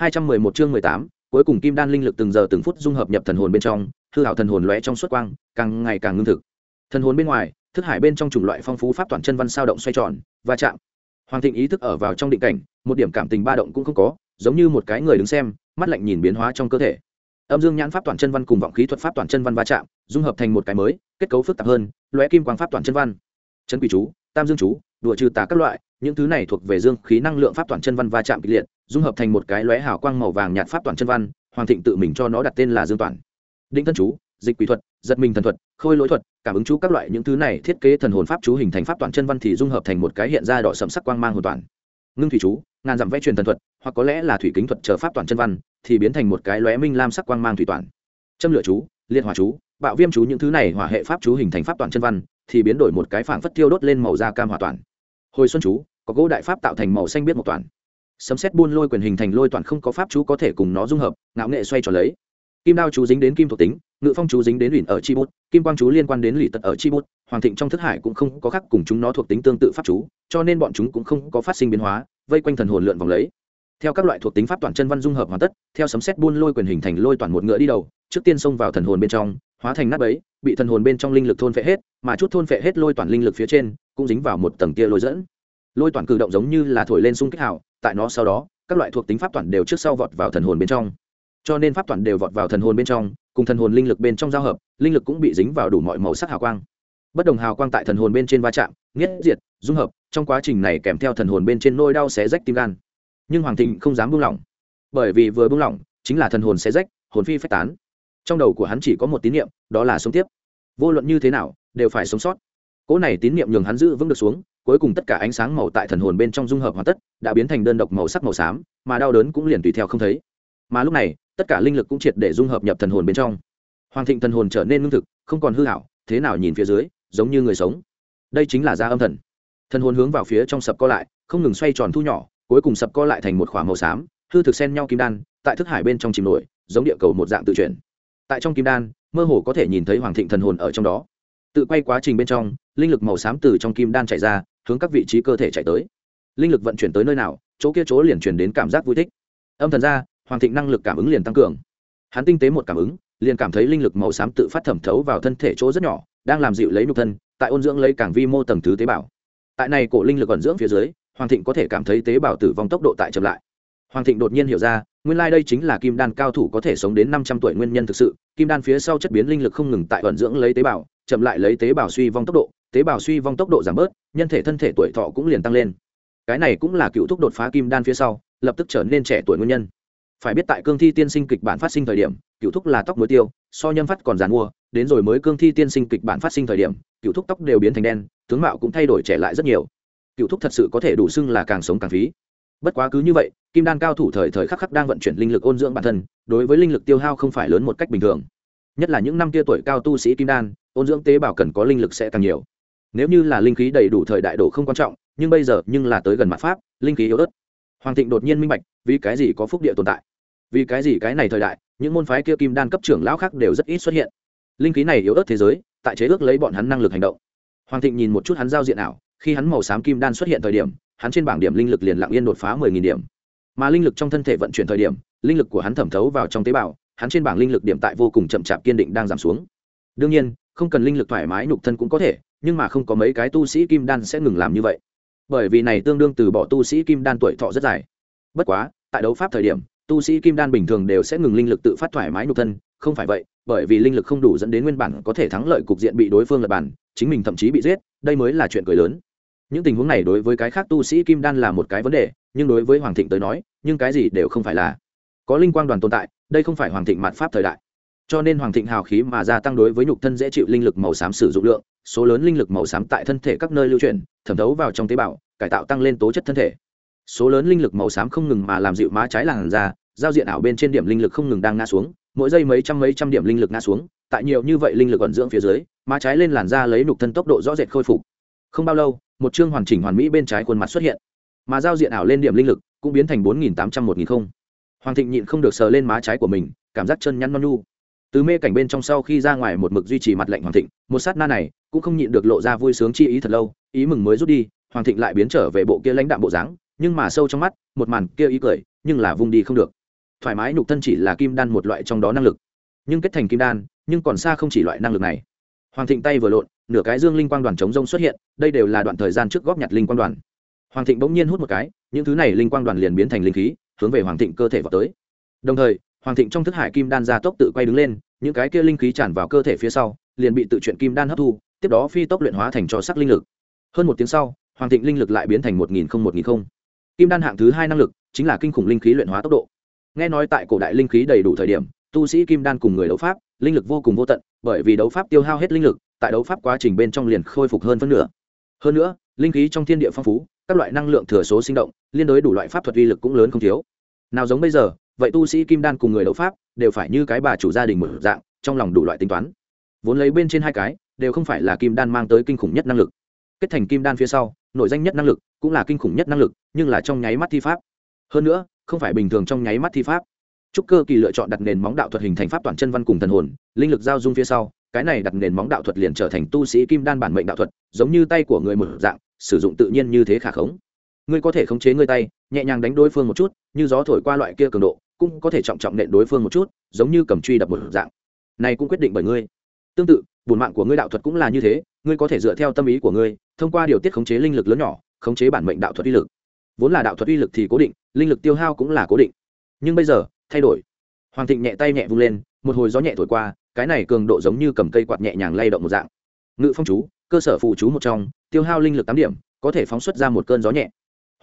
211 chương 18, cuối cùng kim đan linh lực từng giờ từng phút dung hợp nhập thần hồn bên trong, hư ảo thần hồn lóe trong suốt quang, càng ngày càng ngưng thực. Thần hồn bên ngoài, thức hải bên trong chủng loại phong phú pháp toàn chân văn sao động xoay tròn, va chạm. Hoàng Thịnh ý thức ở vào trong định cảnh, một điểm cảm tình ba động cũng không có, giống như một cái người đứng xem, mắt lạnh nhìn biến hóa trong cơ thể. Âm dương nhãn pháp toàn chân văn cùng vọng khí thuật pháp toàn chân văn va chạm, dung hợp thành một cái mới, kết cấu phức tạp hơn, lóe kim quang pháp toàn chân văn. Chân quỷ chú, tam dương chú, đùa trừ tà các loại, những thứ này thuộc về dương khí năng lượng pháp toàn chân văn va chạm kịch liệt, dung hợp thành một cái lóe hào quang màu vàng nhạt pháp toàn chân văn hoàng thịnh tự mình cho nó đặt tên là dương toàn. Định thân chú dịch quỷ thuật giật mình thần thuật khôi lỗi thuật cảm ứng chú các loại những thứ này thiết kế thần hồn pháp chú hình thành pháp toàn chân văn thì dung hợp thành một cái hiện ra đỏ sẫm sắc quang mang hoàn toàn. Ngưng thủy chú ngàn dặm vẽ truyền thần thuật hoặc có lẽ là thủy kính thuật chờ pháp toàn chân văn thì biến thành một cái lóe minh lam sắc quang mang thủy toàn. Châm lửa chú liệt hỏa chú bạo viêm chú những thứ này hỏa hệ pháp chú hình thành pháp toàn chân văn thì biến đổi một cái phảng phất tiêu đốt lên màu da cam hỏa toàn hồi xuân chú, có gỗ đại pháp tạo thành màu xanh biết một toàn. Sấm xét buôn lôi quyền hình thành lôi toàn không có pháp chú có thể cùng nó dung hợp, ngạo nghệ xoay tròn lấy. Kim đao chú dính đến kim thuộc tính, ngự phong chú dính đến luyện ở chi bút, kim quang chú liên quan đến lì tật ở chi bút, hoàng thịnh trong thức hải cũng không có khác cùng chúng nó thuộc tính tương tự pháp chú, cho nên bọn chúng cũng không có phát sinh biến hóa, vây quanh thần hồn lượn vòng lấy theo các loại thuộc tính pháp toàn chân văn dung hợp hoàn tất, theo sấm xét buôn lôi quyền hình thành lôi toàn một ngựa đi đầu, trước tiên xông vào thần hồn bên trong, hóa thành nắp ấy, bị thần hồn bên trong linh lực thôn phệ hết, mà chút thôn phệ hết lôi toàn linh lực phía trên, cũng dính vào một tầng tia lôi dẫn. Lôi toàn cử động giống như là thổi lên xung kích hào, tại nó sau đó, các loại thuộc tính pháp toàn đều trước sau vọt vào thần hồn bên trong. Cho nên pháp toàn đều vọt vào thần hồn bên trong, cùng thần hồn linh lực bên trong giao hợp, linh lực cũng bị dính vào đủ mọi màu sắc hào quang. Bất đồng hào quang tại thần hồn bên trên va chạm, nghiết, diệt, dung hợp, trong quá trình này kèm theo thần hồn bên trên nôi đau xé rách tim gan nhưng hoàng thịnh không dám buông lỏng. Bởi vì vừa buông lỏng, chính là thần hồn sẽ rách, hồn phi phách tán. Trong đầu của hắn chỉ có một tín niệm, đó là sống tiếp. Vô luận như thế nào, đều phải sống sót. Cỗ này tín niệm nhường hắn giữ vững được xuống, cuối cùng tất cả ánh sáng màu tại thần hồn bên trong dung hợp hoàn tất, đã biến thành đơn độc màu sắc màu xám, mà đau đớn cũng liền tùy theo không thấy. Mà lúc này, tất cả linh lực cũng triệt để dung hợp nhập thần hồn bên trong. Hoàng thịnh thần hồn trở nên ngưng thực, không còn hư hảo thế nào nhìn phía dưới, giống như người sống. Đây chính là da âm thần. Thần hồn hướng vào phía trong sập co lại, không ngừng xoay tròn thu nhỏ cuối cùng sập co lại thành một k h ỏ a màu xám, hư thực xen nhau kim đan, tại thức hải bên trong chìm nổi, giống địa cầu một dạng tự chuyển. Tại trong kim đan, mơ hồ có thể nhìn thấy hoàng thịnh thần hồn ở trong đó. Tự quay quá trình bên trong, linh lực màu xám từ trong kim đan chạy ra, hướng các vị trí cơ thể chạy tới. Linh lực vận chuyển tới nơi nào, chỗ kia chỗ liền chuyển đến cảm giác vui thích. Âm thần ra, hoàng thịnh năng lực cảm ứng liền tăng cường. Hắn tinh tế một cảm ứng, liền cảm thấy linh lực màu xám tự phát thẩm thấu vào thân thể chỗ rất nhỏ, đang làm dịu lấy nhục thân, tại ôn dưỡng lấy cảng vi mô tầng thứ tế bào. Tại này cổ linh lực ẩn dưỡng phía dưới hoàng thịnh có thể cảm thấy tế bào tử vong tốc độ tại chậm lại. Hoàng thịnh đột nhiên hiểu ra, nguyên lai、like、đây chính là kim đan cao thủ có thể sống đến năm trăm tuổi nguyên nhân thực sự. Kim đan phía sau chất biến linh lực không ngừng tại ẩn dưỡng lấy tế bào, chậm lại lấy tế bào suy vong tốc độ. Tế bào suy vong tốc độ giảm bớt, nhân thể thân thể tuổi thọ cũng liền tăng lên. Cái này cũng là cựu thúc đột phá kim đan phía sau, lập tức trở nên trẻ tuổi nguyên nhân. Phải biết tại cương thi tiên sinh kịch bản phát sinh thời điểm, cựu thúc là tóc muối tiêu, so nhân phát còn giàn mua đến rồi mới cương thi tiên sinh kịch bản phát sinh thời điểm, cựu thúc tóc đều biến thành đen, tướng mạo cũng thay đổi trẻ lại rất nhiều cựu thúc thật sự có thể đủ xưng là càng sống càng phí. Bất quá cứ như vậy, kim đan cao thủ thời thời khắc khắc đang vận chuyển linh lực ôn dưỡng bản thân, đối với linh lực tiêu hao không phải lớn một cách bình thường. Nhất là những năm kia tuổi cao tu sĩ kim đan, ôn dưỡng tế bào cần có linh lực sẽ càng nhiều. Nếu như là linh khí đầy đủ thời đại độ không quan trọng, nhưng bây giờ, nhưng là tới gần mặt pháp, linh khí yếu ớt. Hoàng thịnh đột nhiên minh bạch, vì cái gì có phúc địa tồn tại? Vì cái gì cái này thời đại, những môn phái kia kim đan cấp trưởng lão khác đều rất ít xuất hiện? Linh khí này yếu ớt thế giới, tại chế ước lấy bọn hắn năng lực hành động. Hoàng thịnh nhìn một chút hắn giao diện ảo khi hắn màu xám kim đan xuất hiện thời điểm, hắn trên bảng điểm linh lực liền lặng yên đột phá mười nghìn điểm. Mà linh lực trong thân thể vận chuyển thời điểm, linh lực của hắn thẩm thấu vào trong tế bào, hắn trên bảng linh lực điểm tại vô cùng chậm chạp kiên định đang giảm xuống. Đương nhiên, không cần linh lực thoải mái nhục thân cũng có thể, nhưng mà không có mấy cái tu sĩ kim đan sẽ ngừng làm như vậy. Bởi vì này tương đương từ bỏ tu sĩ kim đan tuổi thọ rất dài. Bất quá, tại đấu pháp thời điểm, tu sĩ kim đan bình thường đều sẽ ngừng linh lực tự phát thoải mái nhục thân, không phải vậy, bởi vì linh lực không đủ dẫn đến nguyên bản có thể thắng lợi cục diện bị đối phương lật bản chính mình thậm chí bị giết, đây mới là chuyện cười lớn những tình huống này đối với cái khác tu sĩ kim đan là một cái vấn đề, nhưng đối với hoàng thịnh tới nói, nhưng cái gì đều không phải là. Có linh quang đoàn tồn tại, đây không phải hoàng thịnh mạt pháp thời đại. Cho nên hoàng thịnh hào khí mà gia tăng đối với nhục thân dễ chịu linh lực màu xám sử dụng lượng, số lớn linh lực màu xám tại thân thể các nơi lưu chuyển, thẩm thấu vào trong tế bào, cải tạo tăng lên tố chất thân thể. Số lớn linh lực màu xám không ngừng mà làm dịu má trái làn da, giao diện ảo bên trên điểm linh lực không ngừng đang ngã xuống, mỗi giây mấy trăm mấy trăm điểm linh lực ngã xuống, tại nhiều như vậy linh lực ẩn dưỡng phía dưới, má trái lên làn da lấy nhục thân tốc độ rõ rệt khôi phục không bao lâu, một chương hoàn chỉnh hoàn mỹ bên trái khuôn mặt xuất hiện. Mà giao diện ảo lên điểm linh lực cũng biến thành bốn nghìn tám trăm một nghìn không. Hoàng thịnh nhịn không được sờ lên má trái của mình, cảm giác chân nhăn non nu từ mê cảnh bên trong sau khi ra ngoài một mực duy trì mặt lạnh hoàng thịnh, một sát na này cũng không nhịn được lộ ra vui sướng chi ý thật lâu, ý mừng mới rút đi, hoàng thịnh lại biến trở về bộ kia lãnh đạm bộ dáng, nhưng mà sâu trong mắt, một màn kia ý cười, nhưng là vung đi không được. Thoải mái nhục thân chỉ là kim đan một loại trong đó năng lực, nhưng kết thành kim đan, nhưng còn xa không chỉ loại năng lực này. Hoàng thịnh tay vừa lộn nửa cái dương linh quang đoàn chống rông xuất hiện, đây đều là đoạn thời gian trước góp nhặt linh quang đoàn. Hoàng thịnh bỗng nhiên hút một cái, những thứ này linh quang đoàn liền biến thành linh khí, hướng về hoàng thịnh cơ thể vào tới. Đồng thời, hoàng thịnh trong thức hải kim đan ra tốc tự quay đứng lên, những cái kia linh khí tràn vào cơ thể phía sau, liền bị tự chuyện kim đan hấp thu, tiếp đó phi tốc luyện hóa thành cho sắc linh lực. Hơn một tiếng sau, hoàng thịnh linh lực lại biến thành một nghìn không, một nghìn không. Kim đan hạng thứ hai năng lực chính là kinh khủng linh khí luyện hóa tốc độ. Nghe nói tại cổ đại linh khí đầy đủ thời điểm, tu sĩ kim đan cùng người đấu pháp, linh lực vô cùng vô tận, bởi vì đấu pháp tiêu hao hết linh lực tại đấu pháp quá trình bên trong liền khôi phục hơn phân nửa. Hơn nữa, linh khí trong thiên địa phong phú, các loại năng lượng thừa số sinh động, liên đối đủ loại pháp thuật uy lực cũng lớn không thiếu. Nào giống bây giờ, vậy tu sĩ kim đan cùng người đấu pháp đều phải như cái bà chủ gia đình mở dạng, trong lòng đủ loại tính toán. Vốn lấy bên trên hai cái, đều không phải là kim đan mang tới kinh khủng nhất năng lực. Kết thành kim đan phía sau nội danh nhất năng lực cũng là kinh khủng nhất năng lực, nhưng là trong nháy mắt thi pháp. Hơn nữa, không phải bình thường trong nháy mắt thi pháp. Trúc cơ kỳ lựa chọn đặt nền móng đạo thuật hình thành pháp toàn chân văn cùng thần hồn, linh lực giao dung phía sau cái này đặt nền móng đạo thuật liền trở thành tu sĩ kim đan bản mệnh đạo thuật, giống như tay của người một dạng, sử dụng tự nhiên như thế khả khống. Ngươi có thể khống chế ngươi tay, nhẹ nhàng đánh đối phương một chút, như gió thổi qua loại kia cường độ, cũng có thể trọng trọng nện đối phương một chút, giống như cầm truy đập một dạng. Này cũng quyết định bởi ngươi. Tương tự bùn mạng của ngươi đạo thuật cũng là như thế, ngươi có thể dựa theo tâm ý của ngươi, thông qua điều tiết khống chế linh lực lớn nhỏ, khống chế bản mệnh đạo thuật uy lực. Vốn là đạo thuật uy lực thì cố định, linh lực tiêu hao cũng là cố định. Nhưng bây giờ, thay đổi. Hoàng thịnh nhẹ tay nhẹ vung lên, một hồi gió nhẹ thổi qua cái này cường độ giống như cầm cây quạt nhẹ nhàng lay động một dạng. Ngự phong chú, cơ sở phụ chú một trong, tiêu hao linh lực tám điểm, có thể phóng xuất ra một cơn gió nhẹ.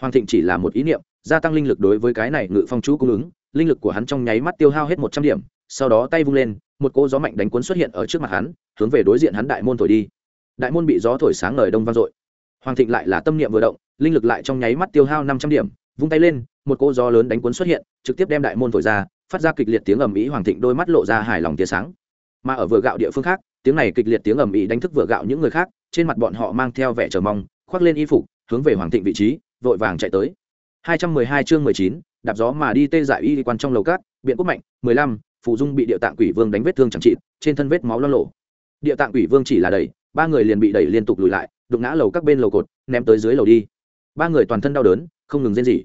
Hoàng thịnh chỉ là một ý niệm, gia tăng linh lực đối với cái này ngự phong chú cung ứng, linh lực của hắn trong nháy mắt tiêu hao hết một trăm điểm, sau đó tay vung lên, một cỗ gió mạnh đánh cuốn xuất hiện ở trước mặt hắn, hướng về đối diện hắn đại môn thổi đi. Đại môn bị gió thổi sáng ngời đông vang dội. Hoàng thịnh lại là tâm niệm vừa động, linh lực lại trong nháy mắt tiêu hao năm trăm điểm, vung tay lên, một cỗ gió lớn đánh cuốn xuất hiện, trực tiếp đem đại môn thổi ra, phát ra kịch liệt tiếng ầm ĩ hoàng thịnh đôi mắt lộ ra hài lòng tia sáng mà ở vừa gạo địa phương khác tiếng này kịch liệt tiếng ầm ĩ đánh thức vừa gạo những người khác trên mặt bọn họ mang theo vẻ chờ mong khoác lên y phục hướng về hoàng thịnh vị trí vội vàng chạy tới. 212 chương 19, đạp gió mà đi tê dại y quan trong lầu cát biện quốc mạnh 15, phụ dung bị địa tạng quỷ vương đánh vết thương chẳng trị trên thân vết máu lo lộ. Địa tạng quỷ vương chỉ là đẩy ba người liền bị đẩy liên tục lùi lại đụng ngã lầu các bên lầu cột ném tới dưới lầu đi. Ba người toàn thân đau đớn không ngừng rên gì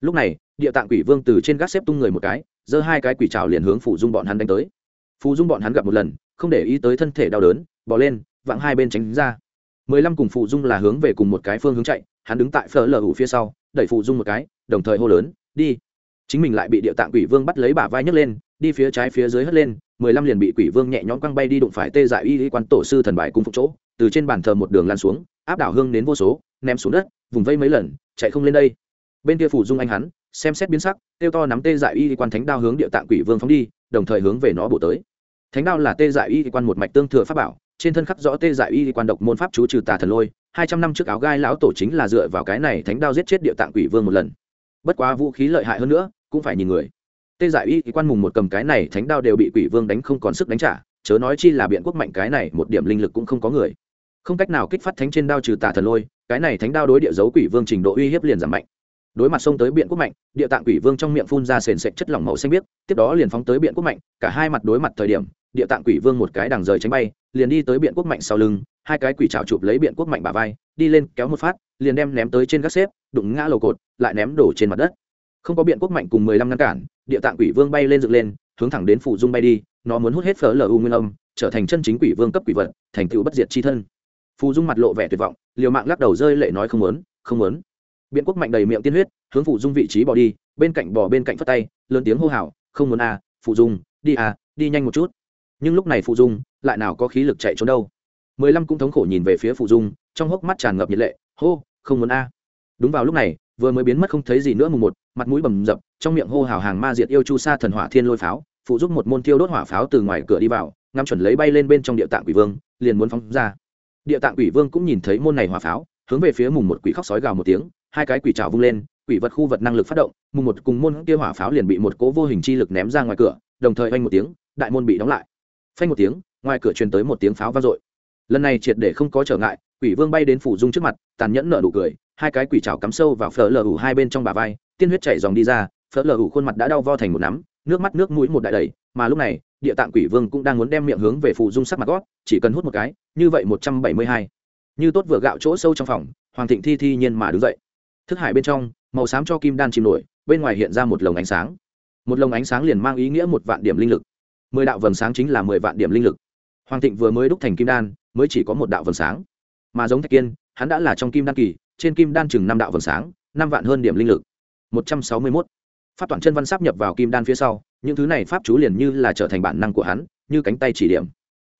lúc này địa tạng quỷ vương từ trên gác xếp tung người một cái giơ hai cái quỷ trào liền hướng phụ dung bọn hắn đánh tới phụ dung bọn hắn gặp một lần, không để ý tới thân thể đau đớn bỏ lên, vặn hai bên tránh ra. Mười lăm cùng phụ dung là hướng về cùng một cái phương hướng chạy, hắn đứng tại phở lờ hủ phía sau, đẩy phụ dung một cái, đồng thời hô lớn, đi! Chính mình lại bị địa tạng quỷ vương bắt lấy bả vai nhấc lên, đi phía trái phía dưới hất lên, mười lăm liền bị quỷ vương nhẹ nhõm quăng bay đi đụng phải tê dại y lý quan tổ sư thần bài cung phục chỗ, từ trên bàn thờ một đường lan xuống, áp đảo hương đến vô số, ném xuống đất, vùng vây mấy lần, chạy không lên đây. Bên kia phủ dung anh hắn, xem xét biến sắc tiêu to nắm tê dại y quan thánh đao hướng địa tạng quỷ vương phóng đi, đồng thời hướng về nó bổ tới thánh đao là tê dại y quan một mạch tương thừa pháp bảo, trên thân khắc rõ tê dại y quan độc môn pháp chú trừ tà thần lôi. Hai trăm năm trước áo gai lão tổ chính là dựa vào cái này thánh đao giết chết địa tạng quỷ vương một lần. Bất quá vũ khí lợi hại hơn nữa, cũng phải nhìn người. Tê dại y quan mùng một cầm cái này thánh đao đều bị quỷ vương đánh không còn sức đánh trả, chớ nói chi là biện quốc mạnh cái này, một điểm linh lực cũng không có người. Không cách nào kích phát thánh trên đao trừ tà thần lôi, cái này thánh đao đối địa dấu quỷ vương trình độ uy hiếp liền giảm mạnh. Đối mặt xông tới biện quốc mạnh, địa tạng quỷ vương trong miệng phun ra sền sệt chất lỏng màu xanh biếc, tiếp đó liền phóng tới biện quốc mạnh, cả hai mặt đối mặt thời điểm địa tạng quỷ vương một cái đằng rời tránh bay, liền đi tới biện quốc mạnh sau lưng, hai cái quỷ trào chụp lấy biện quốc mạnh bả vai, đi lên kéo một phát, liền đem ném tới trên các xếp, đụng ngã lầu cột, lại ném đổ trên mặt đất. Không có biện quốc mạnh cùng mười lăm ngăn cản, địa tạng quỷ vương bay lên dựng lên, hướng thẳng đến phủ dung bay đi, nó muốn hút hết phở lu nguyên âm, trở thành chân chính quỷ vương cấp quỷ vật, thành tựu bất diệt chi thân. Phù dung mặt lộ vẻ tuyệt vọng, liều mạng lắc đầu rơi lệ nói không muốn không muốn. Biện quốc mạnh đầy miệng tiên huyết, hướng phụ dung vị trí bỏ đi, bên cạnh bỏ bên cạnh phất tay, lớn tiếng hô hào, không muốn à phụ dung, đi à đi nhanh một chút nhưng lúc này phụ dung lại nào có khí lực chạy trốn đâu. Mười lăm cũng thống khổ nhìn về phía phụ dung, trong hốc mắt tràn ngập nhiệt lệ, hô, không muốn a. Đúng vào lúc này, vừa mới biến mất không thấy gì nữa mùng một, mặt mũi bầm dập, trong miệng hô hào hàng ma diệt yêu chu sa thần hỏa thiên lôi pháo, phụ giúp một môn tiêu đốt hỏa pháo từ ngoài cửa đi vào, ngắm chuẩn lấy bay lên bên trong địa tạng quỷ vương, liền muốn phóng ra. Địa tạng quỷ vương cũng nhìn thấy môn này hỏa pháo, hướng về phía mùng một quỷ khóc sói gào một tiếng, hai cái quỷ trào vung lên, quỷ vật khu vật năng lực phát động, mùng một cùng môn kia hỏa pháo liền bị một cố vô hình chi lực ném ra ngoài cửa, đồng thời oanh một tiếng, đại môn bị đóng lại phanh một tiếng, ngoài cửa truyền tới một tiếng pháo vang dội. Lần này triệt để không có trở ngại, quỷ vương bay đến phủ dung trước mặt, tàn nhẫn nở nụ cười, hai cái quỷ trào cắm sâu vào phở lờ ủ hai bên trong bà vai, tiên huyết chảy dòng đi ra, phở lờ ủ khuôn mặt đã đau vo thành một nắm, nước mắt nước mũi một đại đầy, mà lúc này, địa tạng quỷ vương cũng đang muốn đem miệng hướng về phủ dung sắc mặt gót, chỉ cần hút một cái, như vậy một trăm bảy mươi hai. Như tốt vừa gạo chỗ sâu trong phòng, hoàng thịnh thi thi nhiên mà đứng dậy. Thức hải bên trong, màu xám cho kim đan chìm nổi, bên ngoài hiện ra một lồng ánh sáng. Một lồng ánh sáng liền mang ý nghĩa một vạn điểm linh lực mười đạo vầng sáng chính là mười vạn điểm linh lực. Hoàng thịnh vừa mới đúc thành kim đan, mới chỉ có một đạo vầng sáng. Mà giống thạch kiên, hắn đã là trong kim đan kỳ, trên kim đan chừng năm đạo vầng sáng, năm vạn hơn điểm linh lực. Một trăm sáu mươi mốt. Pháp toàn chân văn sắp nhập vào kim đan phía sau, những thứ này pháp chú liền như là trở thành bản năng của hắn, như cánh tay chỉ điểm.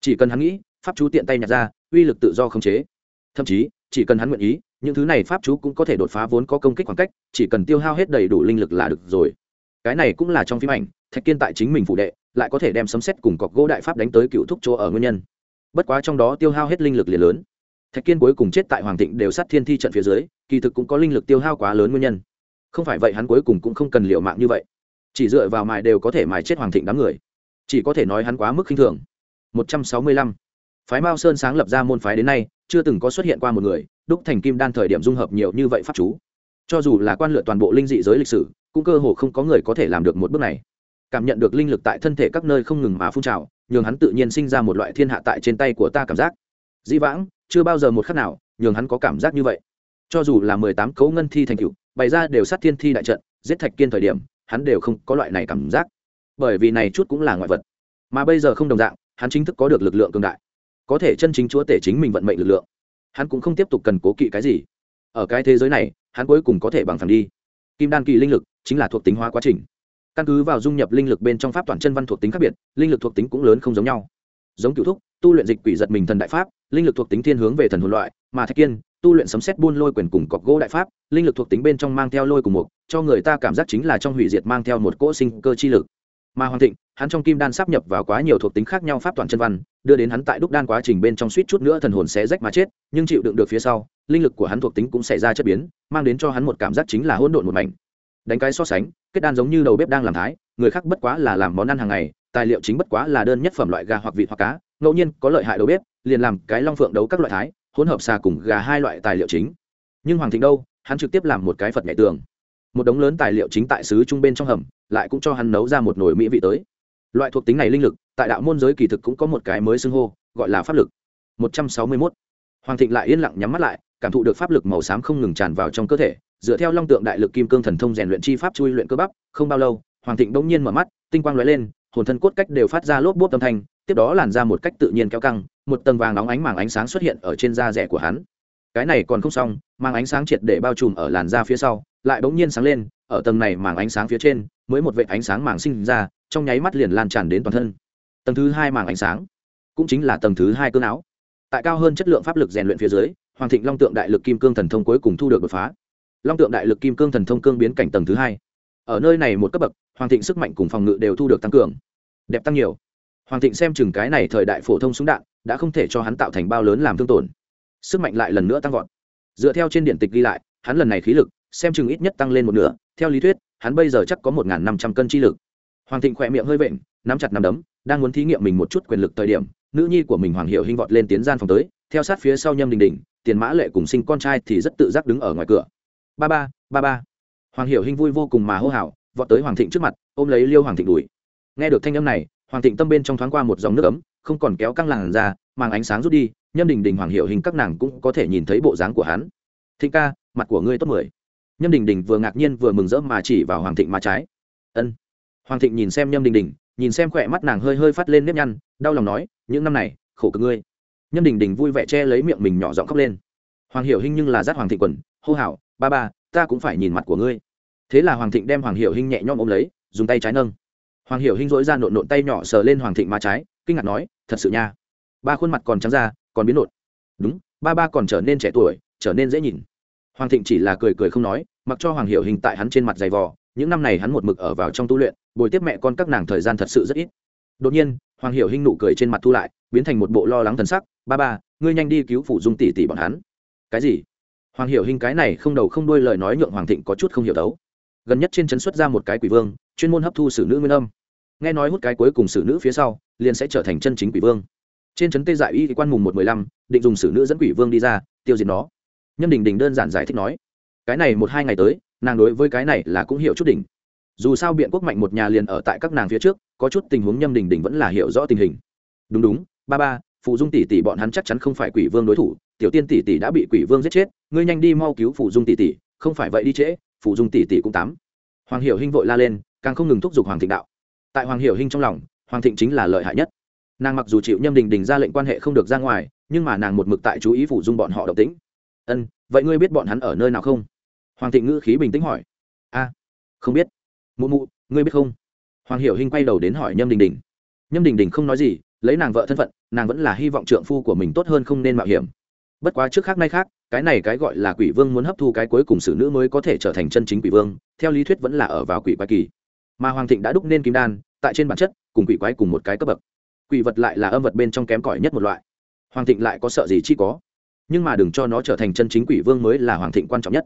Chỉ cần hắn nghĩ, pháp chú tiện tay nhặt ra, uy lực tự do khống chế. Thậm chí, chỉ cần hắn nguyện ý, những thứ này pháp chú cũng có thể đột phá vốn có công kích khoảng cách, chỉ cần tiêu hao hết đầy đủ linh lực là được rồi. Cái này cũng là trong phim ảnh, thạch kiên tại chính mình phụ đệ lại có thể đem sấm xét cùng cọc gỗ đại pháp đánh tới cựu thúc chỗ ở nguyên nhân. Bất quá trong đó tiêu hao hết linh lực liền lớn. Thạch kiên cuối cùng chết tại hoàng thịnh đều sát thiên thi trận phía dưới, kỳ thực cũng có linh lực tiêu hao quá lớn nguyên nhân. Không phải vậy hắn cuối cùng cũng không cần liệu mạng như vậy. Chỉ dựa vào mài đều có thể mài chết hoàng thịnh đám người. Chỉ có thể nói hắn quá mức khinh thường. Một trăm sáu mươi lăm. Phái mao sơn sáng lập ra môn phái đến nay, chưa từng có xuất hiện qua một người, đúc thành kim đan thời điểm dung hợp nhiều như vậy pháp chú. Cho dù là quan lựa toàn bộ linh dị giới lịch sử, cũng cơ hồ không có người có thể làm được một bước này cảm nhận được linh lực tại thân thể các nơi không ngừng mà phun trào, nhường hắn tự nhiên sinh ra một loại thiên hạ tại trên tay của ta cảm giác. Dĩ vãng, chưa bao giờ một khắc nào, nhường hắn có cảm giác như vậy. Cho dù là mười tám cấu ngân thi thành cựu bày ra đều sát thiên thi đại trận, giết thạch kiên thời điểm, hắn đều không có loại này cảm giác. Bởi vì này chút cũng là ngoại vật. Mà bây giờ không đồng dạng, hắn chính thức có được lực lượng cường đại. Có thể chân chính chúa tể chính mình vận mệnh lực lượng. Hắn cũng không tiếp tục cần cố kỵ cái gì. Ở cái thế giới này, hắn cuối cùng có thể bằng phẳng đi. Kim đan kỳ linh lực chính là thuộc tính hóa quá trình căn cứ vào dung nhập linh lực bên trong pháp toàn chân văn thuộc tính khác biệt, linh lực thuộc tính cũng lớn không giống nhau. Giống cựu thúc, tu luyện dịch quỷ giật mình thần đại pháp, linh lực thuộc tính thiên hướng về thần hồn loại, mà thạch kiên, tu luyện sấm xét buôn lôi quyền cùng cọc gỗ đại pháp, linh lực thuộc tính bên trong mang theo lôi cùng một cho người ta cảm giác chính là trong hủy diệt mang theo một cỗ sinh cơ chi lực. Mà hoàng thịnh, hắn trong kim đan sắp nhập vào quá nhiều thuộc tính khác nhau pháp toàn chân văn, đưa đến hắn tại đúc đan quá trình bên trong suýt chút nữa thần hồn sẽ rách mà chết, nhưng chịu đựng được phía sau, linh lực của hắn thuộc tính cũng xảy ra chất biến, mang đến cho hắn một cảm giác chính là hỗn độn một mảnh đánh cái so sánh, kết đan giống như đầu bếp đang làm thái, người khác bất quá là làm món ăn hàng ngày, tài liệu chính bất quá là đơn nhất phẩm loại gà hoặc vịt hoặc cá, ngẫu nhiên có lợi hại đầu bếp, liền làm cái long phượng đấu các loại thái, hỗn hợp xà cùng gà hai loại tài liệu chính. Nhưng hoàng thịnh đâu, hắn trực tiếp làm một cái phật nhảy tường. Một đống lớn tài liệu chính tại xứ trung bên trong hầm, lại cũng cho hắn nấu ra một nồi mỹ vị tới. Loại thuộc tính này linh lực, tại đạo môn giới kỳ thực cũng có một cái mới xưng hô, gọi là pháp lực. Một trăm sáu mươi 161. hoàng thịnh lại yên lặng nhắm mắt lại, cảm thụ được pháp lực màu xám không ngừng tràn vào trong cơ thể dựa theo long tượng đại lực kim cương thần thông rèn luyện chi pháp chui luyện cơ bắp, không bao lâu, hoàng thịnh bỗng nhiên mở mắt, tinh quang lóe lên, hồn thân cốt cách đều phát ra lốp bốp âm thanh, tiếp đó làn ra một cách tự nhiên kéo căng, một tầng vàng nóng ánh màng ánh sáng xuất hiện ở trên da rẻ của hắn. Cái này còn không xong, màng ánh sáng triệt để bao trùm ở làn da phía sau, lại bỗng nhiên sáng lên, ở tầng này màng ánh sáng phía trên, mới một vệ ánh sáng màng sinh ra, trong nháy mắt liền lan tràn đến toàn thân. Tầng thứ hai màng ánh sáng, cũng chính là tầng thứ hai cơn áo. Tại cao hơn chất lượng pháp lực rèn luyện phía dưới, hoàng thịnh long tượng đại lực kim cương thần thông cuối cùng thu được đột phá long tượng đại lực kim cương thần thông cương biến cảnh tầng thứ hai. Ở nơi này một cấp bậc, hoàng thịnh sức mạnh cùng phòng ngự đều thu được tăng cường. Đẹp tăng nhiều. Hoàng thịnh xem chừng cái này thời đại phổ thông súng đạn, đã không thể cho hắn tạo thành bao lớn làm thương tổn. Sức mạnh lại lần nữa tăng vọt. Dựa theo trên điện tịch ghi lại, hắn lần này khí lực, xem chừng ít nhất tăng lên một nửa. Theo lý thuyết, hắn bây giờ chắc có một năm trăm cân chi lực. Hoàng thịnh khỏe miệng hơi vện, nắm chặt nắm đấm, đang muốn thí nghiệm mình một chút quyền lực thời điểm, nữ nhi của mình hoàng hiệu hinh vọt lên tiến gian phòng tới, theo sát phía sau nhâm đình đình, tiền mã lệ cùng sinh con trai thì rất tự giác đứng ở ngoài cửa ba ba ba ba. Hoàng Hiểu hinh vui vô cùng mà hô hào, vọt tới hoàng thịnh trước mặt, ôm lấy liêu hoàng thịnh đùi nghe được thanh âm này, hoàng thịnh tâm bên trong thoáng qua một dòng nước ấm, không còn kéo căng làn ra mang ánh sáng rút đi, nhâm đình đình hoàng Hiểu hình các nàng cũng có thể nhìn thấy bộ dáng của hắn. Thịnh ca, mặt của ngươi tốt mười. Nhâm đình đình vừa ngạc nhiên vừa mừng rỡ mà chỉ vào hoàng thịnh má trái. Ân. Hoàng thịnh nhìn xem nhâm đình đình nhìn xem khỏe mắt nàng hơi hơi phát lên nếp nhăn, đau lòng nói, những năm này, khổ cực ngươi. Nhâm đình đình vui vẻ che lấy miệng mình nhỏ giọng khóc lên. Hoàng hiểu hinh nhưng là giác hoàng thịnh quần, hô hào ba ba, ta cũng phải nhìn mặt của ngươi. Thế là hoàng thịnh đem hoàng hiểu hinh nhẹ nhõm ôm lấy, dùng tay trái nâng. Hoàng hiểu hinh dỗi ra nộn nộn tay nhỏ sờ lên hoàng thịnh má trái, kinh ngạc nói, thật sự nha. Ba khuôn mặt còn trắng ra, còn biến nộn. Đúng, ba ba còn trở nên trẻ tuổi, trở nên dễ nhìn. Hoàng thịnh chỉ là cười cười không nói, mặc cho hoàng hiểu hình tại hắn trên mặt dày vò, những năm này hắn một mực ở vào trong tu luyện, bồi tiếp mẹ con các nàng thời gian thật sự rất ít. Đột nhiên, hoàng hiểu hinh nụ cười trên mặt thu lại, biến thành một bộ lo lắng thần sắc, ba ba, ngươi nhanh đi cứu phủ dung tỷ tỷ bọn hắn. Cái gì? Hoàng hiểu hình cái này không đầu không đuôi lời nói nhượng hoàng thịnh có chút không hiểu đấu. Gần nhất trên trấn xuất ra một cái quỷ vương, chuyên môn hấp thu xử nữ nguyên âm. Nghe nói hút cái cuối cùng xử nữ phía sau, liền sẽ trở thành chân chính quỷ vương. Trên trấn tê dại y quan mùng một mười lăm, định dùng xử nữ dẫn quỷ vương đi ra, tiêu diệt nó. Nhâm đình đình đơn giản giải thích nói, cái này một hai ngày tới, nàng đối với cái này là cũng hiểu chút đỉnh. Dù sao biện quốc mạnh một nhà liền ở tại các nàng phía trước, có chút tình huống nhâm đình đình vẫn là hiểu rõ tình hình. Đúng đúng, ba ba, phụ dung tỷ tỷ bọn hắn chắc chắn không phải quỷ vương đối thủ tiểu tiên tỷ tỷ đã bị quỷ vương giết chết, ngươi nhanh đi mau cứu phụ dung tỷ tỷ, không phải vậy đi trễ phụ dung tỷ tỷ cũng tám hoàng hiểu hinh vội la lên, càng không ngừng thúc giục hoàng thịnh đạo. Tại hoàng hiểu hinh trong lòng, hoàng thịnh chính là lợi hại nhất. Nàng mặc dù chịu nhâm đình đình ra lệnh quan hệ không được ra ngoài, nhưng mà nàng một mực tại chú ý phủ dung bọn họ độc tĩnh. Ân, vậy ngươi biết bọn hắn ở nơi nào không? Hoàng thịnh ngữ khí bình tĩnh hỏi. A, không biết. Mụ mụ, ngươi biết không? Hoàng hiểu hinh quay đầu đến hỏi nhâm đình đình. Nhâm đình đình không nói gì, lấy nàng vợ thân phận, nàng vẫn là hy vọng trượng phu của mình tốt hơn không nên mạo hiểm bất quá trước khác nay khác, cái này cái gọi là quỷ vương muốn hấp thu cái cuối cùng xử nữ mới có thể trở thành chân chính quỷ vương, theo lý thuyết vẫn là ở vào quỷ quái kỳ. Mà hoàng thịnh đã đúc nên kim đan, tại trên bản chất, cùng quỷ quái cùng một cái cấp bậc. Quỷ vật lại là âm vật bên trong kém cỏi nhất một loại. Hoàng thịnh lại có sợ gì chi có. Nhưng mà đừng cho nó trở thành chân chính quỷ vương mới là hoàng thịnh quan trọng nhất.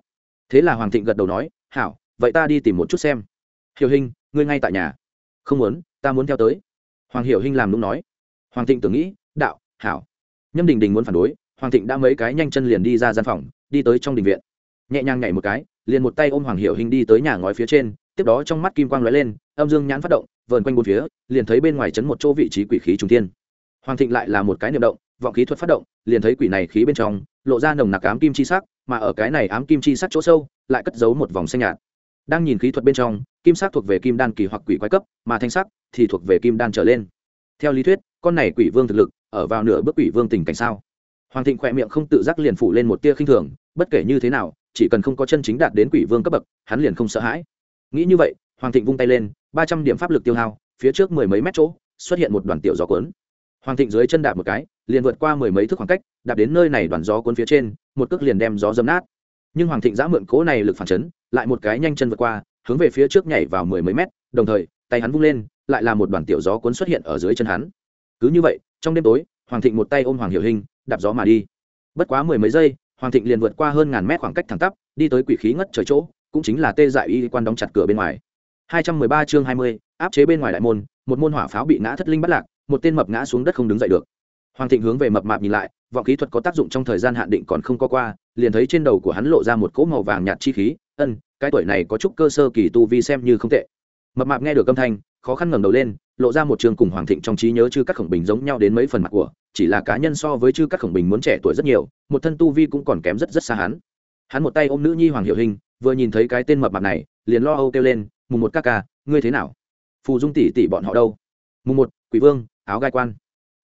Thế là hoàng thịnh gật đầu nói, hảo, vậy ta đi tìm một chút xem. Hiểu hình ngươi ngay tại nhà. Không muốn, ta muốn theo tới. Hoàng hiểu hình làm đúng nói. Hoàng thịnh tưởng nghĩ, đạo, hảo. Nhâm đình đình muốn phản đối hoàng thịnh đã mấy cái nhanh chân liền đi ra gian phòng, đi tới trong đình viện. Nhẹ nhàng nhảy một cái, liền một tay ôm hoàng Hiệu hình đi tới nhà ngói phía trên, tiếp đó trong mắt kim quang lóe lên, âm dương nhãn phát động, vờn quanh bốn phía, liền thấy bên ngoài chấn một chỗ vị trí quỷ khí trung tiên. hoàng thịnh lại là một cái niệm động, vọng khí thuật phát động, liền thấy quỷ này khí bên trong, lộ ra nồng nặc ám kim chi sắc, mà ở cái này ám kim chi sắc chỗ sâu, lại cất giấu một vòng xanh nhạt. Đang nhìn khí thuật bên trong, kim sắc thuộc về kim đan kỳ hoặc quỷ quái cấp, mà thanh sắc thì thuộc về kim đan trở lên. Theo lý thuyết, con này quỷ vương thực lực, ở vào nửa bước quỷ vương tình cảnh sao? Hoàng thịnh khỏe miệng không tự giác liền phủ lên một tia khinh thường, bất kể như thế nào, chỉ cần không có chân chính đạt đến quỷ vương cấp bậc, hắn liền không sợ hãi. Nghĩ như vậy, hoàng thịnh vung tay lên, ba trăm điểm pháp lực tiêu hao, phía trước mười mấy mét chỗ, xuất hiện một đoàn tiểu gió cuốn. Hoàng thịnh dưới chân đạp một cái, liền vượt qua mười mấy thước khoảng cách, đạp đến nơi này đoàn gió cuốn phía trên, một cước liền đem gió dấm nát. Nhưng hoàng thịnh giã mượn cố này lực phản chấn, lại một cái nhanh chân vượt qua, hướng về phía trước nhảy vào mười mấy mét, đồng thời, tay hắn vung lên, lại là một đoàn tiểu gió cuốn xuất hiện ở dưới chân hắn. Cứ như vậy, trong đêm tối, hoàng thịnh một tay ôm hoàng Hiểu hình đạp gió mà đi. Bất quá mười mấy giây hoàng thịnh liền vượt qua hơn ngàn mét khoảng cách thẳng tắp đi tới quỷ khí ngất trời chỗ cũng chính là tê dại y quan đóng chặt cửa bên ngoài. 213 chương 20, áp chế bên ngoài đại môn một môn hỏa pháo bị ngã thất linh bắt lạc một tên mập ngã xuống đất không đứng dậy được. Hoàng thịnh hướng về mập mạp nhìn lại vọng khí thuật có tác dụng trong thời gian hạn định còn không có qua liền thấy trên đầu của hắn lộ ra một cỗ màu vàng nhạt chi khí ân cái tuổi này có chút cơ sơ kỳ tu vi xem như không tệ. Mập mạp nghe được âm thanh khó khăn ngẩng đầu lên lộ ra một trường cùng hoàng thịnh trong trí nhớ chư các khổng bình giống nhau đến mấy phần mặt của, chỉ là cá nhân so với chư các khổng bình muốn trẻ tuổi rất nhiều, một thân tu vi cũng còn kém rất rất xa hắn. Hắn một tay ôm nữ nhi hoàng hiệu hình, vừa nhìn thấy cái tên mập mặt này, liền lo âu kêu lên, mùng một ca ca, ngươi thế nào? Phù dung tỷ tỷ bọn họ đâu? Mùng một, quỷ vương, áo gai quan.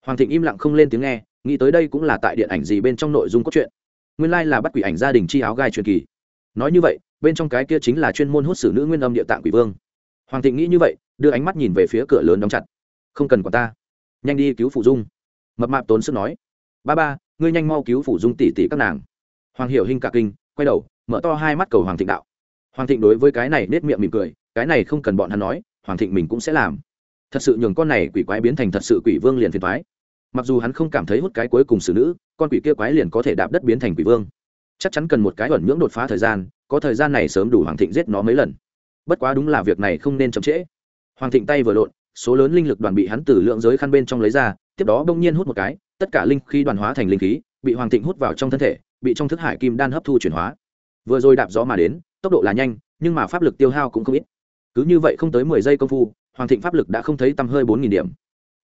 Hoàng thịnh im lặng không lên tiếng nghe, nghĩ tới đây cũng là tại điện ảnh gì bên trong nội dung cốt truyện. Nguyên lai、like、là bắt quỷ ảnh gia đình chi áo gai truyền kỳ. Nói như vậy, bên trong cái kia chính là chuyên môn hút xử nữ nguyên âm địa tạng quỷ vương hoàng thịnh nghĩ như vậy, đưa ánh mắt nhìn về phía cửa lớn đóng chặt. Không cần quản ta. Nhanh đi cứu phụ dung. Mập mạp tốn sức nói. Ba ba, ngươi nhanh mau cứu phụ dung tỷ tỷ các nàng. Hoàng hiểu hinh cả kinh, quay đầu, mở to hai mắt cầu hoàng thịnh đạo. Hoàng thịnh đối với cái này nết miệng mỉm cười, cái này không cần bọn hắn nói, hoàng thịnh mình cũng sẽ làm. Thật sự nhường con này quỷ quái biến thành thật sự quỷ vương liền phiền thoái mặc dù hắn không cảm thấy hút cái cuối cùng xử nữ, con quỷ kia quái liền có thể đạp đất biến thành quỷ vương. Chắc chắn cần một cái ẩn nhưỡng đột phá thời gian, có thời gian này sớm đủ hoàng thịnh giết nó mấy lần bất quá đúng là việc này không nên chậm trễ. Hoàng thịnh tay vừa lộn, số lớn linh lực đoàn bị hắn từ lượng giới khăn bên trong lấy ra, tiếp đó bỗng nhiên hút một cái, tất cả linh khí đoàn hóa thành linh khí, bị hoàng thịnh hút vào trong thân thể, bị trong thức hải kim đan hấp thu chuyển hóa. Vừa rồi đạp gió mà đến, tốc độ là nhanh, nhưng mà pháp lực tiêu hao cũng không ít. Cứ như vậy không tới mười giây công phu, hoàng thịnh pháp lực đã không thấy tăm hơi bốn nghìn điểm.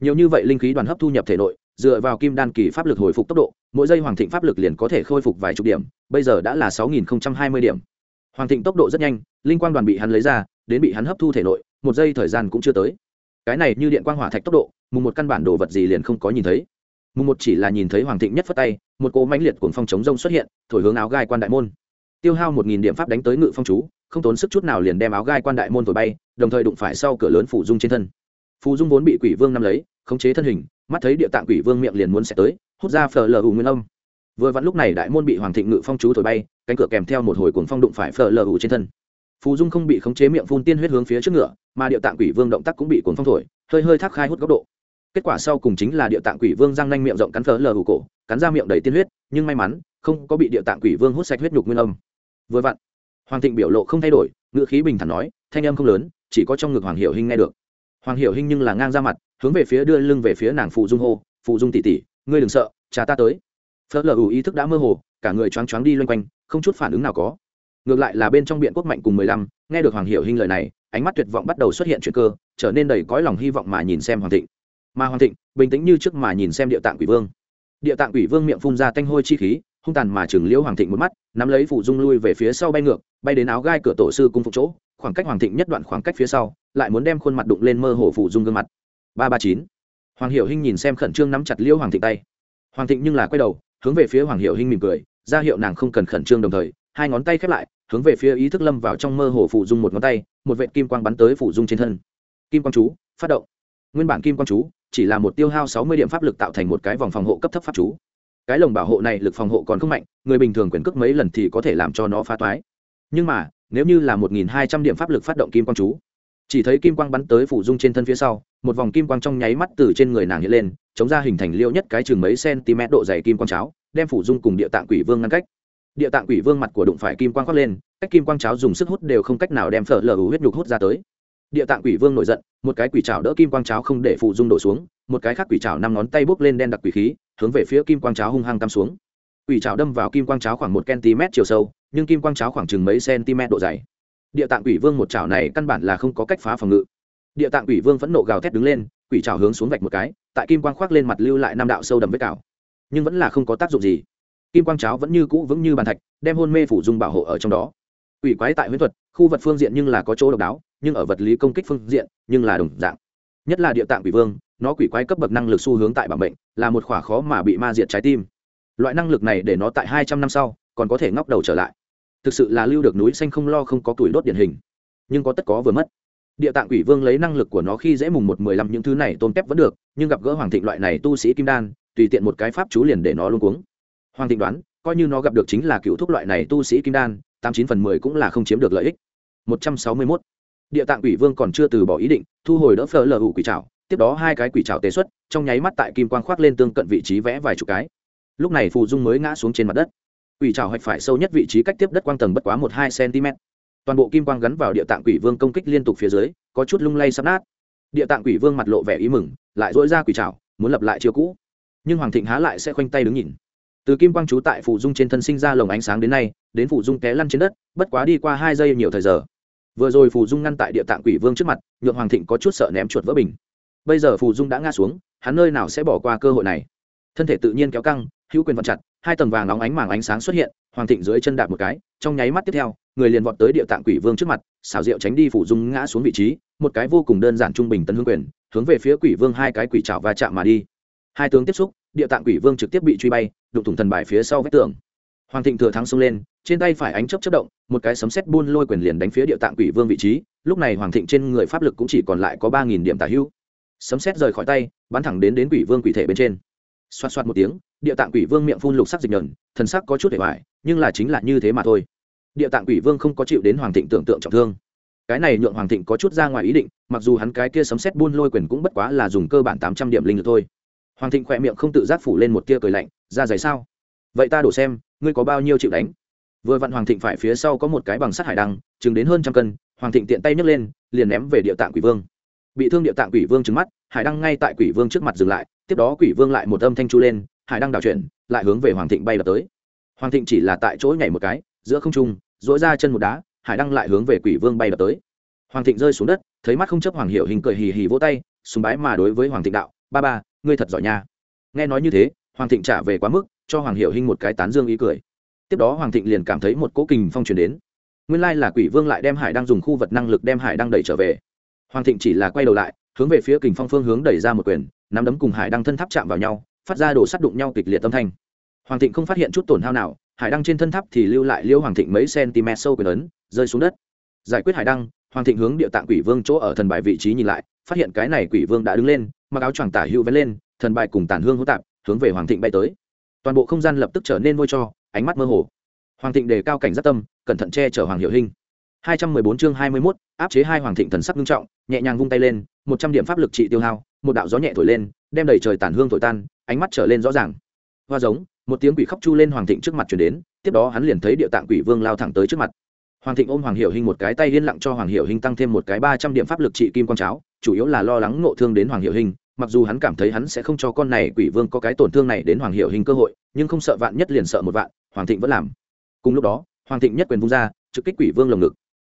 Nhiều như vậy linh khí đoàn hấp thu nhập thể nội, dựa vào kim đan kỳ pháp lực hồi phục tốc độ, mỗi giây hoàng thịnh pháp lực liền có thể khôi phục vài chục điểm, bây giờ đã là sáu nghìn hai mươi điểm hoàng thịnh tốc độ rất nhanh, linh quang đoàn bị hắn lấy ra, đến bị hắn hấp thu thể nội, một giây thời gian cũng chưa tới. Cái này như điện quang hỏa thạch tốc độ, mùng một căn bản đồ vật gì liền không có nhìn thấy. Mùng một chỉ là nhìn thấy hoàng thịnh nhất phất tay, một cỗ mãnh liệt cuồng phong chống rông xuất hiện, thổi hướng áo gai quan đại môn. Tiêu hao một nghìn điểm pháp đánh tới ngự phong chú, không tốn sức chút nào liền đem áo gai quan đại môn thổi bay, đồng thời đụng phải sau cửa lớn phủ dung trên thân. Phù dung vốn bị quỷ vương nắm lấy, khống chế thân hình, mắt thấy địa tạng quỷ vương miệng liền muốn sẽ tới, hút ra phở lờ ù nguyên âm vừa vặn lúc này đại môn bị hoàng thịnh ngự phong chú thổi bay, cánh cửa kèm theo một hồi cuồng phong đụng phải phở lờ ủ trên thân. Phù dung không bị khống chế miệng phun tiên huyết hướng phía trước ngựa, mà địa tạng quỷ vương động tác cũng bị cuồng phong thổi, hơi hơi thác khai hút góc độ. Kết quả sau cùng chính là địa tạng quỷ vương răng nanh miệng rộng cắn phở lờ ủ cổ, cắn ra miệng đầy tiên huyết, nhưng may mắn, không có bị địa tạng quỷ vương hút sạch huyết nhục nguyên âm. Vừa vặn, hoàng thịnh biểu lộ không thay đổi ngự khí bình thản nói, thanh âm không lớn, chỉ có trong ngực hoàng hiểu hinh nghe được. Hoàng hiểu hinh nhưng là ngang ra mặt, hướng về phía đưa lưng về phía nàng phù dung hô, phù dung tỉ tỉ ngươi đừng sợ, cha ta tới phớt lờ ủ ý thức đã mơ hồ, cả người choáng choáng đi loanh quanh, không chút phản ứng nào có. Ngược lại là bên trong biện quốc mạnh cùng mười lăm, nghe được hoàng hiểu hinh lời này, ánh mắt tuyệt vọng bắt đầu xuất hiện chuyện cơ, trở nên đầy cõi lòng hy vọng mà nhìn xem hoàng thịnh. Mà hoàng thịnh, bình tĩnh như trước mà nhìn xem địa tạng quỷ vương. Địa tạng quỷ vương miệng phun ra tanh hôi chi khí, hung tàn mà chừng liễu hoàng thịnh một mắt, nắm lấy phụ dung lui về phía sau bay ngược, bay đến áo gai cửa tổ sư cung phục chỗ, khoảng cách hoàng thịnh nhất đoạn khoảng cách phía sau, lại muốn đem khuôn mặt đụng lên mơ hồ phụ dung gương mặt. Ba ba chín. Hoàng hiểu hinh nhìn xem khẩn trương nắm chặt liễu hoàng thịnh tay. Hoàng thịnh nhưng là quay đầu hướng về phía hoàng hiệu hinh mỉm cười, ra hiệu nàng không cần khẩn trương đồng thời, hai ngón tay khép lại, hướng về phía ý thức lâm vào trong mơ hồ phụ dung một ngón tay, một vệ kim quang bắn tới phụ dung trên thân. Kim quang chú, phát động. Nguyên bản kim quang chú, chỉ là một tiêu hao sáu mươi điểm pháp lực tạo thành một cái vòng phòng hộ cấp thấp pháp chú. Cái lồng bảo hộ này lực phòng hộ còn không mạnh, người bình thường quyền cước mấy lần thì có thể làm cho nó phá toái. Nhưng mà, nếu như là một nghìn hai trăm điểm pháp lực phát động kim quang chú chỉ thấy kim quang bắn tới phủ dung trên thân phía sau, một vòng kim quang trong nháy mắt từ trên người nàng hiện lên, chống ra hình thành liêu nhất cái chừng mấy cm độ dày kim quang cháo, đem phủ dung cùng địa tạng quỷ vương ngăn cách. Địa tạng quỷ vương mặt của đụng phải kim quang khoác lên, cách kim quang cháo dùng sức hút đều không cách nào đem phở lờ huyết nhục hút ra tới. Địa tạng quỷ vương nổi giận, một cái quỷ chảo đỡ kim quang cháo không để phụ dung đổ xuống, một cái khác quỷ chảo năm ngón tay bốc lên đen đặc quỷ khí, hướng về phía kim quang cháo hung hăng cắm xuống. Quỷ chảo đâm vào kim quang cháo khoảng một cm chiều sâu, nhưng kim quang cháo khoảng chừng mấy cm độ dày địa tạng quỷ vương một chảo này căn bản là không có cách phá phòng ngự. Địa tạng quỷ vương phẫn nộ gào thét đứng lên, quỷ trào hướng xuống vạch một cái, tại kim quang khoác lên mặt lưu lại năm đạo sâu đầm với cào. Nhưng vẫn là không có tác dụng gì. Kim quang cháo vẫn như cũ vững như bàn thạch, đem hôn mê phủ dung bảo hộ ở trong đó. Quỷ quái tại huyễn thuật, khu vật phương diện nhưng là có chỗ độc đáo, nhưng ở vật lý công kích phương diện, nhưng là đồng dạng. Nhất là địa tạng quỷ vương, nó quỷ quái cấp bậc năng lực xu hướng tại bản bệnh là một khỏa khó mà bị ma diệt trái tim. Loại năng lực này để nó tại hai trăm năm sau, còn có thể ngóc đầu trở lại thực sự là lưu được núi xanh không lo không có tuổi đốt điển hình, nhưng có tất có vừa mất. Địa tạng quỷ vương lấy năng lực của nó khi dễ mùng một mười lăm những thứ này tôn kép vẫn được, nhưng gặp gỡ hoàng thịnh loại này tu sĩ kim đan, tùy tiện một cái pháp chú liền để nó luôn cuống. Hoàng thịnh đoán, coi như nó gặp được chính là cựu thúc loại này tu sĩ kim đan, tám chín phần mười cũng là không chiếm được lợi ích. Một trăm sáu mươi mốt. Địa tạng quỷ vương còn chưa từ bỏ ý định, thu hồi đỡ phở lờ hủ quỷ trào tiếp đó hai cái quỷ trào tế xuất, trong nháy mắt tại kim quang khoác lên tương cận vị trí vẽ vài chục cái. Lúc này phù dung mới ngã xuống trên mặt đất quỷ trào hạch phải sâu nhất vị trí cách tiếp đất quang tầng bất quá một hai cm. Toàn bộ kim quang gắn vào địa tạng quỷ vương công kích liên tục phía dưới, có chút lung lay sắp nát. Địa tạng quỷ vương mặt lộ vẻ ý mừng, lại dỗi ra quỷ trào muốn lập lại chiêu cũ. Nhưng hoàng thịnh há lại sẽ khoanh tay đứng nhìn. Từ kim quang chú tại phủ dung trên thân sinh ra lồng ánh sáng đến nay, đến phủ dung té lăn trên đất, bất quá đi qua hai giây nhiều thời giờ. Vừa rồi phù dung ngăn tại địa tạng quỷ vương trước mặt, nhượng hoàng thịnh có chút sợ ném chuột vỡ bình. Bây giờ phù dung đã ngã xuống, hắn nơi nào sẽ bỏ qua cơ hội này? Thân thể tự nhiên kéo căng, hữu quyền vặn chặt hai tầng vàng nóng ánh màng ánh sáng xuất hiện, hoàng thịnh dưới chân đạp một cái, trong nháy mắt tiếp theo, người liền vọt tới địa tạng quỷ vương trước mặt, xảo diệu tránh đi phủ dung ngã xuống vị trí, một cái vô cùng đơn giản trung bình tân hương quyền, hướng về phía quỷ vương hai cái quỷ trào va chạm mà đi. Hai tướng tiếp xúc, địa tạng quỷ vương trực tiếp bị truy bay, đụng thủng thần bài phía sau vách tường. Hoàng thịnh thừa thắng xông lên, trên tay phải ánh chấp chất động, một cái sấm sét buôn lôi quyền liền đánh phía địa tạng quỷ vương vị trí, lúc này hoàng thịnh trên người pháp lực cũng chỉ còn lại có ba nghìn điểm tả hữu. Sấm sét rời khỏi tay, bắn thẳng đến đến quỷ vương quỷ thể bên trên xoát xoát một tiếng, địa tạng quỷ vương miệng phun lục sắc dịch nhờn, thần sắc có chút để hoài nhưng là chính là như thế mà thôi. Địa tạng quỷ vương không có chịu đến hoàng thịnh tưởng tượng trọng thương. Cái này nhượng hoàng thịnh có chút ra ngoài ý định, mặc dù hắn cái kia sấm sét buôn lôi quyền cũng bất quá là dùng cơ bản tám trăm điểm linh lực thôi. Hoàng thịnh khỏe miệng không tự giác phủ lên một tia cười lạnh, ra giày sao? Vậy ta đổ xem, ngươi có bao nhiêu chịu đánh? Vừa vặn hoàng thịnh phải phía sau có một cái bằng sắt hải đăng, chừng đến hơn trăm cân, hoàng thịnh tiện tay nhấc lên, liền ném về địa tạng quỷ vương. Bị thương địa tạng quỷ vương trứng mắt, hải đăng ngay tại quỷ vương trước mặt dừng lại tiếp đó quỷ vương lại một âm thanh chu lên, hải đăng đảo chuyển, lại hướng về hoàng thịnh bay đập tới. Hoàng thịnh chỉ là tại chỗ nhảy một cái, giữa không trung dỗi ra chân một đá, hải đăng lại hướng về quỷ vương bay đập tới. Hoàng thịnh rơi xuống đất, thấy mắt không chấp hoàng hiệu hình cười hì hì vỗ tay súng bái mà đối với hoàng thịnh đạo, ba ba, ngươi thật giỏi nha. Nghe nói như thế, hoàng thịnh trả về quá mức, cho hoàng hiệu hình một cái tán dương ý cười. Tiếp đó hoàng thịnh liền cảm thấy một cỗ kình phong truyền đến. Nguyên lai là quỷ vương lại đem hải đang dùng khu vật năng lực đem hải đang đẩy trở về. Hoàng thịnh chỉ là quay đầu lại, hướng về phía kình phong phương hướng đẩy ra một quyền nắm đấm cùng hải Đăng thân tháp chạm vào nhau, phát ra đổ sắt đụng nhau kịch liệt tâm thanh. Hoàng thịnh không phát hiện chút tổn hao nào, hải đăng trên thân tháp thì lưu lại liêu hoàng thịnh mấy cm sâu quyền ấn, rơi xuống đất. Giải quyết hải đăng, hoàng thịnh hướng địa tạng quỷ vương chỗ ở thần bài vị trí nhìn lại, phát hiện cái này quỷ vương đã đứng lên, mặc áo choàng tả hữu vén lên, thần bài cùng tản hương hỗn tạp, hướng về hoàng thịnh bay tới. Toàn bộ không gian lập tức trở nên vôi cho, ánh mắt mơ hồ. Hoàng thịnh đề cao cảnh giác tâm, cẩn thận che chở hoàng hiệu hình hai trăm mười bốn chương hai mươi mốt, áp chế hai hoàng thịnh thần sắc nghiêm trọng nhẹ nhàng vung tay lên, một trăm điểm pháp lực trị tiêu hao, một đạo gió nhẹ thổi lên, đem đầy trời tản hương thổi tan, ánh mắt trở lên rõ ràng. Hoa giống, một tiếng quỷ khóc chu lên hoàng thịnh trước mặt chuyển đến, tiếp đó hắn liền thấy địa tạng quỷ vương lao thẳng tới trước mặt. Hoàng thịnh ôm hoàng hiệu hình một cái tay liên lặng cho hoàng hiệu hình tăng thêm một cái ba trăm điểm pháp lực trị kim quang cháo, chủ yếu là lo lắng ngộ thương đến hoàng hiệu hình mặc dù hắn cảm thấy hắn sẽ không cho con này quỷ vương có cái tổn thương này đến hoàng hiệu hình cơ hội, nhưng không sợ vạn nhất liền sợ một vạn, hoàng thịnh vẫn làm. Cùng lúc đó, hoàng thịnh nhất quyền vung ra, trực kích quỷ vương lồng ngực.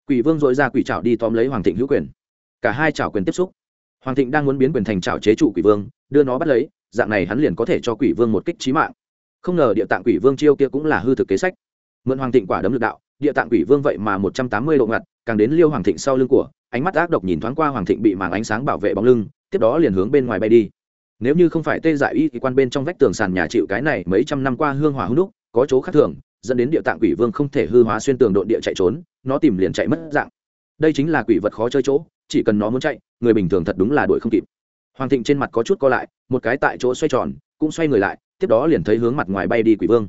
Quỷ vương dội ra quỷ chảo đi tóm lấy hoàng thịnh hữu quyền cả hai chảo quyền tiếp xúc. Hoàng thịnh đang muốn biến quyền thành chảo chế trụ quỷ vương, đưa nó bắt lấy, dạng này hắn liền có thể cho quỷ vương một kích trí mạng. Không ngờ địa tạng quỷ vương chiêu kia cũng là hư thực kế sách. Mượn hoàng thịnh quả đấm lực đạo, địa tạng quỷ vương vậy mà một trăm tám mươi độ ngặt, càng đến liêu hoàng thịnh sau lưng của, ánh mắt ác độc nhìn thoáng qua hoàng thịnh bị màng ánh sáng bảo vệ bóng lưng, tiếp đó liền hướng bên ngoài bay đi. Nếu như không phải tê dại y thì quan bên trong vách tường sàn nhà chịu cái này mấy trăm năm qua hương hỏa hưng đúc, có chỗ khác thường, dẫn đến địa tạng quỷ vương không thể hư hóa xuyên tường độn địa chạy trốn, nó tìm liền chạy mất dạng đây chính là quỷ vật khó chơi chỗ, chỉ cần nó muốn chạy, người bình thường thật đúng là đuổi không kịp. Hoàng thịnh trên mặt có chút co lại, một cái tại chỗ xoay tròn, cũng xoay người lại, tiếp đó liền thấy hướng mặt ngoài bay đi quỷ vương.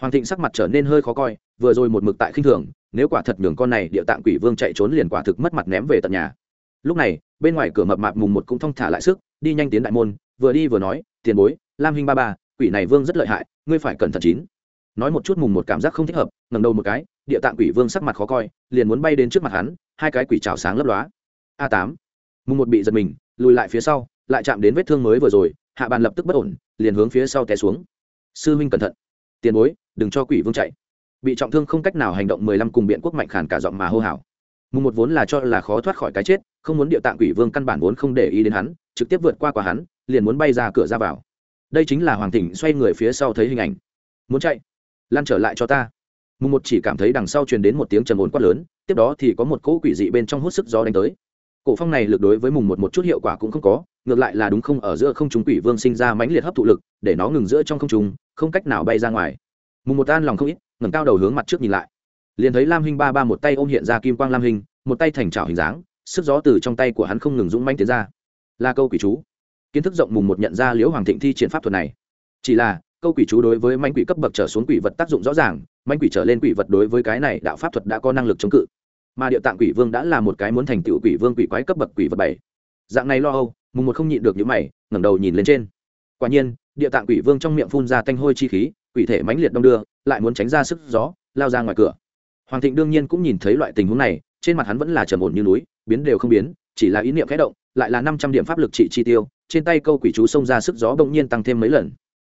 Hoàng thịnh sắc mặt trở nên hơi khó coi, vừa rồi một mực tại khinh thường, nếu quả thật nhường con này địa tạng quỷ vương chạy trốn liền quả thực mất mặt ném về tận nhà. Lúc này, bên ngoài cửa mập mạp mùng một cũng thong thả lại sức, đi nhanh tiến đại môn, vừa đi vừa nói, tiền bối, lam hinh ba ba, quỷ này vương rất lợi hại, ngươi phải cẩn thận chín. Nói một chút mùng một cảm giác không thích hợp, ngẩng đầu một cái địa tạng quỷ vương sắc mặt khó coi, liền muốn bay đến trước mặt hắn, hai cái quỷ trào sáng lấp lóa. A tám. Mùng một bị giật mình, lùi lại phía sau, lại chạm đến vết thương mới vừa rồi, hạ bàn lập tức bất ổn, liền hướng phía sau té xuống. Sư huynh cẩn thận. Tiền bối, đừng cho quỷ vương chạy. Bị trọng thương không cách nào hành động mười lăm cùng biện quốc mạnh khản cả giọng mà hô hào. Mùng một vốn là cho là khó thoát khỏi cái chết, không muốn địa tạng quỷ vương căn bản vốn không để ý đến hắn, trực tiếp vượt qua quả hắn, liền muốn bay ra cửa ra vào. Đây chính là hoàng thịnh xoay người phía sau thấy hình ảnh. Muốn chạy? Lan trở lại cho ta mùng một chỉ cảm thấy đằng sau truyền đến một tiếng trầm ồn quát lớn, tiếp đó thì có một cỗ quỷ dị bên trong hút sức gió đánh tới. Cổ phong này lực đối với mùng một một chút hiệu quả cũng không có, ngược lại là đúng không, ở giữa không trung quỷ vương sinh ra mãnh liệt hấp thụ lực, để nó ngừng giữa trong không trung, không cách nào bay ra ngoài. Mùng một tan lòng không ít, ngẩng cao đầu hướng mặt trước nhìn lại. Liền thấy lam hình ba ba một tay ôm hiện ra kim quang lam hình một tay thành trào hình dáng, sức gió từ trong tay của hắn không ngừng dũng manh tiến ra. Là câu quỷ chú. Kiến thức rộng mùng một nhận ra liễu hoàng thịnh thi triển pháp thuật này. Chỉ là câu quỷ chú đối với manh quỷ cấp bậc trở xuống quỷ vật tác dụng rõ ràng, manh quỷ trở lên quỷ vật đối với cái này đạo pháp thuật đã có năng lực chống cự. Mà địa tạng quỷ vương đã là một cái muốn thành tựu quỷ vương quỷ quái cấp bậc quỷ vật bảy. Dạng này lo âu, mùng một không nhịn được những mày, ngẩng đầu nhìn lên trên. Quả nhiên, địa tạng quỷ vương trong miệng phun ra tanh hôi chi khí, quỷ thể mãnh liệt đông đưa, lại muốn tránh ra sức gió, lao ra ngoài cửa. Hoàng thịnh đương nhiên cũng nhìn thấy loại tình huống này, trên mặt hắn vẫn là trầm ổn như núi, biến đều không biến, chỉ là ý niệm khẽ động, lại là năm trăm điểm pháp lực trị chi tiêu, trên tay câu quỷ chú xông ra sức gió bỗng nhiên tăng thêm mấy lần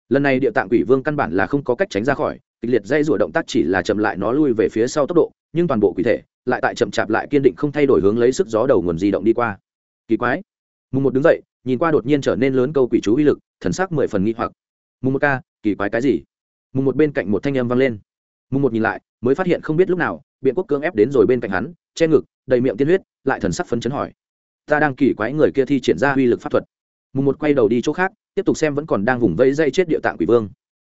lần này địa tạng quỷ vương căn bản là không có cách tránh ra khỏi, kịch liệt dây rủa động tác chỉ là chậm lại nó lui về phía sau tốc độ, nhưng toàn bộ quỷ thể lại tại chậm chạp lại kiên định không thay đổi hướng lấy sức gió đầu nguồn di động đi qua. Kỳ quái. Mùng một đứng dậy, nhìn qua đột nhiên trở nên lớn câu quỷ chú uy lực, thần sắc mười phần nghi hoặc. Mùng một ca, kỳ quái cái gì? Mùng một bên cạnh một thanh âm vang lên. Mùng một nhìn lại, mới phát hiện không biết lúc nào, biện quốc cưỡng ép đến rồi bên cạnh hắn, che ngực, đầy miệng tiên huyết, lại thần sắc phấn chấn hỏi. Ta đang kỳ quái người kia thi triển ra uy lực pháp thuật. Mùng một quay đầu đi chỗ khác tiếp tục xem vẫn còn đang vùng vây dây chết địa tạng quỷ vương.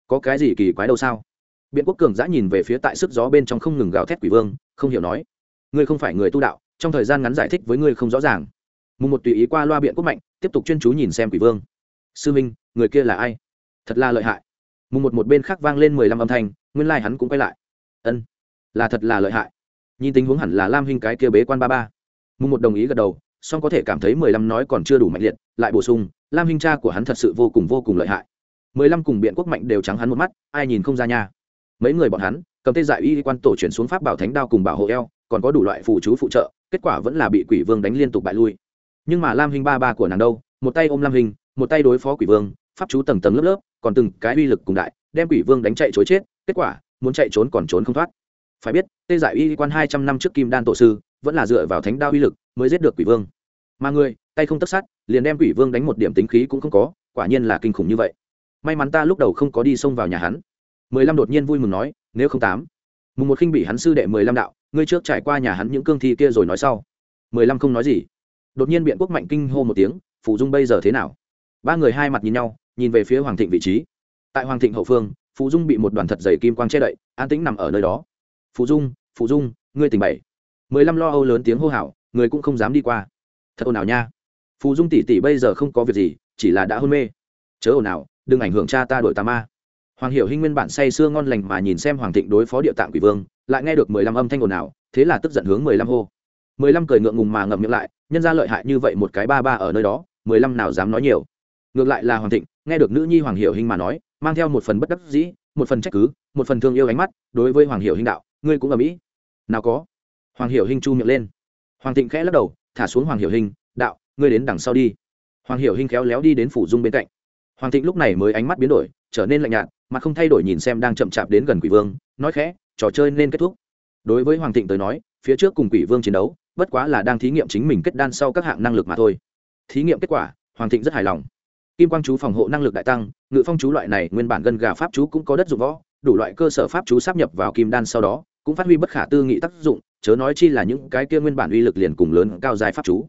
Có cái gì kỳ quái đâu sao? Biện quốc cường giã nhìn về phía tại sức gió bên trong không ngừng gào thét quỷ vương, không hiểu nói, ngươi không phải người tu đạo, trong thời gian ngắn giải thích với ngươi không rõ ràng. Mùng một tùy ý qua loa biện quốc mạnh, tiếp tục chuyên chú nhìn xem quỷ vương. Sư minh, người kia là ai? Thật là lợi hại. Mùng một một bên khác vang lên mười lăm âm thanh, nguyên lai、like、hắn cũng quay lại. Ân, là thật là lợi hại. Nhìn tình huống hẳn là lam hình cái kia bế quan ba ba. Mùng một đồng ý gật đầu, song có thể cảm thấy mười lăm nói còn chưa đủ mạnh liệt, lại bổ sung lam hình cha của hắn thật sự vô cùng vô cùng lợi hại. Mười lăm cùng biện quốc mạnh đều trắng hắn một mắt, ai nhìn không ra nha. Mấy người bọn hắn, cầm tê dại y quan tổ chuyển xuống pháp bảo thánh đao cùng bảo hộ eo, còn có đủ loại phụ chú phụ trợ, kết quả vẫn là bị quỷ vương đánh liên tục bại lui. Nhưng mà lam hình ba ba của nàng đâu, một tay ôm lam hình một tay đối phó quỷ vương, pháp chú tầng tầng lớp lớp, còn từng cái uy lực cùng đại, đem quỷ vương đánh chạy chối chết, kết quả, muốn chạy trốn còn trốn không thoát. Phải biết, tê giải y quan hai trăm năm trước kim đan tổ sư, vẫn là dựa vào thánh đao uy lực mới giết được quỷ vương mà người, tay không tất sát, liền đem quỷ vương đánh một điểm tính khí cũng không có, quả nhiên là kinh khủng như vậy. May mắn ta lúc đầu không có đi xông vào nhà hắn. Mười lăm đột nhiên vui mừng nói, nếu không tám, mùng một khinh bị hắn sư đệ mười lăm đạo, ngươi trước trải qua nhà hắn những cương thi kia rồi nói sau. Mười lăm không nói gì. Đột nhiên biện quốc mạnh kinh hô một tiếng phụ dung bây giờ thế nào? Ba người hai mặt nhìn nhau, nhìn về phía hoàng thịnh vị trí. Tại hoàng thịnh hậu phương phụ dung bị một đoàn thật dày kim quang che đậy, an tĩnh nằm ở nơi đó. Phụ dung phụ dung, ngươi tỉnh bảy mười lăm lo âu lớn tiếng hô hào, người cũng không dám đi qua thật ồn ào nha. Phù dung tỷ tỷ bây giờ không có việc gì, chỉ là đã hôn mê. Chớ ồn ào, đừng ảnh hưởng cha ta đổi tà ma. Hoàng hiểu hinh nguyên bản say sưa ngon lành mà nhìn xem hoàng thịnh đối phó địa tạng quỷ vương, lại nghe được mười lăm âm thanh ồn ào, thế là tức giận hướng mười lăm hô. mười lăm cười ngượng ngùng mà ngậm miệng lại, nhân ra lợi hại như vậy một cái ba ba ở nơi đó, mười lăm nào dám nói nhiều. Ngược lại là hoàng thịnh, nghe được nữ nhi hoàng hiểu hinh mà nói, mang theo một phần bất đắc dĩ, một phần trách cứ, một phần thương yêu ánh mắt đối với hoàng hiểu hinh đạo, ngươi cũng ở mỹ nào có. Hoàng hiểu hinh chu miệng lên. Hoàng thịnh khẽ lắc đầu thả xuống hoàng hiểu hình đạo, ngươi đến đằng sau đi. Hoàng hiểu hình khéo léo đi đến phủ dung bên cạnh. Hoàng thịnh lúc này mới ánh mắt biến đổi, trở nên lạnh nhạt, mà không thay đổi nhìn xem đang chậm chạp đến gần quỷ vương, nói khẽ, trò chơi nên kết thúc. Đối với hoàng thịnh tới nói, phía trước cùng quỷ vương chiến đấu, bất quá là đang thí nghiệm chính mình kết đan sau các hạng năng lực mà thôi. Thí nghiệm kết quả, hoàng thịnh rất hài lòng. Kim quang chú phòng hộ năng lực đại tăng, ngự phong chú loại này nguyên bản gân gà pháp chú cũng có đất dụng võ, đủ loại cơ sở pháp chú sắp nhập vào kim đan sau đó, cũng phát huy bất khả tư nghị tác dụng chớ nói chi là những cái kia nguyên bản uy lực liền cùng lớn cao dài pháp chú.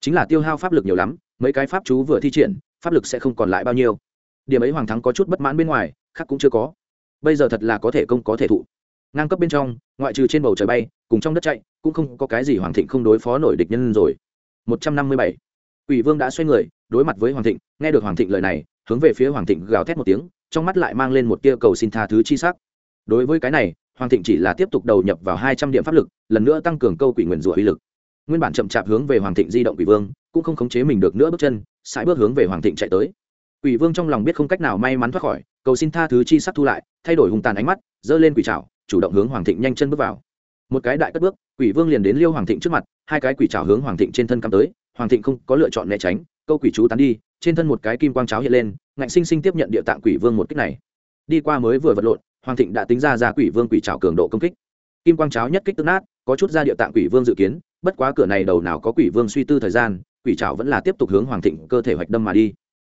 Chính là tiêu hao pháp lực nhiều lắm, mấy cái pháp chú vừa thi triển, pháp lực sẽ không còn lại bao nhiêu. Điểm ấy hoàng thắng có chút bất mãn bên ngoài, khác cũng chưa có. Bây giờ thật là có thể công có thể thụ. Ngang cấp bên trong, ngoại trừ trên bầu trời bay, cùng trong đất chạy, cũng không có cái gì hoàng thịnh không đối phó nổi địch nhân rồi. Một trăm năm mươi bảy. Quỷ vương đã xoay người, đối mặt với hoàng thịnh, nghe được hoàng thịnh lời này, hướng về phía hoàng thịnh gào thét một tiếng, trong mắt lại mang lên một tia cầu xin tha thứ chi sắc. Đối với cái này hoàng thịnh chỉ là tiếp tục đầu nhập vào hai trăm điểm pháp lực, lần nữa tăng cường câu quỷ nguyền rủa uy lực. Nguyên bản chậm chạp hướng về hoàng thịnh di động quỷ vương, cũng không khống chế mình được nữa bước chân, sải bước hướng về hoàng thịnh chạy tới. Quỷ vương trong lòng biết không cách nào may mắn thoát khỏi, cầu xin tha thứ chi sắc thu lại, thay đổi hùng tàn ánh mắt, giơ lên quỷ trào chủ động hướng hoàng thịnh nhanh chân bước vào. Một cái đại cất bước, quỷ vương liền đến liêu hoàng thịnh trước mặt, hai cái quỷ trào hướng hoàng thịnh trên thân cắm tới, hoàng thịnh không có lựa chọn né tránh, câu quỷ chú tán đi, trên thân một cái kim quang cháo hiện lên, ngạnh sinh sinh tiếp nhận địa tạng quỷ vương một kích này. Đi qua mới vừa vật lộn hoàng thịnh đã tính ra ra quỷ vương quỷ trào cường độ công kích. Kim quang cháo nhất kích tức nát, có chút ra địa tạng quỷ vương dự kiến, bất quá cửa này đầu nào có quỷ vương suy tư thời gian, quỷ trào vẫn là tiếp tục hướng hoàng thịnh cơ thể hoạch đâm mà đi.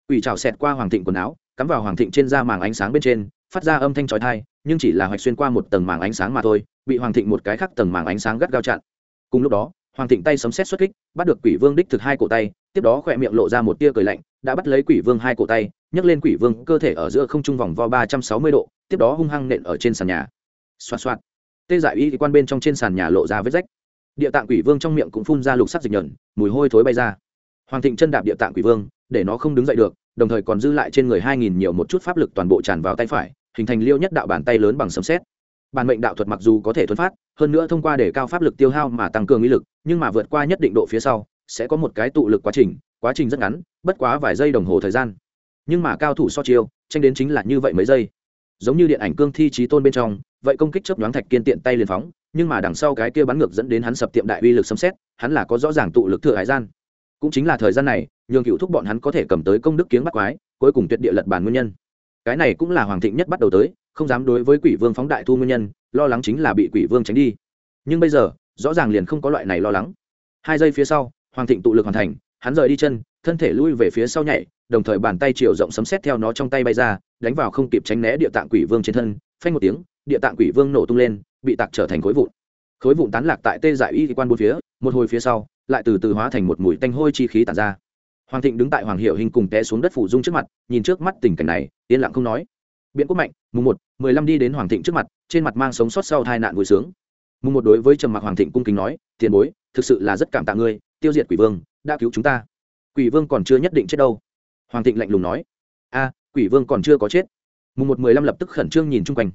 Quỷ trào xẹt qua hoàng thịnh quần áo, cắm vào hoàng thịnh trên da màng ánh sáng bên trên, phát ra âm thanh trói thai nhưng chỉ là hoạch xuyên qua một tầng màng ánh sáng mà thôi, bị hoàng thịnh một cái khác tầng màng ánh sáng gắt gao chặn. Cùng lúc đó, hoàng thịnh tay sấm xét xuất kích, bắt được quỷ vương đích thực hai cổ tay, tiếp đó khỏe miệng lộ ra một tia cười lạnh, đã bắt lấy quỷ vương hai cổ tay, nhấc lên quỷ vương cơ thể ở giữa không trung vòng vo ba trăm sáu mươi độ tiếp đó hung hăng nện ở trên sàn nhà. Xoạt xoạt. Tê dại y quan bên trong trên sàn nhà lộ ra vết rách. Địa tạng quỷ vương trong miệng cũng phun ra lục sắc dịch nhờn, mùi hôi thối bay ra. Hoàng thịnh chân đạp địa tạng quỷ vương, để nó không đứng dậy được, đồng thời còn dư lại trên người hai nghìn nhiều một chút pháp lực toàn bộ tràn vào tay phải, hình thành liêu nhất đạo bàn tay lớn bằng sấm xét bản mệnh đạo thuật mặc dù có thể thuấn phát, hơn nữa thông qua để cao pháp lực tiêu hao mà tăng cường ý lực, nhưng mà vượt qua nhất định độ phía sau, sẽ có một cái tụ lực quá trình quá trình rất ngắn, bất quá vài giây đồng hồ thời gian. Nhưng mà cao thủ so chiêu, tranh đến chính là như vậy mấy giây giống như điện ảnh cương thi trí tôn bên trong, vậy công kích chớp nhoáng thạch kiên tiện tay liền phóng, nhưng mà đằng sau cái kia bắn ngược dẫn đến hắn sập tiệm đại uy lực xâm xét hắn là có rõ ràng tụ lực thừa hải gian. Cũng chính là thời gian này, nhường cựu thúc bọn hắn có thể cầm tới công đức kiếng bắt quái, cuối cùng tuyệt địa lật bàn nguyên nhân. Cái này cũng là hoàng thịnh nhất bắt đầu tới, không dám đối với quỷ vương phóng đại thu nguyên nhân, lo lắng chính là bị quỷ vương tránh đi. Nhưng bây giờ, rõ ràng liền không có loại này lo lắng. Hai giây phía sau, hoàng thịnh tụ lực hoàn thành, hắn rời đi chân thân thể lui về phía sau nhảy, đồng thời bàn tay chiều rộng sấm xét theo nó trong tay bay ra, đánh vào không kịp tránh né địa tạng quỷ vương trên thân, phanh một tiếng, địa tạng quỷ vương nổ tung lên, bị tạc trở thành khối vụn. Khối vụn tán lạc tại tê giải y quan bốn phía, một hồi phía sau, lại từ từ hóa thành một mùi tanh hôi chi khí tàn ra. Hoàng thịnh đứng tại hoàng hiệu hình cùng té xuống đất phủ dung trước mặt, nhìn trước mắt tình cảnh này, yên lặng không nói. Biện quốc mạnh, mùng một, mười lăm đi đến hoàng thịnh trước mặt, trên mặt mang sống sót sau tai nạn vui sướng. Mùng một đối với trầm mặc hoàng thịnh cung kính nói, tiền bối, thực sự là rất cảm tạ ngươi, tiêu diệt quỷ vương, đã cứu chúng ta quỷ vương còn chưa nhất định chết đâu. Hoàng thịnh lạnh lùng nói. A, quỷ vương còn chưa có chết. Mùng một mười lăm lập tức khẩn trương nhìn chung quanh.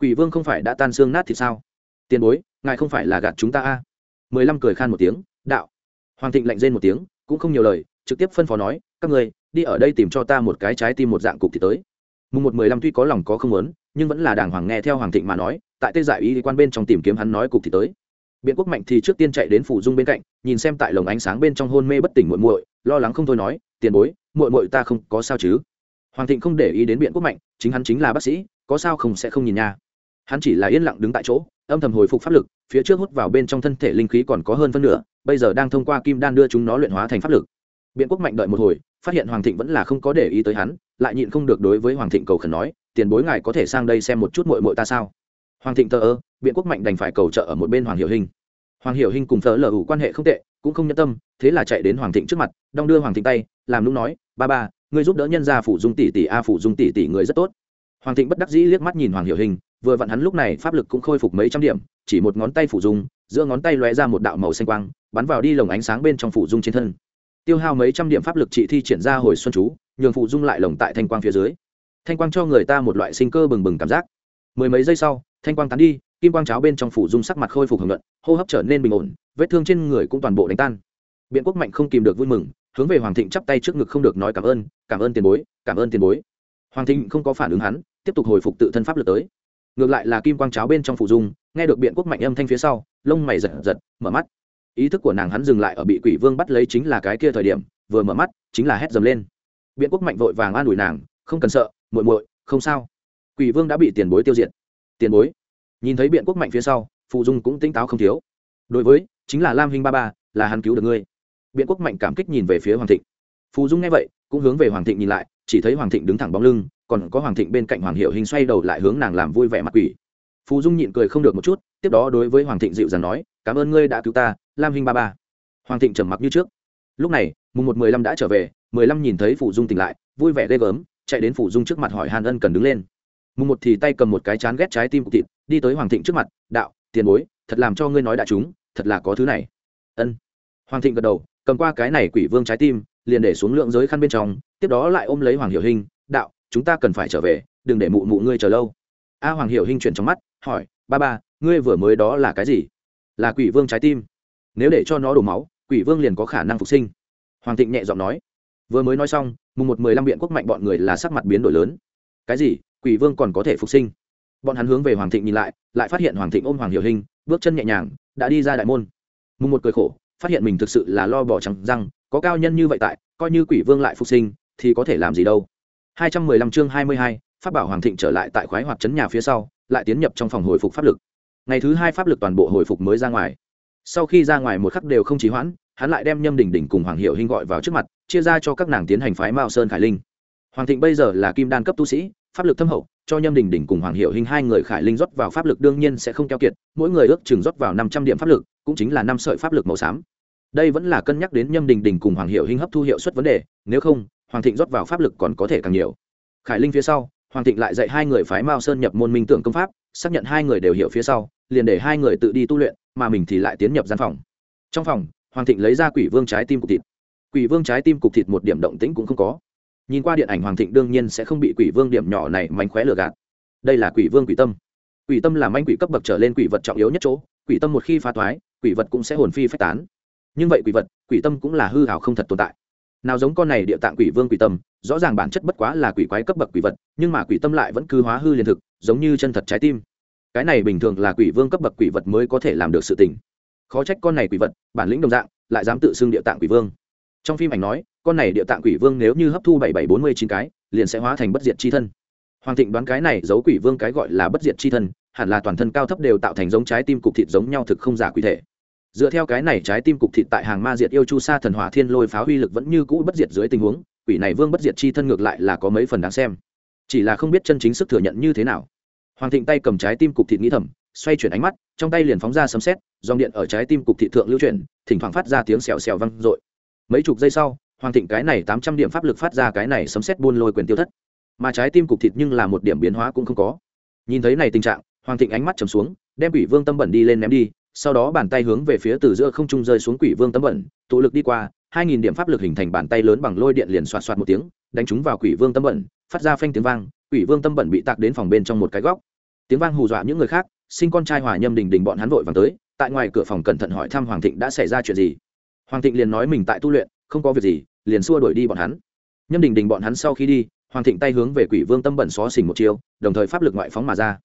Quỷ vương không phải đã tan xương nát thì sao? Tiền bối, ngài không phải là gạt chúng ta a? Mười lăm cười khan một tiếng, đạo. Hoàng thịnh lạnh rên một tiếng, cũng không nhiều lời, trực tiếp phân phó nói, các người, đi ở đây tìm cho ta một cái trái tim một dạng cục thì tới. Mùng một mười lăm tuy có lòng có không muốn, nhưng vẫn là đàng hoàng nghe theo hoàng thịnh mà nói, tại tê giải y quan bên trong tìm kiếm hắn nói cục thì tới biện quốc mạnh thì trước tiên chạy đến phủ dung bên cạnh, nhìn xem tại lồng ánh sáng bên trong hôn mê bất tỉnh muội muội, lo lắng không thôi nói, tiền bối, muội muội ta không có sao chứ? Hoàng thịnh không để ý đến biện quốc mạnh, chính hắn chính là bác sĩ, có sao không sẽ không nhìn nha. Hắn chỉ là yên lặng đứng tại chỗ, âm thầm hồi phục pháp lực, phía trước hút vào bên trong thân thể linh khí còn có hơn phân nửa, bây giờ đang thông qua kim đan đưa chúng nó luyện hóa thành pháp lực. Biện quốc mạnh đợi một hồi, phát hiện hoàng thịnh vẫn là không có để ý tới hắn, lại nhịn không được đối với hoàng thịnh cầu khẩn nói, tiền bối ngài có thể sang đây xem một chút mội mội ta sao? Hoàng thịnh thờ ơ biện quốc mạnh đành phải cầu trợ ở một bên hoàng hiệu hình hoàng hiệu hình cùng thờ lờ ủ quan hệ không tệ, cũng không nhân tâm, thế là chạy đến hoàng thịnh trước mặt, đong đưa hoàng thịnh tay, làm lúc nói, ba ba, ngươi giúp đỡ nhân gia phủ dung tỷ tỷ a, phủ dung tỷ tỷ người rất tốt. Hoàng thịnh bất đắc dĩ liếc mắt nhìn hoàng hiệu hình vừa vặn hắn lúc này pháp lực cũng khôi phục mấy trăm điểm, chỉ một ngón tay phủ dung, giữa ngón tay lóe ra một đạo màu xanh quang, bắn vào đi lồng ánh sáng bên trong phủ dung trên thân. Tiêu hao mấy trăm điểm pháp lực trị thi triển ra hồi xuân chú, nhường phủ dung lại lồng tại thanh quang phía dưới. Thanh quang cho người ta một loại sinh cơ bừng bừng cảm giác. Mười mấy giây sau, thanh quang tán đi kim quang cháo bên trong phủ dung sắc mặt khôi phục hưởng luận hô hấp trở nên bình ổn, vết thương trên người cũng toàn bộ đánh tan. Biện quốc mạnh không kìm được vui mừng, hướng về hoàng thịnh chắp tay trước ngực không được nói cảm ơn cảm ơn tiền bối, cảm ơn tiền bối. Hoàng thịnh không có phản ứng hắn, tiếp tục hồi phục tự thân pháp lực tới. Ngược lại là kim quang cháo bên trong phủ dung, nghe được biện quốc mạnh âm thanh phía sau, lông mày giật giật, mở mắt. Ý thức của nàng hắn dừng lại ở bị quỷ vương bắt lấy chính là cái kia thời điểm, vừa mở mắt, chính là hét dầm lên. Biện quốc mạnh vội vàng an ủi nàng, không cần sợ, muội muội, không sao. Quỷ vương đã bị tiền bối tiêu diệt. Tiền bối nhìn thấy biện quốc mạnh phía sau phụ dung cũng tỉnh táo không thiếu. Đối với, chính là lam hinh ba ba, là hắn cứu được ngươi. Biện quốc mạnh cảm kích nhìn về phía hoàng thịnh. Phù dung nghe vậy, cũng hướng về hoàng thịnh nhìn lại, chỉ thấy hoàng thịnh đứng thẳng bóng lưng, còn có hoàng thịnh bên cạnh hoàng hiệu hình xoay đầu lại hướng nàng làm vui vẻ mặt quỷ. Phù dung nhịn cười không được một chút, tiếp đó đối với hoàng thịnh dịu dàng nói, cảm ơn ngươi đã cứu ta, lam hinh ba ba. Hoàng thịnh trầm mặc như trước. Lúc này, mùng một mười lăm đã trở về, mười lăm nhìn thấy phù dung tỉnh lại, vui vẻ ghê gớm, chạy đến phù dung trước mặt hỏi hàn ân cần đứng lên. Mùng một thì tay cầm một cái chán ghét trái tim cục thịt đi tới hoàng thịnh trước mặt, đạo, tiền bối, thật làm cho ngươi nói đại chúng, thật là có thứ này. Ân. Hoàng thịnh gật đầu, cầm qua cái này quỷ vương trái tim, liền để xuống lượng giới khăn bên trong, tiếp đó lại ôm lấy hoàng hiểu hình đạo, chúng ta cần phải trở về, đừng để mụ mụ ngươi chờ lâu. A hoàng hiểu hình chuyển trong mắt, hỏi, ba ba, ngươi vừa mới đó là cái gì? Là quỷ vương trái tim. Nếu để cho nó đổ máu, quỷ vương liền có khả năng phục sinh. Hoàng thịnh nhẹ giọng nói. Vừa mới nói xong, mùng một mười lăm biện quốc mạnh bọn người là sắc mặt biến đổi lớn. Cái gì? Quỷ vương còn có thể phục sinh? Bọn hắn hướng về hoàng thịnh nhìn lại lại phát hiện hoàng thịnh ôm hoàng hiểu hình bước chân nhẹ nhàng đã đi ra đại môn. Mùng một cười khổ phát hiện mình thực sự là lo bỏ trắng răng có cao nhân như vậy tại coi như quỷ vương lại phục sinh thì có thể làm gì đâu. 215 chương 22, pháp bảo hoàng thịnh trở lại tại khoái hoạt trấn nhà phía sau lại tiến nhập trong phòng hồi phục pháp lực. Ngày thứ hai pháp lực toàn bộ hồi phục mới ra ngoài. Sau khi ra ngoài một khắc đều không trì hoãn hắn lại đem nhâm đỉnh đỉnh cùng hoàng hiệu hình gọi vào trước mặt chia ra cho các nàng tiến hành phái mao sơn khải linh. Hoàng thịnh bây giờ là kim đan cấp tu sĩ pháp lực thâm hậu cho nhâm đình đỉnh cùng hoàng hiệu hình hai người khải linh rót vào pháp lực đương nhiên sẽ không keo kiệt, mỗi người ước chừng rót vào năm trăm điểm pháp lực, cũng chính là năm sợi pháp lực màu xám. Đây vẫn là cân nhắc đến nhâm đình đình cùng hoàng hiệu hình hấp thu hiệu suất vấn đề, nếu không, hoàng thịnh rót vào pháp lực còn có thể càng nhiều. Khải linh phía sau, hoàng thịnh lại dạy hai người phái mao sơn nhập môn minh tưởng công pháp, xác nhận hai người đều hiểu phía sau, liền để hai người tự đi tu luyện, mà mình thì lại tiến nhập gian phòng. Trong phòng, hoàng thịnh lấy ra quỷ vương trái tim cục thịt. Quỷ vương trái tim cục thịt một điểm động tĩnh cũng không có nhìn qua điện ảnh hoàng thịnh đương nhiên sẽ không bị quỷ vương điểm nhỏ này mánh khóe lừa gạt. Đây là quỷ vương quỷ tâm. Quỷ tâm là manh quỷ cấp bậc trở lên quỷ vật trọng yếu nhất chỗ, quỷ tâm một khi phá thoái quỷ vật cũng sẽ hồn phi phách tán. Nhưng vậy quỷ vật, quỷ tâm cũng là hư hào không thật tồn tại. Nào giống con này địa tạng quỷ vương quỷ tâm, rõ ràng bản chất bất quá là quỷ quái cấp bậc quỷ vật, nhưng mà quỷ tâm lại vẫn cứ hóa hư liền thực, giống như chân thật trái tim. Cái này bình thường là quỷ vương cấp bậc quỷ vật mới có thể làm được sự tình. Khó trách con này quỷ vật, bản lĩnh đồng dạng, lại dám tự xưng địa tạng quỷ vương. Trong phim ảnh nói con này địa tạng quỷ vương nếu như hấp thu bảy bảy bốn mươi chín cái, liền sẽ hóa thành bất diệt c h i thân. Hoàng thịnh đoán cái này giấu quỷ vương cái gọi là bất diệt c h i thân, hẳn là toàn thân cao thấp đều tạo thành giống trái tim cục thịt giống nhau thực không giả quỷ thể. Dựa theo cái này trái tim cục thịt tại hàng ma diệt yêu chu sa thần hỏa thiên lôi pháo uy lực vẫn như cũ bất diệt dưới tình huống, quỷ này vương bất diệt chi thân ngược lại là có mấy phần đáng xem. Chỉ là không biết chân chính sức thừa nhận như thế nào. Hoàng thịnh tay cầm trái tim cục thịt nghĩ thầm, xoay chuyển ánh mắt, trong tay liền phóng ra sấm xét dòng điện ở trái tim cục thịt thượng lưu chuyển, thỉnh thoảng phát ra tiếng xèo xèo văng r mấy chục giây sau hoàng thịnh cái này tám trăm điểm pháp lực phát ra cái này sấm xét buôn lôi quyền tiêu thất. Mà trái tim cục thịt nhưng là một điểm biến hóa cũng không có. Nhìn thấy này tình trạng, hoàng thịnh ánh mắt trầm xuống, đem quỷ vương tâm bẩn đi lên ném đi, sau đó bàn tay hướng về phía từ giữa không trung rơi xuống quỷ vương tâm bẩn, tụ lực đi qua, hai nghìn điểm pháp lực hình thành bàn tay lớn bằng lôi điện liền xoạt xoạt một tiếng, đánh trúng vào quỷ vương tâm bẩn, phát ra phanh tiếng vang, quỷ vương tâm bẩn bị tạc đến phòng bên trong một cái góc. Tiếng vang hù dọa những người khác, sinh con trai hòa nhâm đình đình bọn hắn vội vàng tới, tại ngoài cửa phòng cẩn thận hỏi thăm hoàng thịnh đã xảy ra chuyện gì. Hoàng thịnh liền nói mình tại tu luyện, không có việc gì liền xua đuổi đi bọn hắn. Nhâm đình đình bọn hắn sau khi đi, hoàng thịnh tay hướng về quỷ vương tâm bẩn xó xỉnh một chiêu, đồng thời pháp lực ngoại phóng mà ra.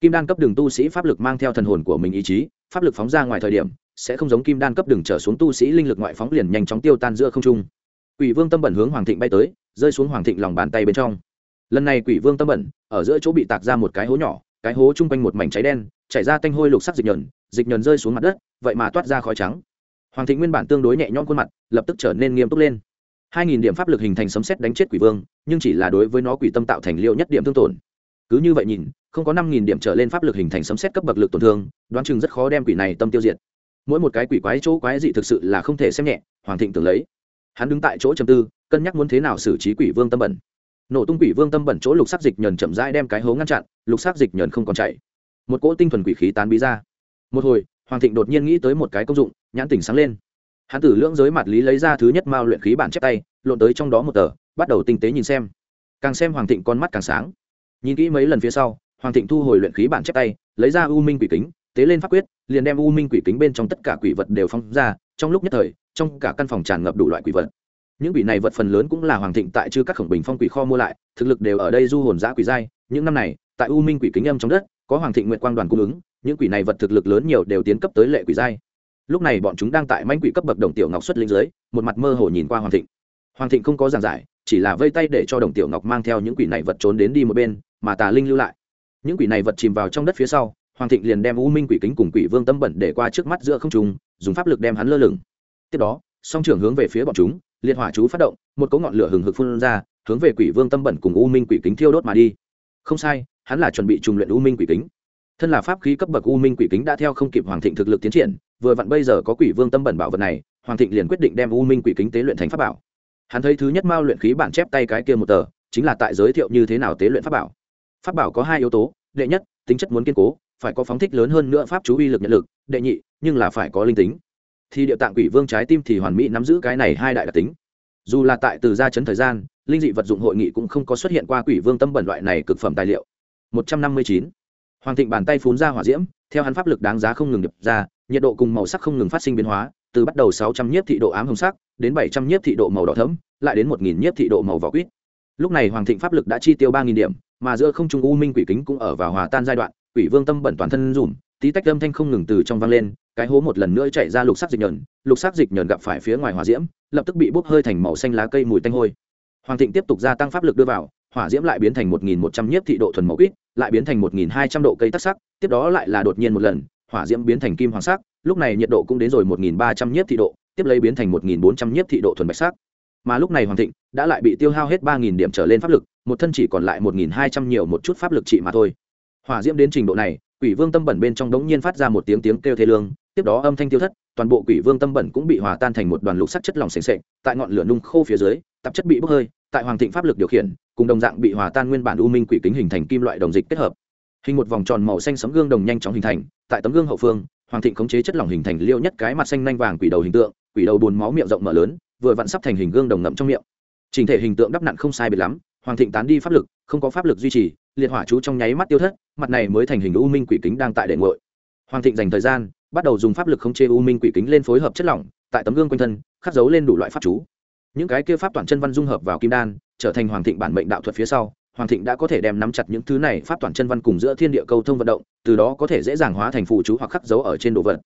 Kim đan cấp đường tu sĩ pháp lực mang theo thần hồn của mình ý chí, pháp lực phóng ra ngoài thời điểm, sẽ không giống kim đan cấp đường trở xuống tu sĩ linh lực ngoại phóng liền nhanh chóng tiêu tan giữa không trung. Quỷ vương tâm bẩn hướng hoàng thịnh bay tới, rơi xuống hoàng thịnh lòng bàn tay bên trong. Lần này quỷ vương tâm bẩn, ở giữa chỗ bị tạc ra một cái hố nhỏ, cái hố chung quanh một mảnh cháy đen, chảy ra tanh hôi lục sắc dịch nhờn dịch nhờn rơi xuống mặt đất, vậy mà toát ra khói trắng. Hoàng thịnh nguyên bản tương đối nhẹ nhõm khuôn mặt, lập tức trở nên nghiêm túc lên hai nghìn điểm pháp lực hình thành sấm xét đánh chết quỷ vương, nhưng chỉ là đối với nó quỷ tâm tạo thành liệu nhất điểm thương tổn. Cứ như vậy nhìn, không có năm nghìn điểm trở lên pháp lực hình thành sấm xét cấp bậc lực tổn thương, đoán chừng rất khó đem quỷ này tâm tiêu diệt. Mỗi một cái quỷ quái chỗ quái dị thực sự là không thể xem nhẹ, hoàng thịnh tưởng lấy. Hắn đứng tại chỗ chầm tư, cân nhắc muốn thế nào xử trí quỷ vương tâm bẩn. Nổ tung quỷ vương tâm bẩn chỗ lục sắc dịch nhờn chậm rãi đem cái hố ngăn chặn, lục sắc dịch nhờn không còn chạy. Một cỗ tinh thuần quỷ khí tán bí ra. Một hồi, hoàng thịnh đột nhiên nghĩ tới một cái công dụng, nhãn tỉnh sáng lên hắn tử lưỡng giới mặt lý lấy ra thứ nhất mao luyện khí bản chép tay, lộn tới trong đó một tờ, bắt đầu tinh tế nhìn xem. Càng xem hoàng thịnh con mắt càng sáng. Nhìn kỹ mấy lần phía sau, hoàng thịnh thu hồi luyện khí bản chép tay, lấy ra u minh quỷ kính, tế lên pháp quyết, liền đem u minh quỷ kính bên trong tất cả quỷ vật đều phong ra, trong lúc nhất thời, trong cả căn phòng tràn ngập đủ loại quỷ vật. Những quỷ này vật phần lớn cũng là hoàng thịnh tại chư các khổng bình phong quỷ kho mua lại, thực lực đều ở đây du hồn giã quỷ giai. Những năm này, tại u minh quỷ kính âm trong đất, có hoàng thịnh nguyện quang đoàn cung ứng, những quỷ này vật thực lực lớn nhiều đều tiến cấp tới lệ quỷ giai lúc này bọn chúng đang tại manh quỷ cấp bậc đồng tiểu ngọc xuất linh dưới, một mặt mơ hồ nhìn qua hoàng thịnh. Hoàng thịnh không có giảng giải, chỉ là vây tay để cho đồng tiểu ngọc mang theo những quỷ này vật trốn đến đi một bên, mà tà linh lưu lại. Những quỷ này vật chìm vào trong đất phía sau, hoàng thịnh liền đem u minh quỷ kính cùng quỷ vương tâm bẩn để qua trước mắt giữa không trung, dùng pháp lực đem hắn lơ lửng. Tiếp đó, song trưởng hướng về phía bọn chúng, liệt hỏa chú phát động, một cỗ ngọn lửa hừng hực phun ra, hướng về quỷ vương tâm bẩn cùng u minh quỷ kính thiêu đốt mà đi. Không sai, hắn là chuẩn bị trùng luyện u minh quỷ kính. Thân là pháp khí cấp bậc u minh quỷ kính đã theo không kịp hoàng thịnh thực lực tiến triển vừa vặn bây giờ có quỷ vương tâm bẩn bảo vật này, hoàng thịnh liền quyết định đem u minh quỷ kính tế luyện thành pháp bảo. Hắn thấy thứ nhất mao luyện khí bản chép tay cái kia một tờ, chính là tại giới thiệu như thế nào tế luyện pháp bảo. Pháp bảo có hai yếu tố, đệ nhất, tính chất muốn kiên cố, phải có phóng thích lớn hơn nữa pháp chú uy lực nhận lực, đệ nhị, nhưng là phải có linh tính. Thì địa tạng quỷ vương trái tim thì hoàn mỹ nắm giữ cái này hai đại đặc tính. Dù là tại từ gia chấn thời gian, linh dị vật dụng hội nghị cũng không có xuất hiện qua quỷ vương tâm bẩn loại này cực phẩm tài liệu. Một trăm năm mươi chín. Hoàng thịnh bàn tay phun ra hỏa diễm theo hắn pháp lực đáng giá không ngừng nhập ra, nhiệt độ cùng màu sắc không ngừng phát sinh biến hóa, từ bắt đầu sáu trăm nhiếp thị độ ám hồng sắc đến bảy trăm nhiếp thị độ màu đỏ thấm lại đến một nghìn nhiếp thị độ màu vỏ quýt. Lúc này hoàng thịnh pháp lực đã chi tiêu ba nghìn điểm, mà giữa không trung u minh quỷ kính cũng ở vào hòa tan giai đoạn, quỷ vương tâm bẩn toàn thân dùm tí tách âm thanh không ngừng từ trong vang lên, cái hố một lần nữa chạy ra lục sắc dịch nhờn, lục sắc dịch nhờn gặp phải phía ngoài hỏa diễm, lập tức bị bốc hơi thành màu xanh lá cây mùi tanh hôi. Hoàng thịnh tiếp tục gia tăng pháp lực đưa vào hỏa diễm lại biến thành một nghìn một trăm nhiếp thị độ thuần màu quýt, lại biến thành một nghìn hai trăm độ cây tắc sắc, tiếp đó lại là đột nhiên một lần, hỏa diễm biến thành kim hoàng sắc, lúc này nhiệt độ cũng đến rồi một nghìn ba trăm nhiếp thị độ, tiếp lấy biến thành một nghìn bốn trăm nhiếp thị độ thuần bạch sắc. Mà lúc này hoàng thịnh đã lại bị tiêu hao hết ba nghìn điểm trở lên pháp lực, một thân chỉ còn lại một nghìn hai trăm nhiều một chút pháp lực trị mà thôi. Hỏa diễm đến trình độ này, quỷ vương tâm bẩn bên trong đống nhiên phát ra một tiếng tiếng kêu thê lương, tiếp đó âm thanh tiêu thất, toàn bộ quỷ vương tâm bẩn cũng bị hòa tan thành một đoàn lục sắc chất lỏng s ề tại ngọn lửa nung khô phía dưới, tạp chất bị bốc hơi, tại hoàng thịnh pháp lực điều khiển cùng đồng dạng bị hòa tan nguyên bản u minh quỷ kính hình thành kim loại đồng dịch kết hợp. Hình một vòng tròn màu xanh sấm gương đồng nhanh chóng hình thành, tại tấm gương hậu phương, hoàng thịnh khống chế chất lỏng hình thành liêu nhất cái mặt xanh nanh vàng quỷ đầu hình tượng, quỷ đầu bùn máu miệng rộng mở lớn, vừa vặn sắp thành hình gương đồng ngậm trong miệng. Trình thể hình tượng đắp nặn không sai biệt lắm, hoàng thịnh tán đi pháp lực, không có pháp lực duy trì, liệt hỏa chú trong nháy mắt tiêu thất, mặt này mới thành hình u minh quỷ kính đang tại đệ ngội. Hoàng thịnh dành thời gian, bắt đầu dùng pháp lực khống chế u minh quỷ kính lên phối hợp chất lỏng, tại tấm gương quanh thân, khắc dấu lên đủ loại pháp chú. Những cái kia pháp toàn chân văn dung hợp vào kim đan trở thành hoàng thịnh bản mệnh đạo thuật phía sau, hoàng thịnh đã có thể đem nắm chặt những thứ này pháp toàn chân văn cùng giữa thiên địa câu thông vận động, từ đó có thể dễ dàng hóa thành phù chú hoặc khắc dấu ở trên đồ vật.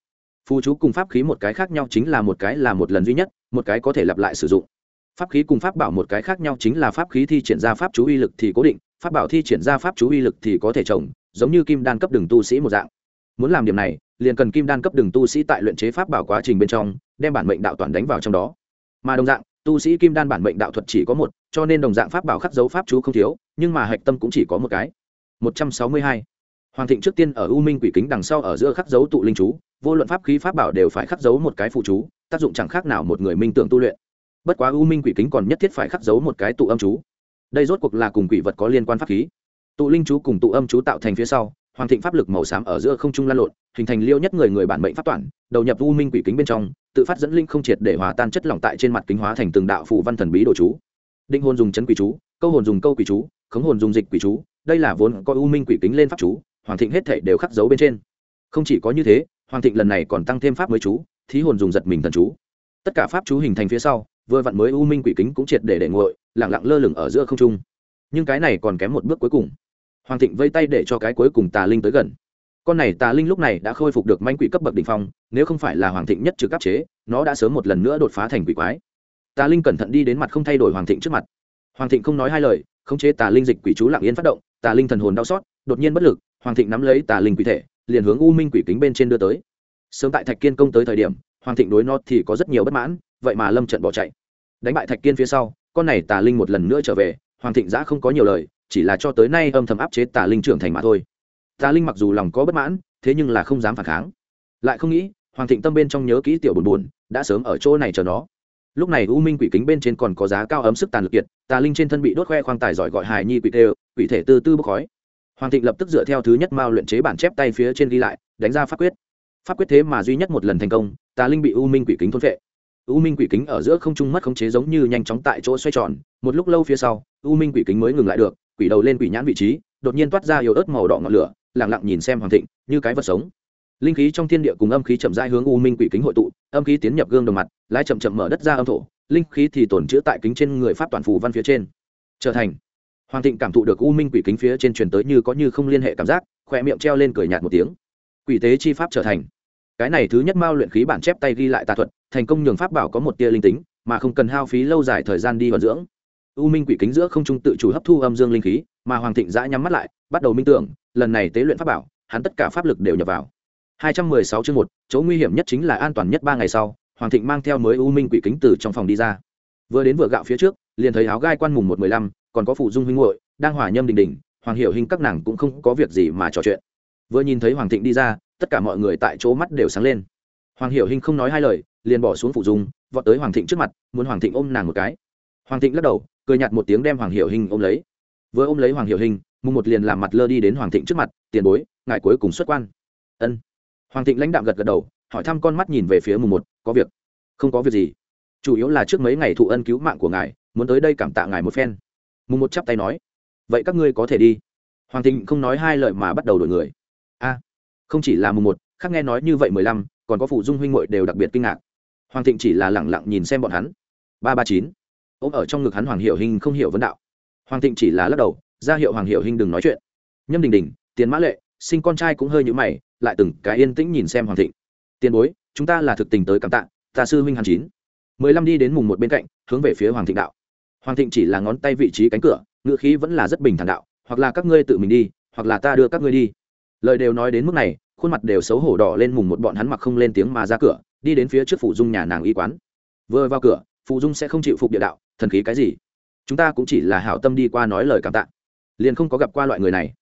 Phù chú cùng pháp khí một cái khác nhau chính là một cái là một lần duy nhất, một cái có thể lặp lại sử dụng. Pháp khí cùng pháp bảo một cái khác nhau chính là pháp khí thi triển ra pháp chú uy lực thì cố định, pháp bảo thi triển ra pháp chú uy lực thì có thể trồng, giống như kim đan cấp đường tu sĩ một dạng. Muốn làm điểm này, liền cần kim đan cấp đường tu sĩ tại luyện chế pháp bảo quá trình bên trong, đem bản mệnh đạo toàn đánh vào trong đó. Mà đồng dạng tu sĩ kim đan bản mệnh đạo thuật chỉ có một, cho nên đồng dạng pháp bảo khắc dấu pháp chú không thiếu, nhưng mà hạch tâm cũng chỉ có một cái. Một trăm sáu mươi hai. Hoàng thịnh trước tiên ở u minh quỷ kính đằng sau ở giữa khắc dấu tụ linh chú, vô luận pháp khí pháp bảo đều phải khắc dấu một cái phụ chú, tác dụng chẳng khác nào một người minh tưởng tu luyện. Bất quá u minh quỷ kính còn nhất thiết phải khắc dấu một cái tụ âm chú. Đây rốt cuộc là cùng quỷ vật có liên quan pháp khí. Tụ linh chú cùng tụ âm chú tạo thành phía sau, hoàng thịnh pháp lực màu xám ở giữa không trung lan lộn, hình thành liêu nhất người người bản mệnh pháp toản đầu nhập u minh quỷ kính bên trong tự phát dẫn linh không triệt để hòa tan chất lỏng tại trên mặt kính hóa thành từng đạo phù văn thần bí đồ chú. Định hồn dùng chấn quỷ chú, câu hồn dùng câu quỷ chú, khống hồn dùng dịch quỷ chú, đây là vốn có u minh quỷ kính lên pháp chú, hoàng thịnh hết thể đều khắc dấu bên trên. Không chỉ có như thế, hoàng thịnh lần này còn tăng thêm pháp mới chú, thí hồn dùng giật mình thần chú. Tất cả pháp chú hình thành phía sau, vừa vặn mới u minh quỷ kính cũng triệt để để nguội lẳng lặng lơ lửng ở giữa không trung. Nhưng cái này còn kém một bước cuối cùng. Hoàng thịnh vây tay để cho cái cuối cùng tà linh tới gần con này tà linh lúc này đã khôi phục được manh quỷ cấp bậc đ ỉ n h phong, nếu không phải là hoàng thịnh nhất trực áp chế, nó đã sớm một lần nữa đột phá thành quỷ quái. Tà linh cẩn thận đi đến mặt không thay đổi hoàng thịnh trước mặt. Hoàng thịnh không nói hai lời, khống chế tà linh dịch quỷ chú lạng yên phát động, tà linh thần hồn đau xót, đột nhiên bất lực, hoàng thịnh nắm lấy tà linh quỷ thể, liền hướng u minh quỷ kính bên trên đưa tới. Sớm tại thạch kiên công tới thời điểm, hoàng thịnh đối nó thì có rất nhiều bất mãn, vậy mà lâm trận bỏ chạy. Đánh bại thạch kiên phía sau, con này tà linh một lần nữa trở về, hoàng thịnh giã không có nhiều lời, chỉ là cho tới nay âm thầm áp chế tà linh trưởng thành mà thôi tà linh mặc dù lòng có bất mãn, thế nhưng là không dám phản kháng. Lại không nghĩ, hoàng thịnh tâm bên trong nhớ kỹ tiểu buồn buồn, đã sớm ở chỗ này chờ nó. Lúc này u minh quỷ kính bên trên còn có giá cao ấm sức tàn lực kiệt, tà linh trên thân bị đốt khoe khoang tài giỏi gọi hài nhi quỷ tê quỷ thể tư tư bốc khói. Hoàng thịnh lập tức dựa theo thứ nhất mao luyện chế bản chép tay phía trên ghi lại, đánh ra pháp quyết. Pháp quyết thế mà duy nhất một lần thành công, tà linh bị u minh quỷ kính thôn vệ u minh quỷ kính ở giữa không trung mất khống chế giống như nhanh chóng tại chỗ xoay tròn, một lúc lâu phía sau, u minh quỷ kính mới ngừng lại được, quỷ đầu lên quỷ nhãn vị trí đột nhiên toát ra yếu ớt màu đỏ ngọn lửa lẳng lặng nhìn xem hoàng thịnh, như cái vật sống. Linh khí trong thiên địa cùng âm khí chậm rãi hướng u minh quỷ kính hội tụ, âm khí tiến nhập gương đồng mặt lại chậm chậm mở đất ra âm thổ, linh khí thì tổn chữ tại kính trên người pháp toàn phù văn phía trên. Trở thành. Hoàng thịnh cảm thụ được u minh quỷ kính phía trên truyền tới như có như không liên hệ cảm giác khoe miệng treo lên cười nhạt một tiếng. Quỷ tế chi pháp trở thành. Cái này thứ nhất mao luyện khí bản chép tay ghi lại tà thuật, thành công nhường pháp bảo có một tia linh tính, mà không cần hao phí lâu dài thời gian đi vận dưỡng. U minh quỷ kính giữa không trung tự chủ hấp thu âm dương linh khí mà hoàng thịnh giã nhắm mắt lại, bắt đầu minh tưởng, lần này tế luyện pháp bảo, hắn tất cả pháp lực đều nhập vào. 216 chương một, chỗ nguy hiểm nhất chính là an toàn nhất ba ngày sau, hoàng thịnh mang theo mới u minh quỷ kính từ trong phòng đi ra. Vừa đến vừa gạo phía trước, liền thấy áo gai quan mùng một mười lăm, còn có phụ dung huynh hội đang hòa nhâm đình đình, hoàng hiểu hình các nàng cũng không có việc gì mà trò chuyện. Vừa nhìn thấy hoàng thịnh đi ra, tất cả mọi người tại chỗ mắt đều sáng lên. Hoàng hiểu hinh không nói hai lời, liền bỏ xuống phụ dung, vọt tới hoàng thịnh trước mặt, muốn hoàng thịnh ôm nàng một cái. Hoàng thịnh lắc đầu, cười nhặt một tiếng đem hoàng hiểu hinh ôm lấy vừa ôm lấy hoàng hiệu hình, mùng một liền làm mặt lơ đi đến hoàng thịnh trước mặt tiền bối ngài cuối cùng xuất quan. Ân. Hoàng thịnh lãnh đạm gật gật đầu hỏi thăm con mắt nhìn về phía mùng một có việc? Không có việc gì. Chủ yếu là trước mấy ngày thụ ân cứu mạng của ngài muốn tới đây cảm tạ ngài một phen. Mùng một chắp tay nói vậy các ngươi có thể đi. Hoàng thịnh không nói hai lời mà bắt đầu đổi người. A không chỉ là mùng một khác nghe nói như vậy mười lăm còn có phụ dung huynh muội đều đặc biệt kinh ngạc. Hoàng thịnh chỉ là lẳng lặng nhìn xem bọn hắn. Ba ba chín. Ôm ở trong ngực hắn hoàng hiệu hình không hiểu vấn đạo hoàng thịnh chỉ là lắc đầu, ra hiệu hoàng hiệu hình đừng nói chuyện. Nhâm đình đình, tiền mã lệ, sinh con trai cũng hơi nhữ mày, lại từng cái yên tĩnh nhìn xem hoàng thịnh. Tiền bối, chúng ta là thực tình tới cảm tạ, ta sư huynh hàn chín. Mười lăm đi đến mùng một bên cạnh, hướng về phía hoàng thịnh đạo. Hoàng thịnh chỉ là ngón tay vị trí cánh cửa ngựa khí vẫn là rất bình thản đạo, hoặc là các ngươi tự mình đi, hoặc là ta đưa các ngươi đi. Lời đều nói đến mức này, khuôn mặt đều xấu hổ đỏ lên mùng một bọn hắn mặc không lên tiếng mà ra cửa, đi đến phía trước phủ dung nhà nàng y quán. Vừa vào cửa phụ dung sẽ không chịu phục địa đạo, thần khí cái gì? Chúng ta cũng chỉ là hảo tâm đi qua nói lời cảm tạ. Liền không có gặp qua loại người này.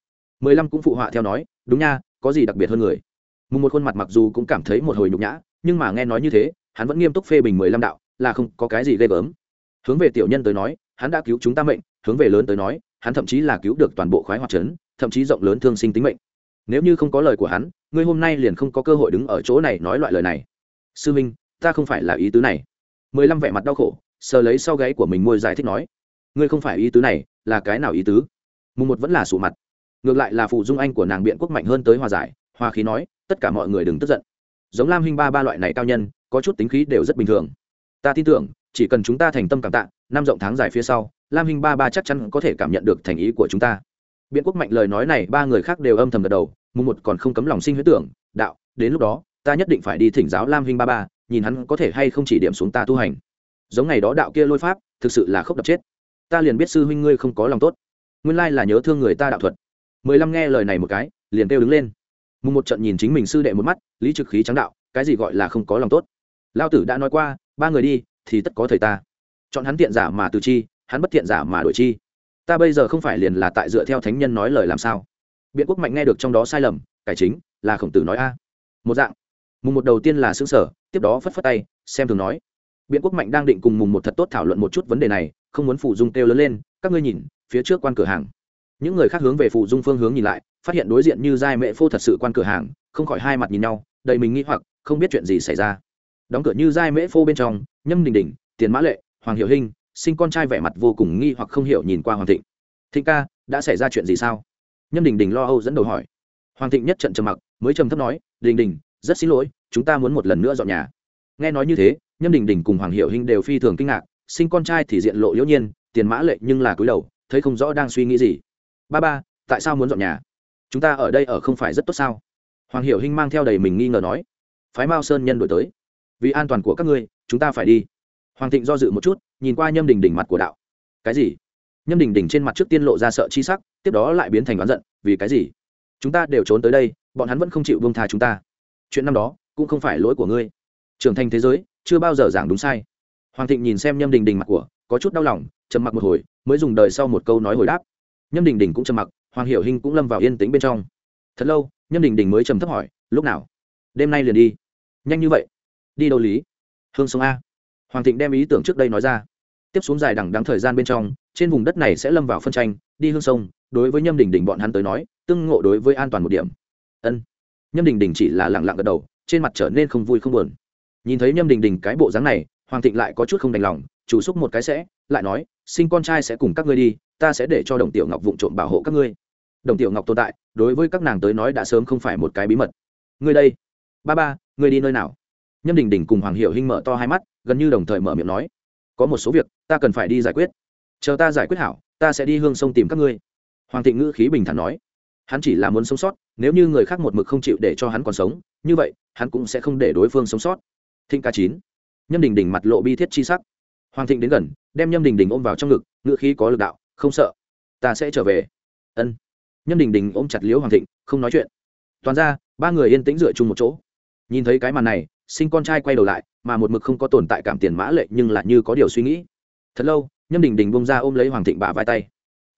Mười lăm cũng phụ họa theo nói, đúng nha, có gì đặc biệt hơn người? Mùng một khuôn mặt mặc dù cũng cảm thấy một hồi nhục nhã, nhưng mà nghe nói như thế, hắn vẫn nghiêm túc phê bình mười lăm đạo, là không có cái gì ghê gớm. Hướng về tiểu nhân tới nói, hắn đã cứu chúng ta mệnh, hướng về lớn tới nói, hắn thậm chí là cứu được toàn bộ khoái hoạt trấn, thậm chí rộng lớn thương sinh tính mệnh. Nếu như không có lời của hắn, ngươi hôm nay liền không có cơ hội đứng ở chỗ này nói loại lời này. Sư minh, ta không phải là ý tứ này. Mười lăm vẻ mặt đau khổ, sờ lấy sau gáy của mình môi giải thích nói ngươi không phải ý tứ này, là cái nào ý tứ? Mùng một vẫn là sụ mặt. Ngược lại là phụ dung anh của nàng biện quốc mạnh hơn tới hòa giải, hòa khí nói, tất cả mọi người đừng tức giận. Giống lam hinh ba ba loại này cao nhân, có chút tính khí đều rất bình thường. Ta tin tưởng, chỉ cần chúng ta thành tâm cảm tạ, năm rộng tháng dài phía sau, lam hinh ba ba chắc chắn có thể cảm nhận được thành ý của chúng ta. Biện quốc mạnh lời nói này, ba người khác đều âm thầm gật đầu mùng một còn không cấm lòng sinh huyết tưởng, đạo, đến lúc đó, ta nhất định phải đi thỉnh giáo lam hinh ba ba, nhìn hắn có thể hay không chỉ điểm xuống ta tu hành. Giống ngày đó đạo kia lôi pháp, thực sự là khốc đập chết ta liền biết sư huynh ngươi không có lòng tốt. Nguyên lai là nhớ thương người ta đạo thuật. Mười lăm nghe lời này một cái, liền kêu đứng lên. Mùng một trận nhìn chính mình sư đệ một mắt, lý trực khí trắng đạo, cái gì gọi là không có lòng tốt? Lao tử đã nói qua, ba người đi, thì tất có thời ta. Chọn hắn tiện giả mà từ chi, hắn bất tiện giả mà đổi chi. Ta bây giờ không phải liền là tại dựa theo thánh nhân nói lời làm sao? Biện quốc mạnh nghe được trong đó sai lầm, cải chính, là khổng tử nói a. Một dạng. Mùng một đầu tiên là xứng sở tiếp đó phất phất tay, xem thường nói biện quốc mạnh đang định cùng mùng một thật tốt thảo luận một chút vấn đề này, không muốn phụ dung kêu lớn lên, các ngươi nhìn, phía trước quan cửa hàng. Những người khác hướng về phụ dung phương hướng nhìn lại, phát hiện đối diện như giai mẹ phô thật sự quan cửa hàng, không khỏi hai mặt nhìn nhau, đầy mình nghĩ hoặc, không biết chuyện gì xảy ra. Đóng cửa như giai mễ phô bên trong, nhâm đình đình, tiền mã lệ, hoàng hiệu hinh, sinh con trai vẻ mặt vô cùng nghi hoặc không hiểu nhìn qua hoàng thịnh. Thịnh ca, đã xảy ra chuyện gì sao? Nhâm đình đình lo âu dẫn đầu hỏi. Hoàng thịnh nhất trận trầm mặc, mới trầm thấp nói, đình đình, rất xin lỗi, chúng ta muốn một lần nữa dọn nhà. Nghe nói như thế nhâm đình đình cùng hoàng hiệu hinh đều phi thường kinh ngạc, sinh con trai thì diện lộ liễu nhiên, tiền mã lệ nhưng là cúi đầu, thấy không rõ đang suy nghĩ gì. Ba ba, tại sao muốn dọn nhà? Chúng ta ở đây ở không phải rất tốt sao? Hoàng hiệu hinh mang theo đầy mình nghi ngờ nói. Phái mao sơn nhân đổi tới. Vì an toàn của các ngươi, chúng ta phải đi. Hoàng thịnh do dự một chút, nhìn qua nhâm đình đình mặt của đạo. Cái gì? Nhâm đình đình trên mặt trước tiên lộ ra sợ chi sắc, tiếp đó lại biến thành oán giận. Vì cái gì? Chúng ta đều trốn tới đây, bọn hắn vẫn không chịu bông tha chúng ta. Chuyện năm đó, cũng không phải lỗi của ngươi. Trưởng thành thế giới chưa bao giờ giảng đúng sai. Hoàng thịnh nhìn xem nhâm đình đình mặt của, có chút đau lòng, trầm mặc một hồi, mới dùng đời sau một câu nói hồi đáp. Nhâm đình đình cũng trầm mặc, hoàng hiểu hinh cũng lâm vào yên tĩnh bên trong. Thật lâu, nhâm đình đình mới trầm thấp hỏi, lúc nào? Đêm nay liền đi. Nhanh như vậy? Đi đâu lý? Hương sông a. Hoàng thịnh đem ý tưởng trước đây nói ra. Tiếp xuống dài đằng đắng thời gian bên trong, trên vùng đất này sẽ lâm vào phân tranh, đi hương sông, đối với nhâm đình đình bọn hắn tới nói, tương ngộ đối với an toàn một điểm. Ân. Nhâm đình đình chỉ là lẳng lặng gật đầu, trên mặt trở nên không vui không buồn nhìn thấy nhâm đình đình cái bộ dáng này, hoàng thịnh lại có chút không đành lòng, chủ xúc một cái sẽ, lại nói, sinh con trai sẽ cùng các ngươi đi, ta sẽ để cho đồng tiểu ngọc vụng trộm bảo hộ các ngươi. Đồng tiểu ngọc tồn tại, đối với các nàng tới nói đã sớm không phải một cái bí mật. Ngươi đây, ba ba, ngươi đi nơi nào? Nhâm đình đình cùng hoàng hiệu hinh mở to hai mắt, gần như đồng thời mở miệng nói, có một số việc, ta cần phải đi giải quyết. Chờ ta giải quyết hảo, ta sẽ đi hương sông tìm các ngươi. Hoàng thịnh ngữ khí bình thản nói, hắn chỉ là muốn sống sót, nếu như người khác một mực không chịu để cho hắn còn sống, như vậy, hắn cũng sẽ không để đối phương sống sót thịnh ca chín. Nhâm đình đình mặt lộ bi thiết chi sắc. Hoàng thịnh đến gần, đem nhâm đình đình ôm vào trong ngực ngự khí có lực đạo, không sợ, ta sẽ trở về. Ân. Nhâm đình đình ôm chặt liễu hoàng thịnh, không nói chuyện. Toàn ra, ba người yên tĩnh dựa chung một chỗ. Nhìn thấy cái màn này, sinh con trai quay đầu lại, mà một mực không có tồn tại cảm tiền mã lệ nhưng lại như có điều suy nghĩ. Thật lâu, nhâm đình đình bông ra ôm lấy hoàng thịnh bà vai tay.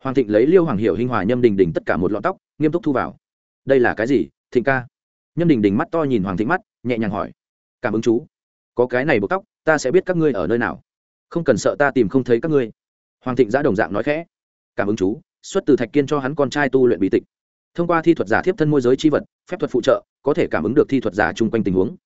Hoàng thịnh lấy liêu hoàng hiệu hinh hòa nhâm đình đình tất cả một lọn tóc, nghiêm túc thu vào. Đây là cái gì, thịnh ca? Nhâm đình đình mắt to nhìn hoàng thịnh mắt, nhẹ nhàng hỏi. Cảm ứng chú có cái này buộc tóc, ta sẽ biết các ngươi ở nơi nào. Không cần sợ ta tìm không thấy các ngươi. Hoàng thịnh giã đồng dạng nói khẽ. Cảm ứng chú, xuất từ thạch kiên cho hắn con trai tu luyện bí tịch. Thông qua thi thuật giả thiếp thân môi giới c h i vật, phép thuật phụ trợ, có thể cảm ứng được thi thuật giả chung quanh tình huống.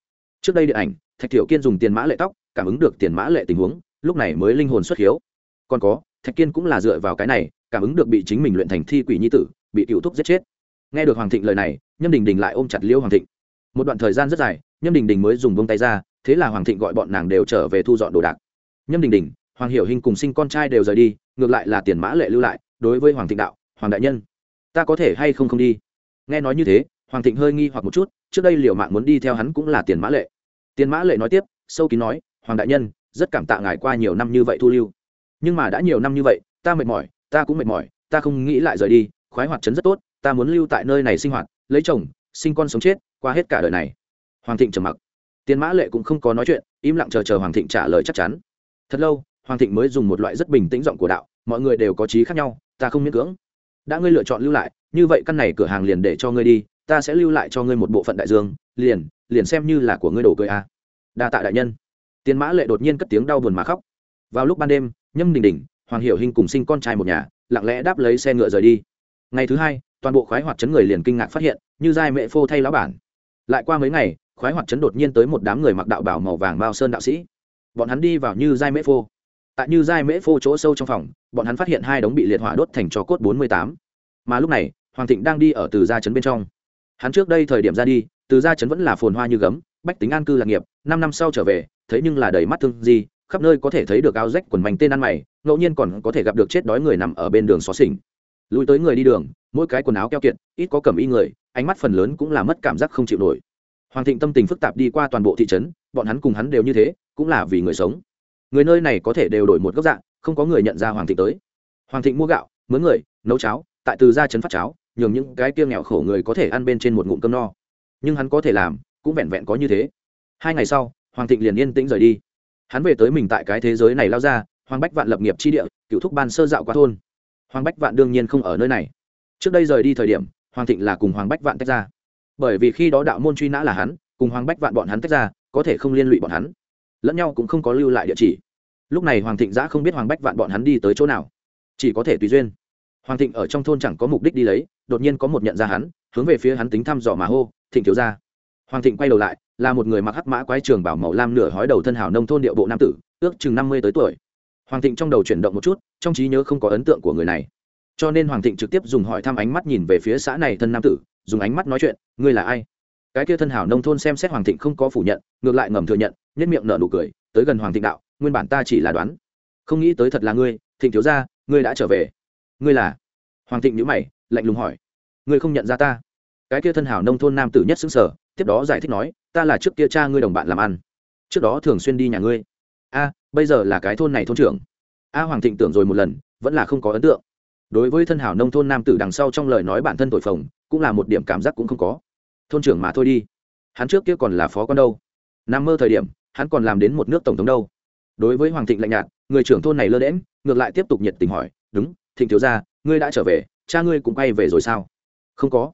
Trước đây điện ảnh, thạch thiểu kiên dùng tiền mã lệ tóc, cảm ứng được tiền mã lệ tình huống, lúc này mới linh hồn xuất hiếu. Còn có, thạch kiên cũng là dựa vào cái này, cảm ứng được bị chính mình luyện thành thi quỷ nhi tử, bị cựu thúc giết chết. Nghe được hoàng thịnh lời này, nhâm đình đình lại ôm chặt liêu hoàng thịnh. Một đoạn thời gian rất dài, nhâm đình đình mới dùng bông tay ra thế là hoàng thịnh gọi bọn nàng đều trở về thu dọn đồ đạc. Nhâm đình đình, hoàng hiểu hình cùng sinh con trai đều rời đi, ngược lại là tiền mã lệ lưu lại, đối với hoàng thịnh đạo, hoàng đại nhân, ta có thể hay không không đi? Nghe nói như thế, hoàng thịnh hơi nghi hoặc một chút, trước đây liệu mạng muốn đi theo hắn cũng là tiền mã lệ. Tiền mã lệ nói tiếp, sâu kín nói, hoàng đại nhân, rất cảm tạ ngài qua nhiều năm như vậy thu lưu. Nhưng mà đã nhiều năm như vậy, ta mệt mỏi, ta cũng mệt mỏi, ta không nghĩ lại rời đi, khoái hoạt chấn rất tốt, ta muốn lưu tại nơi này sinh hoạt, lấy chồng, sinh con sống chết, qua hết cả đời này. Hoàng thịnh trầm mặc tiền mã lệ cũng không có nói chuyện, im lặng chờ chờ hoàng thịnh trả lời chắc chắn. Thật lâu, hoàng thịnh mới dùng một loại rất bình tĩnh giọng của đạo, mọi người đều có trí khác nhau, ta không miễn cưỡng. Đã ngươi lựa chọn lưu lại, như vậy căn này cửa hàng liền để cho ngươi đi, ta sẽ lưu lại cho ngươi một bộ phận đại dương, liền liền xem như là của ngươi đồ cười a. À. đa tạ đại nhân. Tiền mã lệ đột nhiên cất tiếng đau buồn mà khóc. Vào lúc ban đêm, nhâm đình đình, hoàng hiểu hinh cùng sinh con trai một nhà, lặng lẽ đáp lấy xe ngựa rời đi. Ngày thứ hai, toàn bộ khoái hoạt chấn người liền kinh ngạc phát hiện, như giai mẹ phô thay lão bản. Lại qua mấy ngày khoái hoạt chấn đột nhiên tới một đám người mặc đạo bảo màu vàng bao sơn đạo sĩ. Bọn hắn đi vào như giai mễ phô. Tại như giai mễ phô chỗ sâu trong phòng, bọn hắn phát hiện hai đống bị liệt hỏa đốt thành cho cốt bốn mươi tám. Mà lúc này, hoàng thịnh đang đi ở từ gia trấn bên trong. Hắn trước đây thời điểm ra đi, từ gia trấn vẫn là phồn hoa như gấm, bách tính an cư lạc nghiệp, năm năm sau trở về thấy nhưng là đầy mắt thương gì khắp nơi có thể thấy được áo rách quần mảnh tên ăn mày, ngẫu nhiên còn có thể gặp được chết đói người nằm ở bên đường xó xỉnh. Lùi tới người đi đường, mỗi cái quần áo keo kiệt, ít có cầm y người, ánh mắt phần lớn cũng là mất cảm giác không chịu nổi hoàng thịnh tâm tình phức tạp đi qua toàn bộ thị trấn, bọn hắn cùng hắn đều như thế, cũng là vì người sống. Người nơi này có thể đều đổi một góc dạng, không có người nhận ra hoàng thịnh tới. Hoàng thịnh mua gạo, mướn người, nấu cháo, tại từ ra trấn phát cháo, nhường những cái kia nghèo khổ người có thể ăn bên trên một ngụm cơm no. Nhưng hắn có thể làm, cũng vẹn vẹn có như thế. Hai ngày sau, hoàng thịnh liền yên tĩnh rời đi. Hắn về tới mình tại cái thế giới này lao ra, hoàng bách vạn lập nghiệp chi địa, cựu thúc ban sơ dạo qua thôn. Hoàng bách vạn đương nhiên không ở nơi này. Trước đây rời đi thời điểm, hoàng thịnh là cùng hoàng bách vạn tách ra bởi vì khi đó đạo môn truy nã là hắn, cùng hoàng bách vạn bọn hắn tách ra, có thể không liên lụy bọn hắn. Lẫn nhau cũng không có lưu lại địa chỉ. Lúc này hoàng thịnh giã không biết hoàng bách vạn bọn hắn đi tới chỗ nào. Chỉ có thể tùy duyên. Hoàng thịnh ở trong thôn chẳng có mục đích đi lấy, đột nhiên có một nhận ra hắn, hướng về phía hắn tính thăm dò mà hô, thịnh thiếu ra hoàng thịnh quay đầu lại, là một người mặc hắc mã quái trường bảo màu lam nửa hói đầu thân hào nông thôn điệu bộ nam tử, ước chừng năm mươi tới tuổi. Hoàng thịnh trong đầu chuyển động một chút, trong trí nhớ không có ấn tượng của người này. Cho nên hoàng thịnh trực tiếp dùng hỏi thăm ánh mắt nhìn về phía xã này thân nam tử dùng ánh mắt nói chuyện, ngươi là ai? Cái kia thân hảo nông thôn xem xét hoàng thịnh không có phủ nhận, ngược lại ngầm thừa nhận nhất miệng nở nụ cười, tới gần hoàng thịnh đạo, nguyên bản ta chỉ là đoán. Không nghĩ tới thật là ngươi, thịnh thiếu ra ngươi đã trở về. Ngươi là? Hoàng thịnh nhữ mày, lạnh lùng hỏi. Ngươi không nhận ra ta? Cái kia thân hảo nông thôn nam tử nhất xứng sở tiếp đó giải thích nói, ta là trước kia cha ngươi đồng bạn làm ăn. Trước đó thường xuyên đi nhà ngươi. A, bây giờ là cái thôn này thôn trưởng. A hoàng thịnh tưởng rồi một lần, vẫn là không có ấn tượng đối với thân hảo nông thôn nam tử đằng sau trong lời nói bản thân tội phồng, cũng là một điểm cảm giác cũng không có. Thôn trưởng mà thôi đi. Hắn trước kia còn là phó con đâu. Nằm mơ thời điểm, hắn còn làm đến một nước tổng thống đâu. Đối với hoàng thịnh lạnh nhạt, người trưởng thôn này lơ đễm ngược lại tiếp tục nhiệt tình hỏi, đúng, thịnh thiếu gia, ngươi đã trở về, cha ngươi cũng quay về rồi sao? Không có.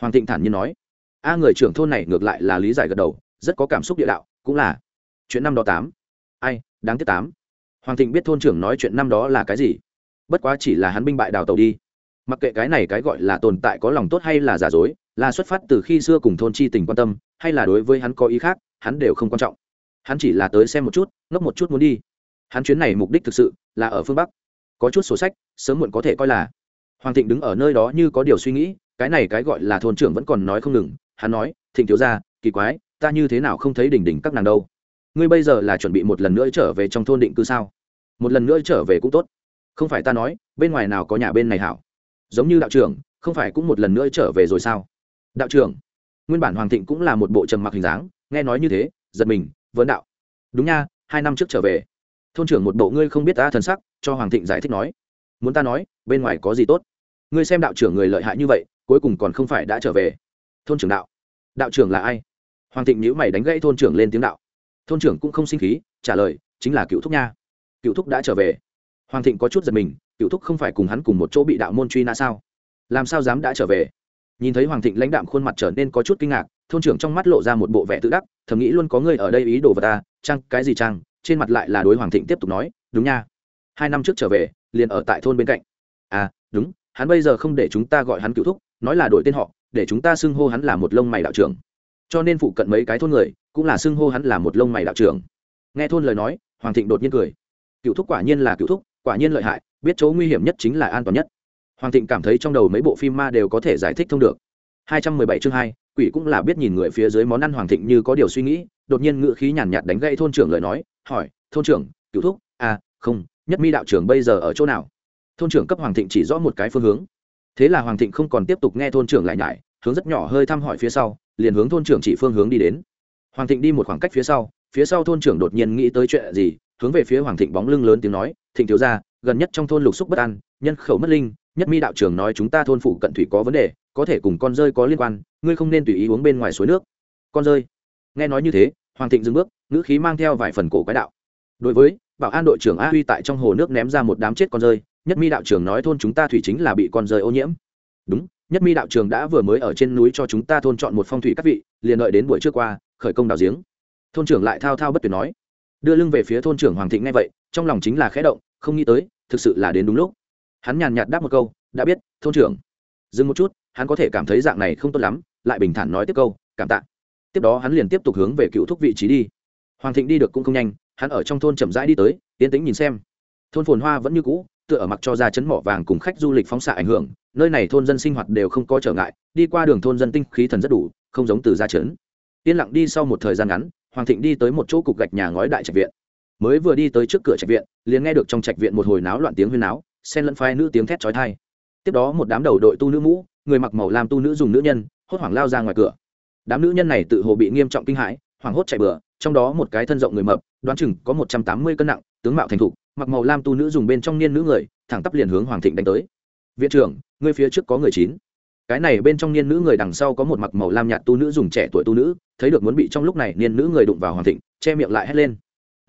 Hoàng thịnh thản nhiên nói. A, người trưởng thôn này ngược lại là lý giải gật đầu, rất có cảm xúc địa đạo, cũng là chuyện năm đó tám. Ai, đáng tiếc tám. Hoàng thịnh biết thôn trưởng nói chuyện năm đó là cái gì? Bất quá chỉ là hắn binh bại đào tàu đi. Mặc kệ cái này cái gọi là tồn tại có lòng tốt hay là giả dối, là xuất phát từ khi xưa cùng thôn chi tình quan tâm, hay là đối với hắn có ý khác, hắn đều không quan trọng. Hắn chỉ là tới xem một chút, ngốc một chút muốn đi. Hắn chuyến này mục đích thực sự là ở phương bắc. Có chút sổ sách, sớm muộn có thể coi là. Hoàng thịnh đứng ở nơi đó như có điều suy nghĩ, cái này cái gọi là thôn trưởng vẫn còn nói không ngừng. Hắn nói, thịnh thiếu ra kỳ quái, ta như thế nào không thấy đỉnh đỉnh các nàng đâu? Ngươi bây giờ là chuẩn bị một lần nữa trở về trong thôn định cư sao? Một lần nữa trở về cũng tốt không phải ta nói, bên ngoài nào có nhà bên này hảo. Giống như đạo trưởng, không phải cũng một lần nữa trở về rồi sao? Đạo trưởng, nguyên bản hoàng thịnh cũng là một bộ trầm mặc hình dáng, nghe nói như thế, giật mình, vấn đạo. Đúng nha, hai năm trước trở về. Thôn trưởng một bộ ngươi không biết ta thần sắc, cho hoàng thịnh giải thích nói. Muốn ta nói, bên ngoài có gì tốt? Ngươi xem đạo trưởng người lợi hại như vậy, cuối cùng còn không phải đã trở về. Thôn trưởng đạo. Đạo trưởng là ai? Hoàng thịnh nhữ mày đánh gãy thôn trưởng lên tiếng đạo. Thôn trưởng cũng không sinh khí, trả lời, chính là cựu thúc nha. Cựu thúc đã trở về hoàng thịnh có chút giật mình, cựu thúc không phải cùng hắn cùng một chỗ bị đạo môn truy nã sao? Làm sao dám đã trở về? Nhìn thấy hoàng thịnh lãnh đạm khuôn mặt trở nên có chút kinh ngạc, thôn trưởng trong mắt lộ ra một bộ vẻ tự đắc, thầm nghĩ luôn có người ở đây ý đồ vật ta trang cái gì trang trên mặt lại là đối hoàng thịnh tiếp tục nói, đúng nha. Hai năm trước trở về, liền ở tại thôn bên cạnh. À đúng, hắn bây giờ không để chúng ta gọi hắn cựu thúc, nói là đổi tên họ, để chúng ta xưng hô hắn là một lông mày đạo trưởng. Cho nên phụ cận mấy cái thôn người, cũng là xưng hô hắn là một lông mày đạo trưởng. Nghe thôn lời nói, hoàng thịnh đột nhiên cười. Cựu thúc quả nhiên là cựu thúc quả nhiên lợi hại biết chỗ nguy hiểm nhất chính là an toàn nhất. Hoàng thịnh cảm thấy trong đầu mấy bộ phim ma đều có thể giải thích thông được. 217 chương 2, quỷ cũng là biết nhìn người phía dưới món ăn hoàng thịnh như có điều suy nghĩ đột nhiên ngựa khí nhàn nhạt đánh gây thôn trưởng lời nói hỏi thôn trưởng cựu thúc à không nhất mi đạo trưởng bây giờ ở chỗ nào? Thôn trưởng cấp hoàng thịnh chỉ rõ một cái phương hướng. Thế là hoàng thịnh không còn tiếp tục nghe thôn trưởng lại nhải hướng rất nhỏ hơi thăm hỏi phía sau liền hướng thôn trưởng chỉ phương hướng đi đến. Hoàng thịnh đi một khoảng cách phía sau phía sau thôn trưởng đột nhiên nghĩ tới chuyện gì hướng về phía hoàng thịnh bóng lưng lớn tiếng nói thịnh thiếu gia, gần nhất trong thôn lục xúc bất an nhân khẩu mất linh nhất mi đạo trưởng nói chúng ta thôn phụ cận thủy có vấn đề có thể cùng con rơi có liên quan ngươi không nên tùy ý uống bên ngoài suối nước. Con rơi. Nghe nói như thế hoàng thịnh dừng bước ngữ khí mang theo vài phần cổ quái đạo. Đối với bảo an đội trưởng a huy tại trong hồ nước ném ra một đám chết con rơi nhất mi đạo trưởng nói thôn chúng ta thủy chính là bị con rơi ô nhiễm. Đúng nhất mi đạo trưởng đã vừa mới ở trên núi cho chúng ta thôn chọn một phong thủy các vị liền đợi đến buổi trước qua khởi công đào giếng. Thôn trưởng lại thao thao bất tuyệt nói. Đưa lưng về phía thôn trưởng hoàng thịnh ngay vậy trong lòng chính là khẽ động, không nghĩ tới, thực sự là đến đúng lúc. Hắn nhàn nhạt đáp một câu, đã biết, thôn trưởng. Dừng một chút, hắn có thể cảm thấy dạng này không tốt lắm, lại bình thản nói tiếp câu, cảm tạ. Tiếp đó hắn liền tiếp tục hướng về cựu thúc vị trí đi. Hoàng thịnh đi được cũng không nhanh, hắn ở trong thôn chậm rãi đi tới tiến tĩnh nhìn xem. Thôn phồn hoa vẫn như cũ, tựa ở mặc cho ra chấn mỏ vàng cùng khách du lịch phóng xạ ảnh hưởng, nơi này thôn dân sinh hoạt đều không có trở ngại, đi qua đường thôn dân tinh khí thần rất đủ, không giống từ gia chấn. Yên lặng đi sau một thời gian ngắn, hoàng thịnh đi tới một chỗ cục gạch nhà ngói đại trạch viện mới vừa đi tới trước cửa trạch viện, liền nghe được trong trạch viện một hồi náo loạn tiếng huyên náo, xen lẫn phai nữ tiếng thét chói tai. Tiếp đó một đám đầu đội tu nữ mũ, người mặc màu làm tu nữ dùng nữ nhân, hốt hoảng lao ra ngoài cửa. Đám nữ nhân này tự hồ bị nghiêm trọng kinh hãi, hoảng hốt chạy bừa, trong đó một cái thân rộng người mập, đoán chừng có một trăm tám mươi cân nặng, tướng mạo thành thục, mặc màu lam tu nữ dùng bên trong niên nữ người, thẳng tắp liền hướng hoàng thịnh đánh tới. Viện trưởng người phía trước có người chín. Cái này bên trong niên nữ người đằng sau có một mặc màu lam nhạt tu nữ dùng trẻ tuổi tu nữ, thấy được muốn bị trong lúc này niên nữ người đụng vào hoàng thịnh, che miệng lại hét lên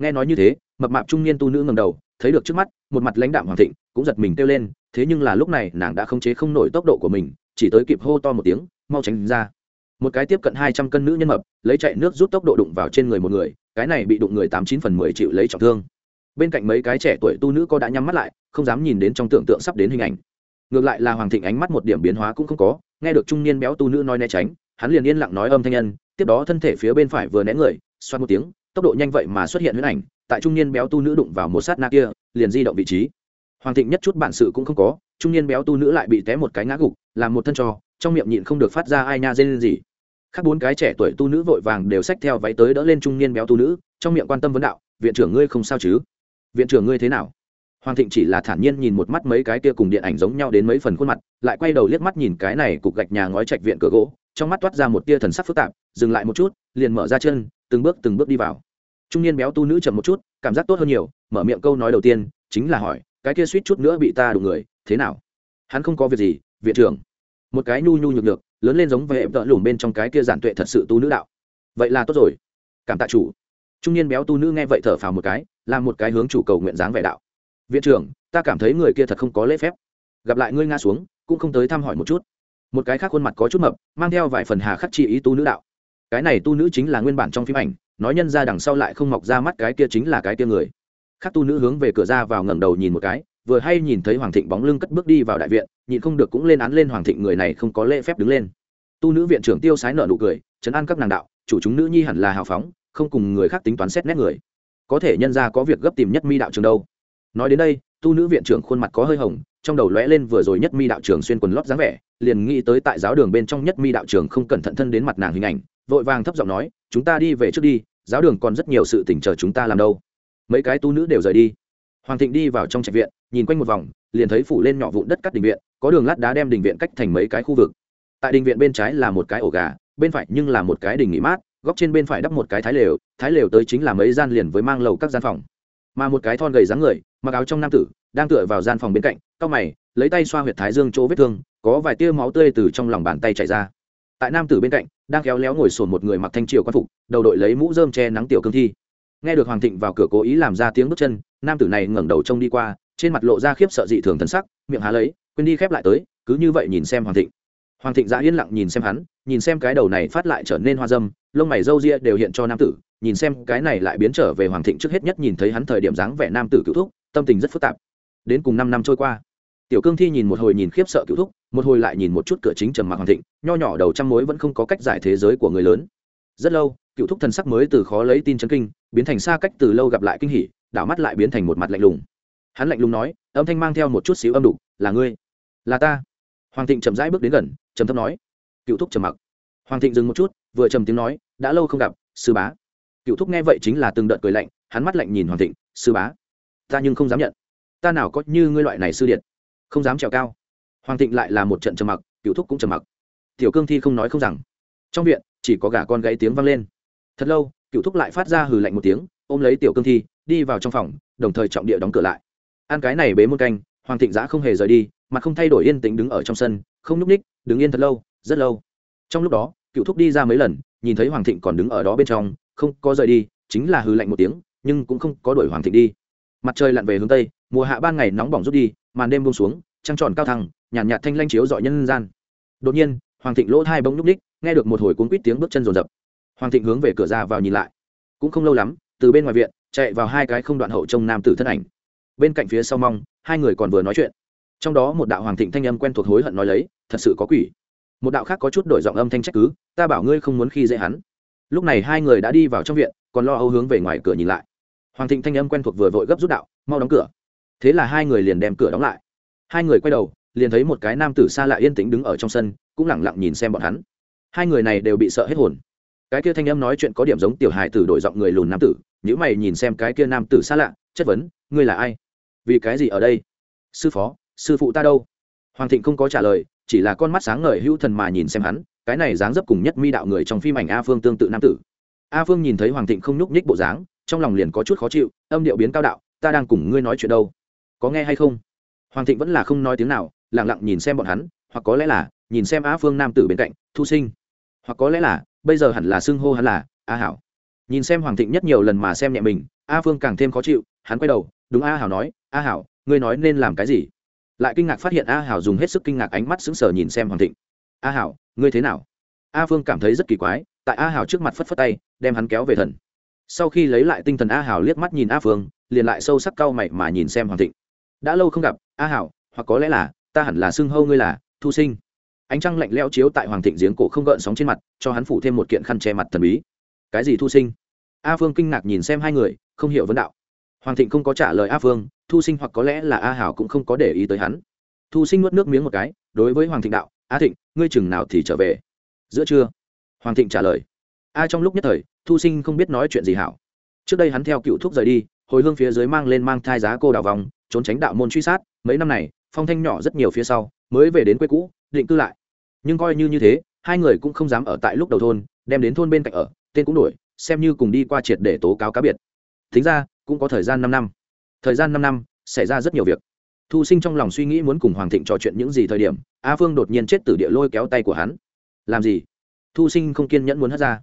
nghe nói như thế, mập mạp trung niên tu nữ ngầm đầu, thấy được trước mắt, một mặt lãnh đạm hoàng thịnh, cũng giật mình kêu lên, thế nhưng là lúc này nàng đã khống chế không nổi tốc độ của mình, chỉ tới kịp hô to một tiếng, mau tránh ra. Một cái tiếp cận hai trăm cân nữ nhân mập, lấy chạy nước rút tốc độ đụng vào trên người một người, cái này bị đụng người tám chín phần mười chịu lấy trọng thương. Bên cạnh mấy cái trẻ tuổi tu nữ có đã nhắm mắt lại, không dám nhìn đến trong tưởng tượng sắp đến hình ảnh. Ngược lại là hoàng thịnh ánh mắt một điểm biến hóa cũng không có, nghe được trung niên béo tu nữ nói né tránh, hắn liền yên lặng nói âm thanh nhân, tiếp đó thân thể phía bên phải vừa né người, xoát một tiếng tốc độ nhanh vậy mà xuất hiện huyễn ảnh, tại trung niên béo tu nữ đụng vào một sát na kia, liền di động vị trí. Hoàng thịnh nhất chút bản sự cũng không có, trung niên béo tu nữ lại bị té một cái ngã gục, làm một thân trò, trong miệng nhịn không được phát ra ai nha dê lên gì khác bốn cái trẻ tuổi tu nữ vội vàng đều xách theo váy tới đỡ lên trung niên béo tu nữ, trong miệng quan tâm vấn đạo, viện trưởng ngươi không sao chứ? Viện trưởng ngươi thế nào? Hoàng thịnh chỉ là thản nhiên nhìn một mắt mấy cái kia cùng điện ảnh giống nhau đến mấy phần khuôn mặt, lại quay đầu liếc mắt nhìn cái này cục gạch nhà ngói trạch viện cửa gỗ, trong mắt toát ra một tia thần sắc phức tạp, dừng lại một chút, liền mở ra chân từng bước từng bước đi vào. Trung niên béo tu nữ chậm một chút, cảm giác tốt hơn nhiều, mở miệng câu nói đầu tiên, chính là hỏi, cái kia suýt chút nữa bị ta đụng người, thế nào? Hắn không có việc gì, viện trưởng. Một cái nhu nhu nhược được lớn lên giống vệ vợ lùm bên trong cái kia giản tuệ thật sự tu nữ đạo. Vậy là tốt rồi. Cảm tạ chủ. Trung niên béo tu nữ nghe vậy thở phào một cái, làm một cái hướng chủ cầu nguyện dáng vẻ đạo. Viện trưởng, ta cảm thấy người kia thật không có lễ phép. Gặp lại ngươi nga xuống, cũng không tới thăm hỏi một chút. Một cái khác khuôn mặt có chút mập, mang theo vài phần hà khắc chi ý tu nữ đạo cái này tu nữ chính là nguyên bản trong phim ảnh, nói nhân ra đằng sau lại không mọc ra mắt cái kia chính là cái kia người. Khác tu nữ hướng về cửa ra vào ngẩng đầu nhìn một cái, vừa hay nhìn thấy hoàng thịnh bóng lưng cất bước đi vào đại viện, nhịn không được cũng lên án lên hoàng thịnh người này không có lễ phép đứng lên. Tu nữ viện trưởng tiêu sái nợ nụ cười chấn an các nàng đạo, chủ chúng nữ nhi hẳn là hào phóng, không cùng người khác tính toán xét nét người. Có thể nhân ra có việc gấp tìm nhất mi đạo trường đâu. Nói đến đây, tu nữ viện trưởng khuôn mặt có hơi hồng trong đầu lóe lên vừa rồi nhất mi đạo trường xuyên quần lót dáng vẻ, liền nghĩ tới tại giáo đường bên trong nhất mi đạo trường không cẩn thận thân đến mặt nàng hình ảnh, vội vàng thấp giọng nói, chúng ta đi về trước đi, giáo đường còn rất nhiều sự tỉnh chờ chúng ta làm đâu. Mấy cái tu nữ đều rời đi. Hoàng thịnh đi vào trong trạch viện, nhìn quanh một vòng, liền thấy phủ lên nhỏ vụn đất cắt đình viện, có đường lát đá đem đình viện cách thành mấy cái khu vực. Tại đình viện bên trái là một cái ổ gà, bên phải nhưng là một cái đình nghỉ mát, góc trên bên phải đắp một cái thái lều thái lều tới chính là mấy gian liền với mang lầu các gian phòng. Mà một cái thon gầy dáng người mặc áo trong nam tử, đang tựa vào gian phòng bên cạnh cao mày, lấy tay xoa huyệt thái dương chỗ vết thương, có vài tia máu tươi từ trong lòng bàn tay chảy ra. Tại nam tử bên cạnh, đang khéo léo ngồi sồn một người mặc thanh triều quan phục, đầu đội lấy mũ rơm che nắng tiểu cương thi. Nghe được hoàng thịnh vào cửa cố ý làm ra tiếng bước chân, nam tử này ngẩng đầu trông đi qua, trên mặt lộ ra khiếp sợ dị thường thân sắc, miệng há lấy, quên đi khép lại tới, cứ như vậy nhìn xem hoàng thịnh. Hoàng thịnh giã yên lặng nhìn xem hắn, nhìn xem cái đầu này phát lại trở nên hoa dâm, lông mày râu ria đều hiện cho nam tử nhìn xem cái này lại biến trở về hoàng thịnh trước hết nhất nhìn thấy hắn thời điểm dáng vẻ nam tử cựu thúc, tâm tình rất phức tạp. Đến cùng năm năm trôi qua, tiểu cương thi nhìn một hồi nhìn khiếp sợ cựu thúc, một hồi lại nhìn một chút cửa chính trầm mặc hoàng thịnh, nho nhỏ đầu trăm mối vẫn không có cách giải thế giới của người lớn. Rất lâu, cựu thúc thần sắc mới từ khó lấy tin chấn kinh, biến thành xa cách từ lâu gặp lại kinh hỉ, đảo mắt lại biến thành một mặt lạnh lùng. Hắn lạnh lùng nói, âm thanh mang theo một chút xíu âm đục, là ngươi, là ta. Hoàng thịnh chậm rãi bước đến gần, trầm thấp nói. Cựu thúc trầm mặc. Hoàng thịnh dừng một chút, vừa trầm tiếng nói, đã lâu không gặp, sư bá cựu thúc nghe vậy chính là từng đợt cười lạnh, hắn mắt lạnh nhìn hoàng thịnh, sư bá, ta nhưng không dám nhận. Ta nào có như ngươi loại này sư điện không dám trèo cao. Hoàng thịnh lại là một trận trầm mặc cựu thúc cũng trầm mặc. Tiểu cương thi không nói không rằng. Trong viện, chỉ có gà con gãy tiếng vang lên. Thật lâu cựu thúc lại phát ra hừ lạnh một tiếng, ôm lấy tiểu cương thi, đi vào trong phòng, đồng thời trọng địa đóng cửa lại. Ăn cái này bế một canh, hoàng thịnh giã không hề rời đi, mà không thay đổi yên tĩnh đứng ở trong sân, không nhúc ních đứng yên thật lâu, rất lâu. Trong lúc đó cựu thúc đi ra mấy lần, nhìn thấy hoàng thịnh còn đứng ở đó bên trong không có rời đi chính là hư lạnh một tiếng nhưng cũng không có đuổi hoàng thịnh đi. Mặt trời lặn về hướng tây mùa hạ ban ngày nóng bỏng rút đi màn đêm buông xuống trăng tròn cao thăng nhàn nhạt, nhạt thanh lanh chiếu dọi nhân gian. Đột nhiên hoàng thịnh lỗ thai bông nhúc ních nghe được một hồi cuốn quýt tiếng bước chân rồn rập hoàng thịnh hướng về cửa ra vào nhìn lại. Cũng không lâu lắm từ bên ngoài viện chạy vào hai cái không đoạn hậu trông nam tử thân ảnh. Bên cạnh phía sau mong hai người còn vừa nói chuyện. Trong đó một đạo hoàng thịnh thanh âm quen thuộc hối hận nói lấy thật sự có quỷ. Một đạo khác có chút đổi giọng âm thanh trách cứ ta bảo ngươi không muốn khi dễ hắn lúc này hai người đã đi vào trong viện, còn lo âu hướng về ngoài cửa nhìn lại. Hoàng thịnh thanh âm quen thuộc vừa vội gấp rút đạo, mau đóng cửa. Thế là hai người liền đem cửa đóng lại. Hai người quay đầu, liền thấy một cái nam tử xa lạ yên tĩnh đứng ở trong sân, cũng lẳng lặng nhìn xem bọn hắn. Hai người này đều bị sợ hết hồn. Cái kia thanh âm nói chuyện có điểm giống tiểu hài tử đổi giọng người lùn nam tử nhữ mày nhìn xem cái kia nam tử xa lạ, chất vấn, ngươi là ai? Vì cái gì ở đây? Sư phó, sư phụ ta đâu? Hoàng thịnh không có trả lời, chỉ là con mắt sáng ngời hữu thần mà nhìn xem hắn cái này dáng dấp cùng nhất mi đạo người trong phim ảnh a phương tương tự nam tử. A phương nhìn thấy hoàng thịnh không nhúc nhích bộ dáng, trong lòng liền có chút khó chịu, âm điệu biến cao đạo, ta đang cùng ngươi nói chuyện đâu. Có nghe hay không? Hoàng thịnh vẫn là không nói tiếng nào lẳng lặng nhìn xem bọn hắn, hoặc có lẽ là, nhìn xem a phương nam tử bên cạnh, thu sinh. Hoặc có lẽ là, bây giờ hẳn là xưng hô hắn là a hảo. Nhìn xem hoàng thịnh nhất nhiều lần mà xem nhẹ mình, a phương càng thêm khó chịu, hắn quay đầu, đúng a hảo nói, a hảo, ngươi nói nên làm cái gì? Lại kinh ngạc phát hiện a hảo dùng hết sức kinh ngạc ánh mắt sững sờ nhìn xem hoàng thịnh. A hảo ngươi thế nào? A phương cảm thấy rất kỳ quái, tại a hảo trước mặt phất phất tay, đem hắn kéo về thần. Sau khi lấy lại tinh thần, a hảo liếc mắt nhìn a phương, liền lại sâu sắc cau mày mà nhìn xem hoàng thịnh. Đã lâu không gặp, a hảo, hoặc có lẽ là, ta hẳn là xưng hâu ngươi là thu sinh. Ánh trăng lạnh leo chiếu tại hoàng thịnh giếng cổ không gợn sóng trên mặt, cho hắn phủ thêm một kiện khăn che mặt thần bí. Cái gì thu sinh? A phương kinh ngạc nhìn xem hai người, không hiểu vấn đạo. Hoàng thịnh không có trả lời a phương, thu sinh hoặc có lẽ là a hảo cũng không có để ý tới hắn. Thu sinh nuốt nước miếng một cái, đối với hoàng thịnh đạo a thịnh, ngươi chừng nào thì trở về? Giữa trưa. Hoàng thịnh trả lời. A trong lúc nhất thời, thu sinh không biết nói chuyện gì hảo. Trước đây hắn theo cựu thúc rời đi, hồi hương phía dưới mang lên mang thai giá cô đào vòng, trốn tránh đạo môn truy sát. Mấy năm này, phong thanh nhỏ rất nhiều phía sau, mới về đến quê cũ, định cư lại. Nhưng coi như như thế, hai người cũng không dám ở tại lúc đầu thôn, đem đến thôn bên cạnh ở, tên cũng đổi, xem như cùng đi qua triệt để tố cáo cá biệt. Thính ra, cũng có thời gian năm năm. Thời gian năm năm, xảy ra rất nhiều việc thu sinh trong lòng suy nghĩ muốn cùng hoàng thịnh trò chuyện những gì thời điểm, a phương đột nhiên chết từ địa lôi kéo tay của hắn. Làm gì? Thu sinh không kiên nhẫn muốn hất ra.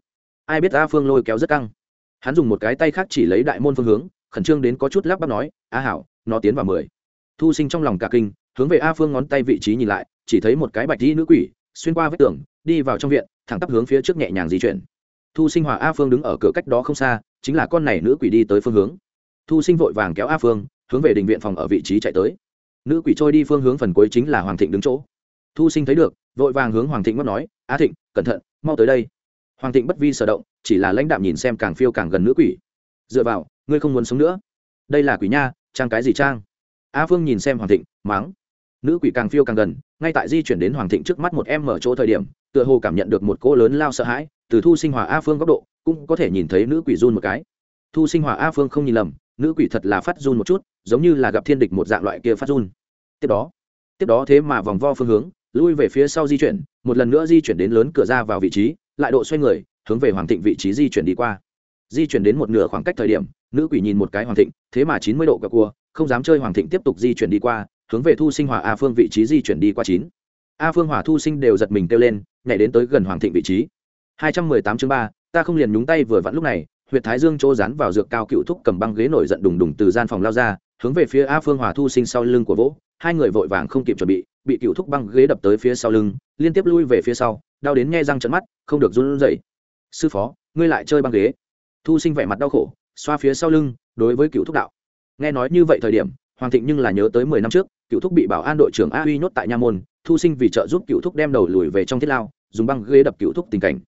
Ai biết a phương lôi kéo rất căng. Hắn dùng một cái tay khác chỉ lấy đại môn phương hướng, khẩn trương đến có chút lắp bắp nói, a hảo, nó tiến vào mười. Thu sinh trong lòng cả kinh, hướng về a phương ngón tay vị trí nhìn lại, chỉ thấy một cái bạch đi nữ quỷ, xuyên qua vết tường, đi vào trong viện, thẳng tắp hướng phía trước nhẹ nhàng di chuyển. Thu sinh hòa a phương đứng ở cửa cách đó không xa, chính là con này nữ quỷ đi tới phương hướng. Thu sinh vội vàng kéo a phương, hướng về đình viện phòng ở vị trí chạy tới nữ quỷ trôi đi phương hướng phần cuối chính là hoàng thịnh đứng chỗ. Thu sinh thấy được, vội vàng hướng hoàng thịnh ngót nói, a thịnh, cẩn thận, mau tới đây. Hoàng thịnh bất vi sở động, chỉ là lãnh đạm nhìn xem càng phiêu càng gần nữ quỷ. Dựa vào, ngươi không muốn sống nữa? Đây là quỷ nha, trang cái gì trang? A phương nhìn xem hoàng thịnh máng nữ quỷ càng phiêu càng gần, ngay tại di chuyển đến hoàng thịnh trước mắt một em mở chỗ thời điểm, tựa hồ cảm nhận được một cỗ lớn lao sợ hãi, từ thu sinh hòa a phương góc độ, cũng có thể nhìn thấy nữ quỷ run một cái. Thu sinh hòa a phương không nhìn lầm, nữ quỷ thật là phát run một chút, giống như là gặp thiên địch một dạng loại kia phát run tiếp đó tiếp đó thế mà vòng vo phương hướng, lui về phía sau di chuyển, một lần nữa di chuyển đến lớn cửa ra vào vị trí, lại độ xoay người, hướng về hoàng thịnh vị trí di chuyển đi qua. Di chuyển đến một nửa khoảng cách thời điểm, nữ quỷ nhìn một cái hoàng thịnh, thế mà chín mươi độ cặp cua, không dám chơi hoàng thịnh tiếp tục di chuyển đi qua, hướng về thu sinh hòa a phương vị trí di chuyển đi qua chín. A phương hòa thu sinh đều giật mình kêu lên, nhảy đến tới gần hoàng thịnh vị trí. Hai trăm mười tám chương ba, ta không liền nhúng tay vừa vặn lúc này huyện thái dương chỗ dán vào dược cao cựu thúc cầm băng ghế nổi giận đùng đùng từ gian phòng lao ra, hướng về phía a phương hòa thu sinh sau lưng của vỗ hai người vội vàng không kịp chuẩn bị bị cựu thúc băng ghế đập tới phía sau lưng liên tiếp lui về phía sau đau đến nghe răng trận mắt không được run rẩy. Sư phó ngươi lại chơi băng ghế. Thu sinh vẻ mặt đau khổ xoa phía sau lưng đối với cựu thúc đạo. Nghe nói như vậy thời điểm hoàng thịnh nhưng là nhớ tới mười năm trước cựu thúc bị bảo an đội trưởng a huy nhốt tại nha môn thu sinh vì trợ giúp cựu thúc đem đầu lùi về trong thiết lao dùng băng ghế đập cựu thúc tình cảnh.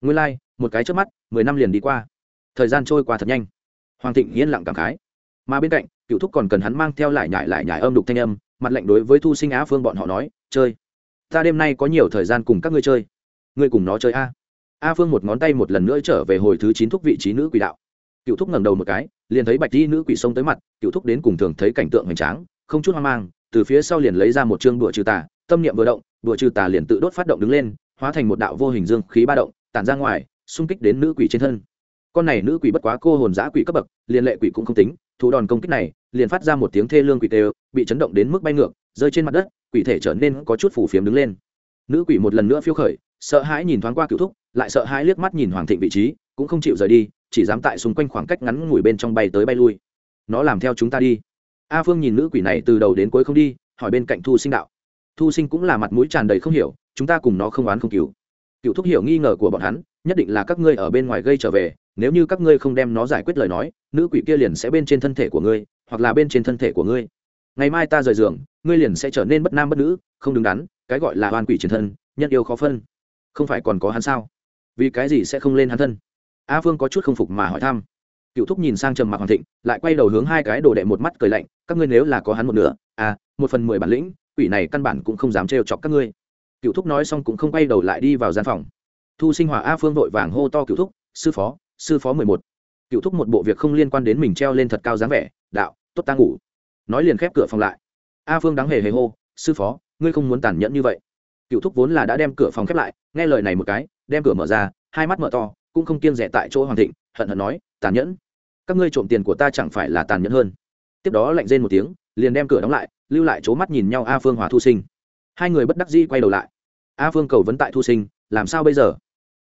Nguyên lai、like, một cái trước mắt mười năm liền đi qua. Thời gian trôi qua thật nhanh. Hoàng thịnh yên lặng cảm khái. Mà bên cạnh cựu thúc còn cần hắn mang theo lại nhải lại nhải âm đục thanh âm mặt lạnh đối với thu sinh á phương bọn họ nói, chơi, ta đêm nay có nhiều thời gian cùng các ngươi chơi. Ngươi cùng nó chơi a. A phương một ngón tay một lần nữa trở về hồi thứ chín thúc vị trí nữ quỷ đạo. Cựu thúc ngẩng đầu một cái, liền thấy bạch di nữ quỷ xông tới mặt, cựu thúc đến cùng thường thấy cảnh tượng hoành tráng, không chút hoang mang, từ phía sau liền lấy ra một chương đùa trừ tà, tâm niệm vừa động đùa trừ tà liền tự đốt phát động đứng lên, hóa thành một đạo vô hình dương khí ba động, tản ra ngoài, xung kích đến nữ quỷ trên thân. Con này nữ quỷ bất quá cô hồn giã quỷ cấp bậc liền lệ quỷ cũng không tính, thủ đòn công kích này liền phát ra một tiếng thê lương quỷ tê bị chấn động đến mức bay ngược, rơi trên mặt đất, quỷ thể trở nên có chút phủ phiếm đứng lên. Nữ quỷ một lần nữa phiêu khởi, sợ hãi nhìn thoáng qua cựu thúc, lại sợ hãi liếc mắt nhìn hoàng thịnh vị trí, cũng không chịu rời đi, chỉ dám tại xung quanh khoảng cách ngắn ngủi bên trong bay tới bay lui. Nó làm theo chúng ta đi. A phương nhìn nữ quỷ này từ đầu đến cuối không đi, hỏi bên cạnh thu sinh đạo. Thu sinh cũng là mặt mũi tràn đầy không hiểu, chúng ta cùng nó không oán không cứu cựu thúc hiểu nghi ngờ của bọn hắn, nhất định là các ngươi ở bên ngoài gây trở về, nếu như các ngươi không đem nó giải quyết lời nói, nữ quỷ kia liền sẽ bên trên thân thể của ngươi hoặc là bên trên thân thể của ngươi. Ngày mai ta rời giường, ngươi liền sẽ trở nên bất nam bất nữ, không đứng đắn, cái gọi là oan quỷ truyền thân, nhân yêu khó phân. Không phải còn có hắn sao? Vì cái gì sẽ không lên hắn thân? A phương có chút không phục mà hỏi thăm. Cựu thúc nhìn sang trầm mặc hoàng thịnh, lại quay đầu hướng hai cái đồ đệ một mắt cười lạnh, các ngươi nếu là có hắn một nửa à một phần mười bản lĩnh, quỷ này căn bản cũng không dám trêu chọc các ngươi. Cựu thúc nói xong cũng không quay đầu lại đi vào gian phòng. Thu sinh hòa a phương vội vàng hô to cựu thúc, sư phó sư phó mười một. Cựu thúc một bộ việc không liên quan đến mình treo lên thật cao dáng vẻ đạo, tốt ta ngủ. Nói liền khép cửa phòng lại. A phương đáng hề hề hô, sư phó, ngươi không muốn tàn nhẫn như vậy. Cựu thúc vốn là đã đem cửa phòng khép lại, nghe lời này một cái, đem cửa mở ra, hai mắt mở to, cũng không kiêng rẻ tại chỗ hoàng thịnh, hận hận nói, tàn nhẫn. Các ngươi trộm tiền của ta chẳng phải là tàn nhẫn hơn. Tiếp đó lạnh rên một tiếng, liền đem cửa đóng lại, lưu lại chỗ mắt nhìn nhau a phương hòa thu sinh. Hai người bất đắc dĩ quay đầu lại. A phương cầu vấn tại thu sinh, làm sao bây giờ?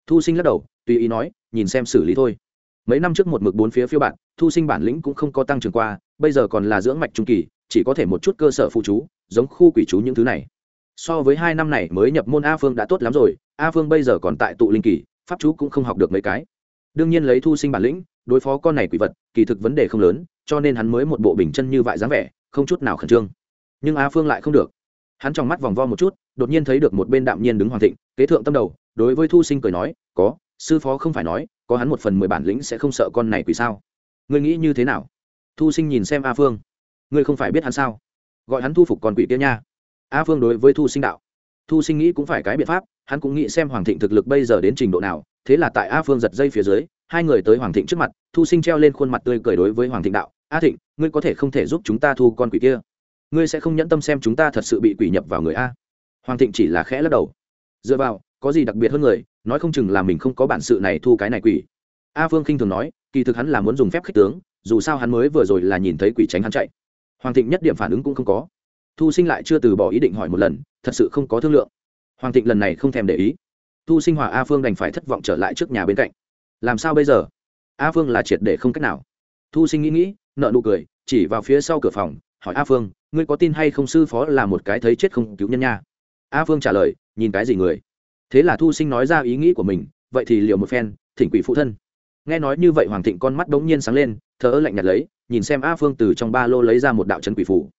Thu sinh lắc đầu, tùy ý nói, nhìn xem xử lý thôi mấy năm trước một mực bốn phía phiêu bạn thu sinh bản lĩnh cũng không có tăng trưởng qua, bây giờ còn là dưỡng mạch trung kỳ, chỉ có thể một chút cơ sở phụ chú, giống khu quỷ chú những thứ này. So với hai năm này mới nhập môn a phương đã tốt lắm rồi, a phương bây giờ còn tại tụ linh kỳ, pháp chú cũng không học được mấy cái. Đương nhiên lấy thu sinh bản lĩnh, đối phó con này quỷ vật, kỳ thực vấn đề không lớn, cho nên hắn mới một bộ bình chân như vại dáng vẻ, không chút nào khẩn trương. Nhưng a phương lại không được. Hắn trong mắt vòng vo một chút, đột nhiên thấy được một bên đạm nhiên đứng hoàng thịnh, kế thượng tâm đầu, đối với thu sinh cười nói, có, sư phó không phải nói có hắn một phần mười bản lĩnh sẽ không sợ con này quỷ sao? Ngươi nghĩ như thế nào? Thu sinh nhìn xem a phương. Ngươi không phải biết hắn sao? Gọi hắn thu phục con quỷ kia nha. A phương đối với thu sinh đạo. Thu sinh nghĩ cũng phải cái biện pháp, hắn cũng nghĩ xem hoàng thịnh thực lực bây giờ đến trình độ nào. Thế là tại a phương giật dây phía dưới, hai người tới hoàng thịnh trước mặt, thu sinh treo lên khuôn mặt tươi cười đối với hoàng thịnh đạo. A thịnh, ngươi có thể không thể giúp chúng ta thu con quỷ kia? Ngươi sẽ không nhẫn tâm xem chúng ta thật sự bị quỷ nhập vào người a? Hoàng thịnh chỉ là khẽ lắc đầu. Dựa vào có gì đặc biệt hơn người, nói không chừng là mình không có bản sự này thu cái này quỷ. A phương khinh thường nói, kỳ thực hắn là muốn dùng phép khích tướng, dù sao hắn mới vừa rồi là nhìn thấy quỷ tránh hắn chạy. Hoàng thịnh nhất điểm phản ứng cũng không có. Thu sinh lại chưa từ bỏ ý định hỏi một lần, thật sự không có thương lượng. Hoàng thịnh lần này không thèm để ý. Thu sinh hòa a phương đành phải thất vọng trở lại trước nhà bên cạnh. Làm sao bây giờ? A phương là triệt để không cách nào. Thu sinh nghĩ nghĩ nợ nụ cười, chỉ vào phía sau cửa phòng, hỏi a phương, ngươi có tin hay không sư phó là một cái thấy chết không cứu nhân nha? A phương trả lời, nhìn cái gì người? Thế là thu sinh nói ra ý nghĩ của mình, vậy thì liệu một phen, thỉnh quỷ phụ thân. Nghe nói như vậy hoàng thịnh con mắt đống nhiên sáng lên, thờ ơ lạnh nhạt lấy, nhìn xem a phương từ trong ba lô lấy ra một đạo trấn quỷ phủ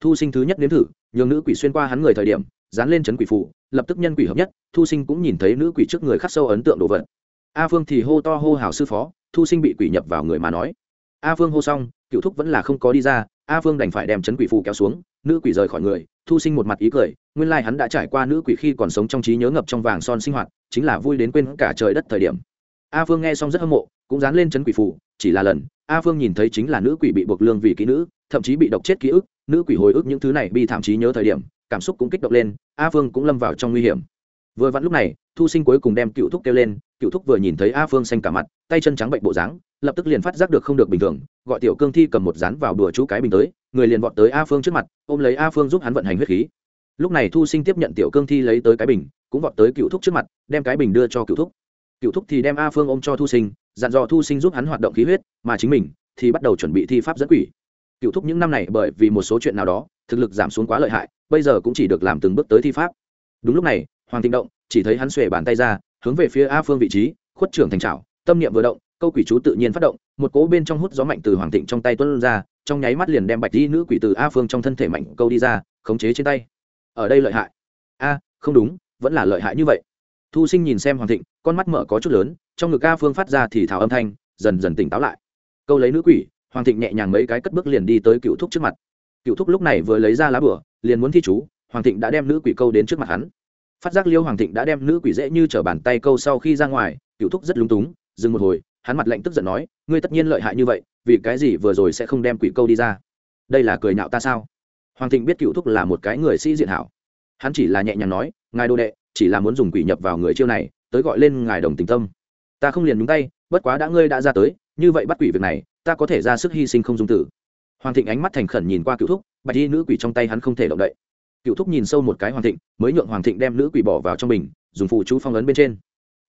thu sinh thứ nhất nếm thử, nhường nữ quỷ xuyên qua hắn người thời điểm, dán lên trấn quỷ phủ lập tức nhân quỷ hợp nhất, thu sinh cũng nhìn thấy nữ quỷ trước người khắc sâu ấn tượng đồ vật. A phương thì hô to hô hào sư phó, thu sinh bị quỷ nhập vào người mà nói. A phương hô xong, cựu thúc vẫn là không có đi ra, a phương đành phải đem chấn quỷ phù kéo xuống nữ quỷ rời khỏi người, thu sinh một mặt ý cười, nguyên lai hắn đã trải qua nữ quỷ khi còn sống trong trí nhớ ngập trong vàng son sinh hoạt, chính là vui đến quên cả trời đất thời điểm a phương nghe xong rất hâm mộ, cũng dán lên chấn quỷ phủ. chỉ là lần, a phương nhìn thấy chính là nữ quỷ bị buộc lương vì kỹ nữ, thậm chí bị độc chết ký ức, nữ quỷ hồi ức những thứ này bị thảm trí nhớ thời điểm, cảm xúc cũng kích động lên, a phương cũng lâm vào trong nguy hiểm vừa vặn lúc này, thu sinh cuối cùng đem cựu thúc kêu lên, cựu thúc vừa nhìn thấy a phương xanh cả mặt, tay chân trắng bệnh bộ dáng lập tức liền phát giác được không được bình thường, gọi tiểu cương thi cầm một rán vào đùa chú cái bình tới, người liền vọt tới a phương trước mặt, ôm lấy a phương giúp hắn vận hành huyết khí. Lúc này thu sinh tiếp nhận tiểu cương thi lấy tới cái bình, cũng vọt tới cựu thúc trước mặt, đem cái bình đưa cho cựu thúc. Cựu thúc thì đem a phương ôm cho thu sinh, dặn dò thu sinh giúp hắn hoạt động khí huyết, mà chính mình thì bắt đầu chuẩn bị thi pháp dẫn quỷ. Cựu thúc những năm này bởi vì một số chuyện nào đó, thực lực giảm xuống quá lợi hại, bây giờ cũng chỉ được làm từng bước tới thi pháp. Đúng lúc này, hoàng thịnh động chỉ thấy hắn xuề bàn tay ra, hướng về phía a phương vị trí, khuất trưởng thành trào tâm niệm vừa động câu quỷ chú tự nhiên phát động, một cố bên trong hút gió mạnh từ hoàng thịnh trong tay tuân ra, trong nháy mắt liền đem bạch di nữ quỷ từ a phương trong thân thể mạnh câu đi ra, khống chế trên tay. Ở đây lợi hại. A, không đúng, vẫn là lợi hại như vậy. Thu sinh nhìn xem hoàng thịnh, con mắt mở có chút lớn, trong ngực a phương phát ra thì thảo âm thanh, dần dần tỉnh táo lại. Câu lấy nữ quỷ, hoàng thịnh nhẹ nhàng mấy cái cất bước liền đi tới cựu thúc trước mặt. Cựu thúc lúc này vừa lấy ra lá bửa liền muốn thi chú, hoàng thịnh đã đem nữ quỷ câu đến trước mặt hắn. Phát giác liêu hoàng thịnh đã đem nữ quỷ dễ như t bàn tay câu sau khi ra ngoài, cựu thúc rất lúng túng, dừng một hồi hắn mặt lạnh tức giận nói ngươi tất nhiên lợi hại như vậy vì cái gì vừa rồi sẽ không đem quỷ câu đi ra? Đây là cười nhạo ta sao? Hoàng thịnh biết cựu thúc là một cái người sĩ diện hảo. Hắn chỉ là nhẹ nhàng nói ngài đô đệ chỉ là muốn dùng quỷ nhập vào người chiêu này tới gọi lên ngài đồng tình tâm. Ta không liền nhúng tay bất quá đã ngươi đã ra tới như vậy bắt quỷ việc này ta có thể ra sức hy sinh không dung tử. Hoàng thịnh ánh mắt thành khẩn nhìn qua cựu thúc bạch y nữ quỷ trong tay hắn không thể động đậy. Cựu thúc nhìn sâu một cái hoàng thịnh mới nhượng hoàng thịnh đem nữ quỷ bỏ vào trong mình, dùng phụ chú phong ấn bên trên.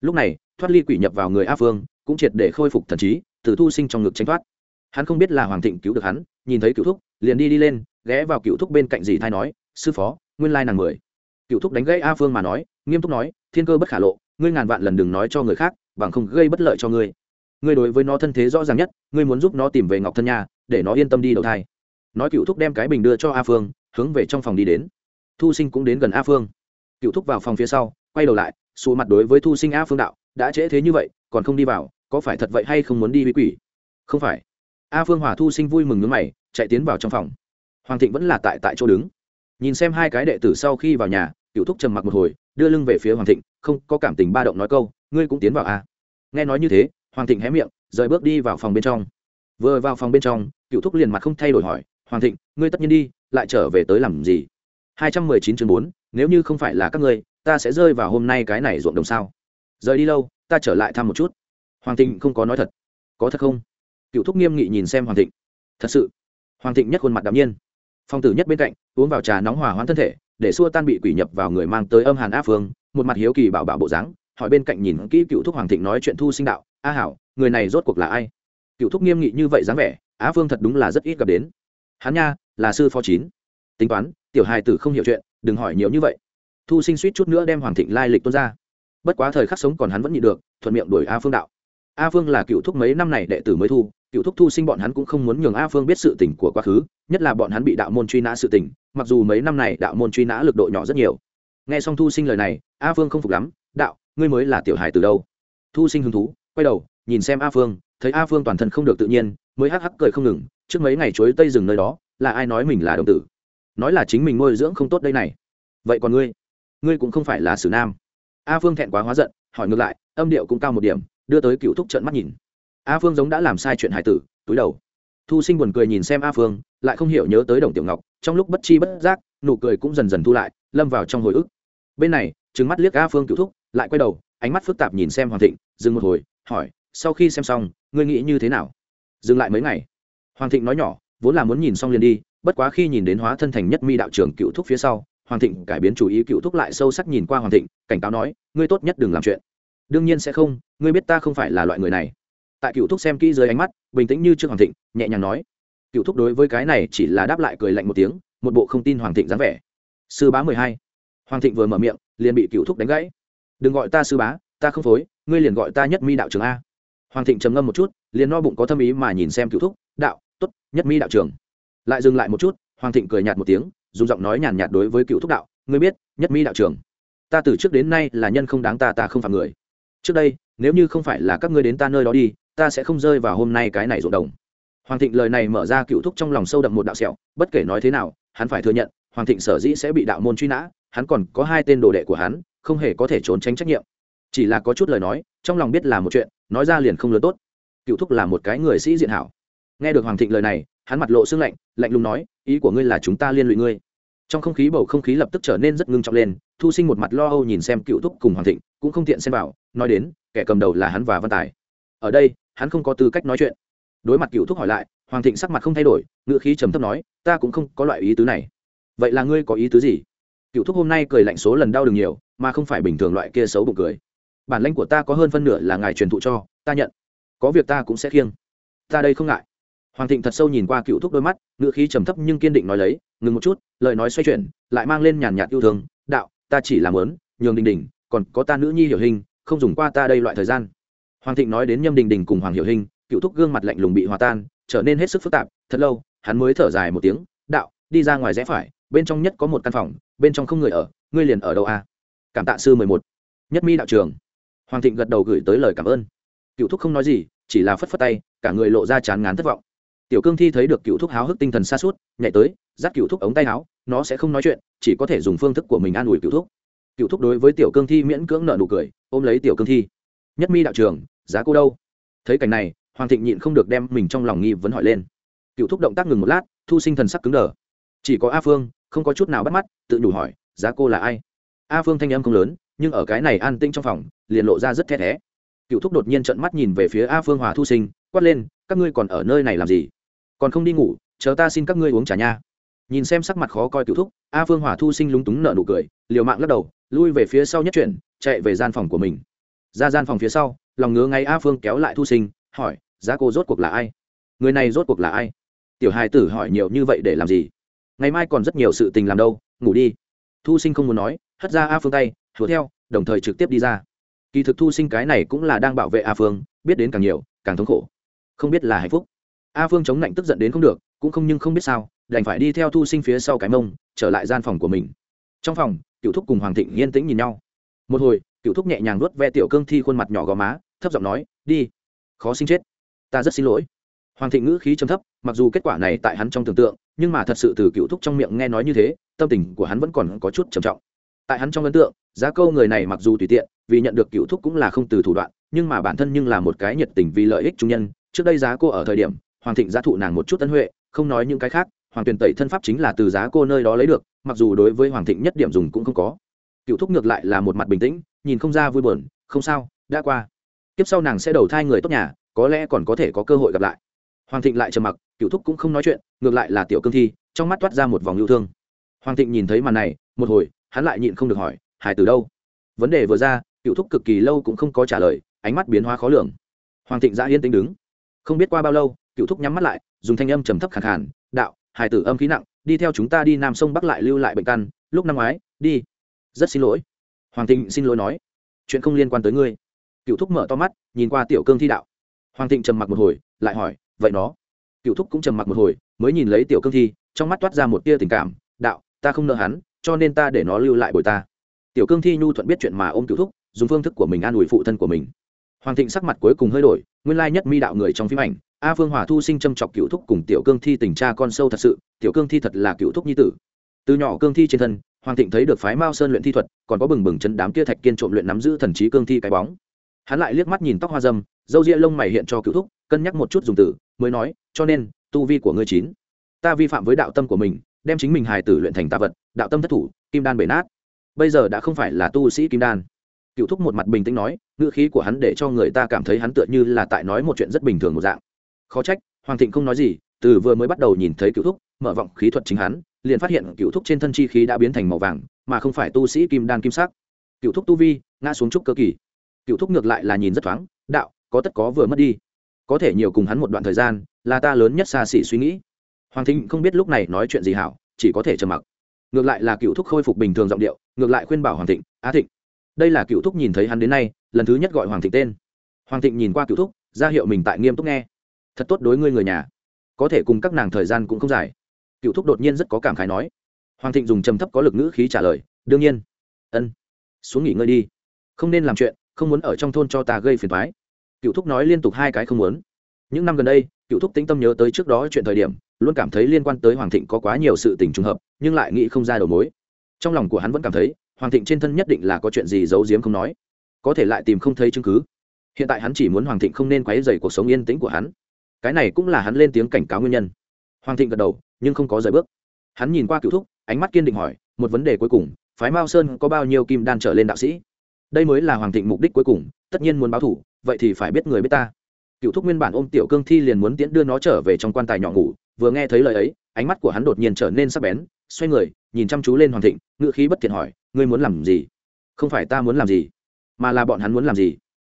Lúc này thoát ly quỷ nhập vào người a phương cũng triệt để khôi phục thần trí, từ thu sinh trong ngực tránh thoát. Hắn không biết là hoàng thịnh cứu được hắn, nhìn thấy cựu thúc, liền đi đi lên, ghé vào cựu thúc bên cạnh dì thai nói, sư phó, nguyên lai nàng mười. Cựu thúc đánh gãy a phương mà nói, nghiêm túc nói, thiên cơ bất khả lộ, ngươi ngàn vạn lần đừng nói cho người khác, bằng không gây bất lợi cho ngươi. Ngươi đối với nó thân thế rõ ràng nhất, ngươi muốn giúp nó tìm về ngọc thân nhà để nó yên tâm đi đầu thai. Nói cựu thúc đem cái bình đưa cho a phương, hướng về trong phòng đi đến. Thu sinh cũng đến gần a phương. Cựu thúc vào phòng phía sau, quay đầu lại xù mặt đối với thu sinh a phương đạo, đã trễ thế như vậy, còn không đi vào có phải thật vậy hay không muốn đi với quỷ? Không phải. A phương hòa thu sinh vui mừng nước mày, chạy tiến vào trong phòng. Hoàng thịnh vẫn là tại tại chỗ đứng. Nhìn xem hai cái đệ tử sau khi vào nhà cựu thúc trầm mặc một hồi, đưa lưng về phía hoàng thịnh, không có cảm tình ba động nói câu, ngươi cũng tiến vào a nghe nói như thế, hoàng thịnh hé miệng, rời bước đi vào phòng bên trong. Vừa vào phòng bên trong cựu thúc liền mặt không thay đổi hỏi, hoàng thịnh, ngươi tất nhiên đi, lại trở về tới làm gì? hai trăm mười chín chương bốn, nếu như không phải là các ngươi, ta sẽ rơi vào hôm nay cái này ruộng đồng sao. Rời đi lâu, ta trở lại thăm một chút hoàng thịnh không có nói thật. Có thật không? Cựu thúc nghiêm nghị nhìn xem hoàng thịnh. Thật sự. Hoàng thịnh nhất khuôn mặt đ ạ m nhiên. Phong tử nhất bên cạnh, uống vào trà nóng hỏa hoãn thân thể, để xua tan bị quỷ nhập vào người mang tới âm hàn Á phương, một mặt hiếu kỳ bảo bảo bộ dáng, hỏi bên cạnh nhìn kỹ cựu thúc hoàng thịnh nói chuyện thu sinh đạo, a hảo, người này rốt cuộc là ai? Cựu thúc nghiêm nghị như vậy dáng vẻ, á phương thật đúng là rất ít gặp đến. Hắn nha, là sư phó chín. Tính toán, tiểu hài tử không hiểu chuyện, đừng hỏi nhiều như vậy. Thu sinh suýt chút nữa đem hoàng thịnh lai lịch tuôn ra. Bất quá thời khắc sống còn hắn vẫn nhịn được, thuận miệng đuổi a phương đạo a phương là cựu thúc mấy năm này đệ tử mới thu, cựu thúc thu sinh bọn hắn cũng không muốn nhường a phương biết sự tình của quá khứ, nhất là bọn hắn bị đạo môn truy nã sự tình, mặc dù mấy năm này đạo môn truy nã lực độ nhỏ rất nhiều. Nghe xong thu sinh lời này, a phương không phục lắm, đạo, ngươi mới là tiểu hài từ đâu? Thu sinh hứng thú, quay đầu, nhìn xem a phương, thấy a phương toàn thân không được tự nhiên, mới hắc hắc cười không ngừng, trước mấy ngày chuối tây rừng nơi đó, là ai nói mình là đồng tử? Nói là chính mình nuôi dưỡng không tốt đây này. Vậy còn ngươi? Ngươi cũng không phải là sử nam. A phương thẹn quá hóa giận, hỏi ngược lại, âm điệu cũng cao một điểm đưa tới cựu thúc trận mắt nhìn. A phương giống đã làm sai chuyện hải tử, túi đầu. Thu sinh buồn cười nhìn xem a phương, lại không hiểu nhớ tới đồng tiểu ngọc, trong lúc bất chi bất giác, nụ cười cũng dần dần thu lại, lâm vào trong hồi ức. Bên này trứng mắt liếc a phương cựu thúc, lại quay đầu, ánh mắt phức tạp nhìn xem hoàng thịnh, dừng một hồi, hỏi, sau khi xem xong, ngươi nghĩ như thế nào? Dừng lại mấy ngày. Hoàng thịnh nói nhỏ, vốn là muốn nhìn xong liền đi, bất quá khi nhìn đến hóa thân thành nhất mi đạo trưởng cựu thúc phía sau, hoàng thịnh cải biến chủ ý cựu thúc lại sâu sắc nhìn qua hoàng thịnh, cảnh cáo nói, ngươi tốt nhất đừng làm chuyện đương nhiên sẽ không, ngươi biết ta không phải là loại người này. Tại cựu thúc xem kỹ dưới ánh mắt, bình tĩnh như trước hoàng thịnh, nhẹ nhàng nói. Cựu thúc đối với cái này chỉ là đáp lại cười lạnh một tiếng, một bộ không tin hoàng thịnh dáng vẻ. Sư bá mười hai. Hoàng thịnh vừa mở miệng, liền bị cựu thúc đánh gãy. Đừng gọi ta sư bá, ta không phối, ngươi liền gọi ta nhất mi đạo trường a. Hoàng thịnh trầm ngâm một chút, liền no bụng có tâm ý mà nhìn xem cựu thúc, đạo t ố t nhất mi đạo trường. lại dừng lại một chút, hoàng thịnh cười nhạt một tiếng, dùng giọng nói nhàn nhạt đối với cựu thúc đạo, ngươi biết, nhất mi đạo trường. ta từ trước đến nay là nhân không đáng ta ta không phạm người trước đây, nếu như không phải là các ngươi đến ta nơi đó đi, ta sẽ không rơi vào hôm nay cái này ruộng đồng. Hoàng thịnh lời này mở ra cựu thúc trong lòng sâu đậm một đạo sẹo, bất kể nói thế nào, hắn phải thừa nhận, hoàng thịnh sở dĩ sẽ bị đạo môn truy nã, hắn còn có hai tên đồ đệ của hắn, không hề có thể trốn tránh trách nhiệm. Chỉ là có chút lời nói, trong lòng biết là một chuyện, nói ra liền không lớn tốt. Cựu thúc là một cái người sĩ diện hảo. Nghe được hoàng thịnh lời này, hắn mặt lộ xương lạnh lạnh lùng nói, ý của ngươi là chúng ta liên lụy ngươi. Trong không khí bầu không khí lập tức trở nên rất ngưng trọng lên, thu sinh một mặt lo âu nhìn xem cựu thúc cùng hoàng thịnh cũng không tiện xem vào, nói đến, kẻ cầm đầu là hắn và văn tài. Ở đây, hắn không có tư cách nói chuyện. Đối mặt cựu thúc hỏi lại, hoàng thịnh sắc mặt không thay đổi ngựa khí trầm thấp nói, ta cũng không có loại ý tứ này. Vậy là ngươi có ý tứ gì? Cựu thúc hôm nay cười lạnh số lần đau đừng nhiều, mà không phải bình thường loại kia xấu bụng cười. Bản lãnh của ta có hơn phân nửa là ngài truyền thụ cho, ta nhận. Có việc ta cũng sẽ khiêng. Ta đây không ngại. Hoàng thịnh thật sâu nhìn qua cựu thúc đôi mắt ngựa khí trầm thấp nhưng kiên định nói lấy, ngừng một chút, lời nói xoay chuyển, lại mang lên nhàn nhạt yêu thương, đạo, ta chỉ làm lớn nhường đình đình còn có ta nữ nhi hiểu hình, không dùng qua ta đây loại thời gian. Hoàng thịnh nói đến nhâm đình đình cùng hoàng hiểu hình, cựu thúc gương mặt lạnh lùng bị hòa tan, trở nên hết sức phức tạp, thật lâu, hắn mới thở dài một tiếng, đạo, đi ra ngoài rẽ phải, bên trong nhất có một căn phòng, bên trong không người ở, ngươi liền ở đâu à? cảm tạ sư mười một. Nhất mi đạo trường. Hoàng thịnh gật đầu gửi tới lời cảm ơn. Cựu thúc không nói gì, chỉ là phất phất tay, cả người lộ ra chán ngán thất vọng. Tiểu cương thi thấy được cựu thúc háo hức tinh thần xa suốt nhảy tới, dắt cựu thúc ống tay áo, nó sẽ không nói chuyện, chỉ có thể dùng phương thức của mình an ủi cựu thúc cựu thúc đối với tiểu cương thi miễn cưỡng nợ nụ cười, ôm lấy tiểu cương thi. Nhất mi đạo trường giá cô đâu? Thấy cảnh này, hoàng thịnh nhịn không được đem mình trong lòng nghi vấn hỏi lên. Cựu thúc động tác ngừng một lát, thu sinh thần sắc cứng đờ. Chỉ có a phương, không có chút nào bắt mắt, tự nhủ hỏi, giá cô là ai? A phương thanh âm không lớn, nhưng ở cái này an tĩnh trong phòng, liền lộ ra rất thét thé. Cựu thúc đột nhiên trận mắt nhìn về phía a phương hòa thu sinh, quát lên, các ngươi còn ở nơi này làm gì? Còn không đi ngủ, chờ ta xin các ngươi uống trà nha nhìn xem sắc mặt khó coi cựu thúc, a phương hỏa thu sinh lúng túng nợ nụ cười, liều mạng lắc đầu, lui về phía sau nhất chuyển, chạy về gian phòng của mình. Ra gian phòng phía sau, lòng ngứa ngay a phương kéo lại thu sinh, hỏi, giá cô rốt cuộc là ai? Người này rốt cuộc là ai? Tiểu hài tử hỏi nhiều như vậy để làm gì? Ngày mai còn rất nhiều sự tình làm đâu, ngủ đi. Thu sinh không muốn nói, hất ra a phương tay thua theo, đồng thời trực tiếp đi ra. Kỳ thực thu sinh cái này cũng là đang bảo vệ a phương, biết đến càng nhiều, càng thống khổ. Không biết là hạnh phúc. A phương chống lạnh tức giận đến không được, cũng không nhưng không biết sao đành phải đi theo thu sinh phía sau cái mông, trở lại gian phòng của mình. Trong phòng cựu thúc cùng hoàng thịnh yên tĩnh nhìn nhau. Một hồi cựu thúc nhẹ nhàng nuốt ve tiểu cương thi khuôn mặt nhỏ gò má, thấp giọng nói, đi, khó sinh chết. Ta rất xin lỗi. Hoàng thịnh ngữ khí trầm thấp, mặc dù kết quả này tại hắn trong tưởng tượng, nhưng mà thật sự từ cựu thúc trong miệng nghe nói như thế, tâm tình của hắn vẫn còn có chút trầm trọng. Tại hắn trong ấn tượng, giá câu người này mặc dù tùy tiện, vì nhận được cựu thúc cũng là không từ thủ đoạn, nhưng mà bản thân nhưng là một cái nhiệt tình vì lợi ích trung nhân. Trước đây giá cô ở thời điểm, hoàng thịnh giá thụ nàng một chút ân huệ, không nói những cái khác hoàng tuyển tẩy thân pháp chính là từ giá cô nơi đó lấy được, mặc dù đối với hoàng thịnh nhất điểm dùng cũng không có. Cựu thúc ngược lại là một mặt bình tĩnh, nhìn không ra vui buồn, không sao, đã qua. Tiếp sau nàng sẽ đầu thai người tốt nhà, có lẽ còn có thể có cơ hội gặp lại. Hoàng thịnh lại trầm mặc, cựu thúc cũng không nói chuyện, ngược lại là tiểu cương thi, trong mắt toát ra một vòng yêu thương. Hoàng thịnh nhìn thấy màn này, một hồi, hắn lại nhịn không được hỏi, hải từ đâu? Vấn đề vừa ra, cựu thúc cực kỳ lâu cũng không có trả lời, ánh mắt biến hóa khó lường. Hoàng thịnh ra yên tĩnh đứng. Không biết qua bao lâu, cựu thúc nhắm mắt lại, dùng thanh âm trầm thấp khẳng khản đạo hải tử âm khí nặng, đi theo chúng ta đi nam sông bắc lại lưu lại bệnh căn, lúc năm ngoái, đi. Rất xin lỗi. Hoàng thịnh xin lỗi nói. Chuyện không liên quan tới ngươi. Cựu thúc mở to mắt, nhìn qua tiểu cương thi đạo. Hoàng thịnh trầm mặc một hồi, lại hỏi, vậy nó? Cựu thúc cũng trầm mặc một hồi, mới nhìn lấy tiểu cương thi, trong mắt toát ra một tia tình cảm, đạo, ta không nợ hắn, cho nên ta để nó lưu lại bồi ta. Tiểu cương thi nhu thuận biết chuyện mà ôm cựu thúc, dùng phương thức của mình an ủi phụ thân của mình hoàng thịnh sắc mặt cuối cùng hơi đổi, nguyên lai nhất mi đạo người trong phim ảnh, a phương hòa thu sinh châm chọc cựu thúc cùng tiểu cương thi tình cha con sâu thật sự, tiểu cương thi thật là cựu thúc nhi tử. Từ nhỏ cương thi trên thân, hoàng thịnh thấy được phái mao sơn luyện thi thuật, còn có bừng bừng chân đám kia thạch kiên trộm luyện nắm giữ thần trí cương thi cái bóng. Hắn lại liếc mắt nhìn tóc hoa dâm dâu ria lông mày hiện cho cựu thúc, cân nhắc một chút dùng từ, mới nói, cho nên, tu vi của ngươi chín. Ta vi phạm với đạo tâm của mình, đem chính mình hài tử luyện thành tạ vật, đạo tâm thất thủ, kim đan bể nát. Bây giờ đã không phải là tu sĩ kim đan cựu thúc một mặt bình tĩnh nói, ngữ khí của hắn để cho người ta cảm thấy hắn tựa như là tại nói một chuyện rất bình thường một dạng. Khó trách, hoàng thịnh không nói gì, từ vừa mới bắt đầu nhìn thấy cựu thúc, mở vọng khí thuật chính hắn, liền phát hiện cựu thúc trên thân chi khí đã biến thành màu vàng, mà không phải tu sĩ kim đan kim sắc. Cựu thúc tu vi, ngã xuống trúc cơ kỳ. Cựu thúc ngược lại là nhìn rất thoáng, đạo, có tất có vừa mất đi. Có thể nhiều cùng hắn một đoạn thời gian, là ta lớn nhất xa xỉ suy nghĩ. Hoàng thịnh không biết lúc này nói chuyện gì hảo, chỉ có thể trầm mặc. Ngược lại là cựu thúc khôi phục bình thường giọng điệu, ngược lại khuyên bảo hoàng thịnh, á thịnh đây là cựu thúc nhìn thấy hắn đến nay, lần thứ nhất gọi hoàng thịnh tên. Hoàng thịnh nhìn qua cựu thúc, ra hiệu mình tại nghiêm túc nghe. Thật tốt đối ngươi người nhà. Có thể cùng các nàng thời gian cũng không dài. Cựu thúc đột nhiên rất có cảm khái nói. Hoàng thịnh dùng trầm thấp có lực ngữ khí trả lời, đương nhiên. Ân, xuống nghỉ ngơi đi. Không nên làm chuyện, không muốn ở trong thôn cho ta gây phiền thoái cựu thúc nói liên tục hai cái không muốn. Những năm gần đây, cựu thúc tĩnh tâm nhớ tới trước đó chuyện thời điểm, luôn cảm thấy liên quan tới hoàng thịnh có quá nhiều sự tình trùng hợp, nhưng lại nghĩ không ra đầu mối. Trong lòng của hắn vẫn cảm thấy hoàng thịnh trên thân nhất định là có chuyện gì giấu giếm không nói. Có thể lại tìm không thấy chứng cứ. Hiện tại hắn chỉ muốn hoàng thịnh không nên quấy dày cuộc sống yên tĩnh của hắn. Cái này cũng là hắn lên tiếng cảnh cáo nguyên nhân. Hoàng thịnh gật đầu, nhưng không có rời bước. Hắn nhìn qua cựu thúc, ánh mắt kiên định hỏi, một vấn đề cuối cùng, phái mao sơn có bao nhiêu kim đan trở lên đạo sĩ? Đây mới là hoàng thịnh mục đích cuối cùng, tất nhiên muốn báo thủ, vậy thì phải biết người biết ta. Cựu thúc nguyên bản ôm tiểu cương thi liền muốn tiễn đưa nó trở về trong quan tài nhỏ ngủ, vừa nghe thấy lời ấy, ánh mắt của hắn đột nhiên trở nên sắc bén, xoay người nhìn chăm chú lên hoàng thịnh ngự khí bất thiện hỏi, ngươi muốn làm gì? Không phải ta muốn làm gì, mà là bọn hắn muốn làm gì.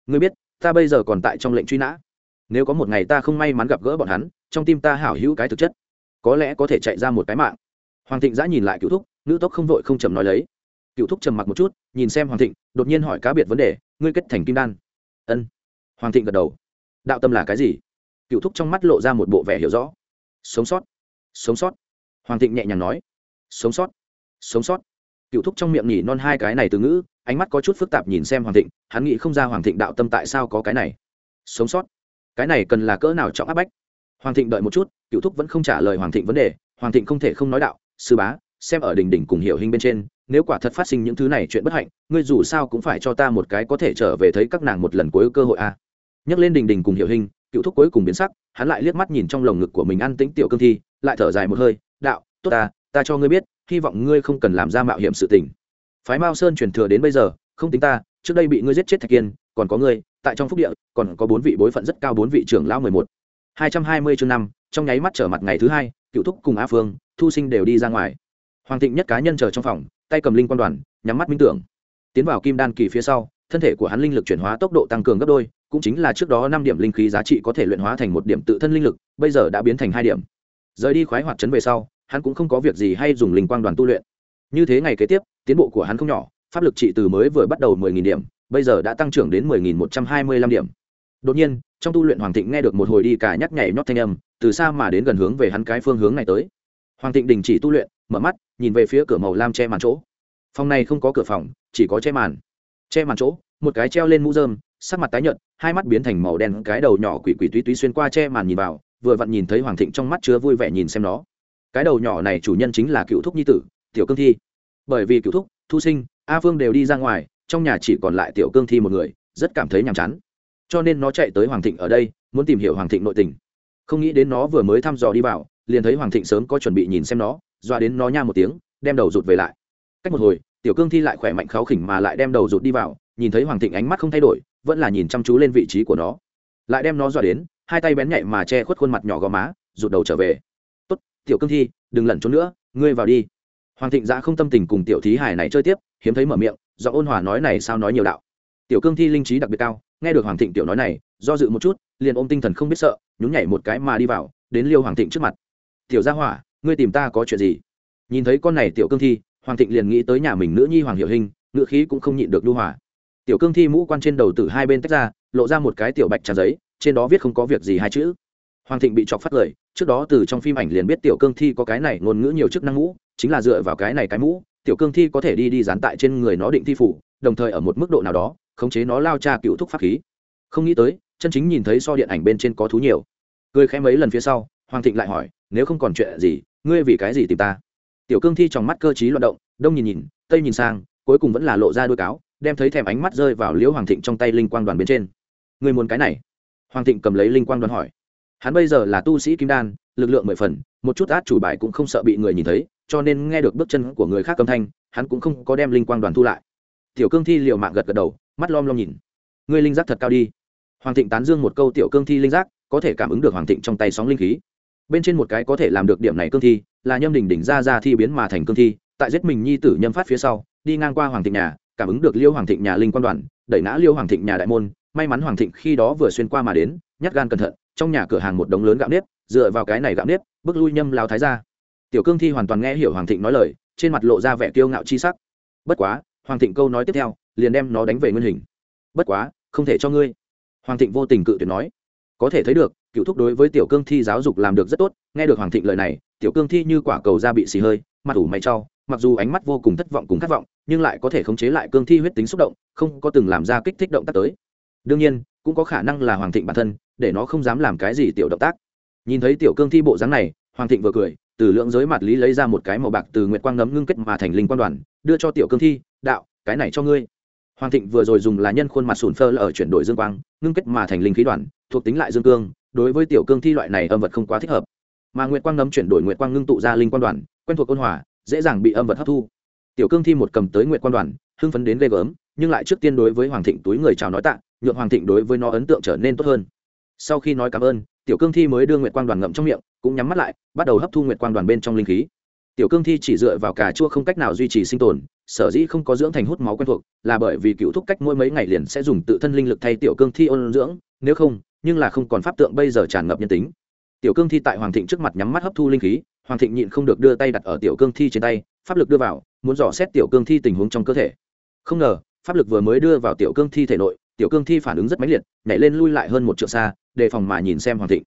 Ngươi biết, ta bây giờ còn tại trong lệnh truy nã. Nếu có một ngày ta không may mắn gặp gỡ bọn hắn, trong tim ta hảo hữu cái thực chất, có lẽ có thể chạy ra một cái mạng. Hoàng thịnh giã nhìn lại cựu thúc nữ tốc không vội không chầm nói lấy. Cựu thúc trầm mặc một chút, nhìn xem hoàng thịnh, đột nhiên hỏi cá biệt vấn đề, ngươi kết thành kim đan? Ân. Hoàng thịnh gật đầu. Đạo tâm là cái gì? Cựu thúc trong mắt lộ ra một bộ vẻ hiểu rõ. Sống sót sống sót. Hoàng thịnh nhẹ nhàng nói sống sót. Sống sót. Cựu thúc trong miệng nhỉ non hai cái này từ ngữ, ánh mắt có chút phức tạp nhìn xem hoàng thịnh, hắn nghĩ không ra hoàng thịnh đạo tâm tại sao có cái này. Sống sót. Cái này cần là cỡ nào trọng áp bách? Hoàng thịnh đợi một chút, cựu thúc vẫn không trả lời hoàng thịnh vấn đề, hoàng thịnh không thể không nói đạo, sư bá, xem ở đỉnh đỉnh cùng hiểu hình bên trên, nếu quả thật phát sinh những thứ này chuyện bất hạnh, ngươi dù sao cũng phải cho ta một cái có thể trở về thấy các nàng một lần cuối cơ hội a. À. nhắc lên đình đình cùng hiểu hình, cựu thúc cuối cùng biến sắc, hắn lại liếc mắt nhìn trong lồng ngực của mình ăn tĩnh tiểu cương thi, lại thở dài một hơi, đạo, tốt ta ta cho ngươi biết, hy vọng ngươi không cần làm ra mạo hiểm sự tình. Phái mao sơn truyền thừa đến bây giờ, không tính ta, trước đây bị ngươi giết chết thạch kiên, còn có ngươi, tại trong phúc địa, còn có bốn vị bối phận rất cao bốn vị trưởng lão mười một. Hai trăm hai mươi chương năm, trong nháy mắt trở mặt ngày thứ hai, cựu thúc cùng a phương, thu sinh đều đi ra ngoài. Hoàng thịnh nhất cá nhân chờ trong phòng, tay cầm linh quan đoàn, nhắm mắt minh tưởng. Tiến vào kim đan kỳ phía sau, thân thể của hắn linh lực chuyển hóa tốc độ tăng cường gấp đôi, cũng chính là trước đó năm điểm linh khí giá trị có thể luyện hóa thành một điểm tự thân linh lực, bây giờ đã biến thành hai điểm. Rời đi khoái hoạt chấn về sau hắn cũng không có việc gì hay dùng linh quang đoàn tu luyện. Như thế ngày kế tiếp, tiến bộ của hắn không nhỏ, pháp lực trị từ mới vừa bắt đầu mười nghìn điểm, bây giờ đã tăng trưởng đến mười nghìn một trăm hai mươi lăm điểm. Đột nhiên, trong tu luyện hoàng thịnh nghe được một hồi đi cả nhắc nhảy nhót thanh âm, từ xa mà đến gần hướng về hắn cái phương hướng này tới. Hoàng thịnh đình chỉ tu luyện, mở mắt, nhìn về phía cửa màu lam che màn chỗ. Phòng này không có cửa phòng, chỉ có che màn. Che màn chỗ, một cái treo lên mũ rơm, sắc mặt tái nhợt, hai mắt biến thành màu đen, cái đầu nhỏ quỷ quỷ túy túy xuyên qua che màn nhìn vào, vừa vặn nhìn thấy hoàng thịnh trong mắt chứa vui vẻ nhìn xem nó cái đầu nhỏ này chủ nhân chính là cựu thúc nhi tử, tiểu cương thi. Bởi vì cựu thúc, thu sinh, a phương đều đi ra ngoài, trong nhà chỉ còn lại tiểu cương thi một người, rất cảm thấy nhàm chán. Cho nên nó chạy tới hoàng thịnh ở đây, muốn tìm hiểu hoàng thịnh nội tình. Không nghĩ đến nó vừa mới thăm dò đi vào, liền thấy hoàng thịnh sớm có chuẩn bị nhìn xem nó doa đến nó nha một tiếng, đem đầu rụt về lại. Cách một hồi, tiểu cương thi lại khỏe mạnh kháo khỉnh mà lại đem đầu rụt đi vào, nhìn thấy hoàng thịnh ánh mắt không thay đổi, vẫn là nhìn chăm chú lên vị trí của nó. Lại đem nó dọa đến, hai tay bén nhạy mà che khuất khuôn mặt nhỏ gò má, rụt đầu trở về tiểu cương thi, đừng lẩn trốn nữa, ngươi vào đi. Hoàng thịnh giã không tâm tình cùng tiểu thí hải này chơi tiếp, hiếm thấy mở miệng do ôn hòa nói này sao nói nhiều đạo. Tiểu cương thi linh trí đặc biệt cao, nghe được hoàng thịnh tiểu nói này, do dự một chút, liền ôm tinh thần không biết sợ, nhún nhảy một cái mà đi vào, đến liêu hoàng thịnh trước mặt. Tiểu gia hỏa, ngươi tìm ta có chuyện gì? Nhìn thấy con này tiểu cương thi, hoàng thịnh liền nghĩ tới nhà mình nữ nhi hoàng hiệu hình ngựa khí cũng không nhịn được đu hỏa tiểu cương thi mũ quan trên đầu từ hai bên tách ra, lộ ra một cái tiểu bạch trà giấy, trên đó viết không có việc gì hai chữ. Hoàng thịnh bị chọc phát lời trước đó từ trong phim ảnh liền biết tiểu cương thi có cái này ngôn ngữ nhiều chức năng mũ, chính là dựa vào cái này cái mũ, tiểu cương thi có thể đi đi dán tại trên người nó định thi phủ, đồng thời ở một mức độ nào đó, khống chế nó lao tra cựu thúc pháp khí. Không nghĩ tới, chân chính nhìn thấy so điện ảnh bên trên có thú nhiều. Cười khẽ mấy lần phía sau, hoàng thịnh lại hỏi, nếu không còn chuyện gì, ngươi vì cái gì tìm ta? Tiểu cương thi trong mắt cơ t loạn động, đông nhìn nhìn, tây nhìn sang, cuối cùng vẫn là lộ ra đôi cáo, đem thấy thèm ánh mắt rơi vào liễu hoàng thịnh trong tay linh quang đoàn bên trên. Người muốn cái này? Hoàng thịnh cầm lấy linh quang đoàn hỏi hắn bây giờ là tu sĩ kim đan, lực lượng mười phần, một chút át chủ bài cũng không sợ bị người nhìn thấy, cho nên nghe được bước chân của người khác âm thanh, hắn cũng không có đem linh quang đoàn thu lại. Tiểu cương thi liều mạng gật gật đầu, mắt lom lom nhìn. Ngươi linh giác thật cao đi. Hoàng thịnh tán dương một câu tiểu cương thi linh giác, có thể cảm ứng được hoàng thịnh trong tay sóng linh khí. Bên trên một cái có thể làm được điểm này cương thi, là nhâm đình đỉnh ra ra thi biến mà thành cương thi, tại giết mình nhi tử nhâm phát phía sau, đi ngang qua hoàng thịnh nhà, cảm ứng được liêu hoàng thịnh nhà linh quan đoàn, đẩy nã liêu hoàng thịnh nhà đại môn. May mắn hoàng thịnh khi đó vừa xuyên qua mà đến, nhát gan cẩn thận trong nhà cửa hàng một đống lớn gạo nếp, dựa vào cái này gạo nếp, bước lui nhâm lao thái ra tiểu cương thi hoàn toàn nghe hiểu hoàng thịnh nói lời, trên mặt lộ ra vẻ kiêu ngạo chi sắc. Bất quá, hoàng thịnh câu nói tiếp theo, liền đem nó đánh về nguyên hình. Bất quá, không thể cho ngươi. Hoàng thịnh vô tình cự tuyệt nói. Có thể thấy được, cựu thúc đối với tiểu cương thi giáo dục làm được rất tốt, nghe được hoàng thịnh lời này, tiểu cương thi như quả cầu da bị xì hơi, mặt ủ mày trau mặc dù ánh mắt vô cùng thất vọng cùng thất vọng, nhưng lại có thể khống chế lại cương thi huyết tính xúc động, không có từng làm ra kích thích động tác tới. Đương nhiên, cũng có khả năng là hoàng thịnh bản thân để nó không dám làm cái gì tiểu động tác. Nhìn thấy tiểu cương thi bộ dáng này, hoàng thịnh vừa cười, từ lượng giới mặt lý lấy ra một cái màu bạc từ nguyệt quang ngấm ngưng kết mà thành linh quan đoàn, đưa cho tiểu cương thi, đạo, cái này cho ngươi. Hoàng thịnh vừa rồi dùng là nhân khuôn mặt sùn phơ ở chuyển đổi dương quang, ngưng kết mà thành linh khí đoàn, thuộc tính lại dương cương, đối với tiểu cương thi loại này âm vật không quá thích hợp. Mà nguyệt quang ngấm chuyển đổi nguyệt quang ngưng tụ ra linh quan đoàn, quen thuộc ôn hòa, dễ dàng bị âm vật hấp thu. Tiểu cương thi một cầm tới nguyệt quan đoàn, hưng phấn đến ghê gớm, nhưng lại trước tiên đối với hoàng thịnh túi người chào nói tạ, nhượng hoàng thịnh đối với nó ấn tượng trở nên tốt hơn sau khi nói cảm ơn, tiểu cương thi mới đưa nguyệt quang đoàn ngậm trong miệng, cũng nhắm mắt lại, bắt đầu hấp thu nguyệt quang đoàn bên trong linh khí. Tiểu cương thi chỉ dựa vào cà chua không cách nào duy trì sinh tồn, sở dĩ không có dưỡng thành hút máu quen thuộc, là bởi vì cựu thúc cách mỗi mấy ngày liền sẽ dùng tự thân linh lực thay tiểu cương thi ôn dưỡng, nếu không, nhưng là không còn pháp tượng bây giờ tràn ngập nhân tính. Tiểu cương thi tại hoàng thịnh trước mặt nhắm mắt hấp thu linh khí, hoàng thịnh nhịn không được đưa tay đặt ở tiểu cương thi trên tay, pháp lực đưa vào, muốn dò xét tiểu cương thi tình huống trong cơ thể. Không ngờ, pháp lực vừa mới đưa vào tiểu cương thi thể nội tiểu cương thi phản ứng rất mãnh liệt, nhảy lên lui lại hơn một trượng xa, đề phòng mà nhìn xem hoàng thịnh.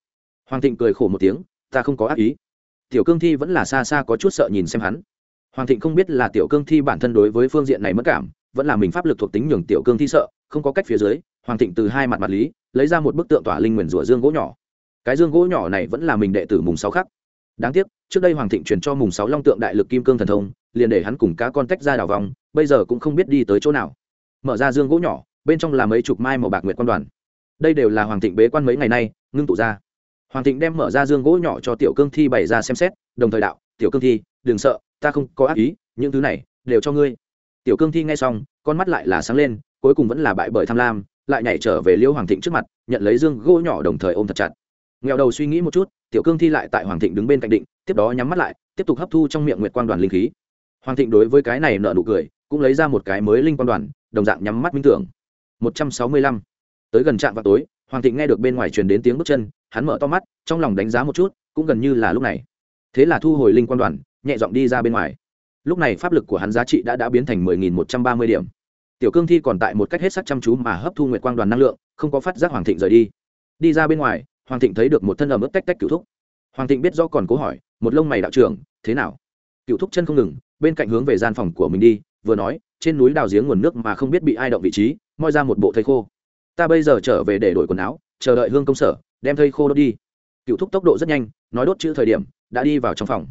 Hoàng thịnh cười khổ một tiếng, ta không có ác ý. Tiểu cương thi vẫn là xa xa có chút sợ nhìn xem hắn. Hoàng thịnh không biết là tiểu cương thi bản thân đối với phương diện này mất cảm, vẫn là mình pháp lực thuộc tính nhường tiểu cương thi sợ, không có cách phía dưới, hoàng thịnh từ hai mặt mặt lý, lấy ra một bức tượng tỏa linh nguyền rủa dương gỗ nhỏ. Cái dương gỗ nhỏ này vẫn là mình đệ tử mùng sáu khắc. Đáng tiếc, trước đây hoàng thịnh truyền cho mùng sáu long tượng đại lực kim cương thần thông, liền để hắn cùng cá con tách ra đảo vòng, bây giờ cũng không biết đi tới chỗ nào. Mở ra dương gỗ nhỏ bên trong là mấy chục mai màu bạc nguyệt quan đoàn. Đây đều là hoàng thịnh bế quan mấy ngày nay, ngưng tụ ra. Hoàng thịnh đem mở ra dương gỗ nhỏ cho tiểu cương thi bày ra xem xét, đồng thời đạo, tiểu cương thi, đừng sợ, ta không có ác ý, những thứ này đều cho ngươi. Tiểu cương thi nghe xong, con mắt lại là sáng lên, cuối cùng vẫn là bại bởi tham lam, lại nhảy trở về liêu hoàng thịnh trước mặt, nhận lấy dương gỗ nhỏ đồng thời ôm thật chặt. Nghèo đầu suy nghĩ một chút, tiểu cương thi lại tại hoàng thịnh đứng bên cạnh định, tiếp đó nhắm mắt lại, tiếp tục hấp thu trong miệng nguyệt quang đoàn linh khí. Hoàng thịnh đối với cái này nợ nụ cười, cũng lấy ra một cái mới linh quang đoàn, đồng dạng nhắm mắt minh tưởng một trăm sáu mươi lăm. Tới gần trạm vào tối, hoàng thịnh nghe được bên ngoài truyền đến tiếng bước chân, hắn mở to mắt, trong lòng đánh giá một chút, cũng gần như là lúc này. Thế là thu hồi linh quang đoàn, nhẹ giọng đi ra bên ngoài. Lúc này pháp lực của hắn giá trị đã đã biến thành mười nghìn một trăm ba mươi điểm. Tiểu cương thi còn tại một cách hết sắc chăm chú mà hấp thu nguyệt quang đoàn năng lượng, không có phát giác hoàng thịnh rời đi. Đi ra bên ngoài, hoàng thịnh thấy được một thân ẩm ướt tách tách cựu thúc. Hoàng thịnh biết do còn cố hỏi, một lông mày đạo trưởng, thế nào? Cựu thúc chân không ngừng, bên cạnh hướng về gian phòng của mình đi, vừa nói, trên núi đào giếng nguồn nước mà không biết bị ai động vị trí moi ra một bộ thây khô. Ta bây giờ trở về để đổi quần áo, chờ đợi hương công sở, đem thây khô đốt đi. Cựu thúc tốc độ rất nhanh, nói đốt chữ thời điểm, đã đi vào trong phòng.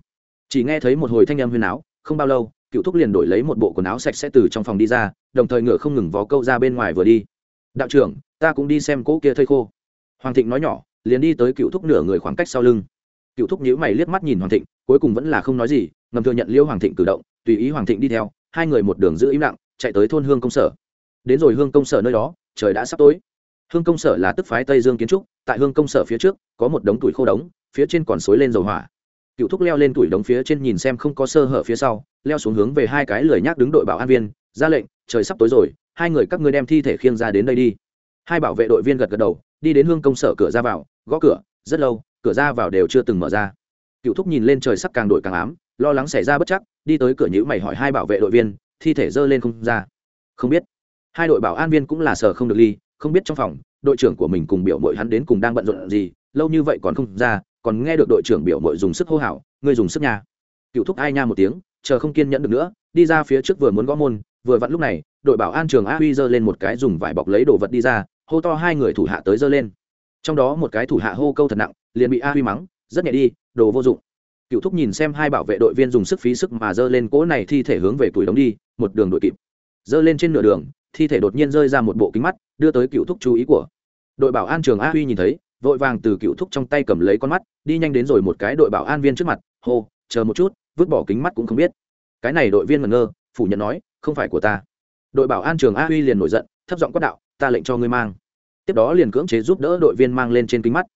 Chỉ nghe thấy một hồi thanh âm huyền áo, không bao lâu, cựu thúc liền đổi lấy một bộ quần áo sạch sẽ từ trong phòng đi ra, đồng thời ngựa không ngừng vó câu ra bên ngoài vừa đi. Đạo trưởng, ta cũng đi xem cỗ kia thây khô. Hoàng thịnh nói nhỏ, liền đi tới cựu thúc nửa người khoảng cách sau lưng. Cựu thúc nhíu mày liếc mắt nhìn hoàng thịnh, cuối cùng vẫn là không nói gì, ngầm thừa nhận liêu hoàng thịnh cử động, tùy ý hoàng thịnh đi theo, hai người một đường giữ im lặng, chạy tới thôn hương công sở đến rồi hương công sở nơi đó, trời đã sắp tối. Hương công sở là tức phái tây dương kiến trúc, tại hương công sở phía trước, có một đống tuổi khô đống, phía trên còn xối lên dầu hỏa. Cựu thúc leo lên tuổi đống phía trên nhìn xem không có sơ hở phía sau, leo xuống hướng về hai cái lười nhác đứng đội bảo an viên, ra lệnh, trời sắp tối rồi, hai người các ngươi đem thi thể khiêng ra đến đây đi. Hai bảo vệ đội viên gật gật đầu, đi đến hương công sở cửa ra vào, gõ cửa, rất lâu, cửa ra vào đều chưa từng mở ra. Cựu thúc nhìn lên trời sắc càng đổi càng ám, lo lắng xảy ra bất chắc, đi tới cửa nhữ mày hỏi hai bảo vệ đội viên, thi thể dơ lên không ra. Không biết hai đội bảo an viên cũng là sở không được ly, không biết trong phòng, đội trưởng của mình cùng biểu mội hắn đến cùng đang bận rộn gì, lâu như vậy còn không ra, còn nghe được đội trưởng biểu mội dùng sức hô hào, ngươi dùng sức nhà cựu thúc ai nha một tiếng, chờ không kiên nhẫn được nữa, đi ra phía trước vừa muốn gõ môn, vừa vặn lúc này, đội bảo an trường a huy giơ lên một cái dùng vải bọc lấy đồ vật đi ra, hô to hai người thủ hạ tới giơ lên. Trong đó một cái thủ hạ hô câu thật nặng, liền bị a huy mắng, rất nhẹ đi, đồ vô dụng. Cựu thúc nhìn xem hai bảo vệ đội viên dùng sức phí sức mà giơ lên cỗ này thi thể hướng về tuổi đống đi, một đường đội kịp. Giơ lên trên nửa đường thi thể đột nhiên rơi ra một bộ kính mắt, đưa tới cựu thúc chú ý của đội bảo an trường a huy nhìn thấy, vội vàng từ cựu thúc trong tay cầm lấy con mắt, đi nhanh đến rồi một cái đội bảo an viên trước mặt, hô, chờ một chút, vứt bỏ kính mắt cũng không biết. Cái này đội viên ngẩn ngơ, phủ nhận nói, không phải của ta. Đội bảo an trường a huy liền nổi giận, thấp giọng quát đạo, ta lệnh cho ngươi mang. Tiếp đó liền cưỡng chế giúp đỡ đội viên mang lên trên kính mắt.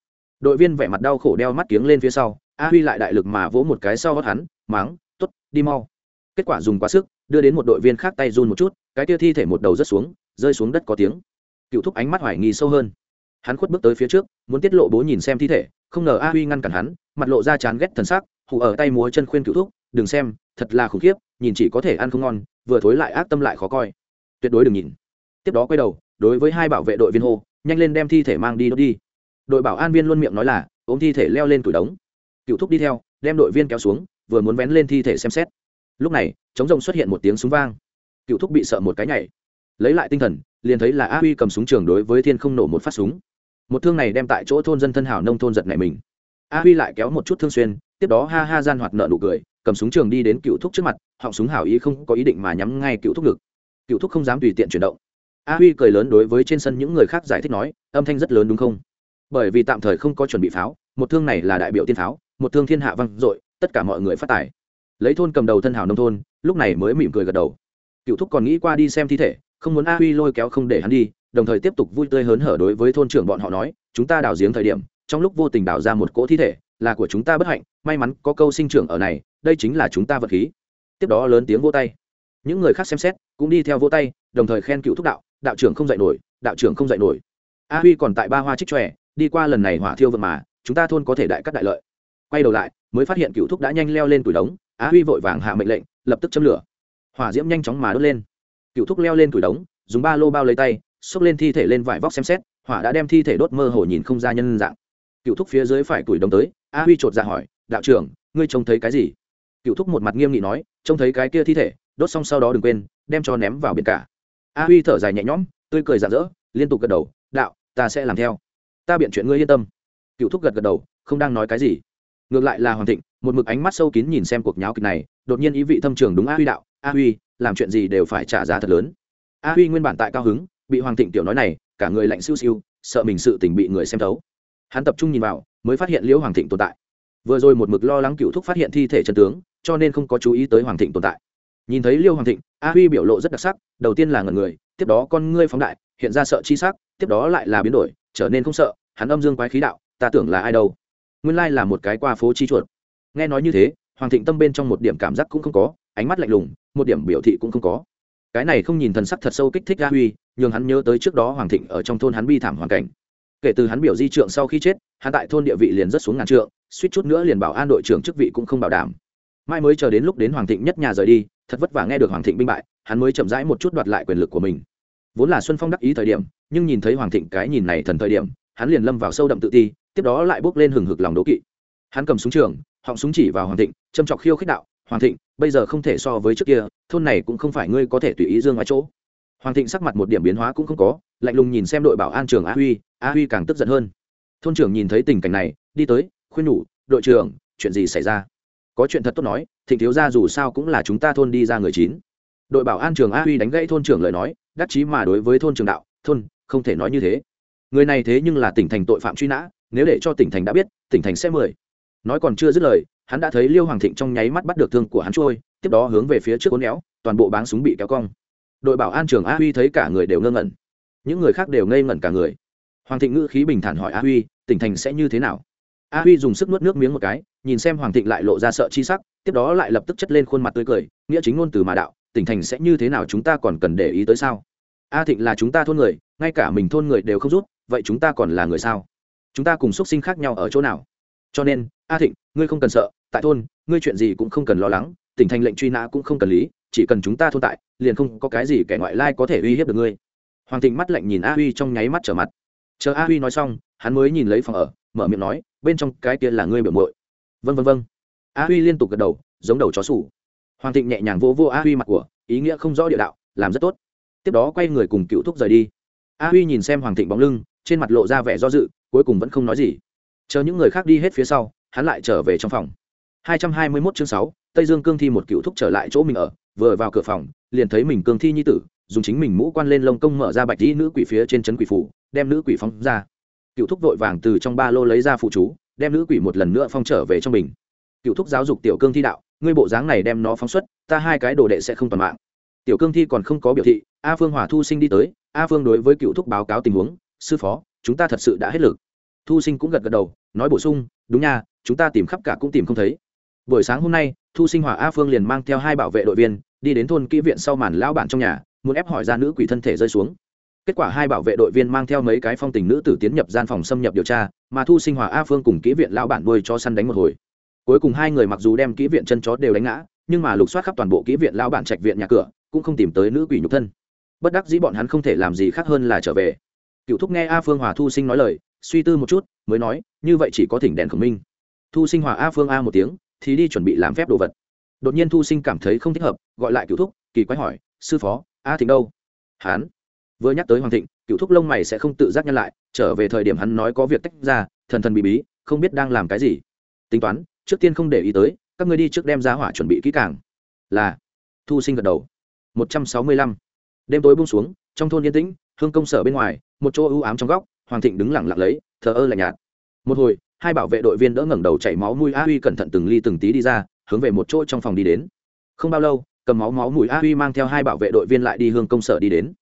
Đội viên vẻ mặt đau khổ đeo mắt kiếng lên phía sau, a huy lại đại lực mà vỗ một cái sau hót hắn, máng t ố t đi mau. Kết quả dùng quá sức đưa đến một đội viên khác tay run một chút, cái tia thi thể một đầu rớt xuống, rơi xuống đất có tiếng. Cựu thúc ánh mắt hoài nghi sâu hơn. Hắn khuất bước tới phía trước, muốn tiết lộ bố nhìn xem thi thể, không ngờ a huy ngăn cản hắn, mặt lộ ra chán ghét thần sắc hụ ở tay múa chân khuyên cựu thúc, đừng xem, thật là khủng khiếp, nhìn chỉ có thể ăn không ngon, vừa thối lại ác tâm lại khó coi. Tuyệt đối đừng nhìn. Tiếp đó quay đầu, đối với hai bảo vệ đội viên hô, nhanh lên đem thi thể mang đi đốt đi. Đội bảo an viên luôn miệng nói là, ôm thi thể leo lên tủi đống. Cựu thúc đi theo, đem đội viên kéo xuống, vừa muốn vén lên thi thể xem xét lúc này chống rồng xuất hiện một tiếng súng vang. Cựu thúc bị sợ một cái nhảy. Lấy lại tinh thần, liền thấy là a huy cầm súng trường đối với thiên không nổ một phát súng. Một thương này đem tại chỗ thôn dân thân hảo nông thôn giật này mình. A huy lại kéo một chút thương xuyên, tiếp đó ha ha gian hoạt nợ nụ cười, cầm súng trường đi đến cựu thúc trước mặt, họng súng hảo ý không có ý định mà nhắm ngay cựu thúc ngực. Cựu thúc không dám tùy tiện chuyển động. A huy cười lớn đối với trên sân những người khác giải thích nói, âm thanh rất lớn đúng không? Bởi vì tạm thời không có chuẩn bị pháo, một thương này là đại biểu tiên pháo, một thương thiên hạ văng dội, tất cả mọi người phát tài lấy thôn cầm đầu thân hảo nông thôn, lúc này mới mỉm cười gật đầu. Cựu thúc còn nghĩ qua đi xem thi thể, không muốn a huy lôi kéo không để hắn đi, đồng thời tiếp tục vui tươi hớn hở đối với thôn trưởng bọn họ nói, chúng ta đào giếng thời điểm, trong lúc vô tình đào ra một cỗ thi thể, là của chúng ta bất hạnh, may mắn có câu sinh trưởng ở này, đây chính là chúng ta vật khí. Tiếp đó lớn tiếng vô tay. Những người khác xem xét, cũng đi theo vô tay, đồng thời khen cựu thúc đạo đạo trưởng không dạy nổi, đạo trưởng không dạy nổi. A huy còn tại ba hoa trích tròe đi qua lần này hỏa thiêu vật mà, chúng ta thôn có thể đại cắt đại lợi. Quay đầu lại, mới phát hiện cựu thúc đã nhanh leo lên tủi đống á huy vội vàng hạ mệnh lệnh, lập tức châm lửa. Hỏa diễm nhanh chóng mà đốt lên. Cựu thúc leo lên tủi đống, dùng ba lô bao lấy tay, xốc lên thi thể lên vải vóc xem xét, hỏa đã đem thi thể đốt mơ hồ nhìn không ra nhân dạng. Cựu thúc phía dưới phải tủi đống tới a huy chột ra dạ hỏi, đạo trưởng, ngươi trông thấy cái gì? Cựu thúc một mặt nghiêm nghị nói, trông thấy cái kia thi thể, đốt xong sau đó đừng quên, đem cho ném vào biển cả. A huy thở dài nhẹ nhõm, tươi cười rạng rỡ, liên tục gật đầu, đạo, ta sẽ làm theo. Ta biện chuyện ngươi yên tâm. Cựu thúc gật gật đầu, không đang nói cái gì. Ngược lại là hoàng thịnh một mực ánh mắt sâu kín nhìn xem cuộc nháo kịch này, đột nhiên ý vị thâm trường đúng a huy đạo, a huy, làm chuyện gì đều phải trả giá thật lớn. A huy nguyên bản tại cao hứng, bị hoàng thịnh tiểu nói này, cả người lạnh siêu siêu, sợ mình sự tình bị người xem thấu. Hắn tập trung nhìn vào, mới phát hiện liễu hoàng thịnh tồn tại. Vừa rồi một mực lo lắng cựu thúc phát hiện thi thể chân tướng, cho nên không có chú ý tới hoàng thịnh tồn tại. Nhìn thấy liêu hoàng thịnh, a huy biểu lộ rất đặc sắc, đầu tiên là ngần người, tiếp đó con ngươi phóng đại, hiện ra sợ chi sắc, tiếp đó lại là biến đổi, trở nên không sợ, hắn âm dương quái khí đạo, ta tưởng là ai đâu? Nguyên lai là một cái qua phố chi chuột nghe nói như thế, hoàng thịnh tâm bên trong một điểm cảm giác cũng không có, ánh mắt lạnh lùng, một điểm biểu thị cũng không có. Cái này không nhìn thần sắc thật sâu kích thích a huy, nhường hắn nhớ tới trước đó hoàng thịnh ở trong thôn hắn bi thảm hoàn cảnh. Kể từ hắn biểu di trượng sau khi chết, hắn tại thôn địa vị liền rất xuống ngàn trượng, suýt chút nữa liền bảo an đội trưởng chức vị cũng không bảo đảm. Mai mới chờ đến lúc đến hoàng thịnh nhất nhà rời đi, thật vất vả nghe được hoàng thịnh binh bại, hắn mới chậm rãi một chút đoạt lại quyền lực của mình. Vốn là xuân phong đắc ý thời điểm, nhưng nhìn thấy hoàng thịnh cái nhìn này thần thời điểm, hắn liền lâm vào sâu đậm tự ti, tiếp đó lại bước lên hừng hực lòng đố kỵ. Hắn cầm súng trường họng súng chỉ vào hoàng thịnh, châm chọc khiêu khích đạo, hoàng thịnh, bây giờ không thể so với trước kia, thôn này cũng không phải ngươi có thể tùy ý dương ngoài chỗ. Hoàng thịnh sắc mặt một điểm biến hóa cũng không có, lạnh lùng nhìn xem đội bảo an trường a huy a huy càng tức giận hơn. Thôn trưởng nhìn thấy tình cảnh này, đi tới, khuyên nhủ, đội trưởng, chuyện gì xảy ra? Có chuyện thật tốt nói, thịnh thiếu ra dù sao cũng là chúng ta thôn đi ra người chín. Đội bảo an trường a huy đánh gãy thôn trưởng lời nói, đắc chí mà đối với thôn trường đạo, thôn, không thể nói như thế. Người này thế nhưng là tỉnh thành tội phạm truy nã, nếu để cho tỉnh thành đã biết, tỉnh thành sẽ mười nói còn chưa dứt lời, hắn đã thấy liêu hoàng thịnh trong nháy mắt bắt được thương của hắn trôi, tiếp đó hướng về phía trước cố néo toàn bộ báng súng bị kéo cong. Đội bảo an trường a huy thấy cả người đều ngơ ngẩn. Những người khác đều ngây ngẩn cả người. Hoàng thịnh ngữ khí bình thản hỏi a huy, tỉnh thành sẽ như thế nào? A huy dùng sức nuốt nước miếng một cái, nhìn xem hoàng thịnh lại lộ ra sợ chi sắc, tiếp đó lại lập tức chất lên khuôn mặt tươi cười, nghĩa chính ngôn từ mà đạo, tỉnh thành sẽ như thế nào chúng ta còn cần để ý tới sao? A thịnh là chúng ta thôn người, ngay cả mình thôn người đều không rút, vậy chúng ta còn là người sao? Chúng ta cùng x u ấ t sinh khác nhau ở chỗ nào? Cho nên a thịnh, ngươi không cần sợ, tại thôn, ngươi chuyện gì cũng không cần lo lắng, tỉnh thành lệnh truy nã cũng không cần lý, chỉ cần chúng ta thôn tại, liền không có cái gì kẻ ngoại lai có thể uy hiếp được ngươi. Hoàng thịnh mắt lạnh nhìn a huy trong nháy mắt trở mặt. Chờ a huy nói xong, hắn mới nhìn lấy phòng ở, mở miệng nói, bên trong cái kia là ngươi biểu mội vân vân vân a huy liên tục gật đầu, giống đầu chó sủ. Hoàng thịnh nhẹ nhàng vô vô a huy mặt của, ý nghĩa không rõ địa đạo, làm rất tốt. Tiếp đó quay người cùng cựu thúc rời đi. A huy nhìn xem hoàng thịnh bóng lưng, trên mặt lộ ra vẻ do dự, cuối cùng vẫn không nói gì. Chờ những người khác đi hết phía sau hắn lại trở về trong phòng. 221 chương 6, tây dương cương thi một cựu thúc trở lại chỗ mình ở vừa vào cửa phòng liền thấy mình cương thi nhi tử dùng chính mình mũ quan lên lông công mở ra bạch y nữ quỷ phía trên trấn quỷ phủ đem nữ quỷ phóng ra. Cựu thúc vội vàng từ trong ba lô lấy ra phụ chú đem nữ quỷ một lần nữa phong trở về trong mình. Cựu thúc giáo dục tiểu cương thi đạo ngươi bộ dáng này đem nó phóng xuất ta hai cái đồ đệ sẽ không toàn mạng. Tiểu cương thi còn không có biểu thị a phương hỏa thu sinh đi tới a phương đối với cựu thúc báo cáo tình huống sư phó chúng ta thật sự đã hết lực. Thu sinh cũng gật gật đầu nói bổ sung đúng nha, chúng ta tìm khắp cả cũng tìm không thấy. Buổi sáng hôm nay, thu sinh hòa a phương liền mang theo hai bảo vệ đội viên, đi đến thôn kỹ viện sau màn lao bản trong nhà, muốn ép hỏi ra nữ quỷ thân thể rơi xuống. Kết quả hai bảo vệ đội viên mang theo mấy cái phong tình nữ tử tiến nhập gian phòng xâm nhập điều tra, mà thu sinh hòa a phương cùng kỹ viện lao bản nuôi cho săn đánh một hồi. Cuối cùng hai người mặc dù đem kỹ viện chân chó đều đánh ngã, nhưng mà lục soát khắp toàn bộ kỹ viện lao bản trạch viện nhà cửa, cũng không tìm tới nữ quỷ nhục thân. Bất đắc dĩ bọn hắn không thể làm gì khác hơn là trở về. Cựu thúc nghe a phương hòa thu sinh nói lời suy tư một chút, mới nói, như vậy chỉ có thỉnh đèn khổng minh. Thu sinh hòa a phương a một tiếng, thì đi chuẩn bị làm phép đồ vật. Đột nhiên thu sinh cảm thấy không thích hợp, gọi lại cựu thúc, kỳ quái hỏi, sư phó, a thịnh đâu? Hán vừa nhắc tới hoàng thịnh cựu thúc lông mày sẽ không tự giác nhân lại, trở về thời điểm hắn nói có việc tách ra, thần thần bị bí, không biết đang làm cái gì. Tính toán, trước tiên không để ý tới, các ngươi đi trước đem ra hỏa chuẩn bị kỹ càng. Là, thu sinh gật đầu. Một trăm sáu mươi lăm. Đêm tối buông xuống, trong thôn yên tĩnh, hương công sở bên ngoài, một chỗ ưu ám trong góc hoàng thịnh đứng lặng lặng lấy, thờ ơ lạnh nhạt. Một hồi, hai bảo vệ đội viên đỡ ngẩng đầu chảy máu mùi a huy cẩn thận từng ly từng tí đi ra, hướng về một chỗ trong phòng đi đến. Không bao lâu, cầm máu máu mùi a huy mang theo hai bảo vệ đội viên lại đi hương công sở đi đến.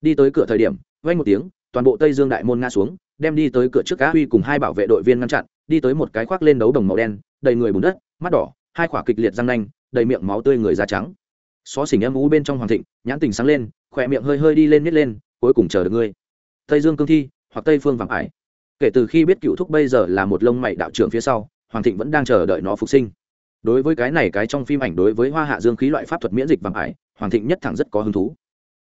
Đi tới cửa thời điểm vay một tiếng, toàn bộ tây dương đại môn ngã xuống, đem đi tới cửa trước a huy cùng hai bảo vệ đội viên ngăn chặn, đi tới một cái khoác lên đấu đồng màu đen, đầy người bùn đất, mắt đỏ, hai quả kịch liệt răng nanh, đầy miệng máu tươi người da trắng. Xó xỉnh em ú bên trong hoàng thịnh, nhãn tình sáng lên khỏe miệng hơi hơi đi lên nít lên, cuối cùng chờ được ngươi. Tây dương cương thi hoặc tây phương vàng ải. Kể từ khi biết cựu thúc bây giờ là một lông mày đạo trưởng phía sau, hoàng thịnh vẫn đang chờ đợi nó phục sinh. Đối với cái này, cái trong phim ảnh đối với hoa hạ dương khí loại pháp thuật miễn dịch vàng ải, hoàng thịnh nhất thẳng rất có hứng thú.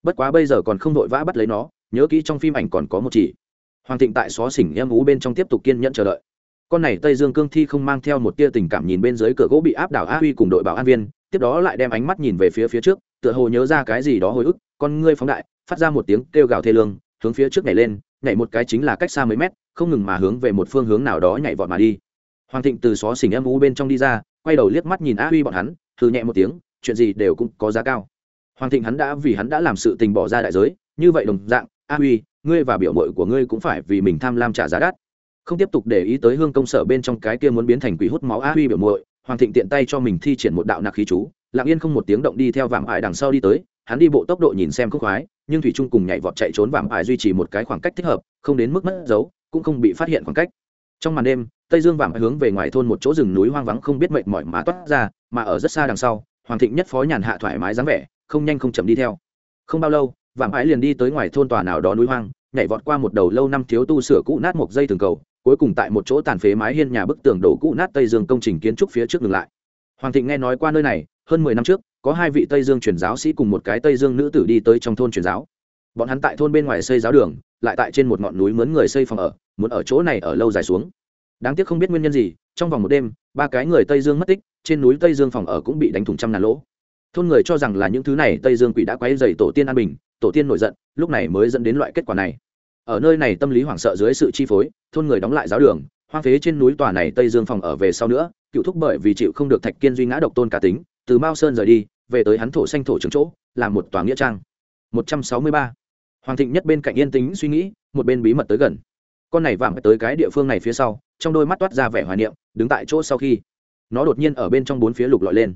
Bất quá bây giờ còn không vội vã bắt lấy nó, nhớ kỹ trong phim ảnh còn có một chỉ. Hoàng thịnh tại xó xỉnh em ú bên trong tiếp tục kiên nhẫn chờ đợi. Con này tây dương cương thi không mang theo một tia tình cảm nhìn bên dưới cửa gỗ bị áp đảo a huy cùng đội bảo an viên, tiếp đó lại đem ánh mắt nhìn về phía phía trước, tựa hồ nhớ ra cái gì đó hồi ức, con ngươi phóng đại, phát ra một tiếng kêu gào thê lương, hướng phía trước nhảy lên nhảy một cái chính là cách xa mấy mét, không ngừng mà hướng về một phương hướng nào đó nhảy vọt mà đi. Hoàng thịnh từ xó xỉnh âm u bên trong đi ra, quay đầu liếc mắt nhìn a huy bọn hắn thư nhẹ một tiếng, chuyện gì đều cũng có giá cao. Hoàng thịnh hắn đã, vì hắn đã làm sự tình bỏ ra đại giới, như vậy đồng dạng, a huy, ngươi và biểu mội của ngươi cũng phải vì mình tham lam trả giá đắt. Không tiếp tục để ý tới hương công sở bên trong cái kia muốn biến thành quỷ hút máu a huy biểu mội hoàng thịnh tiện tay cho mình thi triển một đạo nạc khí chú, lặng yên không một tiếng động đi theo vạm ải đằng sau đi tới hắn đi bộ tốc độ nhìn xem khúc khoái, nhưng thủy trung cùng nhảy vọt chạy trốn vàng ải duy trì một cái khoảng cách thích hợp, không đến mức mất dấu, cũng không bị phát hiện khoảng cách. Trong màn đêm, tây dương vàng hướng về ngoài thôn một chỗ rừng núi hoang vắng không biết mệnh mỏi mà toát ra, mà ở rất xa đằng sau, hoàng thịnh nhất phó nhàn hạ thoải mái dáng vẻ, không nhanh không chậm đi theo. Không bao lâu vàng ải liền đi tới ngoài thôn tòa nào đó núi hoang, nhảy vọt qua một đầu lâu năm thiếu tu sửa cũ nát một dây thường cầu, cuối cùng tại một chỗ tàn phế mái hiên nhà bức tường đổ cũ nát tây dương công trình kiến trúc phía trước ngừng lại. Hoàng thịnh nghe nói qua nơi này, hơn mười năm trước có hai vị tây dương truyền giáo sĩ cùng một cái tây dương nữ tử đi tới trong thôn truyền giáo. Bọn hắn tại thôn bên ngoài xây giáo đường, lại tại trên một ngọn núi mướn người xây phòng ở, muốn ở chỗ này ở lâu dài xuống. Đáng tiếc không biết nguyên nhân gì, trong vòng một đêm, ba cái người tây dương mất tích, trên núi tây dương phòng ở cũng bị đánh thủng trăm ngàn lỗ. Thôn người cho rằng là những thứ này tây dương quỷ đã quấy dày tổ tiên an bình, tổ tiên nổi giận, lúc này mới dẫn đến loại kết quả này. Ở nơi này tâm lý hoảng sợ dưới sự chi phối, thôn người đóng lại giáo đường, hoang phế trên núi tòa này tây dương phòng ở về sau nữa, cựu thúc bởi vì chịu không được thạch kiên duy ngã độc tôn cá tính, từ mao sơn rời đi về tới hắn thổ xanh thổ trường chỗ làm một tòa nghĩa trang. Một trăm sáu mươi ba. Hoàng thịnh nhất bên cạnh yên tĩnh suy nghĩ, một bên bí mật tới gần. Con này vạm tới cái địa phương này phía sau, trong đôi mắt toát ra vẻ hoài niệm, đứng tại chỗ sau khi, nó đột nhiên ở bên trong bốn phía lục lọi lên.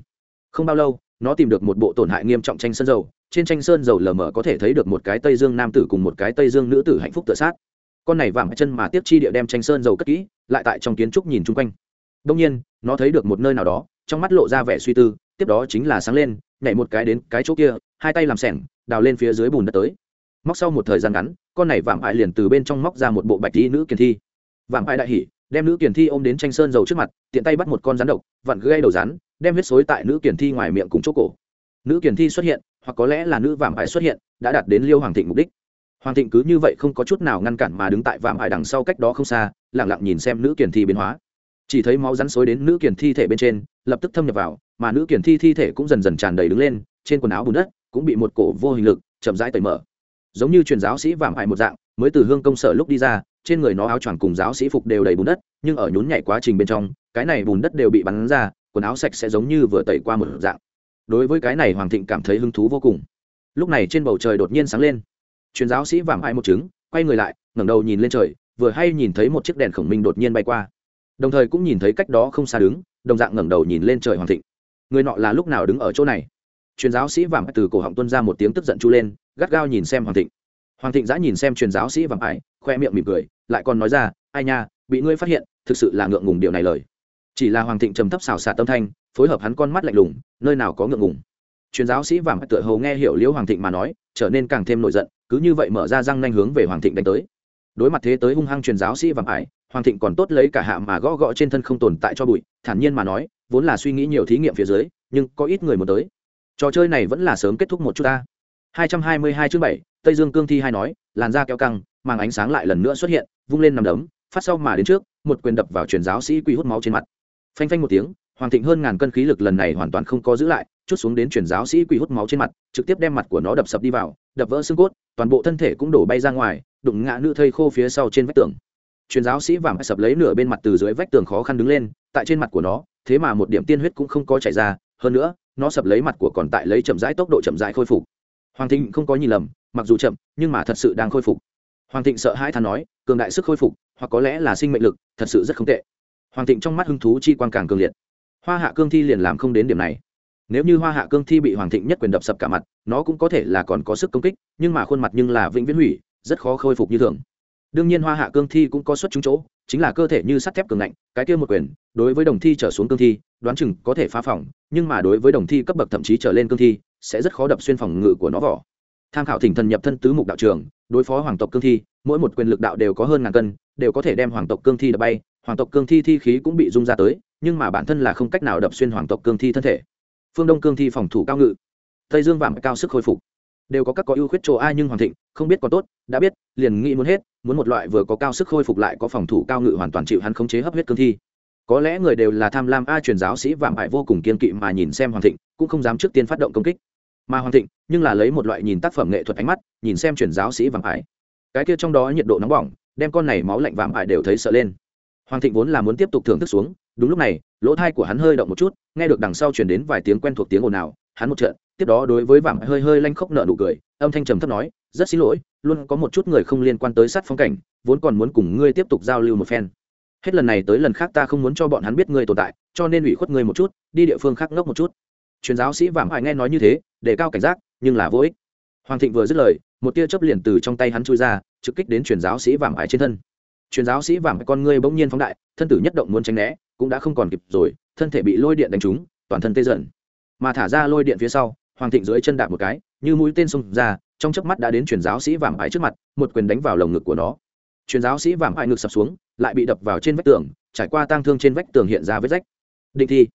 Không bao lâu, nó tìm được một bộ tổn hại nghiêm trọng tranh sơn dầu, trên tranh sơn dầu lờ mờ có thể thấy được một cái tây dương nam tử cùng một cái tây dương nữ tử hạnh phúc tự sát. Con này vạm chân mà tiếp chi địa đem tranh sơn dầu cất kỹ, lại tại trong kiến trúc nhìn chung quanh. Đông nhiên, nó thấy được một nơi nào đó, trong mắt lộ ra vẻ suy tư, tiếp đó chính là sáng lên nhảy một cái đến cái chỗ kia, hai tay làm sẻng, đào lên phía dưới bùn đất tới. Móc sau một thời gian ngắn, con này vạm ải liền từ bên trong móc ra một bộ bạch tí nữ kiền thi. Vạm ải đại hỉ, đem nữ kiền thi ôm đến tranh sơn dầu trước mặt, tiện tay bắt một con rắn độc, vặn gây đầu rắn, đem huyết xối tại nữ kiền thi ngoài miệng cùng chỗ cổ. Nữ kiền thi xuất hiện, hoặc có lẽ là nữ vạm ải xuất hiện, đã đạt đến liêu hoàng thịnh mục đích. Hoàng thịnh cứ như vậy không có chút nào ngăn cản mà đứng tại vạm ải đằng sau cách đó không xa lẳng lặng nhìn xem nữ kiền thi biến hóa. Chỉ thấy máu rắn xối đến nữ kiền thi thể bên trên, lập tức thâm nhập vào mà nữ kiền thi thi thể cũng dần dần tràn đầy đứng lên, trên quần áo bùn đất cũng bị một cổ vô hình lực chậm rãi tẩy mở. Giống như truyền giáo sĩ vàng hại một dạng, mới từ hương công sở lúc đi ra, trên người nó áo choàng cùng giáo sĩ phục đều đầy bùn đất, nhưng ở nhún nhảy quá trình bên trong, cái này bùn đất đều bị bắn ra, quần áo sạch sẽ giống như vừa tẩy qua một dạng. Đối với cái này hoàng thịnh cảm thấy hứng thú vô cùng. Lúc này trên bầu trời đột nhiên sáng lên. Truyền giáo sĩ vàng hại một trứng, quay người lại, ngẩng đầu nhìn lên trời, vừa hay nhìn thấy một chiếc đèn khổng minh đột nhiên bay qua. Đồng thời cũng nhìn thấy cách đó không xa đứng, đồng dạng ngẩng đầu nhìn lên trời hoàng thịnh người nọ là lúc nào đứng ở chỗ này? Truyền giáo sĩ vàng từ cổ họng tuân ra một tiếng tức giận chu lên, gắt gao nhìn xem hoàng thịnh. Hoàng thịnh giã nhìn xem truyền giáo sĩ vàng ải, khoe miệng mỉm cười, lại còn nói ra, ai nha, bị ngươi phát hiện, thực sự là ngượng ngùng điều này lời. Chỉ là hoàng thịnh trầm thấp xào xạ tâm thanh, phối hợp hắn con mắt lạnh lùng, nơi nào có ngượng ngùng? Truyền giáo sĩ vàng tựa hầu nghe hiểu liễu hoàng thịnh mà nói, trở nên càng thêm nổi giận, cứ như vậy mở ra răng nanh hướng về hoàng thịnh đánh tới. Đối mặt thế tới hung hăng truyền giáo sĩ vàng ải hoàng thịnh còn tốt lấy cả hạ mà gõ gõ trên thân không tồn tại cho bụi thản nhiên mà nói vốn là suy nghĩ nhiều thí nghiệm phía dưới nhưng có ít người muốn tới trò chơi này vẫn là sớm kết thúc một chút ta 222 chương 7, Tây Dương Cương Thi hai nói, làn da kéo căng, màng ánh sáng lại lần nữa xuất hiện, vung lên nằm đấm, phát sau mà đến trước, một quyền đập vào truyền giáo sĩ quy hút máu trên mặt. Phanh phanh một tiếng, Hoàng Thịnh hơn ngàn cân khí lực lần này hoàn toàn không có giữ lại, chút xuống đến truyền giáo sĩ quy hút máu trên mặt, trực tiếp đem mặt của nó đập sập đi vào, đập vỡ xương cốt, toàn bộ thân thể cũng đổ bay ra ngoài, đụng ngã nữ thây khô phía sau trên vách tường. Truyền giáo sĩ vàng sập lấy nửa bên mặt từ dưới vách tường khó khăn đứng lên, tại trên mặt của nó, thế mà một điểm tiên huyết cũng không có chảy ra, hơn nữa, nó sập lấy mặt của còn tại lấy chậm rãi tốc độ chậm rãi khôi phục. Hoàng thịnh không có nhìn lầm mặc dù chậm nhưng mà thật sự đang khôi phục. Hoàng thịnh sợ hãi than nói cường đại sức khôi phục hoặc có lẽ là sinh mệnh lực thật sự rất không tệ. Hoàng thịnh trong mắt hứng thú chi quan càng cường liệt. Hoa hạ cương thi liền làm không đến điểm này. Nếu như hoa hạ cương thi bị hoàng thịnh nhất quyền đập sập cả mặt nó cũng có thể là còn có sức công kích nhưng mà khuôn mặt nhưng là vĩnh viễn hủy rất khó khôi phục như thường đương nhiên hoa hạ cương thi cũng có xuất chúng chỗ, chính là cơ thể như sắt thép cường ngạnh, cái kia một quyền, đối với đồng thi trở xuống cương thi, đoán chừng có thể phá phòng, nhưng mà đối với đồng thi cấp bậc thậm chí trở lên cương thi, sẽ rất khó đập xuyên phòng ngự của nó vỏ. Tham khảo thỉnh thần nhập thân tứ mục đạo trường, đối phó hoàng tộc cương thi, mỗi một quyền lực đạo đều có hơn ngàn cân, đều có thể đem hoàng tộc cương thi đập bay, hoàng tộc cương thi thi khí cũng bị rung ra tới, nhưng mà bản thân là không cách nào đập xuyên hoàng tộc cương thi thân thể. Phương đông cương thi phòng thủ cao ngự. Tây dương vàng cao sức khôi phục đều có các có ưu khuyết chỗ ai nhưng hoàng thịnh, không biết có tốt, đã biết, liền nghĩ muốn hết, muốn một loại vừa có cao sức khôi phục lại có phòng thủ cao ngự hoàn toàn chịu hắn khống chế hấp huyết cương thi. Có lẽ người đều là tham lam a truyền giáo sĩ vạm hại vô cùng kiên kỵ mà nhìn xem hoàng thịnh, cũng không dám trước tiên phát động công kích. Mà hoàng thịnh, nhưng là lấy một loại nhìn tác phẩm nghệ thuật ánh mắt, nhìn xem truyền giáo sĩ vạm hại cái kia trong đó nhiệt độ nóng bỏng, đem con này máu lạnh vạm hại đều thấy sợ lên. Hoàng thịnh vốn là muốn tiếp tục thưởng thức xuống, đúng lúc này, lỗ thai của hắn hơi động một chút, nghe được đằng sau chuyển đến vài tiếng quen thuộc tiếng ồn ào hắn một trận, tiếp đó đối với vàng hơi hơi lanh khóc nợ nụ cười, âm thanh trầm thấp nói, rất xin lỗi, luôn có một chút người không liên quan tới sát phong cảnh, vốn còn muốn cùng ngươi tiếp tục giao lưu một phen. Hết lần này tới lần khác ta không muốn cho bọn hắn biết ngươi tồn tại, cho nên ủy khuất ngươi một chút, đi địa phương khác ngốc một chút. Truyền giáo sĩ vàng hải nghe nói như thế, để cao cảnh giác, nhưng là vô ích. Hoàng thịnh vừa dứt lời, một tia chớp liền từ trong tay hắn chui ra, trực kích đến truyền giáo sĩ vàng hải trên thân. Truyền giáo sĩ vạm con ngươi bỗng nhiên phóng đại, thân tử nhất động muốn tránh né, cũng đã không còn kịp rồi, thân thể bị lôi điện đánh trúng, toàn thân tê dần mà thả ra lôi điện phía sau, hoàng thịnh dưới chân đạp một cái, như mũi tên xông ra, trong chớp mắt đã đến truyền giáo sĩ vạm ải trước mặt, một quyền đánh vào lồng ngực của nó. Truyền giáo sĩ vạm ải ngực sập xuống, lại bị đập vào trên vách tường, trải qua tang thương trên vách tường hiện ra vết rách. Định thi.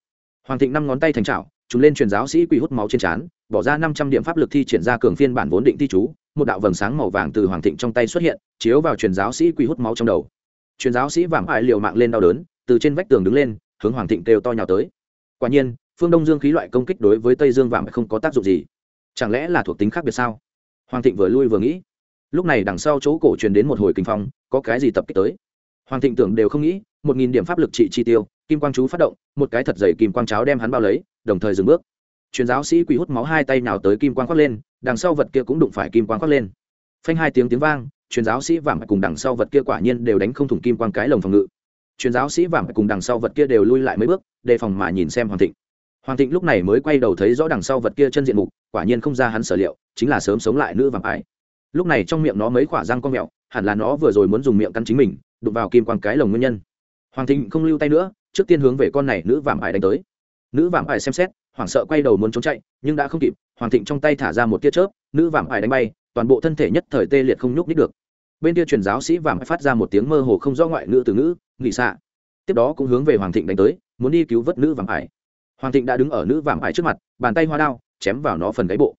Hoàng thịnh năm ngón tay thành trào chúng lên truyền giáo sĩ quỳ hút máu trên trán, bỏ ra năm trăm điểm pháp lực thi triển ra cường phiên bản vốn định thi chú, một đạo vầng sáng màu vàng từ hoàng thịnh trong tay xuất hiện, chiếu vào truyền giáo sĩ quỳ hút máu trong đầu. Truyền giáo sĩ vạm ải liều mạng lên đau đớn, từ trên vách tường đứng lên, hướng hoàng thịnh kêu to nhào tới. Quả nhiên phương đông dương khí loại công kích đối với tây dương vàng không có tác dụng gì. Chẳng lẽ là thuộc tính khác biệt sao? Hoàng thịnh vừa lui vừa nghĩ. Lúc này đằng sau chỗ cổ truyền đến một hồi kinh phong, có cái gì tập kích tới? Hoàng thịnh tưởng đều không nghĩ, một nghìn điểm pháp lực trị chi tiêu, kim quang chú phát động, một cái thật dày kim quang cháo đem hắn bao lấy, đồng thời dừng bước. Truyền giáo sĩ quỳ hút máu hai tay nào tới kim quang khoác lên, đằng sau vật kia cũng đụng phải kim quang khoác lên. Phanh hai tiếng tiếng vang, truyền giáo sĩ vàng cùng đằng sau vật kia quả nhiên đều đánh không thủng kim quang cái lồng phòng ngự. Truyền giáo sĩ vàng cùng đằng sau vật kia đều lui lại mấy bước, đề phòng mà nhìn xem hoàng thịnh hoàng thịnh lúc này mới quay đầu thấy rõ đằng sau vật kia chân diện mục, quả nhiên không ra hắn sở liệu, chính là sớm sống lại nữ vàng ái. Lúc này trong miệng nó mấy quả răng con mẹo hẳn là nó vừa rồi muốn dùng miệng cắn chính mình, đụng vào kim quang cái lồng nguyên nhân. Hoàng thịnh không lưu tay nữa, trước tiên hướng về con này nữ vàng ái đánh tới. Nữ vàng ái xem xét, hoảng sợ quay đầu muốn trốn chạy, nhưng đã không kịp, hoàng thịnh trong tay thả ra một tia chớp, nữ vàng ái đánh bay, toàn bộ thân thể nhất thời tê liệt không nhúc nít được. Bên kia truyền giáo sĩ vàng phát ra một tiếng mơ hồ không rõ ngoại ngữ từ ngữ nghị xạ. Tiếp đó cũng hướng về hoàng thịnh đánh tới, muốn đi cứu vớt nữ vàng ái hoàng thịnh đã đứng ở nữ vàng ải trước mặt, bàn tay hoa đao, chém vào nó phần gáy bộ.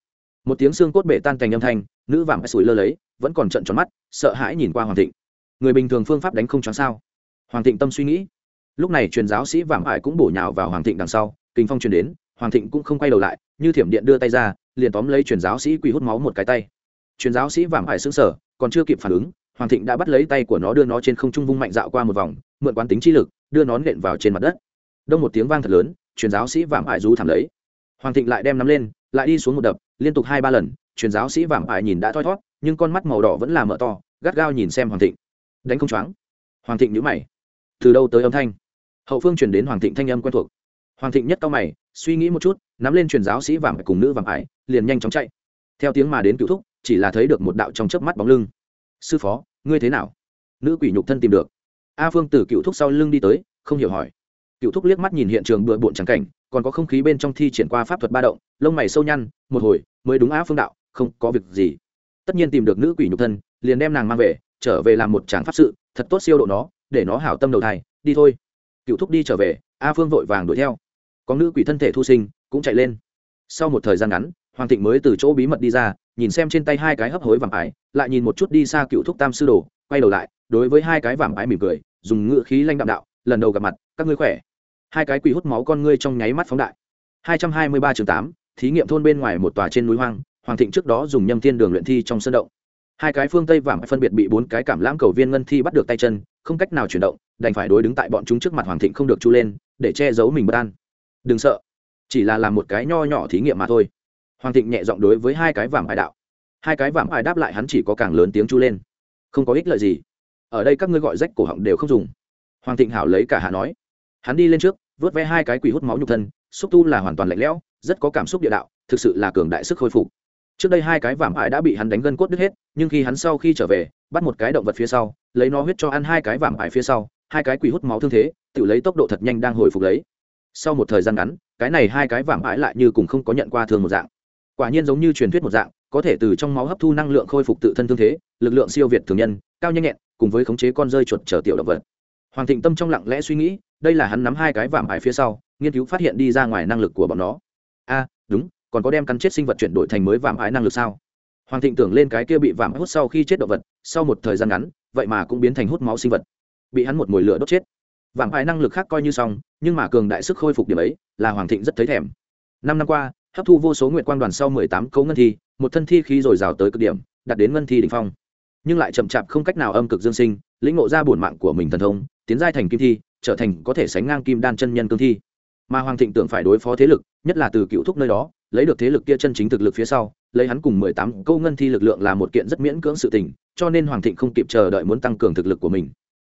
Một tiếng xương cốt bể tan thành âm thanh, nữ vàng ải sủi lơ lấy, vẫn còn trận tròn mắt, sợ hãi nhìn qua hoàng thịnh. Người bình thường phương pháp đánh không choáng sao? Hoàng thịnh tâm suy nghĩ. Lúc này truyền giáo sĩ vàng ải cũng bổ nhào vào hoàng thịnh đằng sau, kinh phong truyền đến, hoàng thịnh cũng không quay đầu lại, như thiểm điện đưa tay ra, liền tóm lấy truyền giáo sĩ quỳ hút máu một cái tay. Truyền giáo sĩ vàng ải xứng sở còn chưa kịp phản ứng, hoàng thịnh đã bắt lấy tay của nó đưa nó trên không trung vung mạnh dạo qua một vòng, mượn quán tính chi lực, đưa nó nện vào trên mặt đất. Đông một tiếng vang thật lớn truyền giáo sĩ vạm ải rú thảm lấy. Hoàng thịnh lại đem nắm lên, lại đi xuống một đập, liên tục hai ba lần, truyền giáo sĩ vạm ải nhìn đã thoi thót, nhưng con mắt màu đỏ vẫn là mở to, gắt gao nhìn xem hoàng thịnh. Đánh không choáng. Hoàng thịnh nhữ mày. Từ đâu tới âm thanh? Hậu phương truyền đến hoàng thịnh thanh âm quen thuộc. Hoàng thịnh nhất cao mày, suy nghĩ một chút, nắm lên truyền giáo sĩ vạm cùng nữ vạm ải, liền nhanh chóng chạy. Theo tiếng mà đến cựu thúc, chỉ là thấy được một đạo trong chớp mắt bóng lưng. Sư phó, ngươi thế nào? Nữ quỷ nhục thân tìm được. A phương từ cựu thúc sau lưng đi tới, không hiểu hỏi cựu thúc liếc mắt nhìn hiện trường bừa bộn trắng cảnh, còn có không khí bên trong thi triển qua pháp thuật ba động, lông mày sâu nhăn, một hồi, mới đúng Á phương đạo, không có việc gì. Tất nhiên tìm được nữ quỷ nhục thân, liền đem nàng mang về, trở về làm một tràng pháp sự, thật tốt siêu độ nó, để nó hảo tâm đầu thai, đi thôi. Cựu thúc đi trở về, a phương vội vàng đuổi theo. Có nữ quỷ thân thể thu sinh, cũng chạy lên. Sau một thời gian ngắn, hoàng thịnh mới từ chỗ bí mật đi ra, nhìn xem trên tay hai cái hấp hối vàng ái lại nhìn một chút đi xa cựu thúc tam sư đồ, quay đầu lại, đối với hai cái vàng ái mỉm cười, dùng ngựa khí lanh đạm đạo, lần đầu gặp mặt, các ngươi khỏe? Hai cái quỷ hút máu con ngươi trong nháy mắt phóng đại. Hai trăm hai mươi ba chương tám, thí nghiệm thôn bên ngoài một tòa trên núi hoang, hoàng thịnh trước đó dùng nhâm thiên đường luyện thi trong sân động. Hai cái phương tây vàng phân biệt bị bốn cái cảm lãm cầu viên ngân thi bắt được tay chân, không cách nào chuyển động, đành phải đối đứng tại bọn chúng trước mặt hoàng thịnh không được chu lên, để che giấu mình bất an. Đừng sợ, chỉ là làm một cái nho nhỏ thí nghiệm mà thôi. Hoàng thịnh nhẹ giọng đối với hai cái vàng ải đạo. Hai cái vàng ải đáp lại hắn chỉ có càng lớn tiếng chu lên. Không có ích lợi gì. Ở đây các ngươi gọi rách cổ họng đều không dùng. Hoàng thịnh hảo lấy cả hạ nói. Hắn đi lên trước vớt ve hai cái quỷ hút máu nhục thân, xúc tu là hoàn toàn lạnh lẽo, rất có cảm xúc địa đạo, thực sự là cường đại sức khôi phục. Trước đây hai cái vảm ải đã bị hắn đánh gân cốt đứt hết, nhưng khi hắn sau khi trở về, bắt một cái động vật phía sau, lấy nó huyết cho ăn hai cái vảm ải phía sau, hai cái quỷ hút máu thương thế, tự lấy tốc độ thật nhanh đang hồi phục lấy. Sau một thời gian ngắn, cái này hai cái vảm ải lại như cùng không có nhận qua thương một dạng. Quả nhiên giống như truyền thuyết một dạng, có thể từ trong máu hấp thu năng lượng khôi phục tự thân thương thế, lực lượng siêu việt thường nhân, cao nhanh nhẹn, cùng với khống chế con rơi chuột trở tiểu động vật. Hoàng thịnh tâm trong lặng lẽ suy nghĩ đây là hắn nắm hai cái vạm ải phía sau, nghiên cứu phát hiện đi ra ngoài năng lực của bọn nó. A, đúng, còn có đem cắn chết sinh vật chuyển đổi thành mới vạm ải năng lực sao? Hoàng thịnh tưởng lên cái kia bị vạm hút sau khi chết động vật, sau một thời gian ngắn, vậy mà cũng biến thành hút máu sinh vật. Bị hắn một mồi lửa đốt chết. Vạm ải năng lực khác coi như xong, nhưng mà cường đại sức khôi phục điểm ấy là hoàng thịnh rất thấy thèm. Năm năm qua, hấp thu vô số nguyện quang đoàn sau mười tám cấu ngân thi, một thân thi khí dồi dào tới cực điểm, đạt đến ngân thi đ ỉ n h phong. Nhưng lại chậm chạp không cách nào âm cực dương sinh, lĩnh ngộ ra bổn mạng của mình thần thông, tiến giai thành kim thi trở thành có thể sánh ngang kim đan chân nhân cương thi. Mà hoàng thịnh tưởng phải đối phó thế lực, nhất là từ cựu thúc nơi đó, lấy được thế lực kia chân chính thực lực phía sau, lấy hắn cùng mười tám câu ngân thi lực lượng là một kiện rất miễn cưỡng sự tình, cho nên hoàng thịnh không kịp chờ đợi muốn tăng cường thực lực của mình.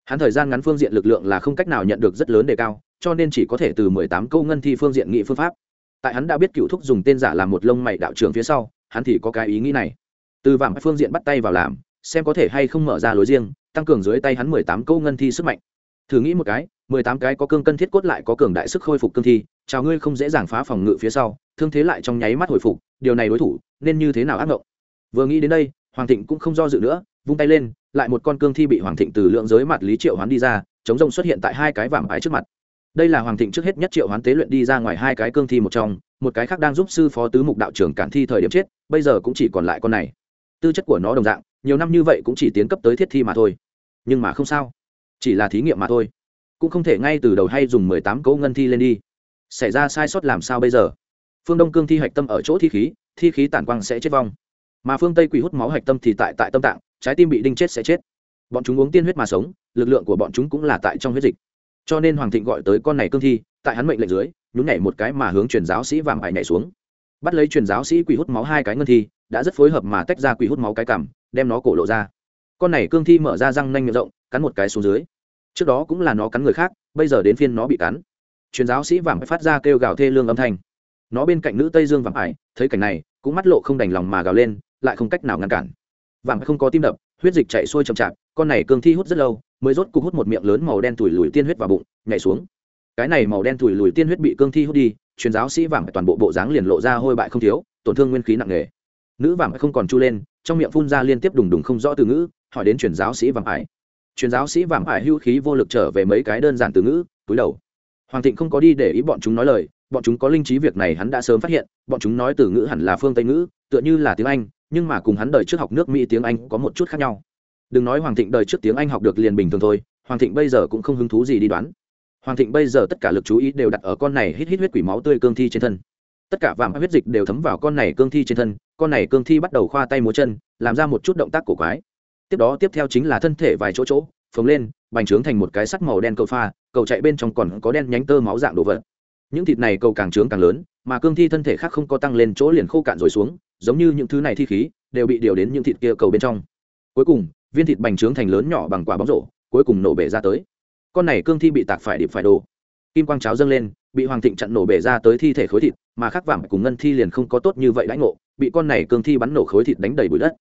Hắn thời gian ngắn phương diện lực lượng là không cách nào nhận được rất lớn đề cao, cho nên chỉ có thể từ mười tám câu ngân thi phương diện nghị phương pháp. Tại hắn đã biết cựu thúc dùng tên giả làm một lông mày đạo trưởng phía sau, hắn thì có cái ý nghĩ này. Từ vàng phương diện bắt tay vào làm, xem có thể hay không mở ra lối riêng, tăng cường dưới tay hắn mười tám câu ngân thi sức mạnh. Thử nghĩ một cái mười tám cái có cương cân thiết cốt lại có cường đại sức khôi phục cương thi, chào ngươi không dễ dàng phá phòng ngự phía sau, thương thế lại trong nháy mắt hồi phục, điều này đối thủ nên như thế nào ác mộng vừa nghĩ đến đây, hoàng thịnh cũng không do dự nữa, vung tay lên, lại một con cương thi bị hoàng thịnh từ lượng giới mặt lý triệu hoán đi ra, chống rông xuất hiện tại hai cái vạm ái trước mặt. Đây là hoàng thịnh trước hết nhất triệu hoán tế luyện đi ra ngoài hai cái cương thi một trong, một cái khác đang giúp sư phó tứ mục đạo trưởng cản thi thời điểm chết, bây giờ cũng chỉ còn lại con này. Tư chất của nó đồng dạng, nhiều năm như vậy cũng chỉ tiến cấp tới thiết thi mà thôi. Nhưng mà không sao, chỉ là thí nghiệm mà thôi cũng không thể ngay từ đầu hay dùng mười tám cấu ngân thi lên đi. Xảy ra sai sót làm sao bây giờ? Phương đông cương thi hạch tâm ở chỗ thi khí thi khí tản quang sẽ chết vong. Mà phương tây quỷ hút máu hạch tâm thì tại tại tâm tạng, trái tim bị đinh chết sẽ chết. Bọn chúng uống tiên huyết mà sống, lực lượng của bọn chúng cũng là tại trong huyết dịch. Cho nên hoàng thịnh gọi tới con này cương thi, tại hắn mệnh lệnh dưới, nhún nhảy một cái mà hướng truyền giáo sĩ vàng ải nhảy xuống. Bắt lấy truyền giáo sĩ quỷ hút máu hai cái ngân thi, đã rất phối hợp mà tách ra quỷ hút máu cái cằm, đem nó cổ lộ ra. Con này cương thi mở ra răng nanh miệng rộng, cắn một cái xuống dưới trước đó cũng là nó cắn người khác, bây giờ đến phiên nó bị cắn. Truyền giáo sĩ vàng phát ra kêu gào thê lương âm thanh. Nó bên cạnh nữ tây dương vàng ải thấy cảnh này, cũng mắt lộ không đành lòng mà gào lên, lại không cách nào ngăn cản. Vàng không có tim đập, huyết dịch chạy xuôi chậm chạp, con này cương thi hút rất lâu, mới rốt cục hút một miệng lớn màu đen thủi lùi tiên huyết vào bụng, nhảy xuống. Cái này màu đen thủi lùi tiên huyết bị cương thi hút đi, truyền giáo sĩ vàng toàn bộ bộ dáng liền lộ ra hôi bại không thiếu, tổn thương nguyên khí nặng nề. Nữ vàng không còn chu lên, trong miệng phun ra liên tiếp đùng đùng không rõ từ ngữ, hỏi đến truyền giáo sĩ vàng ải truyền giáo sĩ vạm ải hưu khí vô lực trở về mấy cái đơn giản từ ngữ, túi đầu. Hoàng thịnh không có đi để ý bọn chúng nói lời, bọn chúng có linh trí việc này hắn đã sớm phát hiện, bọn chúng nói từ ngữ hẳn là phương tây ngữ, tựa như là tiếng anh, nhưng mà cùng hắn đời trước học nước mỹ tiếng anh có một chút khác nhau. Đừng nói hoàng thịnh đời trước tiếng anh học được liền bình thường thôi, hoàng thịnh bây giờ cũng không hứng thú gì đi đoán. Hoàng thịnh bây giờ tất cả lực chú ý đều đặt ở con này hít hít huyết quỷ máu tươi cương thi trên thân. Tất cả vàng huyết dịch đều thấm vào con này cương thi trên thân, con này cương thi bắt đầu khoa tay múa chân, làm ra một chút động tác cổ quái tiếp đó tiếp theo chính là thân thể vài chỗ chỗ, phồng lên, bành trướng thành một cái sắt màu đen cầu pha, cầu chạy bên trong còn có đen nhánh tơ máu dạng đồ vật. Những thịt này cầu càng trướng càng lớn, mà cương thi thân thể khác không có tăng lên chỗ liền khô cạn rồi xuống, giống như những thứ này thi khí, đều bị điều đến những thịt kia cầu bên trong. Cuối cùng, viên thịt bành trướng thành lớn nhỏ bằng quả bóng rổ, cuối cùng nổ bể ra tới. Con này cương thi bị tạc phải điệp phải đồ kim quang cháo dâng lên, bị hoàng thịnh chặn nổ bể ra tới thi thể khối thịt, mà khắc vàng cùng ngân thi liền không có tốt như vậy đãi ngộ, bị con này cương thi bắn nổ khối thịt đánh đầy bụi đất.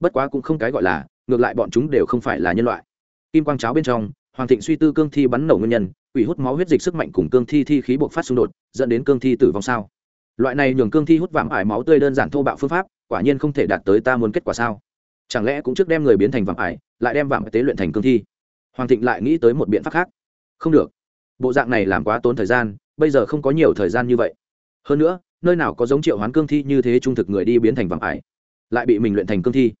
Bất quá cũng không cái gọi là ngược lại bọn chúng đều không phải là nhân loại. Kim quang cháo bên trong, hoàng thịnh suy tư cương thi bắn nổ nguyên nhân, quỷ hút máu huyết dịch sức mạnh cùng cương thi thi khí buộc phát xung đột, dẫn đến cương thi tử vong sao? Loại này nhường cương thi hút vàng ải máu tươi đơn giản thô bạo phương pháp, quả nhiên không thể đạt tới ta muốn kết quả sao? Chẳng lẽ cũng trước đem người biến thành vàng ải, lại đem vàng tế luyện thành cương thi? Hoàng thịnh lại nghĩ tới một biện pháp khác. Không được. Bộ dạng này làm quá tốn thời gian, bây giờ không có nhiều thời gian như vậy. Hơn nữa, nơi nào có giống triệu hoán cương thi như thế trung thực người đi biến thành vàng ải, lại bị mình luyện thành cương thi,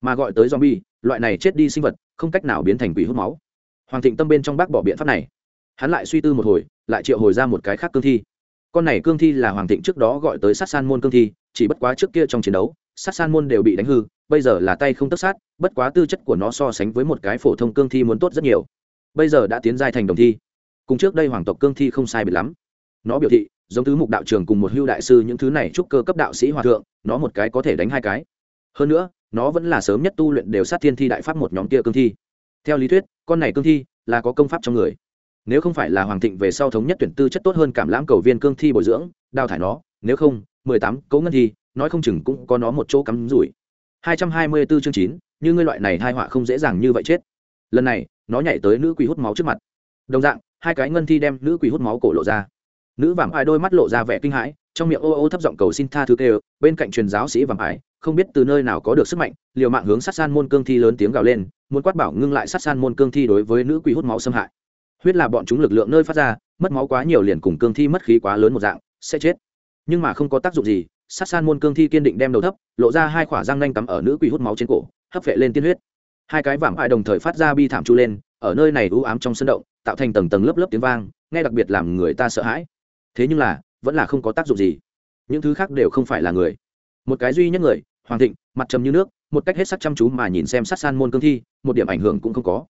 mà gọi tới zombie loại này chết đi sinh vật không cách nào biến thành quỷ hút máu. Hoàng thịnh tâm bên trong bác bỏ biện pháp này. Hắn lại suy tư một hồi, lại triệu hồi ra một cái khác cương thi. Con này cương thi là hoàng thịnh trước đó gọi tới sát san môn cương thi, chỉ bất quá trước kia trong chiến đấu, sát san môn đều bị đánh hư, bây giờ là tay không tất sát, bất quá tư chất của nó so sánh với một cái phổ thông cương thi muốn tốt rất nhiều. Bây giờ đã tiến giai thành đồng thi. Cùng trước đây hoàng tộc cương thi không sai biệt lắm. Nó biểu thị, giống thứ mục đạo trường cùng một hưu đại sư những thứ này chúc cơ cấp đạo sĩ hòa thượng, nó một cái có thể đánh hai cái. Hơn nữa nó vẫn là sớm nhất tu luyện đều sát thiên thi đại pháp một nhóm kia cương thi. Theo lý thuyết, con này cương thi là có công pháp trong người. Nếu không phải là hoàng thịnh về sau thống nhất tuyển tư chất tốt hơn cảm lãm cầu viên cương thi bồi dưỡng, đào thải nó, nếu không, mười tám cấu ngân thi, nói không chừng cũng có nó một chỗ cắm rủi. hai trăm hai mươi bốn chương chín, như ngươi loại này hai họa không dễ dàng như vậy chết. Lần này, nó nhảy tới nữ quỷ hút máu trước mặt. Đồng dạng, hai cái ngân thi đem nữ quỷ hút máu cổ lộ ra. Nữ vàng ải đôi mắt lộ ra vẻ kinh hãi, trong miệng ô ô thấp giọng cầu xin tha thứ kêu, bên cạnh truyền giáo sĩ vàng ải không biết từ nơi nào có được sức mạnh, liều mạng hướng sát san môn cương thi lớn tiếng gào lên, muốn quát bảo ngưng lại sát san môn cương thi đối với nữ quỷ hút máu xâm hại. Huyết là bọn chúng lực lượng nơi phát ra, mất máu quá nhiều liền cùng cương thi mất khí quá lớn một dạng, sẽ chết. Nhưng mà không có tác dụng gì, sát san môn cương thi kiên định đem đầu thấp, lộ ra hai khỏa răng nanh cắm ở nữ quỷ hút máu trên cổ, hấp vệ lên tiên huyết. Hai cái vảm ai đồng thời phát ra bi thảm chu lên, ở nơi này u ám trong sân động, tạo thành tầng tầng lớp lớp tiếng vang, nghe đặc biệt làm người ta sợ hãi. Thế nhưng là, vẫn là không có tác dụng gì. Những thứ khác đều không phải là người. Một cái duy nhất người hoàng thịnh, mặt trầm như nước, một cách hết sắc chăm chú mà nhìn xem sát san môn cương thi, một điểm ảnh hưởng cũng không có.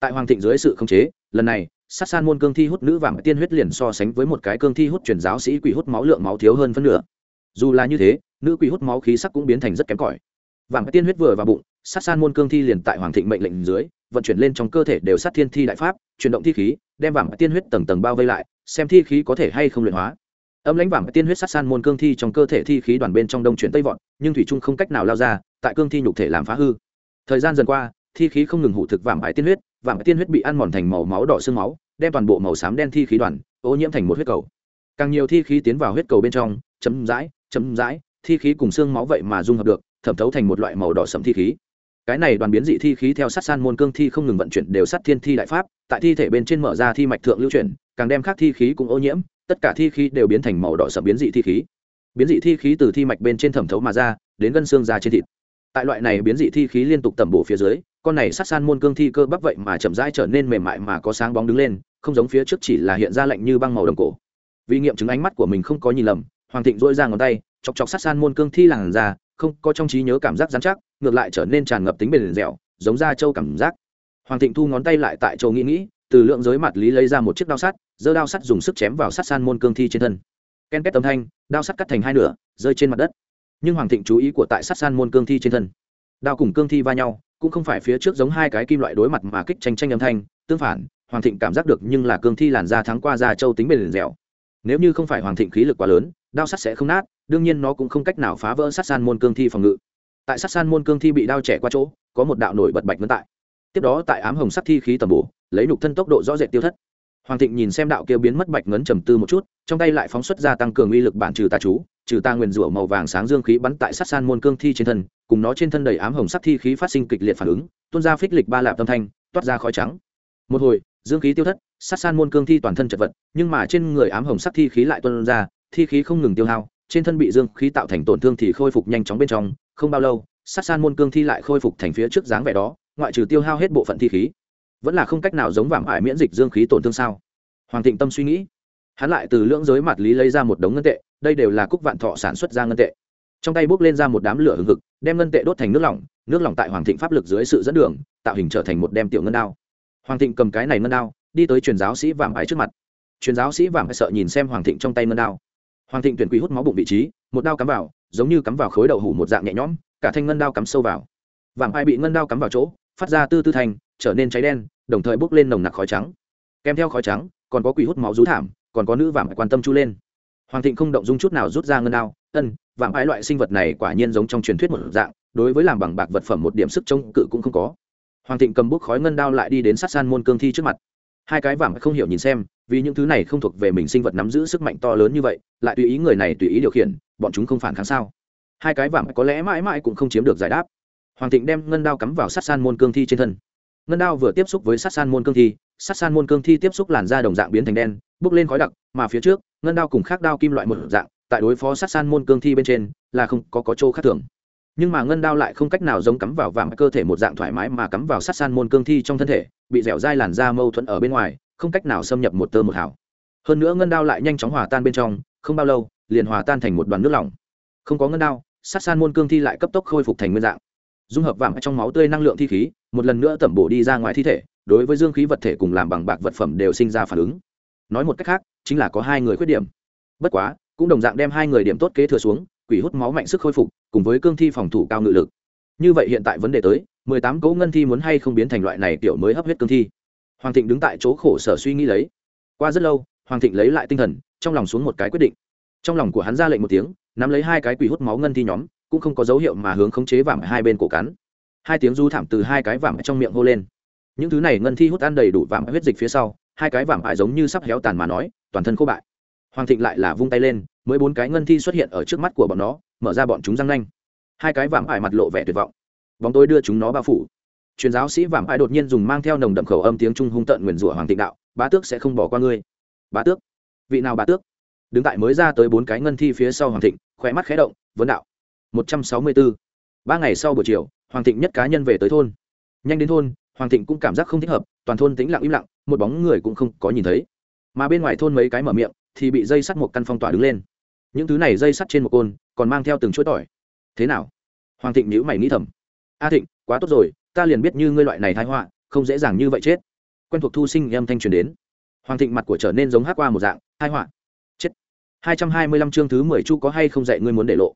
Tại hoàng thịnh dưới sự khống chế, lần này, sát san môn cương thi hút nữ vàng tiên huyết liền so sánh với một cái cương thi hút truyền giáo sĩ quỷ hút máu lượng máu thiếu hơn phân nửa. Dù là như thế, nữ quỷ hút máu khí sắc cũng biến thành rất kém cỏi. Vàng tiên huyết vừa vào bụng, sát san môn cương thi liền tại hoàng thịnh mệnh lệnh dưới, vận chuyển lên trong cơ thể đều sát thiên thi đại pháp, chuyển động thi khí, đem vàng tiên huyết tầng tầng bao vây lại, xem thi khí có thể hay không luyện hóa âm lãnh vàng tiên huyết sát san môn cương thi trong cơ thể thi khí đoàn bên trong đông chuyển tây vọt, nhưng thủy trung không cách nào lao ra, tại cương thi nhục thể làm phá hư. Thời gian dần qua, thi khí không ngừng hủ thực vàng bãi tiên huyết, vàng tiên huyết bị ăn mòn thành màu máu đỏ xương máu, đem toàn bộ màu xám đen thi khí đoàn ô nhiễm thành một huyết cầu. Càng nhiều thi khí tiến vào huyết cầu bên trong, chấm dãi chấm dãi, thi khí cùng xương máu vậy mà dung hợp được, thẩm thấu thành một loại màu đỏ sẫm thi khí. Cái này đoàn biến dị thi khí theo sát san môn cương thi không ngừng vận chuyển đều sát thiên thi đại pháp, tại thi thể bên trên mở ra thi mạch thượng lưu chuyển, càng đem khác thi khí cũng ô nhiễm tất cả thi khí đều biến thành màu đỏ sẫm biến dị thi khí. Biến dị thi khí từ thi mạch bên trên thẩm thấu mà ra, đến gân xương ra trên thịt. Tại loại này biến dị thi khí liên tục tẩm bổ phía dưới, con này sát san môn cương thi cơ bắp vậy mà chậm rãi trở nên mềm mại mà có sáng bóng đứng lên, không giống phía trước chỉ là hiện ra lạnh như băng màu đồng cổ. Vì nghiệm chứng ánh mắt của mình không có nhìn lầm, hoàng thịnh dỗi ra ngón tay, chọc chọc sát san môn cương thi làn ra không có trong trí nhớ cảm giác dán chắc, ngược lại trở nên tràn ngập tính bền dẻo, giống da trâu cảm giác. Hoàng thịnh thu ngón tay lại tại châu nghĩ nghĩ từ lượng giới mặt lý lấy ra một chiếc đao sắt, giơ đao sắt dùng sức chém vào sát san môn cương thi trên thân. Ken két âm thanh, đao sắt cắt thành hai nửa, rơi trên mặt đất. Nhưng hoàng thịnh chú ý của tại sát san môn cương thi trên thân. Đao cùng cương thi va nhau, cũng không phải phía trước giống hai cái kim loại đối mặt mà kích tranh tranh âm thanh, tương phản, hoàng thịnh cảm giác được nhưng là cương thi làn da thắng qua da châu tính bền dẻo. Nếu như không phải hoàng thịnh khí lực quá lớn, đao sắt sẽ không nát, đương nhiên nó cũng không cách nào phá vỡ sát san môn cương thi phòng ngự. Tại sát san môn cương thi bị đao trẻ qua chỗ, có một đạo nổi bật bạch vân tại. Tiếp đó tại ám hồng Sắt thi khí tầm bổ lấy nhục thân tốc độ rõ rệt tiêu thất. Hoàng thịnh nhìn xem đạo kia biến mất bạch ngấn trầm tư một chút, trong tay lại phóng xuất ra tăng cường uy lực bản trừ tà chú, trừ tà nguyền rủa màu vàng sáng dương khí bắn tại sát san môn cương thi trên thân, cùng nó trên thân đầy ám hồng sắc thi khí phát sinh kịch liệt phản ứng, tuôn ra phích lịch ba lạp tâm thanh, toát ra khói trắng. Một hồi, dương khí tiêu thất, sát san môn cương thi toàn thân chật vật, nhưng mà trên người ám hồng sắc thi khí lại tuôn ra, thi khí không ngừng tiêu hao, trên thân bị dương khí tạo thành tổn thương thì khôi phục nhanh chóng bên trong, không bao lâu, sát san môn cương thi lại khôi phục thành phía trước dáng vẻ đó, ngoại trừ tiêu hao hết bộ phận thi khí vẫn là không cách nào giống vảm ải miễn dịch dương khí tổn thương sao? Hoàng thịnh tâm suy nghĩ. Hắn lại từ lưỡng giới mặt lý lấy ra một đống ngân tệ, đây đều là cúc vạn thọ sản xuất ra ngân tệ. Trong tay bốc lên ra một đám lửa hừng hực, đem ngân tệ đốt thành nước lỏng nước lỏng tại hoàng thịnh pháp lực dưới sự dẫn đường, tạo hình trở thành một đem tiểu ngân đao. Hoàng thịnh cầm cái này ngân đao, đi tới truyền giáo sĩ vảm ải trước mặt. Truyền giáo sĩ vảm ải sợ nhìn xem hoàng thịnh trong tay ngân đao. Hoàng thịnh tuyển quý hút máu bụng vị trí, một đao cắm vào, giống như cắm vào khối đậu hủ một dạng nhẹ nhõm, cả thanh ngân đao cắm sâu vào. Vảm ái bị ngân đao cắm vào chỗ, phát ra tư tư thành, trở nên cháy đen đồng thời bốc lên nồng nặc khói trắng. Kèm theo khói trắng, còn có quỷ hút máu rú thảm, còn có nữ vảm quan tâm chu lên. Hoàng thịnh không động dung chút nào rút ra ngân đao, ân, vạm ái loại sinh vật này quả nhiên giống trong truyền thuyết một dạng, đối với làm bằng bạc vật phẩm một điểm sức chống cự cũng không có. Hoàng thịnh cầm bút khói ngân đao lại đi đến sát san môn cương thi trước mặt. Hai cái vảm không hiểu nhìn xem, vì những thứ này không thuộc về mình sinh vật nắm giữ sức mạnh to lớn như vậy, lại tùy ý người này tùy ý điều khiển, bọn chúng không phản kháng sao? Hai cái vảm có lẽ mãi mãi cũng không chiếm được giải đáp. Hoàng thịnh đem ngân đao cắm vào sát san môn cương thi trên thân ngân đao vừa tiếp xúc với sát san môn cương thi, sát san môn cương thi tiếp xúc làn da đồng dạng biến thành đen bốc lên khói đặc, mà phía trước, ngân đao cùng khác đao kim loại một dạng, tại đối phó sát san môn cương thi bên trên, là không có có chỗ khác thường. Nhưng mà ngân đao lại không cách nào giống cắm vào vàng cơ thể một dạng thoải mái mà cắm vào sát san môn cương thi trong thân thể, bị dẻo dai làn da mâu thuẫn ở bên ngoài, không cách nào xâm nhập một tơ một hảo hơn nữa ngân đao lại nhanh chóng hòa tan bên trong, không bao lâu, liền hòa tan thành một đoàn nước lỏng. Không có ngân đao, sát san môn cương thi lại cấp tốc khôi phục thành nguyên dạng. Dung hợp vàng trong máu tươi năng lượng thi khí một lần nữa tẩm bổ đi ra ngoài thi thể, đối với dương khí vật thể cùng làm bằng bạc vật phẩm đều sinh ra phản ứng. Nói một cách khác, chính là có hai người khuyết điểm. Bất quá, cũng đồng dạng đem hai người điểm tốt kế thừa xuống, quỷ hút máu mạnh sức khôi phục, cùng với cương thi phòng thủ cao ngự lực. Như vậy hiện tại vấn đề tới, mười tám cấu ngân thi muốn hay không biến thành loại này kiểu mới hấp huyết cương thi? Hoàng thịnh đứng tại chỗ khổ sở suy nghĩ lấy. Qua rất lâu, hoàng thịnh lấy lại tinh thần, trong lòng xuống một cái quyết định. Trong lòng của hắn ra lệnh một tiếng, nắm lấy hai cái quỷ hút máu ngân thi nhóm, cũng không có dấu hiệu mà hướng khống chế vàng hai bên cổ cắn hai tiếng du thảm từ hai cái vảm trong miệng hô lên. Những thứ này ngân thi hút ăn đầy đủ vảm huyết dịch phía sau, hai cái vảm ải giống như sắp héo tàn mà nói, toàn thân khô bại. Hoàng thịnh lại là vung tay lên, mới bốn cái ngân thi xuất hiện ở trước mắt của bọn nó, mở ra bọn chúng răng nanh. Hai cái vảm ải mặt lộ vẻ tuyệt vọng. Bóng tối đưa chúng nó bao phủ. Truyền giáo sĩ vảm ải đột nhiên dùng mang theo nồng đậm khẩu âm tiếng trung hung tận nguyền rủa hoàng thịnh đạo, bá tước sẽ không bỏ qua ngươi. Bá tước? Vị nào bá tước? Đứng tại mới ra tới bốn cái ngân thi phía sau hoàng thịnh khỏe mắt khẽ động, vấn đạo, một trăm sáu mươi bốn ba ngày sau buổi chiều hoàng thịnh nhất cá nhân về tới thôn. Nhanh đến thôn, hoàng thịnh cũng cảm giác không thích hợp, toàn thôn tĩnh lặng im lặng, một bóng người cũng không có nhìn thấy. Mà bên ngoài thôn mấy cái mở miệng, thì bị dây sắt một căn phong tỏa đứng lên. Những thứ này dây sắt trên một côn, còn mang theo từng chuỗi tỏi. Thế nào? Hoàng thịnh nhữ mày nghĩ thầm. A thịnh, quá tốt rồi, ta liền biết như ngươi loại này thái họa, không dễ dàng như vậy chết. Quen thuộc thu sinh âm thanh truyền đến. Hoàng thịnh mặt của trở nên giống hát qua một dạng thái họa. Chết. Hai trăm hai mươi lăm chương thứ mười chu có hay không dạy ngươi muốn để lộ?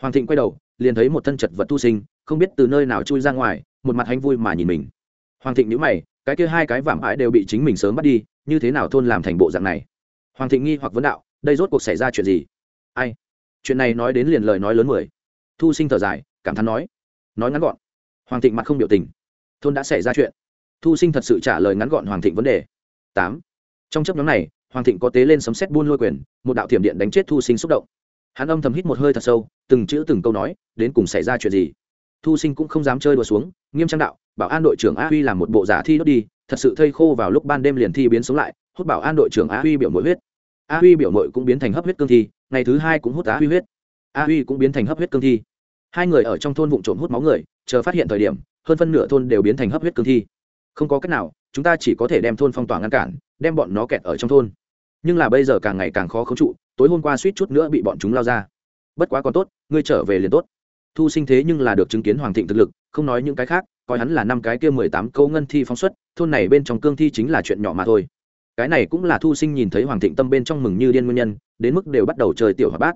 Hoàng thịnh quay đầu liền thấy một thân chật vật thu sinh, không biết từ nơi nào chui ra ngoài, một mặt hành vui mà nhìn mình. Hoàng thịnh nhữ mày, cái kia hai cái vạm ái đều bị chính mình sớm bắt đi, như thế nào thôn làm thành bộ dạng này? Hoàng thịnh nghi hoặc vấn đạo, đây rốt cuộc xảy ra chuyện gì? Ai? Chuyện này nói đến liền lời nói lớn mười. Thu sinh thở dài, cảm thán nói. Nói ngắn gọn. Hoàng thịnh mặt không biểu tình. Thôn đã xảy ra chuyện. Thu sinh thật sự trả lời ngắn gọn hoàng thịnh vấn đề. Tám. Trong chấp nhóm này, hoàng thịnh có tế lên sấm xét buôn lôi quyền, một đạo thiểm điện đánh chết thu sinh xúc động hắn âm thầm hít một hơi thật sâu, từng chữ từng câu nói, đến cùng xảy ra chuyện gì. Thu sinh cũng không dám chơi đùa xuống, nghiêm trang đạo, bảo an đội trưởng a huy làm một bộ giả thi đốt đi, thật sự thây khô vào lúc ban đêm liền thi biến sống lại, hút bảo an đội trưởng a huy biểu mội huyết. A huy biểu mội cũng biến thành hấp huyết cương thi, ngày thứ hai cũng hút a huy huyết. A huy cũng biến thành hấp huyết cương thi. Hai người ở trong thôn vụ trộm hút máu người, chờ phát hiện thời điểm, hơn phân nửa thôn đều biến thành hấp huyết cương thi. Không có cách nào, chúng ta chỉ có thể đem thôn phong tỏa ngăn cản, đem bọn nó kẹt ở trong thôn. Nhưng là bây giờ càng ngày càng khó khống trụ tối hôm qua suýt chút nữa bị bọn chúng lao ra. Bất quá còn tốt, ngươi trở về liền tốt. Thu sinh thế nhưng là được chứng kiến hoàng thịnh thực lực, không nói những cái khác, coi hắn là năm cái kia mười tám câu ngân thi phóng xuất, thôn này bên trong cương thi chính là chuyện nhỏ mà thôi. Cái này cũng là thu sinh nhìn thấy hoàng thịnh tâm bên trong mừng như điên nguyên nhân, đến mức đều bắt đầu chơi tiểu hòa bát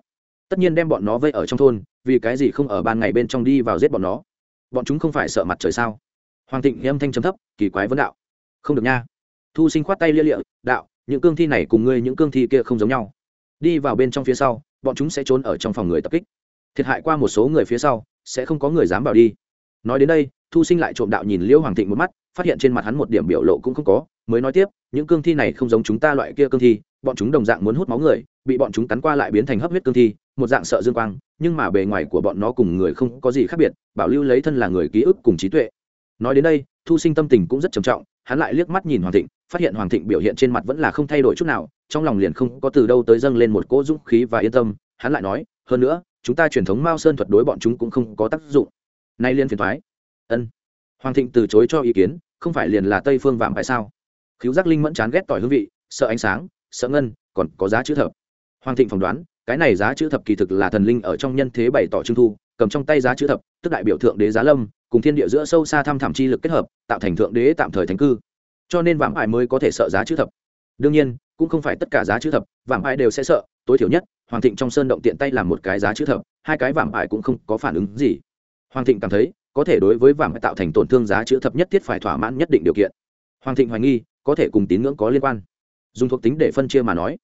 tất nhiên đem bọn nó vây ở trong thôn, vì cái gì không ở ban ngày bên trong đi vào giết bọn nó? Bọn chúng không phải sợ mặt trời sao? Hoàng thịnh âm thanh chấm thấp, kỳ quái vấn đạo. Không được nha. Thu sinh khoát tay lia lịa, đạo, những cương thi này cùng ngươi những cương thi kia không giống nhau đi vào bên trong phía sau, bọn chúng sẽ trốn ở trong phòng người tập kích. Thiệt hại qua một số người phía sau, sẽ không có người dám vào đi. Nói đến đây, thu sinh lại trộm đạo nhìn liễu hoàng thịnh một mắt, phát hiện trên mặt hắn một điểm biểu lộ cũng không có, mới nói tiếp, những cương thi này không giống chúng ta loại kia cương thi, bọn chúng đồng dạng muốn hút máu người, bị bọn chúng cắn qua lại biến thành hấp huyết cương thi, một dạng sợ dương quang, nhưng mà bề ngoài của bọn nó cùng người không có gì khác biệt, bảo lưu lấy thân là người ký ức cùng trí tuệ. Nói đến đây, thu sinh tâm tình cũng rất trầm trọng, hắn lại liếc mắt nhìn hoàng thịnh, phát hiện hoàng thịnh biểu hiện trên mặt vẫn là không thay đổi chút nào trong lòng liền không có từ đâu tới dâng lên một cỗ dũng khí và yên tâm, hắn lại nói, hơn nữa, chúng ta truyền thống mao sơn thuật đối bọn chúng cũng không có tác dụng. Nay liên phiền thoái ân. Hoàng thịnh từ chối cho ý kiến, không phải liền là tây phương vạm phải sao? Khiếu giác linh mẫn chán ghét tỏi hương vị, sợ ánh sáng, sợ ngân, còn có giá chữ thập. Hoàng thịnh phỏng đoán, cái này giá chữ thập kỳ thực là thần linh ở trong nhân thế bày tỏ trưng thu, cầm trong tay giá chữ thập, tức đại biểu thượng đế giá lâm, cùng thiên địa giữa sâu xa thăm thẳm chi lực kết hợp, tạo thành thượng đế tạm thời thánh cư. Cho nên vạm ải mới có thể sợ giá chữ thập đương nhiên, cũng không phải tất cả giá chữ thập, vạm ải đều sẽ sợ, tối thiểu nhất, hoàng thịnh trong sơn động tiện tay làm một cái giá chữ thập, hai cái vạm ải cũng không có phản ứng gì. Hoàng thịnh cảm thấy, có thể đối với vạm ải tạo thành tổn thương giá chữ thập nhất thiết phải thỏa mãn nhất định điều kiện. Hoàng thịnh hoài nghi, có thể cùng tín ngưỡng có liên quan. Dùng thuộc tính để phân chia mà nói,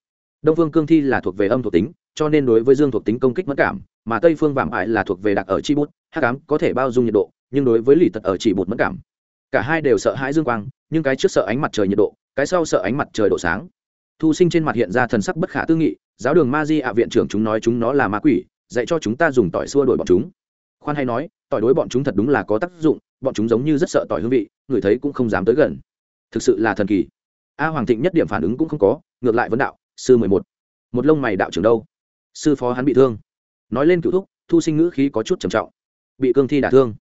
đông phương cương thi là thuộc về âm thuộc tính, cho nên đối với dương thuộc tính công kích mất cảm, mà tây phương vạm ải là thuộc về đặc ở chi bút, hắc ám có thể bao dung nhiệt độ, nhưng đối với lì tật ở chỉ bột mất cảm, cả hai đều sợ hãi dương quang, nhưng cái trước sợ ánh mặt trời nhiệt độ cái sau sợ ánh mặt trời độ sáng. Thu sinh trên mặt hiện ra thần sắc bất khả tư nghị, giáo đường ma di ạ viện trưởng chúng nói chúng nó là ma quỷ, dạy cho chúng ta dùng tỏi xua đổi bọn chúng. Khoan hay nói, tỏi đối bọn chúng thật đúng là có tác dụng, bọn chúng giống như rất sợ tỏi hương vị, người thấy cũng không dám tới gần. Thực sự là thần kỳ. A hoàng thịnh nhất điểm phản ứng cũng không có, ngược lại vấn đạo, sư mười một một lông mày đạo trưởng đâu? Sư phó hắn bị thương. Nói lên cựu thúc, thu sinh ngữ khí có chút trầm trọng. Bị cương thi đả thương.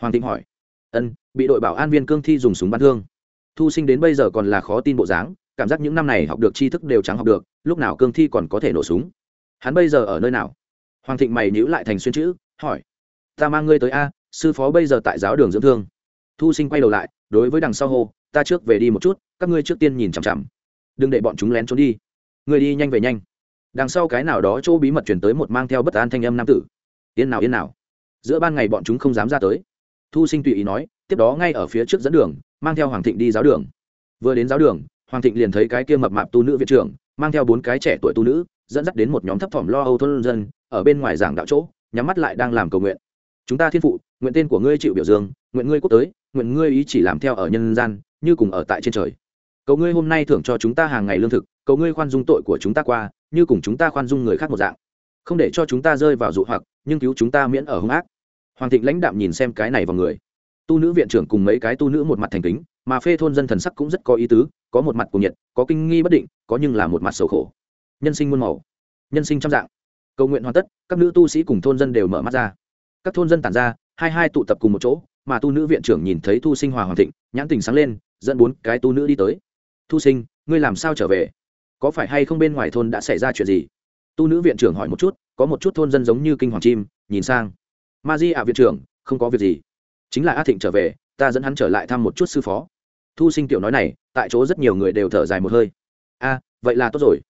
Hoàng thịnh hỏi. Ân, bị đội bảo an viên cương thi dùng súng bắn thương thu sinh đến bây giờ còn là khó tin bộ dáng, cảm giác những năm này học được tri thức đều chẳng học được, lúc nào cương thi còn có thể nổ súng. Hắn bây giờ ở nơi nào? Hoàng thịnh mày nhữ lại thành xuyên chữ, hỏi. Ta mang ngươi tới a, sư phó bây giờ tại giáo đường dưỡng thương. Thu sinh quay đầu lại, đối với đằng sau hồ ta trước về đi một chút, các ngươi trước tiên nhìn chằm chằm. Đừng để bọn chúng lén trốn đi. Ngươi đi nhanh về nhanh. Đằng sau cái nào đó chỗ bí mật chuyển tới một mang theo bất an thanh âm nam tử. Yên nào yên nào. Giữa ban ngày bọn chúng không dám ra tới. Thu sinh tùy ý nói, tiếp đó ngay ở phía trước dẫn đường mang theo hoàng thịnh đi giáo đường. Vừa đến giáo đường, hoàng thịnh liền thấy cái kia mập mạp tu nữ viện trưởng, mang theo bốn cái trẻ tuổi tu nữ, dẫn dắt đến một nhóm thấp thỏm lo âu thôn dân, ở bên ngoài giảng đạo chỗ, nhắm mắt lại đang làm cầu nguyện. Chúng ta thiên phụ, nguyện tên của ngươi chịu biểu dương, nguyện ngươi quốc tới, nguyện ngươi ý chỉ làm theo ở nhân gian, như cùng ở tại trên trời. Cầu ngươi hôm nay thưởng cho chúng ta hàng ngày lương thực, cầu ngươi khoan dung tội của chúng ta qua, như cùng chúng ta khoan dung người khác một dạng. Không để cho chúng ta rơi vào dụ hoặc, nhưng cứu chúng ta miễn ở hung ác. Hoàng thịnh lãnh đạm nhìn xem cái này vào người tu nữ viện trưởng cùng mấy cái tu nữ một mặt thành kính, mà phê thôn dân thần sắc cũng rất có ý tứ, có một mặt cùng nhiệt, có kinh nghi bất định, có nhưng là một mặt sầu khổ. Nhân sinh muôn màu, nhân sinh trăm dạng. Cầu nguyện hoàn tất, các nữ tu sĩ cùng thôn dân đều mở mắt ra. Các thôn dân tản ra, hai hai tụ tập cùng một chỗ, mà tu nữ viện trưởng nhìn thấy thu sinh hòa hoàng thịnh, nhãn tình sáng lên, dẫn bốn cái tu nữ đi tới. Thu sinh, ngươi làm sao trở về? Có phải hay không bên ngoài thôn đã xảy ra chuyện gì? Tu nữ viện trưởng hỏi một chút, có một chút thôn dân giống như kinh hoàng chim, nhìn sang. Ma di ạ viện trưởng, không có việc gì chính là a thịnh trở về, ta dẫn hắn trở lại thăm một chút sư phó. Thu sinh tiểu nói này, tại chỗ rất nhiều người đều thở dài một hơi. A, vậy là tốt rồi.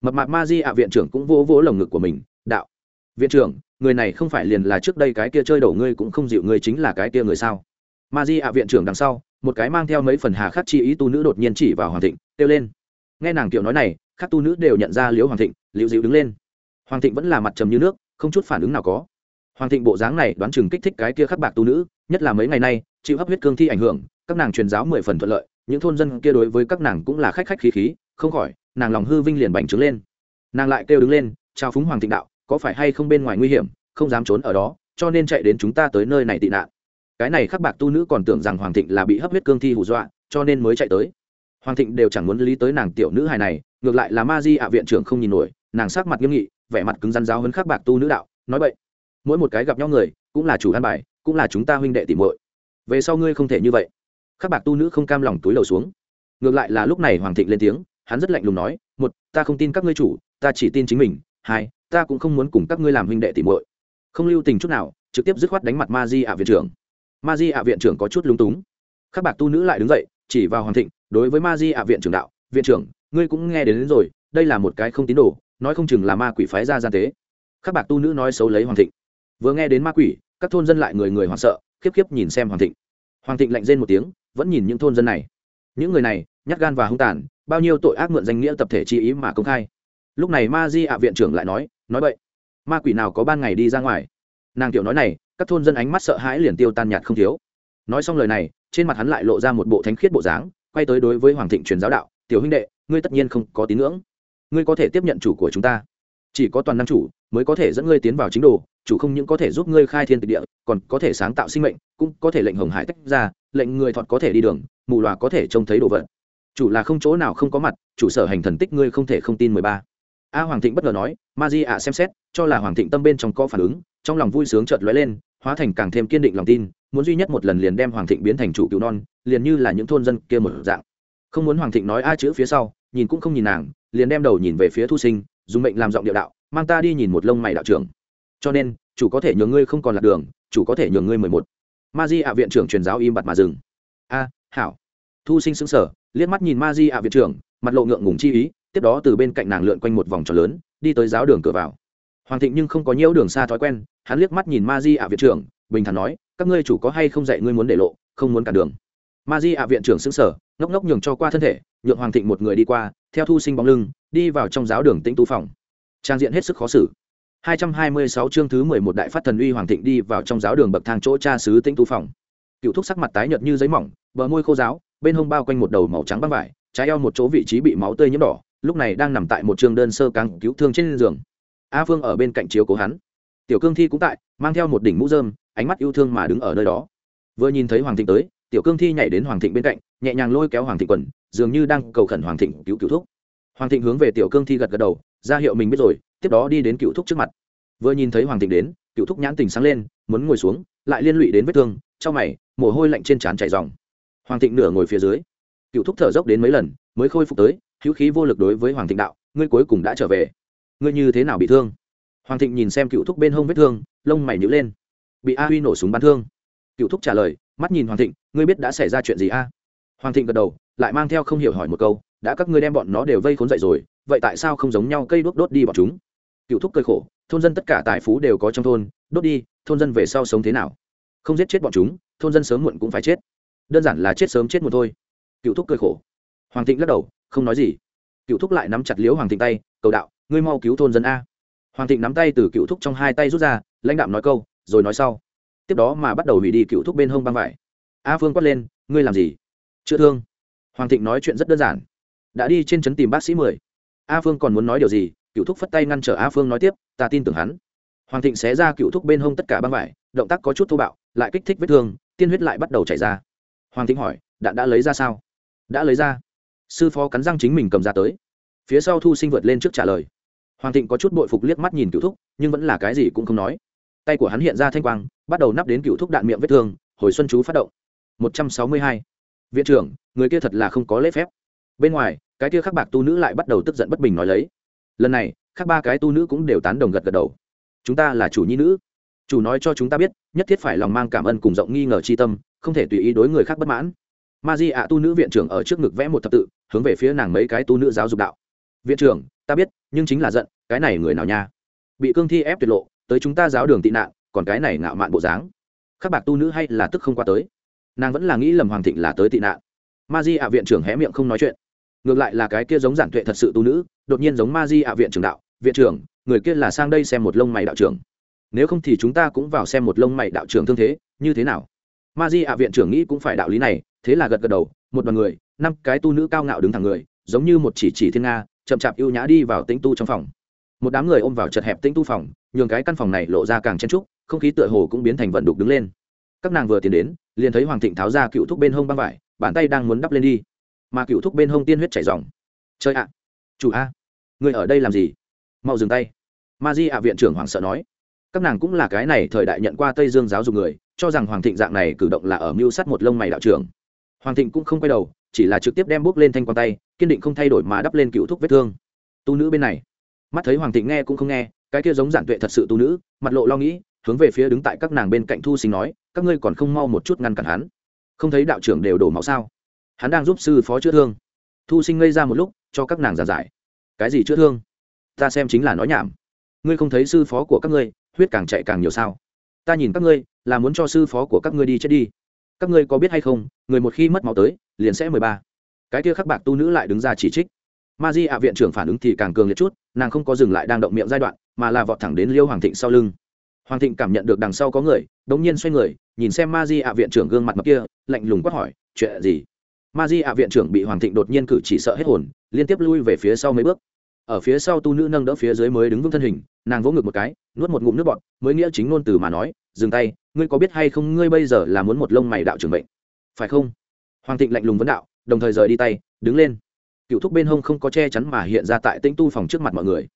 Mập mạc ma di ạ viện trưởng cũng vỗ vỗ lồng ngực của mình, đạo. Viện trưởng, người này không phải liền là trước đây cái kia chơi đổ ngươi cũng không dịu ngươi chính là cái kia người sao? Ma di ạ viện trưởng đằng sau, một cái mang theo mấy phần hà khắc chi ý tu nữ đột nhiên chỉ vào hoàng thịnh, kêu lên. Nghe nàng kiểu nói này, các tu nữ đều nhận ra liễu hoàng thịnh, liễu dịu đứng lên. Hoàng thịnh vẫn là mặt trầm như nước, không chút phản ứng nào có. Hoàng thịnh bộ dáng này đoán chừng kích thích cái kia khắc bạc tu nữ nhất là mấy ngày nay, chịu hấp huyết cương thi ảnh hưởng, các nàng truyền giáo mười phần thuận lợi, những thôn dân kia đối với các nàng cũng là khách khách khí khí, không khỏi, nàng lòng hư vinh liền bành trướng lên. Nàng lại kêu đứng lên, chào phúng hoàng thịnh đạo, có phải hay không bên ngoài nguy hiểm, không dám trốn ở đó, cho nên chạy đến chúng ta tới nơi này tị nạn. Cái này khắc bạc tu nữ còn tưởng rằng hoàng thịnh là bị hấp huyết cương thi hù dọa, cho nên mới chạy tới. Hoàng thịnh đều chẳng muốn lý tới nàng tiểu nữ hài này, ngược lại là ma di ạ viện trưởng không nhìn nổi, nàng sắc mặt nghiêm nghị, vẻ mặt cứng rắn giáo hơn khắc bạc tu nữ đạo, nói vậy mỗi một cái gặp nhau người, cũng là chủ ăn bài cũng là chúng ta huynh đệ tìm muội. Về sau ngươi không thể như vậy. Khắc bạc tu nữ không cam lòng túi lầu xuống. Ngược lại là lúc này hoàng thịnh lên tiếng hắn rất lạnh lùng nói một ta không tin các ngươi chủ ta chỉ tin chính mình. Hai ta cũng không muốn cùng các ngươi làm huynh đệ tìm muội. Không lưu tình chút nào trực tiếp dứt khoát đánh mặt ma di ạ viện trưởng. Ma di ạ viện trưởng có chút lúng túng. Khắc bạc tu nữ lại đứng dậy chỉ vào hoàng thịnh đối với ma di ạ viện trưởng đạo viện trưởng ngươi cũng nghe đến, đến rồi đây là một cái không tín đồ nói không chừng là ma quỷ phái ra gian tế. Khắc bạc tu nữ nói xấu lấy hoàng thịnh. Vừa nghe đến ma quỷ các thôn dân lại người người hoảng sợ, khiếp khiếp nhìn xem hoàng thịnh. Hoàng thịnh lạnh rên một tiếng, vẫn nhìn những thôn dân này. Những người này, nhát gan và hung tàn, bao nhiêu tội ác mượn danh nghĩa tập thể chi ý mà công khai. Lúc này ma di ạ viện trưởng lại nói nói vậy ma quỷ nào có ban ngày đi ra ngoài? Nàng tiểu nói này, các thôn dân ánh mắt sợ hãi liền tiêu tan nhạt không thiếu. Nói xong lời này, trên mặt hắn lại lộ ra một bộ thánh khiết bộ dáng, quay tới đối với hoàng thịnh truyền giáo đạo, tiểu huynh đệ, ngươi tất nhiên không có tín ngưỡng. Ngươi có thể tiếp nhận chủ của chúng ta chỉ có toàn năng chủ mới có thể dẫn ngươi tiến vào chính đồ, chủ không những có thể giúp ngươi khai thiên tịch địa, còn có thể sáng tạo sinh mệnh, cũng có thể lệnh hồng hải tách ra, lệnh người thọt có thể đi đường, mù loà có thể trông thấy đồ vật. Chủ là không chỗ nào không có mặt, chủ sở hành thần tích ngươi không thể không tin mười ba. A hoàng thịnh bất ngờ nói, ma di ạ, xem xét, cho là hoàng thịnh tâm bên trong có phản ứng, trong lòng vui sướng chợt lóe lên, hóa thành càng thêm kiên định lòng tin, muốn duy nhất một lần liền đem hoàng thịnh biến thành chủ cứu non, liền như là những thôn dân kia một dạng. Không muốn hoàng thịnh nói a chữ phía sau, nhìn cũng không nhìn nàng, liền đem đầu nhìn về phía thu sinh dùng mệnh làm giọng điệu đạo, mang ta đi nhìn một lông mày đạo trưởng. Cho nên, chủ có thể nhường ngươi không còn lạc đường, chủ có thể nhường ngươi mười một. Ma di ạ viện trưởng truyền giáo im bặt mà dừng. A, hảo. Thu sinh xứng sở liếc mắt nhìn ma di ạ viện trưởng, mặt lộ ngượng ngùng chi ý, tiếp đó từ bên cạnh nàng lượn quanh một vòng tròn lớn, đi tới giáo đường cửa vào. Hoàng thịnh nhưng không có nhiễu đường xa thói quen, hắn liếc mắt nhìn ma di ạ viện trưởng, bình thản nói, các ngươi chủ có hay không dạy ngươi muốn để lộ, không muốn cản đường? Ma di ạ viện trưởng xứng sở ngốc ngốc nhường cho qua thân thể, nhượng hoàng thịnh một người đi qua theo thu sinh bóng lưng, đi vào trong giáo đường tĩnh tu phòng. Trang diện hết sức khó xử. 226 chương thứ 11 đại phát thần uy hoàng thịnh đi vào trong giáo đường bậc thang chỗ cha sứ tĩnh tu phòng. Cựu thúc sắc mặt tái nhợt như giấy mỏng, bờ môi khô giáo bên hông bao quanh một đầu màu trắng băng vải, trái eo một chỗ vị trí bị máu tươi nhiễm đỏ, lúc này đang nằm tại một trường đơn sơ căng cứu thương trên giường. A phương ở bên cạnh chiếu cố hắn. Tiểu cương thi cũng tại, mang theo một đỉnh mũ dơm ánh mắt yêu thương mà đứng ở nơi đó. Vừa nhìn thấy hoàng thịnh tới, tiểu cương thi nhảy đến hoàng thịnh bên cạnh, nhẹ nhàng lôi kéo hoàng thịnh quần dường như đang cầu khẩn hoàng thịnh cứu cứu thúc. Hoàng thịnh hướng về tiểu cương thi gật gật đầu, ra hiệu mình biết rồi, tiếp đó đi đến cựu thúc trước mặt. Vừa nhìn thấy hoàng thịnh đến, cựu thúc nhãn tình sáng lên, muốn ngồi xuống, lại liên lụy đến vết thương trong mày, mồ hôi lạnh trên trán chảy dòng hoàng thịnh nửa ngồi phía dưới. Cựu thúc thở dốc đến mấy lần, mới khôi phục tới, hữu khí vô lực đối với hoàng thịnh đạo, ngươi cuối cùng đã trở về. Ngươi như thế nào bị thương? Hoàng thịnh nhìn xem cựu thúc bên hông vết thương, lông mày nhữ lên. Bị a huy nổ súng bắn thương. Cựu thúc trả lời, mắt nhìn hoàng thịnh, ngươi biết đã xảy ra chuyện gì a? Hoàng thịnh gật đầu lại mang theo không hiểu hỏi một câu, đã các ngươi đem bọn nó đều vây khốn dậy rồi, vậy tại sao không giống nhau cây đốt đốt đi bọn chúng? Cựu thúc cơi khổ, thôn dân tất cả tài phú đều có trong thôn, đốt đi, thôn dân về sau sống thế nào? Không giết chết bọn chúng, thôn dân sớm muộn cũng phải chết. Đơn giản là chết sớm chết muộn thôi. Cựu thúc cơi khổ. Hoàng thịnh lắc đầu, không nói gì. Cựu thúc lại nắm chặt liếu hoàng thịnh tay, cầu đạo, ngươi mau cứu thôn dân a. Hoàng thịnh nắm tay từ cựu thúc trong hai tay rút ra, lãnh đạm nói câu, rồi nói sau. Tiếp đó mà bắt đầu hủy đi cựu thúc bên hông băng vải. A phương quát lên, ngươi làm gì? Chữa thương hoàng thịnh nói chuyện rất đơn giản. Đã đi trên trấn tìm bác sĩ mười. A phương còn muốn nói điều gì? Cựu thúc phất tay ngăn trở a phương nói tiếp, ta tin tưởng hắn. Hoàng thịnh xé ra cựu thúc bên hông tất cả băng vải, động tác có chút thô bạo, lại kích thích vết thương, tiên huyết lại bắt đầu chảy ra. Hoàng thịnh hỏi, đạn đã lấy ra sao? Đã lấy ra. Sư phó cắn răng chính mình cầm ra tới. Phía sau thu sinh vượt lên trước trả lời. Hoàng thịnh có chút bội phục liếc mắt nhìn cựu thúc, nhưng vẫn là cái gì cũng không nói. Tay của hắn hiện ra thanh quang, bắt đầu nắp đến cựu thúc đạn miệng vết thương, hồi xuân chú phát động. 162 viện trưởng, người kia thật là không có lễ phép. Bên ngoài, cái kia khắc bạc tu nữ lại bắt đầu tức giận bất bình nói lấy. Lần này, khắc ba cái tu nữ cũng đều tán đồng gật gật đầu. Chúng ta là chủ nhi nữ. Chủ nói cho chúng ta biết, nhất thiết phải lòng mang cảm ơn cùng rộng nghi ngờ c h i tâm, không thể tùy ý đối người khác bất mãn. Ma di ạ tu nữ viện trưởng ở trước ngực vẽ một thập tự, hướng về phía nàng mấy cái tu nữ giáo dục đạo. Viện trưởng, ta biết, nhưng chính là giận, cái này người nào nha? Bị cương thi ép tuyệt lộ, tới chúng ta giáo đường tị nạn, còn cái này ngạo mạn bộ dáng. Khắc bạc tu nữ hay là tức không qua tới nàng vẫn là nghĩ lầm hoàng thịnh là tới tị nạn. Ma di ạ viện trưởng hé miệng không nói chuyện. Ngược lại là cái kia giống giản tuệ thật sự tu nữ, đột nhiên giống ma di ạ viện trưởng đạo, viện trưởng, người kia là sang đây xem một lông mày đạo trưởng. Nếu không thì chúng ta cũng vào xem một lông mày đạo trưởng thương thế, như thế nào? Ma di ạ viện trưởng nghĩ cũng phải đạo lý này, thế là gật gật đầu, một đoàn người, năm cái tu nữ cao ngạo đứng thẳng người, giống như một chỉ chỉ thiên nga, chậm chạp ưu nhã đi vào tĩnh tu trong phòng. Một đám người ôm vào chật hẹp tĩnh tu phòng, nhường cái căn phòng này lộ ra càng chen trúc, không khí tựa hồ cũng biến thành vận đục đứng lên các nàng vừa tiến đến, liền thấy hoàng thịnh tháo ra cựu thúc bên hông băng vải, bàn tay đang muốn đắp lên đi. Mà cựu thúc bên hông tiên huyết chảy dòng. Chơi ạ, chủ a, người ở đây làm gì? Mau dừng tay. Ma di ạ viện trưởng hoảng sợ nói. Các nàng cũng là cái này thời đại nhận qua tây dương giáo dục người, cho rằng hoàng thịnh dạng này cử động là ở mưu sắt một lông mày đạo trưởng. Hoàng thịnh cũng không quay đầu, chỉ là trực tiếp đem bước lên thanh quan tay, kiên định không thay đổi mà đắp lên cựu thúc vết thương. Tu nữ bên này. Mắt thấy hoàng thịnh nghe cũng không nghe, cái kia giống giản tuệ thật sự tu nữ, mặt lộ lo nghĩ, hướng về phía đứng tại các nàng bên cạnh thu sinh nói các ngươi còn không mau một chút ngăn cản hắn. Không thấy đạo trưởng đều đổ máu sao? Hắn đang giúp sư phó chữa thương. Thu sinh ngây ra một lúc, cho các nàng giả giải. Cái gì chữa thương? Ta xem chính là nói nhảm. Ngươi không thấy sư phó của các ngươi, huyết càng chạy càng nhiều sao? Ta nhìn các ngươi, là muốn cho sư phó của các ngươi đi chết đi. Các ngươi có biết hay không, người một khi mất máu tới, liền sẽ mười ba. Cái kia khắc bạc tu nữ lại đứng ra chỉ trích. Ma di ạ viện trưởng phản ứng thì càng cường liệt chút, nàng không có dừng lại đang động miệng giai đoạn, mà là vọt thẳng đến liêu hoàng thịnh sau lưng hoàng thịnh cảm nhận được đằng sau có người đ ỗ n g nhiên xoay người, nhìn xem ma di ạ viện trưởng gương mặt mập kia, lạnh lùng quát hỏi, chuyện gì? Ma di ạ viện trưởng bị hoàng thịnh đột nhiên cử chỉ sợ hết hồn, liên tiếp lui về phía sau mấy bước. Ở phía sau tu nữ nâng đỡ phía dưới mới đứng vững thân hình, nàng vỗ ngực một cái, nuốt một ngụm nước bọt, mới nghĩa chính ngôn từ mà nói, dừng tay, ngươi có biết hay không ngươi bây giờ là muốn một lông mày đạo trưởng bệnh? Phải không? Hoàng thịnh lạnh lùng vấn đạo, đồng thời rời đi tay, đứng lên. Cựu thúc bên hông không có che chắn mà hiện ra tại tĩnh tu phòng trước mặt mọi người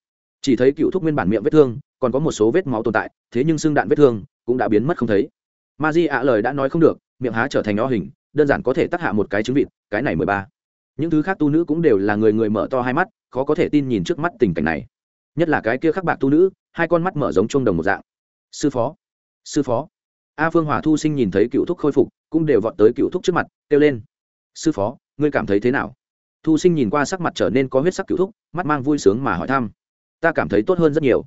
chỉ thấy cựu thúc nguyên bản miệng vết thương, còn có một số vết máu tồn tại, thế nhưng xương đạn vết thương cũng đã biến mất không thấy. Ma di ạ lời đã nói không được, miệng há trở thành nho hình, đơn giản có thể tác hạ một cái trứng vịt, cái này mười ba. Những thứ khác tu nữ cũng đều là người người mở to hai mắt, khó có thể tin nhìn trước mắt tình cảnh này. Nhất là cái kia khắc bạc tu nữ, hai con mắt mở giống chuông đồng một dạng. Sư phó sư phó. A phương hòa thu sinh nhìn thấy cựu thúc khôi phục, cũng đều vọt tới cựu thúc trước mặt, kêu lên. Sư phó, ngươi cảm thấy thế nào? Thu sinh nhìn qua sắc mặt trở nên có huyết sắc cựu thúc, mắt mang vui sướng mà hỏi thăm ta cảm thấy tốt hơn rất nhiều.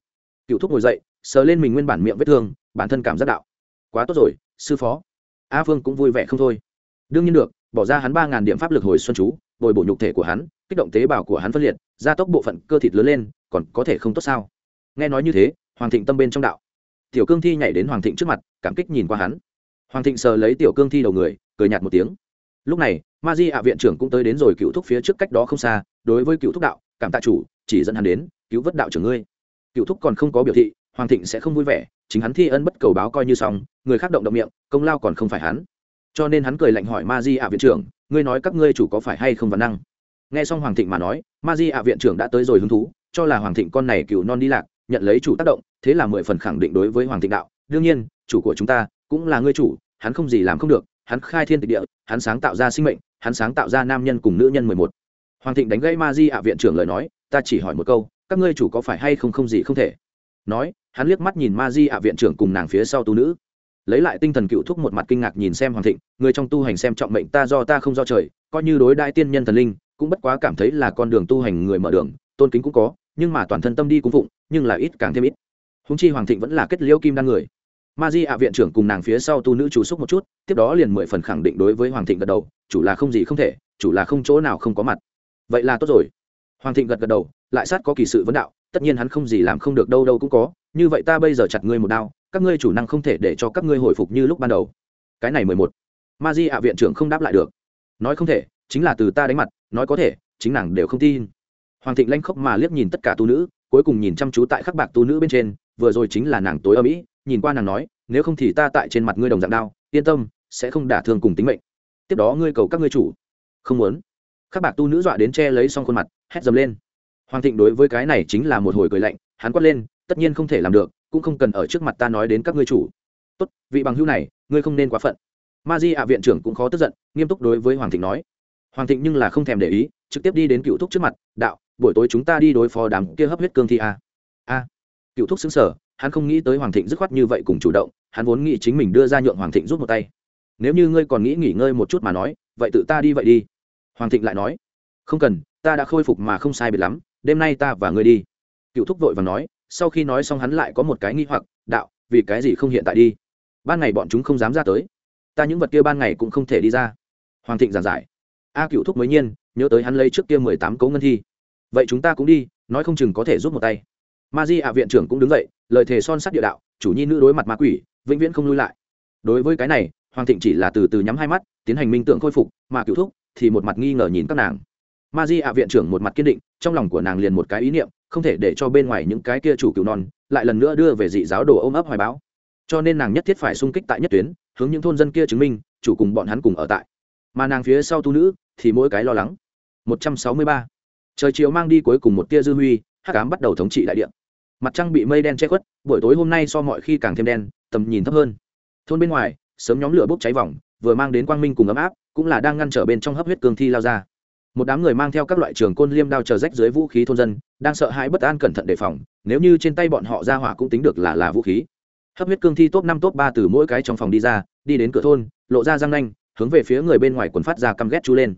Cựu thúc ngồi dậy, sờ lên mình nguyên bản miệng vết thương, bản thân cảm giác đạo. Quá tốt rồi, sư phó. A phương cũng vui vẻ không thôi. Đương nhiên được, bỏ ra hắn ba ngàn điểm pháp lực hồi xuân chú, bồi bổ nhục thể của hắn, kích động tế bào của hắn phân liệt, gia tốc bộ phận cơ thịt lớn lên, còn có thể không tốt sao? Nghe nói như thế, hoàng thịnh tâm bên trong đạo. Tiểu cương thi nhảy đến hoàng thịnh trước mặt, cảm kích nhìn qua hắn. Hoàng thịnh sờ lấy tiểu cương thi đầu người, cười nhạt một tiếng. Lúc này, ma di ạ viện trưởng cũng tới đến rồi cựu thúc phía trước cách đó không xa, đối với cựu thúc đạo cảm tạ chủ, chỉ dẫn hắn đến, cứu vớt đạo trưởng ngươi. Cựu thúc còn không có biểu thị, hoàng thịnh sẽ không vui vẻ, chính hắn thi ân bất cầu báo coi như xong, người khác động động miệng, công lao còn không phải hắn. Cho nên hắn cười lạnh hỏi ma di ạ viện trưởng, ngươi nói các ngươi chủ có phải hay không văn năng? Nghe xong hoàng thịnh mà nói, ma di ạ viện trưởng đã tới rồi hứng thú, cho là hoàng thịnh con này cựu non đi lạc, nhận lấy chủ tác động, thế là mười phần khẳng định đối với hoàng thịnh đạo, đương nhiên, chủ của chúng ta cũng là ngươi chủ, hắn không gì làm không được, hắn khai thiên tịch địa, hắn sáng tạo ra sinh mệnh, hắn sáng tạo ra nam nhân cùng nữ nhân mười một hoàng thịnh đánh gãy ma di ạ viện trưởng lời nói, ta chỉ hỏi một câu, các ngươi chủ có phải hay không không gì không thể? Nói, hắn liếc mắt nhìn ma di ạ viện trưởng cùng nàng phía sau tu nữ. Lấy lại tinh thần cựu thúc một mặt kinh ngạc nhìn xem hoàng thịnh, người trong tu hành xem trọng mệnh ta do ta không do trời, coi như đối đại tiên nhân thần linh, cũng bất quá cảm thấy là con đường tu hành người mở đường, tôn kính cũng có, nhưng mà toàn thân tâm đi cũng phụng, nhưng là ít càng thêm ít. Húng chi hoàng thịnh vẫn là kết liễu kim đan người. Ma di ạ viện trưởng cùng nàng phía sau tu nữ chủ xúc một chút, tiếp đó liền mười phần khẳng định đối với hoàng thịnh gật đầu, chủ là không gì không thể, chủ là không chỗ nào không có mặt vậy là tốt rồi. Hoàng thịnh gật gật đầu, lại sát có kỳ sự vấn đạo, tất nhiên hắn không gì làm không được đâu đâu cũng có, như vậy ta bây giờ chặt ngươi một đao, các ngươi chủ năng không thể để cho các ngươi hồi phục như lúc ban đầu. Cái này mười một. Ma di ạ viện trưởng không đáp lại được. Nói không thể, chính là từ ta đánh mặt, nói có thể, chính nàng đều không tin. Hoàng thịnh lanh khóc mà liếc nhìn tất cả tu nữ, cuối cùng nhìn chăm chú tại khắc bạc tu nữ bên trên, vừa rồi chính là nàng tối âm ỉ nhìn qua nàng nói, nếu không thì ta tại trên mặt ngươi đồng dạng đao, yên tâm, sẽ không đả thương cùng tính mệnh. Tiếp đó ngươi cầu các ngươi chủ. Không muốn các bạc tu nữ dọa đến che lấy xong khuôn mặt, hét dầm lên. Hoàng thịnh đối với cái này chính là một hồi cười lạnh, hắn quát lên, tất nhiên không thể làm được, cũng không cần ở trước mặt ta nói đến các ngươi chủ. Tốt, vị bằng hữu này, ngươi không nên quá phận. Ma di ạ viện trưởng cũng khó tức giận, nghiêm túc đối với hoàng thịnh nói. Hoàng thịnh nhưng là không thèm để ý, trực tiếp đi đến cựu thúc trước mặt, đạo, buổi tối chúng ta đi đối phó đám kia hấp huyết cương thi a. A. Cựu thúc xứng sở hắn không nghĩ tới hoàng thịnh dứt khoát như vậy cùng chủ động, hắn vốn nghĩ chính mình đưa ra nhượng hoàng thịnh rút một tay. Nếu như ngươi còn nghĩ nghỉ ngơi một chút mà nói, vậy tự ta đi vậy đi hoàng thịnh lại nói, không cần, ta đã khôi phục mà không sai biệt lắm, đêm nay ta và ngươi đi. Cựu thúc vội và nói, sau khi nói xong hắn lại có một cái nghi hoặc, đạo, vì cái gì không hiện tại đi? Ban ngày bọn chúng không dám ra tới. Ta những vật kia ban ngày cũng không thể đi ra. Hoàng thịnh giảng giải, a cựu thúc mới nhiên, nhớ tới hắn lấy trước kia mười tám cấu ngân thi. Vậy chúng ta cũng đi, nói không chừng có thể giúp một tay. Ma di ạ viện trưởng cũng đứng dậy, lời thề son sắt địa đạo, chủ nhi nữ đối mặt ma quỷ, vĩnh viễn không lui lại. Đối với cái này, hoàng thịnh chỉ là từ từ nhắm hai mắt, tiến hành minh tượng khôi phục, mà cựu thúc thì một mặt nghi ngờ nhìn các nàng. Ma di ạ viện trưởng một mặt kiên định, trong lòng của nàng liền một cái ý niệm, không thể để cho bên ngoài những cái kia chủ cựu non lại lần nữa đưa về dị giáo đồ ôm ấp hoài báo cho nên nàng nhất thiết phải sung kích tại nhất tuyến, hướng những thôn dân kia chứng minh, chủ cùng bọn hắn cùng ở tại. Mà nàng phía sau tu nữ thì mỗi cái lo lắng. 163. trời chiều mang đi cuối cùng một tia dư huy hát cám bắt đầu thống trị đại địa. Mặt trăng bị mây đen che khuất, buổi tối hôm nay so mọi khi càng thêm đen, tầm nhìn thấp hơn. Thôn bên ngoài, sớm nhóm lửa bốc cháy vòng, vừa mang đến quang minh cùng ấm áp cũng là đang ngăn trở bên trong hấp huyết cường thi lao ra. Một đám người mang theo các loại trường côn liêm đao chờ rách dưới vũ khí thôn dân, đang sợ hãi bất an cẩn thận đề phòng, nếu như trên tay bọn họ ra hỏa cũng tính được là là vũ khí. Hấp huyết cương thi top năm top ba từ mỗi cái trong phòng đi ra, đi đến cửa thôn, lộ ra răng nanh, hướng về phía người bên ngoài quần phát ra căm ghét chú lên.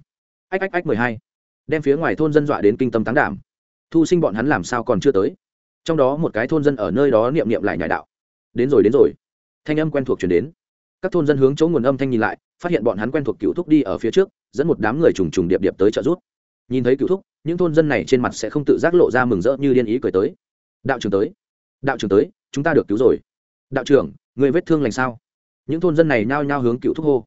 Ách ách ách, mười hai. Đem phía ngoài thôn dân dọa đến kinh tâm tán đảm. Thu sinh bọn hắn làm sao còn chưa tới? Trong đó một cái thôn dân ở nơi đó niệm niệm lại nhải đạo. Đến rồi đến rồi. Thanh âm quen thuộc chuyển đến. Các thôn dân hướng chỗ nguồn âm thanh nhìn lại phát hiện bọn hắn quen thuộc cựu thúc đi ở phía trước, dẫn một đám người trùng trùng điệp điệp tới trợ rút nhìn thấy cựu thúc, những thôn dân này trên mặt sẽ không tự giác lộ ra mừng rỡ như điên ý cười tới. Đạo trưởng tới, đạo trưởng tới, chúng ta được cứu rồi. Đạo trưởng, người vết thương lành sao? Những thôn dân này nhao nhao hướng cựu thúc hô.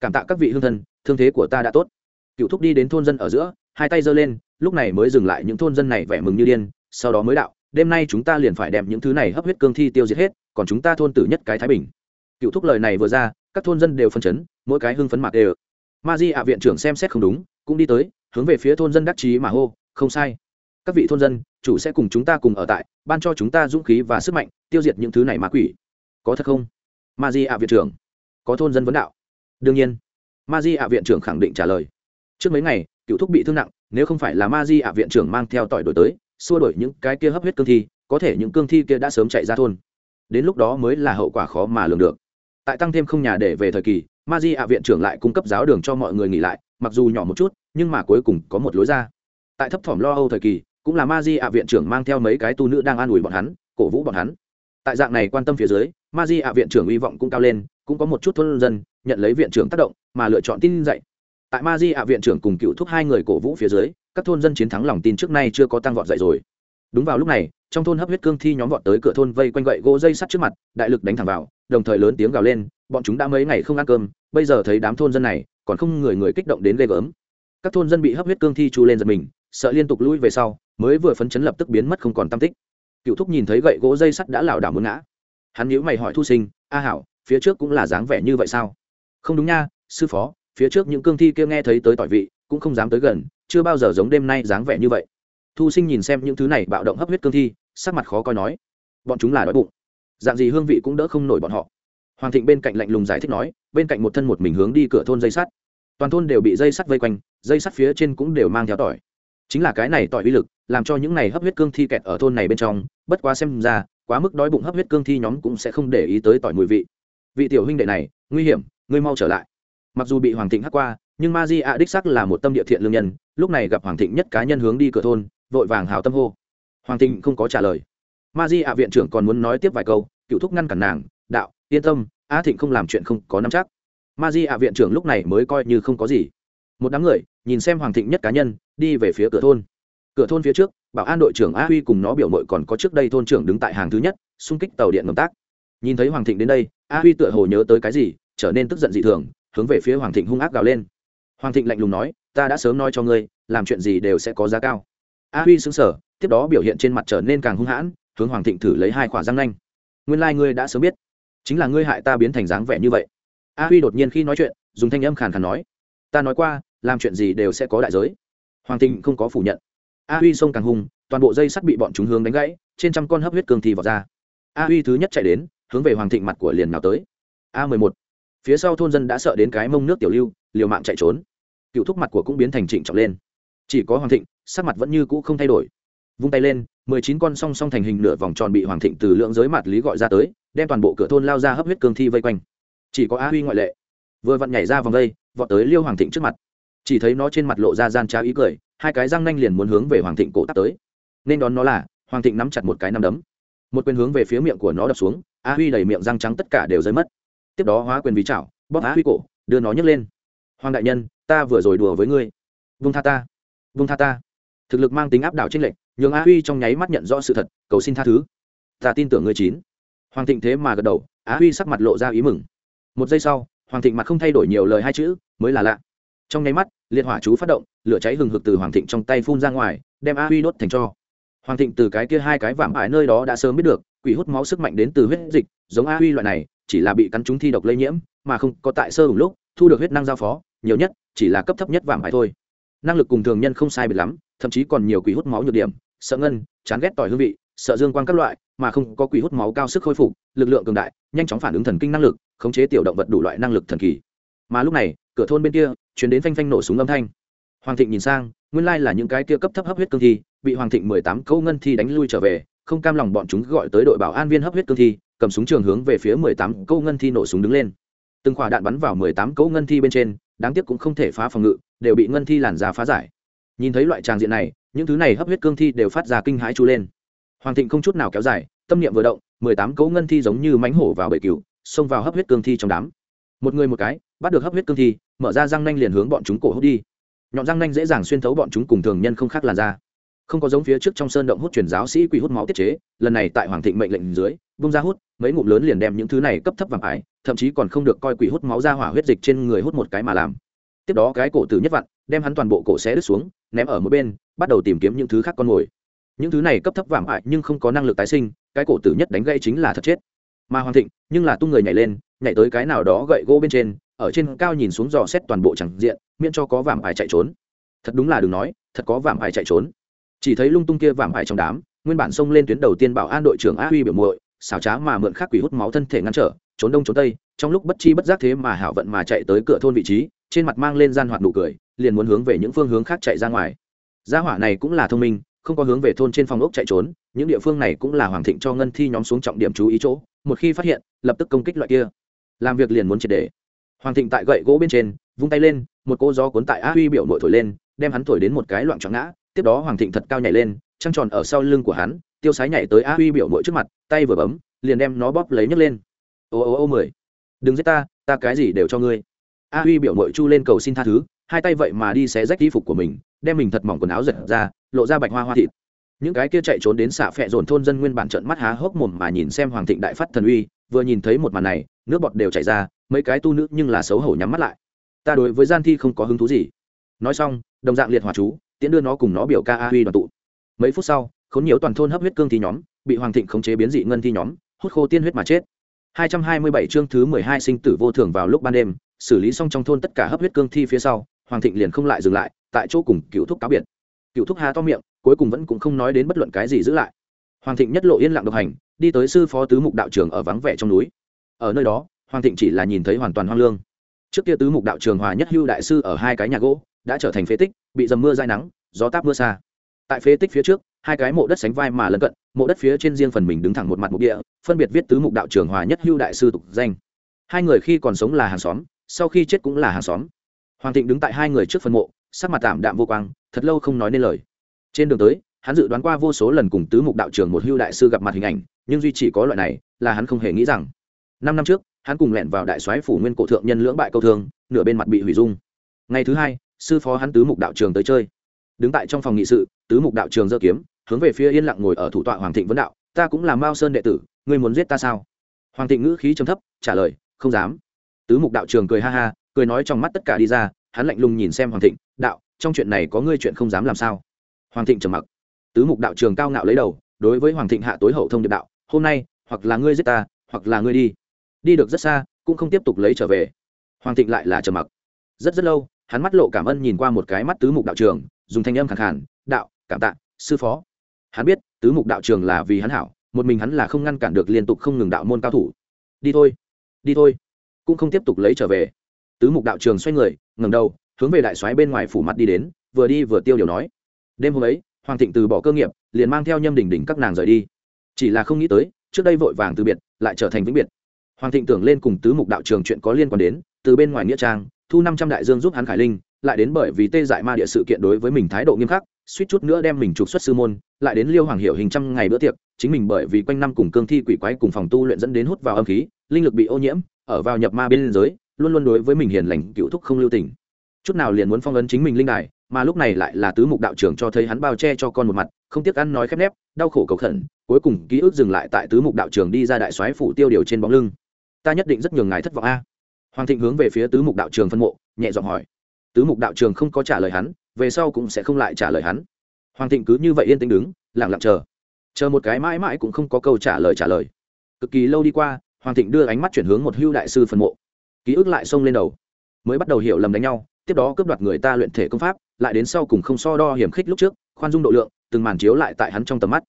Cảm tạ các vị hương thân, thương thế của ta đã tốt. Cựu thúc đi đến thôn dân ở giữa, hai tay giơ lên, lúc này mới dừng lại những thôn dân này vẻ mừng như điên, sau đó mới đạo, đêm nay chúng ta liền phải đem những thứ này hấp huyết cương thi tiêu diệt hết, còn chúng ta thôn tử nhất cái thái bình. Cựu thúc lời này vừa ra các thôn dân đều phân chấn, mỗi cái hưng phấn mặt đều. Ma di ạ viện trưởng xem xét không đúng, cũng đi tới, hướng về phía thôn dân đắc chí mà hô, không sai. Các vị thôn dân, chủ sẽ cùng chúng ta cùng ở tại, ban cho chúng ta dũng khí và sức mạnh, tiêu diệt những thứ này ma quỷ. Có thật không? Ma di ạ viện trưởng. Có thôn dân vấn đạo. Đương nhiên. Ma di ạ viện trưởng khẳng định trả lời. Trước mấy ngày, cựu thúc bị thương nặng, nếu không phải là ma di ạ viện trưởng mang theo tỏi đổi tới, xua đổi những cái kia hấp huyết cương thi, có thể những cương thi kia đã sớm chạy ra thôn. Đến lúc đó mới là hậu quả khó mà lường được tại tăng thêm không nhà để về thời kỳ, ma di ạ viện trưởng lại cung cấp giáo đường cho mọi người nghỉ lại, mặc dù nhỏ một chút, nhưng mà cuối cùng có một lối ra. Tại thấp thỏm lo âu thời kỳ, cũng là ma di ạ viện trưởng mang theo mấy cái tu nữ đang an ủi bọn hắn, cổ vũ bọn hắn. Tại dạng này quan tâm phía dưới, ma di ạ viện trưởng hy vọng cũng cao lên, cũng có một chút thôn dân nhận lấy viện trưởng tác động, mà lựa chọn tin dạy tại ma di ạ viện trưởng cùng cựu thúc hai người cổ vũ phía dưới, các thôn dân chiến thắng lòng tin trước nay chưa có tăng vọt dậy rồi. Đúng vào lúc này trong thôn hấp huyết cương thi nhóm vọt tới cửa thôn vây quanh gậy gỗ dây sắt trước mặt, đại lực đánh thẳng vào, đồng thời lớn tiếng gào lên, bọn chúng đã mấy ngày không ăn cơm, bây giờ thấy đám thôn dân này, còn không người người kích động đến ghê gớm. Các thôn dân bị hấp huyết cương thi chu lên giật mình, sợ liên tục lui về sau, mới vừa phấn chấn lập tức biến mất không còn tam tích. Cựu thúc nhìn thấy gậy gỗ dây sắt đã lảo đảo muốn ngã. Hắn nhíu mày hỏi thu sinh, a hảo, phía trước cũng là dáng vẻ như vậy sao? Không đúng nha, sư phó, phía trước những cương thi kia nghe thấy tới tỏi vị, cũng không dám tới gần, chưa bao giờ giống đêm nay dáng vẻ như vậy. Thu sinh nhìn xem những thứ này bạo động hấp huyết cương thi sắc mặt khó coi nói, bọn chúng là đói bụng. Dạng gì hương vị cũng đỡ không nổi bọn họ. Hoàng thịnh bên cạnh lạnh lùng giải thích nói, bên cạnh một thân một mình hướng đi cửa thôn dây sắt. Toàn thôn đều bị dây sắt vây quanh, dây sắt phía trên cũng đều mang theo tỏi. Chính là cái này tỏi uy lực, làm cho những này hấp huyết cương thi kẹt ở thôn này bên trong, bất quá xem ra, quá mức đói bụng hấp huyết cương thi nhóm cũng sẽ không để ý tới tỏi mùi vị. Vị tiểu huynh đệ này, nguy hiểm, ngươi mau trở lại. Mặc dù bị hoàng thịnh hắc qua, nhưng ma di ạ đích sắc là một tâm địa thiện lương nhân, lúc này gặp hoàng thịnh nhất cá nhân hướng đi cửa thôn, vội vàng hào tâm hô hoàng thịnh không có trả lời. Ma di ạ viện trưởng còn muốn nói tiếp vài câu, cựu thúc ngăn cản nàng, đạo, yên tâm, a thịnh không làm chuyện không có nắm chắc. Ma di ạ viện trưởng lúc này mới coi như không có gì. Một đám người, nhìn xem hoàng thịnh nhất cá nhân, đi về phía cửa thôn. Cửa thôn phía trước, bảo an đội trưởng a huy cùng nó biểu mội còn có trước đây thôn trưởng đứng tại hàng thứ nhất, xung kích tàu điện ngầm tác. Nhìn thấy hoàng thịnh đến đây, a huy tựa hồ nhớ tới cái gì, trở nên tức giận dị thường, hướng về phía hoàng thịnh hung ác gào lên. Hoàng thịnh lạnh lùng nói, ta đã sớm nói cho ngươi, làm chuyện gì đều sẽ có giá cao. A huy xứng sở tiếp đó biểu hiện trên mặt trở nên càng hung hãn, hướng hoàng thịnh thử lấy hai khỏa răng nanh. Nguyên lai、like、ngươi đã sớm biết, chính là ngươi hại ta biến thành dáng vẻ như vậy. A huy đột nhiên khi nói chuyện, dùng thanh âm khàn khàn nói, ta nói qua, làm chuyện gì đều sẽ có đại giới. Hoàng thịnh không có phủ nhận. A huy xông càng hung, toàn bộ dây sắt bị bọn chúng hướng đánh gãy, trên trăm con hấp huyết cường thi vào ra. A huy thứ nhất chạy đến, hướng về hoàng thịnh mặt của liền nào tới. A mười một. Phía sau thôn dân đã sợ đến cái mông nước tiểu lưu, liều mạng chạy trốn. Cựu thúc mặt của cũng biến thành trịnh trọng lên. Chỉ có hoàng thịnh, sắc mặt vẫn như cũ không thay đổi vung tay lên, mười chín con song song thành hình nửa vòng tròn bị hoàng thịnh từ lượng giới mặt lý gọi ra tới, đem toàn bộ cửa thôn lao ra hấp huyết cương thi vây quanh. Chỉ có a huy ngoại lệ. Vừa vặn nhảy ra vòng vây vọt tới liêu hoàng thịnh trước mặt. Chỉ thấy nó trên mặt lộ ra gian trá ý cười, hai cái răng nanh liền muốn hướng về hoàng thịnh cổ tắt tới. Nên đón nó là, hoàng thịnh nắm chặt một cái nắm đấm. Một quyền hướng về phía miệng của nó đập xuống, a huy đầy miệng răng trắng tất cả đều rơi mất. Tiếp đó hóa quyền vì chảo, bóp a huy cổ, đưa nó nhấc lên. Hoàng đại nhân, ta vừa rồi đùa với ngươi. Vung tha ta, vung tha ta. Thực lực mang tính áp đảo trên lệnh nhường a huy trong nháy mắt nhận rõ sự thật, cầu xin tha thứ. Ta tin tưởng ngươi chín. Hoàng thịnh thế mà gật đầu á huy sắc mặt lộ ra ý mừng. Một giây sau, hoàng thịnh mặt không thay đổi nhiều lời hai chữ, mới là lạ. Trong nháy mắt liệt hỏa chú phát động, lửa cháy hừng hực từ hoàng thịnh trong tay phun ra ngoài, đem a huy đốt thành cho. Hoàng thịnh từ cái kia hai cái vạm ải nơi đó đã sớm biết được, quỷ hút máu sức mạnh đến từ huyết dịch, giống a huy loại này, chỉ là bị cắn trúng thi độc lây nhiễm, mà không có tại sơ hùng lúc, thu được huyết năng giao phó, nhiều nhất, chỉ là cấp thấp nhất vạm ải thôi. Năng lực cùng thường nhân không sai biệt lắm, thậm chí còn nhiều quỷ hút máu nhược điểm sợ ngân, chán ghét tỏi hương vị, sợ dương quan các loại, mà không có quỷ hút máu cao sức khôi phục, lực lượng cường đại, nhanh chóng phản ứng thần kinh năng lực, khống chế tiểu động vật đủ loại năng lực thần kỳ. Mà lúc này, cửa thôn bên kia, chuyển đến phanh phanh nổ súng âm thanh. Hoàng thịnh nhìn sang, nguyên lai là những cái kia cấp thấp hấp huyết cương thi, bị hoàng thịnh mười tám câu ngân thi đánh lui trở về, không cam lòng bọn chúng gọi tới đội bảo an viên hấp huyết cương thi, cầm súng trường hướng về phía mười tám câu ngân thi nổ súng đứng lên. Từng quả đạn bắn vào mười tám câu ngân thi bên trên, đáng tiếc cũng không thể phá phòng ngự, đều bị ngân thi làn ra phá giải nhìn thấy loại tràng diện này, những thứ này hấp huyết cương thi đều phát ra kinh hãi chú lên. Hoàng thịnh không chút nào kéo dài, tâm niệm vừa động, mười tám cấu ngân thi giống như mánh hổ vào bể cừu, xông vào hấp huyết cương thi trong đám. Một người một cái, bắt được hấp huyết cương thi, mở ra răng nanh liền hướng bọn chúng cổ hút đi. Nhọn răng nanh dễ dàng xuyên thấu bọn chúng cùng thường nhân không khác làn da. Không có giống phía trước trong sơn động hút truyền giáo sĩ quỷ hút máu tiết chế, lần này tại hoàng thịnh mệnh lệnh dưới bung ra hút, mấy ngụm lớn liền đem những thứ này cấp thấp vàng ải, thậm chí còn không được coi quỷ hút máu ra hỏa huyết dịch trên người hút một cái mà làm. Tiếp đó cái cổ tử nhất vặn, đem hắn toàn bộ cổ xé đứt xuống ném ở một bên, bắt đầu tìm kiếm những thứ khác con mồi. Những thứ này cấp thấp vảm hại nhưng không có năng lực tái sinh, cái cổ tử nhất đánh gãy chính là thật chết. Mà hoàng thịnh, nhưng là tung người nhảy lên, nhảy tới cái nào đó gậy gỗ bên trên, ở trên cao nhìn xuống dò xét toàn bộ chẳng diện, miễn cho có vảm hại chạy trốn. Thật đúng là đừng nói, thật có vảm hại chạy trốn. Chỉ thấy lung tung kia vảm hại trong đám, nguyên bản xông lên tuyến đầu tiên bảo an đội trưởng a huy biểu muội, xảo trá mà mượn khắc quỷ hút máu thân thể ngăn trở, trốn đông trốn tây, trong lúc bất chi bất giác thế mà hảo vận mà chạy tới cửa thôn vị trí, trên mặt mang lên gian hoạt nụ cười liền muốn hướng về những phương hướng khác chạy ra ngoài. Gia hỏa này cũng là thông minh, không có hướng về thôn trên phòng ốc chạy trốn, những địa phương này cũng là hoàng thịnh cho ngân thi nhóm xuống trọng điểm chú ý chỗ, một khi phát hiện, lập tức công kích loại kia. Làm việc liền muốn triệt để. Hoàng thịnh tại gậy gỗ bên trên, vung tay lên, một cô gió cuốn tại a huy biểu nội thổi lên, đem hắn thổi đến một cái loạn trọn ngã, tiếp đó hoàng thịnh thật cao nhảy lên, trăng tròn ở sau lưng của hắn, tiêu sái nhảy tới a huy biểu nội trước mặt, tay vừa bấm, liền đem nó bóp lấy nhấc lên. Ô ô ô mười, đừng giết ta ta cái gì đều cho ngươi. A huy biểu nội chu lên cầu xin tha thứ hai tay vậy mà đi xé rách y phục của mình, đem mình thật mỏng quần áo giật ra, lộ ra bạch hoa hoa thịt. Những cái kia chạy trốn đến xạ phẹ dồn thôn dân nguyên bản trận mắt há hốc mồm mà nhìn xem hoàng thịnh đại phát thần uy, vừa nhìn thấy một màn này, nước bọt đều chảy ra, mấy cái tu nữ nhưng là xấu hổ nhắm mắt lại. Ta đối với gian thi không có hứng thú gì. Nói xong, đồng dạng liệt hòa chú, tiễn đưa nó cùng nó biểu ca a huy đoàn tụ. Mấy phút sau, khốn nhiều toàn thôn hấp huyết cương thi nhóm, bị hoàng thịnh khống chế biến dị ngân thi nhóm, hút khô tiên huyết mà chết. 227 chương thứ 12 sinh tử vô thường vào lúc ban đêm, xử lý xong trong thôn tất cả hấp huyết cương thi phía sau hoàng thịnh liền không lại dừng lại, tại chỗ cùng cựu thúc cáo biệt. Cựu thúc há to miệng, cuối cùng vẫn cũng không nói đến bất luận cái gì giữ lại. Hoàng thịnh nhất lộ yên lặng độc hành, đi tới sư phó tứ mục đạo trường ở vắng vẻ trong núi. Ở nơi đó, hoàng thịnh chỉ là nhìn thấy hoàn toàn hoang lương. Trước kia tứ mục đạo trường hòa nhất hưu đại sư ở hai cái nhà gỗ, đã trở thành phế tích, bị dầm mưa dai nắng, gió táp mưa xa. Tại phế tích phía trước, hai cái mộ đất sánh vai mà lân cận, mộ đất phía trên riêng phần mình đứng thẳng một mặt mục địa, phân biệt viết tứ mục đạo trường hòa nhất hưu đại sư tục danh. Hai người khi còn sống là hàng xóm, sau khi chết cũng là hàng xóm hoàng thịnh đứng tại hai người trước phần mộ, sắc mặt tạm đạm vô quang, thật lâu không nói nên lời. Trên đường tới, hắn dự đoán qua vô số lần cùng tứ mục đạo trường một hưu đại sư gặp mặt hình ảnh, nhưng duy chỉ có loại này là hắn không hề nghĩ rằng. Năm năm trước, hắn cùng lẹn vào đại soái phủ nguyên cổ thượng nhân lưỡng bại câu thương, nửa bên mặt bị hủy dung. Ngày thứ hai, sư phó hắn tứ mục đạo trường tới chơi. Đứng tại trong phòng nghị sự, tứ mục đạo trường giơ kiếm, hướng về phía yên lặng ngồi ở thủ tọa hoàng thịnh vấn đạo, ta cũng là mao sơn đệ tử, ngươi muốn giết ta sao? Hoàng thịnh ngữ khí trầm thấp, trả lời, không dám. Tứ mục đạo trường cười ha ha cười nói trong mắt tất cả đi ra, hắn lạnh lùng nhìn xem hoàng thịnh, đạo, trong chuyện này có ngươi chuyện không dám làm sao? Hoàng thịnh trầm mặc. Tứ mục đạo trường cao ngạo lấy đầu, đối với hoàng thịnh hạ tối hậu thông điệp đạo, hôm nay, hoặc là ngươi giết ta, hoặc là ngươi đi. Đi được rất xa, cũng không tiếp tục lấy trở về. Hoàng thịnh lại là trầm mặc. Rất rất lâu, hắn mắt lộ cảm ơn nhìn qua một cái mắt tứ mục đạo trường, dùng thanh âm khẳng khản đạo, cảm tạ, sư phó. Hắn biết, tứ mục đạo trường là vì hắn hảo, một mình hắn là không ngăn cản được liên tục không ngừng đạo môn cao thủ. Đi thôi đi thôi. Cũng không tiếp tục lấy trở về tứ mục đạo trường xoay người ngầm đầu, hướng về đại soái bên ngoài phủ mặt đi đến, vừa đi vừa tiêu điều nói. Đêm hôm ấy, hoàng thịnh từ bỏ cơ nghiệp, liền mang theo nhâm đỉnh đỉnh các nàng rời đi. Chỉ là không nghĩ tới, trước đây vội vàng từ biệt, lại trở thành vĩnh biệt. Hoàng thịnh tưởng lên cùng tứ mục đạo trường chuyện có liên quan đến, từ bên ngoài nghĩa trang, thu năm trăm đại dương giúp hắn khải linh, lại đến bởi vì tê dại ma địa sự kiện đối với mình thái độ nghiêm khắc, suýt chút nữa đem mình trục xuất sư môn, lại đến liêu hoàng hiệu hình trăm ngày bữa tiệc, chính mình bởi vì quanh năm cùng cương thi quỷ quái cùng phòng tu luyện dẫn đến hút vào âm khí, linh lực bị ô nhiễm, ở vào nhập ma bên giới luôn luôn đối với mình hiền lành, cựu thúc không lưu tình. Chút nào liền muốn phong ấn chính mình linh đài, mà lúc này lại là tứ mục đạo trưởng cho thấy hắn bao che cho con một mặt, không tiếc ăn nói khép nép, đau khổ cầu khẩn, cuối cùng ký ức dừng lại tại tứ mục đạo trưởng đi ra đại soái phủ tiêu điều trên bóng lưng. Ta nhất định rất nhường ngài thất vọng a. Hoàng thịnh hướng về phía tứ mục đạo trường phân mộ, nhẹ giọng hỏi. Tứ mục đạo trường không có trả lời hắn, về sau cũng sẽ không lại trả lời hắn. Hoàng thịnh cứ như vậy yên tĩnh đứng, lặng lặng chờ. Chờ một cái mãi mãi cũng không có câu trả lời trả lời. Cực kỳ lâu đi qua, hoàng thịnh đưa ánh mắt chuyển hướng một hưu đại sư phân mộ ký ức lại xông lên đầu. Mới bắt đầu hiểu lầm đánh nhau, tiếp đó cướp đoạt người ta luyện thể công pháp, lại đến sau cùng không so đo hiểm khích lúc trước, khoan dung độ lượng, từng màn chiếu lại tại hắn trong tầm mắt.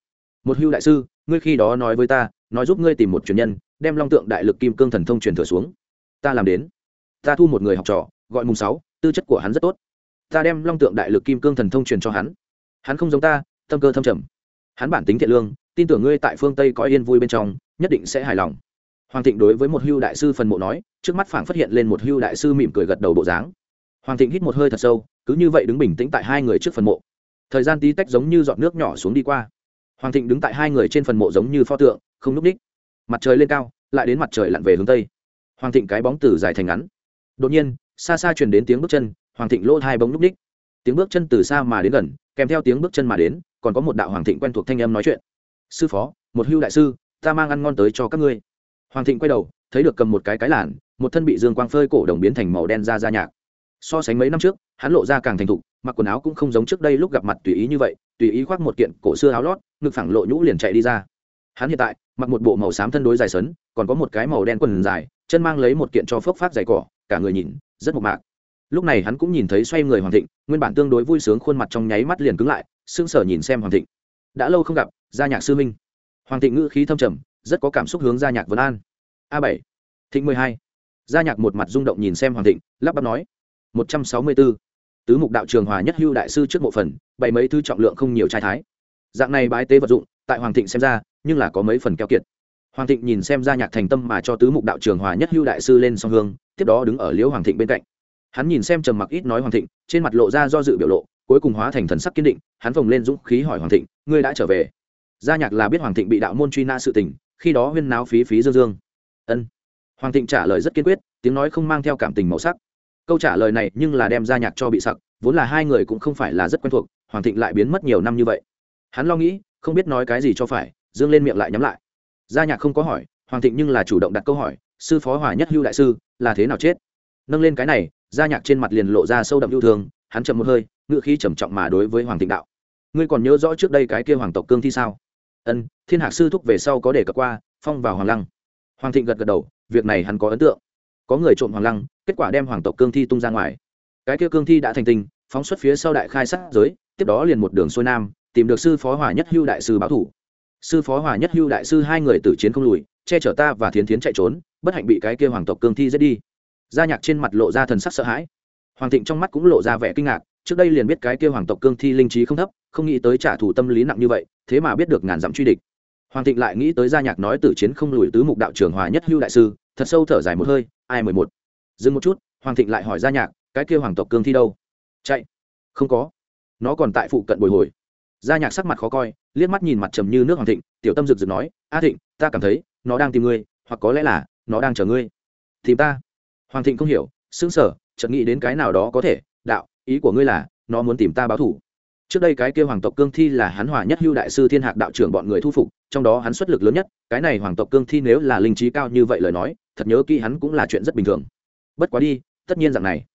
Một hưu đại sư, ngươi khi đó nói với ta, nói giúp ngươi tìm một truyền nhân, đem long tượng đại lực kim cương thần thông truyền thừa xuống. Ta làm đến. Ta thu một người học trò, gọi mùng sáu, tư chất của hắn rất tốt. Ta đem long tượng đại lực kim cương thần thông truyền cho hắn. Hắn không giống ta, tâm cơ thâm trầm. Hắn bản tính thiện lương, tin tưởng ngươi tại phương tây có yên vui bên trong, nhất định sẽ hài lòng hoàng thịnh đối với một hưu đại sư phần mộ nói, trước mắt phảng phát hiện lên một hưu đại sư mỉm cười gật đầu bộ dáng. Hoàng thịnh hít một hơi thật sâu, cứ như vậy đứng bình tĩnh tại hai người trước phần mộ. Thời gian tí tách giống như giọt nước nhỏ xuống đi qua. Hoàng thịnh đứng tại hai người trên phần mộ giống như pho tượng, không n ú c h mặt trời lên cao, lại đến mặt trời lặn về hướng tây. Hoàng thịnh cái bóng từ dài thành ngắn. Đột nhiên, xa xa truyền đến tiếng bước chân, hoàng thịnh lỗ hai bóng n ú c h tiếng bước chân từ xa mà đến gần, kèm theo tiếng bước chân mà đến, còn có một đạo hoàng thịnh quen thuộc thanh âm nói chuyện. Sư phó, một hưu đại sư, ta mang ăn ngon tới cho các ngươi hoàng thịnh quay đầu, thấy được cầm một cái cái làn, một thân bị dương quang phơi cổ đồng biến thành màu đen ra ra nhạc. So sánh mấy năm trước, hắn lộ ra càng thành thục, mặc quần áo cũng không giống trước đây lúc gặp mặt tùy ý như vậy, tùy ý khoác một kiện cổ xưa áo lót, ngực phẳng lộ nhũ liền chạy đi ra. Hắn hiện tại, mặc một bộ màu xám thân đối dài sấn, còn có một cái màu đen quần dài, chân mang lấy một kiện cho phước phát dày cỏ, cả người nhìn, rất mộc mạc. Lúc này hắn cũng nhìn thấy xoay người hoàng thịnh, nguyên bản tương đối vui sướng khuôn mặt trong nháy mắt liền cứng lại, sững sờ nhìn xem hoàng thịnh. Đã lâu không gặp, gia nhạc sư minh hoàng thịnh ngữ khí thâm trầm rất có cảm xúc hướng gia nhạc vân an. A bảy, thịnh mười hai. Gia nhạc một mặt rung động nhìn xem hoàng thịnh, lắp bắp nói, một trăm sáu mươi b ố tứ mục đạo trường hòa nhất hưu đại sư trước mộ phần bày mấy thứ trọng lượng không nhiều trai thái. Dạng này bái tế vật dụng, tại hoàng thịnh xem ra, nhưng là có mấy phần keo kiệt. Hoàng thịnh nhìn xem gia nhạc thành tâm mà cho tứ mục đạo trường hòa nhất hưu đại sư lên song hương, tiếp đó đứng ở liễu hoàng thịnh bên cạnh. Hắn nhìn xem trầm mặc ít nói hoàng thịnh, trên mặt lộ ra do dự biểu lộ, cuối cùng hóa thành thần sắc kiên định, hắn vồng lên dũng khí hỏi hoàng thịnh, ngươi đã trở về? Gia nhạc là biết hoàng thịnh bị đạo môn truy na sự tình khi đó huyên náo phí phí dương dương. Ân. Hoàng thịnh trả lời rất kiên quyết, tiếng nói không mang theo cảm tình màu sắc. Câu trả lời này nhưng là đem ra nhạc cho bị sặc, vốn là hai người cũng không phải là rất quen thuộc, hoàng thịnh lại biến mất nhiều năm như vậy. Hắn lo nghĩ, không biết nói cái gì cho phải, dương lên miệng lại nhắm lại. Gia nhạc không có hỏi, hoàng thịnh nhưng là chủ động đặt câu hỏi, sư phó hòa nhất hưu đại sư, là thế nào chết? Nâng lên cái này gia nhạc trên mặt liền lộ ra sâu đậm yêu thương, hắn chậm một hơi ngựa khí trầm trọng mà đối với hoàng thịnh đạo. Ngươi còn nhớ rõ trước đây cái kia hoàng tộc cương thi sao? Ân, thiên hạc sư thúc về sau có để cập qua, phong vào hoàng lăng. Hoàng thịnh gật gật đầu, việc này hắn có ấn tượng. Có người trộm hoàng lăng, kết quả đem hoàng tộc cương thi tung ra ngoài. Cái kia cương thi đã thành tình phóng xuất phía sau đại khai sát giới, tiếp đó liền một đường xuôi nam, tìm được sư phó hòa nhất hưu đại sư báo thủ. Sư phó hòa nhất hưu đại sư hai người tử chiến không lùi, che chở ta và thiến thiến chạy trốn, bất hạnh bị cái kia hoàng tộc cương thi giết đi. Gia nhạc trên mặt lộ ra thần sắc sợ hãi. Hoàng thịnh trong mắt cũng lộ ra vẻ kinh ngạc trước đây liền biết cái kia hoàng tộc cương thi linh trí không thấp, không nghĩ tới trả thù tâm lý nặng như vậy, thế mà biết được ngàn dặm truy địch. Hoàng thịnh lại nghĩ tới gia nhạc nói tử chiến không lùi tứ mục đạo trưởng hòa nhất hưu đại sư, thật sâu thở dài một hơi, ai mười một? Dừng một chút, hoàng thịnh lại hỏi gia nhạc, cái kia hoàng tộc cương thi đâu? Chạy. Không có. Nó còn tại phụ cận bồi hồi. Gia nhạc sắc mặt khó coi, liếc mắt nhìn mặt trầm như nước hoàng thịnh, tiểu tâm rực rực nói, a thịnh, ta cảm thấy, nó đang tìm ngươi, hoặc có lẽ là, nó đang chờ ngươi. Tìm ta? Hoàng thịnh không hiểu, sững sờ, chợt nghĩ đến cái nào đó có thể, đạo ý của ngươi là, nó muốn tìm ta báo thủ. Trước đây cái kia hoàng tộc cương thi là hắn hòa nhất hưu đại sư thiên hạc đạo trưởng bọn người thu phục, trong đó hắn xuất lực lớn nhất, cái này hoàng tộc cương thi nếu là linh trí cao như vậy lời nói, thật nhớ kỹ hắn cũng là chuyện rất bình thường. Bất quá đi, tất nhiên rằng này.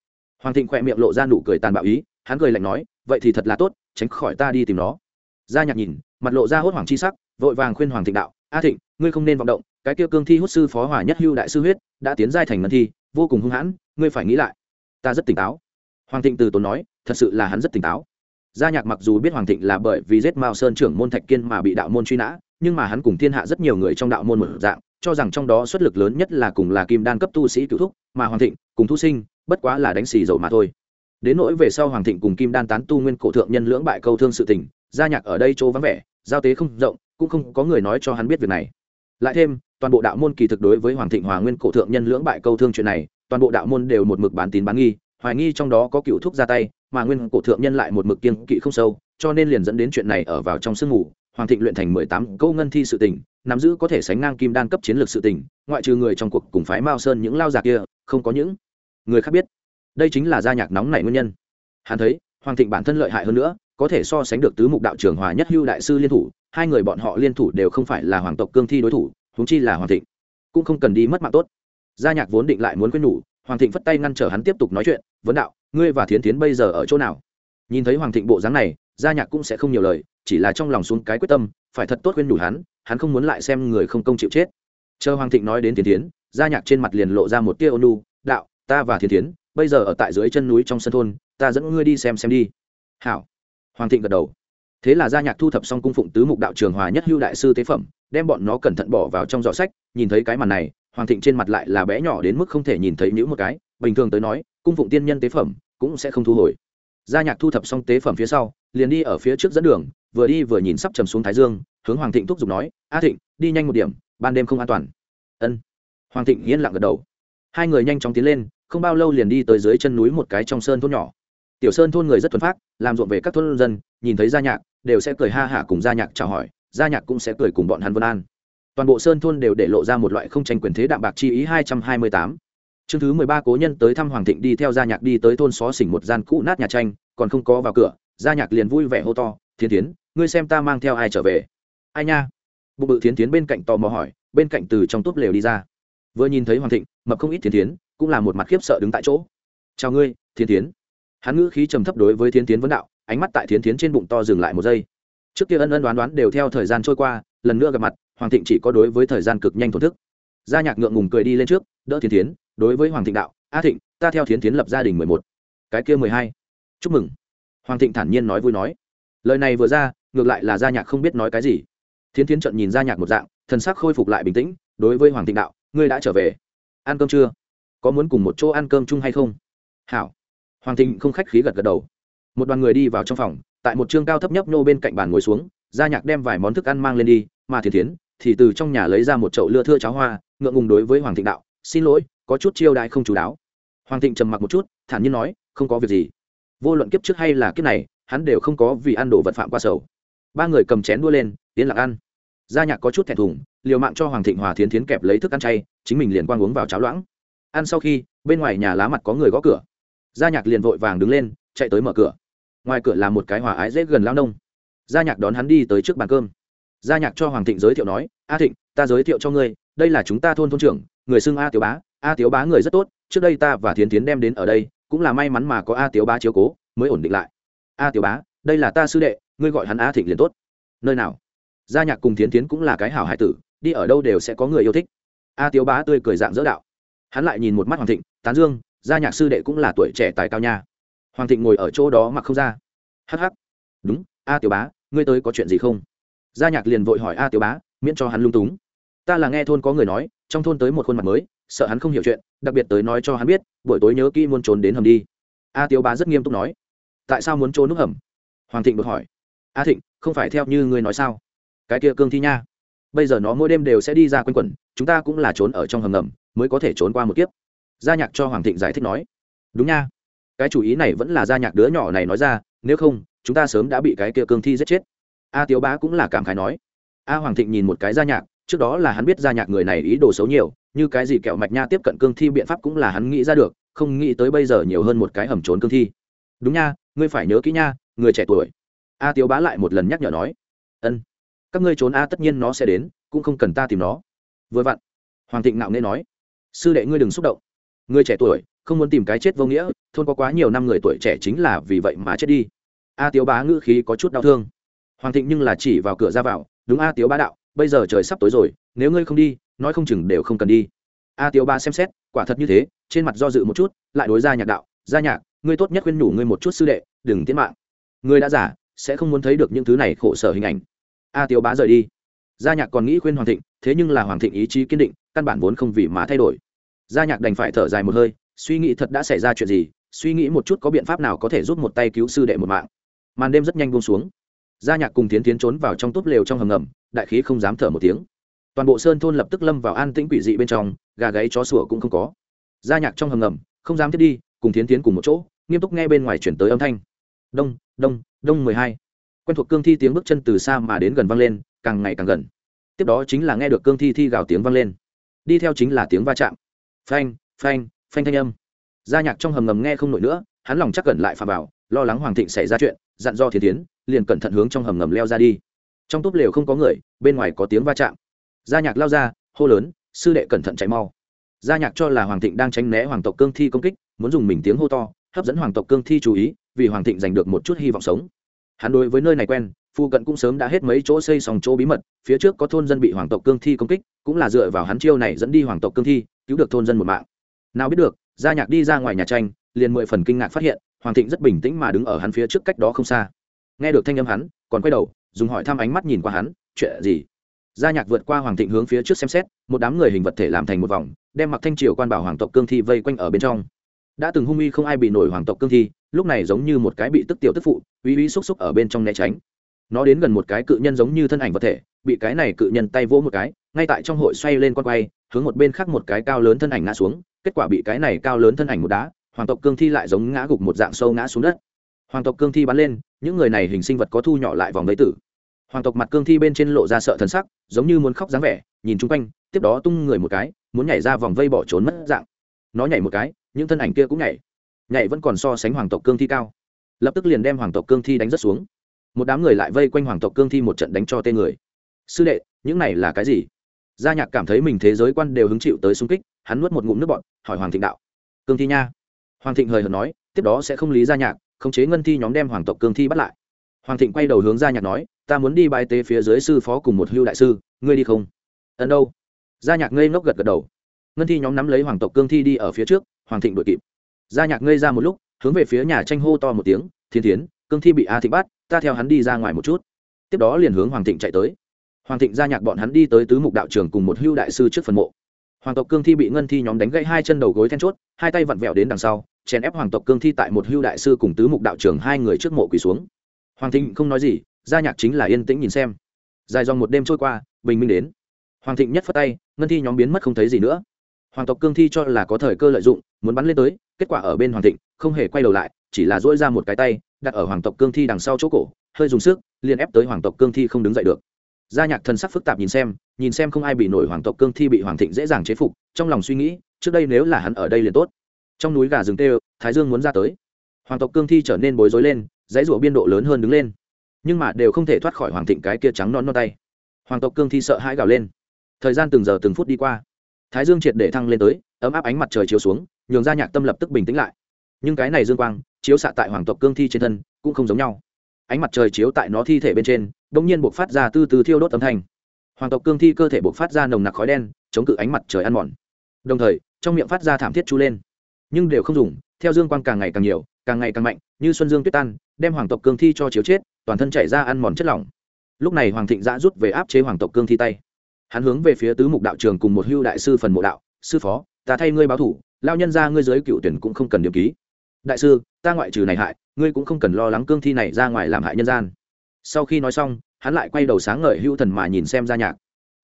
Hoàng thịnh khỏe miệng lộ ra nụ cười tàn bạo ý, hắn cười lạnh nói, vậy thì thật là tốt, tránh khỏi ta đi tìm nó. Gia nhạc nhìn, mặt lộ ra hốt hoàng chi sắc, vội vàng khuyên hoàng thịnh đạo, a thịnh, ngươi không nên vọng động, cái kia cương thi hút sư phó hòa nhất hưu đại sư huyết, đã tiến giai thành ngân thi, vô cùng hung hãn, ngươi phải nghĩ lại. Ta rất tỉnh táo hoàng thịnh từ tốn nói, thật sự là hắn rất tỉnh táo. Gia nhạc mặc dù biết hoàng thịnh là bởi vì giết mao sơn trưởng môn thạch kiên mà bị đạo môn truy nã, nhưng mà hắn cùng thiên hạ rất nhiều người trong đạo môn một dạng, cho rằng trong đó xuất lực lớn nhất là cùng là kim đan cấp tu sĩ cựu thúc, mà hoàng thịnh cùng thu sinh, bất quá là đánh xì dầu mà thôi. Đến nỗi về sau hoàng thịnh cùng kim đan tán tu nguyên cổ thượng nhân lưỡng bại câu thương sự tình, gia nhạc ở đây chỗ vắng vẻ, giao tế không rộng, cũng không có người nói cho hắn biết việc này. Lại thêm, toàn bộ đạo môn kỳ thực đối với hoàng thịnh hòa nguyên cổ thượng nhân lưỡng bại câu thương chuyện này, toàn bộ đạo môn đều một mực bán tín bán nghi hoài nghi trong đó có cựu thuốc ra tay, mà nguyên cổ thượng nhân lại một mực kiên kỵ không sâu, cho nên liền dẫn đến chuyện này ở vào trong sương ngủ hoàng thịnh luyện thành mười tám câu ngân thi sự tình, nắm giữ có thể sánh ngang kim đan cấp chiến lược sự tình, ngoại trừ người trong cuộc cùng phái mao sơn những lao già kia, không có những người khác biết. Đây chính là gia nhạc nóng này nguyên nhân. Hắn thấy, hoàng thịnh bản thân lợi hại hơn nữa, có thể so sánh được tứ mục đạo trưởng hòa nhất hưu đại sư liên thủ, hai người bọn họ liên thủ đều không phải là hoàng tộc cương thi đối thủ, huống chi là hoàng thịnh, cũng không cần đi mất mạng tốt. Gia nhạc vốn định lại muốn quên nhủ hoàng thịnh phất tay ngăn trở hắn tiếp tục nói chuyện, vấn đạo, ngươi và thiến tiến bây giờ ở chỗ nào? Nhìn thấy hoàng thịnh bộ dáng này, gia nhạc cũng sẽ không nhiều lời, chỉ là trong lòng xuống cái quyết tâm, phải thật tốt khuyên nhủ hắn hắn không muốn lại xem người không công chịu chết. Chờ hoàng thịnh nói đến thiến tiến gia nhạc trên mặt liền lộ ra một tia ônu đạo, ta và thiến tiến bây giờ ở tại dưới chân núi trong sân thôn, ta dẫn ngươi đi xem xem đi. Hảo. Hoàng thịnh gật đầu. Thế là gia nhạc thu thập xong cung phụng tứ mục đạo trường hòa nhất hưu đại sư tế phẩm, đem bọn nó cẩn thận bỏ vào trong giỏ sách, nhìn thấy cái màn này hoàng thịnh trên mặt lại là bé nhỏ đến mức không thể nhìn thấy nữ một cái, bình thường tới nói, cung phụng tiên nhân tế phẩm cũng sẽ không thu hồi. Gia nhạc thu thập xong tế phẩm phía sau, liền đi ở phía trước dẫn đường, vừa đi vừa nhìn sắp trầm xuống thái dương, hướng hoàng thịnh thúc giục nói, a thịnh, đi nhanh một điểm, ban đêm không an toàn. Ân. Hoàng thịnh yên lặng gật đầu. Hai người nhanh chóng tiến lên, không bao lâu liền đi tới dưới chân núi một cái trong sơn thôn nhỏ. Tiểu sơn thôn người rất thuần phát làm ruộng về các thôn dân, nhìn thấy gia nhạc, đều sẽ cười ha hả cùng gia nhạc chào hỏi, gia nhạc cũng sẽ cười cùng bọn hắn vân an toàn bộ sơn thôn đều để lộ ra một loại không tranh quyền thế đạm bạc chi ý hai trăm hai mươi tám. Chương thứ mười ba cố nhân tới thăm hoàng thịnh đi theo gia nhạc đi tới thôn xó xỉnh một gian cũ nát nhà tranh, còn không có vào cửa, gia nhạc liền vui vẻ hô to thiên tiến ngươi xem ta mang theo ai trở về? Ai nha? Bụng bự thiến tiến bên cạnh tò mò hỏi, bên cạnh từ trong túp lều đi ra. Vừa nhìn thấy hoàng thịnh, mập không ít thiên tiến cũng là một mặt khiếp sợ đứng tại chỗ. Chào ngươi thiên tiến hắn ngữ khí trầm thấp đối với thiên tiến vấn đạo, ánh mắt tại thiên tiến trên bụng to dừng lại một giây. Trước kia ân ân đoán đoán đều theo thời gian trôi qua lần nữa gặp mặt, hoàng thịnh chỉ có đối với thời gian cực nhanh thổn thức. Gia nhạc ngượng ngùng cười đi lên trước, đỡ thiên tiến đối với hoàng thịnh đạo, a thịnh, ta theo thiên tiến lập gia đình mười một. Cái kia mười hai. Chúc mừng. Hoàng thịnh thản nhiên nói vui nói. Lời này vừa ra, ngược lại là gia nhạc không biết nói cái gì. Thiến thiến trận nhìn gia nhạc một dạng, thần sắc khôi phục lại bình tĩnh, đối với hoàng thịnh đạo, ngươi đã trở về. Ăn cơm chưa? Có muốn cùng một chỗ ăn cơm chung hay không? Hảo. Hoàng thịnh không khách khí gật gật đầu. Một đoàn người đi vào trong phòng, tại một chương cao thấp nhấp nô bên cạnh bàn ngồi xuống gia nhạc đem vài món thức ăn mang lên đi, mà thiến thiến thì từ trong nhà lấy ra một chậu lưa thưa cháo hoa, ngượng ngùng đối với hoàng thịnh đạo, xin lỗi, có chút chiêu đại không chú đáo. Hoàng thịnh trầm mặc một chút, thản nhiên nói, không có việc gì. Vô luận kiếp trước hay là kiếp này, hắn đều không có vì ăn đồ vật phạm qua sầu. Ba người cầm chén đua lên, tiến lạc ăn. Gia nhạc có chút thẹn thùng, liều mạng cho hoàng thịnh hòa thiến thiến kẹp lấy thức ăn chay, chính mình liền quang uống vào cháo loãng. Ăn sau khi, bên ngoài nhà lá mặt có người gõ cửa. Gia nhạc liền vội vàng đứng lên, chạy tới mở cửa. Ngoài cửa là một cái hòa ái dễ gần lao nông gia nhạc đón hắn đi tới trước bàn cơm. Gia nhạc cho hoàng thịnh giới thiệu nói, a thịnh, ta giới thiệu cho ngươi, đây là chúng ta thôn thôn trưởng, người xưng a tiểu bá. A tiểu bá người rất tốt, trước đây ta và thiến thiến đem đến ở đây, cũng là may mắn mà có a tiểu bá chiếu cố, mới ổn định lại. A tiểu bá, đây là ta sư đệ, ngươi gọi hắn a thịnh liền tốt. Nơi nào? Gia nhạc cùng thiến thiến cũng là cái hảo hải tử, đi ở đâu đều sẽ có người yêu thích. A tiểu bá tươi cười dạng dỡ đạo. Hắn lại nhìn một mắt hoàng thịnh, tán dương, gia nhạc sư đệ cũng là tuổi trẻ tài cao nha. Hoàng thịnh ngồi ở chỗ đó mặc không ra. Hh đúng, a tiểu bá ngươi tới có chuyện gì không? Gia nhạc liền vội hỏi a tiểu bá, miễn cho hắn lung túng. Ta là nghe thôn có người nói, trong thôn tới một khuôn mặt mới, sợ hắn không hiểu chuyện, đặc biệt tới nói cho hắn biết, buổi tối nhớ kỹ muốn trốn đến hầm đi. A tiểu bá rất nghiêm túc nói. Tại sao muốn trốn nước hầm? Hoàng thịnh đột hỏi. A thịnh, không phải theo như ngươi nói sao? Cái kia cương thi nha. Bây giờ nó mỗi đêm đều sẽ đi ra quanh quẩn, chúng ta cũng là trốn ở trong hầm ngầm, mới có thể trốn qua một kiếp. Gia nhạc cho hoàng thịnh giải thích nói. Đúng nha. Cái chủ ý này vẫn là gia nhạc đứa nhỏ này nói ra, nếu không chúng ta sớm đã bị cái kia cương thi giết chết. A tiếu bá cũng là cảm khái nói. A hoàng thịnh nhìn một cái gia nhạc, trước đó là hắn biết gia nhạc người này ý đồ xấu nhiều, như cái gì kẹo mạch nha tiếp cận cương thi biện pháp cũng là hắn nghĩ ra được, không nghĩ tới bây giờ nhiều hơn một cái hầm trốn cương thi. Đúng nha, ngươi phải nhớ kỹ nha, người trẻ tuổi. A tiếu bá lại một lần nhắc nhở nói. Ân, các ngươi trốn a tất nhiên nó sẽ đến, cũng không cần ta tìm nó. Vừa vặn, hoàng thịnh nạo nghe nói. Sư đệ ngươi đừng xúc động. Người trẻ tuổi, không muốn tìm cái chết vô nghĩa, thôn có quá nhiều năm người tuổi trẻ chính là vì vậy mà chết đi a tiếu bá ngữ khí có chút đau thương. Hoàng thịnh nhưng là chỉ vào cửa ra vào, đúng a tiếu bá đạo, bây giờ trời sắp tối rồi, nếu ngươi không đi, nói không chừng đều không cần đi. A Tiếu Bá xem xét, quả thật như thế, trên mặt do dự một chút, lại đối ra nhạc đạo gia nhạc, ngươi tốt nhất khuyên nhủ ngươi một chút sư đệ, đừng tiến mạng. Ngươi đã giả sẽ không muốn thấy được những thứ này khổ sở hình ảnh. A Tiếu bá rời đi. Gia nhạc còn nghĩ khuyên hoàng thịnh, thế nhưng là hoàng thịnh ý chí kiên định, căn bản vốn không vì mà thay đổi. Gia nhạc đành phải thở dài một hơi, suy nghĩ thật đã xảy ra chuyện gì, suy nghĩ một chút có biện pháp nào có thể giúp một tay cứu sư đệ một mạng màn đêm rất nhanh buông xuống. Gia nhạc cùng tiến tiến trốn vào trong túp lều trong hầm ngầm, đại khí không dám thở một tiếng. Toàn bộ sơn thôn lập tức lâm vào an tĩnh quỷ dị bên trong, gà gáy chó sủa cũng không có. Gia nhạc trong hầm ngầm, không dám thiết đi, cùng tiến tiến cùng một chỗ, nghiêm túc nghe bên ngoài chuyển tới âm thanh. Đông đông đông mười hai. Quen thuộc cương thi tiếng bước chân từ xa mà đến gần vang lên, càng ngày càng gần. Tiếp đó chính là nghe được cương thi thi gào tiếng vang lên. Đi theo chính là tiếng va chạm. Phanh phanh phanh thanh âm. Gia nhạc trong hầm ngầm nghe không nổi nữa, hắn lòng chắc cẩn lại phà bảo lo lắng hoàng thịnh xảy ra chuyện, dặn do thiên tiến liền cẩn thận hướng trong hầm ngầm leo ra đi. Trong túp lều không có người, bên ngoài có tiếng va chạm. Gia nhạc lao ra, hô lớn, sư đệ cẩn thận chạy mau. Gia nhạc cho là hoàng thịnh đang tránh né hoàng tộc cương thi công kích, muốn dùng mình tiếng hô to, hấp dẫn hoàng tộc cương thi chú ý, vì hoàng thịnh giành được một chút hy vọng sống. Hắn đối với nơi này quen, phu cận cũng sớm đã hết mấy chỗ xây sòng chỗ bí mật, phía trước có thôn dân bị hoàng tộc cương thi công kích, cũng là dựa vào hắn chiêu này dẫn đi hoàng tộc cương thi, cứu được thôn dân một mạng. Nào biết được, gia nhạc đi ra ngoài nhà tranh liền mười phần kinh ngạc phát hiện, hoàng thịnh rất bình tĩnh mà đứng ở hắn phía trước cách đó không xa. Nghe được thanh âm hắn, còn quay đầu, dùng hỏi thăm ánh mắt nhìn qua hắn, chuyện gì? Gia nhạc vượt qua hoàng thịnh hướng phía trước xem xét, một đám người hình vật thể làm thành một vòng, đem mặc thanh triều quan bảo hoàng tộc cương thi vây quanh ở bên trong. Đã từng hung uy không ai bị nổi hoàng tộc cương thi, lúc này giống như một cái bị tức tiểu tức phụ, uy uy xúc xúc ở bên trong né tránh. Nó đến gần một cái cự nhân giống như thân ảnh vật thể, bị cái này cự nhân tay vỗ một cái, ngay tại trong hội xoay lên con quay, hướng một bên khác một cái cao lớn thân ảnh ngã xuống, kết quả bị cái này cao lớn thân ảnh một đá hoàng tộc cương thi lại giống ngã gục một dạng sâu ngã xuống đất. Hoàng tộc cương thi bắn lên, những người này hình sinh vật có thu nhỏ lại vòng lấy tử. Hoàng tộc mặt cương thi bên trên lộ ra sợ thần sắc, giống như muốn khóc dáng vẻ, nhìn chung quanh, tiếp đó tung người một cái, muốn nhảy ra vòng vây bỏ trốn mất dạng. Nó nhảy một cái, những thân ảnh kia cũng nhảy. Nhảy vẫn còn so sánh hoàng tộc cương thi cao. Lập tức liền đem hoàng tộc cương thi đánh rất xuống. Một đám người lại vây quanh hoàng tộc cương thi một trận đánh cho tên người. Sư đệ, những này là cái gì? Gia nhạc cảm thấy mình thế giới quan đều hứng chịu tới xung kích, hắn nuốt một ngụm nước bọn hỏi hoàng thịnh đạo. Cương thi nha hoàng thịnh hời hợt nói tiếp đó sẽ không lý gia nhạc khống chế ngân thi nhóm đem hoàng tộc cương thi bắt lại. Hoàng thịnh quay đầu hướng gia nhạc nói ta muốn đi bài tế phía dưới sư phó cùng một hưu đại sư ngươi đi không? Ấn đâu? Gia nhạc ngây ngốc gật gật đầu. Ngân thi nhóm nắm lấy hoàng tộc cương thi đi ở phía trước hoàng thịnh đội kịp. Gia nhạc ngây ra một lúc hướng về phía nhà tranh hô to một tiếng thiên thiến, cương thi bị a thịnh bắt ta theo hắn đi ra ngoài một chút. Tiếp đó liền hướng hoàng thịnh chạy tới. Hoàng thịnh gia nhạc bọn hắn đi tới tứ mục đạo trường cùng một hưu đại sư trước phần mộ. Hoàng tộc cương thi bị ngân thi nhóm đánh gãy hai chân đầu gối then chốt hai tay vặn vẹo đến đằng sau chèn ép hoàng tộc cương thi tại một hưu đại sư cùng tứ mục đạo trưởng hai người trước mộ quỳ xuống. Hoàng thịnh không nói gì, gia nhạc chính là yên tĩnh nhìn xem. Dài dòng một đêm trôi qua, bình minh đến. Hoàng thịnh nhất phất tay, ngân thi nhóm biến mất không thấy gì nữa. Hoàng tộc cương thi cho là có thời cơ lợi dụng, muốn bắn lên tới, kết quả ở bên hoàng thịnh, không hề quay đầu lại, chỉ là dỗi ra một cái tay, đặt ở hoàng tộc cương thi đằng sau chỗ cổ, hơi dùng sức, liền ép tới hoàng tộc cương thi không đứng dậy được. Gia nhạc thần sắc phức tạp nhìn xem nhìn xem không ai bị nổi hoàng tộc cương thi bị hoàng thịnh dễ dàng chế phục, trong lòng suy nghĩ, trước đây nếu là hắn ở đây liền tốt trong núi gà rừng tê thái dương muốn ra tới. Hoàng tộc cương thi trở nên bối rối lên, dãy rủa biên độ lớn hơn đứng lên. Nhưng mà đều không thể thoát khỏi hoàng thịnh cái kia trắng non non tay. Hoàng tộc cương thi sợ hãi gào lên. Thời gian từng giờ từng phút đi qua. Thái dương triệt để thăng lên tới, ấm áp ánh mặt trời chiếu xuống, nhường ra nhạc tâm lập tức bình tĩnh lại. Nhưng cái này dương quang, chiếu xạ tại hoàng tộc cương thi trên thân, cũng không giống nhau. Ánh mặt trời chiếu tại nó thi thể bên trên đ ỗ n g nhiên buộc phát ra từ từ thiêu đốt âm thanh. Hoàng tộc cương thi cơ thể buộc phát ra nồng nặc khói đen, chống cự ánh mặt trời ăn mòn. Đồng thời, trong miệng phát ra thảm thiết chú lên nhưng đều không dùng, theo dương quang càng ngày càng nhiều, càng ngày càng mạnh, như xuân dương tuyết tan, đem hoàng tộc cương thi cho chiếu chết, toàn thân chảy ra ăn mòn chất lỏng. Lúc này hoàng thịnh giã rút về áp chế hoàng tộc cương thi tay. Hắn hướng về phía tứ mục đạo trường cùng một hưu đại sư phần mộ đạo, sư phó, ta thay ngươi báo thủ lao nhân ra ngươi giới cựu tuyển cũng không cần điểm ký. Đại sư, ta ngoại trừ này hại, ngươi cũng không cần lo lắng cương thi này ra ngoài làm hại nhân gian. Sau khi nói xong, hắn lại quay đầu sáng ngời hưu thần mà nhìn xem gia nhạc.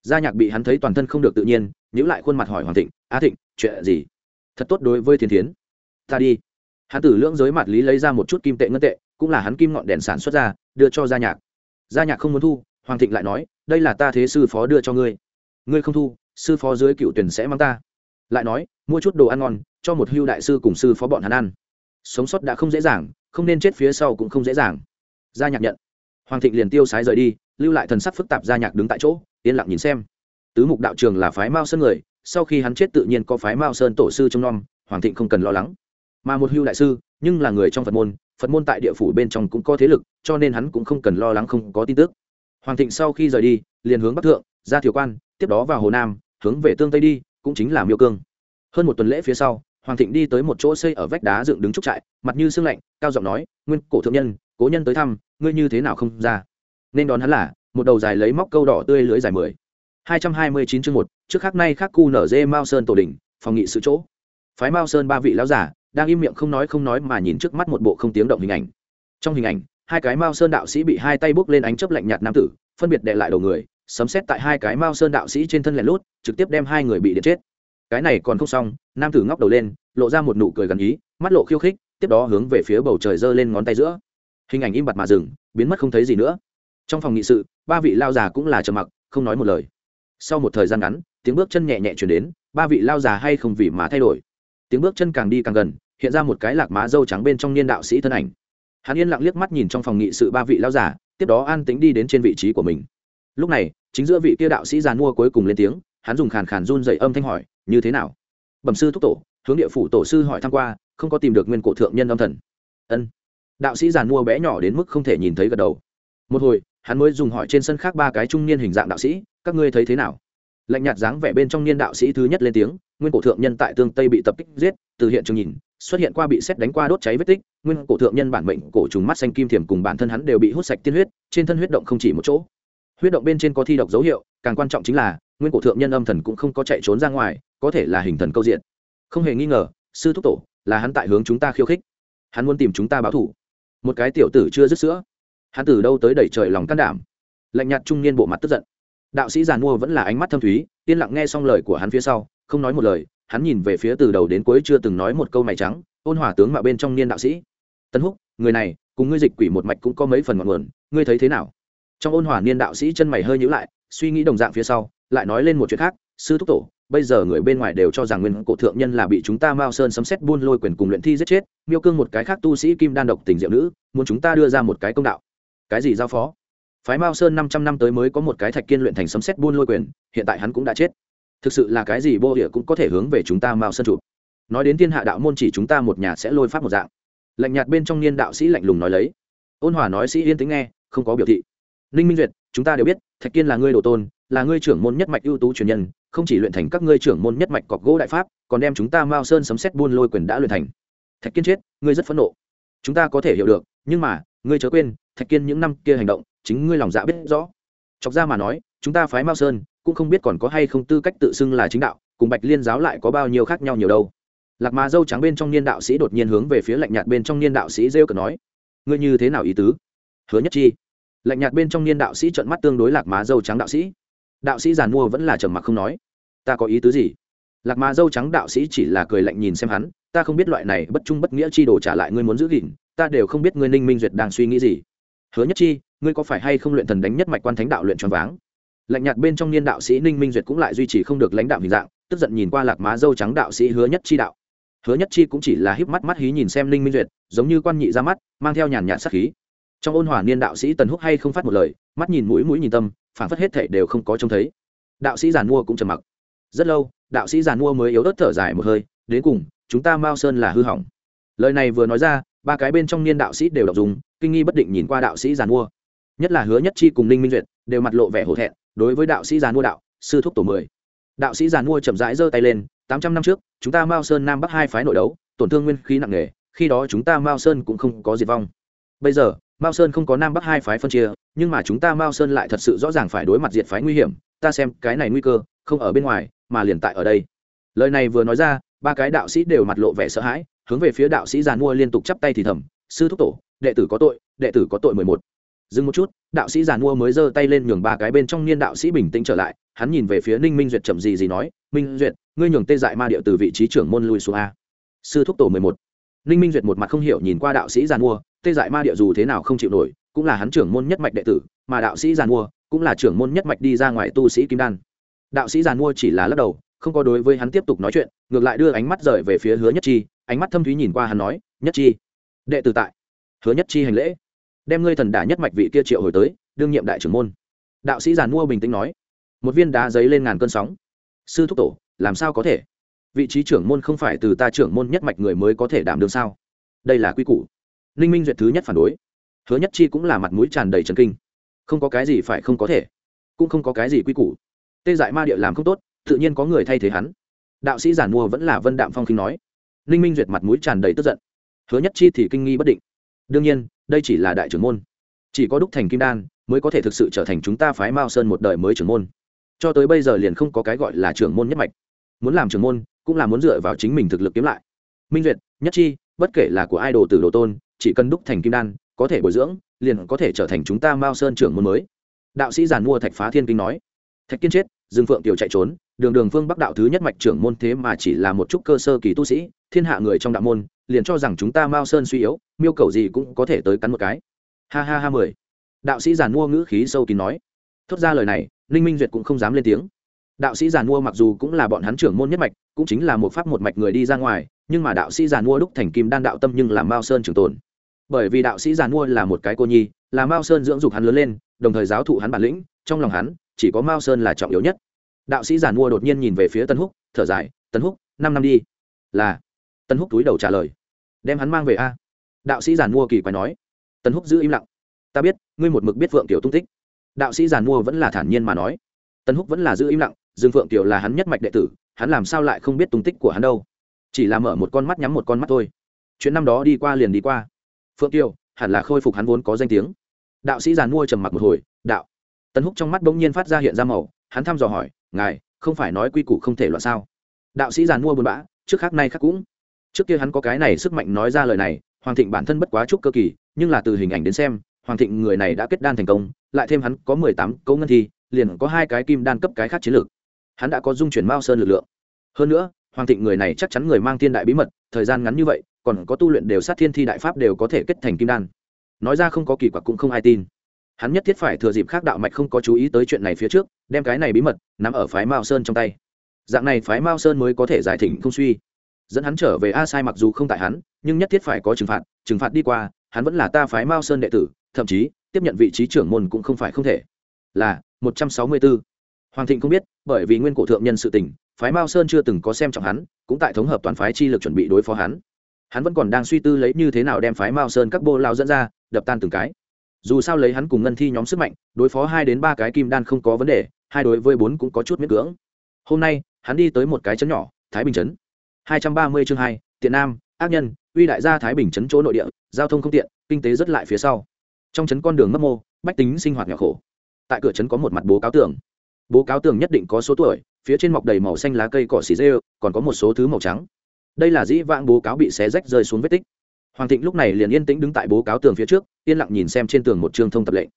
Gia nhạc bị hắn thấy toàn thân không được tự nhiên nhữ lại khuôn mặt hỏi hoàng thịnh, a thịnh, chuyện gì? Thật tốt đối với thiên thiến. Ta đi. Hắn tử lưỡng giới mặt lý lấy ra một chút kim tệ ngân tệ, cũng là hắn kim ngọn đèn sản xuất ra, đưa cho gia nhạc. Gia nhạc không muốn thu, hoàng thịnh lại nói, đây là ta thế sư phó đưa cho ngươi. Ngươi không thu, sư phó dưới cựu tuyển sẽ mang ta. Lại nói, mua chút đồ ăn ngon, cho một hưu đại sư cùng sư phó bọn hắn ăn. Sống sót đã không dễ dàng, không nên chết phía sau cũng không dễ dàng. Gia nhạc nhận. Hoàng thịnh liền tiêu sái rời đi, lưu lại thần sắc phức tạp gia nhạc đứng tại chỗ, yên lặng nhìn xem. Tứ mục đạo trường là phái mao sơn người sau khi hắn chết tự nhiên có phái mao sơn tổ sư trong nom, hoàng thịnh không cần lo lắng. Mà một hưu đại sư, nhưng là người trong phật môn phật môn tại địa phủ bên trong cũng có thế lực, cho nên hắn cũng không cần lo lắng, không có tin tức. Hoàng thịnh sau khi rời đi, liền hướng bắc thượng, ra thiều quan, tiếp đó vào hồ nam, hướng về tương tây đi, cũng chính là miêu cương. Hơn một tuần lễ phía sau, hoàng thịnh đi tới một chỗ xây ở vách đá dựng đứng trúc trại, mặt như sương lạnh, cao giọng nói, nguyên cổ thượng nhân, cố nhân tới thăm, ngươi như thế nào không ra? Nên đón hắn là, một đầu dài lấy móc câu đỏ tươi lưới dài mười hai trăm hai mươi chín chương một, trước khác nay khác cu nở dê mao sơn tổ đình phòng nghị sự chỗ. Phái mao sơn ba vị lão giả, đang im miệng không nói không nói mà nhìn trước mắt một bộ không tiếng động hình ảnh. Trong hình ảnh, hai cái mao sơn đạo sĩ bị hai tay bốc lên ánh chớp lạnh nhạt nam tử, phân biệt đệ lại đầu người, sấm xét tại hai cái mao sơn đạo sĩ trên thân lẻ lút, trực tiếp đem hai người bị điện chết. Cái này còn không xong, nam tử ngóc đầu lên, lộ ra một nụ cười gần ý, mắt lộ khiêu khích, tiếp đó hướng về phía bầu trời giơ lên ngón tay giữa. Hình ảnh im bặt mà dừng, biến mất không thấy gì nữa. Trong phòng nghị sự, ba vị lão già cũng là trầm mặc, không nói một lời sau một thời gian ngắn, tiếng bước chân nhẹ nhẹ chuyển đến, ba vị lao già hay không vì má thay đổi. Tiếng bước chân càng đi càng gần, hiện ra một cái lạc má dâu trắng bên trong niên đạo sĩ thân ảnh. Hắn yên lặng liếc mắt nhìn trong phòng nghị sự ba vị lao già, tiếp đó an tính đi đến trên vị trí của mình. Lúc này, chính giữa vị kia đạo sĩ giàn mua cuối cùng lên tiếng, hắn dùng khàn khàn run dậy âm thanh hỏi, như thế nào? Bẩm sư thúc tổ, hướng địa phủ tổ sư hỏi thăm qua, không có tìm được nguyên cổ thượng nhân âm thần. Ân. Đạo sĩ giàn mua bé nhỏ đến mức không thể nhìn thấy gật đầu. Một hồi, hắn mới dùng hỏi trên sân khác ba cái trung niên hình dạng đạo sĩ các ngươi thấy thế nào? Lạnh nhạt dáng vẻ bên trong niên đạo sĩ thứ nhất lên tiếng, nguyên cổ thượng nhân tại tương tây bị tập kích giết, từ hiện trường nhìn, xuất hiện qua bị xét đánh qua đốt cháy vết tích, nguyên cổ thượng nhân bản mệnh cổ trùng mắt xanh kim thiềm cùng bản thân hắn đều bị hút sạch tiên huyết, trên thân huyết động không chỉ một chỗ. Huyết động bên trên có thi độc dấu hiệu, càng quan trọng chính là, nguyên cổ thượng nhân âm thần cũng không có chạy trốn ra ngoài, có thể là hình thần câu diện. Không hề nghi ngờ, sư thúc tổ, là hắn tại hướng chúng ta khiêu khích. Hắn muốn tìm chúng ta báo thủ một cái tiểu tử chưa dứt sữa. Hắn từ đâu tới đẩy trời lòng can đảm. Lạnh nhạt trung niên bộ mặt tức giận đạo sĩ giàn mua vẫn là ánh mắt thâm thúy, yên lặng nghe xong lời của hắn phía sau, không nói một lời, hắn nhìn về phía từ đầu đến cuối chưa từng nói một câu mày trắng, ôn hòa tướng mạo bên trong niên đạo sĩ. Tân húc, người này, cùng ngươi dịch quỷ một mạch cũng có mấy phần ngọn nguồn, ngươi thấy thế nào? Trong ôn hòa niên đạo sĩ chân mày hơi nhữ lại, suy nghĩ đồng dạng phía sau, lại nói lên một chuyện khác, sư thúc tổ, bây giờ người bên ngoài đều cho rằng nguyên cổ thượng nhân là bị chúng ta mao sơn sấm xét buôn lôi quyền cùng luyện thi giết chết, miêu cương một cái khác tu sĩ kim đan độc tình diệu nữ, muốn chúng ta đưa ra một cái công đạo. Cái gì giao phó? Phái mao sơn năm trăm năm tới mới có một cái thạch kiên luyện thành sấm xét buôn lôi quyền, hiện tại hắn cũng đã chết. Thực sự là cái gì bô địa cũng có thể hướng về chúng ta mao sơn chụp. Nói đến thiên hạ đạo môn chỉ chúng ta một nhà sẽ lôi pháp một dạng. Lạnh nhạt bên trong niên đạo sĩ lạnh lùng nói lấy. Ôn hòa nói sĩ yên tính nghe, không có biểu thị. Ninh minh duyệt, chúng ta đều biết, thạch kiên là ngươi đồ tôn, là ngươi trưởng môn nhất mạch ưu tú truyền nhân, không chỉ luyện thành các ngươi trưởng môn nhất mạch cọc gỗ đại pháp, còn đem chúng ta mao sơn sấm xét buôn lôi quyền đã luyện thành. Thạch kiên chết, ngươi rất phẫn nộ. Chúng ta có thể hiểu được, nhưng mà, ngươi chớ quên, thạch kiên những năm kia hành động chính ngươi lòng dạ biết rõ. Chọc ra mà nói, chúng ta phái mao sơn, cũng không biết còn có hay không tư cách tự xưng là chính đạo, cùng bạch liên giáo lại có bao nhiêu khác nhau nhiều đâu. Lạc mà dâu trắng bên trong niên đạo sĩ đột nhiên hướng về phía lạnh nhạt bên trong niên đạo sĩ rêu cờ nói, ngươi như thế nào ý tứ? Hứa nhất chi. Lạnh nhạt bên trong niên đạo sĩ trợn mắt tương đối lạc má dâu trắng đạo sĩ. Đạo sĩ giàn mua vẫn là trầm mặc không nói, ta có ý tứ gì? Lạc má dâu trắng đạo sĩ chỉ là cười lạnh nhìn xem hắn, ta không biết loại này bất trung bất nghĩa chi đồ trả lại ngươi muốn giữ gìn, ta đều không biết ngươi ninh minh duyệt đang suy nghĩ gì. Hứa nhất chi ngươi có phải hay không luyện thần đánh nhất mạch quan thánh đạo luyện tròn váng? Lạnh nhạt bên trong niên đạo sĩ ninh minh duyệt cũng lại duy trì không được lãnh đạo hình dạng, tức giận nhìn qua lạc má dâu trắng đạo sĩ hứa nhất chi đạo. Hứa nhất chi cũng chỉ là híp mắt mắt hí nhìn xem ninh minh duyệt, giống như quan nhị ra mắt, mang theo nhàn nhạt sắc khí. Trong ôn hòa niên đạo sĩ tần húc hay không phát một lời, mắt nhìn mũi mũi nhìn tâm phản phất hết thể đều không có trông thấy. Đạo sĩ giàn mua cũng trầm mặc. Rất lâu, đạo sĩ giàn mua mới yếu ớt thở dài một hơi, đến cùng, chúng ta mao sơn là hư hỏng. Lời này vừa nói ra, ba cái bên trong niên đạo sĩ đều đọc dùng kinh nghi bất định nhìn qua đạo sĩ giàn mua nhất là hứa nhất chi cùng ninh minh duyệt đều mặt lộ vẻ hổ thẹn đối với đạo sĩ giàn mua đạo sư thúc tổ mười đạo sĩ giàn mua chậm rãi giơ tay lên tám trăm năm trước chúng ta mao sơn nam bắc hai phái nội đấu tổn thương nguyên khí nặng nề khi đó chúng ta mao sơn cũng không có diệt vong bây giờ mao sơn không có nam bắc hai phái phân chia nhưng mà chúng ta mao sơn lại thật sự rõ ràng phải đối mặt diệt phái nguy hiểm ta xem cái này nguy cơ không ở bên ngoài mà liền tại ở đây lời này vừa nói ra ba cái đạo sĩ đều mặt lộ vẻ sợ hãi hướng về phía đạo sĩ giàn mua liên tục chắp tay thì thầm sư thúc tổ đệ tử có tội đệ tử có tội mười một dừng một chút, đạo sĩ giàn mua mới giơ tay lên nhường ba cái bên trong niên đạo sĩ bình tĩnh trở lại, hắn nhìn về phía ninh minh duyệt chậm gì gì nói, minh duyệt, ngươi nhường tê dại ma điệu từ vị trí trưởng môn lui xuống a. Sư thúc tổ mười một. Ninh minh duyệt một mặt không hiểu nhìn qua đạo sĩ giàn mua tê dại ma điệu dù thế nào không chịu nổi, cũng là hắn trưởng môn nhất mạch đệ tử, mà đạo sĩ giàn mua cũng là trưởng môn nhất mạch đi ra ngoài tu sĩ kim đan. Đạo sĩ giàn mua chỉ là lắc đầu, không có đối với hắn tiếp tục nói chuyện, ngược lại đưa ánh mắt rời về phía hứa nhất chi, ánh mắt thâm thúy nhìn qua hắn nói, nhất chi, đệ tử tại. Hứa nhất chi hành lễ đem ngươi thần đả nhất mạch vị kia triệu hồi tới, đương nhiệm đại trưởng môn. Đạo sĩ giàn mua bình tĩnh nói. Một viên đá giấy lên ngàn cơn sóng. Sư thúc tổ, làm sao có thể? Vị trí trưởng môn không phải từ ta trưởng môn nhất mạch người mới có thể đảm đương sao? Đây là quy củ. Ninh minh duyệt thứ nhất phản đối. Hứa nhất chi cũng là mặt mũi tràn đầy trần kinh. Không có cái gì phải không có thể, cũng không có cái gì quy củ. Tê dại ma địa làm không tốt, tự nhiên có người thay thế hắn. Đạo sĩ giản mua vẫn là vân đạm phong khinh nói. Ninh minh duyệt mặt mũi tràn đầy tức giận. Hứa nhất chi thì kinh nghi bất định. Đương nhiên đây chỉ là đại trưởng môn. Chỉ có đúc thành kim đan mới có thể thực sự trở thành chúng ta phái mao sơn một đời mới trưởng môn. Cho tới bây giờ liền không có cái gọi là trưởng môn nhất mạch. Muốn làm trưởng môn, cũng là muốn dựa vào chính mình thực lực kiếm lại. Minh duyệt, nhất chi, bất kể là của ai đồ từ đồ tôn, chỉ cần đúc thành kim đan, có thể bồi dưỡng, liền có thể trở thành chúng ta mao sơn trưởng môn mới. Đạo sĩ giàn mua thạch phá thiên kinh nói. Thạch kiên chết, dương phượng tiểu chạy trốn, đường đường phương bắc đạo thứ nhất mạch trưởng môn thế mà chỉ là một chút cơ sơ kỳ tu sĩ thiên hạ người trong đạo môn, liền cho rằng chúng ta mao sơn suy yếu, miêu cầu gì cũng có thể tới cắn một cái. Ha ha ha mười. Đạo sĩ giàn mua ngữ khí sâu kín nói. Thốt ra lời này, ninh minh duyệt cũng không dám lên tiếng. Đạo sĩ giàn mua mặc dù cũng là bọn hắn trưởng môn nhất mạch, cũng chính là một pháp một mạch người đi ra ngoài, nhưng mà đạo sĩ giàn mua đúc thành kim đan đạo tâm nhưng là mao sơn trường tồn. Bởi vì đạo sĩ giàn mua là một cái cô nhi, là mao sơn dưỡng dục hắn lớn lên, đồng thời giáo thụ hắn bản lĩnh, trong lòng hắn, chỉ có mao sơn là trọng yếu nhất. Đạo sĩ giàn mua đột nhiên nhìn về phía tân húc, thở dài tân húc, năm năm đi. Là tân húc túi đầu trả lời, đem hắn mang về a. Đạo sĩ giàn mua kỳ quái nói tân húc giữ im lặng. Ta biết, ngươi một mực biết phượng tiểu tung tích. Đạo sĩ giàn mua vẫn là thản nhiên mà nói. Tân húc vẫn là giữ im lặng, dương phượng tiểu là hắn nhất mạch đệ tử, hắn làm sao lại không biết tung tích của hắn đâu? Chỉ là mở một con mắt nhắm một con mắt thôi. Chuyện năm đó đi qua liền đi qua. Phượng tiêu hẳn là khôi phục hắn vốn có danh tiếng. Đạo sĩ giàn mua trầm mặc một hồi, đạo. Tân húc trong mắt bỗng nhiên phát ra hiện ra màu, hắn thăm dò hỏi, ngài, không phải nói quy củ không thể loạn sao? Đạo sĩ giàn mua buồn bã, trước khác nay khác cũng trước kia hắn có cái này sức mạnh nói ra lời này, hoàng thịnh bản thân bất quá chúc cơ kỳ, nhưng là từ hình ảnh đến xem, hoàng thịnh người này đã kết đan thành công, lại thêm hắn có mười tám câu ngân thi, liền có hai cái kim đan cấp cái khác chiến lược. Hắn đã có dung chuyển mao sơn lực lượng. Hơn nữa, hoàng thịnh người này chắc chắn người mang thiên đại bí mật, thời gian ngắn như vậy, còn có tu luyện đều sát thiên thi đại pháp đều có thể kết thành kim đan. Nói ra không có kỳ quặc cũng không ai tin. Hắn nhất thiết phải thừa dịp khác đạo mạch không có chú ý tới chuyện này phía trước, đem cái này bí mật nằm ở phái mao sơn trong tay. Dạng này phái mao sơn mới có thể giải thỉnh không suy dẫn hắn trở về a sai mặc dù không tại hắn, nhưng nhất thiết phải có trừng phạt trừng phạt đi qua, hắn vẫn là ta phái mao sơn đệ tử, thậm chí, tiếp nhận vị trí trưởng môn cũng không phải không thể. Là, một trăm sáu mươi 164. hoàng thịnh không biết, bởi vì nguyên cổ thượng nhân sự tình, phái mao sơn chưa từng có xem trọng hắn, cũng tại thống hợp toàn phái chi lực chuẩn bị đối phó hắn. Hắn vẫn còn đang suy tư lấy như thế nào đem phái mao sơn các bô lao dẫn ra, đập tan từng cái. Dù sao lấy hắn cùng ngân thi nhóm sức mạnh, đối phó hai đến ba cái kim đan không có vấn đề, hai đối với bốn cũng có chút miễn cưỡng. Hôm nay, hắn đi tới một cái chấn nhỏ, thái bình chấn hai trăm ba mươi chương hai, tiện nam, ác nhân, uy đại gia thái bình chấn chỗ nội địa, giao thông không tiện, kinh tế rất lại phía sau. Trong chấn con đường mấp mô, bách tính sinh hoạt nhỏ khổ. Tại cửa chấn có một mặt bố cáo tường. Bố cáo tường nhất định có số tuổi, phía trên mọc đầy màu xanh lá cây cỏ xì rêu, còn có một số thứ màu trắng. Đây là dĩ vãng bố cáo bị xé rách rơi xuống vết tích. Hoàng thịnh lúc này liền yên tĩnh đứng tại bố cáo tường phía trước, yên lặng nhìn xem trên tường một chương thông tập lệnh.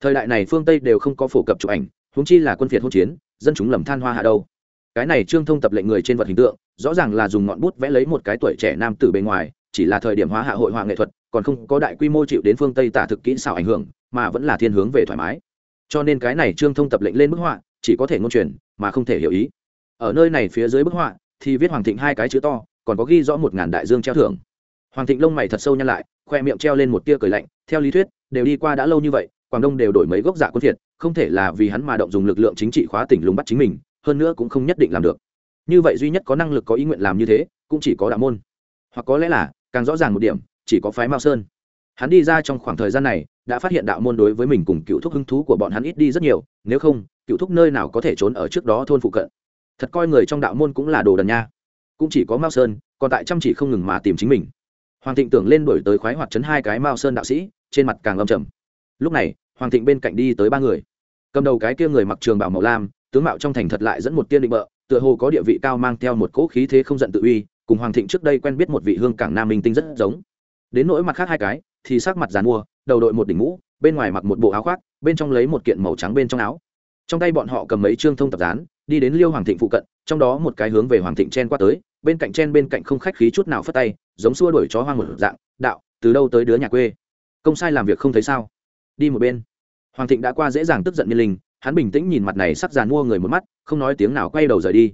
Thời đại này phương tây đều không có phổ cập chụp ảnh, huống chi là quân phiệt hỗn chiến, dân chúng lầm than hoa hạ đâu cái này trương thông tập lệnh người trên vật hình tượng, rõ ràng là dùng ngọn bút vẽ lấy một cái tuổi trẻ nam tử bên ngoài, chỉ là thời điểm hóa hạ hội họa nghệ thuật, còn không có đại quy mô chịu đến phương tây tả thực kỹ xảo ảnh hưởng, mà vẫn là thiên hướng về thoải mái. Cho nên cái này trương thông tập lệnh lên bức họa, chỉ có thể ngôn truyền, mà không thể hiểu ý. Ở nơi này phía dưới bức họa, thì viết hoàng thịnh hai cái chữ to, còn có ghi rõ một ngàn đại dương treo thưởng. Hoàng thịnh lông mày thật sâu nhăn lại, khoe miệng treo lên một tia cười lạnh, theo lý thuyết, đều đi qua đã lâu như vậy, quảng đông đều đổi mấy gốc dạ quân thiệt không thể là vì hắn mà động dùng lực lượng chính trị khóa tỉnh lùng bắt chính mình hơn nữa cũng không nhất định làm được. Như vậy duy nhất có năng lực có ý nguyện làm như thế, cũng chỉ có đạo môn. Hoặc có lẽ là, càng rõ ràng một điểm, chỉ có phái mao sơn. Hắn đi ra trong khoảng thời gian này, đã phát hiện đạo môn đối với mình cùng cựu thúc hứng thú của bọn hắn ít đi rất nhiều, nếu không, cựu thúc nơi nào có thể trốn ở trước đó thôn phụ cận. Thật coi người trong đạo môn cũng là đồ đần nha. Cũng chỉ có mao sơn, còn tại chăm chỉ không ngừng mà tìm chính mình. Hoàng thịnh tưởng lên đổi tới khoái hoạt chấn hai cái mao sơn đạo sĩ, trên mặt càng âm trầm. Lúc này, hoàng thịnh bên cạnh đi tới ba người. Cầm đầu cái kia người mặc trường bảo màu lam tướng mạo trong thành thật lại dẫn một tiên định bợ, tựa hồ có địa vị cao mang theo một cỗ khí thế không giận tự uy, cùng hoàng thịnh trước đây quen biết một vị hương cảng nam minh tinh rất giống. Đến nỗi mặt khác hai cái, thì sắc mặt dàn mua, đầu đội một đỉnh mũ, bên ngoài mặc một bộ áo khoác, bên trong lấy một kiện màu trắng bên trong áo. Trong tay bọn họ cầm mấy trương thông tập dán đi đến liêu hoàng thịnh phụ cận, trong đó một cái hướng về hoàng thịnh chen qua tới, bên cạnh chen bên cạnh không khách khí chút nào phất tay, giống xua đuổi chó hoang một dạng, đạo, từ đâu tới đứa nhà quê? Công sai làm việc không thấy sao? Đi một bên. Hoàng thịnh đã qua dễ dàng tức giận như linh hắn bình tĩnh nhìn mặt này sắc dàn mua người một mắt, không nói tiếng nào quay đầu rời đi.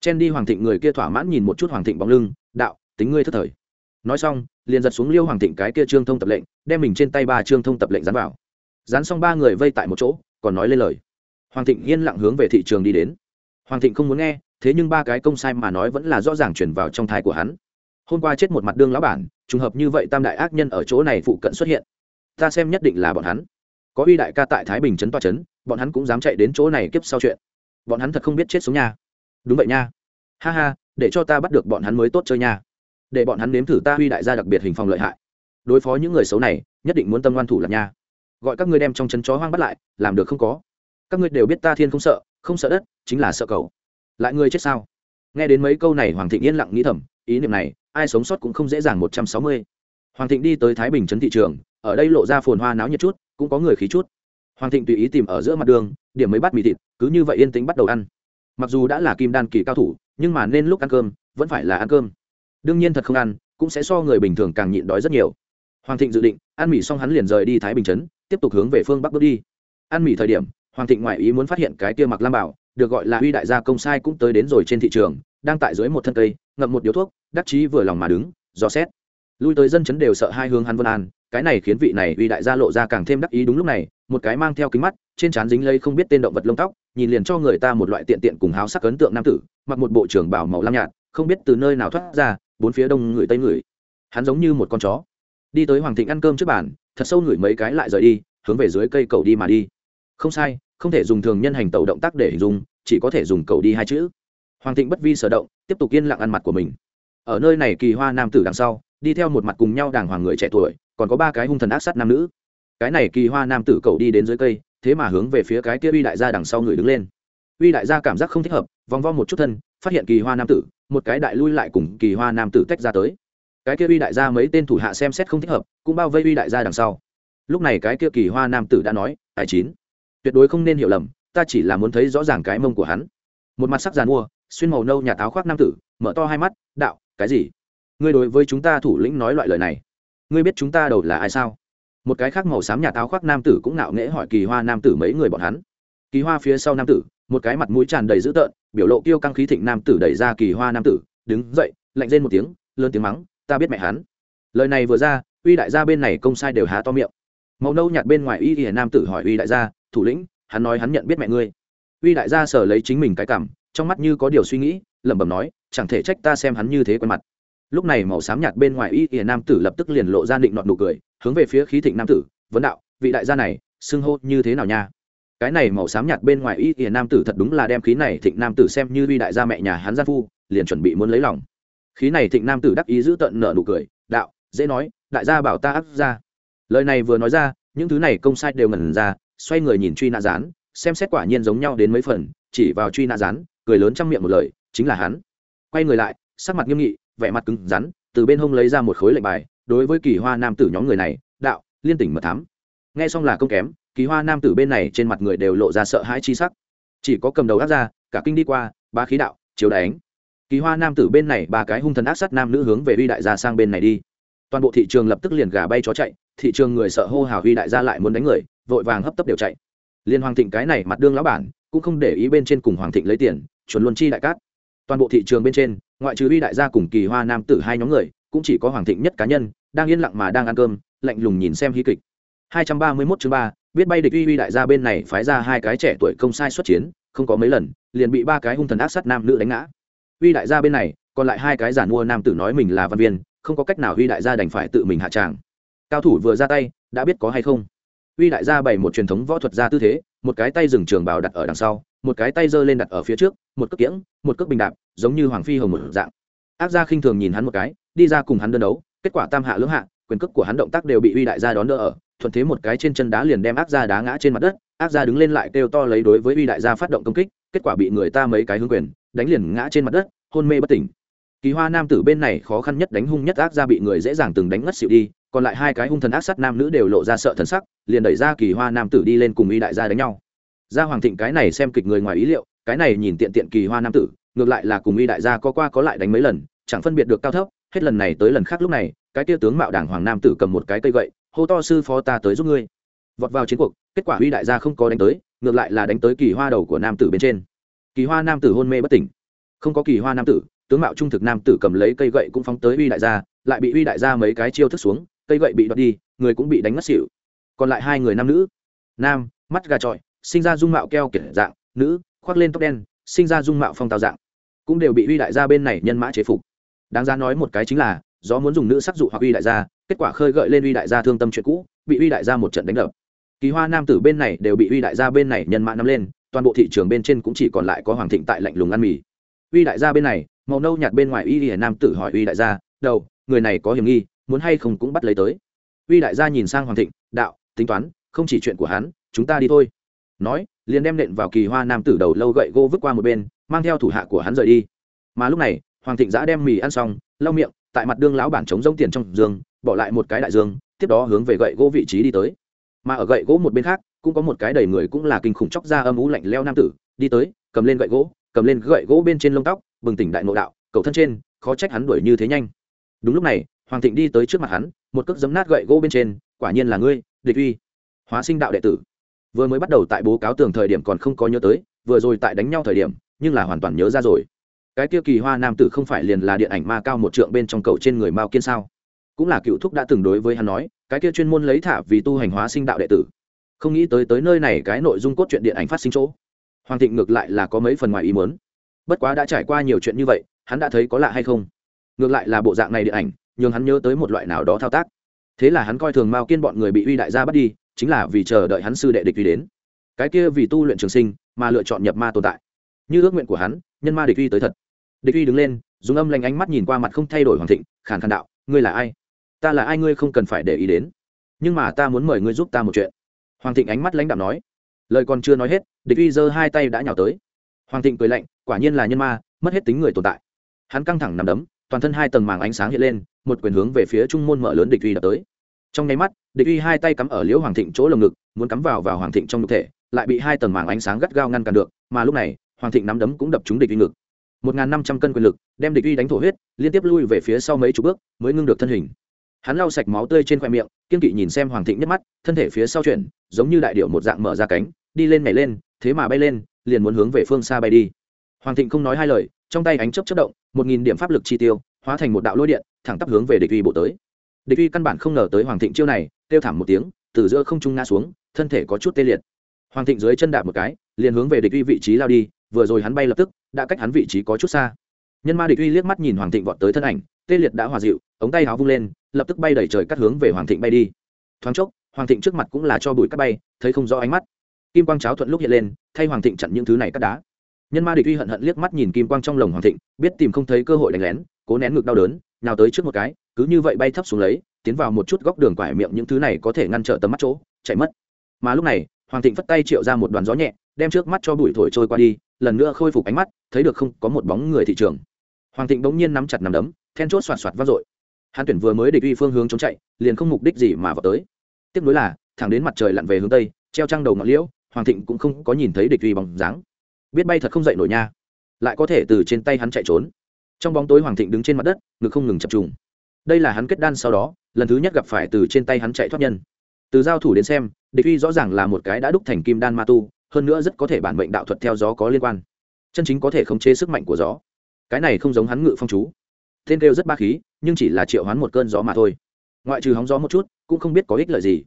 Chen đi hoàng thịnh người kia thỏa mãn nhìn một chút hoàng thịnh bóng lưng, đạo, tính ngươi thất thời. Nói xong, liền giật xuống liêu hoàng thịnh cái kia trương thông tập lệnh, đem mình trên tay ba trương thông tập lệnh dán vào. Dán xong ba người vây tại một chỗ, còn nói lên lời. Hoàng thịnh yên lặng hướng về thị trường đi đến. Hoàng thịnh không muốn nghe, thế nhưng ba cái công sai mà nói vẫn là rõ ràng chuyển vào trong thai của hắn. Hôm qua chết một mặt đương lão bản, trùng hợp như vậy tam đại ác nhân ở chỗ này phụ cận xuất hiện. Ta xem nhất định là bọn hắn có uy đại ca tại thái bình trấn toa trấn bọn hắn cũng dám chạy đến chỗ này kiếp sau chuyện. Bọn hắn thật không biết chết sống nha. Đúng vậy nha. Ha ha, để cho ta bắt được bọn hắn mới tốt chơi nha. Để bọn hắn nếm thử ta huy đại gia đặc biệt hình phòng lợi hại. Đối phó những người xấu này, nhất định muốn tâm ngoan thủ lạc nha. Gọi các ngươi đem trong chân chó hoang bắt lại, làm được không có. Các ngươi đều biết ta thiên không sợ không sợ đất, chính là sợ cầu. Lại ngươi chết sao? Nghe đến mấy câu này, hoàng thịnh yên lặng nghĩ thầm, ý niệm này, ai sống sót cũng không dễ dàng một trăm sáu mươi. Hoàng thịnh đi tới thái bình trấn thị trường, ở đây lộ ra phồn hoa náo nhiệt chút cũng có người khí chút. Hoàng thịnh tùy ý tìm ở giữa mặt đường điểm mấy bát mì thịt cứ như vậy yên tĩnh bắt đầu ăn. Mặc dù đã là kim đan kỳ cao thủ nhưng mà nên lúc ăn cơm vẫn phải là ăn cơm. Đương nhiên thật không ăn cũng sẽ so người bình thường càng nhịn đói rất nhiều. Hoàng thịnh dự định ăn mì xong hắn liền rời đi thái bình Chấn, tiếp tục hướng về phương bắc bước đi. Ăn mì thời điểm hoàng thịnh ngoại ý muốn phát hiện cái kia mặc lam bảo được gọi là huy đại gia công sai cũng tới đến rồi trên thị trường đang tại dưới một thân cây ngậm một điếu thuốc đắc chí vừa lòng mà đứng dò xét. Lui tới dân chấn đều sợ hai hướng hắn vân an cái này khiến vị này uy đại gia lộ ra càng thêm đắc ý đúng lúc này, một cái mang theo kính mắt, trên trán dính lây không biết tên động vật lông tóc, nhìn liền cho người ta một loại tiện tiện cùng háo sắc ấn tượng nam tử, mặc một bộ trưởng bảo màu lam nhạt, không biết từ nơi nào thoát ra, bốn phía đông người tây người. Hắn giống như một con chó. Đi tới hoàng thịnh ăn cơm trước bàn, thật sâu ngửi mấy cái lại rời đi, hướng về dưới cây cầu đi mà đi. Không sai, không thể dùng thường nhân hành tẩu động tác để hình dung, chỉ có thể dùng cầu đi hai chữ. Hoàng thịnh bất vi sở động, tiếp tục yên lặng ăn mặt của mình. Ở nơi này kỳ hoa nam tử đằng sau, đi theo một mặt cùng nhau đàng hoàng người trẻ tuổi còn có ba cái hung thần ác sát nam nữ. Cái này kỳ hoa nam tử cầu đi đến dưới cây, thế mà hướng về phía cái kia uy đại gia đằng sau người đứng lên. Uy đại gia cảm giác không thích hợp, vòng vo một chút thân, phát hiện kỳ hoa nam tử, một cái đại lui lại cùng kỳ hoa nam tử tách ra tới. Cái kia uy đại gia mấy tên thủ hạ xem xét không thích hợp, cũng bao vây uy đại gia đằng sau. Lúc này cái kia kỳ hoa nam tử đã nói, tài chín, tuyệt đối không nên hiểu lầm, ta chỉ là muốn thấy rõ ràng cái mông của hắn. Một mặt sắc giàn mua, xuyên màu nâu nhà táo khoác nam tử, mở to hai mắt, đạo, cái gì? Ngươi đối với chúng ta thủ lĩnh nói loại lời này ngươi biết chúng ta đầu là ai sao? Một cái khác màu xám nhà táo khoác nam tử cũng ngạo nghễ hỏi kỳ hoa nam tử mấy người bọn hắn. Kỳ hoa phía sau nam tử, một cái mặt mũi tràn đầy dữ tợn, biểu lộ kêu căng khí thịnh nam tử đẩy ra kỳ hoa nam tử, đứng dậy, lạnh lên một tiếng, lớn tiếng mắng, ta biết mẹ hắn. Lời này vừa ra, uy đại gia bên này công sai đều há to miệng. Màu nâu nhạt bên ngoài uy hiền nam tử hỏi uy đại gia, thủ lĩnh, hắn nói hắn nhận biết mẹ ngươi. Uy đại gia sở lấy chính mình cái cảm, trong mắt như có điều suy nghĩ, lẩm bẩm nói, chẳng thể trách ta xem hắn như thế quen mặt lúc này màu xám nhạt bên ngoài y ỉa nam tử lập tức liền lộ ra định nọn nụ cười, hướng về phía khí thịnh nam tử, vấn đạo, vị đại gia này, xưng hô như thế nào nha? Cái này màu xám nhạt bên ngoài y ỉa nam tử thật đúng là đem khí này thịnh nam tử xem như vi đại gia mẹ nhà hắn gia phu, liền chuẩn bị muốn lấy lòng. Khí này thịnh nam tử đắc ý giữ tận nợ nụ cười, đạo, dễ nói, đại gia bảo ta áp ra. Lời này vừa nói ra, những thứ này công sai đều ngẩn ra, xoay người nhìn truy nã rán xem xét quả nhiên giống nhau đến mấy phần, chỉ vào truy nã rán cười lớn trong miệng một lời, chính là hắn. Quay người lại, sắc mặt nghiêm nghị vẻ mặt cứng rắn, từ bên hông lấy ra một khối lệnh bài, đối với kỳ hoa nam tử nhóm người này, đạo, liên tỉnh mật thám. Nghe xong là công kém, kỳ hoa nam tử bên này trên mặt người đều lộ ra sợ hãi chi sắc. Chỉ có cầm đầu ác ra cả kinh đi qua ba khí đạo, chiếu đánh. Kỳ hoa nam tử bên này ba cái hung thần ác sát nam nữ hướng về uy đại gia sang bên này đi. Toàn bộ thị trường lập tức liền gà bay chó chạy, thị trường người sợ hô hào huy đại gia lại muốn đánh người, vội vàng hấp tấp đều chạy. Liên hoàng thịnh cái này mặt đương lão bản, cũng không để ý bên trên cùng hoàng thịnh lấy tiền, chuẩn luôn chi đại cát. Toàn bộ thị trường bên trên ngoại trừ huy đại gia cùng kỳ hoa nam tử hai nhóm người, cũng chỉ có hoàng thịnh nhất cá nhân, đang yên lặng mà đang ăn cơm, lạnh lùng nhìn xem hí kịch. 231 chương ba, biết bay địch uy uy đại gia bên này phái ra hai cái trẻ tuổi công sai xuất chiến, không có mấy lần, liền bị ba cái hung thần ác sát nam nữ đánh ngã. Uy đại gia bên này, còn lại hai cái giản mua nam tử nói mình là văn viên, không có cách nào uy đại gia đành phải tự mình hạ tràng. Cao thủ vừa ra tay, đã biết có hay không. Uy đại gia bày một truyền thống võ thuật ra tư thế, một cái tay dừng trường bào đặt ở đằng sau một cái tay giơ lên đặt ở phía trước, một cước kiễng, một cước bình đạp, giống như hoàng phi hồng một dạng. Ác gia khinh thường nhìn hắn một cái, đi ra cùng hắn đơn đấu, kết quả tam hạ lưỡng hạ, quyền cước của hắn động tác đều bị uy đại gia đón đỡ ở, thuận thế một cái trên chân đá liền đem ác gia đá ngã trên mặt đất. Ác gia đứng lên lại kêu to lấy đối với uy đại gia phát động công kích, kết quả bị người ta mấy cái hướng quyền, đánh liền ngã trên mặt đất, hôn mê bất tỉnh. Kỳ hoa nam tử bên này khó khăn nhất đánh hung nhất ác gia bị người dễ dàng từng đánh ngất xịu đi, còn lại hai cái hung thần ác sát nam nữ đều lộ ra sợ thần sắc, liền đẩy ra kỳ hoa nam tử đi lên cùng uy đại gia đánh nhau gia hoàng thịnh cái này xem kịch người ngoài ý liệu, cái này nhìn tiện tiện kỳ hoa nam tử, ngược lại là cùng y đại gia có qua có lại đánh mấy lần, chẳng phân biệt được cao thấp, hết lần này tới lần khác lúc này, cái tia tướng mạo đảng hoàng nam tử cầm một cái cây gậy, hô to sư phó ta tới giúp ngươi. Vọt vào chiến cuộc, kết quả huy đại gia không có đánh tới, ngược lại là đánh tới kỳ hoa đầu của nam tử bên trên. Kỳ hoa nam tử hôn mê bất tỉnh. Không có kỳ hoa nam tử, tướng mạo trung thực nam tử cầm lấy cây gậy cũng phóng tới huy đại gia, lại bị huy đại gia mấy cái chiêu thức xuống, cây gậy bị đoạt đi, người cũng bị đánh ngất xỉu. Còn lại hai người nam nữ. Nam, mắt gà trọi sinh ra dung mạo keo kiệt dạng, nữ, khoác lên tóc đen, sinh ra dung mạo phong tào dạng. Cũng đều bị uy đại gia bên này nhân mã chế phục. Đáng ra nói một cái chính là do muốn dùng nữ sắc dụ hoặc uy đại gia, kết quả khơi gợi lên uy đại gia thương tâm chuyện cũ, bị uy đại gia một trận đánh đập. Kỳ hoa nam tử bên này đều bị uy đại gia bên này nhân mã nắm lên, toàn bộ thị trường bên trên cũng chỉ còn lại có hoàng thịnh tại lạnh lùng ăn mì. Uy đại gia bên này, màu nâu nhạt bên ngoài uy hiển nam tử hỏi uy đại gia, đầu, người này có hiểm nghi, muốn hay không cũng bắt lấy tới? Uy đại gia nhìn sang hoàng thịnh, đạo, tính toán, không chỉ chuyện của hắn, chúng ta đi thôi nói, liền đem nện vào kỳ hoa nam tử đầu lâu gậy gỗ vứt qua một bên, mang theo thủ hạ của hắn rời đi. Mà lúc này, hoàng thịnh giã đem mì ăn xong, lau miệng, tại mặt đương lão bản chống rông tiền trong giường, bỏ lại một cái đại dương, tiếp đó hướng về gậy gỗ vị trí đi tới. Mà ở gậy gỗ một bên khác, cũng có một cái đầy người cũng là kinh khủng chóc ra âm ú lạnh leo nam tử, đi tới, cầm lên gậy gỗ, cầm lên gậy gỗ bên trên lông tóc, bừng tỉnh đại nội đạo, cầu thân trên, khó trách hắn đuổi như thế nhanh. Đúng lúc này, hoàng thịnh đi tới trước mặt hắn, một cước giấm nát gậy gỗ bên trên, quả nhiên là ngươi, địch uy, hóa sinh đạo đệ tử vừa mới bắt đầu tại bố cáo tường thời điểm còn không có nhớ tới, vừa rồi tại đánh nhau thời điểm, nhưng là hoàn toàn nhớ ra rồi. Cái kia kỳ hoa nam tử không phải liền là điện ảnh ma cao một trượng bên trong cầu trên người mao kiên sao? Cũng là cựu thúc đã từng đối với hắn nói, cái kia chuyên môn lấy thả vì tu hành hóa sinh đạo đệ tử. Không nghĩ tới tới nơi này cái nội dung cốt truyện điện ảnh phát sinh chỗ. Hoàng thịnh ngược lại là có mấy phần ngoài ý muốn. Bất quá đã trải qua nhiều chuyện như vậy, hắn đã thấy có lạ hay không? Ngược lại là bộ dạng này điện ảnh nhưng hắn nhớ tới một loại nào đó thao tác. Thế là hắn coi thường mao kiên bọn người bị uy đại gia bắt đi chính là vì chờ đợi hắn sư đệ địch uy đến. Cái kia vì tu luyện trường sinh mà lựa chọn nhập ma tồn tại. Như ước nguyện của hắn, nhân ma địch uy tới thật. Địch uy đứng lên, dùng âm lanh ánh mắt nhìn qua mặt không thay đổi hoàng thịnh, khàn khàn đạo, ngươi là ai? Ta là ai ngươi không cần phải để ý đến. Nhưng mà ta muốn mời ngươi giúp ta một chuyện. Hoàng thịnh ánh mắt lãnh đạo nói. Lời còn chưa nói hết, địch uy giơ hai tay đã nhào tới. Hoàng thịnh cười lạnh, quả nhiên là nhân ma, mất hết tính người tồn tại. Hắn căng thẳng nằm đấm, toàn thân hai tầng màng ánh sáng hiện lên, một quyền hướng về phía trung môn mở lớn địch uy đập tới. Trong nháy mắt địch uy hai tay cắm ở liễu hoàng thịnh chỗ lồng ngực, muốn cắm vào vào hoàng thịnh trong nhục thể, lại bị hai tầng màng ánh sáng gắt gao ngăn cản được, mà lúc này, hoàng thịnh nắm đấm cũng đập trúng địch uy ngực. Một n g h n năm trăm cân quyền lực, đem địch uy đánh thổ huyết, liên tiếp lui về phía sau mấy chục bước, mới ngưng được thân hình. Hắn lau sạch máu tươi trên khoe miệng, kiên kỵ nhìn xem hoàng thịnh nhấc mắt, thân thể phía sau chuyển, giống như đại điệu một dạng mở ra cánh, đi lên nhảy lên, thế mà bay lên, liền muốn hướng về phương xa bay đi. Hoàng thịnh không nói hai lời, trong tay ánh chấp chất động, một nghìn điểm pháp lực chi tiêu, hóa thành một đạo lôi điện, thẳng tắp hướng về địch uy bộ tới. Địch uy căn bản không ngờ tới hoàng thịnh chiêu này kêu thảm một tiếng, từ giữa không trung ngã xuống, thân thể có chút tê liệt. Hoàng thịnh dưới chân đạp một cái, liền hướng về địch uy vị trí lao đi, vừa rồi hắn bay lập tức, đã cách hắn vị trí có chút xa. Nhân ma địch uy liếc mắt nhìn hoàng thịnh vọt tới thân ảnh, tê liệt đã hòa dịu, ống tay áo vung lên, lập tức bay đẩy trời cắt hướng về hoàng thịnh bay đi. Thoáng chốc, hoàng thịnh trước mặt cũng là cho bụi cắt bay, thấy không rõ ánh mắt. Kim quang cháo thuận lúc hiện lên, thay hoàng thịnh chặn những thứ này cắt đá. Nhân ma địch uy hận hận liếc mắt nhìn kim quang trong lồng hoàng thịnh, biết tìm không thấy cơ hội đánh lén, cố nén ngực đau đớn nào tới trước một cái, cứ như vậy bay thấp xuống lấy tiến vào một chút góc đường quải miệng những thứ này có thể ngăn trở tầm mắt chỗ, chạy mất. Mà lúc này, hoàng thịnh phất tay triệu ra một đoàn gió nhẹ, đem trước mắt cho bụi thổi trôi qua đi, lần nữa khôi phục ánh mắt, thấy được không có một bóng người thị trường. Hoàng thịnh bỗng nhiên nắm chặt nắm đấm, then chốt soạt soạt vang dội. Hắn tuyển vừa mới địch uy phương hướng chống chạy, liền không mục đích gì mà vào tới. Tiếp nối là, thẳng đến mặt trời lặn về hướng tây, treo trăng đầu ngọn liễu, hoàng thịnh cũng không có nhìn thấy địch uy bằng dáng. Biết bay thật không dậy nổi nha. Lại có thể từ trên tay hắn chạy trốn. Trong bóng tối hoàng thịnh đứng trên mặt đất, ngực không ngừng chập trùng đây là hắn kết đan sau đó, lần thứ nhất gặp phải từ trên tay hắn chạy thoát nhân. Từ giao thủ đến xem, địch uy rõ ràng là một cái đã đúc thành kim đan ma tu, hơn nữa rất có thể bản mệnh đạo thuật theo gió có liên quan. Chân chính có thể khống chế sức mạnh của gió. Cái này không giống hắn ngự phong chú. Tên kêu rất ba khí, nhưng chỉ là triệu hoán một cơn gió mà thôi. Ngoại trừ hóng gió một chút, cũng không biết có ích lợi gì.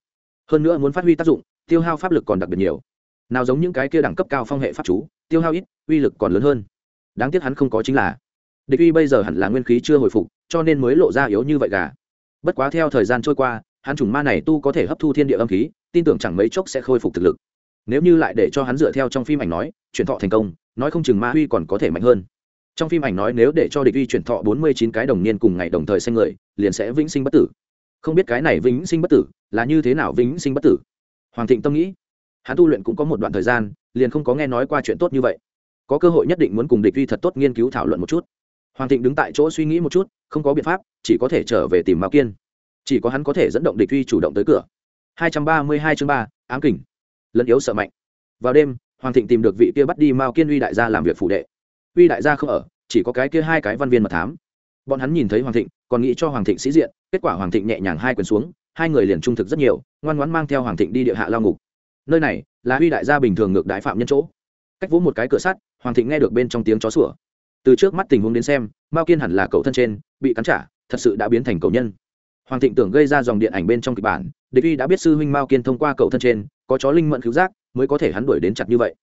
Hơn nữa muốn phát huy tác dụng, tiêu hao pháp lực còn đặc biệt nhiều. Nào giống những cái kia đẳng cấp cao phong hệ pháp chú, tiêu hao ít, uy lực còn lớn hơn. Đáng tiếc hắn không có chính là địch uy bây giờ hẳn là nguyên khí chưa hồi phục, cho nên mới lộ ra yếu như vậy gà. Bất quá theo thời gian trôi qua, hắn chủng ma này tu có thể hấp thu thiên địa âm khí, tin tưởng chẳng mấy chốc sẽ khôi phục thực lực. Nếu như lại để cho hắn dựa theo trong phim ảnh nói, chuyển thọ thành công, nói không chừng ma huy còn có thể mạnh hơn. Trong phim ảnh nói nếu để cho địch uy chuyển thọ bốn mươi chín cái đồng niên cùng ngày đồng thời sinh người, liền sẽ vĩnh sinh bất tử. Không biết cái này vĩnh sinh bất tử là như thế nào vĩnh sinh bất tử? Hoàng thịnh tâm nghĩ. Hắn tu luyện cũng có một đoạn thời gian, liền không có nghe nói qua chuyện tốt như vậy. Có cơ hội nhất định muốn cùng địch uy thật tốt nghiên cứu thảo luận một chút hoàng thịnh đứng tại chỗ suy nghĩ một chút không có biện pháp chỉ có thể trở về tìm mao kiên. Chỉ có hắn có thể dẫn động địch uy chủ động tới cửa. Hai trăm ba mươi hai chương 3, ám Kình, lẫn yếu sợ mạnh. Vào đêm hoàng thịnh tìm được vị kia bắt đi mao kiên uy đại gia làm việc phủ đệ. Uy đại gia không ở chỉ có cái kia hai cái văn viên mật thám. Bọn hắn nhìn thấy hoàng thịnh còn nghĩ cho hoàng thịnh sĩ diện kết quả hoàng thịnh nhẹ nhàng hai quyền xuống hai người liền trung thực rất nhiều ngoan ngoãn mang theo hoàng thịnh đi địa hạ lao ngục. Nơi này là uy đại gia bình thường ngược đái phạm nhân chỗ. Cách vỗ một cái cửa sắt hoàng thịnh nghe được bên trong tiếng chó sủa từ trước mắt tình huống đến xem, mao kiên hẳn là cậu thân trên, bị cắn trả, thật sự đã biến thành cầu nhân. Hoàng thịnh tưởng gây ra dòng điện ảnh bên trong kịch bản, địch uy đã biết sư huynh mao kiên thông qua cậu thân trên, có chó linh mẫn cứu giác, mới có thể hắn đuổi đến chặt như vậy.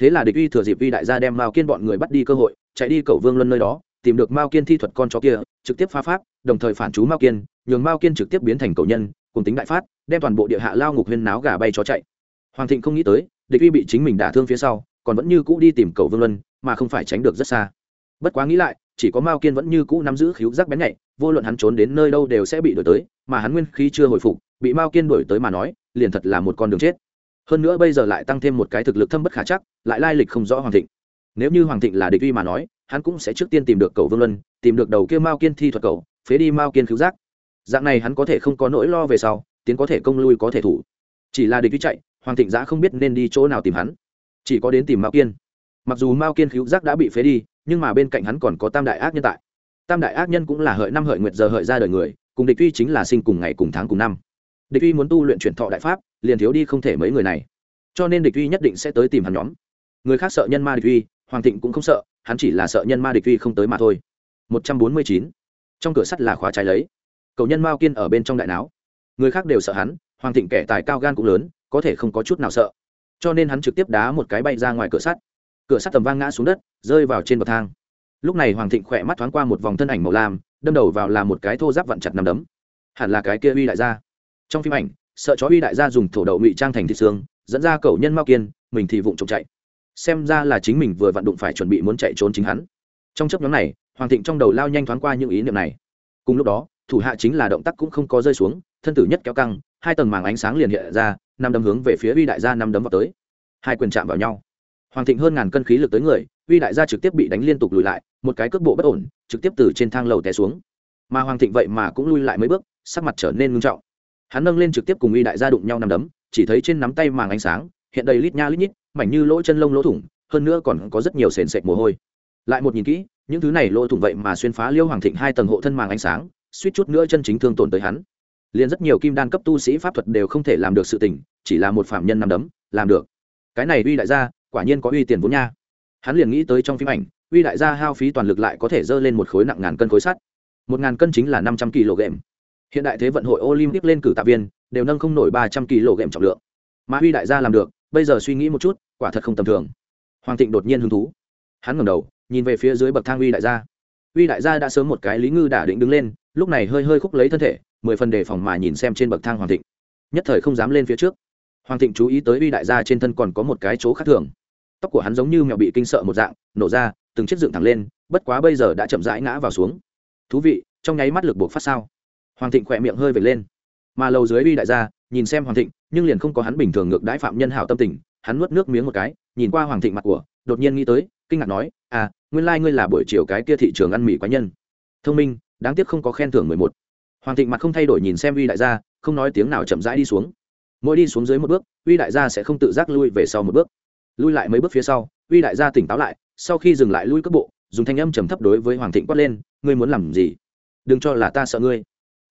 Thế là địch uy thừa dịp uy đại gia đem mao kiên bọn người bắt đi cơ hội, chạy đi cầu vương luân nơi đó, tìm được mao kiên thi thuật con chó kia, trực tiếp phá pháp, đồng thời phản chú mao kiên, nhường mao kiên trực tiếp biến thành cầu nhân, cùng tính đại phát, đem toàn bộ địa hạ lao ngục huyên náo gà bay cho chạy. Hoàng thịnh không nghĩ tới, địch uy bị chính mình đả thương phía sau, còn vẫn như cũ đi tìm cầu vương luân, mà không phải tránh được rất xa bất quá nghĩ lại, chỉ có mao kiên vẫn như cũ nắm giữ khíu giác bén nhạy, vô luận hắn trốn đến nơi đâu đều sẽ bị đổi tới, mà hắn nguyên khí chưa hồi phục, bị mao kiên đổi tới mà nói, liền thật là một con đường chết. Hơn nữa bây giờ lại tăng thêm một cái thực lực thâm bất khả chắc, lại lai lịch không rõ hoàng thịnh. Nếu như hoàng thịnh là địch uy mà nói, hắn cũng sẽ trước tiên tìm được cầu vương luân, tìm được đầu kia mao kiên thi thuật cầu phế đi mao kiên cứu giác. Dạng này hắn có thể không có nỗi lo về sau, tiến có thể công lui có thể thủ. Chỉ là địch uy chạy, hoàng thịnh giã không biết nên đi chỗ nào tìm hắn. Chỉ có đến tìm mao kiên. Mặc dù mao kiên cứu giác đã bị phế đi nhưng mà bên cạnh hắn còn có tam đại ác nhân tại. Tam đại ác nhân cũng là hợi năm hợi nguyệt giờ hợi ra đời người, cùng địch uy chính là sinh cùng ngày cùng tháng cùng năm. Địch uy muốn tu luyện chuyển thọ đại pháp, liền thiếu đi không thể mấy người này. Cho nên địch uy nhất định sẽ tới tìm hắn nhóm. Người khác sợ nhân ma địch uy, hoàng thịnh cũng không sợ, hắn chỉ là sợ nhân ma địch uy không tới mà thôi. Một trăm bốn mươi chín. Trong cửa sắt là khóa trái lấy. Cầu nhân mao kiên ở bên trong đại não người khác đều sợ hắn, hoàng thịnh kẻ tài cao gan cũng lớn, có thể không có chút nào sợ. Cho nên hắn trực tiếp đá một cái bay ra ngoài cửa sắt cửa sắt tầm vang ngã xuống đất, rơi vào trên bậc thang. Lúc này hoàng thịnh khỏe mắt thoáng qua một vòng thân ảnh màu lam, đâm đầu vào là một cái thô giáp vặn chặt nằm đấm. Hẳn là cái kia uy đại gia. Trong phim ảnh, sợ chó uy đại gia dùng thổ đậu ngụy trang thành thịt xương, dẫn ra cầu nhân mao kiên, mình thì vụng trộm chạy. Xem ra là chính mình vừa vặn đụng phải chuẩn bị muốn chạy trốn chính hắn. Trong chấp nhóm này, hoàng thịnh trong đầu lao nhanh thoáng qua những ý niệm này. Cùng lúc đó, thủ hạ chính là động tác cũng không có rơi xuống, thân tử nhất kéo căng, hai tầng màng ánh sáng liền hiện ra năm đấm hướng về phía uy đại gia năm đấm vào tới. Hai quyền chạm vào nhau hoàng thịnh hơn ngàn cân khí lực tới người, uy đại gia trực tiếp bị đánh liên tục lùi lại, một cái cước bộ bất ổn, trực tiếp từ trên thang lầu té xuống. Mà hoàng thịnh vậy mà cũng lui lại mấy bước, sắc mặt trở nên ngưng trọng. Hắn nâng lên trực tiếp cùng uy đại gia đụng nhau nằm đấm, chỉ thấy trên nắm tay màng ánh sáng, hiện đầy lít nha lít nhít, mảnh như lỗ chân lông lỗ thủng, hơn nữa còn có rất nhiều sền sệt mồ hôi. Lại một nhìn kỹ, những thứ này lỗ thủng vậy mà xuyên phá liêu hoàng thịnh hai tầng hộ thân màng ánh sáng, suýt chút nữa chân chính thương tổn tới hắn. Liền rất nhiều kim đan cấp tu sĩ pháp thuật đều không thể làm được sự tình, chỉ là một phạm nhân nằm đấm, làm được. Cái này uy đại gia quả nhiên có uy tiền vốn nha. Hắn liền nghĩ tới trong phim ảnh, uy đại gia hao phí toàn lực lại có thể dơ lên một khối nặng ngàn cân khối sắt. Một ngàn cân chính là năm trăm kg hiện đại thế vận hội olympic lên cử tạ viên, đều nâng không nổi ba trăm kg trọng lượng. Mà uy đại gia làm được, bây giờ suy nghĩ một chút, quả thật không tầm thường. Hoàng thịnh đột nhiên hứng thú. Hắn ngẩng đầu, nhìn về phía dưới bậc thang uy đại gia. Uy đại gia đã sớm một cái lý ngư đả định đứng lên, lúc này hơi hơi khúc lấy thân thể, mười phần đề phòng mà nhìn xem trên bậc thang hoàng thịnh. Nhất thời không dám lên phía trước. Hoàng thịnh chú ý tới uy đại gia trên thân còn có một cái chỗ khác thường tóc của hắn giống như mèo bị kinh sợ một dạng, nổ ra, từng chiếc dựng thẳng lên, bất quá bây giờ đã chậm rãi ngã vào xuống. Thú vị, trong nháy mắt lực buộc phát sao? Hoàng thịnh khỏe miệng hơi vệt lên. Mà lầu dưới uy đại gia, nhìn xem hoàng thịnh, nhưng liền không có hắn bình thường ngược đãi phạm nhân hảo tâm tình, hắn nuốt nước miếng một cái, nhìn qua hoàng thịnh mặt của, đột nhiên nghĩ tới, kinh ngạc nói à nguyên lai、like、ngươi là buổi chiều cái kia thị trường ăn mì quái nhân. Thông minh, đáng tiếc không có khen thưởng mười một. Hoàng thịnh mặt không thay đổi nhìn xem uy đại gia, không nói tiếng nào chậm rãi đi xuống. Mỗi đi xuống dưới một bước, uy đại gia sẽ không tự giác lui về sau một bước lui lại mấy bước phía sau, uy đại gia tỉnh táo lại, sau khi dừng lại lui cước bộ, dùng thanh âm trầm thấp đối với hoàng thịnh quát lên, ngươi muốn làm gì? Đừng cho là ta sợ ngươi.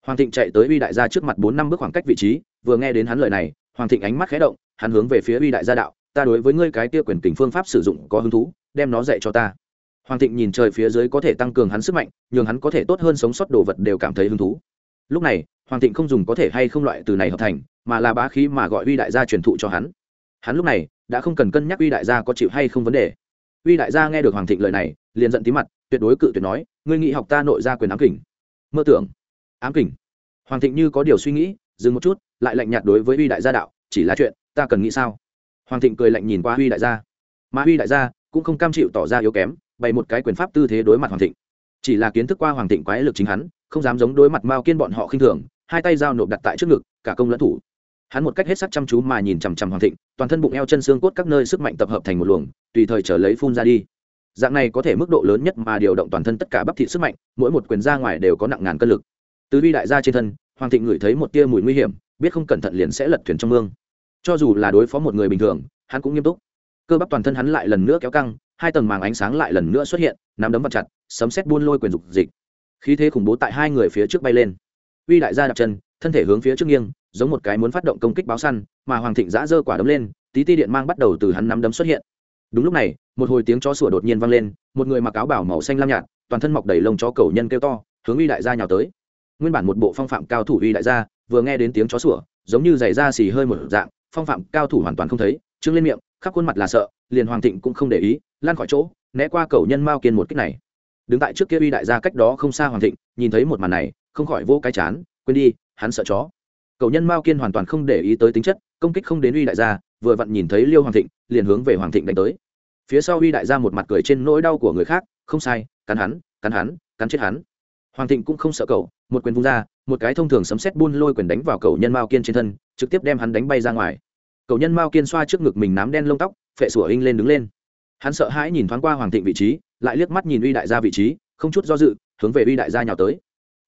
Hoàng thịnh chạy tới uy đại gia trước mặt bốn năm bước khoảng cách vị trí, vừa nghe đến hắn lời này, hoàng thịnh ánh mắt khé động, hắn hướng về phía uy đại gia đạo, ta đối với ngươi cái kia quyền tình phương pháp sử dụng có hứng thú, đem nó dạy cho ta. Hoàng thịnh nhìn trời phía dưới có thể tăng cường hắn sức mạnh, nhường hắn có thể tốt hơn sống sót đồ vật đều cảm thấy hứng thú. Lúc này, hoàng thịnh không dùng có thể hay không loại từ này hợp thành, mà là bá khí mà gọi uy đại gia truyền thụ cho hắn. Hắn lúc này đã không cần cân nhắc uy đại gia có chịu hay không vấn đề. Uy đại gia nghe được hoàng thịnh lời này, liền giận tí mặt, tuyệt đối cự tuyệt nói, ngươi nghĩ học ta nội ra quyền ám kình? Mơ tưởng. Ám kình? Hoàng thịnh như có điều suy nghĩ, dừng một chút, lại lạnh nhạt đối với uy đại gia đạo, chỉ là chuyện, ta cần nghĩ sao? Hoàng thịnh cười lạnh nhìn qua uy đại gia. Mà uy đại gia cũng không cam chịu tỏ ra yếu kém, bày một cái quyền pháp tư thế đối mặt hoàng thịnh. Chỉ là kiến thức qua hoàng thịnh quái lực chính hắn, không dám giống đối mặt mao kiên bọn họ khinh thường, hai tay dao nộp đặt tại trước ngực, cả công lẫn thủ hắn một cách hết sắc chăm chú mà nhìn chằm chằm hoàng thịnh, toàn thân bụng eo chân xương cốt các nơi sức mạnh tập hợp thành một luồng, tùy thời trở lấy phun ra đi. Dạng này có thể mức độ lớn nhất mà điều động toàn thân tất cả bắp thịt sức mạnh, mỗi một quyền ra ngoài đều có nặng ngàn cân lực. Từ vi đại gia trên thân, hoàng thịnh ngửi thấy một tia mùi nguy hiểm, biết không cẩn thận liền sẽ lật thuyền trong mương. Cho dù là đối phó một người bình thường, hắn cũng nghiêm túc. Cơ bắp toàn thân hắn lại lần nữa kéo căng, hai tầng màng ánh sáng lại lần nữa xuất hiện, nắm đấm vật chặt, sấm xét buôn lôi quyền dục dịch. Khí thế khủng bố tại hai người phía trước bay lên. Uy đại gia đặt chân thân thể hướng phía trước nghiêng, giống một cái muốn phát động công kích báo săn, mà hoàng thịnh giã giơ quả đấm lên, tí ti điện mang bắt đầu từ hắn nắm đấm xuất hiện. Đúng lúc này, một hồi tiếng chó sủa đột nhiên vang lên, một người mặc áo bảo màu xanh lam nhạt, toàn thân mọc đầy lông chó cầu nhân kêu to, hướng uy đại gia nhào tới. Nguyên bản một bộ phong phạm cao thủ uy đại gia, vừa nghe đến tiếng chó sủa, giống như giày da xì hơi một dạng, phong phạm cao thủ hoàn toàn không thấy, trương lên miệng, khắp khuôn mặt là sợ, liền hoàng thịnh cũng không để ý lan khỏi chỗ, né qua cầu nhân mao kiên một cách này. Đứng tại trước kia uy đại gia cách đó không xa hoàng thịnh, nhìn thấy một màn này, không khỏi vô cái chán, quên đi hắn sợ chó. Cầu nhân mao kiên hoàn toàn không để ý tới tính chất, công kích không đến uy đại gia, vừa vặn nhìn thấy liêu hoàng thịnh, liền hướng về hoàng thịnh đánh tới. Phía sau uy đại gia một mặt cười trên nỗi đau của người khác, không sai, cắn hắn cắn hắn, cắn chết hắn. Hoàng thịnh cũng không sợ cậu, một quyền vung ra, một cái thông thường sấm xét buôn lôi quyền đánh vào cầu nhân mao kiên trên thân, trực tiếp đem hắn đánh bay ra ngoài. Cầu nhân mao kiên xoa trước ngực mình nám đen lông tóc, phệ sủa hinh lên đứng lên. Hắn sợ hãi nhìn thoáng qua hoàng thịnh vị trí, lại liếc mắt nhìn uy đại gia vị trí, không chút do dự, hướng về uy đại gia nhào tới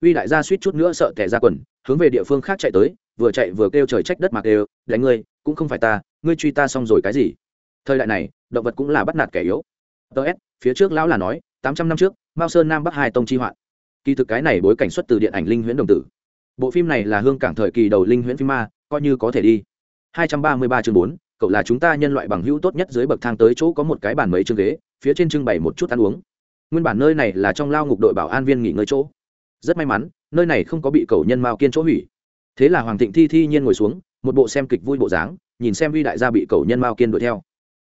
uy đại gia suýt chút nữa sợ tẻ ra quần, hướng về địa phương khác chạy tới, vừa chạy vừa kêu trời trách đất mà đều đánh ngươi, cũng không phải ta, ngươi truy ta xong rồi cái gì? Thời đại này, động vật cũng là bắt nạt kẻ yếu. Ts phía trước lão là nói, tám trăm năm trước, mao sơn nam bắc hai tông chi hoạn. Kỳ thực cái này bối cảnh xuất từ điện ảnh linh huyễn đồng tử. Bộ phim này là hương cảng thời kỳ đầu linh huyễn phim ma, coi như có thể đi. Hai trăm ba mươi ba chương bốn, cậu là chúng ta nhân loại bằng hữu tốt nhất dưới bậc thang tới chỗ có một cái bàn mấy chương ghế, phía trên trưng bày một chút ăn uống. Nguyên bản nơi này là trong lao ngục đội bảo an viên nghỉ ngơi chỗ rất may mắn, nơi này không có bị cầu nhân mao kiên chỗ hủy. Thế là hoàng thịnh thi thi nhiên ngồi xuống, một bộ xem kịch vui bộ dáng, nhìn xem uy đại gia bị cầu nhân mao kiên đuổi theo.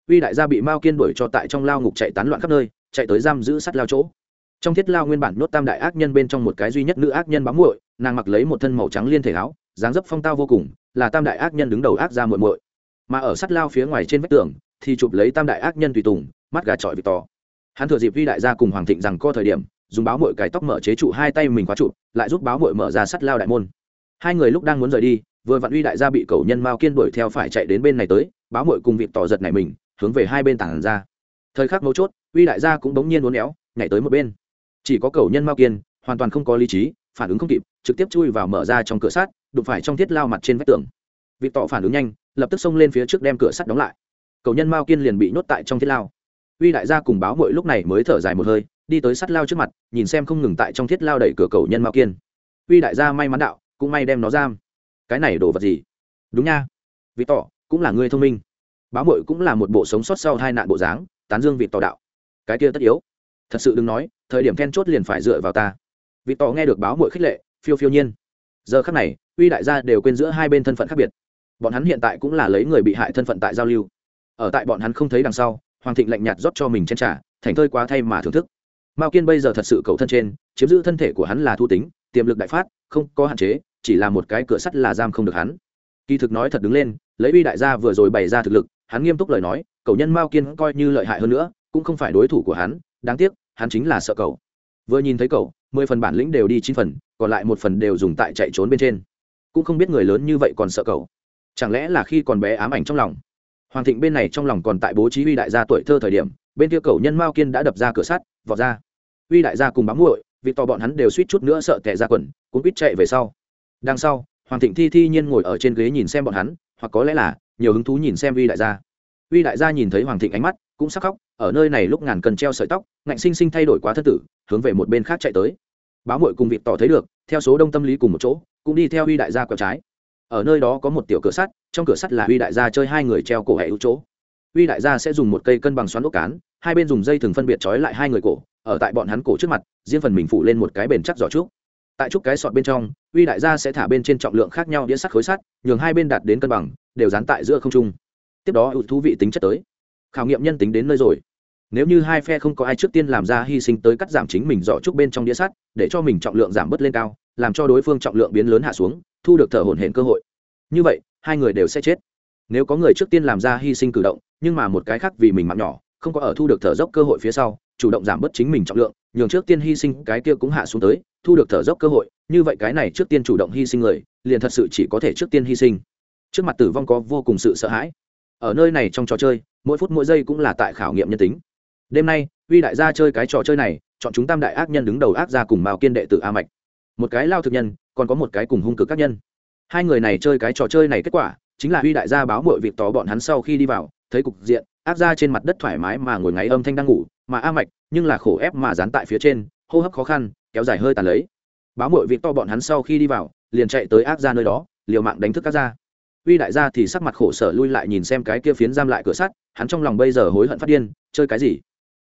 Uy đại gia bị mao kiên đuổi cho tại trong lao ngục chạy tán loạn khắp nơi, chạy tới giam giữ sắt lao chỗ. Trong thiết lao nguyên bản nốt tam đại ác nhân bên trong một cái duy nhất nữ ác nhân bám muội, nàng mặc lấy một thân màu trắng liên thể áo, dáng dấp phong tao vô cùng, là tam đại ác nhân đứng đầu ác ra muội muội. Mà ở sắt lao phía ngoài trên vách tường, thì chụp lấy tam đại ác nhân tùy tùng, mắt gà trọi vịt to. Hắn thừa dịp vi đại gia cùng hoàng thịnh rằng co thời điểm dùng báo mội cái tóc mở chế trụ hai tay mình khóa trụ, lại giúp báo mội mở ra sắt lao đại môn. Hai người lúc đang muốn rời đi, vừa vặn uy đại gia bị cầu nhân mao kiên đuổi theo phải chạy đến bên này tới, báo mội cùng vịt tỏ giật này mình, hướng về hai bên tảng ra. Thời khắc mấu chốt, uy đại gia cũng bỗng nhiên uốn éo, nhảy tới một bên. Chỉ có cầu nhân mao kiên, hoàn toàn không có lý trí, phản ứng không kịp, trực tiếp chui vào mở ra trong cửa sắt, đụng phải trong thiết lao mặt trên vách tường. Vịt tỏ phản ứng nhanh, lập tức xông lên phía trước đem cửa sắt đóng lại. Cầu nhân mao kiên liền bị nhốt tại trong thiết lao uy đại gia cùng báo mội lúc này mới thở dài một hơi, đi tới sắt lao trước mặt, nhìn xem không ngừng tại trong thiết lao đẩy cửa cầu nhân mao kiên. Uy đại gia may mắn đạo, cũng may đem nó giam. Cái này đồ vật gì? Đúng nha. Vị tỏ, cũng là người thông minh. Báo mội cũng là một bộ sống sót sau hai nạn bộ dáng, tán dương vị tỏ đạo. Cái kia tất yếu. Thật sự đừng nói, thời điểm then chốt liền phải dựa vào ta. Vị tỏ nghe được báo mội khích lệ, phiêu phiêu nhiên. Giờ khắc này, uy đại gia đều quên giữa hai bên thân phận khác biệt. Bọn hắn hiện tại cũng là lấy người bị hại thân phận tại giao lưu. Ở tại bọn hắn không thấy đằng sau hoàng thịnh lạnh nhạt rót cho mình chen trả thành thơi quá thay mà thưởng thức. Mao kiên bây giờ thật sự cầu thân trên, chiếm giữ thân thể của hắn là thu tính, tiềm lực đại phát, không có hạn chế, chỉ là một cái cửa sắt là giam không được hắn. Kỳ thực nói thật đứng lên, lấy uy đại gia vừa rồi bày ra thực lực, hắn nghiêm túc lời nói, cầu nhân mao kiên coi như lợi hại hơn nữa, cũng không phải đối thủ của hắn, đáng tiếc, hắn chính là sợ cầu vừa nhìn thấy cậu, mười phần bản lĩnh đều đi chín phần, còn lại một phần đều dùng tại chạy trốn bên trên. Cũng không biết người lớn như vậy còn sợ cậu. Chẳng lẽ là khi còn bé ám ảnh trong lòng? Hoàng thịnh bên này trong lòng còn tại bố trí uy đại gia tuổi thơ thời điểm, bên kia cầu nhân mao kiên đã đập ra cửa sắt, vọt ra. Uy đại gia cùng bám muội, vì to bọn hắn đều suýt chút nữa sợ tệ ra quần cũng quýt chạy về sau. Đằng sau, hoàng thịnh thi thi nhiên ngồi ở trên ghế nhìn xem bọn hắn, hoặc có lẽ là nhiều hứng thú nhìn xem uy đại gia. Uy đại gia nhìn thấy hoàng thịnh ánh mắt, cũng sắc khóc, ở nơi này lúc ngàn cần treo sợi tóc, ngạnh sinh sinh thay đổi quá thân tử, hướng về một bên khác chạy tới. Báo mội cùng vịt tỏ thấy được, theo số đông tâm lý cùng một chỗ, cũng đi theo uy đại gia quẹo trái ở nơi đó có một tiểu cửa sắt, trong cửa sắt là uy đại gia chơi hai người treo cổ hệ ưu chỗ. Uy đại gia sẽ dùng một cây cân bằng xoắn ốc cán, hai bên dùng dây thừng phân biệt trói lại hai người cổ, ở tại bọn hắn cổ trước mặt, riêng phần mình phủ lên một cái bền chắc giỏ trúc. Tại trúc cái sọt bên trong uy đại gia sẽ thả bên trên trọng lượng khác nhau đĩa sắt khối sắt, nhường hai bên đạt đến cân bằng, đều dán tại giữa không trung. Tiếp đó ưu thú vị tính chất tới. Khảo nghiệm nhân tính đến nơi rồi. Nếu như hai phe không có ai trước tiên làm ra hy sinh tới cắt giảm chính mình giỏ trúc bên trong đĩa sắt, để cho mình trọng lượng giảm bớt lên cao làm cho đối phương trọng lượng biến lớn hạ xuống, thu được thở hổn hển cơ hội. Như vậy, hai người đều sẽ chết. Nếu có người trước tiên làm ra hy sinh cử động, nhưng mà một cái khác vì mình mạng nhỏ, không có ở thu được thở dốc cơ hội phía sau, chủ động giảm bớt chính mình trọng lượng, nhường trước tiên hy sinh cái kia cũng hạ xuống tới, thu được thở dốc cơ hội. Như vậy cái này trước tiên chủ động hy sinh người, liền thật sự chỉ có thể trước tiên hy sinh. Trước mặt tử vong có vô cùng sự sợ hãi. Ở nơi này trong trò chơi, mỗi phút mỗi giây cũng là tại khảo nghiệm nhân tính. Đêm nay, uy đại gia chơi cái trò chơi này, chọn chúng tam đại ác nhân đứng đầu ác gia cùng mao kiên đệ tử a mạch một cái lao thực nhân, còn có một cái cùng hung cực các nhân. Hai người này chơi cái trò chơi này kết quả, chính là huy đại gia báo mội việc tỏ bọn hắn sau khi đi vào, thấy cục diện, ác ra trên mặt đất thoải mái mà ngồi ngáy âm thanh đang ngủ, mà a mạch, nhưng là khổ ép mà dán tại phía trên, hô hấp khó khăn, kéo dài hơi tàn lấy. Báo mội việc to bọn hắn sau khi đi vào, liền chạy tới ác ra nơi đó, liều mạng đánh thức các gia uy đại gia thì sắc mặt khổ sở lui lại nhìn xem cái kia phiến giam lại cửa sắt, hắn trong lòng bây giờ hối hận phát điên, chơi cái gì?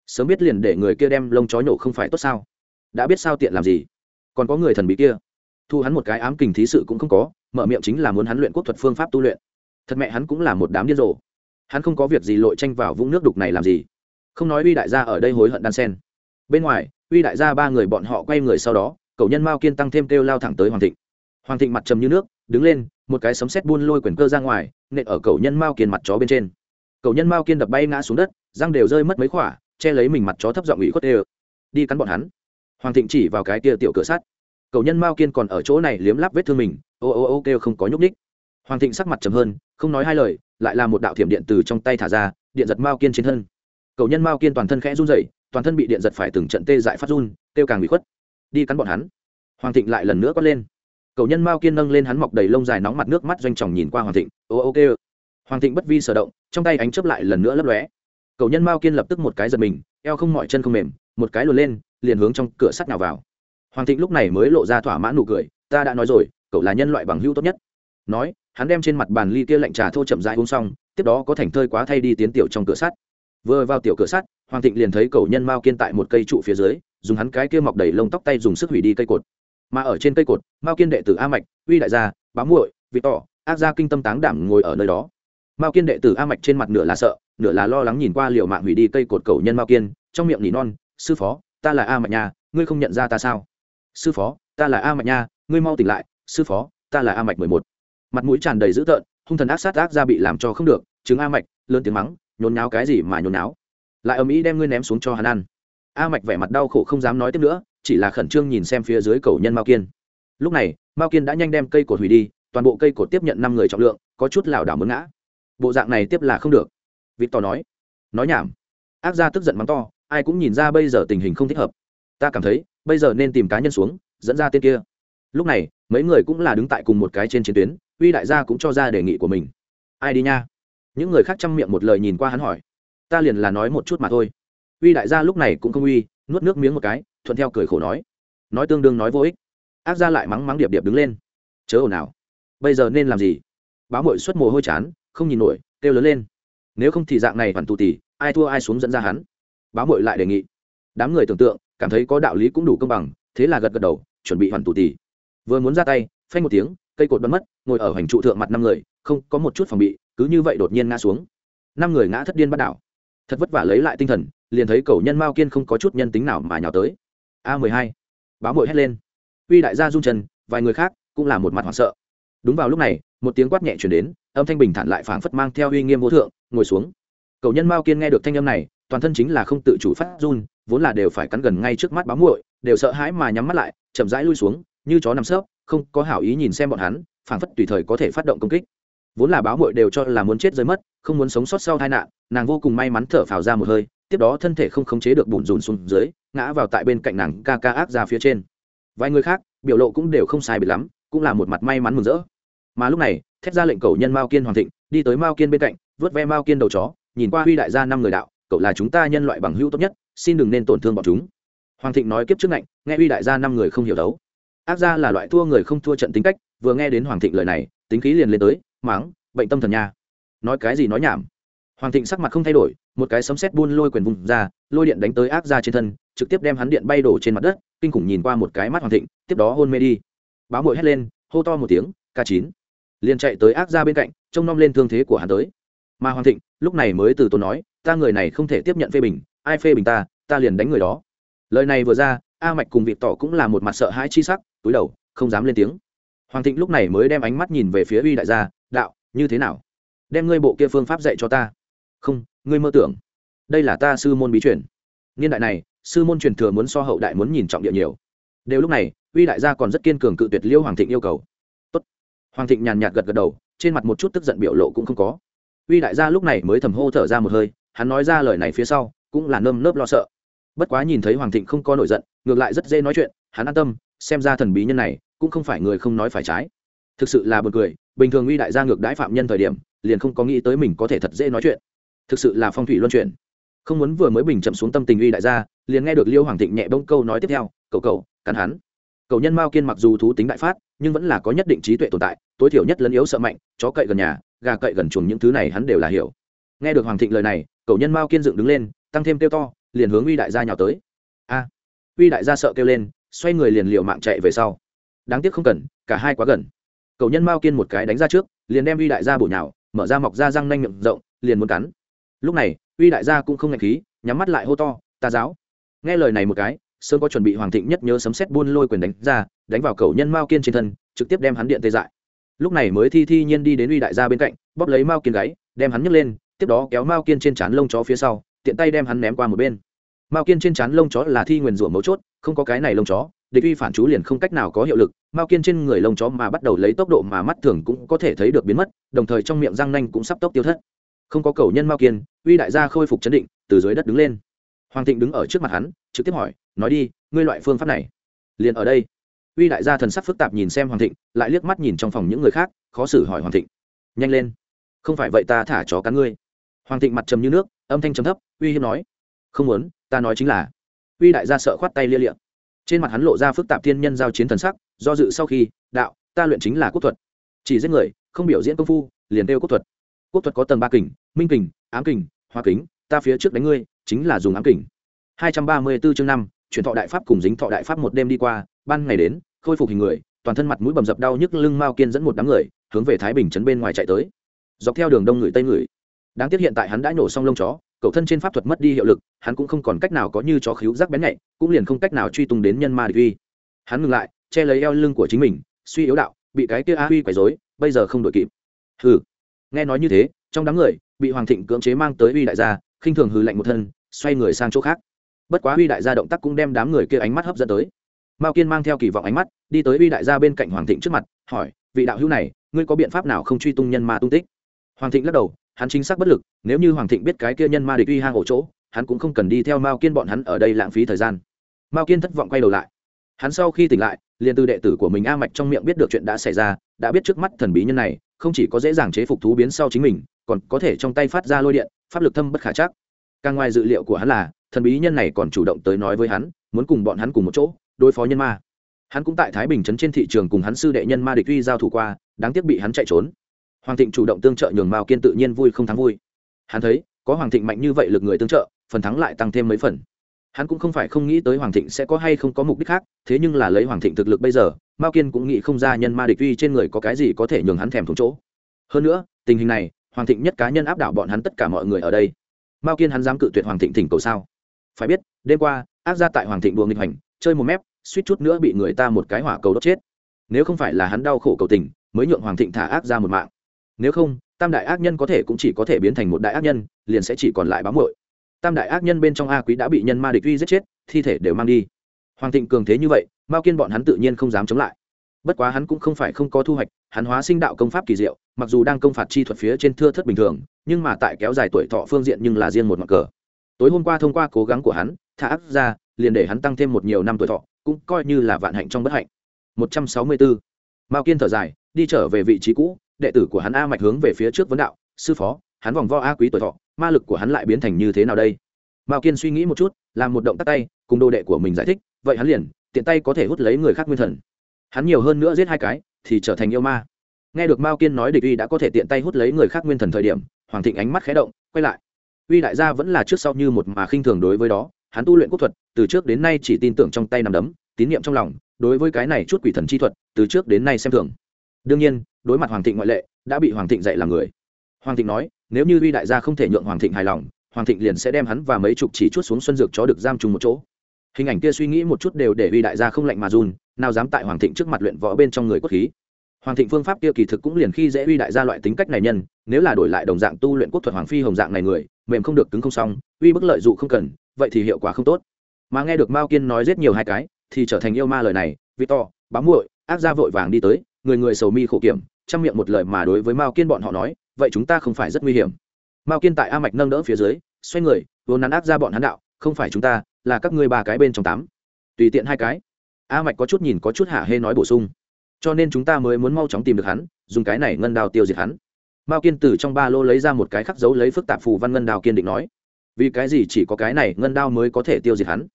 Sớm biết liền để người kia đem lông chó nhổ không phải tốt sao? Đã biết sao tiện làm gì? Còn có người thần bí kia. Thu hắn một cái ám kình thí sự cũng không có, mở miệng chính là muốn hắn luyện quốc thuật phương pháp tu luyện. Thật mẹ hắn cũng là một đám điên rồ. Hắn không có việc gì lội tranh vào vũng nước đục này làm gì. Không nói uy đại gia ở đây hối hận đan sen. Bên ngoài, uy đại gia ba người bọn họ quay người sau đó cậu nhân mao kiên tăng thêm kêu lao thẳng tới hoàng thịnh. Hoàng thịnh mặt trầm như nước, đứng lên, một cái sấm sét buôn lôi quyền cơ ra ngoài, nện ở cậu nhân mao kiên mặt chó bên trên. Cậu nhân mao kiên đập bay ngã xuống đất, răng đều rơi mất mấy khỏa, che lấy mình mặt chó thấp giọng ủy khuất đều đi cắn bọn hắn hoàng thịnh chỉ vào cái kia tiểu cửa sắt. Cầu nhân mao kiên còn ở chỗ này liếm lắp vết thương mình, ô ô ô kêu không có nhúc ních hoàng thịnh sắc mặt trầm hơn, không nói hai lời, lại là một đạo thiểm điện từ trong tay thả ra, điện giật mao kiên trên thân. Cầu nhân mao kiên toàn thân khẽ run rẩy, toàn thân bị điện giật phải từng trận tê dại phát run, kêu càng bị khuất. Đi cắn bọn hắn. Hoàng thịnh lại lần nữa quát lên. Cầu nhân mao kiên nâng lên hắn mọc đầy lông dài nóng mặt nước mắt doanh tròng nhìn qua hoàng thịnh, ô ô kêu. Hoàng thịnh bất vi sở động, trong tay ánh chớp lại lần nữa lấp lóe. Cầu nhân mao kiên lập tức một cái giật mình, eo không mọi chân không mềm, một cái luồn lên liền hướng trong cửa sắt nào vào. Hoàng thịnh lúc này mới lộ ra thỏa mãn nụ cười, ta đã nói rồi, cậu là nhân loại bằng hữu tốt nhất. Nói, hắn đem trên mặt bàn ly kia lạnh trà thô chậm rãi uống xong, tiếp đó có thành thơi quá thay đi tiến tiểu trong cửa sắt. Vừa vào tiểu cửa sắt, hoàng thịnh liền thấy cậu nhân mao kiên tại một cây trụ phía dưới, dùng hắn cái kia mọc đầy lông tóc tay dùng sức hủy đi cây cột. Mà ở trên cây cột, mao kiên đệ tử a mạch, uy đại gia bám muội vị tỏ ác gia kinh tâm táng đảm ngồi ở nơi đó. Mao kiên đệ tử a mạch trên mặt nửa là sợ, nửa là lo lắng nhìn qua liều mạng hủy đi cây cột cầu nhân mao kiên, trong miệng nỉ non, sư phó ta là a mạch nha, ngươi không nhận ra ta sao? Sư phó, ta là a mạch nha, ngươi mau tỉnh lại, sư phó, ta là a mạch mười một. Mặt mũi tràn đầy dữ tợn, hung thần ác sát ác ra bị làm cho không được, chứng a mạch lớn tiếng mắng, nhốn náo cái gì mà nhốn náo lại ầm ĩ đem ngươi ném xuống cho hắn ăn. A mạch vẻ mặt đau khổ không dám nói tiếp nữa, chỉ là khẩn trương nhìn xem phía dưới cầu nhân mao kiên. Lúc này, mao kiên đã nhanh đem cây cột hủy đi, toàn bộ cây cột tiếp nhận năm người trọng lượng, có chút lảo đảo muốn ngã. Bộ dạng này tiếp là không được. Vịt to nói. Nói nhảm. Ác ra tức giận mắng to ai cũng nhìn ra bây giờ tình hình không thích hợp. Ta cảm thấy, bây giờ nên tìm cá nhân xuống, dẫn ra tên kia. Lúc này, mấy người cũng là đứng tại cùng một cái trên chiến tuyến, uy đại gia cũng cho ra đề nghị của mình. Ai đi nha? Những người khác chăm miệng một lời nhìn qua hắn hỏi. Ta liền là nói một chút mà thôi. Uy đại gia lúc này cũng không uy, nuốt nước miếng một cái, thuận theo cười khổ nói. Nói tương đương nói vô ích. Ác gia lại mắng mắng điệp điệp đứng lên. Chớ ồn nào bây giờ nên làm gì? Báo mội xuất mồ hôi chán, không nhìn nổi, kêu lớn lên. Nếu không thì dạng này hoàn tù tì, ai thua ai xuống dẫn ra hắn báo mội lại đề nghị. Đám người tưởng tượng, cảm thấy có đạo lý cũng đủ công bằng, thế là gật gật đầu, chuẩn bị hoàn tù tì. Vừa muốn ra tay, phanh một tiếng, cây cột bắn mất, ngồi ở hành trụ thượng mặt năm người, không có một chút phòng bị, cứ như vậy đột nhiên ngã xuống. Năm người ngã thất điên bắt đảo. Thật vất vả lấy lại tinh thần, liền thấy cầu nhân mao kiên không có chút nhân tính nào mà nhào tới. A mười hai. Báo mội hét lên. Uy đại gia run chân, vài người khác cũng là một mặt hoảng sợ. Đúng vào lúc này, một tiếng quát nhẹ chuyển đến, âm thanh bình thản lại phảng phất mang theo uy nghiêm vô thượng, ngồi xuống. Cầu nhân mao kiên nghe được thanh âm này toàn thân chính là không tự chủ phát run, vốn là đều phải cắn gần ngay trước mắt báo muội, đều sợ hãi mà nhắm mắt lại, chậm rãi lui xuống, như chó nằm sấp, không có hảo ý nhìn xem bọn hắn, phảng phất tùy thời có thể phát động công kích. Vốn là báo muội đều cho là muốn chết rơi mất, không muốn sống sót sau tai nạn, nàng vô cùng may mắn thở phào ra một hơi, tiếp đó thân thể không khống chế được bùn rùn xuống dưới, ngã vào tại bên cạnh nàng ca ca ác ra phía trên. Vài người khác, biểu lộ cũng đều không sai biệt lắm, cũng là một mặt may mắn mừng rỡ. Mà lúc này, thét ra lệnh cầu nhân mao kiên hoàng thịnh, đi tới mao kiên bên cạnh, vớt ve mao kiên đầu chó, nhìn qua huy đại gia năm người đạo cậu là chúng ta nhân loại bằng hữu tốt nhất, xin đừng nên tổn thương bọn chúng. Hoàng thịnh nói kiếp trước ngạnh, nghe uy đại gia năm người không hiểu đấu. Ác gia là loại thua người không thua trận tính cách, vừa nghe đến hoàng thịnh lời này, tính khí liền lên tới, máng, bệnh tâm thần nha. Nói cái gì nói nhảm. Hoàng thịnh sắc mặt không thay đổi, một cái sấm sét buôn lôi quyền vùng ra, lôi điện đánh tới ác gia trên thân, trực tiếp đem hắn điện bay đổ trên mặt đất, kinh khủng nhìn qua một cái mắt hoàng thịnh, tiếp đó hôn mê đi. Báo mội hét lên, hô to một tiếng k chín. Liền chạy tới ác gia bên cạnh, trông nom lên thương thế của hắn tới. Mà hoàng thịnh, lúc này mới từ tốn nói ta người này không thể tiếp nhận phê bình, ai phê bình ta ta liền đánh người đó. Lời này vừa ra, a mạch cùng vịt tỏ cũng là một mặt sợ hãi chi sắc, túi đầu, không dám lên tiếng. Hoàng thịnh lúc này mới đem ánh mắt nhìn về phía uy đại gia, đạo, như thế nào? Đem ngươi bộ kia phương pháp dạy cho ta. Không, ngươi mơ tưởng. Đây là ta sư môn bí truyền. Niên đại này, sư môn truyền thừa muốn so hậu đại muốn nhìn trọng địa nhiều. Đều lúc này, uy đại gia còn rất kiên cường cự tuyệt liêu hoàng thịnh yêu cầu. Tốt. hoàng thịnh nhàn nhạt gật gật đầu, trên mặt một chút tức giận biểu lộ cũng không có. Uy đại gia lúc này mới thầm hô thở ra một hơi hắn nói ra lời này phía sau, cũng là nơm nớp lo sợ. Bất quá nhìn thấy hoàng thịnh không có nổi giận, ngược lại rất dễ nói chuyện, hắn an tâm, xem ra thần bí nhân này, cũng không phải người không nói phải trái. Thực sự là b u ồ n cười, bình thường uy đại gia ngược đãi phạm nhân thời điểm, liền không có nghĩ tới mình có thể thật dễ nói chuyện. Thực sự là phong thủy luân chuyển. Không muốn vừa mới bình chậm xuống tâm tình uy đại gia, liền nghe được liêu hoàng thịnh nhẹ bông câu nói tiếp theo, cậu cậu, cắn hắn. Cậu nhân mao kiên mặc dù thú tính đại phát, nhưng vẫn là có nhất định trí tuệ tồn tại, tối thiểu nhất lấn yếu sợ mạnh, chó cậy gần nhà, gà cậy gần chuồng những thứ này hắn đều là hiểu nghe được hoàng thịnh lời này, cậu nhân mao kiên dựng đứng lên, tăng thêm kêu to, liền hướng uy đại gia nhào tới. A! Uy đại gia sợ kêu lên, xoay người liền liệu mạng chạy về sau. Đáng tiếc không cần, cả hai quá gần. Cậu nhân mao kiên một cái đánh ra trước, liền đem uy đại gia bổ nhào, mở ra mọc ra răng nanh miệng rộng, liền muốn cắn. Lúc này, uy đại gia cũng không ngạch khí, nhắm mắt lại hô to, ta giáo. Nghe lời này một cái sơn có chuẩn bị hoàng thịnh nhất nhớ sấm xét buôn lôi quyền đánh ra, đánh vào cầu nhân mao kiên trên thân, trực tiếp đem hắn điện tê dại. Lúc này mới thi thi nhiên đi đến uy đại gia bên cạnh, bóp lấy mao kiên gáy, đem hắn nhấc lên tiếp đó kéo mao kiên trên trán lông chó phía sau, tiện tay đem hắn ném qua một bên. mao kiên trên trán lông chó là thi nguyền rủa mấu chốt, không có cái này lông chó, địch uy phản chú liền không cách nào có hiệu lực, mao kiên trên người lông chó mà bắt đầu lấy tốc độ mà mắt thường cũng có thể thấy được biến mất, đồng thời trong miệng răng nanh cũng sắp tốc tiêu thất. không có cầu nhân mao kiên, uy đại gia khôi phục chấn định, từ dưới đất đứng lên. hoàng thịnh đứng ở trước mặt hắn, trực tiếp hỏi, nói đi, ngươi loại phương pháp này, liền ở đây. uy đại gia thần sắc phức tạp nhìn xem hoàng thịnh, lại liếc mắt nhìn trong phòng những người khác, khó xử hỏi hoàng thịnh, nhanh lên, không phải vậy ta thả chó cắn ngươi hoàng thịnh mặt trầm như nước, âm thanh trầm thấp, uy hiếp nói, không muốn, ta nói chính là. Uy đại gia sợ khoát tay lia liệm trên mặt hắn lộ ra phức tạp thiên nhân giao chiến thần sắc, do dự sau khi, đạo, ta luyện chính là quốc thuật. Chỉ giết người, không biểu diễn công phu, liền đeo quốc thuật. Quốc thuật có tầng ba kình, minh kình, ám kình, hoa kính, ta phía trước đánh ngươi, chính là dùng ám kình. Hai trăm ba mươi bốn chương năm, chuyển thọ đại pháp cùng dính thọ đại pháp một đêm đi qua, ban ngày đến, khôi phục hình người, toàn thân mặt mũi bầm dập đau nhức, lưng mao kiên dẫn một đám người, hướng về thái bình trấn bên ngoài chạy tới. Dọc theo đường đông người tây người đáng tiếc hiện tại hắn đã nổ xong lông chó, cậu thân trên pháp thuật mất đi hiệu lực, hắn cũng không còn cách nào có như chó khíu rác bén nhạy, cũng liền không cách nào truy tung đến nhân ma địch uy. Hắn ngừng lại, che lấy eo lưng của chính mình, suy yếu đạo, bị cái kia a uy quấy dối bây giờ không đội kịp. Hừ. Nghe nói như thế, trong đám người, bị hoàng thịnh cưỡng chế mang tới uy đại gia, khinh thường hừ lạnh một thân, xoay người sang chỗ khác. Bất quá uy đại gia động tác cũng đem đám người kia ánh mắt hấp dẫn tới. Mao kiên mang theo kỳ vọng ánh mắt, đi tới uy đại gia bên cạnh hoàng thịnh trước mặt, hỏi, vị đạo hữu này, ngươi có biện pháp nào không truy tung nhân ma tung tích? Hoàng thịnh lắc đầu hắn chính xác bất lực, nếu như hoàng thịnh biết cái kia nhân ma địch uy hang ổ chỗ, hắn cũng không cần đi theo mao kiên bọn hắn ở đây lãng phí thời gian. Mao kiên thất vọng quay đầu lại. Hắn sau khi tỉnh lại, liền từ đệ tử của mình a mạch trong miệng biết được chuyện đã xảy ra, đã biết trước mắt thần bí nhân này, không chỉ có dễ dàng chế phục thú biến sau chính mình, còn có thể trong tay phát ra lôi điện, pháp lực thâm bất khả chắc. Càng ngoài dự liệu của hắn là, thần bí nhân này còn chủ động tới nói với hắn, muốn cùng bọn hắn cùng một chỗ, đối phó nhân ma. Hắn cũng tại thái bình trấn trên thị trường cùng hắn sư đệ nhân ma địch uy giao thủ qua, đáng tiếc bị hắn chạy trốn hoàng thịnh chủ động tương trợ nhường mao kiên tự nhiên vui không thắng vui. Hắn thấy, có hoàng thịnh mạnh như vậy lực người tương trợ, phần thắng lại tăng thêm mấy phần. Hắn cũng không phải không nghĩ tới hoàng thịnh sẽ có hay không có mục đích khác, thế nhưng là lấy hoàng thịnh thực lực bây giờ, mao kiên cũng nghĩ không ra nhân ma địch uy trên người có cái gì có thể nhường hắn thèm thùng chỗ. Hơn nữa, tình hình này, hoàng thịnh nhất cá nhân áp đảo bọn hắn tất cả mọi người ở đây. Mao kiên hắn dám cự tuyệt hoàng thịnh thỉnh cầu sao? Phải biết, đêm qua áp ra tại hoàng thịnh đùa nghịch hành chơi một mép, suýt chút nữa bị người ta một cái hỏa cầu đốt chết. Nếu không phải là hắn đau khổ cầu tình, mới nhượng hoàng thịnh thả ác ra một mạng nếu không tam đại ác nhân có thể cũng chỉ có thể biến thành một đại ác nhân liền sẽ chỉ còn lại bám muội. Tam đại ác nhân bên trong a quý đã bị nhân ma địch uy giết chết thi thể đều mang đi. Hoàng thịnh cường thế như vậy mao kiên bọn hắn tự nhiên không dám chống lại. Bất quá hắn cũng không phải không có thu hoạch hắn hóa sinh đạo công pháp kỳ diệu mặc dù đang công phạt chi thuật phía trên thưa thất bình thường nhưng mà tại kéo dài tuổi thọ phương diện nhưng là riêng một mặt cờ. Tối hôm qua thông qua cố gắng của hắn thả ác ra liền để hắn tăng thêm một nhiều năm tuổi thọ cũng coi như là vạn hạnh trong bất hạnh. 164. Mao Kiên thở dài, đi trở về vị trí cũ, đệ tử của hắn A Mạch hướng về phía trước vấn đạo, sư phó, hắn vòng vo A Quý tuổi thọ, ma lực của hắn lại biến thành như thế nào đây? Mao Kiên suy nghĩ một chút, làm một động tác tay, cùng đồ đệ của mình giải thích, vậy hắn liền, tiện tay có thể hút lấy người khác nguyên thần. Hắn nhiều hơn nữa giết hai cái, thì trở thành yêu ma. Nghe được Mao Kiên nói địch uy đã có thể tiện tay hút lấy người khác nguyên thần thời điểm, Hoàng Thịnh ánh mắt khẽ động, quay lại. Uy đại gia vẫn là trước sau như một mà khinh thường đối với đó, hắn tu luyện quốc thuật, từ trước đến nay chỉ tin tưởng trong tay nằm đấm, tín nhiệm trong lòng, đối với cái này chút quỷ thần chi thuật, từ trước đến nay xem thường. Đương nhiên, đối mặt Hoàng Thịnh ngoại lệ, đã bị Hoàng Thịnh dạy làm người. Hoàng Thịnh nói, nếu như Uy đại gia không thể nhượng Hoàng Thịnh hài lòng, Hoàng Thịnh liền sẽ đem hắn và mấy chục chỉ chuốt xuống xuân dược chó được giam chung một chỗ. Hình ảnh kia suy nghĩ một chút đều để Uy đại gia không lạnh mà run, nào dám tại Hoàng Thịnh trước mặt luyện võ bên trong người cốt khí. Hoàng Thịnh phương pháp kia kỳ thực cũng liền khi dễ Uy đại gia loại tính cách này nhân, nếu là đổi lại đồng dạng tu luyện quốc thuật hoàng phi hồng dạng này người, mềm không được cứng không xong, uy bức lợi dụ không cần, vậy thì hiệu quả không tốt mà nghe được mao kiên nói rất nhiều hai cái thì trở thành yêu ma lời này vì to bám muội ác ra vội vàng đi tới người người sầu mi khổ kiểm chăm miệng một lời mà đối với mao kiên bọn họ nói, vậy chúng ta không phải rất nguy hiểm. Mao kiên tại a mạch nâng đỡ phía dưới, xoay người, vốn nắn áp ra bọn hắn đạo, không phải chúng ta, là các ngươi ba cái bên trong tám. Tùy tiện hai cái. A mạch có chút nhìn có chút hạ hê nói bổ sung, cho nên chúng ta mới muốn mau chóng tìm được hắn, dùng cái này ngân đào tiêu diệt hắn. Mao kiên từ trong ba lô lấy ra một cái khắc dấu lấy phức tạp phù văn ngân đào kiên định nói, vì cái gì chỉ có cái này ngân đao mới có thể tiêu diệt hắn?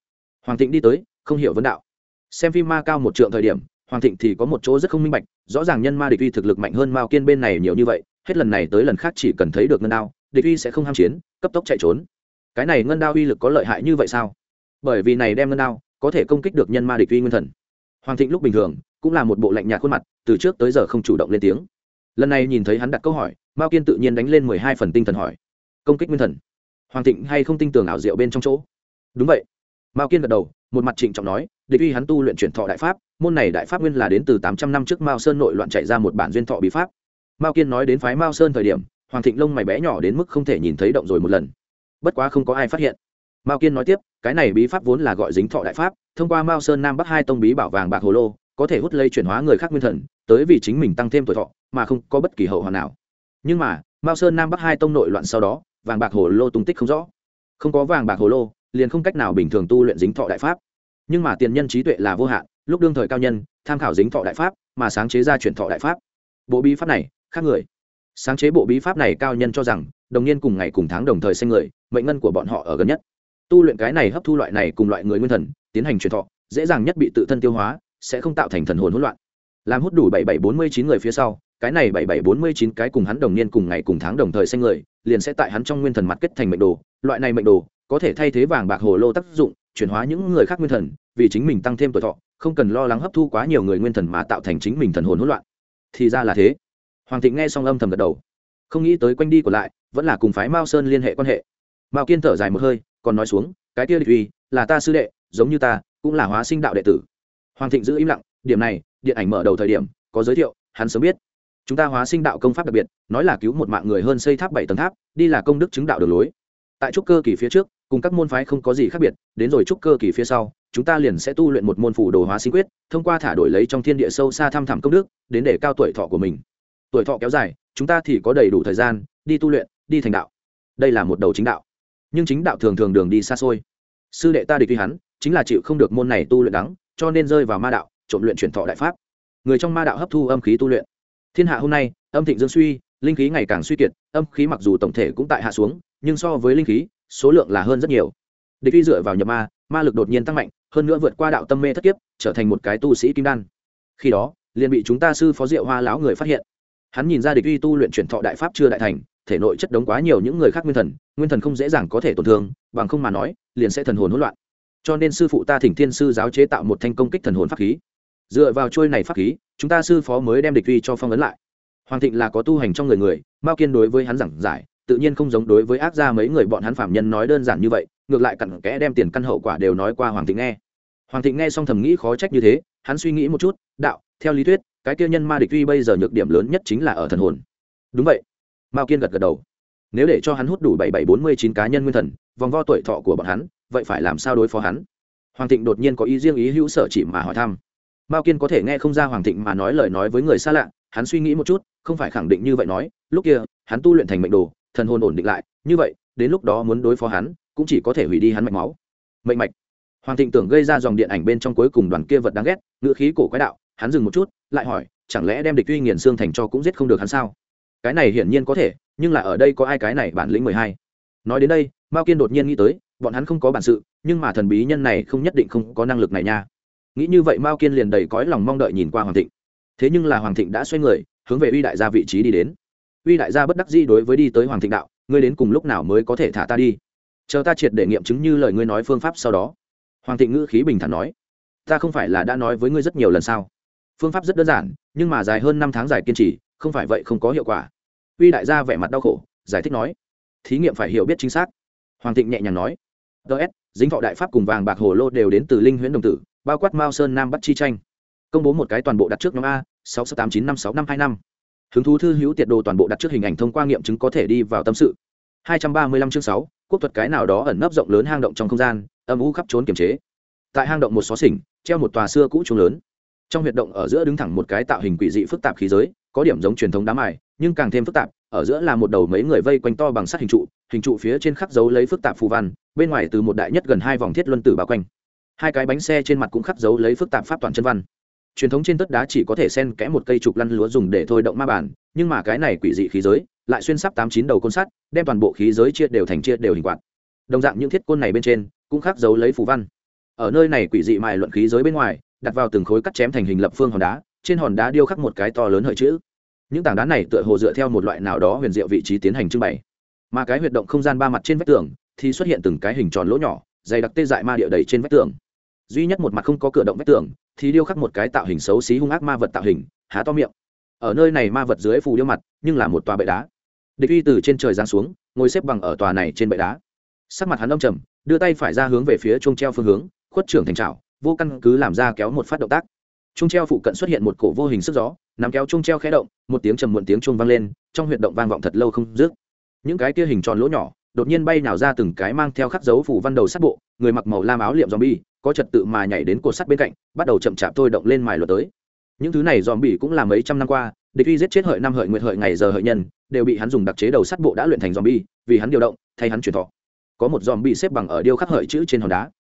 Hoàng thịnh đi tới, không hiểu vấn đạo. Xem phim ma cao một trượng thời điểm, hoàng thịnh thì có một chỗ rất không minh bạch rõ ràng nhân ma địch uy thực lực mạnh hơn mao kiên bên này nhiều như vậy, hết lần này tới lần khác chỉ cần thấy được ngân đao, địch uy sẽ không ham chiến, cấp tốc chạy trốn. Cái này ngân đao uy lực có lợi hại như vậy sao? Bởi vì này đem ngân đao, có thể công kích được nhân ma địch uy nguyên thần. Hoàng thịnh lúc bình thường, cũng là một bộ lạnh nhạt khuôn mặt, từ trước tới giờ không chủ động lên tiếng. Lần này nhìn thấy hắn đặt câu hỏi, mao kiên tự nhiên đánh lên mười hai phần tinh thần hỏi. Công kích nguyên thần. Hoàng thịnh hay không tin tưởng ảo diệu bên trong chỗ? Đúng vậy. Mao kiên gật đầu, một mặt trịnh trọng nói, địch uy hắn tu luyện chuyển thọ đại pháp môn này đại pháp nguyên là đến từ tám trăm năm trước mao sơn nội loạn chạy ra một bản duyên thọ bí pháp. Mao kiên nói đến phái mao sơn thời điểm, hoàng thịnh lông mày bé nhỏ đến mức không thể nhìn thấy động rồi một lần. Bất quá không có ai phát hiện. Mao kiên nói tiếp, cái này bí pháp vốn là gọi dính thọ đại pháp, thông qua mao sơn nam bắc hai tông bí bảo vàng bạc hồ lô, có thể hút lây chuyển hóa người khác nguyên thần, tới vì chính mình tăng thêm tuổi thọ, mà không có bất kỳ hậu hoàn nào. Nhưng mà, mao sơn nam bắc hai tông nội loạn sau đó, vàng bạc hồ lô tung tích không rõ. Không có vàng bạc hồ lô, liền không cách nào bình thường tu luyện dính thọ đại pháp. Nhưng mà tiền nhân trí tuệ là vô hạn lúc đương thời cao nhân, tham khảo dính thọ đại pháp, mà sáng chế ra chuyển thọ đại pháp. Bộ bí pháp này, khác người. Sáng chế bộ bí pháp này cao nhân cho rằng, đồng niên cùng ngày cùng tháng đồng thời sinh người, mệnh ngân của bọn họ ở gần nhất. Tu luyện cái này hấp thu loại này cùng loại người nguyên thần, tiến hành truyền thọ, dễ dàng nhất bị tự thân tiêu hóa, sẽ không tạo thành thần hồn hỗn loạn. Làm hút đủ bảy bảy bốn mươi chín người phía sau, cái này bảy bảy bốn mươi chín cái cùng hắn đồng niên cùng ngày cùng tháng đồng thời sinh người, liền sẽ tại hắn trong nguyên thần mặt kết thành mệnh đồ. Loại này mệnh đồ, có thể thay thế vàng bạc hồ lô tác dụng, chuyển hóa những người khác nguyên thần, vì chính mình tăng thêm tuổi thọ không cần lo lắng hấp thu quá nhiều người nguyên thần mà tạo thành chính mình thần hồn hỗn loạn. Thì ra là thế. Hoàng thịnh nghe xong âm thầm gật đầu. Không nghĩ tới quanh đi của lại, vẫn là cùng phái mao sơn liên hệ quan hệ. Mao kiên thở dài một hơi, còn nói xuống, cái kia địch uy, là ta sư đệ, giống như ta, cũng là hóa sinh đạo đệ tử. Hoàng thịnh giữ im lặng, điểm này, điện ảnh mở đầu thời điểm, có giới thiệu, hắn sớm biết. Chúng ta hóa sinh đạo công pháp đặc biệt, nói là cứu một mạng người hơn xây tháp bảy tầng tháp, đi là công đức chứng đạo đường lối. Tại trúc cơ kỳ phía trước cùng các môn phái không có gì khác biệt, đến rồi trúc cơ kỳ phía sau, chúng ta liền sẽ tu luyện một môn phủ đồ hóa sinh quyết, thông qua thả đổi lấy trong thiên địa sâu xa thăm thẳm công đức, đến để cao tuổi thọ của mình. Tuổi thọ kéo dài, chúng ta thì có đầy đủ thời gian, đi tu luyện, đi thành đạo. Đây là một đầu chính đạo. Nhưng chính đạo thường thường đường đi xa xôi. Sư đệ ta địch tuy hắn, chính là chịu không được môn này tu luyện đắng, cho nên rơi vào ma đạo, trộm luyện chuyển thọ đại pháp. Người trong ma đạo hấp thu âm khí tu luyện. Thiên hạ hôm nay, âm thịnh dương suy, linh khí ngày càng suy kiệt, âm khí mặc dù tổng thể cũng tại hạ xuống, nhưng so với linh khí số lượng là hơn rất nhiều. Địch uy dựa vào nhập ma ma lực đột nhiên tăng mạnh, hơn nữa vượt qua đạo tâm mê thất kiếp, trở thành một cái tu sĩ kim đan. Khi đó, liền bị chúng ta sư phó diệu hoa lão người phát hiện. Hắn nhìn ra địch uy tu luyện chuyển thọ đại pháp chưa đại thành, thể nội chất đống quá nhiều những người khác nguyên thần nguyên thần không dễ dàng có thể tổn thương, bằng không mà nói, liền sẽ thần hồn hỗn loạn. Cho nên sư phụ ta thỉnh thiên sư giáo chế tạo một thanh công kích thần hồn pháp khí. Dựa vào trôi này pháp khí, chúng ta sư phó mới đem địch uy cho phong ấn lại. Hoàng thịnh là có tu hành trong người người, mao kiên đối với hắn giảng giải tự nhiên không giống đối với ác gia mấy người bọn hắn phạm nhân nói đơn giản như vậy, ngược lại cặn kẽ đem tiền căn hậu quả đều nói qua hoàng thịnh nghe. Hoàng thịnh nghe xong thầm nghĩ khó trách như thế, hắn suy nghĩ một chút, đạo, theo lý thuyết, cái kia nhân ma địch vi bây giờ nhược điểm lớn nhất chính là ở thần hồn. Đúng vậy. Mao kiên gật gật đầu. Nếu để cho hắn hút đủ bảy bảy bốn mươi chín cá nhân nguyên thần, vòng vo tuổi thọ của bọn hắn, vậy phải làm sao đối phó hắn? Hoàng thịnh đột nhiên có ý riêng ý hữu sở chỉ mà hỏi thăm. Mao kiên có thể nghe không ra hoàng thịnh mà nói lời nói với người xa lạ, hắn suy nghĩ một chút, không phải khẳng định như vậy nói, lúc kia, hắn tu luyện thành mệnh đồ thần hồn ổn định lại, như vậy, đến lúc đó muốn đối phó hắn, cũng chỉ có thể hủy đi hắn mạch máu. Mệnh mạch. Hoàng thịnh tưởng gây ra dòng điện ảnh bên trong cuối cùng đoàn kia vật đáng ghét ngựa khí cổ quái đạo, hắn dừng một chút, lại hỏi, chẳng lẽ đem địch uy nghiền xương thành cho cũng giết không được hắn sao? Cái này hiển nhiên có thể, nhưng là ở đây có ai cái này bản lĩnh mười hai? Nói đến đây, mao kiên đột nhiên nghĩ tới, bọn hắn không có bản sự, nhưng mà thần bí nhân này không nhất định không có năng lực này nha. Nghĩ như vậy mao kiên liền đầy cõi lòng mong đợi nhìn qua hoàng thịnh. Thế nhưng là hoàng thịnh đã xoay người, hướng về uy đại gia vị trí đi đến uy đại gia bất đắc dĩ đối với đi tới hoàng thịnh đạo, ngươi đến cùng lúc nào mới có thể thả ta đi? Chờ ta triệt để nghiệm chứng như lời ngươi nói phương pháp sau đó. Hoàng thịnh ngữ khí bình thản nói. Ta không phải là đã nói với ngươi rất nhiều lần sao? Phương pháp rất đơn giản, nhưng mà dài hơn năm tháng dài kiên trì, không phải vậy không có hiệu quả. Uy đại gia vẻ mặt đau khổ, giải thích nói. Thí nghiệm phải hiểu biết chính xác. Hoàng thịnh nhẹ nhàng nói. Ts dính thọ đại pháp cùng vàng bạc hồ lô đều đến từ linh huyễn đồng tử, bao quát mao sơn nam bắt chi tranh. Công bố một cái toàn bộ đặt trước nhóm a, sáu sáu tám chín năm sáu năm hai năm hứng thú thư hữu tiệt đồ toàn bộ đặt trước hình ảnh thông qua nghiệm chứng có thể đi vào tâm sự. Hai trăm ba mươi lăm chương 6, quốc thuật cái nào đó ẩn nấp rộng lớn hang động trong không gian âm u khắp trốn kiềm chế. Tại hang động một xó xỉnh treo một tòa xưa cũ trùng lớn. Trong huyệt động ở giữa đứng thẳng một cái tạo hình quỷ dị phức tạp khí giới có điểm giống truyền thống đá mài nhưng càng thêm phức tạp ở giữa là một đầu mấy người vây quanh to bằng sắt hình trụ hình trụ phía trên khắc dấu lấy phức tạp phù văn bên ngoài từ một đại nhất gần hai vòng thiết luân tử bao quanh. Hai cái bánh xe trên mặt cũng khắc dấu lấy phức tạp pháp toàn chân văn truyền thống trên tất đá chỉ có thể xen kẽ một cây trục lăn lúa dùng để thôi động ma bản nhưng mà cái này quỷ dị khí giới, lại xuyên sắp tám chín đầu côn sắt, đem toàn bộ khí giới chia đều thành chia đều hình quạt. Đồng dạng những thiết côn này bên trên, cũng khắc dấu lấy phù văn. Ở nơi này quỷ dị mài luận khí giới bên ngoài, đặt vào từng khối cắt chém thành hình lập phương hòn đá, trên hòn đá điêu khắc một cái to lớn hợi chữ. Những tảng đá này tựa hồ dựa theo một loại nào đó huyền diệu vị trí tiến hành trưng bày. Mà cái huyệt động không gian ba mặt trên vách tường, thì xuất hiện từng cái hình tròn lỗ nhỏ, dày đặc tê dại ma địa đầy trên vách tường duy nhất một mặt không có cửa động vách tường, thì điêu khắc một cái tạo hình xấu xí hung ác ma vật tạo hình, há to miệng. Ở nơi này ma vật dưới phù điêu mặt, nhưng là một tòa bệ đá. Địch uy từ trên trời giáng xuống, ngồi xếp bằng ở tòa này trên bệ đá. Sắc mặt hắn âm trầm, đưa tay phải ra hướng về phía chuông treo phương hướng, khuất trưởng thành trào vô căn cứ làm ra kéo một phát động tác. Chuông treo phụ cận xuất hiện một cổ vô hình sức gió, nắm kéo chuông treo khẽ động, một tiếng trầm muộn tiếng chuông vang lên, trong huyệt động vang vọng thật lâu không dứt. Những cái kia hình tròn lỗ nhỏ đột nhiên bay nào ra từng cái mang theo khắc dấu phủ văn đầu sắt bộ, người mặc màu lam áo liệm zombie, có trật tự mà nhảy đến cột sắt bên cạnh, bắt đầu chậm chạp thôi động lên mài luật tới. Những thứ này zombie cũng là mấy trăm năm qua, địch uy giết chết hợi năm hợi nguyệt hợi ngày giờ hợi nhân, đều bị hắn dùng đặc chế đầu sắt bộ đã luyện thành zombie, vì hắn điều động, thay hắn truyền thọ. Có một zombie xếp bằng ở điêu khắc hợi chữ trên hòn đá.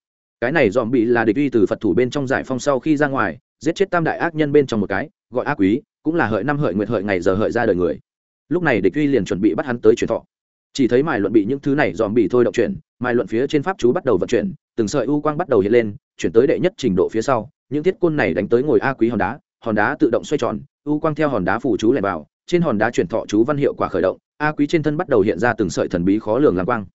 Cái này zombie là địch uy từ phật thủ bên trong giải phong sau khi ra ngoài, giết chết tam đại ác nhân bên trong một cái, gọi ác quý, cũng là hợi năm hợi nguyệt hợi ngày giờ hợi ra đời người. Lúc này địch uy liền chuẩn bị bắt hắn tới truyền thọ chỉ thấy mài luận bị những thứ này dòm bị thôi động chuyển, mài luận phía trên pháp chú bắt đầu vận chuyển, từng sợi u quang bắt đầu hiện lên, chuyển tới đệ nhất trình độ phía sau, những thiết côn này đánh tới ngồi a quý hòn đá hòn đá tự động xoay tròn, u quang theo hòn đá phủ chú lẻn vào, trên hòn đá chuyển thọ chú văn hiệu quả khởi động, a quý trên thân bắt đầu hiện ra từng sợi thần bí khó lường lam quang.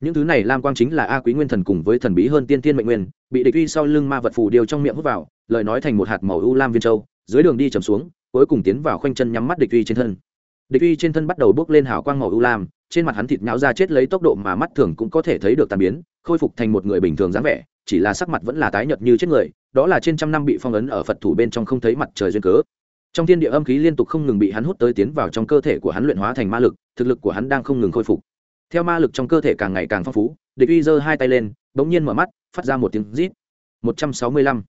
Những thứ này lam quang chính là a quý nguyên thần cùng với thần bí hơn tiên tiên mệnh nguyên, bị địch uy sau lưng ma vật phù điều trong miệng hút vào, lời nói thành một hạt màu u lam viên châu, dưới đường đi chầm xuống, cuối cùng tiến vào khoanh chân nhắm mắt địch uy trên thân. Địch uy trên thân bắt đầu bước lên hào quang màu u lam trên mặt hắn thịt nhão ra chết lấy tốc độ mà mắt thường cũng có thể thấy được tàn biến, khôi phục thành một người bình thường dáng vẻ, chỉ là sắc mặt vẫn là tái nhợt như chết người, đó là trên trăm năm bị phong ấn ở phật thủ bên trong không thấy mặt trời duyên cớ. Trong thiên địa âm khí liên tục không ngừng bị hắn hút tới tiến vào trong cơ thể của hắn luyện hóa thành ma lực, thực lực của hắn đang không ngừng khôi phục. Theo ma lực trong cơ thể càng ngày càng phong phú, địch uy giơ hai tay lên, bỗng nhiên mở mắt, phát ra một tiếng rít. Một trăm sáu mươi lăm.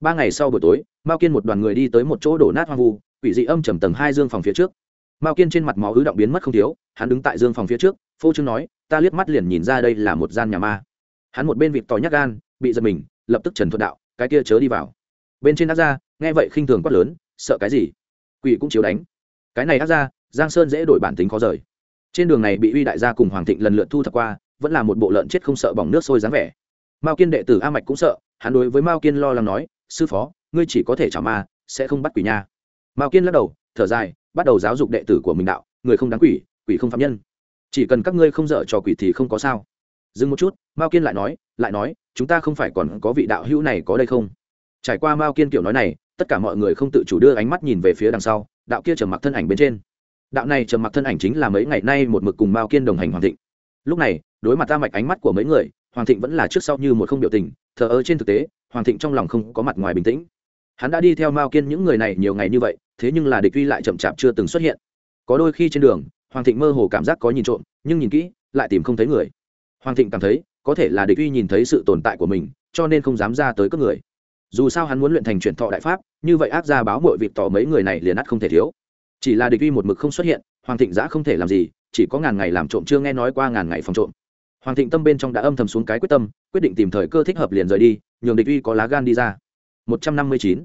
Ba ngày sau buổi tối, mao kiên một đoàn người đi tới một chỗ đổ nát hoang vu, quỷ dị âm trầm tầng hai dương phòng phía trước mao kiên trên mặt máu ứ động biến mất không thiếu, hắn đứng tại dương phòng phía trước, phô trương nói, ta liếc mắt liền nhìn ra đây là một gian nhà ma. Hắn một bên vịt tỏ nhắc gan, bị giật mình, lập tức trần thuận đạo, cái kia chớ đi vào. Bên trên ác ra nghe vậy khinh thường quát lớn, sợ cái gì? Quỷ cũng chiếu đánh. Cái này ác ra giang sơn dễ đổi bản tính khó rời. Trên đường này bị uy đại gia cùng hoàng thịnh lần lượt thu thập qua, vẫn là một bộ lợn chết không sợ bỏng nước sôi dáng vẻ. Mao kiên đệ tử a mạch cũng sợ, hắn đối với mao kiên lo lắng nói, sư phó, ngươi chỉ có thể trả ma, sẽ không bắt quỷ nha. Mao kiên lắc đầu, thở dài bắt đầu giáo dục đệ tử của mình đạo, người không đáng quỷ quỷ không phạm nhân. Chỉ cần các ngươi không dở trò quỷ thì không có sao. Dừng một chút, mao kiên lại nói lại nói, chúng ta không phải còn có vị đạo hữu này có đây không? Trải qua mao kiên kiểu nói này, tất cả mọi người không tự chủ đưa ánh mắt nhìn về phía đằng sau, đạo kia trầm mặc thân ảnh bên trên. Đạo này trầm mặc thân ảnh chính là mấy ngày nay một mực cùng mao kiên đồng hành hoàng thịnh. Lúc này, đối mặt ta mạch ánh mắt của mấy người, hoàng thịnh vẫn là trước sau như một không biểu tình, thờ ơ trên thực tế, hoàng thịnh trong lòng không có mặt ngoài bình tĩnh hắn đã đi theo mao kiên những người này nhiều ngày như vậy, thế nhưng là địch uy lại chậm chạp chưa từng xuất hiện. Có đôi khi trên đường, hoàng thịnh mơ hồ cảm giác có nhìn trộm, nhưng nhìn kỹ, lại tìm không thấy người. Hoàng thịnh cảm thấy, có thể là địch uy nhìn thấy sự tồn tại của mình, cho nên không dám ra tới cướp người. Dù sao hắn muốn luyện thành chuyển thọ đại pháp, như vậy ác ra báo mội vịt tỏ mấy người này liền ắt không thể thiếu. Chỉ là địch uy một mực không xuất hiện, hoàng thịnh giã không thể làm gì, chỉ có ngàn ngày làm trộm chưa nghe nói qua ngàn ngày phòng trộm. Hoàng thịnh tâm bên trong đã âm thầm xuống cái quyết tâm, quyết định tìm thời cơ thích hợp liền rời đi, nhường địch uy có lá gan đi ra một trăm năm mươi chín.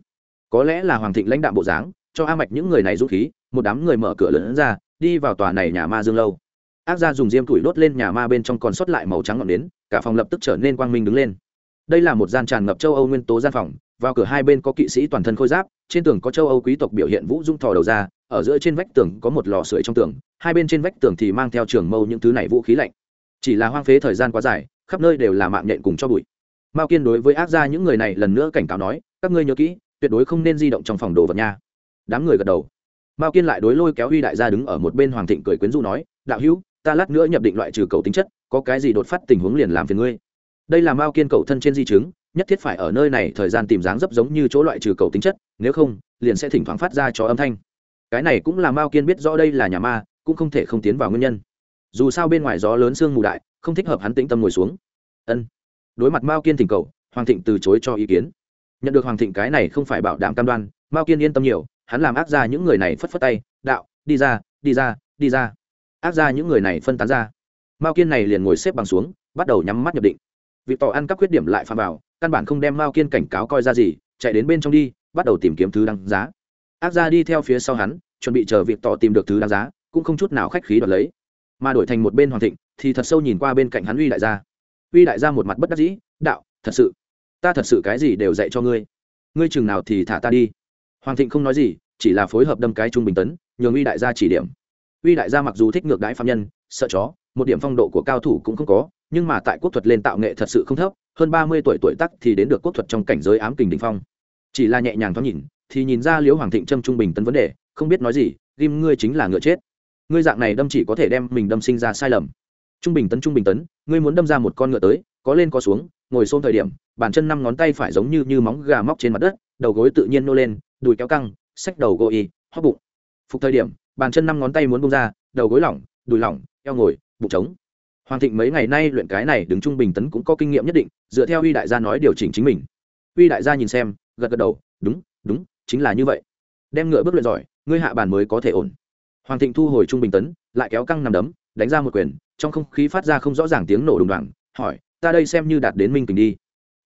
Có lẽ là hoàng thịnh lãnh đạo bộ dáng, cho a mạch những người này dũng khí, một đám người mở cửa lớn ra, đi vào tòa này nhà ma dương lâu. Ác gia dùng diêm tuổi đốt lên nhà ma bên trong còn sót lại màu trắng ngọn nến, cả phòng lập tức trở nên quang minh đứng lên. Đây là một gian tràn ngập châu âu nguyên tố gian phòng, vào cửa hai bên có kỵ sĩ toàn thân khôi giáp, trên tường có châu âu quý tộc biểu hiện vũ dung thò đầu ra, ở giữa trên vách tường có một lò sưởi trong tường, hai bên trên vách tường thì mang theo trường mâu những thứ này vũ khí lạnh. Chỉ là hoang phế thời gian quá dài, khắp nơi đều là mạng nhện cùng cho bụi mao kiên đối với ác gia những người này lần nữa cảnh cáo nói, các ngươi nhớ kỹ, tuyệt đối không nên di động trong phòng đồ vật nha. Đám người gật đầu. Mao kiên lại đối lôi kéo huy đại gia đứng ở một bên hoàng thịnh cười quyến rũ nói, đạo hữu, ta lát nữa nhập định loại trừ cầu tính chất, có cái gì đột phát tình huống liền làm phiền ngươi. Đây là mao kiên cầu thân trên di chứng, nhất thiết phải ở nơi này thời gian tìm dáng dấp giống như chỗ loại trừ cầu tính chất, nếu không, liền sẽ thỉnh thoảng phát ra cho âm thanh. Cái này cũng là mao kiên biết rõ đây là nhà ma, cũng không thể không tiến vào nguyên nhân. Dù sao bên ngoài gió lớn sương mù đại, không thích hợp hắn tĩnh tâm ngồi xuống. Ân đối mặt mao kiên thỉnh cầu hoàng thịnh từ chối cho ý kiến nhận được hoàng thịnh cái này không phải bảo đảm cam đoan mao kiên yên tâm nhiều hắn làm ác ra những người này phất phất tay đạo đi ra đi ra đi ra ác ra những người này phân tán ra mao kiên này liền ngồi xếp bằng xuống bắt đầu nhắm mắt nhập định việc tỏ ăn các khuyết điểm lại phạm vào căn bản không đem mao kiên cảnh cáo coi ra gì chạy đến bên trong đi bắt đầu tìm kiếm thứ đăng giá ác ra đi theo phía sau hắn chuẩn bị chờ việc tỏ tìm được thứ đáng giá cũng không chút nào khách khí đoạt lấy mà đổi thành một bên hoàng thịnh thì thật sâu nhìn qua bên cạnh hắn uy đại gia uy đại gia một mặt bất đắc dĩ, đạo, thật sự, ta thật sự cái gì đều dạy cho ngươi. Ngươi chừng nào thì thả ta đi. Hoàng thịnh không nói gì, chỉ là phối hợp đâm cái trung bình tấn, nhường uy đại gia chỉ điểm. Uy đại gia mặc dù thích ngược đãi phạm nhân, sợ chó, một điểm phong độ của cao thủ cũng không có, nhưng mà tại quốc thuật lên tạo nghệ thật sự không thấp, hơn ba mươi tuổi tuổi tắc thì đến được quốc thuật trong cảnh giới ám kình đình phong. Chỉ là nhẹ nhàng thoáng nhìn, thì nhìn ra liễu hoàng thịnh trâm trung bình tấn vấn đề, không biết nói gì, ghim, ngươi chính là ngựa chết. Ngươi dạng này đâm chỉ có thể đem mình đâm sinh ra sai lầm trung bình tấn, trung bình tấn, ngươi muốn đâm ra một con ngựa tới, có lên có xuống, ngồi xôn thời điểm, bàn chân năm ngón tay phải giống như như móng gà móc trên mặt đất, đầu gối tự nhiên nô lên, đùi kéo căng, xách đầu gô y, hóp bụng. Phục thời điểm, bàn chân năm ngón tay muốn bung ra, đầu gối lỏng, đùi lỏng, eo ngồi, bụng trống. Hoàng thịnh mấy ngày nay luyện cái này đứng trung bình tấn cũng có kinh nghiệm nhất định, dựa theo uy đại gia nói điều chỉnh chính mình. Uy đại gia nhìn xem, gật gật đầu, đúng đúng, chính là như vậy. Đem ngựa bước luyện giỏi, ngươi hạ bàn mới có thể ổn. Hoàng thịnh thu hồi trung bình tấn, lại kéo căng nằm đấm, đánh ra một quyền trong không khí phát ra không rõ ràng tiếng nổ đùng đoàng hỏi, ta đây xem như đạt đến minh tình đi.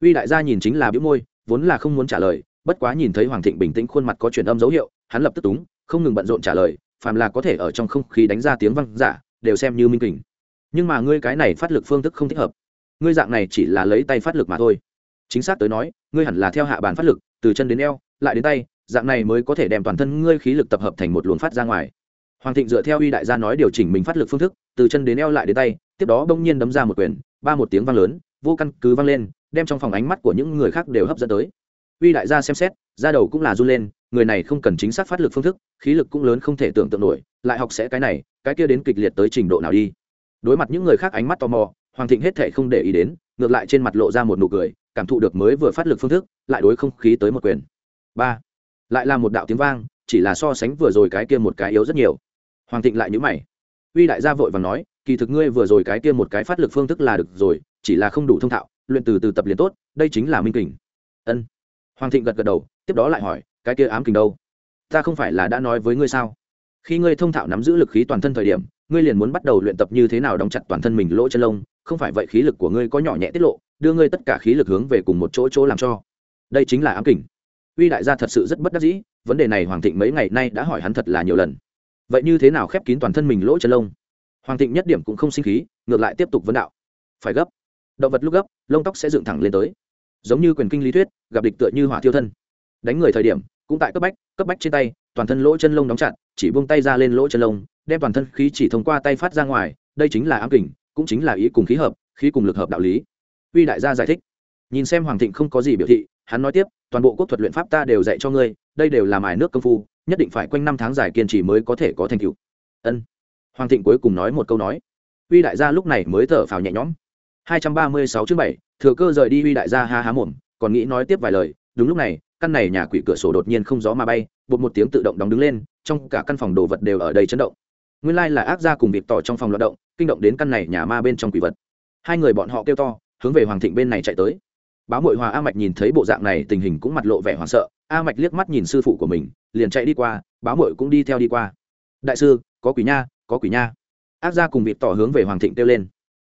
Uy đại gia nhìn chính là biếu môi, vốn là không muốn trả lời, bất quá nhìn thấy hoàng thịnh bình tĩnh khuôn mặt có chuyển âm dấu hiệu, hắn lập tức túng, không ngừng bận rộn trả lời, phàm là có thể ở trong không khí đánh ra tiếng văng giả, đều xem như minh kình. Nhưng mà ngươi cái này phát lực phương thức không thích hợp. Ngươi dạng này chỉ là lấy tay phát lực mà thôi. Chính xác tới nói, ngươi hẳn là theo hạ bàn phát lực, từ chân đến eo, lại đến tay, dạng này mới có thể đem toàn thân ngươi khí lực tập hợp thành một luồng phát ra ngoài hoàng thịnh dựa theo uy đại gia nói điều chỉnh mình phát lực phương thức, từ chân đến eo lại đến tay, tiếp đó bỗng nhiên đấm ra một quyền, ba một tiếng vang lớn, vô căn cứ vang lên, đem trong phòng ánh mắt của những người khác đều hấp dẫn tới. Uy đại gia xem xét ra đầu cũng là run lên, người này không cần chính xác phát lực phương thức, khí lực cũng lớn không thể tưởng tượng nổi, lại học sẽ cái này, cái kia đến kịch liệt tới trình độ nào đi. Đối mặt những người khác ánh mắt tò mò, hoàng thịnh hết thể không để ý đến, ngược lại trên mặt lộ ra một nụ cười, cảm thụ được mới vừa phát lực phương thức, lại đối không khí tới một quyền. Ba. Lại là một đạo tiếng vang, chỉ là so sánh vừa rồi cái kia một cái yếu rất nhiều hoàng thịnh lại nhữ mày. Uy đại gia vội và nói, kỳ thực ngươi vừa rồi cái kia một cái phát lực phương thức là được rồi, chỉ là không đủ thông thạo, luyện từ từ tập liền tốt, đây chính là minh kình. Ân. Hoàng thịnh gật gật đầu, tiếp đó lại hỏi, cái kia ám kình đâu? Ta không phải là đã nói với ngươi sao? Khi ngươi thông thạo nắm giữ lực khí toàn thân thời điểm, ngươi liền muốn bắt đầu luyện tập như thế nào đóng chặt toàn thân mình lỗ chân lông, không phải vậy khí lực của ngươi có nhỏ nhẹ tiết lộ, đưa ngươi tất cả khí lực hướng về cùng một chỗ chỗ làm cho. Đây chính là ám kình. Uy đại gia thật sự rất bất đắc dĩ, vấn đề này hoàng thịnh mấy ngày nay đã hỏi hắn thật là nhiều lần vậy như thế nào khép kín toàn thân mình lỗ chân lông? Hoàng thịnh nhất điểm cũng không sinh khí, ngược lại tiếp tục vấn đạo. Phải gấp. Động vật lúc gấp, lông tóc sẽ dựng thẳng lên tới. Giống như quyền kinh lý thuyết, gặp địch tựa như hỏa thiêu thân. Đánh người thời điểm, cũng tại cấp bách cấp bách trên tay, toàn thân lỗ chân lông đóng chặt, chỉ buông tay ra lên lỗ chân lông, đem toàn thân khí chỉ thông qua tay phát ra ngoài, đây chính là ám kình, cũng chính là ý cùng khí hợp, khí cùng lực hợp đạo lý. Uy đại gia giải thích. Nhìn xem hoàng thịnh không có gì biểu thị, hắn nói tiếp, toàn bộ quốc thuật luyện pháp ta đều dạy cho ngươi, đây đều là mài nước công phu nhất định phải quanh năm tháng dài kiên trì mới có thể có thành tựu. Ân. Hoàng thịnh cuối cùng nói một câu nói. Uy đại gia lúc này mới thở phào nhẹ nhõm. Hai trăm ba mươi sáu chương bảy, thừa cơ rời đi uy đại gia ha há mồm, còn nghĩ nói tiếp vài lời. Đúng lúc này, căn này nhà quỷ cửa sổ đột nhiên không gió mà bay, bột một tiếng tự động đóng đứng lên, trong cả căn phòng đồ vật đều ở đây chấn động. Nguyên lai là ác gia cùng việc tỏ trong phòng loạt động, kinh động đến căn này nhà ma bên trong quỷ vật. Hai người bọn họ kêu to, hướng về hoàng thịnh bên này chạy tới. Báo mội hòa a mạch nhìn thấy bộ dạng này, tình hình cũng mặt lộ vẻ hoảng sợ a mạch liếc mắt nhìn sư phụ của mình, liền chạy đi qua, báo mội cũng đi theo đi qua. Đại sư, có quỷ nha, có quỷ nha. Ác gia cùng vịt tỏ hướng về hoàng thịnh kêu lên.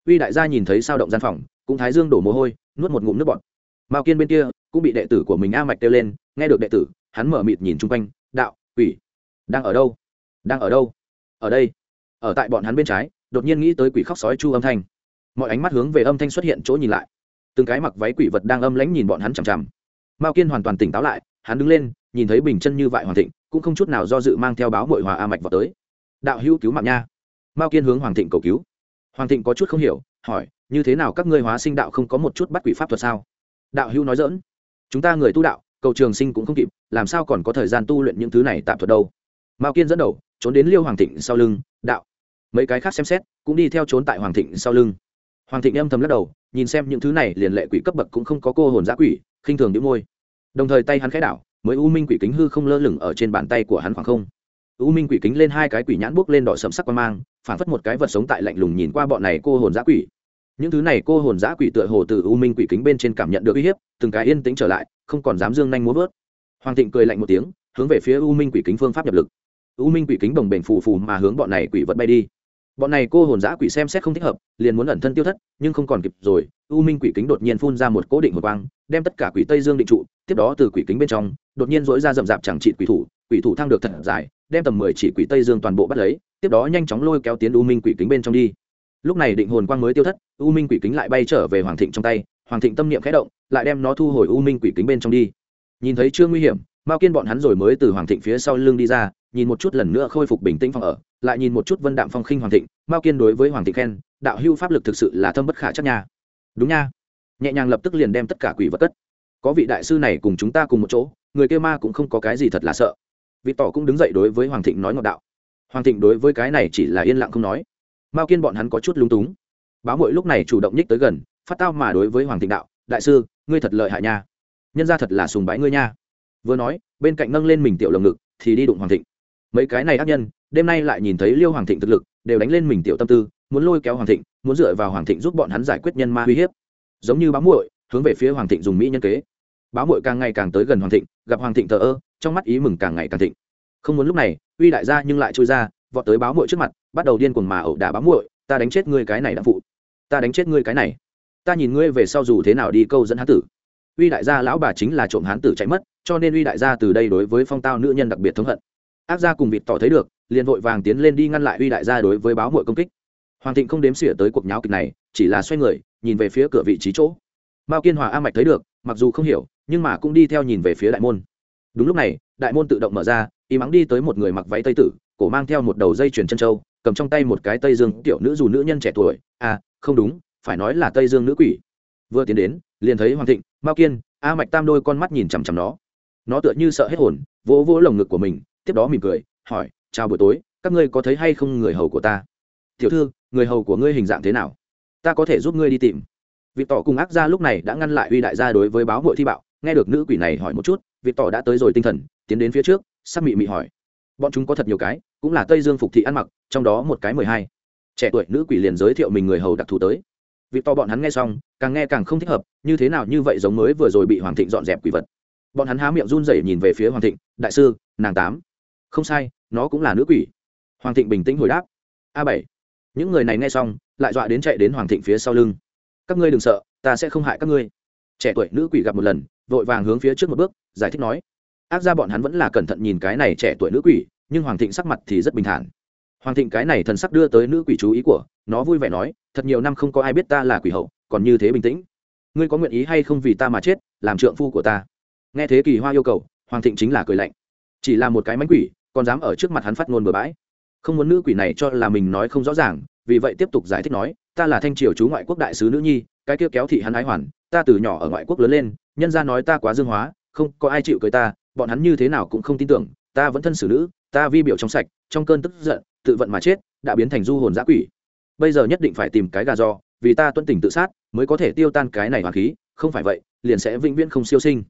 Uy đại gia nhìn thấy sao động gian phòng, cũng thái dương đổ mồ hôi, nuốt một ngụm nước bọt. Mao kiên bên kia, cũng bị đệ tử của mình a mạch kêu lên, nghe được đệ tử, hắn mở mịt nhìn chung quanh, đạo, quỷ, đang ở đâu? Đang ở đâu? Ở đây. Ở tại bọn hắn bên trái, đột nhiên nghĩ tới quỷ khóc sói chu âm thanh. Mọi ánh mắt hướng về âm thanh xuất hiện chỗ nhìn lại. Từng cái mặc váy quỷ vật đang âm lãnh nhìn bọn hắn chằm chằm. Mao kiên hoàn toàn tỉnh táo lại hắn đứng lên, nhìn thấy bình chân như vại hoàng thịnh, cũng không chút nào do dự mang theo báo mội hòa a mạch vào tới. Đạo hữu cứu mạng nha. Mao kiên hướng hoàng thịnh cầu cứu. Hoàng thịnh có chút không hiểu, hỏi, như thế nào các ngươi hóa sinh đạo không có một chút bắt quỷ pháp thuật sao? Đạo hữu nói dỡn chúng ta người tu đạo, cầu trường sinh cũng không kịp, làm sao còn có thời gian tu luyện những thứ này tạm thuật đâu? Mao kiên dẫn đầu, trốn đến liêu hoàng thịnh sau lưng, đạo. Mấy cái khác xem xét, cũng đi theo trốn tại hoàng thịnh sau lưng. Hoàng thịnh âm thầm lắc đầu, nhìn xem những thứ này liền lệ quỷ cấp bậc cũng không có cô hồn giã quỷ, khinh thường những môi đồng thời tay hắn khẽ đảo, mới u minh quỷ kính hư không lơ lửng ở trên bàn tay của hắn khoảng không. U minh quỷ kính lên hai cái quỷ nhãn buốc lên đỏ sầm sắc quan mang, phản phất một cái vật sống tại lạnh lùng nhìn qua bọn này cô hồn giã quỷ. Những thứ này cô hồn giã quỷ tựa hồ từ u minh quỷ kính bên trên cảm nhận được uy hiếp, từng cái yên tĩnh trở lại, không còn dám dương nhanh múa vớt. Hoàng thịnh cười lạnh một tiếng, hướng về phía u minh quỷ kính phương pháp nhập lực. U minh quỷ kính bồng bềnh phù phù mà hướng bọn này quỷ vật bay đi bọn này cô hồn giã quỷ xem xét không thích hợp, liền muốn ẩn thân tiêu thất, nhưng không còn kịp rồi, u minh quỷ kính đột nhiên phun ra một cố định hồi quang, đem tất cả quỷ tây dương định trụ, tiếp đó từ quỷ kính bên trong, đột nhiên dỗi ra rậm rạp chẳng trị quỷ thủ quỷ thủ thăng được thật dài, đem tầm mười chỉ quỷ tây dương toàn bộ bắt lấy, tiếp đó nhanh chóng lôi kéo tiến u minh quỷ kính bên trong đi. Lúc này định hồn quang mới tiêu thất, u minh quỷ kính lại bay trở về hoàng thịnh trong tay, hoàng thịnh tâm niệm khẽ động, lại đem nó thu hồi u minh quỷ kính bên trong đi. Nhìn thấy chưa nguy hiểm, mao kiên bọn hắn rồi mới từ hoàng thịnh phía sau lưng đi ra, nhìn một chút lần nữa khôi phục bình tĩnh phòng ở lại nhìn một chút vân đạm phong khinh hoàng thịnh, mao kiên đối với hoàng thịnh khen, đạo hưu pháp lực thực sự là thâm bất khả chắc nha. Đúng nha. Nhẹ nhàng lập tức liền đem tất cả quỷ vật cất. Có vị đại sư này cùng chúng ta cùng một chỗ, người kêu ma cũng không có cái gì thật là sợ. Vị tỏ cũng đứng dậy đối với hoàng thịnh nói ngọt đạo. Hoàng thịnh đối với cái này chỉ là yên lặng không nói. Mao kiên bọn hắn có chút lúng túng. Báo mội lúc này chủ động nhích tới gần, phát tao mà đối với hoàng thịnh đạo, đại sư, ngươi thật lợi hại nha. Nhân ra thật là sùng bái ngươi nha. Vừa nói, bên cạnh nâng lên mình tiểu lồng ngực, thì đi đụng hoàng thịnh. Mấy cái này ác nhân đêm nay lại nhìn thấy liêu hoàng thịnh thực lực, đều đánh lên mình tiểu tâm tư, muốn lôi kéo hoàng thịnh, muốn dựa vào hoàng thịnh giúp bọn hắn giải quyết nhân ma uy hiếp. Giống như báo muội, hướng về phía hoàng thịnh dùng mỹ nhân kế. Báo muội càng ngày càng tới gần hoàng thịnh, gặp hoàng thịnh thờ ơ, trong mắt ý mừng càng ngày càng thịnh. Không muốn lúc này, uy đại gia nhưng lại trôi ra, vọt tới báo muội trước mặt, bắt đầu điên cuồng mà ẩu đả báo muội, ta đánh chết ngươi cái này đã phụ. Ta đánh chết ngươi cái này. Ta nhìn ngươi về sau dù thế nào đi câu dẫn hán tử. Uy đại gia lão bà chính là trộm hán tử chạy mất, cho nên uy đại gia từ đây đối với phong tao nữ nhân đặc biệt thống hận. Ác gia cùng vịt tỏ thấy được liền vội vàng tiến lên đi ngăn lại uy đại gia đối với báo muội công kích. Hoàng thịnh không đếm xỉa tới cuộc nháo kịch này, chỉ là xoay người, nhìn về phía cửa vị trí chỗ. Mao kiên hòa a mạch thấy được, mặc dù không hiểu, nhưng mà cũng đi theo nhìn về phía đại môn. Đúng lúc này, đại môn tự động mở ra, y mắng đi tới một người mặc váy tây tử, cổ mang theo một đầu dây chuyền chân trâu cầm trong tay một cái tây dương tiểu nữ dù nữ nhân trẻ tuổi. À không đúng, phải nói là tây dương nữ quỷ. Vừa tiến đến, liền thấy hoàng thịnh, mao kiên, a mạch tam đôi con mắt nhìn chằm chằm nó. Nó tựa như sợ hết hồn, vỗ vỗ lồng ngực của mình, tiếp đó mỉm cười, hỏi chào buổi tối, các ngươi có thấy hay không người hầu của ta? Tiểu thư, người hầu của ngươi hình dạng thế nào? Ta có thể giúp ngươi đi tìm. Vị tỏ cùng ác gia lúc này đã ngăn lại uy đại gia đối với báo hội thi bạo, nghe được nữ quỷ này hỏi một chút vị tỏ đã tới rồi tinh thần, tiến đến phía trước, sắc mị mị hỏi. Bọn chúng có thật nhiều cái, cũng là tây dương phục thị ăn mặc, trong đó một cái mười hai. Trẻ tuổi nữ quỷ liền giới thiệu mình người hầu đặc thù tới. Vị to bọn hắn nghe xong, càng nghe càng không thích hợp, như thế nào như vậy giống mới vừa rồi bị hoàng thịnh dọn dẹp quỷ vật. Bọn hắn há miệng run rẩy nhìn về phía hoàng thịnh, đại sư, nàng tám không sai, nó cũng là nữ quỷ. Hoàng thịnh bình tĩnh hồi đáp. A bảy. Những người này nghe xong, lại dọa đến chạy đến hoàng thịnh phía sau lưng. Các ngươi đừng sợ, ta sẽ không hại các ngươi. Trẻ tuổi nữ quỷ gặp một lần, vội vàng hướng phía trước một bước, giải thích nói. Ác ra bọn hắn vẫn là cẩn thận nhìn cái này trẻ tuổi nữ quỷ, nhưng hoàng thịnh sắc mặt thì rất bình thản. Hoàng thịnh cái này thần sắc đưa tới nữ quỷ chú ý của, nó vui vẻ nói, thật nhiều năm không có ai biết ta là quỷ hậu, còn như thế bình tĩnh. Ngươi có nguyện ý hay không vì ta mà chết, làm trượng phu của ta? Nghe thế kỳ hoa yêu cầu, hoàng thịnh chính là cười lạnh. Chỉ là một cái mánh quỷ còn dám ở trước mặt hắn phát ngôn bừa bãi. Không muốn nữ quỷ này cho là mình nói không rõ ràng, vì vậy tiếp tục giải thích nói, ta là thanh triều chú ngoại quốc đại sứ nữ nhi, cái kia kéo thị hắn ái hoàn, ta từ nhỏ ở ngoại quốc lớn lên, nhân ra nói ta quá dương hóa, không có ai chịu cười ta, bọn hắn như thế nào cũng không tin tưởng, ta vẫn thân xử nữ, ta vi biểu trong sạch, trong cơn tức giận, tự vận mà chết, đã biến thành du hồn giã quỷ. Bây giờ nhất định phải tìm cái gà do vì ta tuân tình tự sát, mới có thể tiêu tan cái này hoàng khí, không phải vậy, liền sẽ vĩnh viễn không siêu sinh.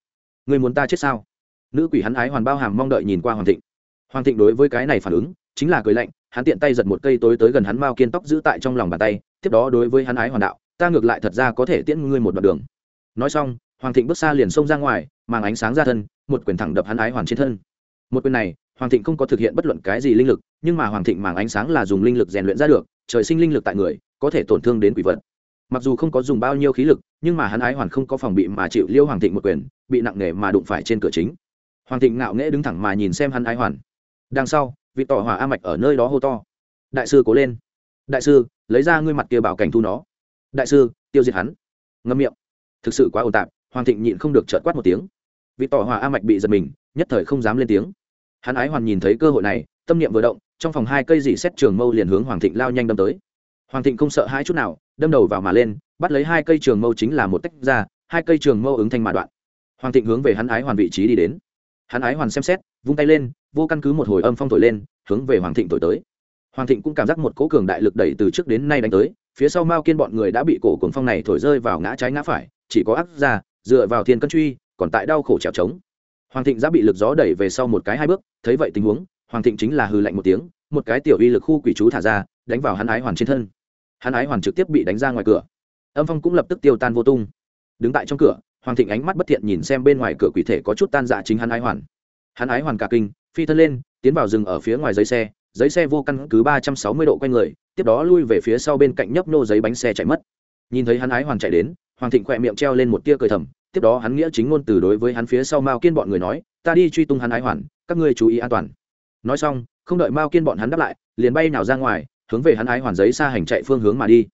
Người muốn ta chết sao? Nữ quỷ hắn ái hoàn bao hàm mong đợi nhìn qua hoàng thịnh hoàng thịnh đối với cái này phản ứng, chính là cười lạnh, hắn tiện tay giật một cây tối tới gần hắn mao kiên tóc giữ tại trong lòng bàn tay, tiếp đó đối với hắn ái hoàn đạo, ta ngược lại thật ra có thể tiễn ngươi một đoạn đường. Nói xong, hoàng thịnh bước xa liền xông ra ngoài mang ánh sáng ra thân, một quyền thẳng đập hắn ái hoàn trên thân. Một quyền này, hoàng thịnh không có thực hiện bất luận cái gì linh lực, nhưng mà hoàng thịnh màng ánh sáng là dùng linh lực rèn luyện ra được, trời sinh linh lực tại người, có thể tổn thương đến quỷ vật. Mặc dù không có dùng bao nhiêu khí lực, nhưng mà hắn ái hoàn không có phòng bị mà chịu liêu hoàng thịnh một quyền, bị nặng nề mà đụng phải trên cửa chính. Hoàng thịnh ngạo nghễ đứng thẳng mà nhìn xem hắn ái hoàn đằng sau, vị tỏ hỏa a mạch ở nơi đó hô to. Đại sư cố lên. Đại sư, lấy ra ngươi mặt kia bảo cảnh thu nó. Đại sư, tiêu diệt hắn. Ngâm miệng. Thực sự quá ồn tạp, hoàng thịnh nhịn không được trợt quát một tiếng. Vị tỏ hỏa a mạch bị giật mình, nhất thời không dám lên tiếng. Hắn ái hoàn nhìn thấy cơ hội này, tâm niệm vừa động, trong phòng hai cây dị xét trường mâu liền hướng hoàng thịnh lao nhanh đâm tới. Hoàng thịnh không sợ hai chút nào, đâm đầu vào mà lên, bắt lấy hai cây trường mâu chính là một tách ra, hai cây trường mâu ứng thanh mà đoạn. Hoàng thịnh hướng về hắn ái hoàn vị trí đi đến. Hắn ái hoàn xem xét vung tay lên, vô căn cứ một hồi âm phong thổi lên, hướng về hoàng thịnh thổi tới. Hoàng thịnh cũng cảm giác một cố cường đại lực đẩy từ trước đến nay đánh tới, phía sau mao kiên bọn người đã bị cổ cuồng phong này thổi rơi vào ngã trái ngã phải, chỉ có áp ra, dựa vào thiên cân truy, còn tại đau khổ trèo trống hoàng thịnh đã bị lực gió đẩy về sau một cái hai bước, thấy vậy tình huống, hoàng thịnh chính là hư lạnh một tiếng, một cái tiểu uy lực khu quỷ chú thả ra, đánh vào hắn ái hoàn trên thân. Hắn ái hoàn trực tiếp bị đánh ra ngoài cửa. Âm phong cũng lập tức tiêu tan vô tung. Đứng tại trong cửa, hoàng thịnh ánh mắt bất thiện nhìn xem bên ngoài cửa quỷ thể có chút tan dạ chính hắn ái hoàn hắn ái hoàn cả kinh phi thân lên tiến vào rừng ở phía ngoài giấy xe giấy xe vô căn cứ ba trăm sáu mươi độ quanh người tiếp đó lui về phía sau bên cạnh nhấp nô giấy bánh xe chạy mất. Nhìn thấy hắn ái hoàn chạy đến hoàng thịnh khỏe miệng treo lên một tia cười thầm tiếp đó hắn nghĩa chính ngôn từ đối với hắn phía sau mao kiên bọn người nói ta đi truy tung hắn ái hoàn các ngươi chú ý an toàn. Nói xong không đợi mao kiên bọn hắn đáp lại liền bay nào ra ngoài hướng về hắn ái hoàn giấy xa hành chạy phương hướng mà đi.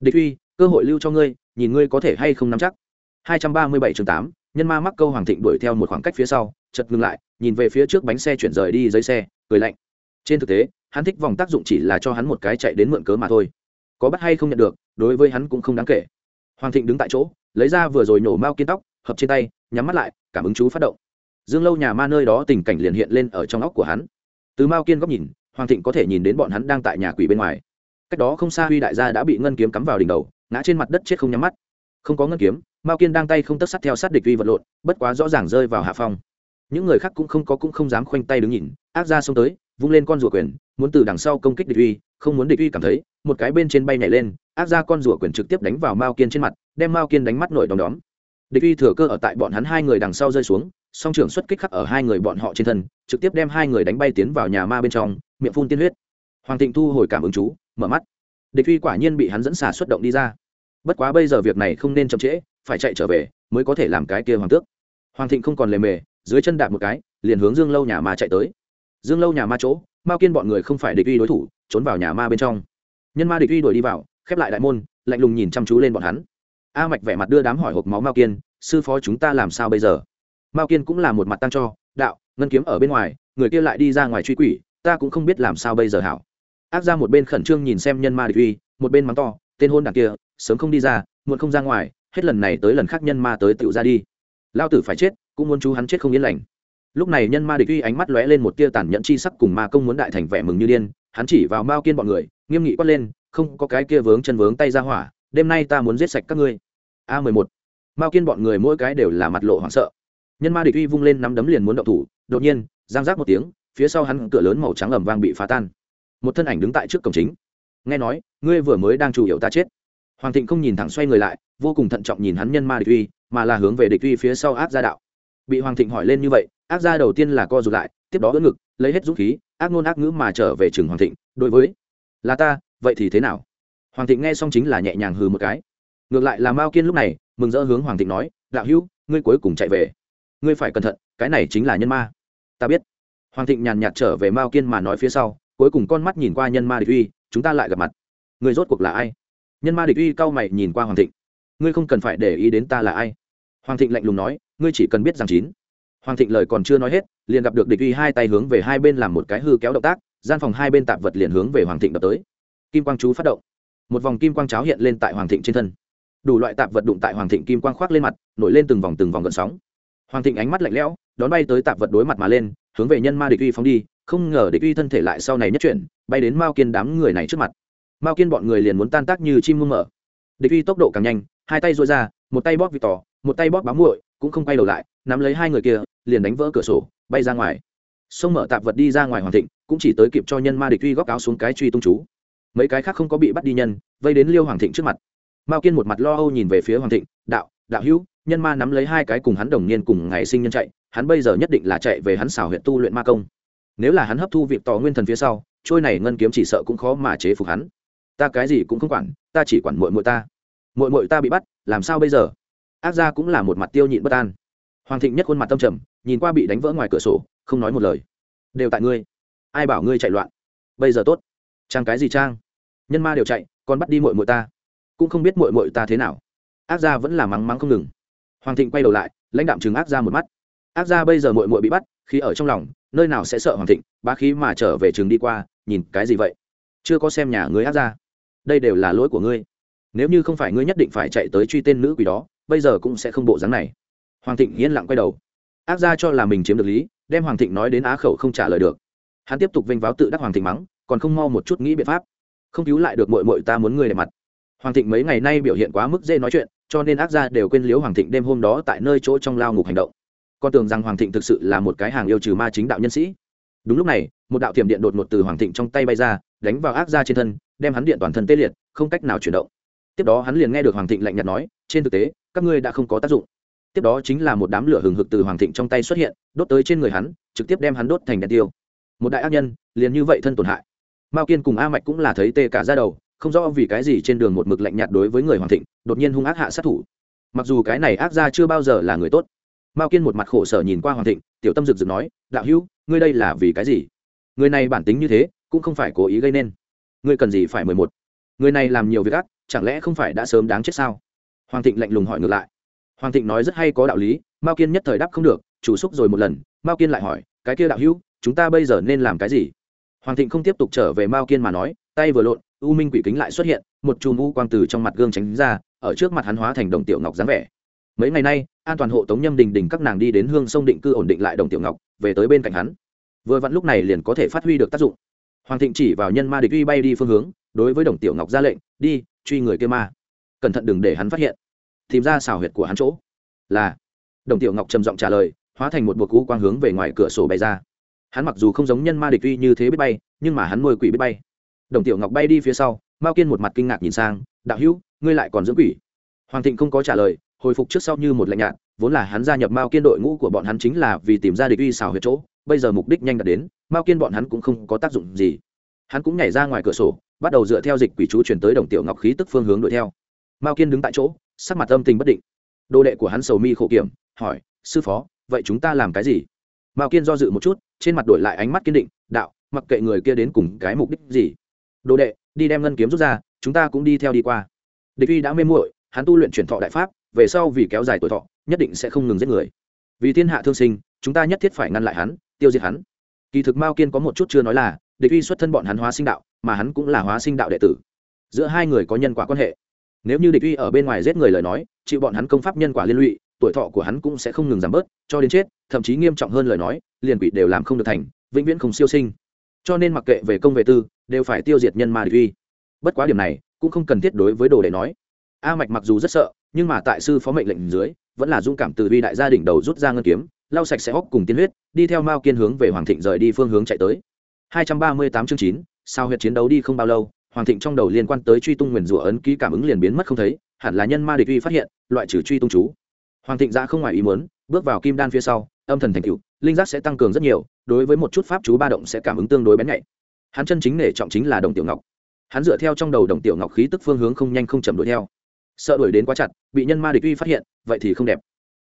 Địch uy cơ hội lưu cho ngươi nhìn ngươi có thể hay không nắm chắc. 237 chương 8, nhân ma mắc câu hoàng thịnh đuổi theo một khoảng cách phía sau chợt ngừng lại nhìn về phía trước bánh xe chuyển rời đi giấy xe, cười lạnh. Trên thực tế, hắn thích vòng tác dụng chỉ là cho hắn một cái chạy đến mượn cớ mà thôi. Có bắt hay không nhận được, đối với hắn cũng không đáng kể. Hoàng thịnh đứng tại chỗ, lấy ra vừa rồi nổ mao kiên tóc, hợp trên tay, nhắm mắt lại, cảm ứng chú phát động. Dương lâu nhà ma nơi đó tình cảnh liền hiện lên ở trong óc của hắn. Từ mao kiên góc nhìn, hoàng thịnh có thể nhìn đến bọn hắn đang tại nhà quỷ bên ngoài. Cách đó không xa huy đại gia đã bị ngân kiếm cắm vào đỉnh đầu, ngã trên mặt đất chết không nhắm mắt. Không có ngân kiếm, mao kiên đang tay không tất sắt theo sát địch uy vật lộn, bất quá rõ ràng rơi vào hạ phong những người khác cũng không có cũng không dám khoanh tay đứng nhìn, ác ra xông tới, vung lên con rùa quyền, muốn từ đằng sau công kích địch uy, không muốn địch uy cảm thấy, một cái bên trên bay nhảy lên áp ra con rùa quyền trực tiếp đánh vào mao kiên trên mặt, đem mao kiên đánh mắt nổi đom đóm. Địch uy thừa cơ ở tại bọn hắn hai người đằng sau rơi xuống, song trưởng xuất kích khắc ở hai người bọn họ trên thân, trực tiếp đem hai người đánh bay tiến vào nhà ma bên trong, miệng phun tiên huyết. Hoàng thịnh thu hồi cảm ứng chú, mở mắt. Địch uy quả nhiên bị hắn dẫn xả xuất động đi ra. Bất quá bây giờ việc này không nên chậm trễ, phải chạy trở về, mới có thể làm cái kia hoàng tước. Hoàng thịnh không còn lề mề dưới chân đạp một cái, liền hướng dương lâu nhà ma chạy tới. Dương lâu nhà ma chỗ, mao kiên bọn người không phải địch uy đối thủ, trốn vào nhà ma bên trong. Nhân ma địch uy đuổi đi vào, khép lại đại môn, lạnh lùng nhìn chăm chú lên bọn hắn. A mạch vẻ mặt đưa đám hỏi hộp máu mao kiên, sư phó chúng ta làm sao bây giờ? Mao kiên cũng là một mặt tăng cho, đạo, ngân kiếm ở bên ngoài, người kia lại đi ra ngoài truy quỷ, ta cũng không biết làm sao bây giờ hảo. Ác ra một bên khẩn trương nhìn xem nhân ma địch uy, một bên mắng to, tên hôn đảng kia, sớm không đi ra, muộn không ra ngoài, hết lần này tới lần khác nhân ma tới tựu ra đi. Lao tử phải chết cũng muốn chú hắn chết không yên lành. Lúc này nhân ma địch uy ánh mắt lóe lên một tia tàn nhẫn chi sắc cùng ma công muốn đại thành vẻ mừng như điên, hắn chỉ vào mao kiên bọn người, nghiêm nghị quát lên, không có cái kia vướng chân vướng tay ra hỏa, đêm nay ta muốn giết sạch các ngươi. A mười một. Mao kiên bọn người mỗi cái đều là mặt lộ hoảng sợ. Nhân ma địch uy vung lên nắm đấm liền muốn động thủ, đột nhiên, giang giác một tiếng, phía sau hắn cửa lớn màu trắng ẩm vang bị phá tan. Một thân ảnh đứng tại trước cổng chính. Nghe nói, ngươi vừa mới đang chủ yếu ta chết. Hoàng thịnh không nhìn thẳng xoay người lại, vô cùng thận trọng nhìn hắn nhân ma địch uy, mà là hướng về địch uy phía sau áp ra đạo bị hoàng thịnh hỏi lên như vậy, ác gia đầu tiên là co rụt lại, tiếp đó ưỡn ngực, lấy hết dũng khí, ác ngôn ác ngữ mà trở về trường hoàng thịnh, đối với, là ta, vậy thì thế nào? Hoàng thịnh nghe xong chính là nhẹ nhàng hừ một cái. Ngược lại là mao kiên lúc này, mừng rỡ hướng hoàng thịnh nói, đạo hữu, ngươi cuối cùng chạy về. Ngươi phải cẩn thận, cái này chính là nhân ma. Ta biết. Hoàng thịnh nhàn nhạt trở về mao kiên mà nói phía sau, cuối cùng con mắt nhìn qua nhân ma địch uy, chúng ta lại gặp mặt. Người rốt cuộc là ai? Nhân ma địch uy cau mày nhìn qua hoàng thịnh. Ngươi không cần phải để ý đến ta là ai. Hoàng thịnh lạnh lùng nói ngươi chỉ cần biết rằng chín. Hoàng thịnh lời còn chưa nói hết, liền gặp được địch uy hai tay hướng về hai bên làm một cái hư kéo động tác, gian phòng hai bên tạp vật liền hướng về hoàng thịnh đập tới. Kim quang chú phát động. Một vòng kim quang cháo hiện lên tại hoàng thịnh trên thân. Đủ loại tạp vật đụng tại hoàng thịnh kim quang khoác lên mặt, nổi lên từng vòng từng vòng gợn sóng. Hoàng thịnh ánh mắt lạnh lẽo, đón bay tới tạp vật đối mặt mà lên, hướng về nhân ma địch uy phóng đi, không ngờ địch uy thân thể lại sau này nhất chuyển, bay đến mao kiên đám người này trước mặt. Mao kiên bọn người liền muốn tan tác như chim muông mở. Địch uy tốc độ càng nhanh, hai tay dội ra, một tay bóp vịt tỏ một tay bóp bám muội cũng không quay đầu lại, nắm lấy hai người kia, liền đánh vỡ cửa sổ, bay ra ngoài. Xông mở tạp vật đi ra ngoài hoàng thịnh, cũng chỉ tới kịp cho nhân ma địch uy góc áo xuống cái truy tung chú. Mấy cái khác không có bị bắt đi nhân, vây đến liêu hoàng thịnh trước mặt. Mao kiên một mặt lo âu nhìn về phía hoàng thịnh, đạo đạo hữu, nhân ma nắm lấy hai cái cùng hắn đồng niên cùng ngày sinh nhân chạy, hắn bây giờ nhất định là chạy về hắn xảo huyện tu luyện ma công. Nếu là hắn hấp thu việc tò nguyên thần phía sau, trôi này ngân kiếm chỉ sợ cũng khó mà chế phục hắn. Ta cái gì cũng không quản, ta chỉ quản mội mội ta. Mội mội ta bị bắt, làm sao bây giờ? Ác gia cũng là một mặt tiêu nhịn bất an. Hoàng thịnh nhất khuôn mặt tâm trầm, nhìn qua bị đánh vỡ ngoài cửa sổ, không nói một lời. Đều tại ngươi. Ai bảo ngươi chạy loạn? Bây giờ tốt. Trang cái gì trang? Nhân ma đều chạy, còn bắt đi mội mội ta. Cũng không biết mội mội ta thế nào. Ác gia vẫn là mắng mắng không ngừng. Hoàng thịnh quay đầu lại, lãnh đạm chừng ác gia một mắt. Ác gia bây giờ mội mội bị bắt khi ở trong lòng, nơi nào sẽ sợ hoàng thịnh, bá khí mà trở về trường đi qua, nhìn cái gì vậy? Chưa có xem nhà ngươi ác gia. Đây đều là lỗi của ngươi. Nếu như không phải ngươi nhất định phải chạy tới truy tên nữ quỷ đó bây giờ cũng sẽ không bộ dáng này. Hoàng thịnh yên lặng quay đầu. Ác gia cho là mình chiếm được lý, đem hoàng thịnh nói đến á khẩu không trả lời được. Hắn tiếp tục vênh váo tự đắc hoàng thịnh mắng, còn không mau một chút nghĩ biện pháp. Không cứu lại được mội mội ta muốn người đẹp mặt. Hoàng thịnh mấy ngày nay biểu hiện quá mức dễ nói chuyện, cho nên ác gia đều quên liếu hoàng thịnh đêm hôm đó tại nơi chỗ trong lao ngục hành động. Con tưởng rằng hoàng thịnh thực sự là một cái hàng yêu trừ ma chính đạo nhân sĩ. Đúng lúc này, một đạo tiềm điện đột ngột từ hoàng thịnh trong tay bay ra, đánh vào ác gia trên thân, đem hắn điện toàn thân tê liệt, không cách nào chuyển động tiếp đó hắn liền nghe được hoàng thịnh lạnh nhạt nói, trên thực tế, các ngươi đã không có tác dụng. Tiếp đó chính là một đám lửa hừng hực từ hoàng thịnh trong tay xuất hiện, đốt tới trên người hắn, trực tiếp đem hắn đốt thành đèn tiêu. Một đại ác nhân, liền như vậy thân tổn hại. Mao kiên cùng a mạch cũng là thấy tê cả ra đầu, không rõ vì cái gì trên đường một mực lạnh nhạt đối với người hoàng thịnh, đột nhiên hung ác hạ sát thủ. Mặc dù cái này ác ra chưa bao giờ là người tốt. Mao kiên một mặt khổ sở nhìn qua hoàng thịnh, tiểu tâm rực rực nói, đạo hữu, ngươi đây là vì cái gì? Người này bản tính như thế, cũng không phải cố ý gây nên. Ngươi cần gì phải mười một? Người này làm nhiều việc ác chẳng lẽ không phải đã sớm đáng chết sao? Hoàng thịnh lạnh lùng hỏi ngược lại. Hoàng thịnh nói rất hay có đạo lý, mao kiên nhất thời đáp không được, chủ xúc rồi một lần, mao kiên lại hỏi, cái kia đạo hữu, chúng ta bây giờ nên làm cái gì? Hoàng thịnh không tiếp tục trở về mao kiên mà nói, tay vừa lộn, u minh quỷ kính lại xuất hiện, một chùm u quang từ trong mặt gương tránh ra, ở trước mặt hắn hóa thành đồng tiểu ngọc dáng vẻ. Mấy ngày nay, an toàn hộ tống nhâm đình đình các nàng đi đến hương sông định cư ổn định lại đồng tiểu ngọc, về tới bên cạnh hắn. Vừa vặn lúc này liền có thể phát huy được tác dụng. Hoàng thịnh chỉ vào nhân ma địch uy bay đi phương hướng, đối với đồng tiểu ngọc ra lệnh, đi truy người kia ma. Cẩn thận đừng để hắn phát hiện. Tìm ra xào huyệt của hắn chỗ. Là. Đồng tiểu ngọc trầm giọng trả lời, hóa thành một buộc cú quang hướng về ngoài cửa sổ bay ra. Hắn mặc dù không giống nhân ma địch uy như thế biết bay, nhưng mà hắn nuôi quỷ biết bay. Đồng tiểu ngọc bay đi phía sau, mao kiên một mặt kinh ngạc nhìn sang, đạo hữu, ngươi lại còn dưỡng quỷ? Hoàng thịnh không có trả lời, hồi phục trước sau như một lạnh nhạt, vốn là hắn gia nhập mao kiên đội ngũ của bọn hắn chính là vì tìm ra địch uy xào huyệt chỗ, bây giờ mục đích nhanh đạt đến, mao kiên bọn hắn cũng không có tác dụng gì. Hắn cũng nhảy ra ngoài cửa sổ bắt đầu dựa theo dịch quỷ chú chuyển tới đồng tiểu ngọc khí tức phương hướng đuổi theo. Mao kiên đứng tại chỗ, sắc mặt âm tình bất định. Đồ đệ của hắn sầu mi khổ kiểm, hỏi, sư phó, vậy chúng ta làm cái gì? Mao kiên do dự một chút, trên mặt đổi lại ánh mắt kiên định, đạo, mặc kệ người kia đến cùng cái mục đích gì. Đồ đệ, đi đem ngân kiếm rút ra, chúng ta cũng đi theo đi qua. Địch uy đã mê muội, hắn tu luyện truyền thọ đại pháp, về sau vì kéo dài tuổi thọ, nhất định sẽ không ngừng giết người. Vì thiên hạ thương sinh, chúng ta nhất thiết phải ngăn lại hắn, tiêu diệt hắn. Kỳ thực mao kiên có một chút chưa nói là địch uy xuất thân bọn hắn hóa sinh đạo, mà hắn cũng là hóa sinh đạo đệ tử. Giữa hai người có nhân quả quan hệ. Nếu như địch uy ở bên ngoài giết người lời nói, chịu bọn hắn công pháp nhân quả liên lụy, tuổi thọ của hắn cũng sẽ không ngừng giảm bớt, cho đến chết, thậm chí nghiêm trọng hơn lời nói, liền quỷ đều làm không được thành, vĩnh viễn không siêu sinh. Cho nên mặc kệ về công về tư, đều phải tiêu diệt nhân ma địch uy. Bất quá điểm này, cũng không cần thiết đối với đồ đệ nói. A mạch mặc dù rất sợ, nhưng mà tại sư phó mệnh lệnh dưới, vẫn là dũng cảm từ vi đại gia đình đầu rút ra ngân kiếm, lau sạch sẽ hóc cùng tiên huyết, đi theo mao kiên hướng về hoàng thịnh rời đi phương hướng chạy tới. 238 chương 9, sao huyệt chiến đấu đi không bao lâu hoàng thịnh trong đầu liên quan tới truy tung nguyền rủa ấn ký cảm ứng liền biến mất không thấy hẳn là nhân ma địch uy phát hiện loại trừ truy tung chú. Hoàng thịnh ra không ngoài ý muốn bước vào kim đan phía sau âm thần thành tựu, linh giác sẽ tăng cường rất nhiều đối với một chút pháp chú ba động sẽ cảm ứng tương đối bén nhạy. Hắn chân chính nể trọng chính là đồng tiểu ngọc. Hắn dựa theo trong đầu đồng tiểu ngọc khí tức phương hướng không nhanh không chậm đuổi theo. Sợ đuổi đến quá chặt bị nhân ma địch uy phát hiện vậy thì không đẹp.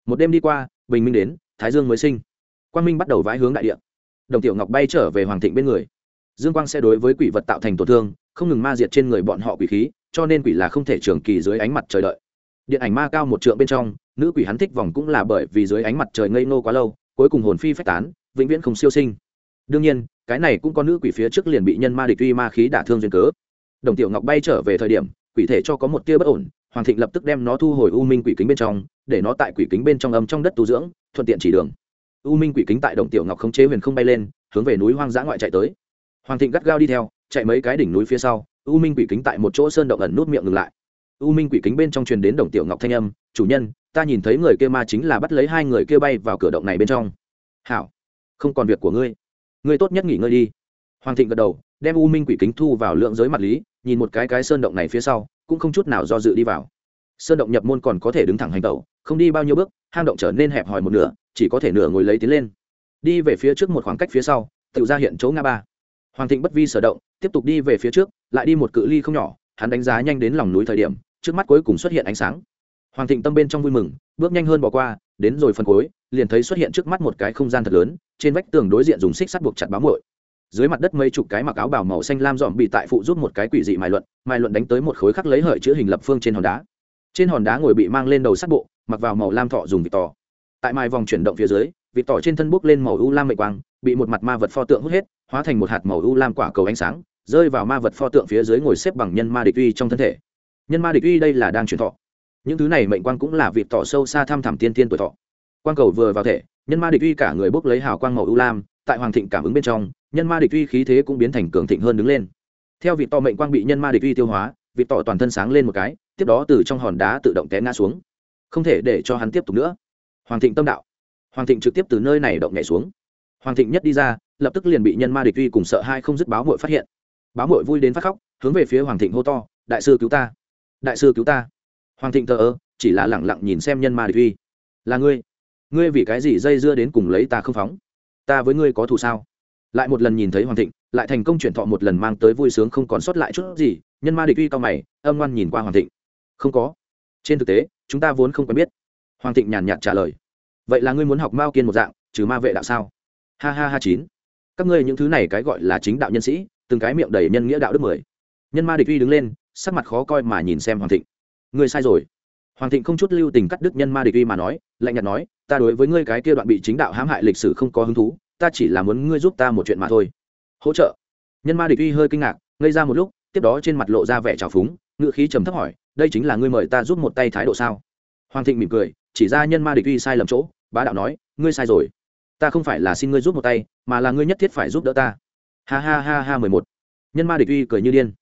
Một đêm đi qua bình minh đến thái dương mới sinh. Quang minh bắt đầu vãi hướng đại địa đồng tiểu ngọc bay trở về hoàng thịnh bên người. Dương quang sẽ đối với quỷ vật tạo thành tổn thương, không ngừng ma diệt trên người bọn họ quỷ khí, cho nên quỷ là không thể trường kỳ dưới ánh mặt trời đợi. Điện ảnh ma cao một trượng bên trong, nữ quỷ hắn thích vòng cũng là bởi vì dưới ánh mặt trời ngây ngô quá lâu, cuối cùng hồn phi phách tán, vĩnh viễn không siêu sinh. Đương nhiên, cái này cũng có nữ quỷ phía trước liền bị nhân ma địch uy ma khí đả thương duyên cớ. Đồng tiểu ngọc bay trở về thời điểm, quỷ thể cho có một tia bất ổn, hoàng thịnh lập tức đem nó thu hồi u minh quỷ kính bên trong, để nó tại quỷ kính bên trong âm trong đất tu dưỡng, thuận tiện chỉ đường u minh quỷ kính tại động tiểu ngọc không chế huyền không bay lên, hướng về núi hoang dã ngoại chạy tới. Hoàng thịnh gắt gao đi theo, chạy mấy cái đỉnh núi phía sau, u minh quỷ kính tại một chỗ sơn động ẩn nút miệng ngừng lại. U minh quỷ kính bên trong truyền đến đồng tiểu ngọc thanh âm, chủ nhân, ta nhìn thấy người kia ma chính là bắt lấy hai người kia bay vào cửa động này bên trong. Hảo, không còn việc của ngươi. Ngươi tốt nhất nghỉ ngơi đi. Hoàng thịnh gật đầu, đem u minh quỷ kính thu vào lượng giới mặt lý, nhìn một cái cái sơn động này phía sau, cũng không chút nào do dự đi vào. Sơn động nhập môn còn có thể đứng thẳng hành tẩu, không đi bao nhiêu bước, hang động trở nên hẹp hòi một nửa chỉ có thể nửa ngồi lấy tiến lên. Đi về phía trước một khoảng cách phía sau tự ra hiện chỗ ngã ba. Hoàng thịnh bất vi sở động, tiếp tục đi về phía trước, lại đi một cự ly không nhỏ, hắn đánh giá nhanh đến lòng núi thời điểm, trước mắt cuối cùng xuất hiện ánh sáng. Hoàng thịnh tâm bên trong vui mừng, bước nhanh hơn bỏ qua, đến rồi phần cuối, liền thấy xuất hiện trước mắt một cái không gian thật lớn, trên vách tường đối diện dùng xích sắt buộc chặt báo muội. Dưới mặt đất mấy chục cái mặc áo bào màu xanh lam dọn bị tại phụ giúp một cái quỷ dị mài luận mài luận đánh tới một khối khắc lấy hợi chữ hình lập phương trên hòn đá. Trên hòn đá ngồi bị mang lên đầu sắt bộ, mặc vào màu lam thọ dùng vịt tò tại mài vòng chuyển động phía dưới, vịt tỏ trên thân bốc lên màu u lam mệnh quang, bị một mặt ma vật pho tượng hút hết, hóa thành một hạt màu u lam quả cầu ánh sáng, rơi vào ma vật pho tượng phía dưới ngồi xếp bằng nhân ma địch uy trong thân thể. Nhân ma địch uy đây là đang chuyển thọ. Những thứ này mệnh quang cũng là vịt tỏ sâu xa thăm thẳm tiên tiên tuổi thọ. Quang cầu vừa vào thể, nhân ma địch uy cả người bốc lấy hào quang màu u lam, tại hoàng thịnh cảm ứng bên trong, nhân ma địch uy khí thế cũng biến thành cường thịnh hơn đứng lên. Theo vị tỏ mệnh quang bị nhân ma địch uy tiêu hóa vị tỏ toàn thân sáng lên một cái, tiếp đó từ trong hòn đá tự động té ngã xuống. Không thể để cho hắn tiếp tục nữa hoàng thịnh tâm đạo. Hoàng thịnh trực tiếp từ nơi này động nhảy xuống. Hoàng thịnh nhất đi ra, lập tức liền bị nhân ma địch uy cùng sợ hai không dứt báo mội phát hiện. Báo mội vui đến phát khóc, hướng về phía hoàng thịnh hô to, đại sư cứu ta! Đại sư cứu ta! Hoàng thịnh thờ ơ, chỉ là lẳng lặng nhìn xem nhân ma địch uy. Là ngươi? Ngươi vì cái gì dây dưa đến cùng lấy ta không phóng? Ta với ngươi có thù sao? Lại một lần nhìn thấy hoàng thịnh, lại thành công chuyển thọ một lần mang tới vui sướng không còn sót lại chút gì, nhân ma địch uy cao mày, âm ngoan nhìn qua hoàng thịnh. Không có. Trên thực tế, chúng ta vốn không quen biết hoàng thịnh nhàn nhạt trả lời. Vậy là ngươi muốn học mao kiên một dạng, trừ ma vệ đạo sao? Ha ha ha chín. Các ngươi những thứ này cái gọi là chính đạo nhân sĩ, từng cái miệng đầy nhân nghĩa đạo đức mười. Nhân ma địch uy đứng lên, sắc mặt khó coi mà nhìn xem hoàng thịnh. Ngươi sai rồi. Hoàng thịnh không chút lưu tình cắt đứt nhân ma địch uy mà nói, lạnh nhạt nói, ta đối với ngươi cái kia đoạn bị chính đạo hãm hại lịch sử không có hứng thú, ta chỉ là muốn ngươi giúp ta một chuyện mà thôi. Hỗ trợ. Nhân ma địch uy hơi kinh ngạc, ngây ra một lúc, tiếp đó trên mặt lộ ra vẻ trào phúng ngựa khí trầm thấp hỏi, đây chính là ngươi mời ta giúp một tay thái độ sao? Hoàng thịnh mỉm cười chỉ ra nhân ma địch uy sai lầm chỗ, bá đạo nói, ngươi sai rồi. Ta không phải là xin ngươi giúp một tay, mà là ngươi nhất thiết phải giúp đỡ ta. Ha ha ha ha, mười một. Nhân ma địch uy cười như điên.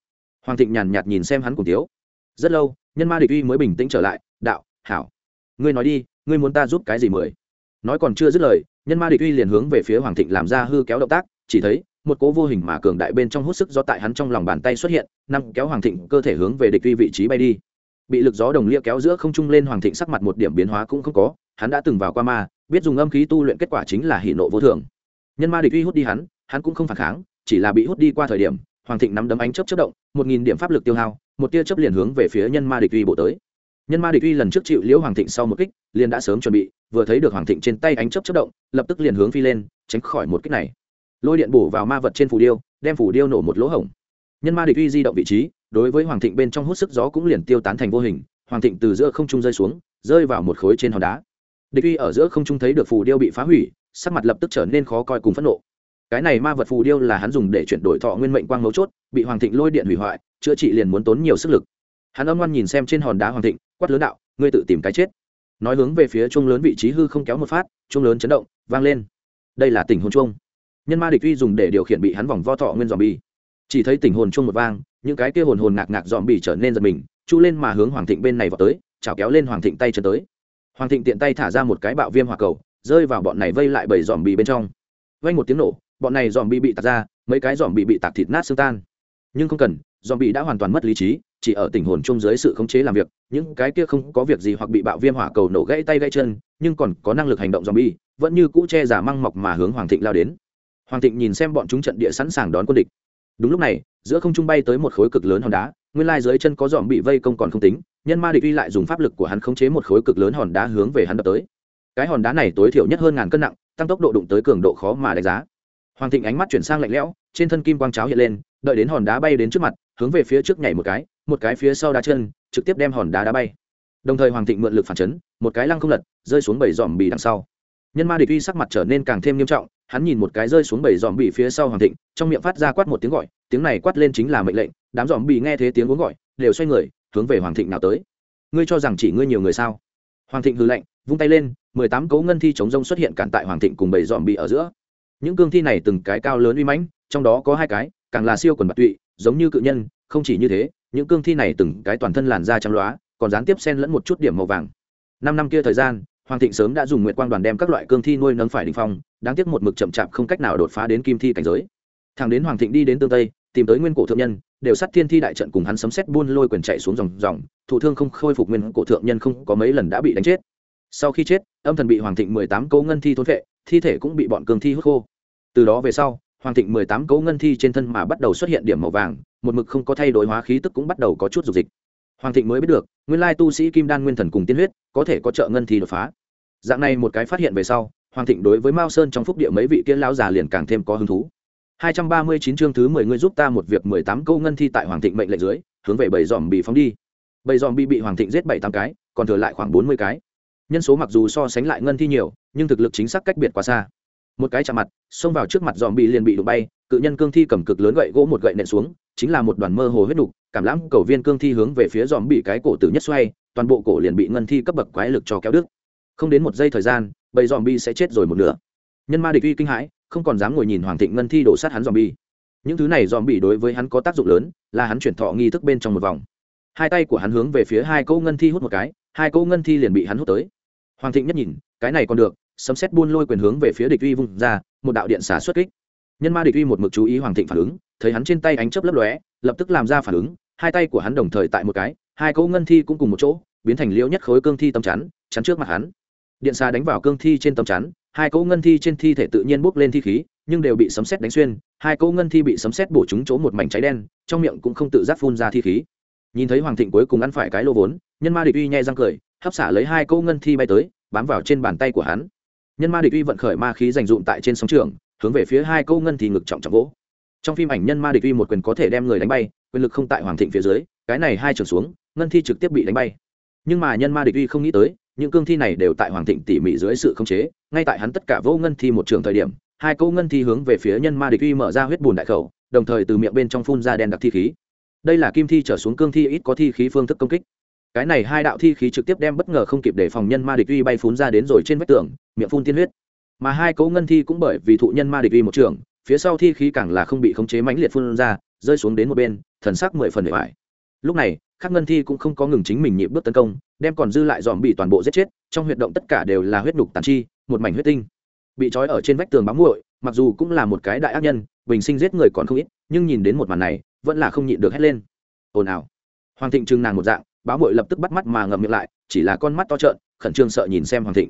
Hoàng thịnh nhàn nhạt nhìn xem hắn cùng tiếu rất lâu, nhân ma địch uy mới bình tĩnh trở lại, đạo, hảo. Ngươi nói đi, ngươi muốn ta giúp cái gì mười? Nói còn chưa dứt lời, nhân ma địch uy liền hướng về phía hoàng thịnh làm ra hư kéo động tác, chỉ thấy, một cố vô hình mà cường đại bên trong hút sức do tại hắn trong lòng bàn tay xuất hiện năm kéo hoàng thịnh cơ thể hướng về địch uy vị trí bay đi bị lực gió đồng lia kéo giữa không trung lên hoàng thịnh sắc mặt một điểm biến hóa cũng không có, hắn đã từng vào qua ma, biết dùng âm khí tu luyện kết quả chính là hỷ nộ vô thường. Nhân ma địch uy hút đi hắn hắn cũng không phản kháng, chỉ là bị hút đi qua thời điểm, hoàng thịnh nắm đấm ánh chớp chớp động, một nghìn điểm pháp lực tiêu hao, một tia chớp liền hướng về phía nhân ma địch uy bộ tới. Nhân ma địch uy lần trước chịu liễu hoàng thịnh sau một kích, liền đã sớm chuẩn bị, vừa thấy được hoàng thịnh trên tay ánh chớp chớp động, lập tức liền hướng phi lên, tránh khỏi một kích này. Lôi điện bổ vào ma vật trên phù điêu, đem phù điêu nổ một lỗ hổng nhân ma địch uy di động vị trí, đối với hoàng thịnh bên trong hút sức gió cũng liền tiêu tán thành vô hình, hoàng thịnh từ giữa không trung rơi xuống, rơi vào một khối trên hòn đá. Địch uy ở giữa không trung thấy được phù điêu bị phá hủy, sắc mặt lập tức trở nên khó coi cùng phẫn nộ. Cái này ma vật phù điêu là hắn dùng để chuyển đổi thọ nguyên mệnh quang mấu chốt, bị hoàng thịnh lôi điện hủy hoại, chữa trị liền muốn tốn nhiều sức lực. Hắn âm ngoan nhìn xem trên hòn đá hoàng thịnh, quát lớn đạo, ngươi tự tìm cái chết. Nói hướng về phía chuông lớn vị trí hư không kéo một phát, chuông lớn chấn động, vang lên. Đây là tình hồn chuông. Nhân ma địch uy dùng để điều khiển bị hắn vòng vo thọ nguyên dòm bi chỉ thấy tình hồn chuông một vang, những cái kia hồn hồn ngạc ngạc dòm bị trở nên giật mình, chu lên mà hướng hoàng thịnh bên này vào tới, chảo kéo lên hoàng thịnh tay chân tới. Hoàng thịnh tiện tay thả ra một cái bạo viêm hỏa cầu, rơi vào bọn này vây lại bảy dòm bị bên trong. Vay một tiếng nổ, bọn này dòm bị bị tạt ra, mấy cái dòm bị bị tạt thịt nát xương tan. Nhưng không cần, dòm bị đã hoàn toàn mất lý trí, chỉ ở tình hồn chung dưới sự khống chế làm việc, những cái kia không có việc gì hoặc bị bạo viêm hỏa cầu nổ gãy tay gãy chân, nhưng còn có năng lực hành động dòm bị vẫn như cũ che giả măng mọc mà hướng hoàng thịnh lao đến. Hoàng thịnh nhìn xem bọn chúng trận địa sẵn sàng đón quân địch đúng lúc này, giữa không trung bay tới một khối cực lớn hòn đá, nguyên lai dưới chân có dòm bị vây công còn không tính, nhân ma địch uy lại dùng pháp lực của hắn khống chế một khối cực lớn hòn đá hướng về hắn đập tới. Cái hòn đá này tối thiểu nhất hơn ngàn cân nặng, tăng tốc độ đụng tới cường độ khó mà đánh giá. Hoàng thịnh ánh mắt chuyển sang lạnh lẽo, trên thân kim quang cháo hiện lên, đợi đến hòn đá bay đến trước mặt, hướng về phía trước nhảy một cái một cái phía sau đá chân, trực tiếp đem hòn đá đá bay. Đồng thời hoàng thịnh mượn lực phản chấn, một cái lăng không lật, rơi xuống bảy dòm bì đằng sau. Nhân ma địch uy sắc mặt trở nên càng thêm nghiêm trọng hắn nhìn một cái rơi xuống bảy dòm bì phía sau hoàng thịnh, trong miệng phát ra quát một tiếng gọi, tiếng này quát lên chính là mệnh lệnh, đám dòm bì nghe thế tiếng uống gọi, đều xoay người, hướng về hoàng thịnh nào tới. Ngươi cho rằng chỉ ngươi nhiều người sao? Hoàng thịnh hư lệnh vung tay lên, mười tám cấu ngân thi chống rông xuất hiện cản tại hoàng thịnh cùng bảy dòm bì ở giữa. Những cương thi này từng cái cao lớn uy mãnh, trong đó có hai cái, càng là siêu quần bạc tụy, giống như cự nhân, không chỉ như thế, những cương thi này từng cái toàn thân làn da trắng loá, còn gián tiếp xen lẫn một chút điểm màu vàng. Năm năm kia thời gian hoàng thịnh sớm đã dùng nguyệt quang đoàn đem các loại cương thi nuôi nâng phải đình phong, đáng tiếc một mực chậm chạp không cách nào đột phá đến kim thi cảnh giới. Thằng đến hoàng thịnh đi đến tương tây, tìm tới nguyên cổ thượng nhân, đều sát thiên thi đại trận cùng hắn sấm xét buôn lôi quyền chạy xuống dòng dòng thủ thương không khôi phục nguyên cổ thượng nhân không có mấy lần đã bị đánh chết. Sau khi chết, âm thần bị hoàng thịnh mười tám cấu ngân thi thôn vệ thi thể cũng bị bọn cương thi hút khô. Từ đó về sau, hoàng thịnh mười tám cấu ngân thi trên thân mà bắt đầu xuất hiện điểm màu vàng, một mực không có thay đổi hóa khí tức cũng bắt đầu có chút dục dịch. Hoàng thịnh mới biết được, nguyên lai tu sĩ kim đan nguyên thần cùng tiên huyết, có thể có trợ ngân thi đột phá dạng này một cái phát hiện về sau, hoàng thịnh đối với mao sơn trong phúc địa mấy vị kia lão già liền càng thêm có hứng thú. 239 chương thứ 10 người giúp ta một việc 18 câu ngân thi tại hoàng thịnh mệnh lệnh dưới, hướng về bảy dòm bị phóng đi. Bảy dòm bị bị hoàng thịnh giết bảy tám cái, còn thừa lại khoảng 40 cái. Nhân số mặc dù so sánh lại ngân thi nhiều, nhưng thực lực chính xác cách biệt quá xa. Một cái chạm mặt, xông vào trước mặt dòm bị liền bị đụng bay, cự nhân cương thi cầm cực lớn gậy gỗ một gậy nện xuống, chính là một đoàn mơ hồ huyết đục, cảm lãm cầu viên cương thi hướng về phía dòm bị cái cổ tử nhất xoay, toàn bộ cổ liền bị ngân thi cấp bậc quái lực cho kéo đứt không đến một giây thời gian, bầy dòm bi sẽ chết rồi một nửa. Nhân ma địch uy kinh hãi, không còn dám ngồi nhìn hoàng thịnh ngân thi đổ sát hắn dòm bi những thứ này dòm bi đối với hắn có tác dụng lớn, là hắn chuyển thọ nghi thức bên trong một vòng. Hai tay của hắn hướng về phía hai cỗ ngân thi hút một cái, hai cỗ ngân thi liền bị hắn hút tới. Hoàng thịnh nhất nhìn, cái này còn được, sấm xét buôn lôi quyền hướng về phía địch uy vung ra, một đạo điện xả xuất kích. Nhân ma địch uy một mực chú ý hoàng thịnh phản ứng, thấy hắn trên tay ánh chớp lấp lóe, lập tức làm ra phản ứng, hai tay của hắn đồng thời tại một cái, hai cỗ ngân thi cũng cùng một chỗ, biến thành liễu nhất khối cương thi tâm chắn chắn trước mặt hắn điện xà đánh vào cương thi trên tầm chắn, hai cỗ ngân thi trên thi thể tự nhiên bốc lên thi khí, nhưng đều bị sấm xét đánh xuyên, hai cỗ ngân thi bị sấm xét bổ trúng chỗ một mảnh cháy đen, trong miệng cũng không tự giác phun ra thi khí. Nhìn thấy hoàng thịnh cuối cùng ăn phải cái lô vốn, nhân ma địch uy nhẹ răng cười, hấp xả lấy hai cỗ ngân thi bay tới, bám vào trên bàn tay của hắn. Nhân ma địch uy vận khởi ma khí dành dụm tại trên sóng trường, hướng về phía hai cỗ ngân thi ngực trọng trọng gỗ trong phim ảnh, nhân ma địch uy một quyền có thể đem người đánh bay, quyền lực không tại hoàng thịnh phía dưới, cái này hai trường xuống, ngân thi trực tiếp bị đánh bay. Nhưng mà nhân ma địch uy không nghĩ tới những cương thi này đều tại hoàng thịnh tỉ mỉ dưới sự khống chế, ngay tại hắn tất cả vô ngân thi một trường thời điểm, hai câu ngân thi hướng về phía nhân ma địch uy mở ra huyết bùn đại khẩu, đồng thời từ miệng bên trong phun ra đen đặc thi khí. Đây là kim thi trở xuống cương thi ít có thi khí phương thức công kích. Cái này hai đạo thi khí trực tiếp đem bất ngờ không kịp để phòng nhân ma địch uy bay phun ra đến rồi trên vách tường, miệng phun tiên huyết. Mà hai cấu ngân thi cũng bởi vì thụ nhân ma địch uy một trường, phía sau thi khí càng là không bị khống chế mãnh liệt phun ra, rơi xuống đến một bên, thần sắc mười phần để hoài lúc này khắc ngân thi cũng không có ngừng chính mình nhịp bước tấn công, đem còn dư lại dòm bị toàn bộ giết chết, trong huyệt động tất cả đều là huyết đục tàn chi, một mảnh huyết tinh. Bị trói ở trên vách tường bám muội, mặc dù cũng là một cái đại ác nhân, bình sinh giết người còn không ít, nhưng nhìn đến một màn này, vẫn là không nhịn được hét lên. Ồn ào. Hoàng thịnh trừng nàng một dạng báo muội lập tức bắt mắt mà ngậm miệng lại, chỉ là con mắt to trợn, khẩn trương sợ nhìn xem hoàng thịnh.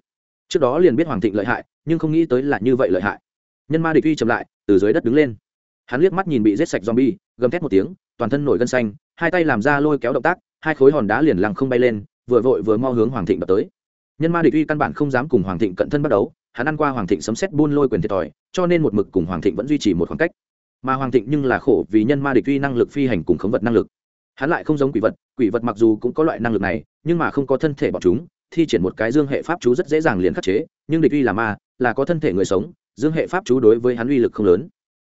Trước đó liền biết hoàng thịnh lợi hại, nhưng không nghĩ tới là như vậy lợi hại. Nhân ma địch uy chậm lại, từ dưới đất đứng lên. Hắn liếc mắt nhìn bị giết sạch zombie, gầm thét một tiếng, toàn thân nổi gân xanh hai tay làm ra lôi kéo động tác, hai khối hòn đá liền lăng không bay lên, vừa vội vừa mau hướng hoàng thịnh đập tới. Nhân ma địch uy căn bản không dám cùng hoàng thịnh cận thân bắt đấu, hắn ăn qua hoàng thịnh sấm xét buôn lôi quyền thiệt thòi, cho nên một mực cùng hoàng thịnh vẫn duy trì một khoảng cách. Mà hoàng thịnh nhưng là khổ vì nhân ma địch uy năng lực phi hành cùng khống vật năng lực. Hắn lại không giống quỷ vật quỷ vật mặc dù cũng có loại năng lực này, nhưng mà không có thân thể bọn chúng, thi triển một cái dương hệ pháp chú rất dễ dàng liền khắc chế, nhưng địch uy là ma, là có thân thể người sống, dương hệ pháp chú đối với hắn uy lực không lớn.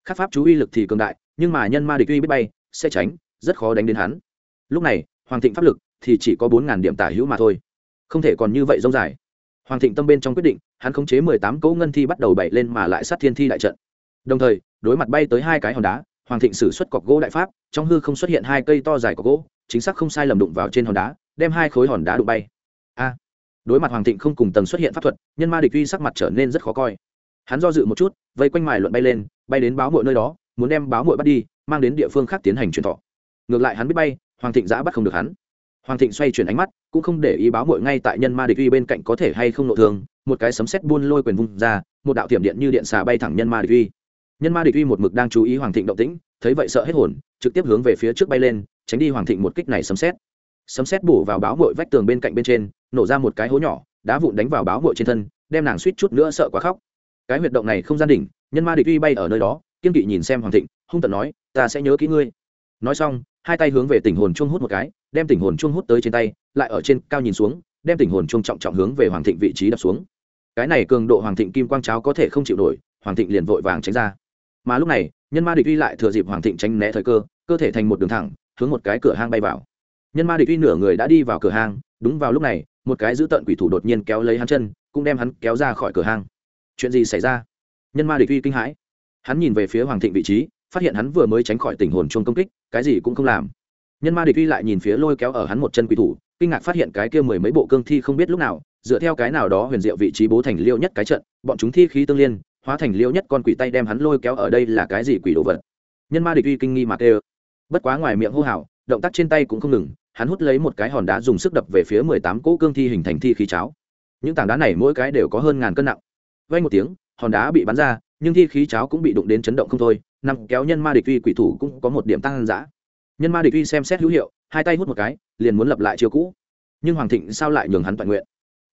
Khắc pháp chú uy lực thì cường đại, nhưng mà nhân ma địch uy biết bay, sẽ tránh rất khó đánh đến hắn. Lúc này, hoàng thịnh pháp lực thì chỉ có bốn ngàn điểm tả hữu mà thôi. Không thể còn như vậy rông dài. Hoàng thịnh tâm bên trong quyết định, hắn khống chế mười tám cỗ ngân thi bắt đầu bậy lên mà lại sát thiên thi đại trận. Đồng thời, đối mặt bay tới hai cái hòn đá, hoàng thịnh sử xuất cọc gỗ đại pháp, trong hư không xuất hiện hai cây to dài cọc gỗ, chính xác không sai lầm đụng vào trên hòn đá, đem hai khối hòn đá đụng bay. A! Đối mặt hoàng thịnh không cùng tầng xuất hiện pháp thuật, nhân ma địch uy sắc mặt trở nên rất khó coi. Hắn do dự một chút, vây quanh mài luận bay lên, bay đến báo mội nơi đó, muốn đem báo mội bắt đi, mang đến địa phương khác tiến hành truyền thọ ngược lại hắn biết bay, hoàng thịnh giã bắt không được hắn. Hoàng thịnh xoay chuyển ánh mắt, cũng không để ý báo mội ngay tại nhân ma địch uy bên cạnh có thể hay không nộ thường, một cái sấm xét buôn lôi quyền vung ra, một đạo tiệm điện như điện xà bay thẳng nhân ma địch uy. Nhân ma địch uy một mực đang chú ý hoàng thịnh động tĩnh, thấy vậy sợ hết hồn, trực tiếp hướng về phía trước bay lên, tránh đi hoàng thịnh một kích này sấm xét sấm xét bổ vào báo mội vách tường bên cạnh bên trên, nổ ra một cái hố nhỏ, đá vụn đánh vào báo mội trên thân, đem nàng suýt chút nữa sợ quá khóc. Cái huyệt động này không gian đỉnh, nhân ma địch uy bay ở nơi đó, kiên kỵ nhìn xem hoàng thịnh, hung tận nói, ta sẽ nhớ kỹ ngươi nói xong, hai tay hướng về tình hồn chuông hút một cái, đem tình hồn chuông hút tới trên tay, lại ở trên cao nhìn xuống, đem tình hồn chuông trọng trọng hướng về hoàng thịnh vị trí đập xuống. Cái này cường độ hoàng thịnh kim quang cháo có thể không chịu nổi, hoàng thịnh liền vội vàng tránh ra. Mà lúc này, nhân ma địch uy lại thừa dịp hoàng thịnh tránh né thời cơ cơ thể thành một đường thẳng, hướng một cái cửa hang bay vào. Nhân ma địch uy nửa người đã đi vào cửa hang, đúng vào lúc này, một cái giữ tận quỷ thủ đột nhiên kéo lấy hắn chân, cũng đem hắn kéo ra khỏi cửa hang. Chuyện gì xảy ra? Nhân ma địch uy kinh hãi. Hắn nhìn về phía hoàng thịnh vị trí phát hiện hắn vừa mới tránh khỏi tình hồn chuông công kích, cái gì cũng không làm. Nhân ma địch uy lại nhìn phía lôi kéo ở hắn một chân quỷ thủ, kinh ngạc phát hiện cái kia mười mấy bộ cương thi không biết lúc nào, dựa theo cái nào đó huyền diệu vị trí bố thành liêu nhất cái trận, bọn chúng thi khí tương liên, hóa thành liêu nhất con quỷ tay đem hắn lôi kéo ở đây là cái gì quỷ đồ vật. Nhân ma địch uy kinh nghi mà kêu. Bất quá ngoài miệng hô hào, động tác trên tay cũng không ngừng, hắn hút lấy một cái hòn đá dùng sức đập về phía mười tám cỗ cương thi hình thành thi khí cháo. Những tảng đá này mỗi cái đều có hơn ngàn cân nặng. Vay một tiếng, hòn đá bị bắn ra nhưng thi khí cháo cũng bị đụng đến chấn động không thôi, nằm kéo nhân ma địch uy quỷ thủ cũng có một điểm tăng giã nhân ma địch uy xem xét hữu hiệu, hai tay hút một cái, liền muốn lập lại chiều cũ. Nhưng hoàng thịnh sao lại nhường hắn toàn nguyện?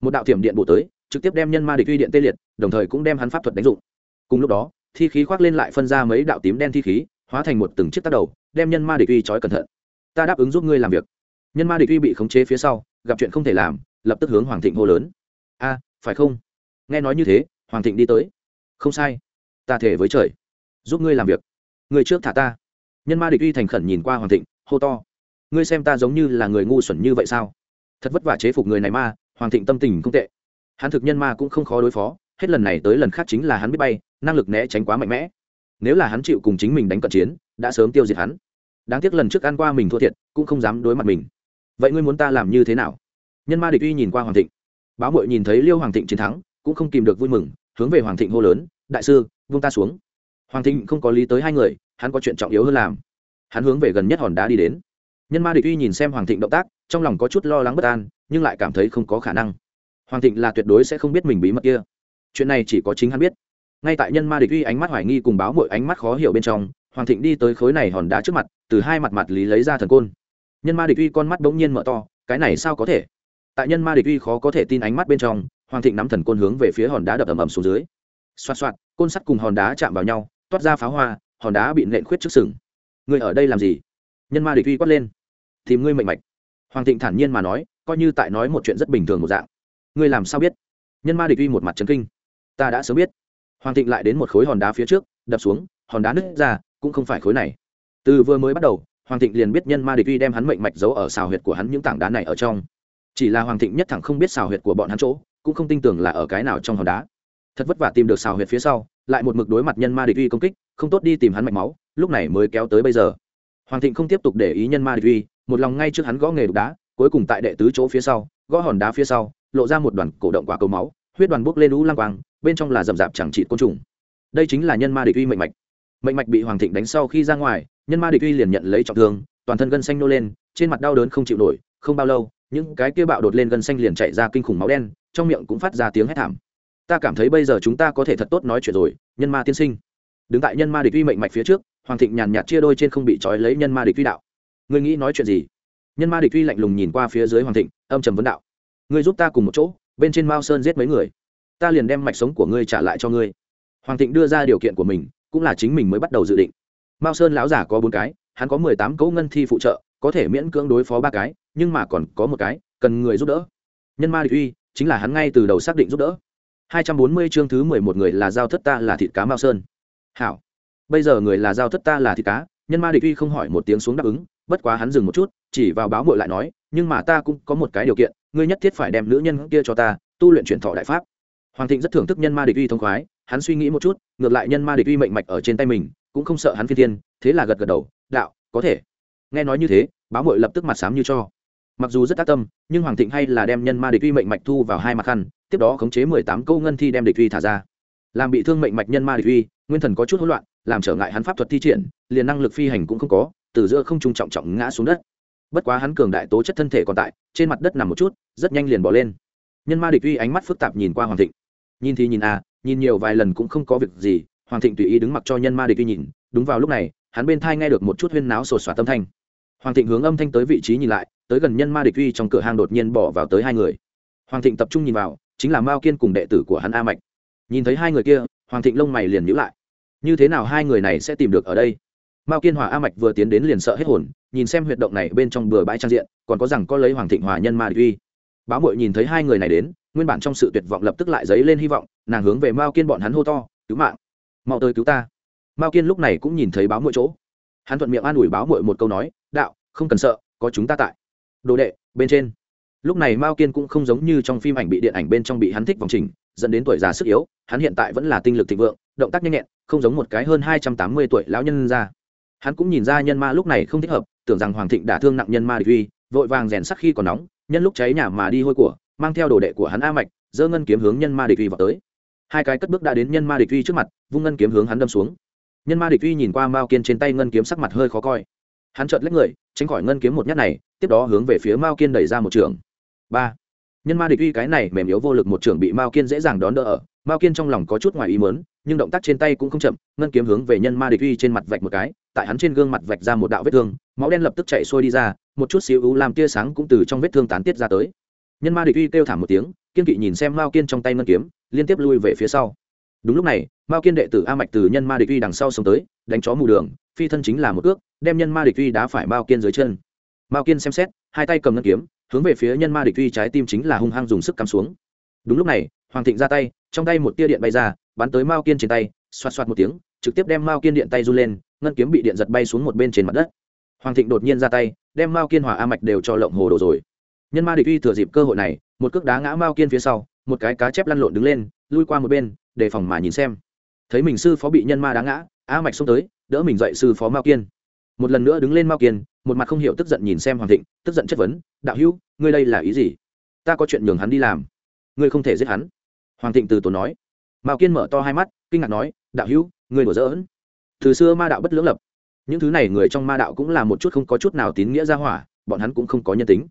Một đạo thiểm điện bổ tới, trực tiếp đem nhân ma địch uy điện tê liệt, đồng thời cũng đem hắn pháp thuật đánh dụng. Cùng lúc đó, thi khí khoác lên lại phân ra mấy đạo tím đen thi khí, hóa thành một từng chiếc tác đầu, đem nhân ma địch uy trói cẩn thận. Ta đáp ứng giúp ngươi làm việc. Nhân ma địch uy bị khống chế phía sau, gặp chuyện không thể làm, lập tức hướng hoàng thịnh hô lớn. A, phải không? Nghe nói như thế, hoàng thịnh đi tới. Không sai ta thể với trời, giúp ngươi làm việc. Người trước thả ta. Nhân ma địch uy thành khẩn nhìn qua hoàng thịnh, hô to. Ngươi xem ta giống như là người ngu xuẩn như vậy sao? Thật vất vả chế phục người này ma, hoàng thịnh tâm tình không tệ. Hắn thực nhân ma cũng không khó đối phó, hết lần này tới lần khác chính là hắn biết bay, năng lực né tránh quá mạnh mẽ. Nếu là hắn chịu cùng chính mình đánh cận chiến, đã sớm tiêu diệt hắn. Đáng tiếc lần trước ăn qua mình thua thiệt, cũng không dám đối mặt mình. Vậy ngươi muốn ta làm như thế nào? Nhân ma địch uy nhìn qua hoàng thịnh. Báo mội nhìn thấy liêu hoàng thịnh chiến thắng, cũng không kìm được vui mừng, hướng về hoàng thịnh hô lớn, đại sư vung ta xuống. Hoàng thịnh không có lý tới hai người, hắn có chuyện trọng yếu hơn làm. Hắn hướng về gần nhất hòn đá đi đến. Nhân ma địch uy nhìn xem hoàng thịnh động tác, trong lòng có chút lo lắng bất an, nhưng lại cảm thấy không có khả năng. Hoàng thịnh là tuyệt đối sẽ không biết mình bí mật kia. Chuyện này chỉ có chính hắn biết. Ngay tại nhân ma địch uy ánh mắt hoài nghi cùng báo mọi ánh mắt khó hiểu bên trong, hoàng thịnh đi tới khối này hòn đá trước mặt, từ hai mặt mặt lý lấy ra thần côn. Nhân ma địch uy con mắt bỗng nhiên mở to, cái này sao có thể? Tại nhân ma địch uy khó có thể tin ánh mắt bên trong, hoàng thịnh nắm thần côn hướng về phía hòn đá đập ầm ầm xuống dưới xoạt xoạt, côn sắt cùng hòn đá chạm vào nhau, toát ra pháo hoa, hòn đá bị nện khuyết trước sừng. Ngươi ở đây làm gì? Nhân ma địch uy quát lên. Tìm ngươi mệnh mạch. Hoàng thịnh thản nhiên mà nói, coi như tại nói một chuyện rất bình thường một dạng. Ngươi làm sao biết? Nhân ma địch uy một mặt trấn kinh. Ta đã sớm biết. Hoàng thịnh lại đến một khối hòn đá phía trước, đập xuống, hòn đá nứt ra, cũng không phải khối này. Từ vừa mới bắt đầu, hoàng thịnh liền biết nhân ma địch uy đem hắn mệnh mạch giấu ở xào huyệt của hắn những tảng đá này ở trong. Chỉ là hoàng thịnh nhất thẳng không biết xào huyệt của bọn hắn chỗ, cũng không tin tưởng là ở cái nào trong hòn đá thật vất vả tìm được xào huyệt phía sau, lại một mực đối mặt nhân ma địch uy công kích, không tốt đi tìm hắn mạch máu, lúc này mới kéo tới bây giờ. Hoàng thịnh không tiếp tục để ý nhân ma địch uy, một lòng ngay trước hắn gõ nghề đục đá, cuối cùng tại đệ tứ chỗ phía sau, gõ hòn đá phía sau, lộ ra một đoàn cổ động quả cầu máu, huyết đoàn bốc lên lũ lang quang, bên trong là rậm rạp chẳng trị côn trùng. Đây chính là nhân ma địch uy mệnh mạch. Mệnh mạch bị hoàng thịnh đánh sau khi ra ngoài, nhân ma địch uy liền nhận lấy trọng thương, toàn thân gân xanh nô lên, trên mặt đau đớn không chịu nổi, không bao lâu, những cái kia bạo đột lên gân xanh liền chạy ra kinh khủng máu đen, trong miệng cũng phát ra tiếng hét thảm ta cảm thấy bây giờ chúng ta có thể thật tốt nói chuyện rồi, nhân ma tiên sinh. Đứng tại nhân ma địch uy mệnh mạch phía trước, hoàng thịnh nhàn nhạt chia đôi trên không bị trói lấy nhân ma địch uy đạo. Ngươi nghĩ nói chuyện gì? Nhân ma địch uy lạnh lùng nhìn qua phía dưới hoàng thịnh, âm trầm vấn đạo. Ngươi giúp ta cùng một chỗ, bên trên mao sơn giết mấy người. Ta liền đem mạch sống của ngươi trả lại cho ngươi. Hoàng thịnh đưa ra điều kiện của mình, cũng là chính mình mới bắt đầu dự định. Mao sơn lão giả có bốn cái, hắn có mười tám cấu ngân thi phụ trợ, có thể miễn cưỡng đối phó ba cái, nhưng mà còn có một cái, cần người giúp đỡ. Nhân ma địch uy, chính là hắn ngay từ đầu xác định giúp đỡ hai trăm bốn mươi chương thứ mười một người là giao thất ta là thịt cá mao sơn. Hảo. Bây giờ người là giao thất ta là thịt cá, nhân ma địch uy không hỏi một tiếng xuống đáp ứng, bất quá hắn dừng một chút, chỉ vào báo mội lại nói, nhưng mà ta cũng có một cái điều kiện, ngươi nhất thiết phải đem nữ nhân kia cho ta, tu luyện chuyển thọ đại pháp. Hoàng thịnh rất thưởng thức nhân ma địch uy thông khoái, hắn suy nghĩ một chút, ngược lại nhân ma địch uy mệnh mạch ở trên tay mình, cũng không sợ hắn phi thiên, thế là gật gật đầu, đạo, có thể. Nghe nói như thế, báo mội lập tức mặt sám như cho mặc dù rất tác tâm, nhưng hoàng thịnh hay là đem nhân ma địch uy mệnh mạch thu vào hai mặt khăn, tiếp đó khống chế mười tám câu ngân thi đem địch uy thả ra. Làm bị thương mệnh mạch nhân ma địch uy, nguyên thần có chút hỗn loạn, làm trở ngại hắn pháp thuật thi triển, liền năng lực phi hành cũng không có, từ giữa không trung trọng trọng ngã xuống đất. Bất quá hắn cường đại tố chất thân thể còn tại, trên mặt đất nằm một chút, rất nhanh liền bỏ lên. Nhân ma địch uy ánh mắt phức tạp nhìn qua hoàng thịnh. Nhìn thì nhìn à nhìn nhiều vài lần cũng không có việc gì, hoàng thịnh tùy ý đứng mặc cho nhân ma địch uy nhìn, đúng vào lúc này, hắn bên thai nghe được một chút huyên náo sột soạt tâm thanh. Hoàng thịnh hướng âm thanh tới vị trí nhìn lại tới gần nhân ma địch uy trong cửa hang đột nhiên bỏ vào tới hai người. Hoàng thịnh tập trung nhìn vào, chính là mao kiên cùng đệ tử của hắn a mạch. Nhìn thấy hai người kia, hoàng thịnh lông mày liền nhữ lại. Như thế nào hai người này sẽ tìm được ở đây? Mao kiên hòa a mạch vừa tiến đến liền sợ hết hồn, nhìn xem huyệt động này bên trong bừa bãi trang diện, còn có rằng có lấy hoàng thịnh hòa nhân ma địch uy. Báo mội nhìn thấy hai người này đến, nguyên bản trong sự tuyệt vọng lập tức lại dấy lên hy vọng, nàng hướng về mao kiên bọn hắn hô to, cứu mạng! Mau tới cứu ta! Mao kiên lúc này cũng nhìn thấy báo mội chỗ. Hắn thuận miệng an ủi báo mội một câu nói, đạo, không cần sợ, có chúng ta tại đồ đệ, bên trên. Lúc này mao kiên cũng không giống như trong phim ảnh bị điện ảnh bên trong bị hắn thích vòng trình, dẫn đến tuổi già sức yếu, hắn hiện tại vẫn là tinh lực thịnh vượng, động tác nhanh nhẹn, không giống một cái hơn hai trăm tám mươi tuổi lão nhân ra. Hắn cũng nhìn ra nhân ma lúc này không thích hợp, tưởng rằng hoàng thịnh đã thương nặng nhân ma địch uy, vội vàng rèn sắc khi còn nóng, nhân lúc cháy nhà mà đi hôi của, mang theo đồ đệ của hắn a mạch, giơ ngân kiếm hướng nhân ma địch uy vào tới. Hai cái cất bước đã đến nhân ma địch uy trước mặt, vung ngân kiếm hướng hắn đâm xuống. Nhân ma địch uy nhìn qua mao kiên trên tay ngân kiếm sắc mặt hơi khó coi hắn chợt lấy người, tránh khỏi ngân kiếm một nhát này, tiếp đó hướng về phía mao kiên đẩy ra một trường. Ba. Nhân ma địch uy cái này mềm yếu vô lực một trường bị mao kiên dễ dàng đón đỡ ở. Mao kiên trong lòng có chút ngoài ý mớn nhưng động tác trên tay cũng không chậm, ngân kiếm hướng về nhân ma địch uy trên mặt vạch một cái, tại hắn trên gương mặt vạch ra một đạo vết thương, máu đen lập tức chạy xuôi đi ra, một chút xíu u làm tia sáng cũng từ trong vết thương tán tiết ra tới. Nhân ma địch uy kêu thảm một tiếng, kiên kỵ nhìn xem mao kiên trong tay ngân kiếm, liên tiếp lui về phía sau. Đúng lúc này, mao kiên đệ tử a mạch từ nhân ma địch uy đằng sau xông tới đánh chó mù đường, phi thân chính là một ước, đem nhân ma địch uy đá phải mao kiên dưới chân. Mao kiên xem xét, hai tay cầm ngân kiếm, hướng về phía nhân ma địch uy trái tim chính là hung hăng dùng sức cắm xuống. Đúng lúc này, hoàng thịnh ra tay, trong tay một tia điện bay ra, bắn tới mao kiên trên tay, xoạt xoạt một tiếng, trực tiếp đem mao kiên điện tay run lên, ngân kiếm bị điện giật bay xuống một bên trên mặt đất. Hoàng thịnh đột nhiên ra tay, đem mao kiên hòa a mạch đều cho lộng hồ đồ rồi. Nhân ma địch uy thừa dịp cơ hội này, một cước đá ngã mao kiên phía sau, một cái cá chép lăn lộn đứng lên, lui qua một bên, đề phòng mà nhìn xem. Thấy mình sư phó bị nhân ma đá ngã a mạch xông tới, đỡ mình dậy sư phó mao kiên. Một lần nữa đứng lên mao kiên, một mặt không hiểu tức giận nhìn xem hoàng thịnh, tức giận chất vấn, đạo hữu, ngươi đây là ý gì? Ta có chuyện nhường hắn đi làm. Ngươi không thể giết hắn. Hoàng thịnh từ tốn nói. Mao kiên mở to hai mắt, kinh ngạc nói, đạo hữu, ngươi đùa giỡn. Từ xưa ma đạo bất lưỡng lập. Những thứ này người trong ma đạo cũng là một chút không có chút nào tín nghĩa ra hỏa, bọn hắn cũng không có nhân tính.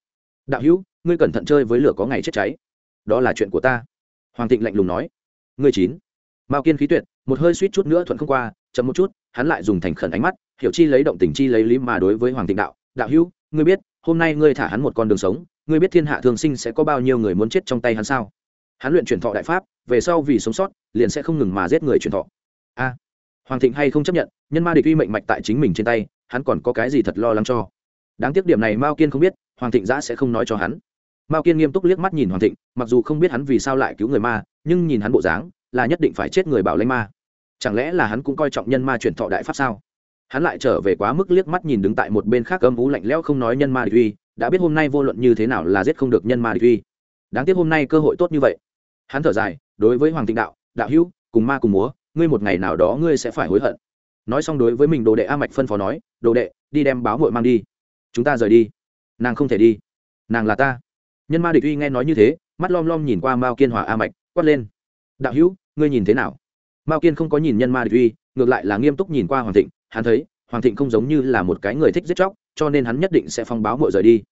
Đạo hữu, ngươi cẩn thận chơi với lửa có ngày chết cháy. Đó là chuyện của ta. Hoàng thịnh lạnh lùng nói. Ngươi chín. Mao kiên khí tuyệt, một hơi suýt chút nữa thuận không qua chậm một chút, hắn lại dùng thành khẩn ánh mắt, hiểu chi lấy động tình chi lấy lý mà đối với hoàng thịnh đạo đạo hữu, ngươi biết, hôm nay ngươi thả hắn một con đường sống, ngươi biết thiên hạ thường sinh sẽ có bao nhiêu người muốn chết trong tay hắn sao? Hắn luyện truyền thọ đại pháp, về sau vì sống sót, liền sẽ không ngừng mà giết người truyền thọ. A. Hoàng thịnh hay không chấp nhận, nhân ma địch uy mệnh mạch tại chính mình trên tay, hắn còn có cái gì thật lo lắng cho? Đáng tiếc điểm này mao kiên không biết, hoàng thịnh giã sẽ không nói cho hắn. Mao kiên nghiêm túc liếc mắt nhìn hoàng thịnh, mặc dù không biết hắn vì sao lại cứu người ma, nhưng nhìn hắn bộ dáng, là nhất định phải chết người bảo lãnh ma chẳng lẽ là hắn cũng coi trọng nhân ma chuyển thọ đại pháp sao? Hắn lại trở về quá mức liếc mắt nhìn đứng tại một bên khác âm vú lạnh lẽo không nói nhân ma địch uy, đã biết hôm nay vô luận như thế nào là giết không được nhân ma địch uy. Đáng tiếc hôm nay cơ hội tốt như vậy. Hắn thở dài, đối với hoàng tịnh đạo đạo hữu, cùng ma cùng múa, ngươi một ngày nào đó ngươi sẽ phải hối hận. Nói xong đối với mình đồ đệ a mạch phân phó nói, đồ đệ, đi đem báo hội mang đi. Chúng ta rời đi. Nàng không thể đi. Nàng là ta. Nhân ma địch uy nghe nói như thế, mắt lom lom nhìn qua mao kiên hòa a mạch, quát lên, đạo hữu, ngươi nhìn thế nào? Mao kiên không có nhìn nhân ma địch uy, ngược lại là nghiêm túc nhìn qua hoàng thịnh, hắn thấy, hoàng thịnh không giống như là một cái người thích giết chóc, cho nên hắn nhất định sẽ phong báo muội rời đi.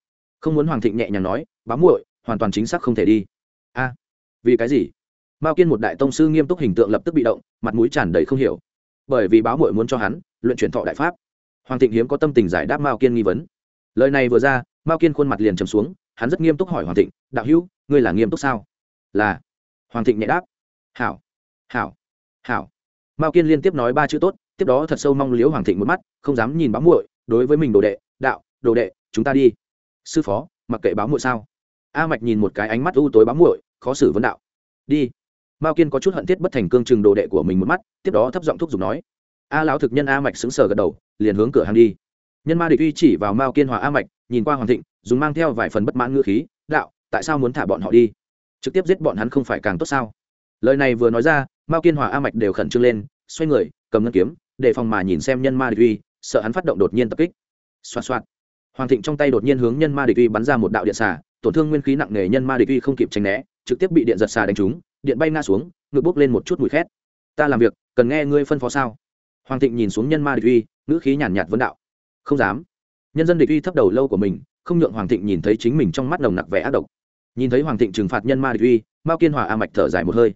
Không muốn hoàng thịnh nhẹ nhàng nói, báo muội, hoàn toàn chính xác không thể đi. A, vì cái gì? Mao kiên một đại tông sư nghiêm túc hình tượng lập tức bị động, mặt mũi tràn đầy không hiểu. Bởi vì báo muội muốn cho hắn luyện chuyển thọ đại pháp. Hoàng thịnh hiếm có tâm tình giải đáp mao kiên nghi vấn. Lời này vừa ra, mao kiên khuôn mặt liền trầm xuống, hắn rất nghiêm túc hỏi hoàng thịnh, đạo hữu, ngươi là nghiêm túc sao? Là. Hoàng thịnh nhẹ đáp. Hảo hảo hảo. Mao kiên liên tiếp nói ba chữ tốt, tiếp đó thật sâu mong liếu hoàng thịnh một mắt, không dám nhìn báo muội, đối với mình đồ đệ, đạo, đồ đệ, chúng ta đi. Sư phó, mặc kệ báo muội sao. A mạch nhìn một cái ánh mắt u tối báo muội, khó xử vấn đạo. Đi. Mao kiên có chút hận thiết bất thành cương chừng đồ đệ của mình một mắt, tiếp đó thấp giọng thúc giục nói. A lão thực nhân a mạch sững sờ gật đầu, liền hướng cửa hàng đi. Nhân ma địch uy chỉ vào mao kiên hòa a mạch, nhìn qua hoàng thịnh, dùng mang theo vài phần bất mãn ngữ khí, đạo, tại sao muốn thả bọn họ đi? Trực tiếp giết bọn hắn không phải càng tốt sao? Lời này vừa nói ra, mao kiên hòa a mạch đều khẩn trương lên, xoay người, cầm ngân kiếm, để phòng mà nhìn xem nhân ma địch uy, sợ hắn phát động đột nhiên tập kích. Xoạt xoạt. Hoàng thịnh trong tay đột nhiên hướng nhân ma địch uy bắn ra một đạo điện xà, tổn thương nguyên khí nặng nề nhân ma địch uy không kịp tránh né, trực tiếp bị điện giật xà đánh trúng, điện bay nga xuống, ngực bốc lên một chút mùi khét. Ta làm việc, cần nghe ngươi phân phó sao? Hoàng thịnh nhìn xuống nhân ma địch uy, ngữ khí nhàn nhạt vấn đạo. Không dám. Nhân dân địch uy thấp đầu lâu của mình, không nhượng hoàng thịnh nhìn thấy chính mình trong mắt nồng nặc vẻ ác độc. Nhìn thấy hoàng thịnh trừng phạt nhân ma địch uy, mao kiên hòa a mạch thở dài một hơi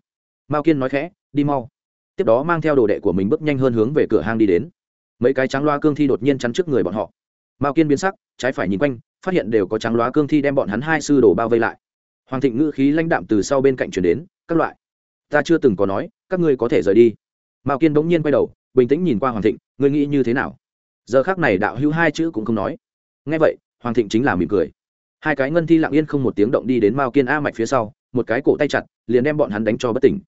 mao kiên nói khẽ, đi mau. Tiếp đó mang theo đồ đệ của mình bước nhanh hơn hướng về cửa hang đi đến. Mấy cái trắng loa cương thi đột nhiên chắn trước người bọn họ. Mao kiên biến sắc, trái phải nhìn quanh, phát hiện đều có trắng loa cương thi đem bọn hắn hai sư đồ bao vây lại. Hoàng thịnh ngữ khí lãnh đạm từ sau bên cạnh chuyển đến, các loại, ta chưa từng có nói, các ngươi có thể rời đi. Mao kiên bỗng nhiên quay đầu, bình tĩnh nhìn qua hoàng thịnh, ngươi nghĩ như thế nào? Giờ khác này đạo hữu hai chữ cũng không nói. Ngay vậy, hoàng thịnh chính là mỉm cười. Hai cái ngân thi lặng yên không một tiếng động đi đến mao kiên a mạch phía sau, một cái cổ tay chặt, liền đem bọn hắn đánh cho bất tỉnh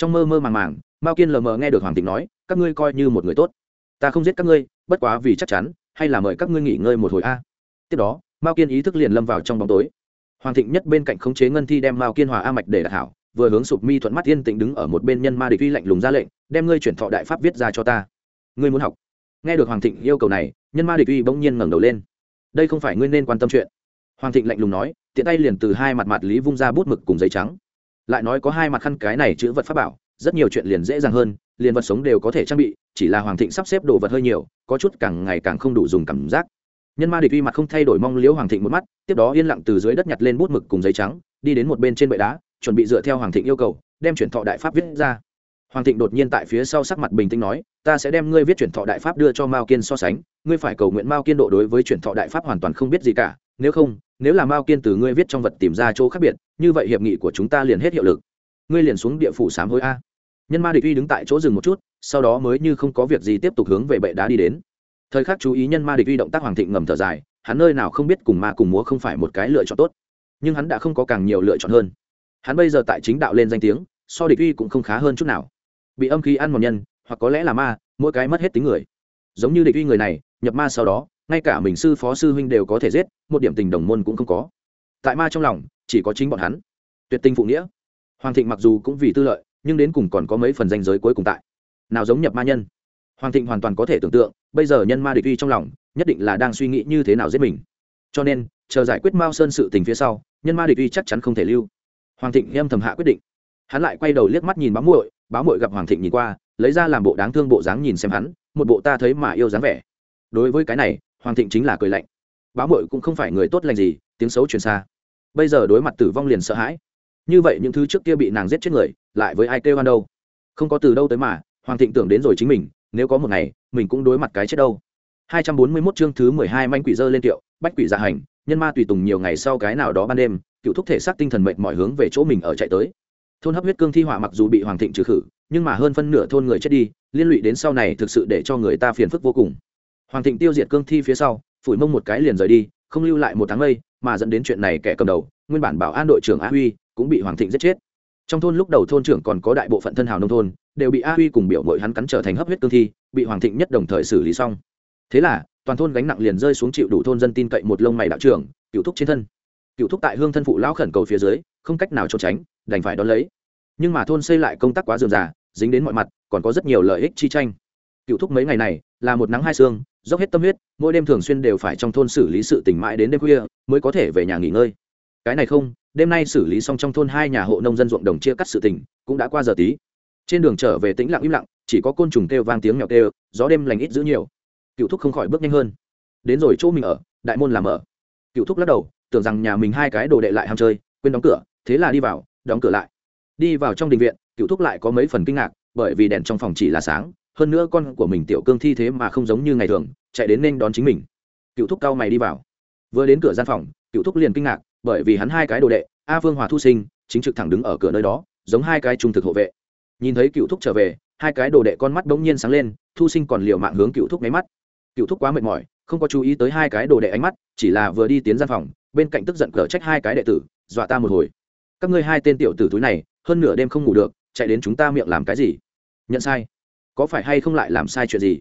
trong mơ mơ màng màng, mao kiên lờ mờ nghe được hoàng thịnh nói, các ngươi coi như một người tốt. Ta không giết các ngươi, bất quá vì chắc chắn, hay là mời các ngươi nghỉ ngơi một hồi a. Tiếp đó, mao kiên ý thức liền lâm vào trong bóng tối. Hoàng thịnh nhất bên cạnh khống chế ngân thi đem mao kiên hòa a mạch để đặt hảo, vừa hướng sụp mi thuận mắt yên tĩnh đứng ở một bên nhân ma địch uy lạnh lùng ra lệnh, đem ngươi chuyển thọ đại pháp viết ra cho ta. Ngươi muốn học. Nghe được hoàng thịnh yêu cầu này, nhân ma địch uy bỗng nhiên ngẩng đầu lên. Đây không phải ngươi nên quan tâm chuyện. Hoàng thịnh lạnh lùng nói, tiện tay liền từ hai mặt mặt lý vung ra bút mực cùng giấy trắng lại nói có hai mặt khăn cái này chữ vật pháp bảo, rất nhiều chuyện liền dễ dàng hơn, liền vật sống đều có thể trang bị, chỉ là hoàng thịnh sắp xếp đồ vật hơi nhiều, có chút càng ngày càng không đủ dùng cảm giác. Nhân ma địch uy mặt không thay đổi mong liễu hoàng thịnh một mắt, tiếp đó yên lặng từ dưới đất nhặt lên bút mực cùng giấy trắng, đi đến một bên trên bệ đá, chuẩn bị dựa theo hoàng thịnh yêu cầu, đem chuyển thọ đại pháp viết ra hoàng thịnh đột nhiên tại phía sau sắc mặt bình tĩnh nói, ta sẽ đem ngươi viết chuyển thọ đại pháp đưa cho mao kiên so sánh, ngươi phải cầu nguyện mao kiên độ đối với chuyển thọ đại pháp hoàn toàn không biết gì cả, nếu không, nếu là mao kiên từ ngươi viết trong vật tìm ra chỗ khác biệt, như vậy hiệp nghị của chúng ta liền hết hiệu lực. Ngươi liền xuống địa phủ sám hối a. Nhân ma địch uy đứng tại chỗ dừng một chút, sau đó mới như không có việc gì tiếp tục hướng về bệ đá đi đến. Thời khắc chú ý nhân ma địch uy động tác hoàng thịnh ngầm thở dài, hắn nơi nào không biết cùng ma cùng múa không phải một cái lựa chọn tốt. Nhưng hắn đã không có càng nhiều lựa chọn hơn. Hắn bây giờ tại chính đạo lên danh tiếng, so địch uy cũng không khá hơn chút nào bị âm khí ăn một nhân, hoặc có lẽ là ma, mỗi cái mất hết tính người. Giống như địch uy người này, nhập ma sau đó, ngay cả mình sư phó sư huynh đều có thể giết, một điểm tình đồng môn cũng không có. Tại ma trong lòng, chỉ có chính bọn hắn. Tuyệt tình phụ nghĩa. Hoàng thịnh mặc dù cũng vì tư lợi, nhưng đến cùng còn có mấy phần danh giới cuối cùng tại. Nào giống nhập ma nhân. Hoàng thịnh hoàn toàn có thể tưởng tượng, bây giờ nhân ma địch uy trong lòng, nhất định là đang suy nghĩ như thế nào giết mình. Cho nên, chờ giải quyết mao sơn sự tình phía sau, nhân ma địch uy chắc chắn không thể lưu. Hoàng thịnh âm thầm hạ quyết định. Hắn lại quay đầu liếc mắt nhìn bám muội báo mội gặp hoàng thịnh nhìn qua, lấy ra làm bộ đáng thương bộ dáng nhìn xem hắn, một bộ ta thấy mà yêu dáng vẻ. Đối với cái này, hoàng thịnh chính là cười lạnh. Báo mội cũng không phải người tốt lành gì, tiếng xấu truyền xa. Bây giờ đối mặt tử vong liền sợ hãi. Như vậy những thứ trước kia bị nàng giết chết người, lại với ai kêu ăn đâu? Không có từ đâu tới mà, hoàng thịnh tưởng đến rồi chính mình, nếu có một ngày, mình cũng đối mặt cái chết đâu. 241 chương thứ 12 manh quỷ dơ lên tiệu, bách quỷ dạ hành, nhân ma tùy tùng nhiều ngày sau cái nào đó ban đêm, cựu thúc thể xác tinh thần mệt mỏi hướng về chỗ mình ở chạy tới thôn hấp huyết cương thi hỏa mặc dù bị hoàng thịnh trừ khử, nhưng mà hơn phân nửa thôn người chết đi, liên lụy đến sau này thực sự để cho người ta phiền phức vô cùng. Hoàng thịnh tiêu diệt cương thi phía sau, phủi mông một cái liền rời đi, không lưu lại một tháng mây, mà dẫn đến chuyện này kẻ cầm đầu, nguyên bản bảo an đội trưởng a huy, cũng bị hoàng thịnh giết chết. Trong thôn lúc đầu thôn trưởng còn có đại bộ phận thân hào nông thôn, đều bị a huy cùng biểu mội hắn cắn trở thành hấp huyết cương thi, bị hoàng thịnh nhất đồng thời xử lý xong. Thế là, toàn thôn gánh nặng liền rơi xuống chịu đủ thôn dân tin cậy một lông mày đạo trưởng, cựu thúc trên thân. Cựu thúc tại hương thân phụ lão khẩn cầu phía dưới, không cách nào trốn tránh đành phải đón lấy. Nhưng mà thôn xây lại công tác quá dườm già, dính đến mọi mặt, còn có rất nhiều lợi ích chi tranh. Cựu thúc mấy ngày này, là một nắng hai sương, dốc hết tâm huyết, mỗi đêm thường xuyên đều phải trong thôn xử lý sự tỉnh mãi đến đêm khuya, mới có thể về nhà nghỉ ngơi. Cái này không, đêm nay xử lý xong trong thôn hai nhà hộ nông dân ruộng đồng chia cắt sự tỉnh cũng đã qua giờ tí. Trên đường trở về tĩnh lặng im lặng, chỉ có côn trùng kêu vang tiếng mèo kêu, gió đêm lành ít giữ nhiều. Cựu thúc không khỏi bước nhanh hơn. Đến rồi chỗ mình ở, đại môn làm ở cựu thúc lắc đầu, tưởng rằng nhà mình hai cái đồ đệ lại ham chơi, quên đóng cửa, thế là đi vào đóng cửa lại. Đi vào trong đình viện cựu thúc lại có mấy phần kinh ngạc, bởi vì đèn trong phòng chỉ là sáng, hơn nữa con của mình tiểu cương thi thế mà không giống như ngày thường, chạy đến nên đón chính mình. Cựu thúc cao mày đi vào. Vừa đến cửa gian phòng cựu thúc liền kinh ngạc, bởi vì hắn hai cái đồ đệ, a vương hòa thu sinh, chính trực thẳng đứng ở cửa nơi đó, giống hai cái trung thực hộ vệ. Nhìn thấy cựu thúc trở về, hai cái đồ đệ con mắt bỗng nhiên sáng lên, thu sinh còn liều mạng hướng cựu thúc máy mắt. Cựu thúc quá mệt mỏi, không có chú ý tới hai cái đồ đệ ánh mắt, chỉ là vừa đi tiến gian phòng, bên cạnh tức giận cờ trách hai cái đệ tử, dọa ta một hồi các ngươi hai tên tiểu tử túi này, hơn nửa đêm không ngủ được, chạy đến chúng ta miệng làm cái gì? Nhận sai. Có phải hay không lại làm sai chuyện gì?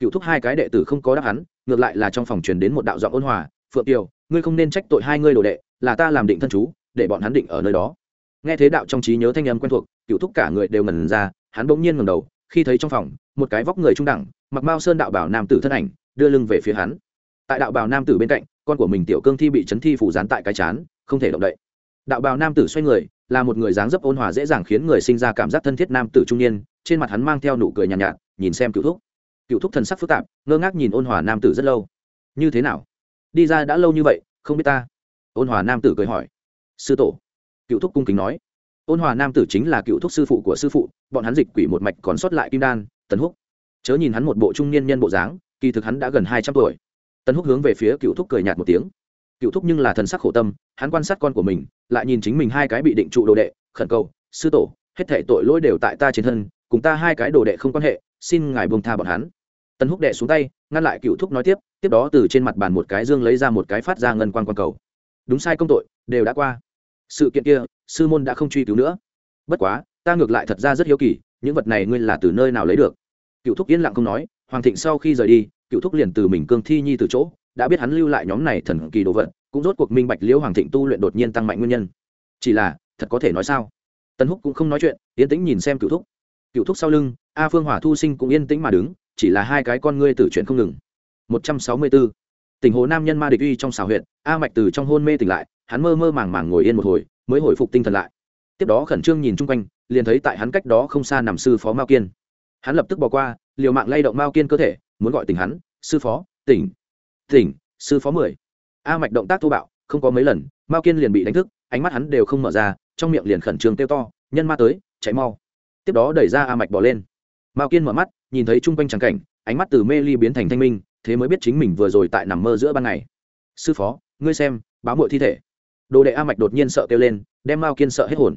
Cựu thúc hai cái đệ tử không có đáp hắn ngược lại là trong phòng truyền đến một đạo giọng ôn hòa, phượng tiều ngươi không nên trách tội hai ngươi đồ đệ, là ta làm định thân chú, để bọn hắn định ở nơi đó. Nghe thế đạo trong trí nhớ thanh âm quen thuộc cựu thúc cả người đều ngần ra, hắn bỗng nhiên ngầm đầu, khi thấy trong phòng, một cái vóc người trung đẳng, mặc mao sơn đạo bảo nam tử thân ảnh, đưa lưng về phía hắn. Tại đạo bào nam tử bên cạnh, con của mình tiểu cương thi bị chấn thi phủ dán tại cái chán, không thể động đậy đạo bào nam tử xoay người là một người dáng dấp ôn hòa dễ dàng khiến người sinh ra cảm giác thân thiết nam tử trung niên trên mặt hắn mang theo nụ cười nhàn nhạt, nhạt nhìn xem cựu thúc. Cựu thúc thần sắc phức tạp ngơ ngác nhìn ôn hòa nam tử rất lâu. Như thế nào? Đi ra đã lâu như vậy không biết ta. Ôn hòa nam tử cười hỏi. Sư tổ. Cựu thúc cung kính nói. Ôn hòa nam tử chính là cựu thúc sư phụ của sư phụ bọn hắn dịch quỷ một mạch còn sót lại kim đan tần húc. Chớ nhìn hắn một bộ trung niên nhân bộ dáng kỳ thực hắn đã gần hai trăm tuổi. Tần húc hướng về phía cựu thúc cười nhạt một tiếng cựu thúc nhưng là thần sắc khổ tâm, hắn quan sát con của mình, lại nhìn chính mình hai cái bị định trụ đồ đệ, khẩn cầu, sư tổ, hết thể tội lỗi đều tại ta trên thân, cùng ta hai cái đồ đệ không quan hệ, xin ngài buông tha bọn hắn. Tần húc đệ xuống tay, ngăn lại cựu thúc nói tiếp tiếp đó từ trên mặt bàn một cái dương lấy ra một cái phát ra ngân quan quan cầu. Đúng sai công tội, đều đã qua. Sự kiện kia, sư môn đã không truy cứu nữa. Bất quá, ta ngược lại thật ra rất hiếu kỳ, những vật này ngươi là từ nơi nào lấy được? Cựu thúc yên lặng không nói, hoàng thịnh sau khi rời đi cựu thúc liền từ mình cương thi nhi từ chỗ đã biết hắn lưu lại nhóm này thần kỳ đồ vật, cũng rốt cuộc minh bạch liễu hoàng thịnh tu luyện đột nhiên tăng mạnh nguyên nhân. Chỉ là, thật có thể nói sao? Tân húc cũng không nói chuyện, yên tĩnh nhìn xem cựu thúc. Cựu thúc sau lưng, a phương hỏa thu sinh cũng yên tĩnh mà đứng, chỉ là hai cái con ngươi tử chuyện không ngừng. Một trăm sáu mươi bốn tình hồ nam nhân ma địch uy trong xào huyện a mạch từ trong hôn mê tỉnh lại, hắn mơ mơ màng màng ngồi yên một hồi, mới hồi phục tinh thần lại. Tiếp đó khẩn trương nhìn chung quanh, liền thấy tại hắn cách đó không xa nằm sư phó mao kiên. Hắn lập tức bỏ qua, liều mạng lay động mao kiên cơ thể, muốn gọi tỉnh hắn, sư phó, tỉnh tỉnh, sư phó mười. A mạch động tác thô bạo, không có mấy lần, mao kiên liền bị đánh thức, ánh mắt hắn đều không mở ra, trong miệng liền khẩn trương kêu to, nhân ma tới, chạy mau. Tiếp đó đẩy ra a mạch bỏ lên. Mao kiên mở mắt, nhìn thấy chung quanh trắng cảnh, ánh mắt từ mê ly biến thành thanh minh, thế mới biết chính mình vừa rồi tại nằm mơ giữa ban ngày. Sư phó, ngươi xem, báo mội thi thể. Đồ đệ a mạch đột nhiên sợ kêu lên, đem mao kiên sợ hết hồn.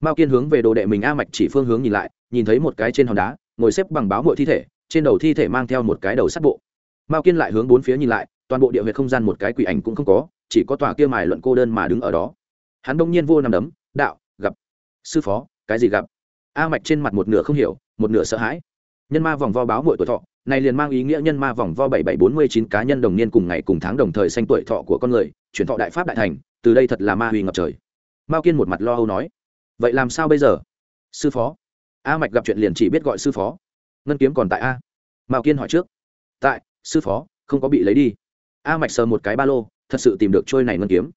Mao kiên hướng về đồ đệ mình a mạch chỉ phương hướng nhìn lại, nhìn thấy một cái trên hòn đá, ngồi xếp bằng báo mội thi thể, trên đầu thi thể mang theo một cái đầu sắt bộ mao kiên lại hướng bốn phía nhìn lại, toàn bộ địa huyệt không gian một cái quỷ ảnh cũng không có, chỉ có tòa kia mài luận cô đơn mà đứng ở đó. Hắn đông nhiên vô nằm đấm, đạo, gặp. Sư phó, cái gì gặp? A mạch trên mặt một nửa không hiểu, một nửa sợ hãi. Nhân ma vòng vo báo mỗi tuổi thọ, này liền mang ý nghĩa nhân ma vòng vo bảy bảy bốn mươi chín cá nhân đồng niên cùng ngày cùng tháng đồng thời sanh tuổi thọ của con người, chuyển thọ đại pháp đại thành, từ đây thật là ma huy ngập trời. Mao kiên một mặt lo âu nói, vậy làm sao bây giờ? Sư phó. A mạch gặp chuyện liền chỉ biết gọi sư phó. Ngân kiếm còn tại a? Mao kiên hỏi trước. Tại sư phó, không có bị lấy đi. A mạch sờ một cái ba lô, thật sự tìm được trôi này ngân kiếm.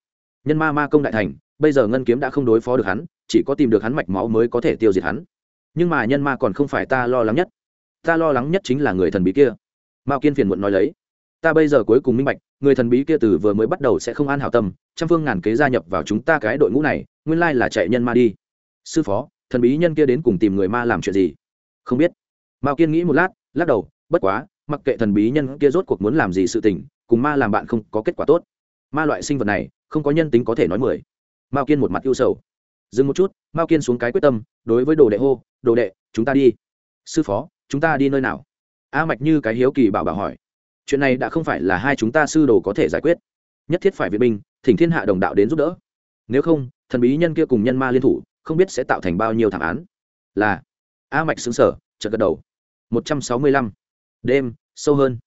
Nhân ma ma công đại thành, bây giờ ngân kiếm đã không đối phó được hắn, chỉ có tìm được hắn mạch máu mới có thể tiêu diệt hắn. Nhưng mà nhân ma còn không phải ta lo lắng nhất. Ta lo lắng nhất chính là người thần bí kia. Mao kiên phiền muộn nói lấy. Ta bây giờ cuối cùng minh bạch, người thần bí kia từ vừa mới bắt đầu sẽ không an hảo tâm, trăm phương ngàn kế gia nhập vào chúng ta cái đội ngũ này, nguyên lai là chạy nhân ma đi. Sư phó, thần bí nhân kia đến cùng tìm người ma làm chuyện gì? Không biết. Mao kiên nghĩ một lát, lắc đầu, bất quá mặc kệ thần bí nhân kia rốt cuộc muốn làm gì sự tình, cùng ma làm bạn không có kết quả tốt. Ma loại sinh vật này, không có nhân tính có thể nói mười. Mao kiên một mặt ưu sầu. Dừng một chút, mao kiên xuống cái quyết tâm, đối với đồ đệ hô, đồ đệ, chúng ta đi. Sư phó, chúng ta đi nơi nào? A mạch như cái hiếu kỳ bảo bảo hỏi. Chuyện này đã không phải là hai chúng ta sư đồ có thể giải quyết. Nhất thiết phải viện binh, thỉnh thiên hạ đồng đạo đến giúp đỡ. Nếu không, thần bí nhân kia cùng nhân ma liên thủ, không biết sẽ tạo thành bao nhiêu thảm án. Là, a mạch xứng sở chợt gật đầu. Một trăm sáu mươi lăm. Đêm sâu hơn.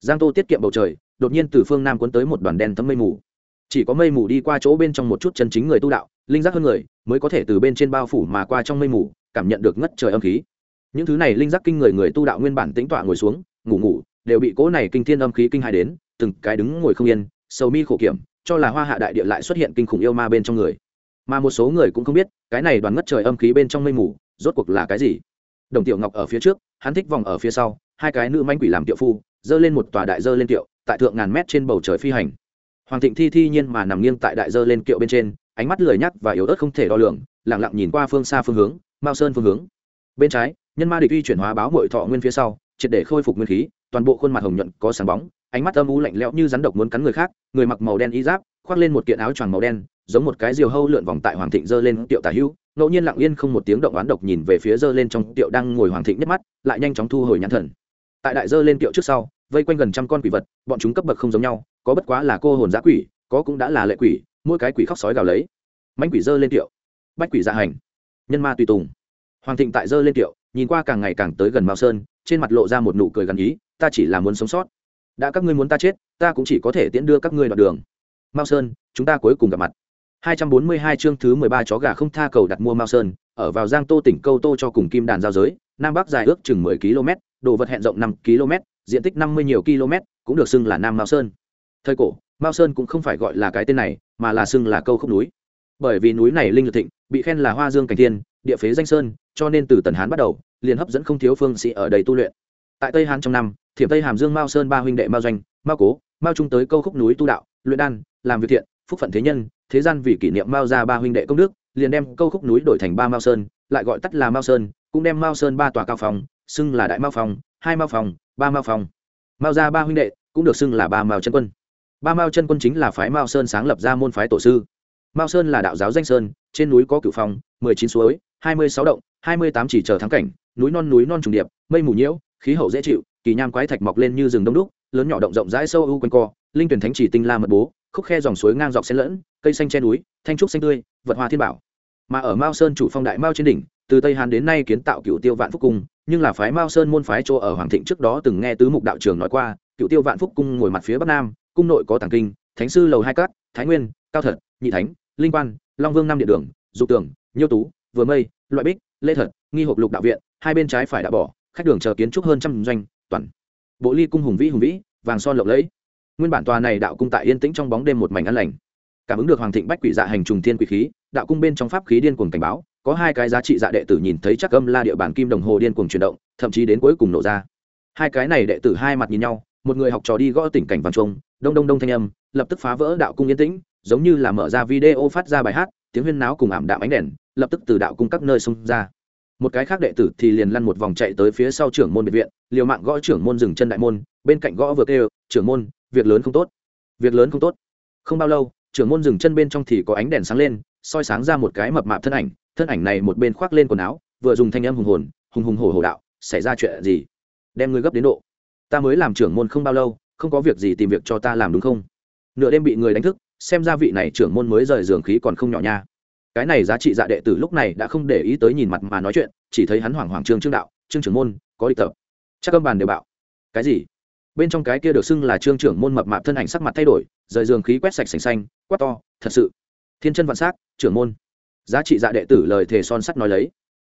Giang tô tiết kiệm bầu trời, đột nhiên từ phương nam cuốn tới một đoàn đen thấm mây mù. Chỉ có mây mù đi qua chỗ bên trong một chút chân chính người tu đạo, linh giác hơn người, mới có thể từ bên trên bao phủ mà qua trong mây mù, cảm nhận được ngất trời âm khí. Những thứ này linh giác kinh người người tu đạo nguyên bản tĩnh tọa ngồi xuống, ngủ ngủ, đều bị cỗ này kinh thiên âm khí kinh hai đến, từng cái đứng ngồi không yên, sầu mi khổ kiểm, cho là hoa hạ đại địa lại xuất hiện kinh khủng yêu ma bên trong người. Mà một số người cũng không biết, cái này đoàn ngất trời âm khí bên trong mây mù, rốt cuộc là cái gì? Đồng tiểu ngọc ở phía trước, hắn thích vòng ở phía sau hai cái nữ manh quỷ làm tiệu phu, dơ lên một tòa đại dơ lên tiệu, tại thượng ngàn mét trên bầu trời phi hành. Hoàng thịnh thi thi nhiên mà nằm nghiêng tại đại dơ lên kiệu bên trên, ánh mắt lười nhắc và yếu ớt không thể đo lường lẳng lặng nhìn qua phương xa phương hướng, mao sơn phương hướng. Bên trái, nhân ma địch uy chuyển hóa báo mội thọ nguyên phía sau, triệt để khôi phục nguyên khí, toàn bộ khuôn mặt hồng nhuận có sáng bóng, ánh mắt âm u lạnh lẽo như rắn độc muốn cắn người khác, người mặc màu đen y giáp, khoác lên một kiện áo choàng màu đen, giống một cái diều hâu lượn vòng tại hoàng thịnh dơ lên tiệu tả hữu, ngẫu nhiên lặng yên không một tiếng động oán độc nhìn về phía dơ lên trong tiệu đang ngồi hoàng thịnh nhất mắt, lại nhanh chóng thu hồi nhãn thần tại đại dơ lên kiệu trước sau, vây quanh gần trăm con quỷ vật, bọn chúng cấp bậc không giống nhau, có bất quá là cô hồn giã quỷ, có cũng đã là lệ quỷ, mỗi cái quỷ khóc sói gào lấy. Mánh quỷ dơ lên kiệu, bách quỷ dạ hành, nhân ma tùy tùng. Hoàng thịnh tại dơ lên kiệu, nhìn qua càng ngày càng tới gần mao sơn, trên mặt lộ ra một nụ cười gần ý, ta chỉ là muốn sống sót. Đã các ngươi muốn ta chết, ta cũng chỉ có thể tiễn đưa các ngươi đoạn đường. Mao sơn, chúng ta cuối cùng gặp mặt. 242 chương thứ 13 chó gà không tha cầu đặt mua mao sơn ở vào giang tô tỉnh câu tô cho cùng kim đàn giao giới, nam bắc dài ước chừng 10 km, đồ vật hẹn rộng 5 km, diện tích 50 nhiều km, cũng được xưng là nam mao sơn. Thời cổ, mao sơn cũng không phải gọi là cái tên này, mà là xưng là câu khúc núi. Bởi vì núi này linh lực thịnh, bị khen là hoa dương cảnh thiên, địa phế danh sơn, cho nên từ tần hán bắt đầu, liền hấp dẫn không thiếu phương sĩ ở đây tu luyện. Tại tây hán trong năm, thiểm tây hàm dương mao sơn ba huynh đệ mao doanh, mao cố, mao trung tới câu khúc núi tu đạo, luyện đan, làm việc thiện, phúc phận thế nhân, thế gian vì kỷ niệm mao ra ba huynh đệ công đức liền đem câu khúc núi đổi thành ba mao sơn lại gọi tắt là mao sơn cũng đem mao sơn ba tòa cao phòng xưng là đại mao phòng hai mao phòng ba mao phòng mao ra ba huynh đệ cũng được xưng là ba mao chân quân. Ba mao chân quân chính là phái mao sơn sáng lập ra môn phái tổ sư. Mao sơn là đạo giáo danh sơn trên núi có cửu phòng, mười chín suối hai mươi sáu động hai mươi tám chỉ chờ thắng cảnh núi non núi non trùng điệp mây mù nhiễu khí hậu dễ chịu kỳ nham quái thạch mọc lên như rừng đông đúc lớn nhỏ động rộng rãi sâu u quanh co linh tuyển thánh chỉ tinh la mật bố khúc khe dòng suối ngang dọc xen lẫn cây xanh che núi, thanh trúc xanh tươi, vật hoa thiên bảo. Mà ở mao sơn chủ phong đại mao trên đỉnh, từ tây hàn đến nay kiến tạo cựu tiêu vạn phúc cung, nhưng là phái mao sơn môn phái chỗ ở hoàng thịnh trước đó từng nghe tứ mục đạo trường nói qua cựu tiêu vạn phúc cung ngồi mặt phía bắc nam, cung nội có tàng kinh, thánh sư lầu hai cát, thái nguyên, cao thật, nhị thánh, linh quan, long vương năm địa đường, dục tường, nhiêu tú, vừa mây, loại bích, lê thật, nghi hộp lục đạo viện, hai bên trái phải đã bỏ, khách đường chờ kiến trúc hơn trăm doanh, toàn. Bộ ly cung hùng vĩ hùng vĩ, vàng son lộng lẫy. Nguyên bản tòa này đạo cung tại yên tĩnh trong bóng đêm một mảnh ăn lành cảm ứng được hoàng thịnh bách quỷ dạ hành trùng thiên quỷ khí, đạo cung bên trong pháp khí điên cuồng cảnh báo, có hai cái giá trị dạ đệ tử nhìn thấy chắc âm la địa bản kim đồng hồ điên cuồng chuyển động, thậm chí đến cuối cùng nổ ra. Hai cái này đệ tử hai mặt nhìn nhau, một người học trò đi gõ tỉnh cảnh vàng trung đông đông đông thanh âm, lập tức phá vỡ đạo cung yên tĩnh, giống như là mở ra video phát ra bài hát, tiếng huyên náo cùng ảm đạm ánh đèn, lập tức từ đạo cung các nơi xông ra. Một cái khác đệ tử thì liền lăn một vòng chạy tới phía sau trưởng môn biệt viện, liều mạng gõ trưởng môn dừng chân đại môn, bên cạnh gõ vừa kêu, trưởng môn, việc lớn không tốt, việc lớn không tốt. Không bao lâu trưởng môn dừng chân bên trong thì có ánh đèn sáng lên, soi sáng ra một cái mập mạp thân ảnh thân ảnh này một bên khoác lên quần áo, vừa dùng thanh âm hùng hồn, hùng hùng hổ hổ đạo, xảy ra chuyện gì? Đem ngươi gấp đến độ. Ta mới làm trưởng môn không bao lâu, không có việc gì tìm việc cho ta làm đúng không? Nửa đêm bị người đánh thức, xem ra vị này trưởng môn mới rời giường khí còn không nhỏ nha. Cái này giá trị dạ đệ tử lúc này đã không để ý tới nhìn mặt mà nói chuyện, chỉ thấy hắn hoảng hoảng trương trương đạo, trương trưởng môn, có địch tập. Chắc âm bàn đều bảo, cái gì? Bên trong cái kia được xưng là trương trưởng môn mập mạp thân ảnh sắc mặt thay đổi, rời giường khí quét sạch sành xanh, quát to, thật sự, thiên chân vạn s á c trưởng môn. Giá trị dạ đệ tử lời thề son sắt nói lấy.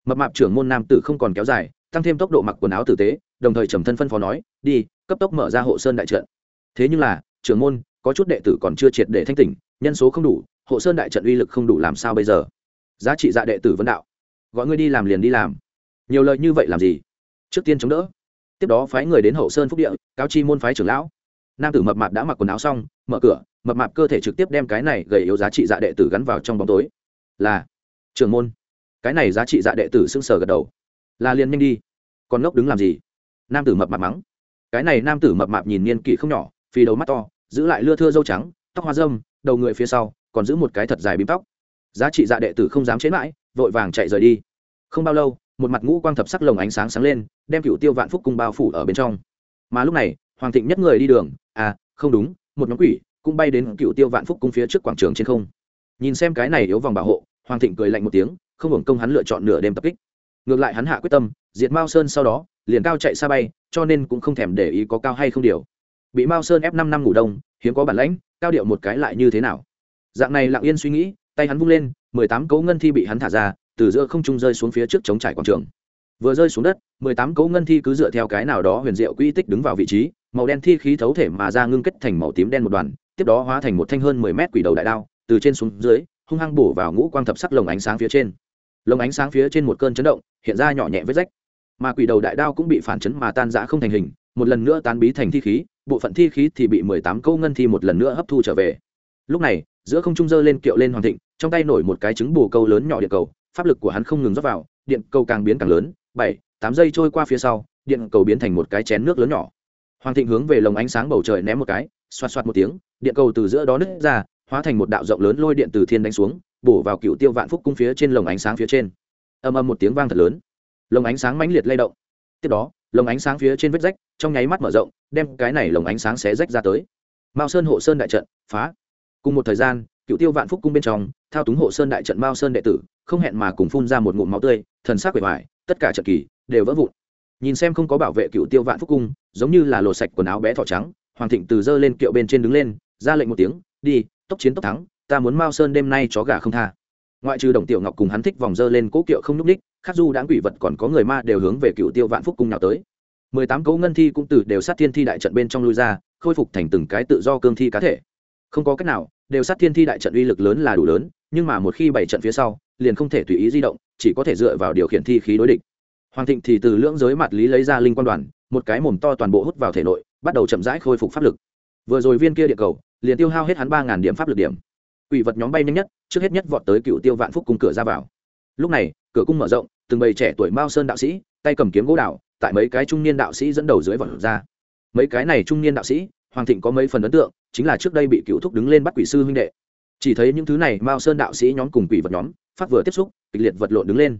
Mập mạp trưởng môn nam tử không còn kéo dài, tăng thêm tốc độ mặc quần áo tử tế, đồng thời trầm thân phân phó nói, đi, cấp tốc mở ra hộ sơn đại trận. Thế nhưng là, trưởng môn, có chút đệ tử còn chưa triệt để thanh tỉnh, nhân số không đủ, hộ sơn đại trận uy lực không đủ làm sao bây giờ? Giá trị dạ đệ tử vấn đạo. Gọi ngươi đi làm liền đi làm. Nhiều lời như vậy làm gì? Trước tiên chống đỡ tiếp đó phái người đến hậu sơn phúc địa, cáo chi môn phái trưởng lão. Nam tử mập mạp đã mặc quần áo xong, mở cửa, mập mạp cơ thể trực tiếp đem cái này gầy yếu giá trị dạ đệ tử gắn vào trong bóng tối. Là, trưởng môn. Cái này giá trị dạ đệ tử sưng sờ gật đầu. Là liền nhanh đi. Còn ngốc đứng làm gì? Nam tử mập mạp mắng. Cái này nam tử mập mạp nhìn niên kỷ không nhỏ, phì đầu mắt to, giữ lại lưa thưa dâu trắng, tóc hoa dâm đầu người phía sau, còn giữ một cái thật dài bím tóc. Giá trị dạ đệ tử không dám chế mãi, vội vàng chạy rời đi. Không bao lâu một mặt ngũ quang thập sắc lồng ánh sáng sáng lên, đem cựu tiêu vạn phúc cung bao phủ ở bên trong. Mà lúc này, hoàng thịnh nhất người đi đường à không đúng, một nhóm quỷ cũng bay đến cựu tiêu vạn phúc cung phía trước quảng trường trên không. Nhìn xem cái này yếu vòng bảo hộ, hoàng thịnh cười lạnh một tiếng, không hưởng công hắn lựa chọn nửa đêm tập kích. Ngược lại hắn hạ quyết tâm, diệt mao sơn sau đó, liền cao chạy xa bay, cho nên cũng không thèm để ý có cao hay không điều. Bị mao sơn ép năm năm ngủ đông, hiếm có bản lãnh, cao điệu một cái lại như thế nào? Dạng này lặng yên suy nghĩ, tay hắn vung lên, mười tám cấu ngân thi bị hắn thả ra từ giữa không trung rơi xuống phía trước chống trải quảng trường. Vừa rơi xuống đất, mười tám cấu ngân thi cứ dựa theo cái nào đó huyền diệu quy tích đứng vào vị trí, màu đen thi khí thấu thể mà ra ngưng kết thành màu tím đen một đoàn, tiếp đó hóa thành một thanh hơn mười mét quỷ đầu đại đao, từ trên xuống dưới, hung hăng bổ vào ngũ quang thập sắc lồng ánh sáng phía trên. Lồng ánh sáng phía trên một cơn chấn động, hiện ra nhỏ nhẹ vết rách. Mà quỷ đầu đại đao cũng bị phản chấn mà tan rã không thành hình, một lần nữa tán bí thành thi khí, bộ phận thi khí thì bị mười tám câu ngân thi một lần nữa hấp thu trở về. Lúc này, giữa không trung dơ lên kiệu lên hoàng thịnh, trong tay nổi một cái trứng bù câu lớn nhỏ địa cầu pháp lực của hắn không ngừng rót vào, điện cầu càng biến càng lớn, bảy, tám giây trôi qua phía sau, điện cầu biến thành một cái chén nước lớn nhỏ. Hoàng thịnh hướng về lồng ánh sáng bầu trời ném một cái, xoạt xoạt một tiếng, điện cầu từ giữa đó nứt ra, hóa thành một đạo rộng lớn lôi điện từ thiên đánh xuống, bổ vào cựu tiêu vạn phúc cung phía trên lồng ánh sáng phía trên. Âm âm một tiếng vang thật lớn. Lồng ánh sáng mãnh liệt lay động. Tiếp đó, lồng ánh sáng phía trên vết rách, trong nháy mắt mở rộng, đem cái này lồng ánh sáng xé rách ra tới. Mao sơn hộ sơn đại trận, phá. Cùng một thời gian, cựu tiêu vạn phúc cung bên trong, thao túng hộ sơn đại trận mao sơn đệ tử không hẹn mà cùng phun ra một ngụm máu tươi thần sắc bề vải, tất cả trận kỳ đều vỡ vụn. Nhìn xem không có bảo vệ cựu tiêu vạn phúc cung giống như là lột sạch quần áo bé thỏ trắng hoàng thịnh từ dơ lên kiệu bên trên đứng lên ra lệnh một tiếng đi tốc chiến tốc thắng ta muốn mao sơn đêm nay chó gà không tha. Ngoại trừ đồng tiểu ngọc cùng hắn thích vòng dơ lên cố kiệu không nhúc ních khắc du đã quỷ vật còn có người ma đều hướng về cựu tiêu vạn phúc cung nào tới. Mười tám cấu ngân thi cũng từ đều sát thiên thi đại trận bên trong lui ra khôi phục thành từng cái tự do cương thi cá thể. Không có cách nào đều sát thiên thi đại trận uy lực lớn là đủ lớn nhưng mà một khi bảy trận phía sau liền không thể tùy ý di động, chỉ có thể dựa vào điều khiển thi khí đối địch. Hoàng thịnh thì từ lưỡng giới mặt lý lấy ra linh quan đoàn, một cái mồm to toàn bộ hút vào thể nội, bắt đầu chậm rãi khôi phục pháp lực. Vừa rồi viên kia địa cầu, liền tiêu hao hết hắn ba ngàn điểm pháp lực điểm. Quỷ vật nhóm bay nhanh nhất, trước hết nhất vọt tới cựu tiêu vạn phúc cung cửa ra vào. Lúc này, cửa cung mở rộng, từng bầy trẻ tuổi mao sơn đạo sĩ, tay cầm kiếm gỗ đạo tại mấy cái trung niên đạo sĩ dẫn đầu dưới vọt ra. Mấy cái này trung niên đạo sĩ, hoàng thịnh có mấy phần ấn tượng, chính là trước đây bị cựu thúc đứng lên bắt quỷ sư huynh đệ chỉ thấy những thứ này mao sơn đạo sĩ nhóm cùng quỷ vật nhóm, phát vừa tiếp xúc, kịch liệt vật lộn đứng lên.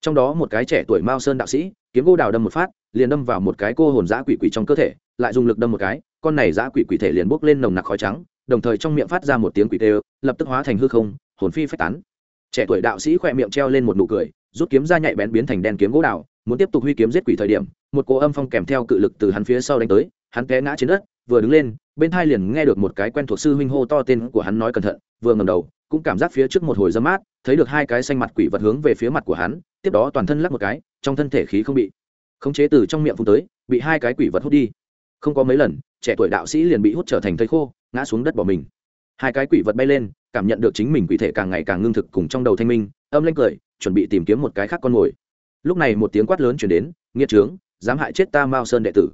Trong đó một cái trẻ tuổi mao sơn đạo sĩ, kiếm gỗ đào đâm một phát, liền đâm vào một cái cô hồn giã quỷ quỷ trong cơ thể, lại dùng lực đâm một cái, con này giã quỷ quỷ thể liền bốc lên nồng nặc khói trắng, đồng thời trong miệng phát ra một tiếng quỷ tê, lập tức hóa thành hư không, hồn phi phách tán. Trẻ tuổi đạo sĩ khỏe miệng treo lên một nụ cười, rút kiếm ra nhạy bén biến thành đen kiếm gỗ đào, muốn tiếp tục huy kiếm giết quỷ thời điểm, một cỗ âm phong kèm theo cự lực từ hắn phía sau đánh tới, hắn té ngã trên đất vừa đứng lên, bên thai liền nghe được một cái quen thuộc sư huynh hô to tên của hắn nói cẩn thận, vừa ngầm đầu, cũng cảm giác phía trước một hồi dâm mát, thấy được hai cái xanh mặt quỷ vật hướng về phía mặt của hắn, tiếp đó toàn thân lắc một cái, trong thân thể khí không bị khống chế từ trong miệng phun tới, bị hai cái quỷ vật hút đi. Không có mấy lần, trẻ tuổi đạo sĩ liền bị hút trở thành thây khô, ngã xuống đất bỏ mình. Hai cái quỷ vật bay lên, cảm nhận được chính mình quỷ thể càng ngày càng ngưng thực cùng trong đầu thanh minh, âm lên cười, chuẩn bị tìm kiếm một cái khác con mồi. Lúc này một tiếng quát lớn chuyển đến, nghiệt trướng, dám hại chết ta mao sơn đệ tử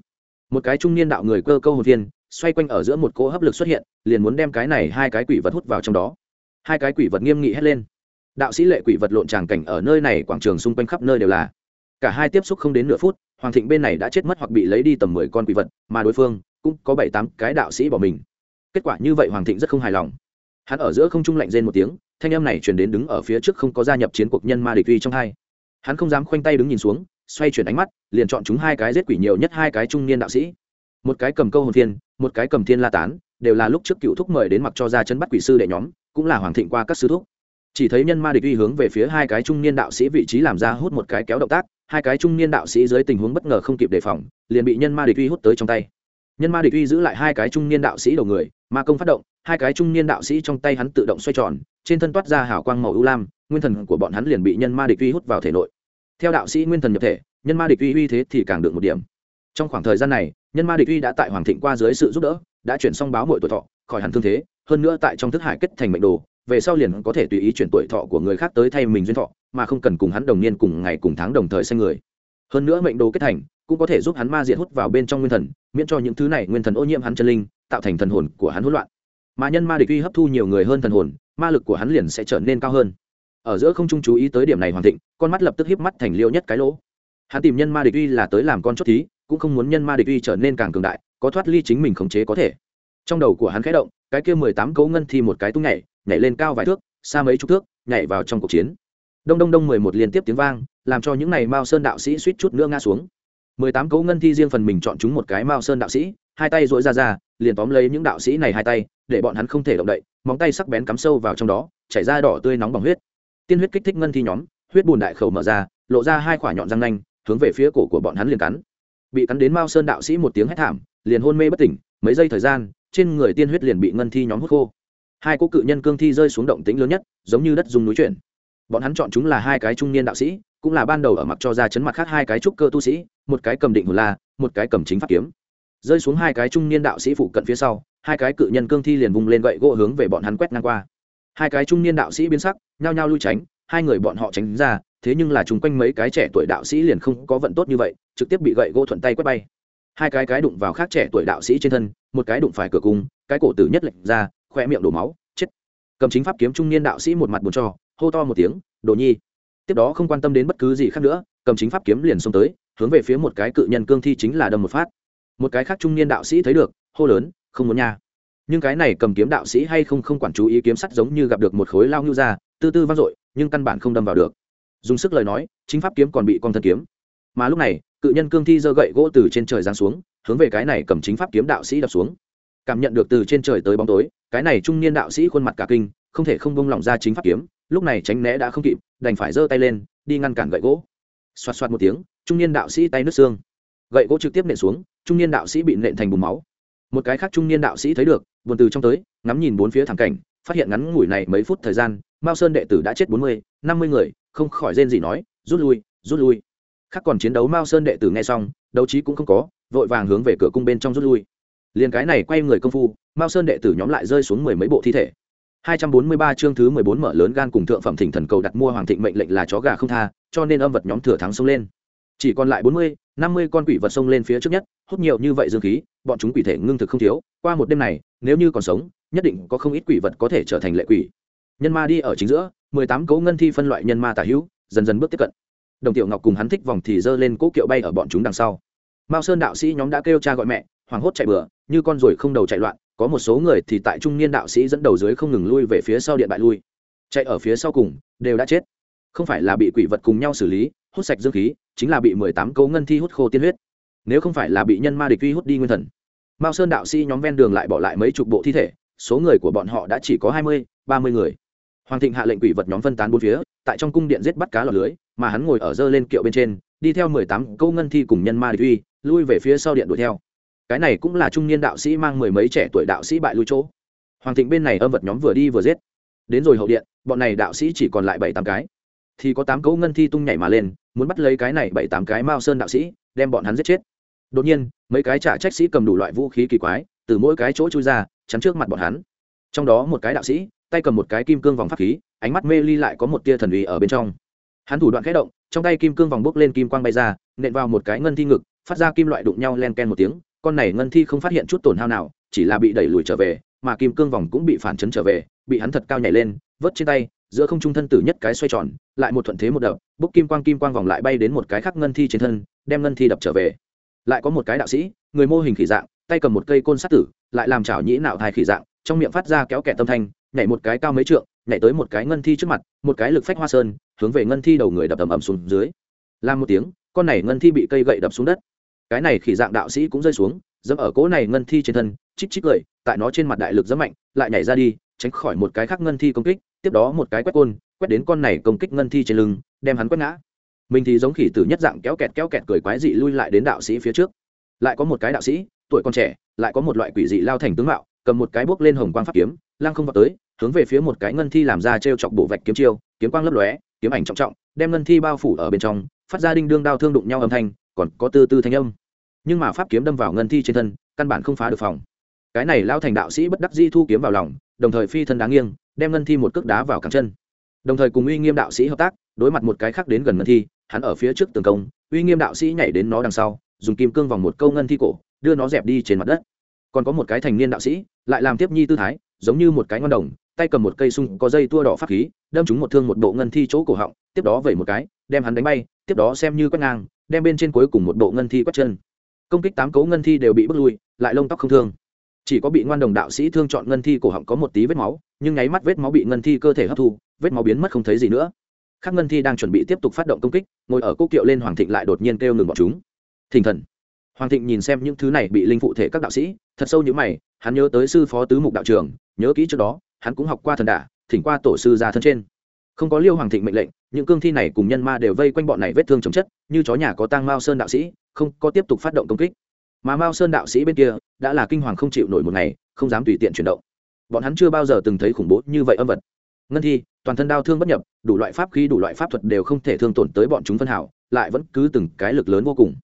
một cái trung niên đạo người cơ câu hồn viên xoay quanh ở giữa một cỗ hấp lực xuất hiện, liền muốn đem cái này hai cái quỷ vật hút vào trong đó. Hai cái quỷ vật nghiêm nghị hét lên. Đạo sĩ lệ quỷ vật lộn tràng cảnh ở nơi này quảng trường xung quanh khắp nơi đều là. Cả hai tiếp xúc không đến nửa phút, hoàng thịnh bên này đã chết mất hoặc bị lấy đi tầm mười con quỷ vật, mà đối phương cũng có bảy tám cái đạo sĩ bỏ mình. Kết quả như vậy hoàng thịnh rất không hài lòng. Hắn ở giữa không trung lạnh rên một tiếng, thanh em này chuyển đến đứng ở phía trước không có gia nhập chiến cuộc nhân ma địch uy trong hai. Hắn không dám khoanh tay đứng nhìn xuống xoay chuyển ánh mắt, liền chọn chúng hai cái giết quỷ nhiều nhất hai cái trung niên đạo sĩ. Một cái cầm câu hồn thiên một cái cầm thiên la tán, đều là lúc trước cựu thúc mời đến mặc cho ra chân bắt quỷ sư đệ nhóm, cũng là hoàng thịnh qua các sư thúc. Chỉ thấy nhân ma địch uy hướng về phía hai cái trung niên đạo sĩ vị trí làm ra hút một cái kéo động tác, hai cái trung niên đạo sĩ dưới tình huống bất ngờ không kịp đề phòng, liền bị nhân ma địch uy hút tới trong tay. Nhân ma địch uy giữ lại hai cái trung niên đạo sĩ đầu người, ma công phát động, hai cái trung niên đạo sĩ trong tay hắn tự động xoay tròn, trên thân toát ra hào quang màu ưu lam, nguyên thần của bọn hắn liền bị nhân ma địch uy hút vào thể nội theo đạo sĩ nguyên thần nhập thể, nhân ma địch uy uy thế thì càng được một điểm. Trong khoảng thời gian này, nhân ma địch uy đã tại hoàng thịnh qua dưới sự giúp đỡ, đã chuyển xong báo mọi tuổi thọ, khỏi hẳn thương thế, hơn nữa tại trong thức hải kết thành mệnh đồ, về sau liền có thể tùy ý chuyển tuổi thọ của người khác tới thay mình duyên thọ, mà không cần cùng hắn đồng niên cùng ngày cùng tháng đồng thời sinh người. Hơn nữa mệnh đồ kết thành, cũng có thể giúp hắn ma diệt hút vào bên trong nguyên thần, miễn cho những thứ này nguyên thần ô nhiễm hắn chân linh, tạo thành thần hồn của hắn hỗn loạn. Mà nhân ma địch uy hấp thu nhiều người hơn thần hồn, ma lực của hắn liền sẽ trở nên cao hơn ở giữa không trung chú ý tới điểm này hoàn thịnh, con mắt lập tức híp mắt thành liêu nhất cái lỗ. Hắn tìm nhân ma địch uy là tới làm con chốt thí, cũng không muốn nhân ma địch uy trở nên càng cường đại, có thoát ly chính mình khống chế có thể. Trong đầu của hắn khẽ động, cái kia mười tám cấu ngân thì một cái tung nhảy nhảy lên cao vài thước, xa mấy chục thước, nhảy vào trong cuộc chiến. Đông đông đông mười một liên tiếp tiếng vang, làm cho những này mao sơn đạo sĩ suýt chút nữa ngã xuống. Mười tám cấu ngân thi riêng phần mình chọn chúng một cái mao sơn đạo sĩ, hai tay dỗi ra ra, liền tóm lấy những đạo sĩ này hai tay, để bọn hắn không thể động đậy, móng tay sắc bén cắm sâu vào trong đó, chảy ra đỏ tươi nóng bằng huyết tiên huyết kích thích ngân thi nhóm, huyết bùn đại khẩu mở ra, lộ ra hai khoả nhọn răng nanh, hướng về phía cổ của bọn hắn liền cắn. Bị cắn đến mao sơn đạo sĩ một tiếng hét thảm, liền hôn mê bất tỉnh, mấy giây thời gian, trên người tiên huyết liền bị ngân thi nhóm hút khô. Hai cô cự nhân cương thi rơi xuống động tĩnh lớn nhất, giống như đất dùng núi chuyển. Bọn hắn chọn chúng là hai cái trung niên đạo sĩ, cũng là ban đầu ở mặt cho ra chấn mặt khác hai cái trúc cơ tu sĩ, một cái cầm định hù la, một cái cầm chính pháp kiếm. Rơi xuống hai cái trung niên đạo sĩ phụ cận phía sau, hai cái cự nhân cương thi liền vùng lên gậy gỗ hướng về bọn hắn quét ngang qua. Hai cái trung niên đạo sĩ biến sắc nhao nhao lui tránh, hai người bọn họ tránh ra, thế nhưng là chung quanh mấy cái trẻ tuổi đạo sĩ liền không có vận tốt như vậy, trực tiếp bị gậy gỗ thuận tay quét bay. Hai cái cái đụng vào khác trẻ tuổi đạo sĩ trên thân, một cái đụng phải cửa cung, cái cổ tử nhất lệnh ra khoe miệng đổ máu, chết. Cầm chính pháp kiếm trung niên đạo sĩ một mặt buồn cho, hô to một tiếng, đồ nhi. Tiếp đó không quan tâm đến bất cứ gì khác nữa, cầm chính pháp kiếm liền xông tới, hướng về phía một cái cự nhân cương thi chính là đâm một phát. Một cái khác trung niên đạo sĩ thấy được, hô lớn, không muốn nha. Nhưng cái này cầm kiếm đạo sĩ hay không không quản chú ý kiếm sắt giống như gặp được một khối lao ngưu ra tư tư vang dội, nhưng căn bản không đâm vào được. Dùng sức lời nói, chính pháp kiếm còn bị con thân kiếm. Mà lúc này, cự nhân cương thi giơ gậy gỗ từ trên trời giáng xuống, hướng về cái này cầm chính pháp kiếm đạo sĩ đập xuống. Cảm nhận được từ trên trời tới bóng tối, cái này trung niên đạo sĩ khuôn mặt cả kinh, không thể không bông lỏng ra chính pháp kiếm, lúc này tránh né đã không kịp, đành phải giơ tay lên, đi ngăn cản gậy gỗ. Xoạt xoạt một tiếng, trung niên đạo sĩ tay nứt xương. Gậy gỗ trực tiếp nện xuống, trung niên đạo sĩ bị nện thành bùn máu. Một cái khác trung niên đạo sĩ thấy được, buồn từ trong tới, ngắm nhìn bốn phía thẳng cảnh, phát hiện ngắn ngủi này mấy phút thời gian mao sơn đệ tử đã chết bốn mươi năm mươi người không khỏi rên gì nói rút lui rút lui khác còn chiến đấu mao sơn đệ tử nghe xong đấu trí cũng không có vội vàng hướng về cửa cung bên trong rút lui liền cái này quay người công phu mao sơn đệ tử nhóm lại rơi xuống mười mấy bộ thi thể 243 chương thứ 14 mở lớn gan cùng thượng phẩm thỉnh thần cầu đặt mua hoàng thịnh mệnh lệnh là chó gà không tha, cho nên âm vật nhóm thừa thắng xông lên. Chỉ còn lại 40, 50 con quỷ vật xông lên phía trước nhất, hút nhiều như vậy dương khí, bọn chúng quỷ thể ngưng thực không thiếu, qua một đêm này, nếu như còn sống, nhất định có không ít quỷ vật có thể trở thành lệ quỷ. Nhân ma đi ở chính giữa, 18 cấu ngân thi phân loại nhân ma tà hữu, dần dần bước tiếp cận. Đồng Tiểu Ngọc cùng hắn thích vòng thì giơ lên cỗ kiệu bay ở bọn chúng đằng sau. Mao Sơn đạo sĩ nhóm đã kêu cha gọi mẹ, hoảng hốt chạy bừa, như con ruồi không đầu chạy loạn, có một số người thì tại trung niên đạo sĩ dẫn đầu dưới không ngừng lui về phía sau điện bại lui. Chạy ở phía sau cùng đều đã chết. Không phải là bị quỷ vật cùng nhau xử lý hút sạch dương khí chính là bị mười tám cấu ngân thi hút khô tiên huyết. Nếu không phải là bị nhân ma địch uy hút đi nguyên thần. Mao sơn đạo sĩ nhóm ven đường lại bỏ lại mấy chục bộ thi thể số người của bọn họ đã chỉ có hai mươi ba mươi người hoàng thịnh hạ lệnh quỷ vật nhóm phân tán bốn phía, tại trong cung điện giết bắt cá lọt lưới, mà hắn ngồi ở dơ lên kiệu bên trên, đi theo mười tám câu ngân thi cùng nhân ma địch uy, lui về phía sau điện đuổi theo. Cái này cũng là trung niên đạo sĩ mang mười mấy trẻ tuổi đạo sĩ bại lui chỗ. Hoàng thịnh bên này âm vật nhóm vừa đi vừa giết. Đến rồi hậu điện, bọn này đạo sĩ chỉ còn lại bảy tám cái. Thì có tám cấu ngân thi tung nhảy mà lên, muốn bắt lấy cái này bảy tám cái mao sơn đạo sĩ, đem bọn hắn giết chết. Đột nhiên, mấy cái trả trách sĩ cầm đủ loại vũ khí kỳ quái, từ mỗi cái chỗ chui ra, chắn trước mặt bọn hắn. Trong đó một cái đạo sĩ tay cầm một cái kim cương vòng pháp khí, ánh mắt mê ly lại có một tia thần uy ở bên trong. Hắn thủ đoạn khẽ động, trong tay kim cương vòng bốc lên kim quang bay ra, nện vào một cái ngân thi ngực, phát ra kim loại đụng nhau len ken một tiếng, con này ngân thi không phát hiện chút tổn hao nào, chỉ là bị đẩy lùi trở về, mà kim cương vòng cũng bị phản chấn trở về, bị hắn thật cao nhảy lên, vớt trên tay, giữa không trung thân tử nhất cái xoay tròn, lại một thuận thế một đập, bốc kim quang kim quang vòng lại bay đến một cái khác ngân thi trên thân, đem ngân thi đập trở về. Lại có một cái đạo sĩ, người mô hình khỉ dạng, tay cầm một cây côn sát tử, lại làm chảo nhĩ nạo thai khỉ dạng, trong miệng phát ra kéo kẻ tâm thanh nhảy một cái cao mấy trượng, nhảy tới một cái ngân thi trước mặt, một cái lực phách hoa sơn, hướng về ngân thi đầu người đập ầm ầm xuống dưới. Làm một tiếng, con này ngân thi bị cây gậy đập xuống đất. Cái này khỉ dạng đạo sĩ cũng rơi xuống, dẫm ở cỗ này ngân thi trên thân, chích chích cười, tại nó trên mặt đại lực rất mạnh, lại nhảy ra đi, tránh khỏi một cái khác ngân thi công kích, tiếp đó một cái quét côn, quét đến con này công kích ngân thi trên lưng, đem hắn quét ngã. Mình thì giống khỉ tử nhất dạng kéo kẹt kéo kẹt cười quái dị lui lại đến đạo sĩ phía trước. Lại có một cái đạo sĩ, tuổi còn trẻ, lại có một loại quỷ dị lao thành tướng mạo, cầm một cái bước lên hồng quang pháp kiếm lang không vào tới hướng về phía một cái ngân thi làm ra t chọc bộ vạch kiếm chiêu, kiếm quang lấp lóe, kiếm ảnh trọng trọng, đem ngân thi bao phủ ở bên trong, phát ra đinh đương đao thương đụng nhau âm thanh, còn có tư tư thanh âm. Nhưng mà pháp kiếm đâm vào ngân thi trên thân, căn bản không phá được phòng. Cái này lao thành đạo sĩ bất đắc di thu kiếm vào lòng, đồng thời phi thân đáng nghiêng, đem ngân thi một cước đá vào cẳng chân. Đồng thời cùng uy nghiêm đạo sĩ hợp tác, đối mặt một cái khác đến gần ngân thi, hắn ở phía trước tường công, uy nghiêm đạo sĩ nhảy đến nó đằng sau, dùng kim cương vòng một câu ngân thi cổ, đưa nó dẹp đi trên mặt đất. Còn có một cái thành niên đạo sĩ, lại làm tiếp nhi tư thái, giống như một cái ngon đồng tay cầm một cây sung có dây tua đỏ pháp khí, đâm chúng một thương một bộ ngân thi chỗ cổ họng, tiếp đó vẩy một cái, đem hắn đánh bay, tiếp đó xem như quét ngang, đem bên trên cuối cùng một bộ ngân thi quét chân. Công kích tám cấu ngân thi đều bị bước lui, lại lông tóc không thương. Chỉ có bị ngoan đồng đạo sĩ thương chọn ngân thi cổ họng có một tí vết máu, nhưng nháy mắt vết máu bị ngân thi cơ thể hấp thu, vết máu biến mất không thấy gì nữa. Khác ngân thi đang chuẩn bị tiếp tục phát động công kích, ngồi ở cốc kiệu lên hoàng thịnh lại đột nhiên kêu ngừng bọn chúng. Thình thần. Hoàng thịnh nhìn xem những thứ này bị linh phụ thể các đạo sĩ, thật sâu như mày, hắn nhớ tới sư phó tứ mục đạo trường nhớ kỹ trước đó hắn cũng học qua thần đả, thỉnh qua tổ sư ra thân trên. Không có liêu hoàng thịnh mệnh lệnh, những cương thi này cùng nhân ma đều vây quanh bọn này vết thương chồng chất, như chó nhà có tang mao sơn đạo sĩ, không có tiếp tục phát động công kích. Mà mao sơn đạo sĩ bên kia, đã là kinh hoàng không chịu nổi một ngày, không dám tùy tiện chuyển động. Bọn hắn chưa bao giờ từng thấy khủng bố như vậy âm vật. Ngân thi, toàn thân đau thương bất nhập, đủ loại pháp khí, đủ loại pháp thuật đều không thể thương tổn tới bọn chúng phân hảo lại vẫn cứ từng cái lực lớn vô cùng.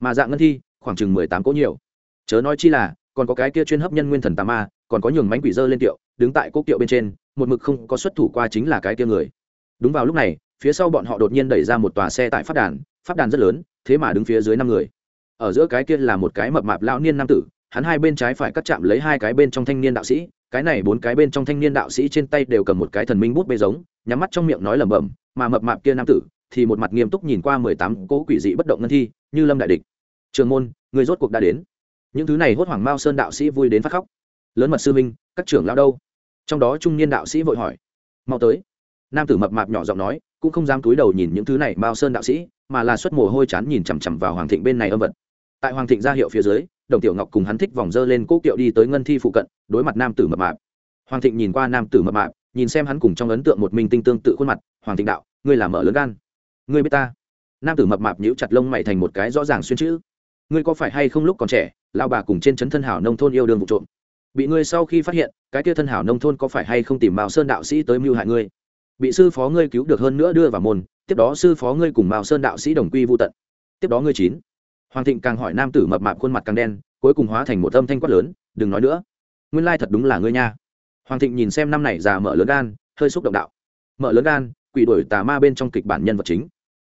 Mà dạng ngân thi, khoảng chừng mười tám cỗ nhiều. Chớ nói chi là còn có cái kia chuyên hấp nhân nguyên thần tà ma, còn có nhường mánh quỷ dơ lên tiệu, đứng tại cốc tiệu bên trên, một mực không có xuất thủ qua chính là cái kia người. Đúng vào lúc này, phía sau bọn họ đột nhiên đẩy ra một tòa xe tại phát đàn phát đàn rất lớn, thế mà đứng phía dưới năm người. Ở giữa cái kia là một cái mập mạp lão niên nam tử, hắn hai bên trái phải cắt chạm lấy hai cái bên trong thanh niên đạo sĩ, cái này bốn cái bên trong thanh niên đạo sĩ trên tay đều cầm một cái thần minh bút bê giống, nhắm mắt trong miệng nói lẩm bẩm, mà mập mạp kia nam tử thì một mặt nghiêm túc nhìn qua mười tám cỗ quỷ dị bất động ngân thi, như lâm đại địch. Trường môn, người rốt cuộc đã đến những thứ này hốt hoảng mao sơn đạo sĩ vui đến phát khóc. Lớn mật sư minh các trưởng lão đâu? Trong đó trung niên đạo sĩ vội hỏi. Mau tới. Nam tử mập mạp nhỏ giọng nói, cũng không dám túi đầu nhìn những thứ này mao sơn đạo sĩ, mà là xuất mồ hôi chán nhìn chằm chằm vào hoàng thịnh bên này âm vật. Tại hoàng thịnh ra hiệu phía dưới, đồng tiểu ngọc cùng hắn thích vòng dơ lên cố kiệu đi tới ngân thi phụ cận, đối mặt nam tử mập mạp. Hoàng thịnh nhìn qua nam tử mập mạp, nhìn xem hắn cùng trong ấn tượng một minh tinh tương tự khuôn mặt, hoàng thịnh đạo, ngươi là mở lớn gan. Ngươi biết ta? Nam tử mập mạp nhíu chặt lông mày thành một cái rõ ràng xuyên chữ. Ngươi có phải hay không lúc còn trẻ lao bà cùng trên trấn thân hảo nông thôn yêu đương vụ trộm. Bị ngươi sau khi phát hiện, cái kia thân hảo nông thôn có phải hay không tìm mao sơn đạo sĩ tới mưu hại ngươi? Bị sư phó ngươi cứu được hơn nữa đưa vào môn, tiếp đó sư phó ngươi cùng mao sơn đạo sĩ đồng quy vô tận. Tiếp đó ngươi chín. Hoàng thịnh càng hỏi nam tử mập mạp khuôn mặt càng đen, cuối cùng hóa thành một âm thanh quát lớn, đừng nói nữa. Nguyên lai thật đúng là ngươi nha. Hoàng thịnh nhìn xem năm này già mở lớn gan, hơi xúc động đạo. Mở lớn gan, quỷ đuổi tà ma bên trong kịch bản nhân vật chính.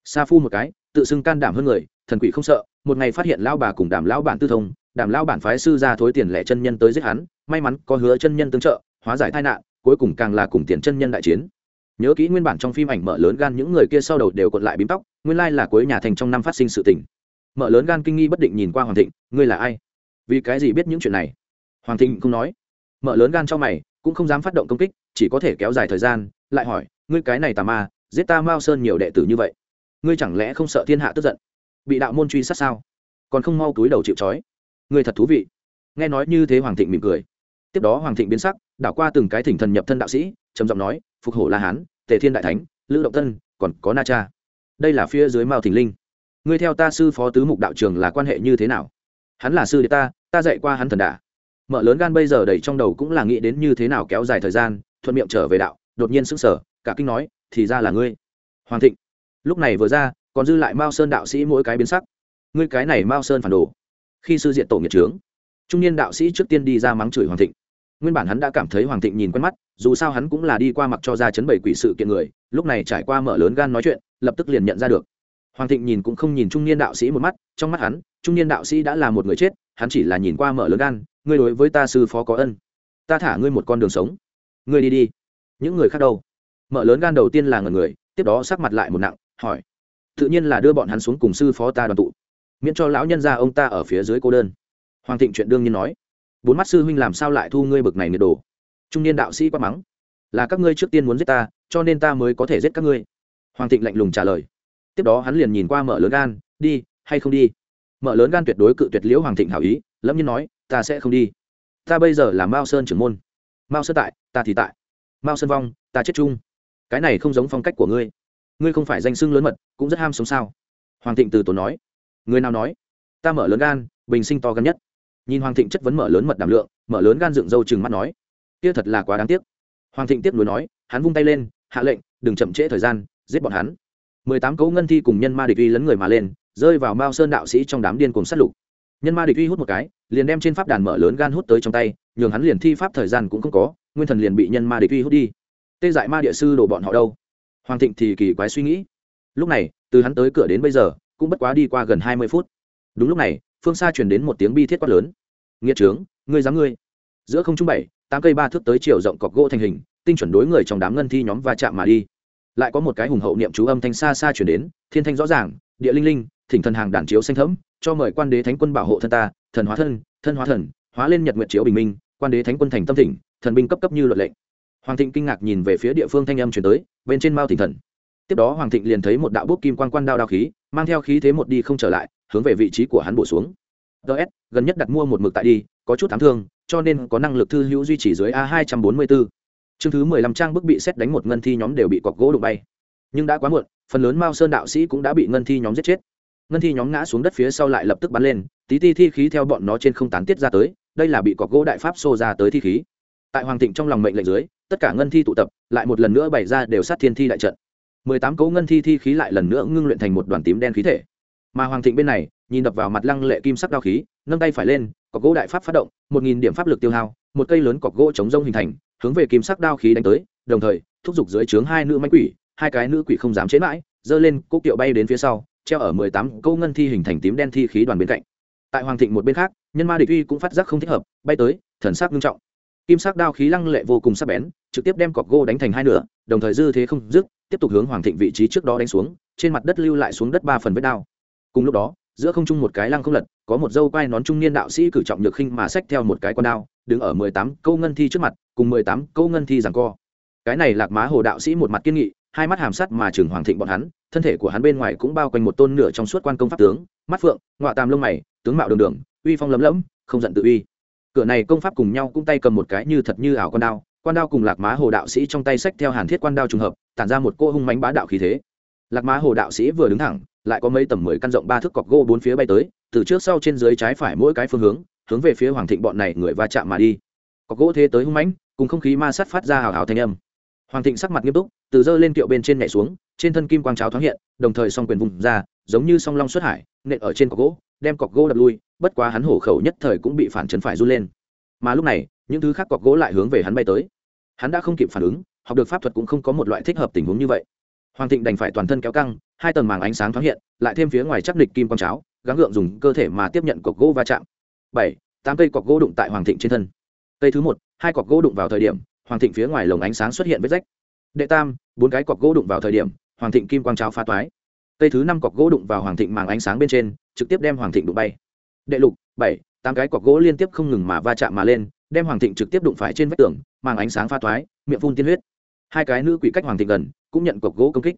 Sa phu một cái, tự xưng can đảm hơn người, thần quỷ không sợ, một ngày phát hiện lão bà cùng đàm lão bản tư thông đảm lao bản phái sư ra thối tiền lẻ chân nhân tới giết hắn, may mắn có hứa chân nhân tương trợ, hóa giải tai nạn, cuối cùng càng là cùng tiền chân nhân đại chiến. Nhớ kỹ nguyên bản trong phim ảnh mở lớn gan những người kia sau đầu đều cuộn lại bím tóc, nguyên lai là cuối nhà thành trong năm phát sinh sự tình. Mở lớn gan kinh nghi bất định nhìn qua hoàng thịnh, ngươi là ai? Vì cái gì biết những chuyện này? Hoàng thịnh không nói. Mở lớn gan cho mày, cũng không dám phát động công kích, chỉ có thể kéo dài thời gian, lại hỏi, ngươi cái này tà ma, giết ta mao sơn nhiều đệ tử như vậy, ngươi chẳng lẽ không sợ thiên hạ tức giận? Bị đạo môn truy sát sao? Còn không mau túi đầu chịu trói ngươi thật thú vị. Nghe nói như thế hoàng thịnh mỉm cười. Tiếp đó hoàng thịnh biến sắc, đảo qua từng cái thỉnh thần nhập thân đạo sĩ, trầm giọng nói, phục hổ la hán, tề thiên đại thánh, lữ động tân còn có na cha. Đây là phía dưới mao thình linh. Ngươi theo ta sư phó tứ mục đạo trường là quan hệ như thế nào? Hắn là sư đệ ta ta dạy qua hắn thần đả. Mở lớn gan bây giờ đầy trong đầu cũng là nghĩ đến như thế nào kéo dài thời gian, thuận miệng trở về đạo, đột nhiên sững sờ, cả kinh nói, thì ra là ngươi. Hoàng thịnh lúc này vừa ra, còn dư lại mao sơn đạo sĩ mỗi cái biến sắc. Ngươi cái này mao sơn phản đồ khi sư diện tổ nghiệt trướng, trung niên đạo sĩ trước tiên đi ra mắng chửi hoàng thịnh. Nguyên bản hắn đã cảm thấy hoàng thịnh nhìn quen mắt, dù sao hắn cũng là đi qua mặc cho ra chấn bảy quỷ sự kiện người, lúc này trải qua mở lớn gan nói chuyện, lập tức liền nhận ra được. Hoàng thịnh nhìn cũng không nhìn trung niên đạo sĩ một mắt, trong mắt hắn, trung niên đạo sĩ đã là một người chết, hắn chỉ là nhìn qua mở lớn gan, ngươi đối với ta sư phó có ân. Ta thả ngươi một con đường sống. Ngươi đi đi. Những người khác đâu? Mở lớn gan đầu tiên là ngần người, tiếp đó sắc mặt lại một nặng, hỏi. Tự nhiên là đưa bọn hắn xuống cùng sư phó ta đoàn tụ miễn cho lão nhân ra ông ta ở phía dưới cô đơn. Hoàng thịnh chuyện đương nhiên nói, bốn mắt sư huynh làm sao lại thu ngươi bực này nhiệt đồ? Trung niên đạo sĩ quát mắng, là các ngươi trước tiên muốn giết ta, cho nên ta mới có thể giết các ngươi. Hoàng thịnh lạnh lùng trả lời, tiếp đó hắn liền nhìn qua mở lớn gan, đi, hay không đi? Mở lớn gan tuyệt đối cự tuyệt liễu hoàng thịnh hảo ý lâm nhiên nói, ta sẽ không đi. Ta bây giờ là mao sơn trưởng môn. Mao sơn tại, ta thì tại. Mao sơn vong, ta chết chung. Cái này không giống phong cách của ngươi. Ngươi không phải danh xưng lớn mật, cũng rất ham sống sao? Hoàng thịnh từ tốn nói người nào nói? Ta mở lớn gan, bình sinh to gan nhất. Nhìn hoàng thịnh chất vấn mở lớn mật đảm lượng, mở lớn gan dựng râu chừng mắt nói. Kia thật là quá đáng tiếc. Hoàng thịnh tiếp nối nói, hắn vung tay lên, hạ lệnh, đừng chậm trễ thời gian, giết bọn hắn. Mười tám cấu ngân thi cùng nhân ma địch uy lấn người mà lên, rơi vào mao sơn đạo sĩ trong đám điên cùng sát lục. Nhân ma địch uy hút một cái, liền đem trên pháp đàn mở lớn gan hút tới trong tay, nhường hắn liền thi pháp thời gian cũng không có, nguyên thần liền bị nhân ma địch uy hút đi. Tê dại ma địa sư đổ bọn họ đâu? Hoàng thịnh thì kỳ quái suy nghĩ. Lúc này, từ hắn tới cửa đến bây giờ cũng bất quá đi qua gần hai mươi phút. Đúng lúc này, phương xa chuyển đến một tiếng bi thiết quát lớn. Nghĩa trướng, ngươi dám ngươi. Giữa không trung bảy, tám cây ba thước tới chiều rộng cọc gỗ thành hình, tinh chuẩn đối người trong đám ngân thi nhóm va chạm mà đi. Lại có một cái hùng hậu niệm chú âm thanh xa xa chuyển đến, thiên thanh rõ ràng, địa linh linh, thỉnh thần hàng đàn chiếu xanh thẫm, cho mời quan đế thánh quân bảo hộ thân ta, thần hóa thân thân hóa thần, hóa lên nhật nguyệt chiếu bình minh, quan đế thánh quân thành tâm thỉnh, thần binh cấp cấp như luật lệnh. Hoàng thịnh kinh ngạc nhìn về phía địa phương thanh âm chuyển tới, bên trên mao thỉnh thần tiếp đó hoàng thịnh liền thấy một đạo bút kim quan quan đao đao khí, mang theo khí thế một đi không trở lại, hướng về vị trí của hắn bổ xuống. Ts gần nhất đặt mua một mực tại đi, có chút thám thương, cho nên có năng lực thư hữu duy trì dưới a hai trăm bốn mươi bốn chương thứ mười lăm trang bức bị xét đánh một ngân thi nhóm đều bị cọc gỗ đụng bay. Nhưng đã quá muộn, phần lớn mao sơn đạo sĩ cũng đã bị ngân thi nhóm giết chết. Ngân thi nhóm ngã xuống đất phía sau lại lập tức bắn lên, tí ti thi khí theo bọn nó trên không tán tiết ra tới, đây là bị cọc gỗ đại pháp xô ra tới thi khí. Tại hoàng thịnh trong lòng mệnh lệnh dưới, tất cả ngân thi tụ tập, lại một lần nữa bày ra đều sát thiên thi đại trận mười tám cấu ngân thi thi khí lại lần nữa ngưng luyện thành một đoàn tím đen khí thể. Mà hoàng thịnh bên này, nhìn đập vào mặt lăng lệ kim sắc đao khí, nâng tay phải lên cọc gỗ đại pháp phát động, một nghìn điểm pháp lực tiêu hao, một cây lớn cọc gỗ chống rông hình thành, hướng về kim sắc đao khí đánh tới, đồng thời, thúc giục dưới trướng hai nữ mánh quỷ, hai cái nữ quỷ không dám chế mãi, giơ lên cỗ kiệu bay đến phía sau, treo ở mười tám câu ngân thi hình thành tím đen thi khí đoàn bên cạnh. Tại hoàng thịnh một bên khác, nhân ma địch uy cũng phát giác không thích hợp, bay tới, thần sắc nghiêm trọng kim sắc đao khí lăng lệ vô cùng sắc bén, trực tiếp đem cọc gỗ đánh thành hai nửa, đồng thời dư thế không dứt, tiếp tục hướng hoàng thịnh vị trí trước đó đánh xuống, trên mặt đất lưu lại xuống đất ba phần vết đao. Cùng lúc đó, giữa không trung một cái lăng không lật, có một dâu quai nón trung niên đạo sĩ cử trọng nhược khinh mà xách theo một cái con đao, đứng ở mười tám câu ngân thi trước mặt, cùng mười tám câu ngân thi rằng co. Cái này lạc má hồ đạo sĩ một mặt kiên nghị, hai mắt hàm sắt mà trường hoàng thịnh bọn hắn, thân thể của hắn bên ngoài cũng bao quanh một tôn nửa trong suốt quan công pháp tướng, mắt phượng, ngọa tàm lông mày, tướng mạo đường đường, uy phong lấm lẫm không giận tự uy cửa này công pháp cùng nhau cũng tay cầm một cái như thật như ảo con đao, quan đao cùng lạc má hồ đạo sĩ trong tay sách theo hàn thiết quan đao trùng hợp, tản ra một cô hung mánh bá đạo khí thế. Lạc má hồ đạo sĩ vừa đứng thẳng, lại có mấy tầm mười căn rộng ba thước cọc gỗ bốn phía bay tới, từ trước sau trên dưới trái phải mỗi cái phương hướng hướng về phía hoàng thịnh bọn này người va chạm mà đi. Cọc gỗ thế tới hung mãnh, cùng không khí ma sát phát ra hào hào thanh âm. Hoàng thịnh sắc mặt nghiêm túc, từ dơ lên kiệu bên trên nhảy xuống, trên thân kim quang cháo thoáng hiện, đồng thời song quyền vùng ra, giống như song long xuất hải, nện ở trên cọc gỗ đem cọc gỗ đập lui, bất quá hắn hổ khẩu nhất thời cũng bị phản chấn phải run lên. Mà lúc này, những thứ khác cọc gỗ lại hướng về hắn bay tới. Hắn đã không kịp phản ứng, học được pháp thuật cũng không có một loại thích hợp tình huống như vậy. Hoàng thịnh đành phải toàn thân kéo căng, hai tầng màng ánh sáng thoáng hiện, lại thêm phía ngoài chắc địch kim quang cháo, gắng gượng dùng cơ thể mà tiếp nhận cọc gỗ va chạm. Bảy, tám cây cọc gỗ đụng tại hoàng thịnh trên thân. Cây thứ một, hai cọc gỗ đụng vào thời điểm, hoàng thịnh phía ngoài lồng ánh sáng xuất hiện vết rách. Đệ tam, bốn cái cọc gỗ đụng vào thời điểm, hoàng thịnh kim quang cháo phá toái. Cây thứ năm cọc gỗ đụng vào hoàng thịnh màng ánh sáng bên trên trực tiếp đem hoàng thịnh đụng bay. Đệ lục, bảy, tám cái cọc gỗ liên tiếp không ngừng mà va chạm mà lên, đem hoàng thịnh trực tiếp đụng phải trên vách tường màng ánh sáng pha toái, miệng phun tiên huyết. Hai cái nữ quỷ cách hoàng thịnh gần, cũng nhận cọc gỗ công kích.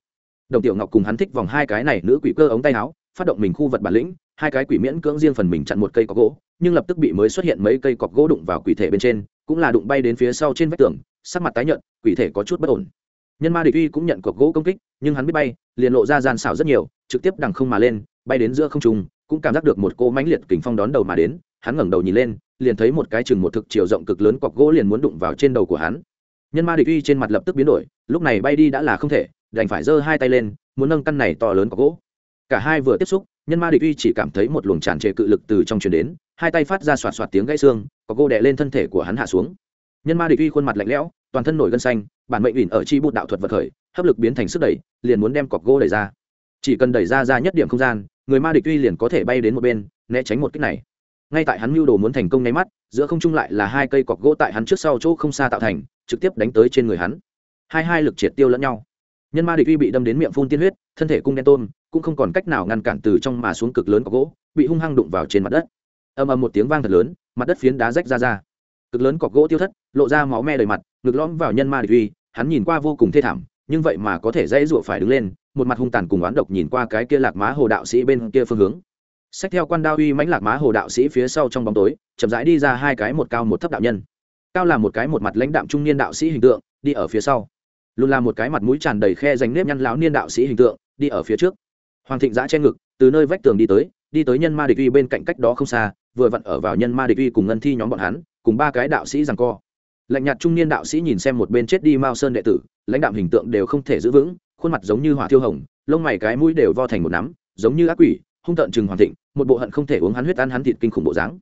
Đồng tiểu ngọc cùng hắn thích vòng hai cái này nữ quỷ cơ ống tay áo, phát động mình khu vật bản lĩnh, hai cái quỷ miễn cưỡng riêng phần mình chặn một cây cọc gỗ, nhưng lập tức bị mới xuất hiện mấy cây cọc gỗ đụng vào quỷ thể bên trên, cũng là đụng bay đến phía sau trên vách tường, sắc mặt tái nhợt, quỷ thể có chút bất ổn. Nhân ma địch uy cũng nhận cọc gỗ công kích, nhưng hắn biết bay, liền lộ ra gian xảo rất nhiều, trực tiếp đằng không mà lên bay đến giữa không trung, cũng cảm giác được một cô mãnh liệt kình phong đón đầu mà đến, hắn ngẩng đầu nhìn lên, liền thấy một cái chừng một thực chiều rộng cực lớn cọc gỗ liền muốn đụng vào trên đầu của hắn. Nhân ma địch uy trên mặt lập tức biến đổi, lúc này bay đi đã là không thể, đành phải giơ hai tay lên, muốn nâng căn này to lớn cọc gỗ. Cả hai vừa tiếp xúc, nhân ma địch uy chỉ cảm thấy một luồng tràn trề cự lực từ trong truyền đến, hai tay phát ra xoạt xoạt tiếng gãy xương, cọc gỗ đè lên thân thể của hắn hạ xuống. Nhân ma địch uy khuôn mặt lạnh lẽo, toàn thân nổi gân xanh, bản mệnh ỉn ở chi bút đạo thuật vật khởi, hấp lực biến thành sức đẩy, liền muốn đem cọc gỗ đẩy ra chỉ cần đẩy ra ra nhất điểm không gian, người ma địch tuy liền có thể bay đến một bên, né tránh một kích này. Ngay tại hắn mưu đồ muốn thành công nháy mắt, giữa không trung lại là hai cây cọc gỗ tại hắn trước sau chỗ không xa tạo thành, trực tiếp đánh tới trên người hắn. Hai hai lực triệt tiêu lẫn nhau. Nhân ma địch uy bị đâm đến miệng phun tiên huyết, thân thể cung đen tôn cũng không còn cách nào ngăn cản từ trong mà xuống cực lớn cọc gỗ, bị hung hăng đụng vào trên mặt đất. Ầm ầm một tiếng vang thật lớn, mặt đất phiến đá rách ra ra. Cực lớn cọc gỗ tiêu thất, lộ ra máu me đầy mặt, ngực lõm vào nhân ma địch uy, hắn nhìn qua vô cùng thê thảm, nhưng vậy mà có thể dãy rụa phải đứng lên một mặt hung tàn cùng oán độc nhìn qua cái kia lạc má hồ đạo sĩ bên kia phương hướng. Xét theo quan đao uy mãnh lạc má hồ đạo sĩ phía sau trong bóng tối, chậm rãi đi ra hai cái một cao một thấp đạo nhân. Cao là một cái một mặt lãnh đạm trung niên đạo sĩ hình tượng, đi ở phía sau. Luôn là một cái mặt mũi tràn đầy khe dành nếp nhăn lão niên đạo sĩ hình tượng, đi ở phía trước. Hoàng thịnh giã che ngực, từ nơi vách tường đi tới đi tới nhân ma địch uy bên cạnh cách đó không xa, vừa vặn ở vào nhân ma địch uy cùng ngân thi nhóm bọn hắn, cùng ba cái đạo sĩ rằng co. Lạnh nhạt trung niên đạo sĩ nhìn xem một bên chết đi mao sơn đệ tử, lãnh đạm hình tượng đều không thể giữ vững khuôn mặt giống như hỏa thiêu hồng, lông mày cái mũi đều vo thành một nắm, giống như ác quỷ, hung tợn chừng hoàng thịnh, một bộ hận không thể uống hắn huyết ăn hắn thịt kinh khủng bộ dáng.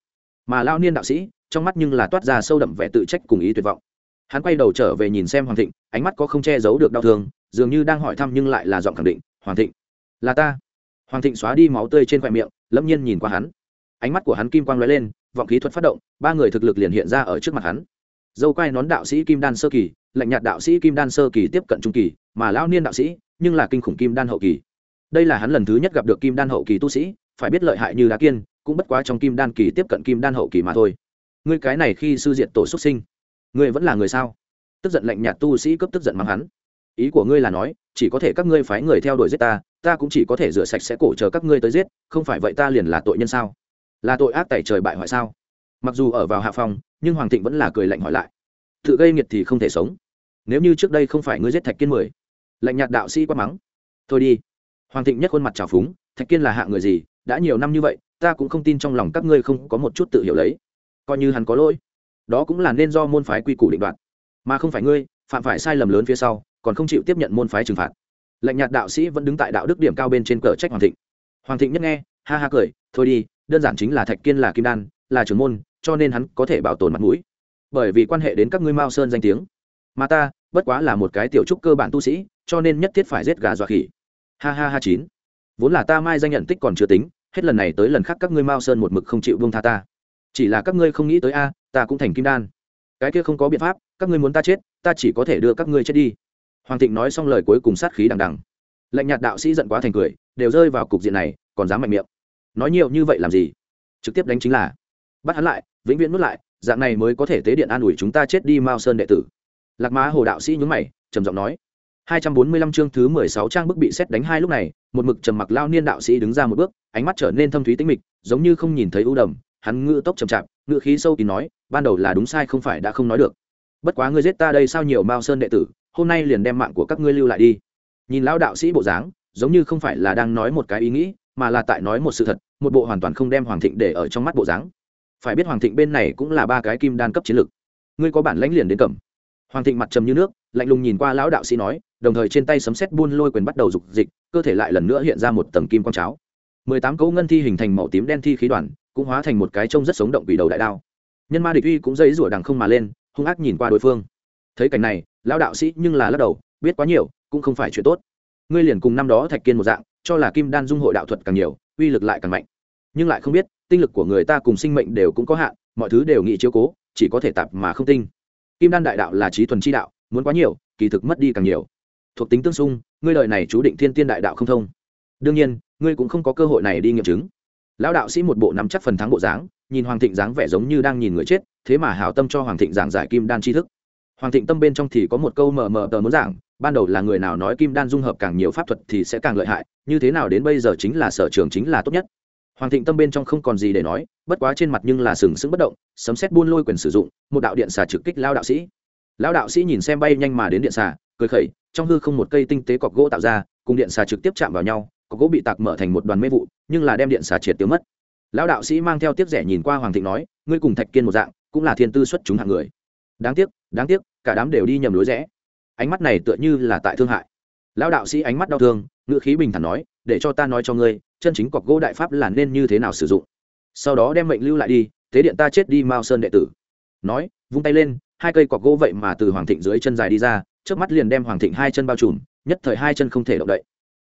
Mà lao niên đạo sĩ, trong mắt nhưng là toát ra sâu đậm vẻ tự trách cùng ý tuyệt vọng. Hắn quay đầu trở về nhìn xem hoàng thịnh, ánh mắt có không che giấu được đau thương, dường như đang hỏi thăm nhưng lại là giọng khẳng định, hoàng thịnh, là ta. Hoàng thịnh xóa đi máu tươi trên khoe miệng, lâm nhiên nhìn qua hắn. Ánh mắt của hắn kim quang lóe lên, vọng khí thuật phát động, ba người thực lực liền hiện ra ở trước mặt hắn dâu quai nón đạo sĩ kim đan sơ kỳ, lạnh nhạt đạo sĩ kim đan sơ kỳ tiếp cận trung kỳ, mà lão niên đạo sĩ, nhưng là kinh khủng kim đan hậu kỳ. Đây là hắn lần thứ nhất gặp được kim đan hậu kỳ tu sĩ, phải biết lợi hại như đá kiên, cũng bất quá trong kim đan kỳ tiếp cận kim đan hậu kỳ mà thôi. Ngươi cái này khi sư diện tổ xuất sinh, ngươi vẫn là người sao? Tức giận lạnh nhạt tu sĩ cấp tức giận mắng hắn. Ý của ngươi là nói, chỉ có thể các ngươi phái người theo đuổi giết ta ta cũng chỉ có thể rửa sạch sẽ cổ chờ các ngươi tới giết, không phải vậy ta liền là tội nhân sao? Là tội ác tẩy trời bại hoại sao? Mặc dù ở vào hạ phòng nhưng hoàng thịnh vẫn là cười lạnh hỏi lại, tự gây nghiệt thì không thể sống. Nếu như trước đây không phải ngươi giết thạch kiên mười, lạnh nhạt đạo sĩ quát mắng. Thôi đi. Hoàng thịnh nhất khuôn mặt trào phúng, thạch kiên là hạ người gì, đã nhiều năm như vậy, ta cũng không tin trong lòng các ngươi không có một chút tự hiểu lấy. Coi như hắn có lỗi, đó cũng là nên do môn phái quy củ định đoạt. Mà không phải ngươi, phạm phải sai lầm lớn phía sau, còn không chịu tiếp nhận môn phái trừng phạt. Lạnh nhạt đạo sĩ vẫn đứng tại đạo đức điểm cao bên trên cờ trách hoàng thịnh. Hoàng thịnh nhất nghe, ha ha cười, thôi đi, đơn giản chính là thạch kiên là kim đan là trưởng môn, cho nên hắn có thể bảo tồn mặt mũi. Bởi vì quan hệ đến các ngươi mao sơn danh tiếng. Mà ta, bất quá là một cái tiểu trúc cơ bản tu sĩ, cho nên nhất thiết phải giết gà dọa khỉ. Ha ha ha chín. Vốn là ta mai danh nhận tích còn chưa tính, hết lần này tới lần khác các ngươi mao sơn một mực không chịu buông tha ta. Chỉ là các ngươi không nghĩ tới a, ta cũng thành kim đan. Cái kia không có biện pháp, các ngươi muốn ta chết, ta chỉ có thể đưa các ngươi chết đi. Hoàng thịnh nói xong lời cuối cùng sát khí đằng đằng. Lạnh nhạt đạo sĩ giận quá thành cười, đều rơi vào cục diện này, còn dám mạnh miệng. Nói nhiều như vậy làm gì? Trực tiếp đánh chính là bắt hắn lại, vĩnh viễn nuốt lại, dạng này mới có thể tế điện an ủi chúng ta chết đi mao sơn đệ tử. Lạc má hồ đạo sĩ nhún mày, trầm giọng nói. Hai trăm bốn mươi lăm chương thứ mười sáu trang bức bị xét đánh hai lúc này, một mực trầm mặc lao niên đạo sĩ đứng ra một bước, ánh mắt trở nên thâm thúy tĩnh mịch, giống như không nhìn thấy ưu đầm. Hắn ngự tốc chậm chạp ngự khí sâu kín nói, ban đầu là đúng sai không phải đã không nói được. Bất quá ngươi giết ta đây sao nhiều mao sơn đệ tử, hôm nay liền đem mạng của các ngươi lưu lại đi. Nhìn lão đạo sĩ bộ dáng, giống như không phải là đang nói một cái ý nghĩ, mà là tại nói một sự thật, một bộ hoàn toàn không đem hoàng thịnh để ở trong mắt bộ dáng phải biết hoàng thịnh bên này cũng là ba cái kim đan cấp chiến lực ngươi có bản lãnh liền đến cầm. Hoàng thịnh mặt trầm như nước, lạnh lùng nhìn qua lão đạo sĩ nói, đồng thời trên tay sấm sét buôn lôi quyền bắt đầu dục dịch, cơ thể lại lần nữa hiện ra một tầng kim quang cháo. Mười tám cấu ngân thi hình thành màu tím đen thi khí đoàn, cũng hóa thành một cái trông rất sống động quỷ đầu đại đao. Nhân ma địch uy cũng dây rủa đằng không mà lên, hung ác nhìn qua đối phương. Thấy cảnh này, lão đạo sĩ nhưng là lắc đầu, biết quá nhiều, cũng không phải chuyện tốt. Ngươi liền cùng năm đó thạch kiên một dạng, cho là kim đan dung hội đạo thuật càng nhiều, uy lực lại càng mạnh. Nhưng lại không biết tinh lực của người ta cùng sinh mệnh đều cũng có hạn, mọi thứ đều nghị chiếu cố, chỉ có thể tạp mà không tinh. Kim đan đại đạo là trí thuần chi đạo, muốn quá nhiều, kỳ thực mất đi càng nhiều. Thuộc tính tương xung, ngươi đời này chú định thiên tiên đại đạo không thông. Đương nhiên, ngươi cũng không có cơ hội này đi nghiệm chứng. Lão đạo sĩ một bộ nắm chắc phần thắng bộ dáng, nhìn hoàng thịnh dáng vẻ giống như đang nhìn người chết, thế mà hảo tâm cho hoàng thịnh giảng giải kim đan tri thức. Hoàng thịnh tâm bên trong thì có một câu mờ mờ tờ muốn giảng, ban đầu là người nào nói kim đan dung hợp càng nhiều pháp thuật thì sẽ càng lợi hại, như thế nào đến bây giờ chính là sở trường chính là tốt nhất hoàng thịnh tâm bên trong không còn gì để nói, bất quá trên mặt nhưng là sừng sững bất động, sấm xét buôn lôi quyền sử dụng, một đạo điện xà trực kích lao đạo sĩ. Lao đạo sĩ nhìn xem bay nhanh mà đến điện xà, cười khẩy, trong hư không một cây tinh tế cọc gỗ tạo ra, cùng điện xà trực tiếp chạm vào nhau, cọc gỗ bị tạc mở thành một đoàn mê vụ, nhưng là đem điện xà triệt tiêu mất. Lão đạo sĩ mang theo tiếc rẻ nhìn qua hoàng thịnh nói, ngươi cùng thạch kiên một dạng, cũng là thiên tư xuất chúng hạng người. Đáng tiếc đáng tiếc, cả đám đều đi nhầm lối rẽ. Ánh mắt này tựa như là tại thương hại. Lão đạo sĩ ánh mắt đau thương, ngữ khí bình thản nói, để cho ta nói cho ngươi chân chính cọc gỗ đại pháp là nên như thế nào sử dụng. Sau đó đem mệnh lưu lại đi tế điện ta chết đi mao sơn đệ tử. Nói, vung tay lên, hai cây cọc gỗ vậy mà từ hoàng thịnh dưới chân dài đi ra, trước mắt liền đem hoàng thịnh hai chân bao trùm, nhất thời hai chân không thể động đậy.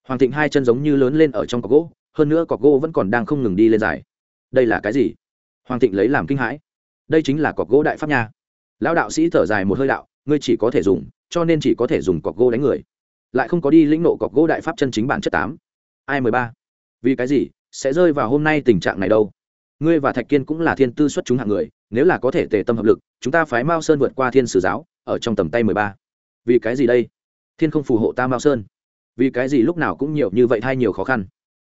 Hoàng thịnh hai chân giống như lớn lên ở trong cọc gỗ, hơn nữa cọc gỗ vẫn còn đang không ngừng đi lên dài. Đây là cái gì? Hoàng thịnh lấy làm kinh hãi. Đây chính là cọc gỗ đại pháp nha. Lão đạo sĩ thở dài một hơi đạo, ngươi chỉ có thể dùng, cho nên chỉ có thể dùng cọc gỗ đánh người. Lại không có đi lĩnh nộ cọc gỗ đại pháp chân chính bản chất tám. Ai mười ba? Vì cái gì? Sẽ rơi vào hôm nay tình trạng này đâu? Ngươi và thạch kiên cũng là thiên tư xuất chúng hạng người, nếu là có thể tề tâm hợp lực, chúng ta phái mao sơn vượt qua thiên sử giáo, ở trong tầm tay mười ba. Vì cái gì đây? Thiên không phù hộ ta mao sơn. Vì cái gì lúc nào cũng nhiều như vậy thay nhiều khó khăn?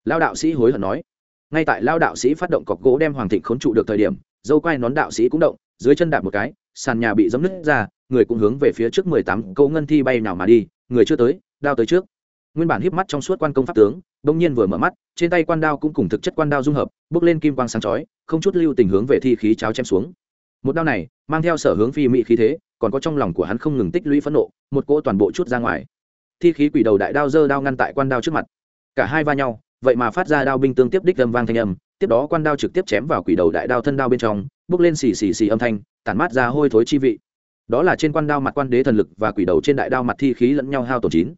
Lao đạo sĩ hối hận nói. Ngay tại lao đạo sĩ phát động cọc gỗ đem hoàng thịnh khốn trụ được thời điểm, dâu quai nón đạo sĩ cũng động, dưới chân đạp một cái, sàn nhà bị dấm nứt ra, người cũng hướng về phía trước mười tám, câu ngân thi bay nào mà đi, người chưa tới, đao tới trước nguyên bản híp mắt trong suốt quan công pháp tướng, bỗng nhiên vừa mở mắt, trên tay quan đao cũng cùng thực chất quan đao dung hợp, bước lên kim quang sáng chói, không chút lưu tình hướng về thi khí cháo chém xuống. Một đao này, mang theo sở hướng phi mỹ khí thế, còn có trong lòng của hắn không ngừng tích lũy phẫn nộ, một cỗ toàn bộ chút ra ngoài. Thi khí quỷ đầu đại đao dơ đao ngăn tại quan đao trước mặt. Cả hai va nhau, vậy mà phát ra đao binh tương tiếp đích âm vang thanh âm, tiếp đó quan đao trực tiếp chém vào quỷ đầu đại đao thân đao bên trong, bước lên xì xì xì âm thanh, tản mát ra hôi thối chi vị. Đó là trên quan đao mặt quan đế thần lực và quỷ đầu trên đại đao mặt thi khí lẫn nhau hao tổn chín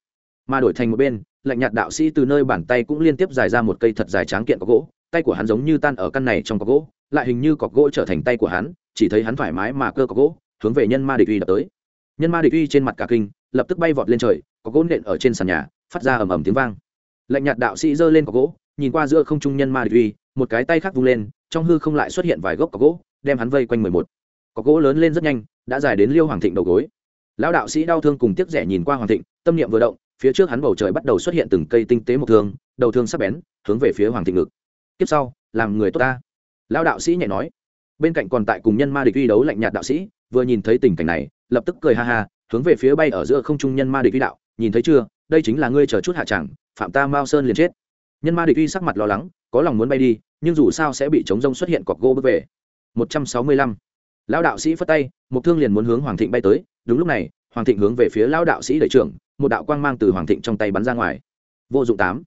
mà đổi thành một bên, lạnh nhạt đạo sĩ từ nơi bàn tay cũng liên tiếp dài ra một cây thật dài tráng kiện có gỗ, tay của hắn giống như tan ở căn này trong có gỗ, lại hình như cọc gỗ trở thành tay của hắn, chỉ thấy hắn thoải mái mà cơ có gỗ, hướng về nhân ma địch uy đập tới. Nhân ma địch uy trên mặt cả kinh, lập tức bay vọt lên trời, có gỗ nện ở trên sàn nhà, phát ra ầm ầm tiếng vang. Lạnh nhạt đạo sĩ giơ lên có gỗ, nhìn qua giữa không trung nhân ma địch uy, một cái tay khác vung lên, trong hư không lại xuất hiện vài gốc có gỗ, đem hắn vây quanh mười một. Có gỗ lớn lên rất nhanh, đã dài đến liêu hoàng thịnh đầu gối. Lão đạo sĩ đau thương cùng tiếc rẻ nhìn qua hoàng thịnh, tâm niệm vừa động phía trước hắn bầu trời bắt đầu xuất hiện từng cây tinh tế một thương, đầu thương sắp bén, hướng về phía hoàng thịnh ngực. Tiếp sau, làm người tốt ta. Lão đạo sĩ nhẹ nói. Bên cạnh còn tại cùng nhân ma địch uy đấu lạnh nhạt đạo sĩ, vừa nhìn thấy tình cảnh này, lập tức cười ha ha, hướng về phía bay ở giữa không trung nhân ma địch uy đạo, nhìn thấy chưa, đây chính là ngươi chờ chút hạ chẳng, phạm ta mao sơn liền chết. Nhân ma địch uy sắc mặt lo lắng, có lòng muốn bay đi, nhưng dù sao sẽ bị chống rông xuất hiện cọc gỗ bước về. Một trăm sáu mươi lăm. Lão đạo sĩ phất tay một thương liền muốn hướng hoàng thịnh bay tới, đúng lúc này hoàng thịnh hướng về phía lão đạo sĩ đẩy trưởng, một đạo quang mang từ hoàng thịnh trong tay bắn ra ngoài. Vô dụng tám.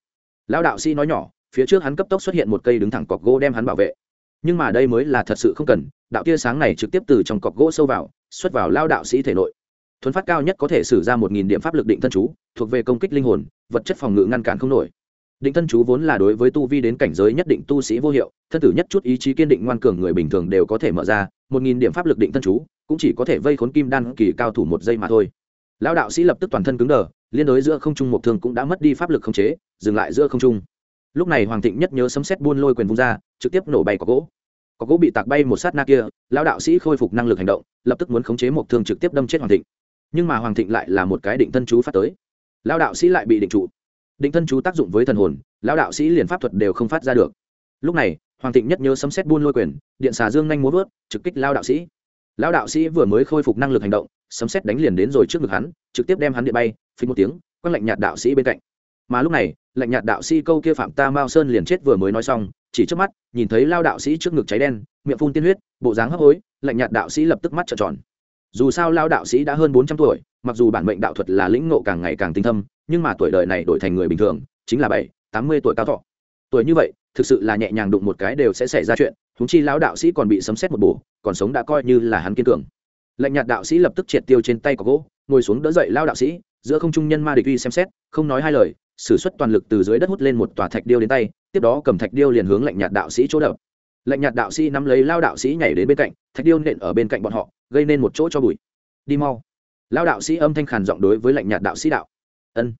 Lão đạo sĩ nói nhỏ, phía trước hắn cấp tốc xuất hiện một cây đứng thẳng cọc gỗ đem hắn bảo vệ. Nhưng mà đây mới là thật sự không cần, đạo tia sáng này trực tiếp từ trong cọc gỗ sâu vào, xuất vào lao đạo sĩ thể nội. Thuấn phát cao nhất có thể sử ra một nghìn điểm pháp lực định thân chú, thuộc về công kích linh hồn, vật chất phòng ngự ngăn cản không nổi định thân chú vốn là đối với tu vi đến cảnh giới nhất định tu sĩ vô hiệu, thân tử nhất chút ý chí kiên định ngoan cường người bình thường đều có thể mở ra, một nghìn điểm pháp lực định thân chú, cũng chỉ có thể vây khốn kim đan kỳ cao thủ một giây mà thôi. Lão đạo sĩ lập tức toàn thân cứng đờ, liên đối giữa không trung một thương cũng đã mất đi pháp lực không chế, dừng lại giữa không trung. Lúc này hoàng thịnh nhất nhớ sấm xét buôn lôi quyền vung ra, trực tiếp nổ bay có gỗ. Có gỗ bị tạc bay một sát na kia, lão đạo sĩ khôi phục năng lực hành động, lập tức muốn khống chế một thương trực tiếp đâm chết hoàng thịnh. Nhưng mà hoàng thịnh lại là một cái định thân chú phát tới. Lão đạo sĩ lại bị định trụ định thân chú tác dụng với thần hồn, lão đạo sĩ liền pháp thuật đều không phát ra được. Lúc này, hoàng thịnh nhất nhớ sấm xét buôn lôi quyền, điện xà dương nhanh muốn vớt, trực kích lao đạo sĩ. Lão đạo sĩ vừa mới khôi phục năng lực hành động, sấm xét đánh liền đến rồi trước ngực hắn, trực tiếp đem hắn điện bay phí một tiếng, quăng lạnh nhạt đạo sĩ bên cạnh. Mà lúc này, lạnh nhạt đạo sĩ câu kia phạm ta mao sơn liền chết vừa mới nói xong, chỉ trước mắt, nhìn thấy lao đạo sĩ trước ngực cháy đen, miệng phun tiên huyết, bộ dáng hấp hối, lạnh nhạt đạo sĩ lập tức mắt trợn tròn. Dù sao lao đạo sĩ đã hơn bốn trăm tuổi, mặc dù bản mệnh đạo thuật là lĩnh ngộ càng ngày càng tinh thâm nhưng mà tuổi đời này đổi thành người bình thường, chính là bảy, tám mươi tuổi cao thọ. Tuổi như vậy, thực sự là nhẹ nhàng đụng một cái đều sẽ xảy ra chuyện húng chi lão đạo sĩ còn bị sấm xét một bổ, còn sống đã coi như là hắn kiên cường. Lạnh nhạt đạo sĩ lập tức triệt tiêu trên tay có gỗ, ngồi xuống đỡ dậy lao đạo sĩ, giữa không trung nhân ma địch uy xem xét, không nói hai lời s ử suất toàn lực từ dưới đất hút lên một tòa thạch điêu đến tay, tiếp đó cầm thạch điêu liền hướng lạnh nhạt đạo sĩ chỗ đập. Lạnh nhạt đạo sĩ nắm lấy lao đạo sĩ nhảy đến bên cạnh, thạch điêu nện ở bên cạnh bọn họ, gây nên một chỗ cho bụi. Đi mau. Lao đạo sĩ âm thanh khàn giọng đối với lạnh nhạt đạo sĩ đạo ân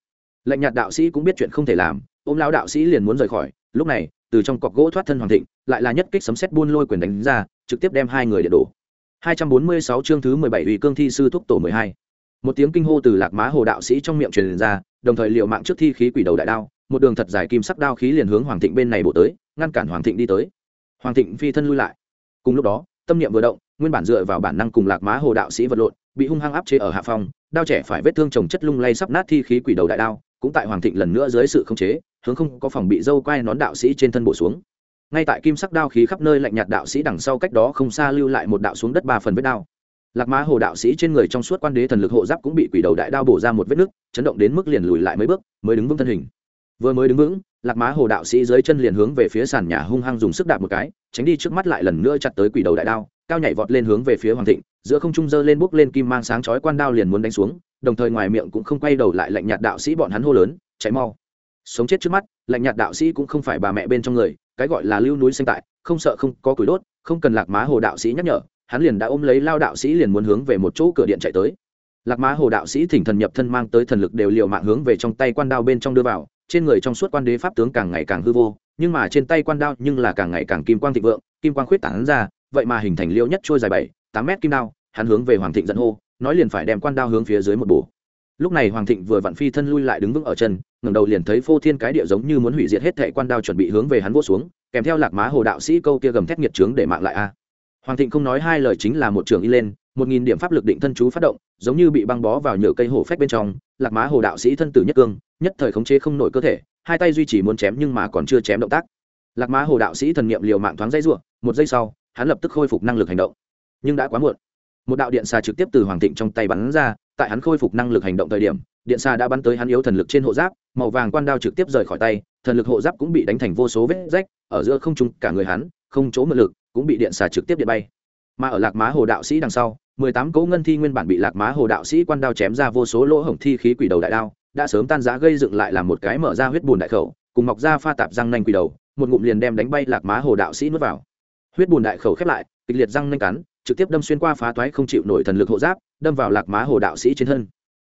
lệnh nhạt đạo sĩ cũng biết chuyện không thể làm ôm lao đạo sĩ liền muốn rời khỏi lúc này từ trong cọc gỗ thoát thân hoàng thịnh lại là nhất kích sấm xét buôn lôi quyền đánh ra trực tiếp đem hai người điện đổ 246 chương thứ 17 ủy cương thi sư thúc tổ 12. Một tiếng kinh hô từ Lạc Má Hồ đạo sĩ trong miệng truyền ra, đồng thời liều mạng trước thi khí quỷ đầu đại đao, một đường thật dài kim sắc đao khí liền hướng Hoàng Thịnh bên này bổ tới, ngăn cản Hoàng Thịnh đi tới. Hoàng Thịnh phi thân lui lại. Cùng lúc đó, tâm niệm vừa động, nguyên bản dựa vào bản năng cùng Lạc Má Hồ đạo sĩ vật lộn, bị hung hăng áp chế ở hạ phòng đao trẻ phải vết thương chồng chất lung lay sắp nát thi khí quỷ đầu đại đao, cũng tại Hoàng Thịnh lần nữa dưới sự khống chế, hướng không có phòng bị dâu quai nón đạo sĩ trên thân bổ xuống. Ngay tại kim sắc đao khí khắp nơi lạnh nhạt đạo sĩ đằng sau cách đó không xa lưu lại một đạo xuống đất ba phần vết đao. Lạc má hồ đạo sĩ trên người trong suốt quan đế thần lực hộ giáp cũng bị quỷ đầu đại đao bổ ra một vết nứt chấn động đến mức liền lùi lại mấy bước mới đứng vững thân hình. Vừa mới đứng vững lạc má hồ đạo sĩ dưới chân liền hướng về phía sàn nhà hung hăng dùng sức đạp một cái tránh đi trước mắt lại lần nữa chặt tới quỷ đầu đại đao cao nhảy vọt lên hướng về phía hoàng thịnh, giữa không trung dơ lên bước lên kim mang sáng chói quan đao liền muốn đánh xuống, đồng thời ngoài miệng cũng không quay đầu lại lạnh nhạt đạo sĩ bọn hắn hô lớn cháy mau. Sống chết trước mắt, lạnh nhạt đạo sĩ cũng không phải bà mẹ bên trong người, cái gọi là lưu núi sinh tại, không sợ không có củi đốt, không cần lạc má hồ đạo sĩ nhắc nhở, hắn liền đã ôm lấy lao đạo sĩ liền muốn hướng về một chỗ cửa điện chạy tới. Lạc má hồ đạo sĩ thỉnh thần nhập thân mang tới thần lực đều liều mạng hướng về trong tay quan đao bên trong đưa vào, trên người trong suốt quan đế pháp tướng càng ngày càng hư vô, nhưng mà trên tay quan đao nhưng là càng ngày càng kim quang thịnh vượng, kim quang khuyết tảng ra vậy mà hình thành liêu nhất trôi dài bảy, tám mét kim đao, hắn hướng về hoàng thịnh dẫn hô, nói liền phải đem quan đao hướng phía dưới một bổ. Lúc này hoàng thịnh vừa vặn phi thân lui lại đứng vững ở chân, ngẩng đầu liền thấy phô thiên cái địa giống như muốn hủy diệt hết thệ quan đao chuẩn bị hướng về hắn vô xuống, kèm theo lạc má hồ đạo sĩ câu kia gầm thét nghiệt trướng để mạng lại a. Hoàng thịnh không nói hai lời chính là một trường y lên, một nghìn điểm pháp lực định thân chú phát động, giống như bị băng bó vào nhựa cây hổ phách bên trong, lạc má hồ đạo sĩ thân tử nhất cương, nhất thời khống chế không nổi cơ thể, hai tay duy trì muốn chém nhưng mà còn chưa chém động tác. Lạc má hồ đạo sĩ thần niệm liều mạng thoáng dây ruộng một giây sau hắn lập tức khôi phục năng lực hành động. Nhưng đã quá muộn. Một đạo điện xà trực tiếp từ hoàng thịnh trong tay bắn ra, tại hắn khôi phục năng lực hành động thời điểm, điện xà đã bắn tới hắn yếu thần lực trên hộ giáp, màu vàng quan đao trực tiếp rời khỏi tay, thần lực hộ giáp cũng bị đánh thành vô số vết rách, ở giữa không trung cả người hắn, không chỗ mượn lực, cũng bị điện xà trực tiếp điện bay. Mà ở lạc má hồ đạo sĩ đằng sau, mười tám cỗ ngân thi nguyên bản bị lạc má hồ đạo sĩ quan đao chém ra vô số lỗ hổng thi khí quỷ đầu đại đao, đã sớm tan giá gây dựng lại làm một cái mở ra huyết bùn đại khẩu, cùng mọc ra pha tạp răng nanh quỷ đầu, một ngụm liền đem đánh bay lạc má hồ đạo sĩ nuốt vào huyết bùn đại khẩu khép lại, kịch liệt răng nanh cắn, trực tiếp đâm xuyên qua phá toái không chịu nổi thần lực hộ giáp, đâm vào lạc má hồ đạo sĩ trên thân.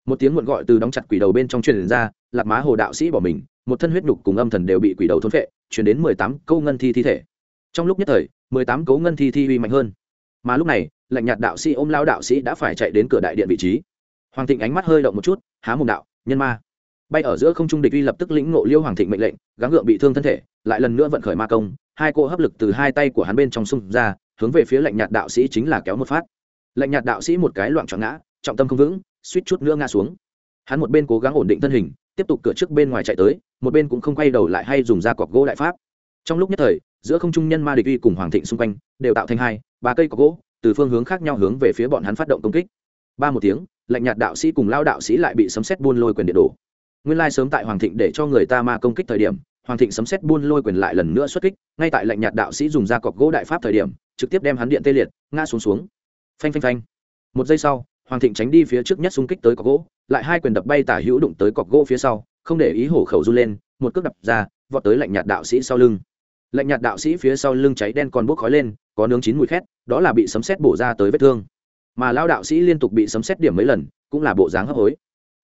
Một tiếng muộn gọi từ đóng chặt quỷ đầu bên trong truyền ra, lạc má hồ đạo sĩ bỏ mình, một thân huyết nhục cùng âm thần đều bị quỷ đầu thôn phệ chuyển đến mười tám câu ngân thi thi thể. Trong lúc nhất thời, mười tám cấu ngân thi thi uy mạnh hơn. Mà lúc này, lạnh nhạt đạo sĩ ôm lao đạo sĩ đã phải chạy đến cửa đại điện vị trí. Hoàng thịnh ánh mắt hơi động một chút, há mồm đạo, nhân ma. Bay ở giữa không trung địch uy lập tức lĩnh ngộ liêu hoàng thịnh mệnh lệnh, gắng gượng bị thương thân thể, lại lần nữa vận khởi ma công hai cô hấp lực từ hai tay của hắn bên trong xung ra, hướng về phía lạnh nhạt đạo sĩ chính là kéo một phát. Lạnh nhạt đạo sĩ một cái loạn trọn ngã, trọng tâm không vững, suýt chút nữa ngã xuống. Hắn một bên cố gắng ổn định thân hình, tiếp tục cửa trước bên ngoài chạy tới, một bên cũng không quay đầu lại hay dùng da cọc gỗ đại pháp. Trong lúc nhất thời, giữa không trung nhân ma địch uy cùng hoàng thịnh xung quanh, đều tạo thành hai, ba cây cọc gỗ, từ phương hướng khác nhau hướng về phía bọn hắn phát động công kích. Ba một tiếng, lạnh nhạt đạo sĩ cùng lao đạo sĩ lại bị sấm xét buôn lôi quyền điện đổ. Nguyên lai sớm tại hoàng thịnh để cho người ta ma công kích thời điểm hoàng thịnh sấm xét buôn lôi quyền lại lần nữa xuất kích, ngay tại lệnh nhạt đạo sĩ dùng da cọc gỗ đại pháp thời điểm, trực tiếp đem hắn điện tê liệt, ngã xuống xuống. Phanh phanh phanh. Một giây sau, hoàng thịnh tránh đi phía trước nhất xung kích tới cọc gỗ, lại hai quyền đập bay tả hữu đụng tới cọc gỗ phía sau, không để ý hổ khẩu run lên, một cước đập ra, vọt tới lạnh nhạt đạo sĩ sau lưng. Lạnh nhạt đạo sĩ phía sau lưng cháy đen còn bốc khói lên, có nướng chín mùi khét, đó là bị sấm xét bổ ra tới vết thương. Mà lao đạo sĩ liên tục bị sấm xét điểm mấy lần, cũng là bộ dáng hấp hối.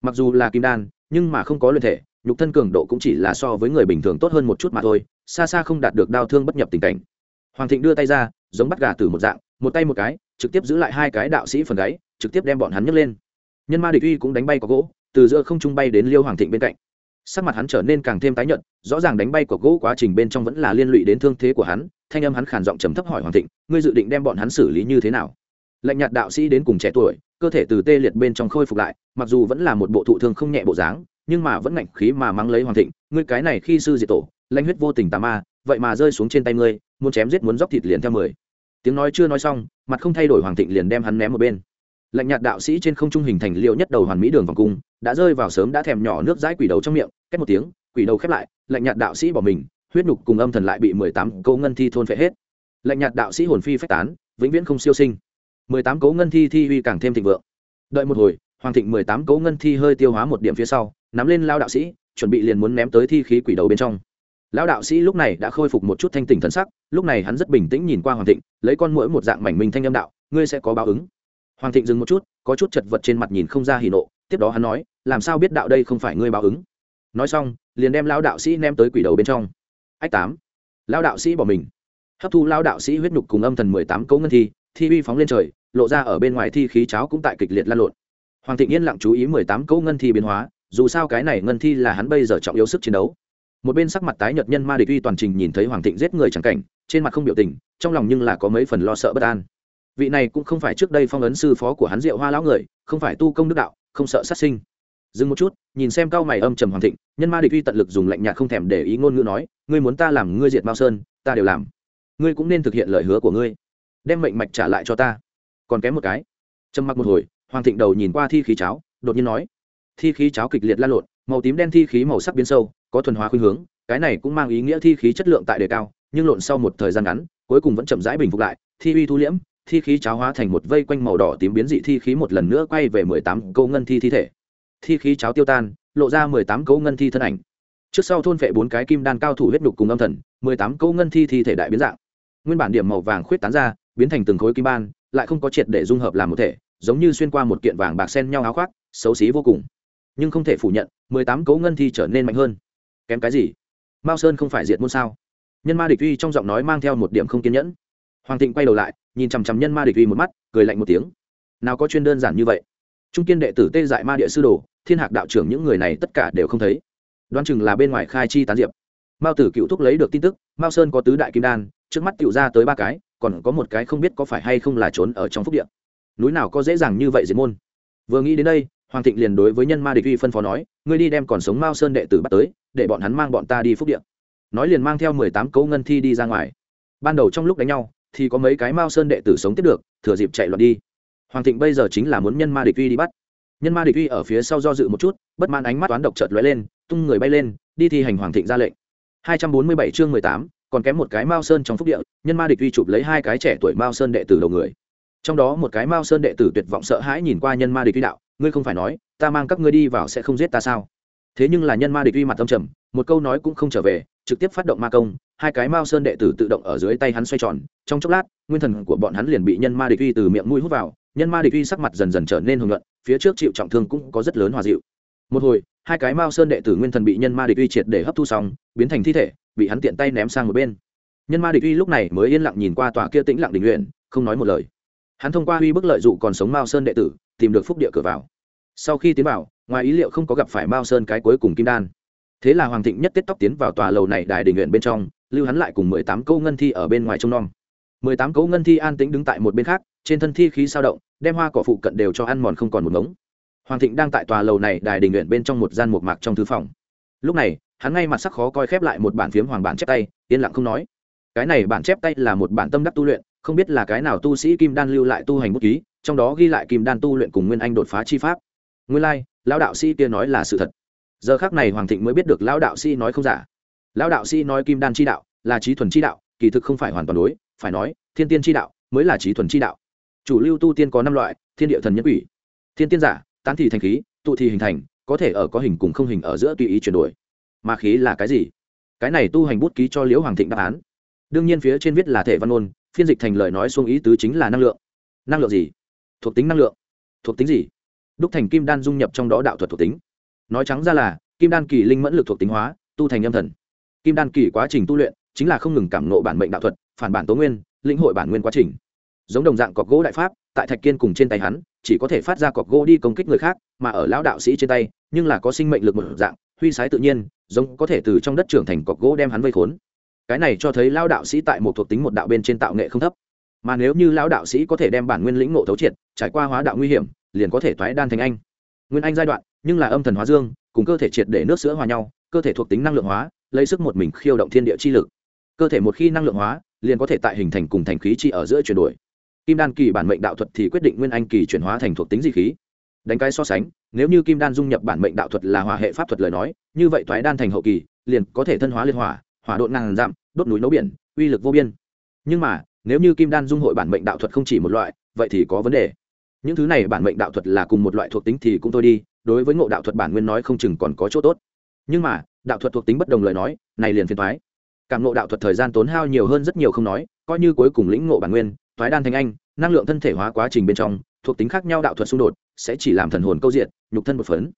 Mặc dù là kim đan, nhưng mà không có luyện thể nhục thân cường độ cũng chỉ là so với người bình thường tốt hơn một chút mà thôi, xa xa không đạt được đau thương bất nhập tình cảnh. Hoàng thịnh đưa tay ra, giống bắt gà từ một dạng, một tay một cái, trực tiếp giữ lại hai cái đạo sĩ phần gáy, trực tiếp đem bọn hắn nhấc lên. Nhân ma địch uy cũng đánh bay có gỗ, từ giữa không trung bay đến liêu hoàng thịnh bên cạnh. Sắc mặt hắn trở nên càng thêm tái nhợt, rõ ràng đánh bay của gỗ quá trình bên trong vẫn là liên lụy đến thương thế của hắn, thanh âm hắn khản giọng trầm thấp hỏi hoàng thịnh, ngươi dự định đem bọn hắn xử lý như thế nào? Lạnh nhạt đạo sĩ đến cùng trẻ tuổi, cơ thể từ tê liệt bên trong khôi phục lại, mặc dù vẫn là một bộ thụ thương không nhẹ bộ dáng nhưng mà vẫn ngạnh khí mà mang lấy hoàng thịnh, ngươi cái này khi sư diệt tổ, lãnh huyết vô tình tà ma, vậy mà rơi xuống trên tay ngươi, muốn chém giết muốn dóc thịt liền theo mười. Tiếng nói chưa nói xong, mặt không thay đổi hoàng thịnh liền đem hắn ném một bên. Lạnh nhạt đạo sĩ trên không trung hình thành liệu nhất đầu hoàn mỹ đường vòng cung, đã rơi vào sớm đã thèm nhỏ nước dãi quỷ đầu trong miệng cách một tiếng, quỷ đầu khép lại, lạnh nhạt đạo sĩ bỏ mình, huyết nhục cùng âm thần lại bị mười tám câu ngân thi thôn phệ hết. Lạnh nhạt đạo sĩ hồn phi phách tán, vĩnh viễn không siêu sinh. Mười tám cấu ngân thi thi uy càng thêm thịnh vượng. Đợi một hồi, hoàng thịnh mười tám cấu ngân thi hơi tiêu hóa một điểm phía sau nắm lên lao đạo sĩ, chuẩn bị liền muốn ném tới thi khí quỷ đầu bên trong. Lão đạo sĩ lúc này đã khôi phục một chút thanh tỉnh thân sắc, lúc này hắn rất bình tĩnh nhìn qua hoàng thịnh, lấy con mũi một dạng mảnh minh thanh âm đạo, ngươi sẽ có báo ứng. Hoàng thịnh dừng một chút, có chút chật vật trên mặt nhìn không ra hỉ nộ, tiếp đó hắn nói, làm sao biết đạo đây không phải ngươi báo ứng? Nói xong, liền đem lão đạo sĩ ném tới quỷ đầu bên trong. Ách tám. Lão đạo sĩ bỏ mình. Hấp thu lão đạo sĩ huyết nhục cùng âm thần mười tám cấu ngân thi thi uy phóng lên trời, lộ ra ở bên ngoài thi khí cháo cũng tại kịch liệt lan lộn. Hoàng thịnh yên lặng chú ý mười tám cấu ngân thi biến hóa dù sao cái này ngân thi là hắn bây giờ trọng yếu sức chiến đấu. Một bên sắc mặt tái nhợt nhân ma địch uy toàn trình nhìn thấy hoàng thịnh giết người chẳng cảnh, trên mặt không biểu tình, trong lòng nhưng là có mấy phần lo sợ bất an. Vị này cũng không phải trước đây phong ấn sư phó của hắn diệu hoa lão người, không phải tu công đức đạo, không sợ sát sinh. Dừng một chút, nhìn xem cao mày âm trầm hoàng thịnh, nhân ma địch uy tận lực dùng lạnh nhạt không thèm để ý ngôn ngữ nói, ngươi muốn ta làm ngươi diệt mao sơn, ta đều làm. Ngươi cũng nên thực hiện lời hứa của ngươi. Đem mệnh mạch trả lại cho ta. Còn kém một cái. Trầm mặc một hồi, hoàng thịnh đầu nhìn qua thi khí cháo, đột nhiên nói thi khí cháo kịch liệt lan lộn, màu tím đen thi khí màu sắc biến sâu, có thuần hóa khuynh hướng, cái này cũng mang ý nghĩa thi khí chất lượng tại đề cao, nhưng lộn sau một thời gian ngắn, cuối cùng vẫn chậm rãi bình phục lại, thi uy thu liễm, thi khí cháo hóa thành một vây quanh màu đỏ tím biến dị thi khí một lần nữa quay về mười tám câu ngân thi thi thể. Thi khí cháo tiêu tan, lộ ra mười tám câu ngân thi thân ảnh. Trước sau thôn vệ bốn cái kim đan cao thủ huyết đục cùng âm thần, mười tám câu ngân thi thi thể đại biến dạng. Nguyên bản điểm màu vàng khuyết tán ra, biến thành từng khối kim ban, lại không có triệt để dung hợp làm một thể, giống như xuyên qua một kiện vàng bạc sen nhau áo khoác, xấu xí vô cùng nhưng không thể phủ nhận, mười tám cấu ngân thi trở nên mạnh hơn. Kém cái gì? Mao sơn không phải diệt môn sao? Nhân ma địch uy trong giọng nói mang theo một điểm không kiên nhẫn. Hoàng thịnh quay đầu lại, nhìn chằm chằm nhân ma địch uy một mắt, cười lạnh một tiếng. Nào có chuyên đơn giản như vậy? Trung kiên đệ tử tê dại ma địa sư đồ, thiên hạc đạo trưởng những người này tất cả đều không thấy. Đoán chừng là bên ngoài khai chi tán diệp. Mao tử cựu thúc lấy được tin tức, mao sơn có tứ đại kim đan, trước mắt cựu ra tới ba cái, còn có một cái không biết có phải hay không là trốn ở trong phúc điện núi nào có dễ dàng như vậy diệt môn? Vừa nghĩ đến đây hoàng thịnh liền đối với nhân ma địch uy phân phó nói, ngươi đi đem còn sống mao sơn đệ tử bắt tới, để bọn hắn mang bọn ta đi phúc điện nói liền mang theo mười tám cấu ngân thi đi ra ngoài. Ban đầu trong lúc đánh nhau, thì có mấy cái mao sơn đệ tử sống tiếp được, thừa dịp chạy loạn đi. Hoàng thịnh bây giờ chính là muốn nhân ma địch uy đi bắt. Nhân ma địch uy ở phía sau do dự một chút, bất mãn ánh mắt toán độc chợt lóe lên, tung người bay lên, đi thi hành hoàng thịnh ra lệnh. Hai trăm bốn mươi bảy chương mười tám, còn kém một cái mao sơn trong phúc địa, nhân ma địch uy chụp lấy hai cái trẻ tuổi mao sơn đệ tử đầu người. Trong đó một cái mao sơn đệ tử tuyệt vọng sợ hãi nhìn qua nhân ma địch uy đạo ngươi không phải nói, ta mang các ngươi đi vào sẽ không giết ta sao? Thế nhưng là nhân ma địch uy mặt tâm trầm, một câu nói cũng không trở về, trực tiếp phát động ma công, hai cái mao sơn đệ tử tự động ở dưới tay hắn xoay tròn, trong chốc lát, nguyên thần của bọn hắn liền bị nhân ma địch uy từ miệng mũi hút vào, nhân ma địch uy sắc mặt dần dần trở nên hùng luận phía trước chịu trọng thương cũng có rất lớn hòa dịu. Một hồi, hai cái mao sơn đệ tử nguyên thần bị nhân ma địch uy triệt để hấp thu xong, biến thành thi thể, bị hắn tiện tay ném sang một bên. Nhân ma địch uy lúc này mới yên lặng nhìn qua tòa kia tĩnh lặng đình luyện, không nói một lời. Hắn thông qua uy bức lợi dụ còn sống mao sơn đệ tử tìm được phúc địa cửa vào. Sau khi tiến vào, ngoài ý liệu không có gặp phải mao sơn cái cuối cùng kim đan. Thế là hoàng thịnh nhất tết tóc tiến vào tòa lầu này đài đình nguyện bên trong, lưu hắn lại cùng mười tám câu ngân thi ở bên ngoài trông nom. Mười tám câu ngân thi an tĩnh đứng tại một bên khác, trên thân thi khí sao động, đem hoa cỏ phụ cận đều cho ăn mòn không còn một ngống. Hoàng thịnh đang tại tòa lầu này đài đình nguyện bên trong một gian một mạc trong thư phòng. Lúc này, hắn ngay mặt sắc khó coi khép lại một bản phiếm hoàng bản chép tay, yên lặng không nói. Cái này bản chép tay là một bản tâm đắc tu luyện, không biết là cái nào tu sĩ kim đan lưu lại tu hành bút ký trong đó ghi lại kim đan tu luyện cùng nguyên anh đột phá chi pháp. Nguyên lai, lão đạo sĩ kia nói là sự thật. Giờ khác này hoàng thịnh mới biết được lão đạo sĩ nói không giả. Lão đạo sĩ nói kim đan chi đạo là trí thuần chi đạo, kỳ thực không phải hoàn toàn đối, phải nói, thiên tiên chi đạo mới là trí thuần chi đạo. Chủ lưu tu tiên có năm loại, thiên địa thần nhân quỷ. Thiên tiên giả, tán thì thành khí, tụ thì hình thành, có thể ở có hình cùng không hình ở giữa tùy ý chuyển đổi. Mà khí là cái gì? Cái này tu hành bút ký cho liễu hoàng thịnh đáp án. Đương nhiên phía trên viết là thể văn ôn phiên dịch thành lời nói xuống ý tứ chính là năng lượng. Năng lượng gì? Thuộc tính năng lượng. Thuộc tính gì? Đúc thành kim đan dung nhập trong đó đạo thuật thuộc tính. Nói trắng ra là, kim đan kỳ linh mẫn lực thuộc tính hóa, tu thành âm thần. Kim đan kỳ quá trình tu luyện, chính là không ngừng cảm nộ bản mệnh đạo thuật, phản bản tố nguyên, lĩnh hội bản nguyên quá trình. Giống đồng dạng cọc gỗ đại pháp, tại thạch kiên cùng trên tay hắn, chỉ có thể phát ra cọc gỗ đi công kích người khác, mà ở lão đạo sĩ trên tay, nhưng là có sinh mệnh lực một dạng, huy sái tự nhiên, giống có thể từ trong đất trưởng thành cọc gỗ đem hắn vây khốn. Cái này cho thấy lão đạo sĩ tại một thuộc tính một đạo bên trên tạo nghệ không thấp mà nếu như lão đạo sĩ có thể đem bản nguyên lĩnh ngộ thấu triệt, trải qua hóa đạo nguy hiểm, liền có thể thoái đan thành anh. Nguyên anh giai đoạn, nhưng là âm thần hóa dương, cùng cơ thể triệt để nước sữa hòa nhau, cơ thể thuộc tính năng lượng hóa, lấy sức một mình khiêu động thiên địa chi lực. Cơ thể một khi năng lượng hóa, liền có thể tại hình thành cùng thành khí chi ở giữa chuyển đổi. Kim đan kỳ bản mệnh đạo thuật thì quyết định nguyên anh kỳ chuyển hóa thành thuộc tính di khí. Đánh cái so sánh, nếu như kim đan dung nhập bản mệnh đạo thuật là hòa hệ pháp thuật lời nói, như vậy thoái đan thành hậu kỳ, liền có thể thân hóa liên hỏa hỏa độn ngàn dặm đốt núi nấu biển, uy lực vô biên. Nhưng mà nếu như kim đan dung hội bản mệnh đạo thuật không chỉ một loại, vậy thì có vấn đề. Những thứ này bản mệnh đạo thuật là cùng một loại thuộc tính thì cũng thôi đi, đối với ngộ đạo thuật bản nguyên nói không chừng còn có chỗ tốt. Nhưng mà, đạo thuật thuộc tính bất đồng lời nói, này liền phiền thoái cảm ngộ đạo thuật thời gian tốn hao nhiều hơn rất nhiều không nói, coi như cuối cùng lĩnh ngộ bản nguyên thoái đan thành anh, năng lượng thân thể hóa quá trình bên trong, thuộc tính khác nhau đạo thuật xung đột, sẽ chỉ làm thần hồn câu diện nhục thân một phấn.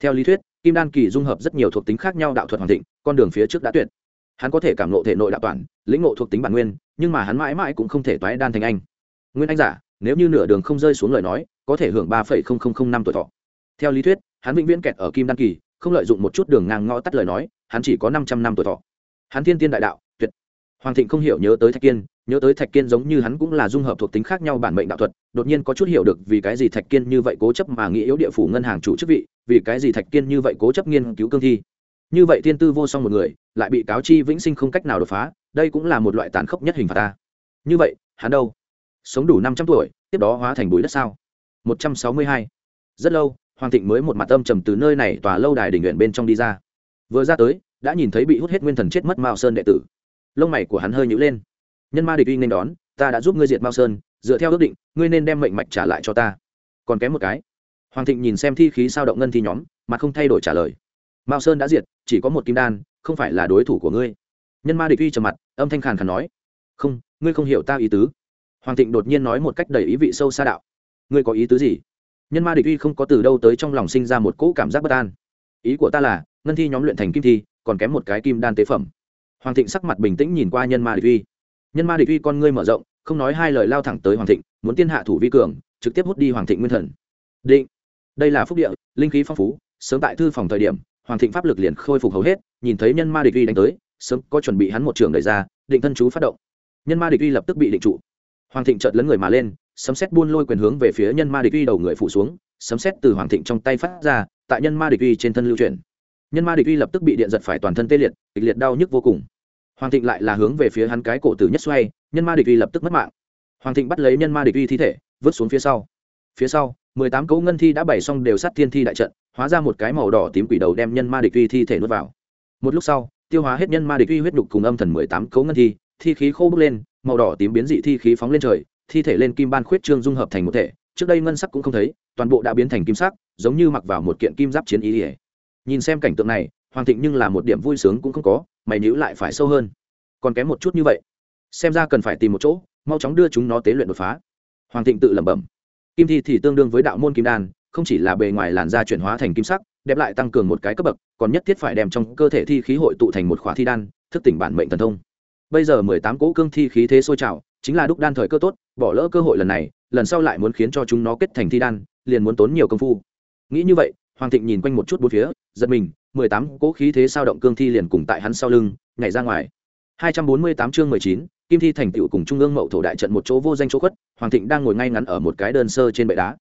Theo lý thuyết, kim đan kỳ dung hợp rất nhiều thuộc tính khác nhau đạo thuật hoàn thịnh, con đường phía trước đã tuyệt hắn có thể cảm ngộ thể nội đạo toàn, lĩnh ngộ thuộc tính bản nguyên, nhưng mà hắn mãi mãi cũng không thể toái đan thành anh. Nguyên anh giả, nếu như nửa đường không rơi xuống lời nói, có thể hưởng ba năm tuổi thọ. Theo lý thuyết, hắn vĩnh viễn kẹt ở kim đan kỳ, không lợi dụng một chút đường ngang ngõ tắt lời nói, hắn chỉ có năm trăm năm tuổi thọ. Hắn thiên tiên đại đạo, tuyệt. Hoàng thịnh không hiểu nhớ tới thạch kiên, nhớ tới thạch kiên giống như hắn cũng là dung hợp thuộc tính khác nhau bản mệnh đạo thuật, đột nhiên có chút hiểu được vì cái gì thạch kiên như vậy cố chấp mà nghĩ yếu địa phủ ngân hàng chủ chức vị, vì cái gì thạch kiên như vậy cố chấp nghiên cứu cương thi như vậy tiên tư vô song một người, lại bị cáo chi vĩnh sinh không cách nào đột phá, đây cũng là một loại tàn khốc nhất hình phạt ta. Như vậy, hắn đâu? Sống đủ năm trăm tuổi, tiếp đó hóa thành bụi đất sao? Một trăm sáu mươi hai. Rất lâu, hoàng thịnh mới một mặt âm trầm từ nơi này tòa lâu đài đình nguyện bên trong đi ra. Vừa ra tới, đã nhìn thấy bị hút hết nguyên thần chết mất mao sơn đệ tử. Lông mày của hắn hơi nhữ lên. Nhân ma địch uy nên đón, ta đã giúp ngươi diệt mao sơn, dựa theo ước định, ngươi nên đem mệnh mạch trả lại cho ta. Còn kém một cái. Hoàng thịnh nhìn xem thi khí sao động ngân thi nhóm, mà không thay đổi trả lời mao sơn đã diệt, chỉ có một kim đan, không phải là đối thủ của ngươi. Nhân ma địch uy trầm mặt, âm thanh khàn khàn nói. Không, ngươi không hiểu ta ý tứ. Hoàng thịnh đột nhiên nói một cách đầy ý vị sâu xa đạo. Ngươi có ý tứ gì? Nhân ma địch uy không có từ đâu tới trong lòng sinh ra một cỗ cảm giác bất an. Ý của ta là, ngân thi nhóm luyện thành kim thi, còn kém một cái kim đan tế phẩm. Hoàng thịnh sắc mặt bình tĩnh nhìn qua nhân ma địch uy. Nhân ma địch uy con ngươi mở rộng, không nói hai lời lao thẳng tới hoàng thịnh, muốn tiên hạ thủ vi cường, trực tiếp hút đi hoàng thịnh nguyên thần. Định. Đây là phúc địa, linh khí phong phú, sớm tại thư phòng thời điểm hoàng thịnh pháp lực liền khôi phục hầu hết, nhìn thấy nhân ma địch uy đánh tới, sớm có chuẩn bị hắn một trường đẩy ra, định thân chú phát động. Nhân ma địch uy lập tức bị định trụ. Hoàng thịnh chợt lấn người mà lên, sấm xét buôn lôi quyền hướng về phía nhân ma địch uy đầu người phủ xuống, sấm xét từ hoàng thịnh trong tay phát ra, tại nhân ma địch uy trên thân lưu chuyển. Nhân ma địch uy lập tức bị điện giật phải toàn thân tê liệt, kịch liệt đau nhức vô cùng. Hoàng thịnh lại là hướng về phía hắn cái cổ tử nhất xoay, nhân ma địch uy lập tức mất mạng. Hoàng thịnh bắt lấy nhân ma địch uy thi thể, vứt xuống phía sau phía sau, mười tám cấu ngân thi đã bày xong đều sát thiên thi đại trận, hóa ra một cái màu đỏ tím quỷ đầu đem nhân ma địch uy thi thể nuốt vào. Một lúc sau, tiêu hóa hết nhân ma địch uy huyết đục cùng âm thần mười tám cấu ngân thi thi khí khô bốc lên, màu đỏ tím biến dị thi khí phóng lên trời, thi thể lên kim ban khuyết trương dung hợp thành một thể. Trước đây ngân sắc cũng không thấy, toàn bộ đã biến thành kim sắc, giống như mặc vào một kiện kim giáp chiến ý ỉa nhìn xem cảnh tượng này, hoàng thịnh nhưng là một điểm vui sướng cũng không có, mày nhữ lại phải sâu hơn. Còn kém một chút như vậy. Xem ra cần phải tìm một chỗ, mau chóng đưa chúng nó tế luyện đột phá. Hoàng thịnh tự lẩm bẩm kim thi thì tương đương với đạo môn kim đan, không chỉ là bề ngoài làn da chuyển hóa thành kim sắc, đẹp lại tăng cường một cái cấp bậc, còn nhất thiết phải đem trong cơ thể thi khí hội tụ thành một khóa thi đan, thức tỉnh bản mệnh thần thông. Bây giờ mười tám cỗ cương thi khí thế sôi trào, chính là đúc đan thời cơ tốt, bỏ lỡ cơ hội lần này, lần sau lại muốn khiến cho chúng nó kết thành thi đan, liền muốn tốn nhiều công phu. Nghĩ như vậy, hoàng thịnh nhìn quanh một chút bốn phía, giật mình, mười tám cỗ khí thế sao động cương thi liền cùng tại hắn sau lưng, nhảy ra ngoài. Hai trăm bốn mươi tám chương mười chín kim thi thành tựu cùng trung ương mậu thổ đại trận một chỗ vô danh chỗ khuất, hoàng thịnh đang ngồi ngay ngắn ở một cái đơn sơ trên bệ đá.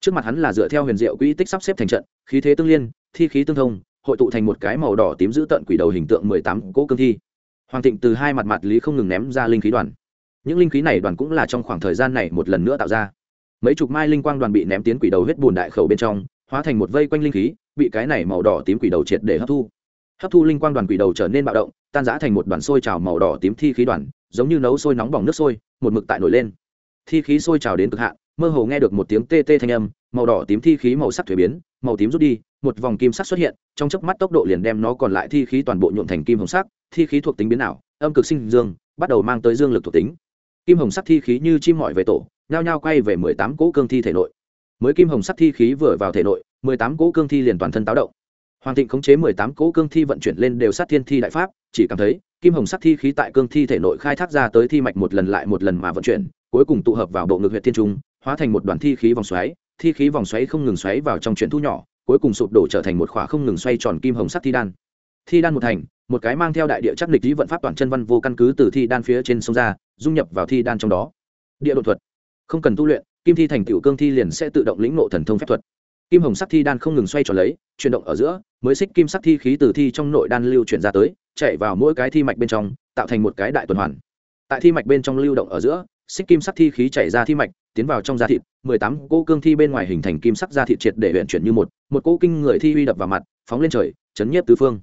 Trước mặt hắn là dựa theo huyền diệu quỹ tích sắp xếp thành trận, khí thế tương liên, thi khí tương thông, hội tụ thành một cái màu đỏ tím giữ tận quỷ đầu hình tượng mười tám cỗ cương thi. Hoàng thịnh từ hai mặt mặt lý không ngừng ném ra linh khí đoàn. Những linh khí này đoàn cũng là trong khoảng thời gian này một lần nữa tạo ra. Mấy chục mai linh quang đoàn bị ném tiến quỷ đầu huyết bùn đại khẩu bên trong, hóa thành một vây quanh linh khí, bị cái này màu đỏ tím quỷ đầu triệt để hấp thu. Hấp thu linh quang đoàn quỷ đầu trở nên bạo động, tan giã thành một đoàn sôi trào màu đỏ tím thi khí đoàn giống như nấu sôi nóng bỏng nước sôi, một mực tại nổi lên. Thi khí sôi trào đến cực hạn, mơ hồ nghe được một tiếng tê tê thanh âm, màu đỏ tím thi khí màu sắc thuế biến, màu tím rút đi, một vòng kim sắc xuất hiện, trong chớp mắt tốc độ liền đem nó còn lại thi khí toàn bộ nhuộm thành kim hồng sắc, thi khí thuộc tính biến ảo, âm cực sinh dương, bắt đầu mang tới dương lực thuộc tính. Kim hồng sắc thi khí như chim mọi về tổ, nhao nhao quay về mười tám cỗ cương thi thể nội. Mới kim hồng sắc thi khí vừa vào thể nội, mười tám cỗ cương thi liền toàn thân táo động hoàng thịnh khống chế mười tám cỗ cương thi vận chuyển lên đều sát thiên thi đại pháp, chỉ cảm thấy, kim hồng sắc thi khí tại cương thi thể nội khai thác ra tới thi mạch một lần lại một lần mà vận chuyển, cuối cùng tụ hợp vào bộ ngực huyện thiên trung, hóa thành một đoàn thi khí vòng xoáy, thi khí vòng xoáy không ngừng xoáy vào trong chuyển thu nhỏ, cuối cùng sụp đổ trở thành một khỏa không ngừng xoay tròn kim hồng sắc thi đan. Thi đan một thành, một cái mang theo đại địa chắc lịch lý vận pháp toàn chân văn vô căn cứ từ thi đan phía trên sông ra, dung nhập vào thi đan trong đó. Địa đột thuật. Không cần tu luyện, kim thi thành tựu cương thi liền sẽ tự động lĩnh nộ thần thông phép thuật kim hồng sắc thi đan không ngừng xoay tròn lấy, chuyển động ở giữa, mới xích kim sắc thi khí từ thi trong nội đan lưu chuyển ra tới, chạy vào mỗi cái thi mạch bên trong, tạo thành một cái đại tuần hoàn. Tại thi mạch bên trong lưu động ở giữa, xích kim sắc thi khí chảy ra thi mạch, tiến vào trong da thịt, mười tám cỗ cương thi bên ngoài hình thành kim sắc da thịt triệt để huyện chuyển như một một cỗ kinh người thi uy đập vào mặt, phóng lên trời, chấn nhiếp tứ phương.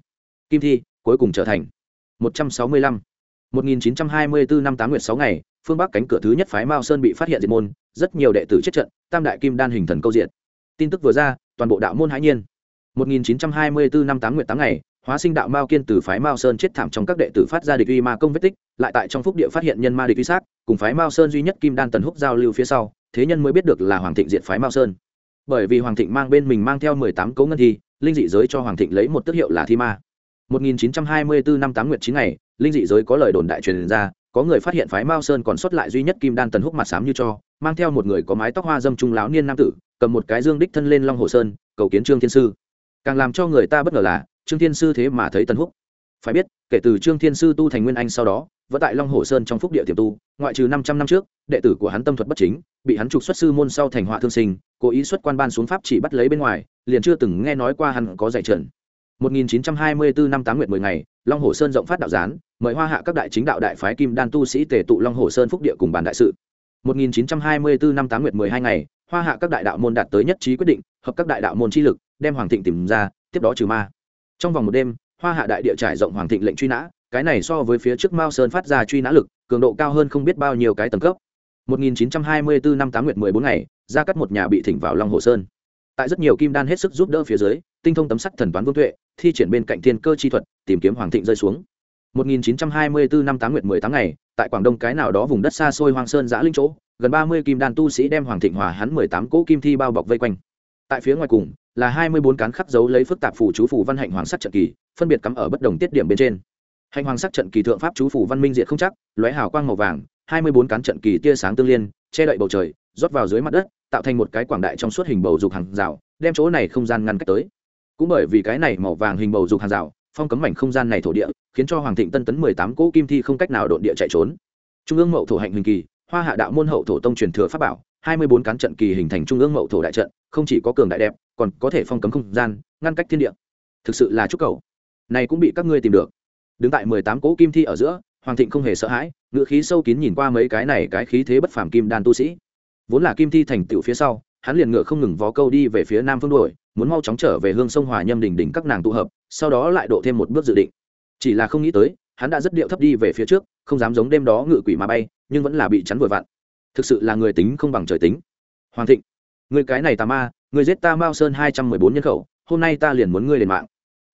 Kim thi, cuối cùng trở thành một trăm sáu mươi lăm. một nghìn chín trăm hai mươi bốn năm tám nguyệt sáu ngày, phương bắc cánh cửa thứ nhất phái mao sơn bị phát hiện diệt môn, rất nhiều đệ tử chết trận, tam đại kim đan hình thần câu diện tin tức vừa ra, toàn bộ đạo môn hãi nhiên. 1924 năm 8 nguyệt 8 ngày, hóa sinh đạo mao kiên từ phái mao sơn chết thảm trong các đệ tử phát ra địch uy ma công vết tích, lại tại trong phúc địa phát hiện nhân ma địch uy xác cùng phái mao sơn duy nhất kim đan tần húc giao lưu phía sau, thế nhân mới biết được là hoàng thịnh diện phái mao sơn. Bởi vì hoàng thịnh mang bên mình mang theo 18 cấu ngân thi, linh dị giới cho hoàng thịnh lấy một tước hiệu là thi ma. 1924 năm 8 nguyệt 9 ngày, linh dị giới có lời đồn đại truyền ra, có người phát hiện phái mao sơn còn sót lại duy nhất kim đan tần húc mặt sám như cho, mang theo một người có mái tóc hoa dâm trung lão niên nam tử cầm một cái dương đích thân lên long hồ sơn cầu kiến trương thiên sư. Càng làm cho người ta bất ngờ là trương thiên sư thế mà thấy tần húc. Phải biết kể từ trương thiên sư tu thành nguyên anh sau đó vẫn tại long hồ sơn trong phúc địa tiềm tu ngoại trừ năm trăm năm trước đệ tử của hắn tâm thuật bất chính bị hắn trục xuất sư môn sau thành họa thương sinh cố ý xuất quan ban xuống pháp chỉ bắt lấy bên ngoài liền chưa từng nghe nói qua hắn có dạy trần. 1924 năm 8 nguyệt 10 ngày, Long Hồ Sơn rộng phát đạo gián, mời hoa hạ các đại chính đạo đại phái Kim Đan tu sĩ tề tụ Long Hồ Sơn phúc địa cùng bàn đại sự. 1924 năm 8 nguyệt 12 ngày, hoa hạ các đại đạo môn đạt tới nhất trí quyết định, hợp các đại đạo môn chi lực, đem Hoàng Thịnh tìm ra, tiếp đó trừ ma. Trong vòng một đêm, hoa hạ đại địa trải rộng Hoàng Thịnh lệnh truy nã, cái này so với phía trước Mao Sơn phát ra truy nã lực, cường độ cao hơn không biết bao nhiêu cái tầng cấp. 1924 năm 8 nguyệt 14 ngày, ra cắt một nhà bị thỉnh vào Long Hồ Sơn. Tại rất nhiều kim đan hết sức giúp đỡ phía dưới, tinh thông tấm sắt thần toán vương tuệ, thi triển bên cạnh thiên cơ chi thuật, tìm kiếm Hoàng Thịnh rơi xuống. 1924 năm 8 nguyệt 18 ngày, tại Quảng Đông cái nào đó vùng đất xa xôi hoang sơn giã linh chỗ, gần 30 kim đan tu sĩ đem Hoàng Thịnh Hòa hắn 18 cỗ kim thi bao bọc vây quanh. Tại phía ngoài cùng là 24 cán khắc dấu lấy phức tạp phù chú phù văn hạnh hoàng sắc trận kỳ, phân biệt cắm ở bất đồng tiết điểm bên trên. Hạnh hoàng sắc trận kỳ thượng pháp chú phù văn minh diệt không chắc, lóe hào quang màu vàng, 24 cán trận kỳ tia sáng tương liên, che đậy bầu trời, rót vào dưới mặt đất, tạo thành một cái quảng đại trong suốt hình bầu dục hàng rào, đem chỗ này không gian ngăn cách tới. Cũng bởi vì cái này màu vàng hình bầu dục hàng rào, phong cấm mảnh không gian này thổ địa khiến cho hoàng thịnh tân tấn mười tám cỗ kim thi không cách nào đột địa chạy trốn trung ương mậu thổ hạnh hình kỳ hoa hạ đạo môn hậu thổ tông truyền thừa pháp bảo, hai mươi bốn cán trận kỳ hình thành trung ương mậu thổ đại trận, không chỉ có cường đại đẹp, còn có thể phong cấm không gian, ngăn cách thiên địa. Thực sự là chúc cầu. Này cũng bị các ngươi tìm được. Đứng tại mười tám cỗ kim thi ở giữa, hoàng thịnh không hề sợ hãi ngự khí sâu kín nhìn qua mấy cái này cái khí thế bất phàm kim đan tu sĩ. Vốn là kim thi thành tựu phía sau, hắn liền ngựa không ngừng vó câu đi về phía nam phương đuổi, muốn mau chóng trở về hương sông hòa nhâm đỉnh đỉnh các nàng tụ hợp, sau đó lại độ thêm một bước dự định. Chỉ là không nghĩ tới hắn đã rất điệu thấp đi về phía trước, không dám giống đêm đó ngự quỷ mà bay, nhưng vẫn là bị chắn vừa vặn. Thực sự là người tính không bằng trời tính. Hoàng thịnh, người cái này tà ma, người giết ta mao sơn hai trăm mười bốn nhân khẩu, hôm nay ta liền muốn ngươi lên mạng.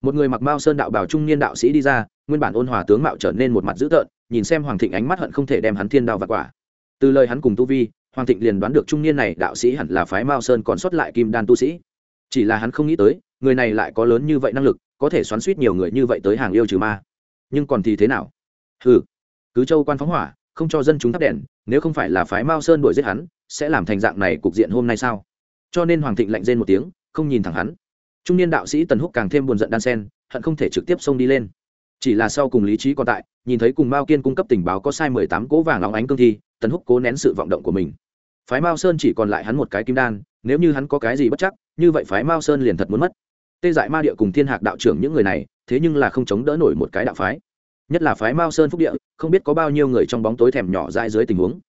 Một người mặc mao sơn đạo bảo trung niên đạo sĩ đi ra, nguyên bản ôn hòa tướng mạo trở nên một mặt dữ tợn, nhìn xem hoàng thịnh ánh mắt hận không thể đem hắn thiên đao và quả. Từ lời hắn cùng tu vi, hoàng thịnh liền đoán được trung niên này đạo sĩ hẳn là phái mao sơn còn sót lại kim đan tu sĩ. Chỉ là hắn không nghĩ tới, người này lại có lớn như vậy năng lực, có thể xoắn suýt nhiều người như vậy tới hàng yêu trừ ma nhưng còn thì thế nào? Ừ cứ châu quan phóng hỏa, không cho dân chúng thắp đèn, nếu không phải là phái mao sơn đuổi giết hắn, sẽ làm thành dạng này cục diện hôm nay sao? Cho nên hoàng thịnh lạnh rên một tiếng, không nhìn thẳng hắn. Trung niên đạo sĩ tần húc càng thêm buồn giận đan sen, hận không thể trực tiếp xông đi lên. Chỉ là sau cùng lý trí còn tại, nhìn thấy cùng mao kiên cung cấp tình báo có sai mười tám cỗ vàng óng ánh cương thi, tần húc cố nén sự vọng động của mình. Phái mao sơn chỉ còn lại hắn một cái kim đan, nếu như hắn có cái gì bất chắc, như vậy phái mao sơn liền thật muốn mất tê dại ma địa cùng thiên hạc đạo trưởng những người này, thế nhưng là không chống đỡ nổi một cái đạo phái. Nhất là phái mao sơn phúc địa, không biết có bao nhiêu người trong bóng tối thèm nhỏ dại dưới tình huống.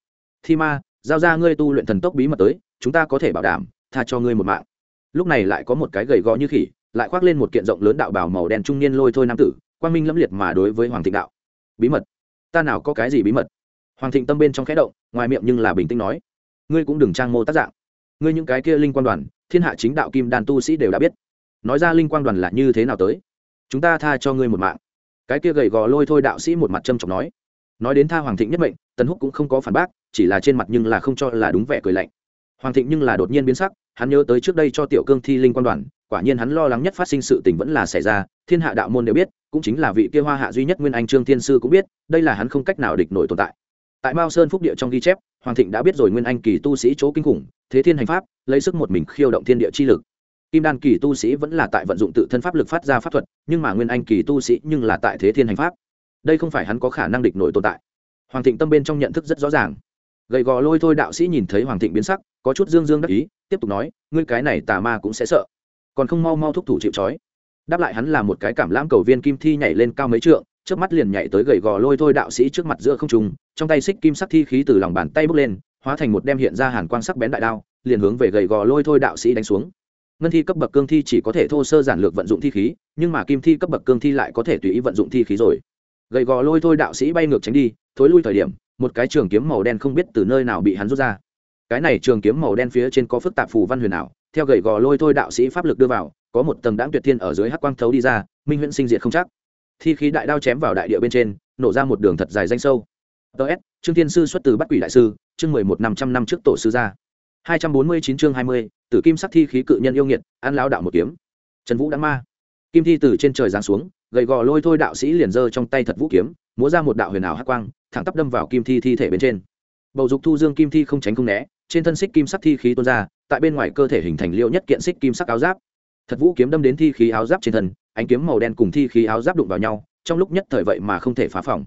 Thi ma, giao ra ngươi tu luyện thần tốc bí mật tới, chúng ta có thể bảo đảm, tha cho ngươi một mạng. Lúc này lại có một cái gầy gò như khỉ, lại khoác lên một kiện rộng lớn đạo bào màu đen trung niên lôi thôi nam tử, quang minh lâm liệt mà đối với hoàng thịnh đạo. Bí mật? Ta nào có cái gì bí mật? Hoàng thịnh tâm bên trong khẽ động, ngoài miệng nhưng là bình tĩnh nói. Ngươi cũng đừng trang mô tác dạng. Ngươi những cái kia linh quan đoàn, thiên hạ chính đạo kim đan tu sĩ đều đã biết nói ra linh quang đoàn là như thế nào tới? Chúng ta tha cho ngươi một mạng. Cái kia gầy gò lôi thôi đạo sĩ một mặt trâm trọng nói. Nói đến tha hoàng thịnh nhất mệnh, tần húc cũng không có phản bác, chỉ là trên mặt nhưng là không cho là đúng vẻ cười lạnh. Hoàng thịnh nhưng là đột nhiên biến sắc, hắn nhớ tới trước đây cho tiểu cương thi linh quan đoàn, quả nhiên hắn lo lắng nhất phát sinh sự tình vẫn là xảy ra, thiên hạ đạo môn đều biết, cũng chính là vị kia hoa hạ duy nhất nguyên anh trương thiên sư cũng biết, đây là hắn không cách nào địch nổi tồn tại. Tại mao sơn phúc địa trong ghi chép, hoàng thịnh đã biết rồi nguyên anh kỳ tu sĩ chỗ kinh khủng, thế thiên hành pháp, lấy sức một mình khiêu động thiên địa chi lực kim đan kỳ tu sĩ vẫn là tại vận dụng tự thân pháp lực phát ra pháp thuật, nhưng mà nguyên anh kỳ tu sĩ nhưng là tại thế thiên hành pháp. Đây không phải hắn có khả năng địch nổi tồn tại. Hoàng thịnh tâm bên trong nhận thức rất rõ ràng. Gầy gò lôi thôi đạo sĩ nhìn thấy hoàng thịnh biến sắc, có chút dương dương đắc ý, tiếp tục nói, ngươi cái này tà ma cũng sẽ sợ. Còn không mau mau thúc thủ chịu trói. Đáp lại hắn là một cái cảm lãm cầu viên kim thi nhảy lên cao mấy trượng trước mắt liền nhảy tới gầy gò lôi thôi đạo sĩ trước mặt giữa không trung, trong tay xích kim sắc thi khí từ lòng bàn tay bốc lên, hóa thành một đem hiện ra hàn quang sắc bén đại đao, liền hướng về gầy gò lôi thôi đạo sĩ đánh xuống ngân thi cấp bậc cương thi chỉ có thể thô sơ giản lược vận dụng thi khí, nhưng mà kim thi cấp bậc cương thi lại có thể tùy ý vận dụng thi khí rồi. Gầy gò lôi thôi đạo sĩ bay ngược tránh đi, thối lui thời điểm, một cái trường kiếm màu đen không biết từ nơi nào bị hắn rút ra. Cái này trường kiếm màu đen phía trên có phức tạp phù văn huyền ảo, theo gậy gò lôi thôi đạo sĩ pháp lực đưa vào, có một tầng đáng tuyệt thiên ở dưới hắc quang thấu đi ra, minh huyễn sinh diệt không chắc. Thi khí đại đao chém vào đại địa bên trên, nổ ra một đường thật dài danh sâu. Ts trương thiên sư xuất từ bắt quỷ đại sư, chương mười một năm trăm năm trước tổ sư gia. Hai trăm bốn mươi chín chương hai mươi tử kim sắc thi khí cự nhân yêu nghiệt, ăn lão đạo một kiếm. Trần vũ đã ma. Kim thi từ trên trời giáng xuống, gầy gò lôi thôi đạo sĩ liền giơ trong tay thật vũ kiếm, múa ra một đạo huyền ảo hắc quang, thẳng tắp đâm vào kim thi thi thể bên trên. Bầu dục thu dương kim thi không tránh không né, trên thân xích kim sắc thi khí tuôn ra, tại bên ngoài cơ thể hình thành liệu nhất kiện xích kim sắc áo giáp. Thật vũ kiếm đâm đến thi khí áo giáp trên thân, ánh kiếm màu đen cùng thi khí áo giáp đụng vào nhau, trong lúc nhất thời vậy mà không thể phá phòng.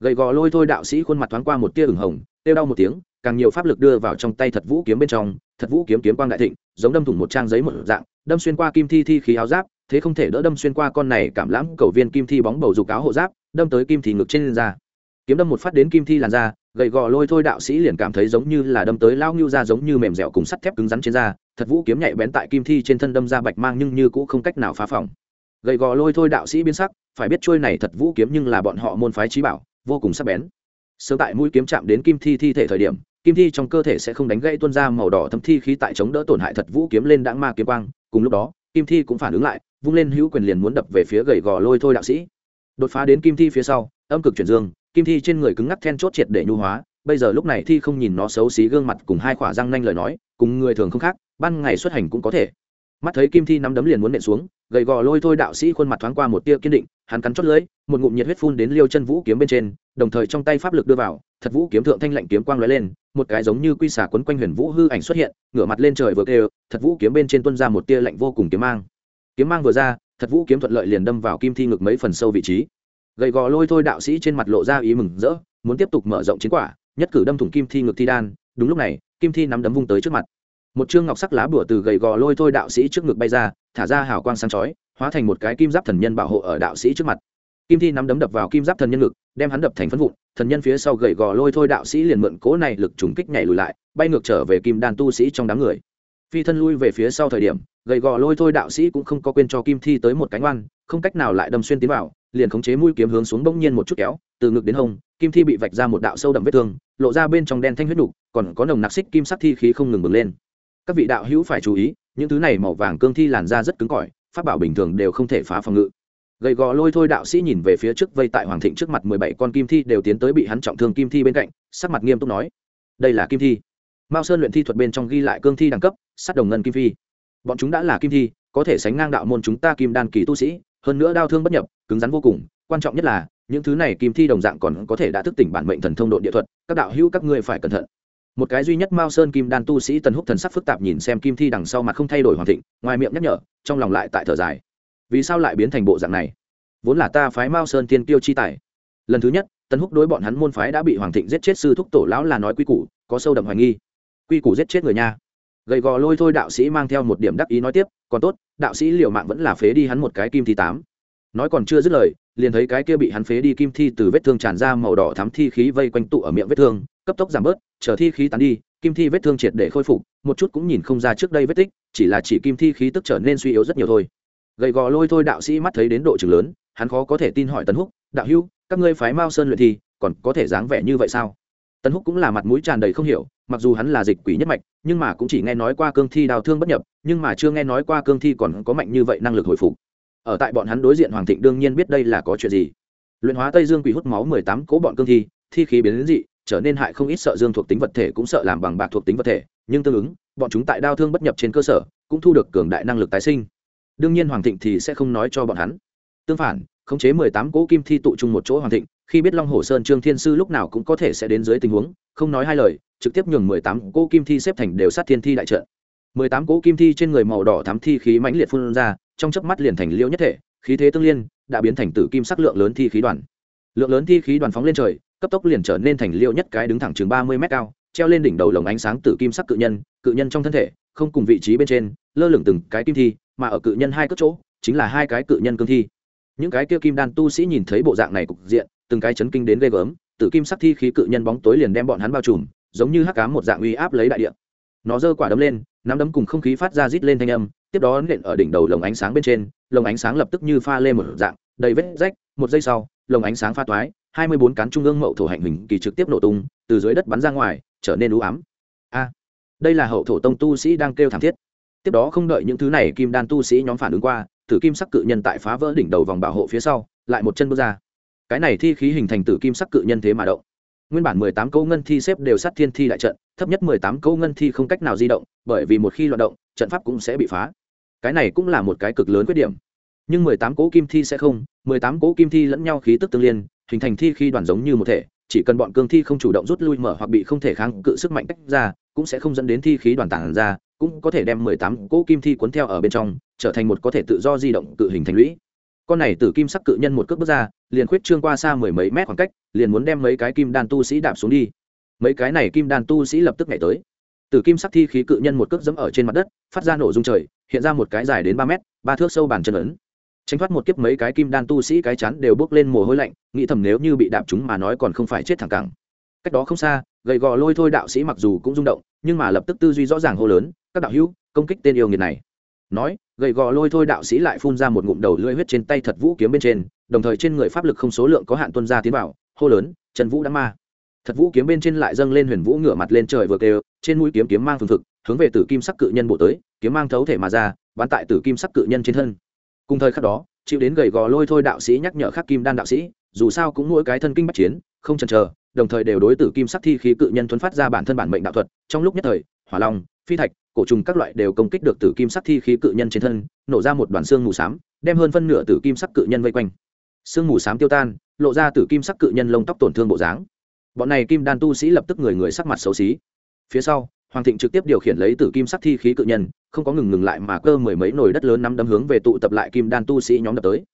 Gầy gò lôi thôi đạo sĩ khuôn mặt thoáng qua một tia ửng hồng têu đau một tiếng, càng nhiều pháp lực đưa vào trong tay thật vũ kiếm bên trong thật vũ kiếm kiếm quang đại thịnh, giống đâm thủng một trang giấy một dạng, đâm xuyên qua kim thi thi khí áo giáp, thế không thể đỡ đâm xuyên qua con này cảm lãm cầu viên kim thi bóng bầu dục áo hộ giáp, đâm tới kim thi ngực trên da. Kiếm đâm một phát đến kim thi làn da, gầy gò lôi thôi đạo sĩ liền cảm thấy giống như là đâm tới lao ngưu ra giống như mềm dẻo cùng sắt thép cứng rắn trên da, thật vũ kiếm nhạy bén tại kim thi trên thân đâm ra bạch mang nhưng như cũng không cách nào phá phòng gầy gò lôi thôi đạo sĩ biến sắc, phải biết trôi này thật vũ kiếm nhưng là bọn họ môn phái trí bảo, vô cùng sắc bén. Sớm tại mũi kiếm chạm đến kim thi thi thể thời điểm kim thi trong cơ thể sẽ không đánh gãy tuôn ra màu đỏ thâm thi khí tại chống đỡ tổn hại thật vũ kiếm lên đãng ma kiếm quang. Cùng lúc đó, kim thi cũng phản ứng lại, vung lên hữu quyền liền muốn đập về phía gầy gò lôi thôi đạo sĩ. Đột phá đến kim thi phía sau, âm cực chuyển dương, kim thi trên người cứng ngắc then chốt triệt để nhu hóa. Bây giờ lúc này thi không nhìn nó xấu xí gương mặt cùng hai khỏa răng nanh lời nói, cùng người thường không khác, ban ngày xuất hành cũng có thể mắt thấy kim thi nắm đấm liền muốn nện xuống, gầy gò lôi thôi đạo sĩ khuôn mặt thoáng qua một tia kiên định, hắn cắn chót lưỡi, một ngụm nhiệt huyết phun đến liêu chân vũ kiếm bên trên, đồng thời trong tay pháp lực đưa vào, thật vũ kiếm thượng thanh lạnh kiếm quang lóe lên, một cái giống như quy xà quấn quanh huyền vũ hư ảnh xuất hiện, ngửa mặt lên trời vừa kêu, thật vũ kiếm bên trên tuân ra một tia lạnh vô cùng kiếm mang. Kiếm mang vừa ra, thật vũ kiếm thuận lợi liền đâm vào kim thi ngực mấy phần sâu vị trí. Gầy gò lôi thôi đạo sĩ trên mặt lộ ra ý mừng rỡ, muốn tiếp tục mở rộng chiến quả, nhất cử đâm thủng kim thi ngực thi đan, đúng lúc này, kim thi nắm đấm vung tới trước mặt một chương ngọc sắc lá bùa từ gầy gò lôi thôi đạo sĩ trước ngực bay ra, thả ra hào quang sáng chói, hóa thành một cái kim giáp thần nhân bảo hộ ở đạo sĩ trước mặt. Kim thi nắm đấm đập vào kim giáp thần nhân ngực, đem hắn đập thành phân vụn, thần nhân phía sau gầy gò lôi thôi đạo sĩ liền mượn cố này lực trùng kích nhảy lùi lại, bay ngược trở về kim đan tu sĩ trong đám người. Phi thân lui về phía sau thời điểm, gầy gò lôi thôi đạo sĩ cũng không có quên cho kim thi tới một cánh oan, không cách nào lại đâm xuyên tiến vào, liền khống chế mũi kiếm hướng xuống bỗng nhiên một chút kéo, từ ngực đến hông, kim thi bị vạch ra một đạo sâu đậm vết thương, lộ ra bên trong đen thanh huyết đục còn có nồng nặc xích kim sắc thi khí không ngừng bừng lên các vị đạo hữu phải chú ý, những thứ này màu vàng cương thi làn da rất cứng cỏi, pháp bảo bình thường đều không thể phá phòng ngự. Gầy gò lôi thôi đạo sĩ nhìn về phía trước vây tại hoàng thịnh trước mặt mười bảy con kim thi đều tiến tới bị hắn trọng thương kim thi bên cạnh, sắc mặt nghiêm túc nói, đây là kim thi. Mao sơn luyện thi thuật bên trong ghi lại cương thi đẳng cấp, sát đồng ngân kim phi. Bọn chúng đã là kim thi, có thể sánh ngang đạo môn chúng ta kim đan kỳ tu sĩ, hơn nữa đau thương bất nhập, cứng rắn vô cùng, quan trọng nhất là, những thứ này kim thi đồng dạng còn có thể đã thức tỉnh bản mệnh thần thông độ địa thuật, các đạo hữu các ngươi phải cẩn thận một cái duy nhất mao sơn kim đan tu sĩ tần húc thần sắc phức tạp nhìn xem kim thi đằng sau mặt không thay đổi hoàn thịnh, ngoài miệng nhắc nhở, trong lòng lại tại thở dài. Vì sao lại biến thành bộ dạng này? Vốn là ta phái mao sơn tiên tiêu chi tài. Lần thứ nhất, tần húc đối bọn hắn môn phái đã bị hoàng thịnh giết chết sư thúc tổ lão là nói quy củ, có sâu đậm hoài nghi. Quy củ giết chết người nha. Gầy gò lôi thôi đạo sĩ mang theo một điểm đắc ý nói tiếp, còn tốt, đạo sĩ liều mạng vẫn là phế đi hắn một cái kim thi tám. Nói còn chưa dứt lời, liền thấy cái kia bị hắn phế đi kim thi từ vết thương tràn ra màu đỏ thắm thi khí vây quanh tụ ở miệng vết thương cấp tốc giảm bớt, chờ thi khí tán đi, kim thi vết thương triệt để khôi phục, một chút cũng nhìn không ra trước đây vết tích, chỉ là chỉ kim thi khí tức trở nên suy yếu rất nhiều thôi. Gầy gò lôi thôi đạo sĩ mắt thấy đến độ chừng lớn, hắn khó có thể tin hỏi tấn húc, đạo hữu, các ngươi phái mao sơn luyện thi, còn có thể dáng vẻ như vậy sao? Tấn húc cũng là mặt mũi tràn đầy không hiểu, mặc dù hắn là dịch quỷ nhất mạch, nhưng mà cũng chỉ nghe nói qua cương thi đào thương bất nhập, nhưng mà chưa nghe nói qua cương thi còn có mạnh như vậy năng lực hồi phục. Ở tại bọn hắn đối diện hoàng thịnh đương nhiên biết đây là có chuyện gì. Luyện hóa tây dương quỷ hút máu mười tám cố bọn cương thi thi khí biến đến dị trở nên hại không ít sợ dương thuộc tính vật thể cũng sợ làm bằng bạc thuộc tính vật thể, nhưng tương ứng, bọn chúng tại đao thương bất nhập trên cơ sở, cũng thu được cường đại năng lực tái sinh. Đương nhiên hoàng thịnh thì sẽ không nói cho bọn hắn. Tương phản, khống chế mười tám cỗ kim thi tụ chung một chỗ hoàng thịnh, khi biết long hồ sơn trương thiên sư lúc nào cũng có thể sẽ đến dưới tình huống, không nói hai lời, trực tiếp nhường mười tám cỗ kim thi xếp thành đều sát thiên thi đại trận. mười tám cỗ kim thi trên người màu đỏ thám thi khí mãnh liệt phun ra, trong chớp mắt liền thành liêu nhất thể, khí thế tương liên, đã biến thành tử kim sắc lượng lớn thi khí đoàn. Lượng lớn thi khí đoàn phóng lên trời cấp tốc liền trở nên thành liêu nhất cái đứng thẳng chừng ba mươi mét cao, treo lên đỉnh đầu lồng ánh sáng tử kim sắc cự nhân cự nhân trong thân thể, không cùng vị trí bên trên, lơ lửng từng cái kim thi, mà ở cự nhân hai cất chỗ, chính là hai cái cự nhân cương thi. Những cái kia kim đan tu sĩ nhìn thấy bộ dạng này cục diện, từng cái chấn kinh đến ghê gớm, tử kim sắc thi khí cự nhân bóng tối liền đem bọn hắn bao trùm, giống như hắc cám một dạng uy áp lấy đại địa. Nó giơ quả đấm lên, nắm đấm cùng không khí phát ra rít lên thanh âm, tiếp đó nện ở đỉnh đầu lồng ánh sáng bên trên, lồng ánh sáng lập tức như pha lên một dạng, đầy vết rách, một giây sau, lồng ánh sáng pha toái hai mươi bốn cán trung ương mậu thổ hạnh hình kỳ trực tiếp nổ tung, từ dưới đất bắn ra ngoài, trở nên u ám. A, đây là hậu thổ tông tu sĩ đang kêu thảm thiết. Tiếp đó không đợi những thứ này kim đan tu sĩ nhóm phản ứng qua, tử kim sắc cự nhân tại phá vỡ đỉnh đầu vòng bảo hộ phía sau, lại một chân bước ra. Cái này thi khí hình thành tử kim sắc cự nhân thế mà động. Nguyên bản mười tám câu ngân thi xếp đều sát thiên thi đại trận, thấp nhất mười tám câu ngân thi không cách nào di động, bởi vì một khi loạt động, trận pháp cũng sẽ bị phá. Cái này cũng là một cái cực lớn khuyết điểm. Nhưng mười tám cỗ kim thi sẽ không, mười tám cỗ kim thi lẫn nhau khí tức tương liên hình thành thi khi đoàn giống như một thể, chỉ cần bọn cương thi không chủ động rút lui mở hoặc bị không thể kháng cự sức mạnh tách ra, cũng sẽ không dẫn đến thi khí đoàn tản ra, cũng có thể đem mười tám cỗ kim thi cuốn theo ở bên trong, trở thành một có thể tự do di động cự hình thành lũy. Con này từ kim sắc cự nhân một cước bước ra, liền khuyết trương qua xa mười mấy mét khoảng cách, liền muốn đem mấy cái kim đan tu sĩ đạp xuống đi. Mấy cái này kim đan tu sĩ lập tức nhảy tới. Từ kim sắc thi khí cự nhân một cước dẫm ở trên mặt đất, phát ra nổ dung trời, hiện ra một cái dài đến ba mét, ba thước sâu bàn chân ấn tránh thoát một kiếp mấy cái kim đan tu sĩ cái chắn đều bước lên mồ hôi lạnh, nghĩ thầm nếu như bị đạp chúng mà nói còn không phải chết thẳng cẳng. Cách đó không xa, gầy gò lôi thôi đạo sĩ mặc dù cũng rung động, nhưng mà lập tức tư duy rõ ràng hô lớn, các đạo hữu, công kích tên yêu nghiệt này. Nói, gầy gò lôi thôi đạo sĩ lại phun ra một ngụm đầu lưỡi huyết trên tay thật vũ kiếm bên trên, đồng thời trên người pháp lực không số lượng có hạn tuân ra tiến vào, hô lớn, trần vũ đã ma. Thật vũ kiếm bên trên lại dâng lên huyền vũ ngửa mặt lên trời vừa kêu, trên mũi kiếm kiếm mang phương thực hướng về tử kim sắc cự nhân bộ tới, kiếm mang thấu thể mà ra bắn tại tử kim sắc cự nhân trên thân cùng thời khắc đó, chịu đến gầy gò lôi thôi đạo sĩ nhắc nhở khắc kim đan đạo sĩ, dù sao cũng mỗi cái thân kinh bắc chiến, không chần chờ, đồng thời đều đối tử kim sắc thi khí cự nhân thuấn phát ra bản thân bản mệnh đạo thuật, trong lúc nhất thời, hỏa long, phi thạch, cổ trùng các loại đều công kích được tử kim sắc thi khí cự nhân trên thân, nổ ra một đoàn xương mù xám, đem hơn phân nửa tử kim sắc cự nhân vây quanh. Xương mù xám tiêu tan, lộ ra tử kim sắc cự nhân lông tóc tổn thương bộ dáng. Bọn này kim đan tu sĩ lập tức người người sắc mặt xấu xí. Phía sau hoàng thịnh trực tiếp điều khiển lấy tử kim sắc thi khí cự nhân, không có ngừng ngừng lại mà cơ mười mấy nồi đất lớn nắm đấm hướng về tụ tập lại kim đan tu sĩ nhóm đập tới.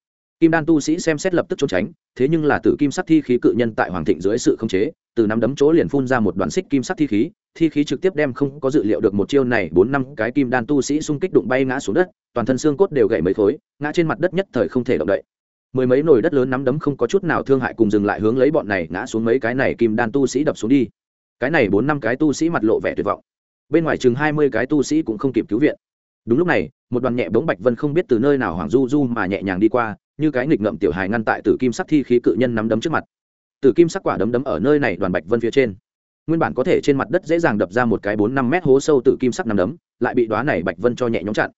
Kim đan tu sĩ xem xét lập tức trốn tránh, thế nhưng là tử kim sắc thi khí cự nhân tại hoàng thịnh dưới sự khống chế, từ nắm đấm chỗ liền phun ra một đoạn xích kim sắc thi khí thi khí trực tiếp đem không có dự liệu được một chiêu này bốn năm cái kim đan tu sĩ xung kích đụng bay ngã xuống đất, toàn thân xương cốt đều gãy mấy khối, ngã trên mặt đất nhất thời không thể động đậy. Mười mấy nồi đất lớn nắm đấm không có chút nào thương hại cùng dừng lại hướng lấy bọn này ngã xuống mấy cái này kim đan tu sĩ đập xuống đi cái này bốn năm cái tu sĩ mặt lộ vẻ tuyệt vọng. Bên ngoài chừng hai mươi cái tu sĩ cũng không kịp cứu viện. Đúng lúc này, một đoàn nhẹ bóng bạch vân không biết từ nơi nào hoàng du du mà nhẹ nhàng đi qua, như cái nghịch ngậm tiểu hài ngăn tại tử kim sắc thi khí cự nhân nắm đấm trước mặt. Tử kim sắc quả đấm đấm ở nơi này đoàn bạch vân phía trên. Nguyên bản có thể trên mặt đất dễ dàng đập ra một cái bốn năm mét hố sâu tử kim sắc nắm đấm, lại bị đoá này bạch vân cho nhẹ nhõm chặn.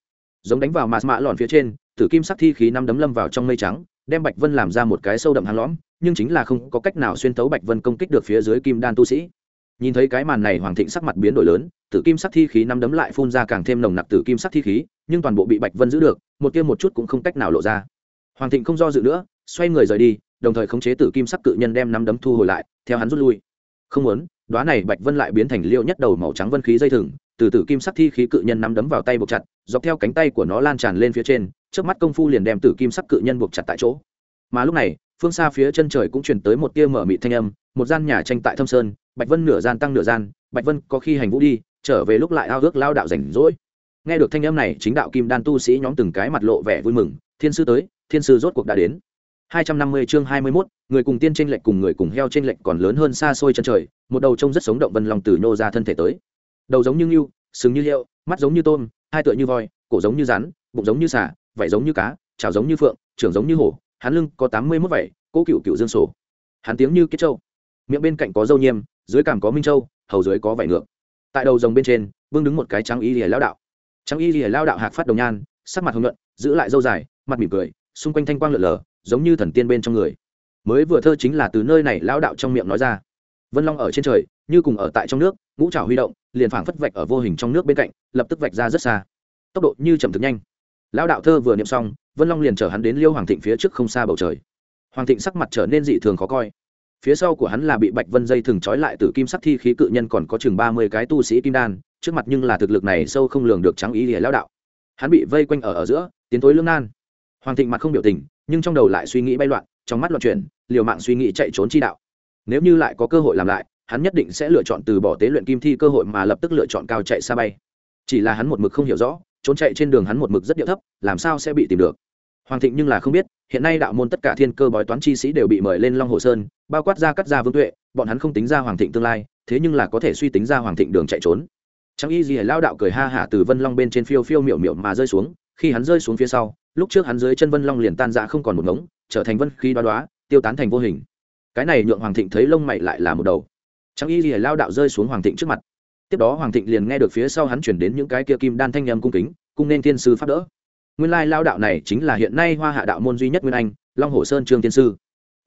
Giống đánh vào mạt mạ lòn phía trên, tử kim sắc thi khí nắm đấm lâm vào trong mây trắng, đem bạch vân làm ra một cái sâu đậm hang lõm, nhưng chính là không có cách nào xuyên thấu bạch vân công kích được phía dưới kim đan tu sĩ nhìn thấy cái màn này hoàng thịnh sắc mặt biến đổi lớn, tử kim sắc thi khí năm đấm lại phun ra càng thêm nồng nặc tử kim sắc thi khí, nhưng toàn bộ bị bạch vân giữ được, một kia một chút cũng không cách nào lộ ra. Hoàng thịnh không do dự nữa, xoay người rời đi, đồng thời khống chế tử kim sắc cự nhân đem năm đấm thu hồi lại, theo hắn rút lui. Không muốn đoá này bạch vân lại biến thành liêu nhất đầu màu trắng vân khí dây thừng, từ tử kim sắc thi khí cự nhân nắm đấm vào tay buộc chặt, dọc theo cánh tay của nó lan tràn lên phía trên trước mắt công phu liền đem tử kim sắc cự nhân buộc chặt tại chỗ. Mà lúc này, phương xa phía chân trời cũng chuyển tới một tia mở mị thanh âm, một gian nhà tranh tại thâm sơn bạch vân nửa gian tăng nửa gian bạch vân có khi hành vũ đi trở về lúc lại ao ước lao đạo rảnh rỗi nghe được thanh âm này chính đạo kim đan tu sĩ nhóm từng cái mặt lộ vẻ vui mừng thiên sư tới thiên sư rốt cuộc đã đến 250 chương 21, người cùng tiên trên lệch cùng người cùng heo trên lệch còn lớn hơn xa xôi chân trời, một đầu trông rất sống động vân lòng từ nhô ra thân thể tới. Đầu giống như ngưu, sừng như liệu, mắt giống như tôm, hai tựa như voi, cổ giống như rắn, bụng giống như xà, vảy giống như cá, chảo giống như phượng, trưởng giống như hổ, hắn lưng có 81 vảy, cố cựu cựu dương sổ. Hắn tiếng như kết châu, Miệng bên cạnh có dâu nhiêm, dưới cằm có minh châu, hầu dưới có vải ngược. Tại đầu rồng bên trên, vương đứng một cái trắng y lìa lao đạo. Trắng y lìa lao đạo hạc phát đồng nhan, sắc mặt hồng nhuận, giữ lại dâu dài, mặt mỉm cười, xung quanh thanh quang lượn lờ, giống như thần tiên bên trong người. Mới vừa thơ chính là từ nơi này lao đạo trong miệng nói ra. Vân long ở trên trời, như cùng ở tại trong nước, ngũ trào huy động, liền phảng phất vạch ở vô hình trong nước bên cạnh, lập tức vạch ra rất xa. Tốc độ như chậm thực nhanh. Lao đạo thơ vừa niệm xong, vân long liền chở hắn đến liêu hoàng thịnh phía trước không xa bầu trời. Hoàng thịnh sắc mặt trở nên dị thường khó coi phía sau của hắn là bị bạch vân dây thừng trói lại từ kim sắc thi khí cự nhân còn có chừng ba mươi cái tu sĩ kim đan, trước mặt nhưng là thực lực này sâu không lường được trắng ý lìa lao đạo. Hắn bị vây quanh ở ở giữa, tiến tối lương nan. Hoàng thịnh mặt không biểu tình, nhưng trong đầu lại suy nghĩ bay loạn, trong mắt loạn chuyển, liều mạng suy nghĩ chạy trốn chi đạo. Nếu như lại có cơ hội làm lại, hắn nhất định sẽ lựa chọn từ bỏ tế luyện kim thi cơ hội mà lập tức lựa chọn cao chạy xa bay. Chỉ là hắn một mực không hiểu rõ, trốn chạy trên đường hắn một mực rất điệu thấp, làm sao sẽ bị tìm được? Hoàng thịnh nhưng là không biết, hiện nay đạo môn tất cả thiên cơ bói toán chi sĩ đều bị mời lên long hồ sơn, bao quát ra cắt ra vương tuệ, bọn hắn không tính ra hoàng thịnh tương lai, thế nhưng là có thể suy tính ra hoàng thịnh đường chạy trốn. Trang y gì, lao đạo cười ha hả từ vân long bên trên phiêu phiêu miểu miểu mà rơi xuống, khi hắn rơi xuống phía sau, lúc trước hắn dưới chân vân long liền tan ra không còn một ngống, trở thành vân khí đoá đoá, tiêu tán thành vô hình. Cái này nhượng hoàng thịnh thấy lông mày lại là một đầu. Trang y gì, lao đạo rơi xuống hoàng thịnh trước mặt. Tiếp đó hoàng thịnh liền nghe được phía sau hắn chuyển đến những cái kia kim đan thanh nhầm cung kính, cung nên thiên sư pháp đỡ nguyên lai lao đạo này chính là hiện nay hoa hạ đạo môn duy nhất nguyên anh, long hồ sơn trương thiên sư.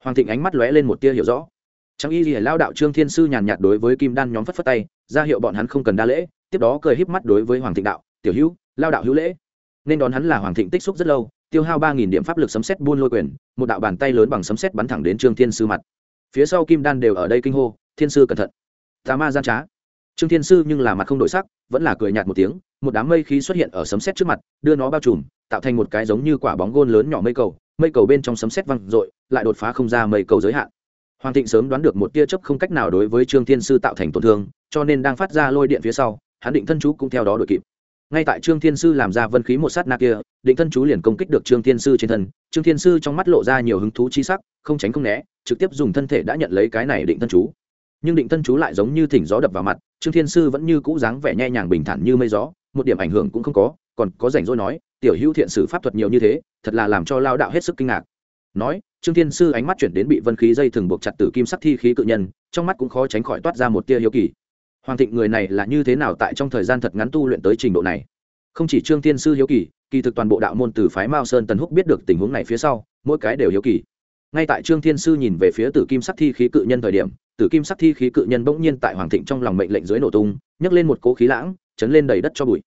Hoàng thịnh ánh mắt lóe lên một tia hiểu rõ. Trang y lìa lao đạo trương thiên sư nhàn nhạt đối với kim đan nhóm phất phất tay, ra hiệu bọn hắn không cần đa lễ, tiếp đó cười híp mắt đối với hoàng thịnh đạo, tiểu hữu, lao đạo hữu lễ. Nên đón hắn là hoàng thịnh tích xúc rất lâu, tiêu hao ba nghìn điểm pháp lực sấm xét buôn lôi quyền, một đạo bàn tay lớn bằng sấm xét bắn thẳng đến trương thiên sư mặt. Phía sau kim đan đều ở đây kinh hô, thiên sư cẩn thận. Tà ma gian trá. Trương thiên sư nhưng là mặt không đổi sắc, vẫn là cười nhạt một tiếng, một đám mây khí xuất hiện ở sấm xét trước mặt, đưa nó bao trùm tạo thành một cái giống như quả bóng gôn lớn nhỏ mây cầu mây cầu bên trong sấm xét văng r lại đột phá không ra mây cầu giới hạn. Hoàng thịnh sớm đoán được một tia chớp không cách nào đối với trương thiên sư tạo thành tổn thương, cho nên đang phát ra lôi điện phía sau, hắn định thân chú cũng theo đó đội kịp. Ngay tại trương thiên sư làm ra vân khí một sát na kia, định thân chú liền công kích được trương thiên sư trên thân, trương thiên sư trong mắt lộ ra nhiều hứng thú chi sắc, không tránh không né, trực tiếp dùng thân thể đã nhận lấy cái này định thân chú. Nhưng định thân chú lại giống như thỉnh gió đập vào mặt, trương thiên sư vẫn như cũ dáng vẻ nhẹ nhàng bình thản như mây gió, một điểm ảnh hưởng cũng không có còn có rảnh rỗi nói, tiểu hữu thiện sử pháp thuật nhiều như thế, thật là làm cho lao đạo hết sức kinh ngạc. Nói, trương thiên sư ánh mắt chuyển đến bị vân khí dây thường buộc chặt từ kim sắc thi khí cự nhân, trong mắt cũng khó tránh khỏi toát ra một tia hiếu kỳ. Hoàng thịnh người này là như thế nào tại trong thời gian thật ngắn tu luyện tới trình độ này? Không chỉ trương thiên sư hiếu kỳ kỳ thực toàn bộ đạo môn từ phái mao sơn tần húc biết được tình huống này phía sau, mỗi cái đều hiếu kỳ. Ngay tại trương thiên sư nhìn về phía tử kim sắc thi khí cự nhân thời điểm, tử kim sắc thi khí cự nhân bỗng nhiên tại hoàng thịnh trong lòng mệnh lệnh dưới nổ tung, nhấc lên một cố khí lãng, chấn lên đầy đất cho bụi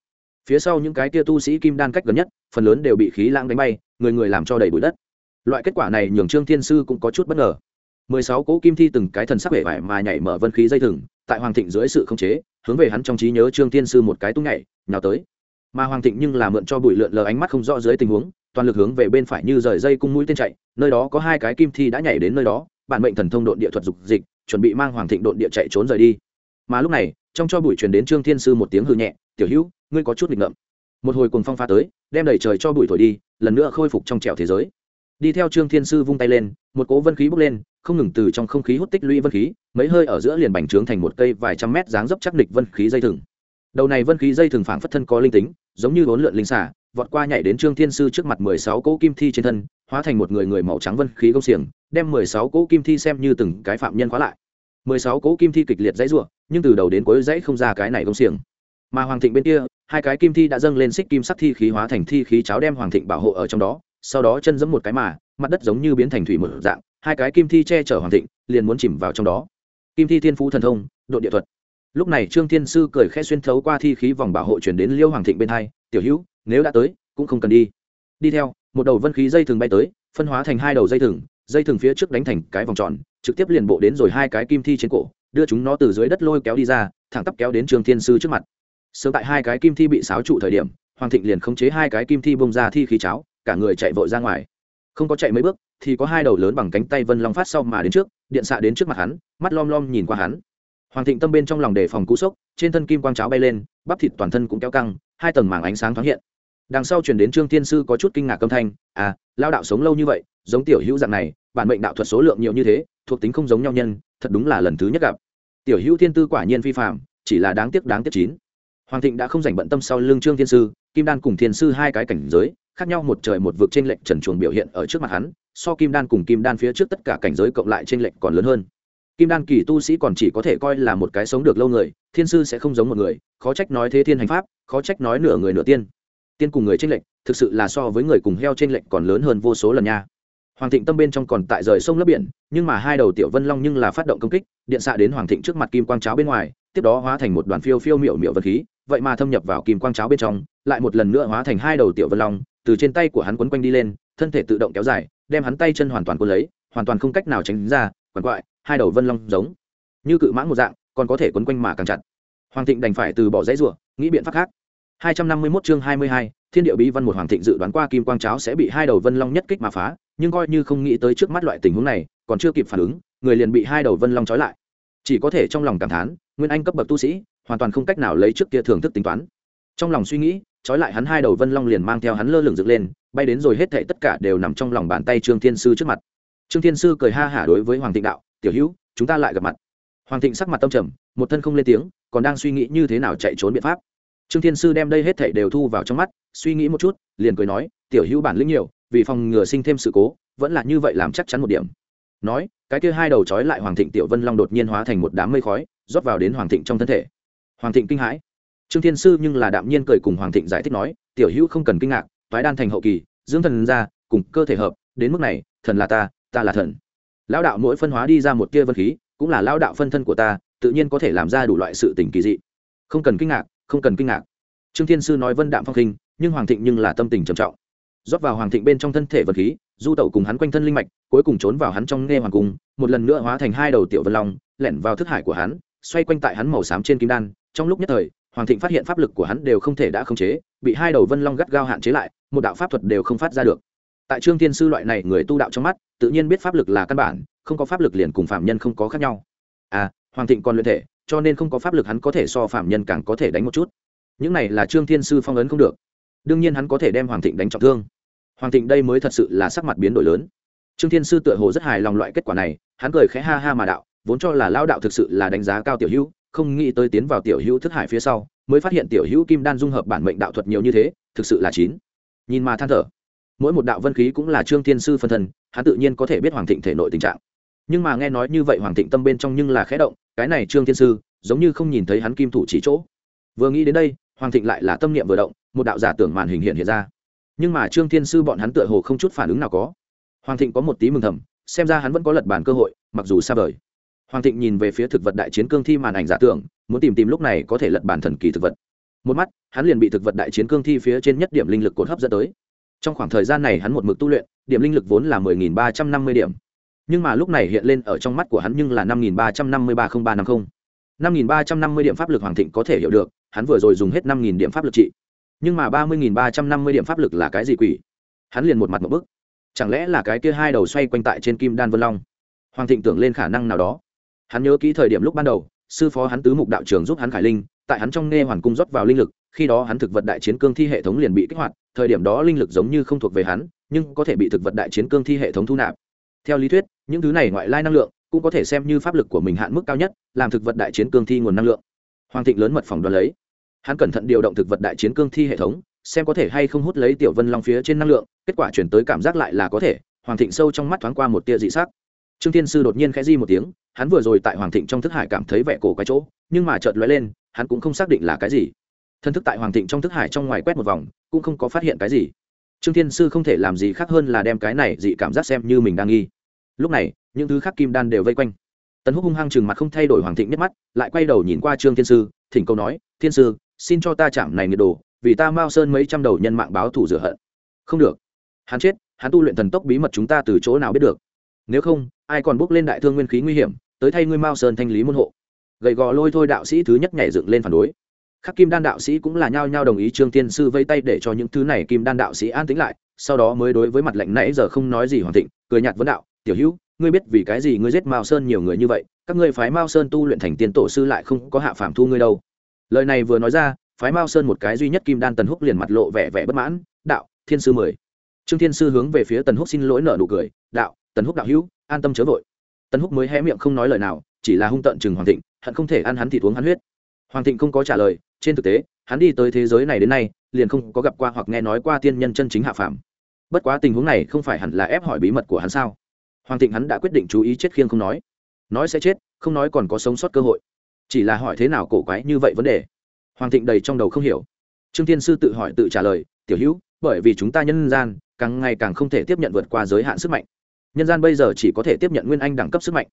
phía sau những cái tia tu sĩ kim đan cách gần nhất, phần lớn đều bị khí lãng đánh bay, người người làm cho đầy bụi đất. Loại kết quả này nhường trương thiên sư cũng có chút bất ngờ. Mười sáu cỗ kim thi từng cái thần sắc vẻ vải mà nhảy mở vân khí dây thừng, tại hoàng thịnh dưới sự khống chế, hướng về hắn trong trí nhớ trương thiên sư một cái tung nhảy, nhào tới. Mà hoàng thịnh nhưng là mượn cho bụi lượn lờ ánh mắt không rõ dưới tình huống, toàn lực hướng về bên phải như rời dây cung mũi tên chạy, nơi đó có hai cái kim thi đã nhảy đến nơi đó, bản mệnh thần thông độn địa thuật dục dịch, chuẩn bị mang hoàng thịnh độn địa chạy trốn rời đi mà lúc này, trong cho bụi truyền đến trương thiên sư một tiếng hư nhẹ, tiểu hữu, ngươi có chút nghịch ngợm. Một hồi cùng phong pha tới, đem đẩy trời cho bụi thổi đi, lần nữa khôi phục trong trẻo thế giới. Đi theo trương thiên sư vung tay lên, một cỗ vân khí bốc lên, không ngừng từ trong không khí hút tích lũy vân khí, mấy hơi ở giữa liền bành trướng thành một cây vài trăm mét dáng dấp chắc địch vân khí dây thừng. Đầu này vân khí dây thừng phảng phất thân có linh tính, giống như bốn lượn linh xả vọt qua nhảy đến trương thiên sư trước mặt mười sáu cỗ kim thi trên thân, hóa thành một người người màu trắng vân khí công xiềng, đem mười sáu cỗ kim thi xem như từng cái phạm nhân khóa lại mười sáu cỗ kim thi kịch liệt dãy rủa, nhưng từ đầu đến cuối dãy không ra cái này công xiềng. Mà hoàng thịnh bên kia hai cái kim thi đã dâng lên xích kim sắc thi khí hóa thành thi khí cháo đem hoàng thịnh bảo hộ ở trong đó sau đó chân giẫm một cái mà mặt đất giống như biến thành thủy một dạng hai cái kim thi che chở hoàng thịnh liền muốn chìm vào trong đó. Kim thi thiên phú thần thông độ địa thuật. Lúc này trương thiên sư cười khẽ xuyên thấu qua thi khí vòng bảo hộ truyền đến liêu hoàng thịnh bên hai tiểu hữu nếu đã tới cũng không cần đi. Đi theo một đầu vân khí dây thường bay tới phân hóa thành hai đầu dây thừng dây thừng phía trước đánh thành cái vòng tròn trực tiếp liền bộ đến rồi hai cái kim thi trên cổ, đưa chúng nó từ dưới đất lôi kéo đi ra, thẳng tắp kéo đến trương thiên sư trước mặt. Sớm tại hai cái kim thi bị xáo trụ thời điểm, hoàng thịnh liền khống chế hai cái kim thi bông ra thi khí cháo, cả người chạy vội ra ngoài. Không có chạy mấy bước, thì có hai đầu lớn bằng cánh tay vân long phát sau mà đến trước, điện xạ đến trước mặt hắn, mắt lom lom nhìn qua hắn. Hoàng thịnh tâm bên trong lòng đề phòng cú sốc, trên thân kim quang cháo bay lên, bắp thịt toàn thân cũng kéo căng, hai tầng mảng ánh sáng thoáng hiện. Đằng sau chuyển đến trương thiên sư có chút kinh ngạc âm thanh à lao đạo sống lâu như vậy, giống tiểu hữu dạng này, bản mệnh đạo thuật số lượng nhiều như thế thuộc tính không giống nhau nhân, thật đúng là lần thứ nhất gặp. Tiểu hữu thiên tư quả nhiên vi phạm chỉ là đáng tiếc đáng tiếc chín. Hoàng thịnh đã không dành bận tâm sau lưng trương thiên sư, kim đan cùng thiên sư hai cái cảnh giới, khác nhau một trời một vực trên lệnh trần chuồng biểu hiện ở trước mặt hắn, so kim đan cùng kim đan phía trước tất cả cảnh giới cộng lại trên lệnh còn lớn hơn. Kim đan kỳ tu sĩ còn chỉ có thể coi là một cái sống được lâu người, thiên sư sẽ không giống một người, khó trách nói thế thiên hành pháp, khó trách nói nửa người nửa tiên. Tiên cùng người trên lệch, thực sự là so với người cùng heo trên lệch còn lớn hơn vô số lần nha hoàng thịnh tâm bên trong còn tại rời sông lấp biển, nhưng mà hai đầu tiểu vân long nhưng là phát động công kích, điện xạ đến hoàng thịnh trước mặt kim quang cháo bên ngoài, tiếp đó hóa thành một đoàn phiêu phiêu miệu miệu vật khí, vậy mà thâm nhập vào kim quang cháo bên trong, lại một lần nữa hóa thành hai đầu tiểu vân long, từ trên tay của hắn quấn quanh đi lên, thân thể tự động kéo dài, đem hắn tay chân hoàn toàn cuốn lấy, hoàn toàn không cách nào tránh ra, quằn quại, hai đầu vân long giống như cự mãng một dạng, còn có thể quấn quanh mà càng chặt. Hoàng thịnh đành phải từ bỏ dãy rủa, nghĩ biện pháp khác. 251 chương 22, thiên địa bí văn một hoàng thịnh dự đoán qua kim quang cháo sẽ bị hai đầu vân long nhất kích mà phá nhưng coi như không nghĩ tới trước mắt loại tình huống này còn chưa kịp phản ứng người liền bị hai đầu vân long trói lại. Chỉ có thể trong lòng cảm thán nguyên anh cấp bậc tu sĩ hoàn toàn không cách nào lấy trước kia thưởng thức tính toán. Trong lòng suy nghĩ trói lại hắn hai đầu vân long liền mang theo hắn lơ lửng dựng lên bay đến rồi hết thảy tất cả đều nằm trong lòng bàn tay trương thiên sư trước mặt. Trương thiên sư cười ha hả đối với hoàng thịnh đạo tiểu hữu chúng ta lại gặp mặt. Hoàng thịnh sắc mặt tâm trầm một thân không lên tiếng còn đang suy nghĩ như thế nào chạy trốn biện pháp trương thiên sư đem đây hết thảy đều thu vào trong mắt, suy nghĩ một chút, liền cười nói, tiểu hữu bản lĩnh nhiều, vì phòng ngừa sinh thêm sự cố, vẫn là như vậy làm chắc chắn một điểm. Nói, cái kia hai đầu trói lại hoàng thịnh tiểu vân long đột nhiên hóa thành một đám mây khói, rót vào đến hoàng thịnh trong thân thể. Hoàng thịnh kinh hãi. Trương thiên sư nhưng là đạm nhiên cười cùng hoàng thịnh giải thích nói, tiểu hữu không cần kinh ngạc, toái đan thành hậu kỳ, dưỡng thần ra, cùng cơ thể hợp, đến mức này, thần là ta ta là thần. Lão đạo mỗi phân hóa đi ra một tia vân khí, cũng là lão đạo phân thân của ta, tự nhiên có thể làm ra đủ loại sự tình kỳ dị. Không cần kinh ngạc không cần kinh ngạc. Trương thiên sư nói vân đạm phong khinh nhưng hoàng thịnh nhưng là tâm tình trầm trọng. Rót vào hoàng thịnh bên trong thân thể vật khí, du tẩu cùng hắn quanh thân linh mạch, cuối cùng trốn vào hắn trong nghe hoàng cung, một lần nữa hóa thành hai đầu tiểu vân long, lẻn vào thức hải của hắn, xoay quanh tại hắn màu xám trên kim đan. Trong lúc nhất thời, hoàng thịnh phát hiện pháp lực của hắn đều không thể đã khống chế, bị hai đầu vân long gắt gao hạn chế lại, một đạo pháp thuật đều không phát ra được. Tại trương thiên sư loại này người tu đạo trong mắt, tự nhiên biết pháp lực là căn bản, không có pháp lực liền cùng phạm nhân không có khác nhau. À hoàng thịnh còn luyện thể cho nên không có pháp lực hắn có thể so phạm nhân càng có thể đánh một chút. Những này là trương thiên sư phong ấn không được. Đương nhiên hắn có thể đem hoàng thịnh đánh trọng thương. Hoàng thịnh đây mới thật sự là sắc mặt biến đổi lớn. Trương thiên sư tựa hồ rất hài lòng loại kết quả này, hắn cười khẽ ha ha mà đạo, vốn cho là lao đạo thực sự là đánh giá cao tiểu hữu, không nghĩ tới tiến vào tiểu hữu thức hải phía sau, mới phát hiện tiểu hữu kim đan dung hợp bản mệnh đạo thuật nhiều như thế, thực sự là chín. Nhìn mà than thở, mỗi một đạo vân khí cũng là trương thiên sư phân thân, hắn tự nhiên có thể biết hoàng thịnh thể nội tình trạng. Nhưng mà nghe nói như vậy hoàng thịnh tâm bên trong nhưng là khẽ động cái này trương thiên sư, giống như không nhìn thấy hắn kim thủ chỉ chỗ. Vừa nghĩ đến đây, hoàng thịnh lại là tâm niệm vừa động, một đạo giả tưởng màn hình hiện hiện ra. Nhưng mà trương thiên sư bọn hắn tựa hồ không chút phản ứng nào có. Hoàng thịnh có một tí mừng thầm, xem ra hắn vẫn có lật bản cơ hội, mặc dù xa vời. Hoàng thịnh nhìn về phía thực vật đại chiến cương thi màn ảnh giả tưởng, muốn tìm tìm lúc này có thể lật bản thần kỳ thực vật. Một mắt, hắn liền bị thực vật đại chiến cương thi phía trên nhất điểm linh lực cột hấp dẫn tới. Trong khoảng thời gian này hắn một mực tu luyện, điểm linh lực vốn là mười nghìn ba trăm năm mươi điểm nhưng mà lúc này hiện lên ở trong mắt của hắn nhưng là năm nghìn ba trăm năm mươi ba không ba năm không. năm nghìn ba trăm năm mươi điểm pháp lực hoàng thịnh có thể hiểu được, hắn vừa rồi dùng hết năm nghìn điểm pháp lực trị. Nhưng mà ba mươi nghìn ba trăm năm mươi điểm pháp lực là cái gì quỷ? Hắn liền một mặt một bức. Chẳng lẽ là cái kia hai đầu xoay quanh tại trên kim đan vân long? Hoàng thịnh tưởng lên khả năng nào đó. Hắn nhớ kỹ thời điểm lúc ban đầu, sư phó hắn tứ mục đạo trường giúp hắn khải linh, tại hắn trong nghe hoàn cung rót vào linh lực, khi đó hắn thực vật đại chiến cương thi hệ thống liền bị kích hoạt, thời điểm đó linh lực giống như không thuộc về hắn, nhưng có thể bị thực vật đại chiến cương thi hệ thống thu nạp theo lý thuyết, những thứ này ngoại lai năng lượng cũng có thể xem như pháp lực của mình hạn mức cao nhất, làm thực vật đại chiến cương thi nguồn năng lượng. Hoàng thịnh lớn mật phòng đoán lấy. Hắn cẩn thận điều động thực vật đại chiến cương thi hệ thống, xem có thể hay không hút lấy tiểu vân long phía trên năng lượng, kết quả chuyển tới cảm giác lại là có thể, hoàng thịnh sâu trong mắt thoáng qua một tia dị sắc. Trương thiên sư đột nhiên khẽ di một tiếng, hắn vừa rồi tại hoàng thịnh trong thức hải cảm thấy vẻ cổ cái chỗ, nhưng mà chợt lóe lên, hắn cũng không xác định là cái gì. Thân thức tại hoàng thịnh trong thức hải trong ngoài quét một vòng, cũng không có phát hiện cái gì trương thiên sư không thể làm gì khác hơn là đem cái này dị cảm giác xem như mình đang nghi. Lúc này, những thứ khác kim đan đều vây quanh. Tần húc hung hăng chừng mặt không thay đổi hoàng thịnh nhất mắt, lại quay đầu nhìn qua trương thiên sư, thỉnh cầu nói, thiên sư, xin cho ta chạm này nhiệt đồ, vì ta mao sơn mấy trăm đầu nhân mạng báo thủ rửa hận. Không được. Hắn chết, hắn tu luyện thần tốc bí mật chúng ta từ chỗ nào biết được? Nếu không, ai còn bước lên đại thương nguyên khí nguy hiểm, tới thay ngươi mao sơn thanh lý môn hộ. Gầy gò lôi thôi đạo sĩ thứ nhất nhảy dựng lên phản đối khắc kim đan đạo sĩ cũng là nhao nhao đồng ý trương tiên sư vây tay để cho những thứ này kim đan đạo sĩ an tĩnh lại, sau đó mới đối với mặt lạnh nãy giờ không nói gì hoàng thịnh, cười nhạt vấn đạo, tiểu hữu, ngươi biết vì cái gì ngươi giết mao sơn nhiều người như vậy? Các ngươi phái mao sơn tu luyện thành tiên tổ sư lại không có hạ phạm thu ngươi đâu. Lời này vừa nói ra, phái mao sơn một cái duy nhất kim đan tần húc liền mặt lộ vẻ vẻ bất mãn, đạo, thiên sư mười trương thiên sư hướng về phía tần húc xin lỗi nở nụ cười, đạo, tần húc đạo hữu, an tâm chớ vội. Tần húc mới hé miệng không nói lời nào, chỉ là hung tận chừng hoàng thịnh, hận không thể ăn hắn thịt uống hắn huyết. Hoàng thịnh không có trả lời trên thực tế, hắn đi tới thế giới này đến nay, liền không có gặp qua hoặc nghe nói qua tiên nhân chân chính hạ phàm. Bất quá tình huống này không phải hẳn là ép hỏi bí mật của hắn sao? Hoàng thịnh hắn đã quyết định chú ý chết khiêng không nói. Nói sẽ chết, không nói còn có sống sót cơ hội. Chỉ là hỏi thế nào cổ quái như vậy vấn đề? Hoàng thịnh đầy trong đầu không hiểu. Trương thiên sư tự hỏi tự trả lời, tiểu hữu, bởi vì chúng ta nhân gian, càng ngày càng không thể tiếp nhận vượt qua giới hạn sức mạnh. Nhân gian bây giờ chỉ có thể tiếp nhận nguyên anh đẳng cấp sức mạnh.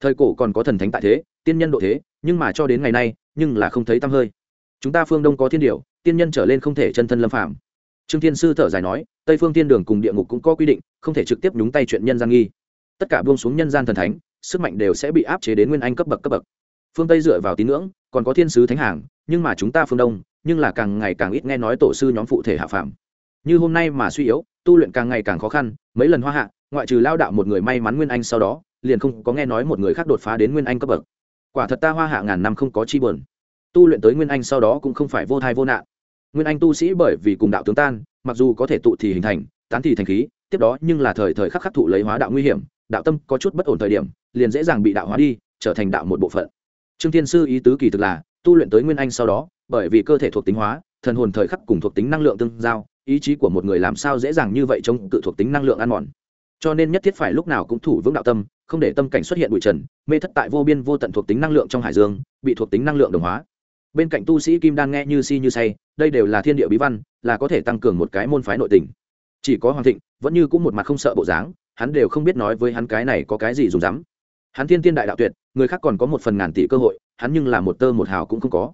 Thời cổ còn có thần thánh tại thế, tiên nhân độ thế, nhưng mà cho đến ngày nay, nhưng là không thấy tăm hơi chúng ta phương đông có thiên điều, tiên nhân trở lên không thể chân thân lâm phạm trương thiên sư thở dài nói tây phương thiên đường cùng địa ngục cũng có quy định không thể trực tiếp nhúng tay chuyện nhân gian nghi. Tất cả buông xuống nhân gian thần thánh sức mạnh đều sẽ bị áp chế đến nguyên anh cấp bậc cấp bậc. Phương tây dựa vào tín ngưỡng còn có thiên sứ thánh hàng nhưng mà chúng ta phương đông nhưng là càng ngày càng ít nghe nói tổ sư nhóm phụ thể hạ phạm như hôm nay mà suy yếu tu luyện càng ngày càng khó khăn mấy lần hoa hạ ngoại trừ lao đạo một người may mắn nguyên anh sau đó liền không có nghe nói một người khác đột phá đến nguyên anh cấp bậc. Quả thật ta hoa hạ ngàn năm không có chi bờn tu luyện tới nguyên anh sau đó cũng không phải vô thai vô nạn. Nguyên anh tu sĩ bởi vì cùng đạo tướng tan, mặc dù có thể tụ thì hình thành, tán thì thành khí, tiếp đó nhưng là thời thời khắc khắc thụ lấy hóa đạo nguy hiểm, đạo tâm có chút bất ổn thời điểm, liền dễ dàng bị đạo hóa đi, trở thành đạo một bộ phận. Trương thiên sư ý tứ kỳ thực là, tu luyện tới nguyên anh sau đó, bởi vì cơ thể thuộc tính hóa, thần hồn thời khắc cùng thuộc tính năng lượng tương giao, ý chí của một người làm sao dễ dàng như vậy chống cự thuộc tính năng lượng ăn mòn. Cho nên nhất thiết phải lúc nào cũng thủ vững đạo tâm, không để tâm cảnh xuất hiện bụi trần, mê thất tại vô biên vô tận thuộc tính năng lượng trong hải dương, bị thuộc tính năng lượng đồng hóa bên cạnh tu sĩ kim đan nghe như si như say, đây đều là thiên địa bí văn, là có thể tăng cường một cái môn phái nội tình. Chỉ có hoàng thịnh, vẫn như cũng một mặt không sợ bộ dáng, hắn đều không biết nói với hắn cái này có cái gì dùng dám. Hắn thiên tiên đại đạo tuyệt, người khác còn có một phần ngàn tỷ cơ hội, hắn nhưng là một tơ một hào cũng không có.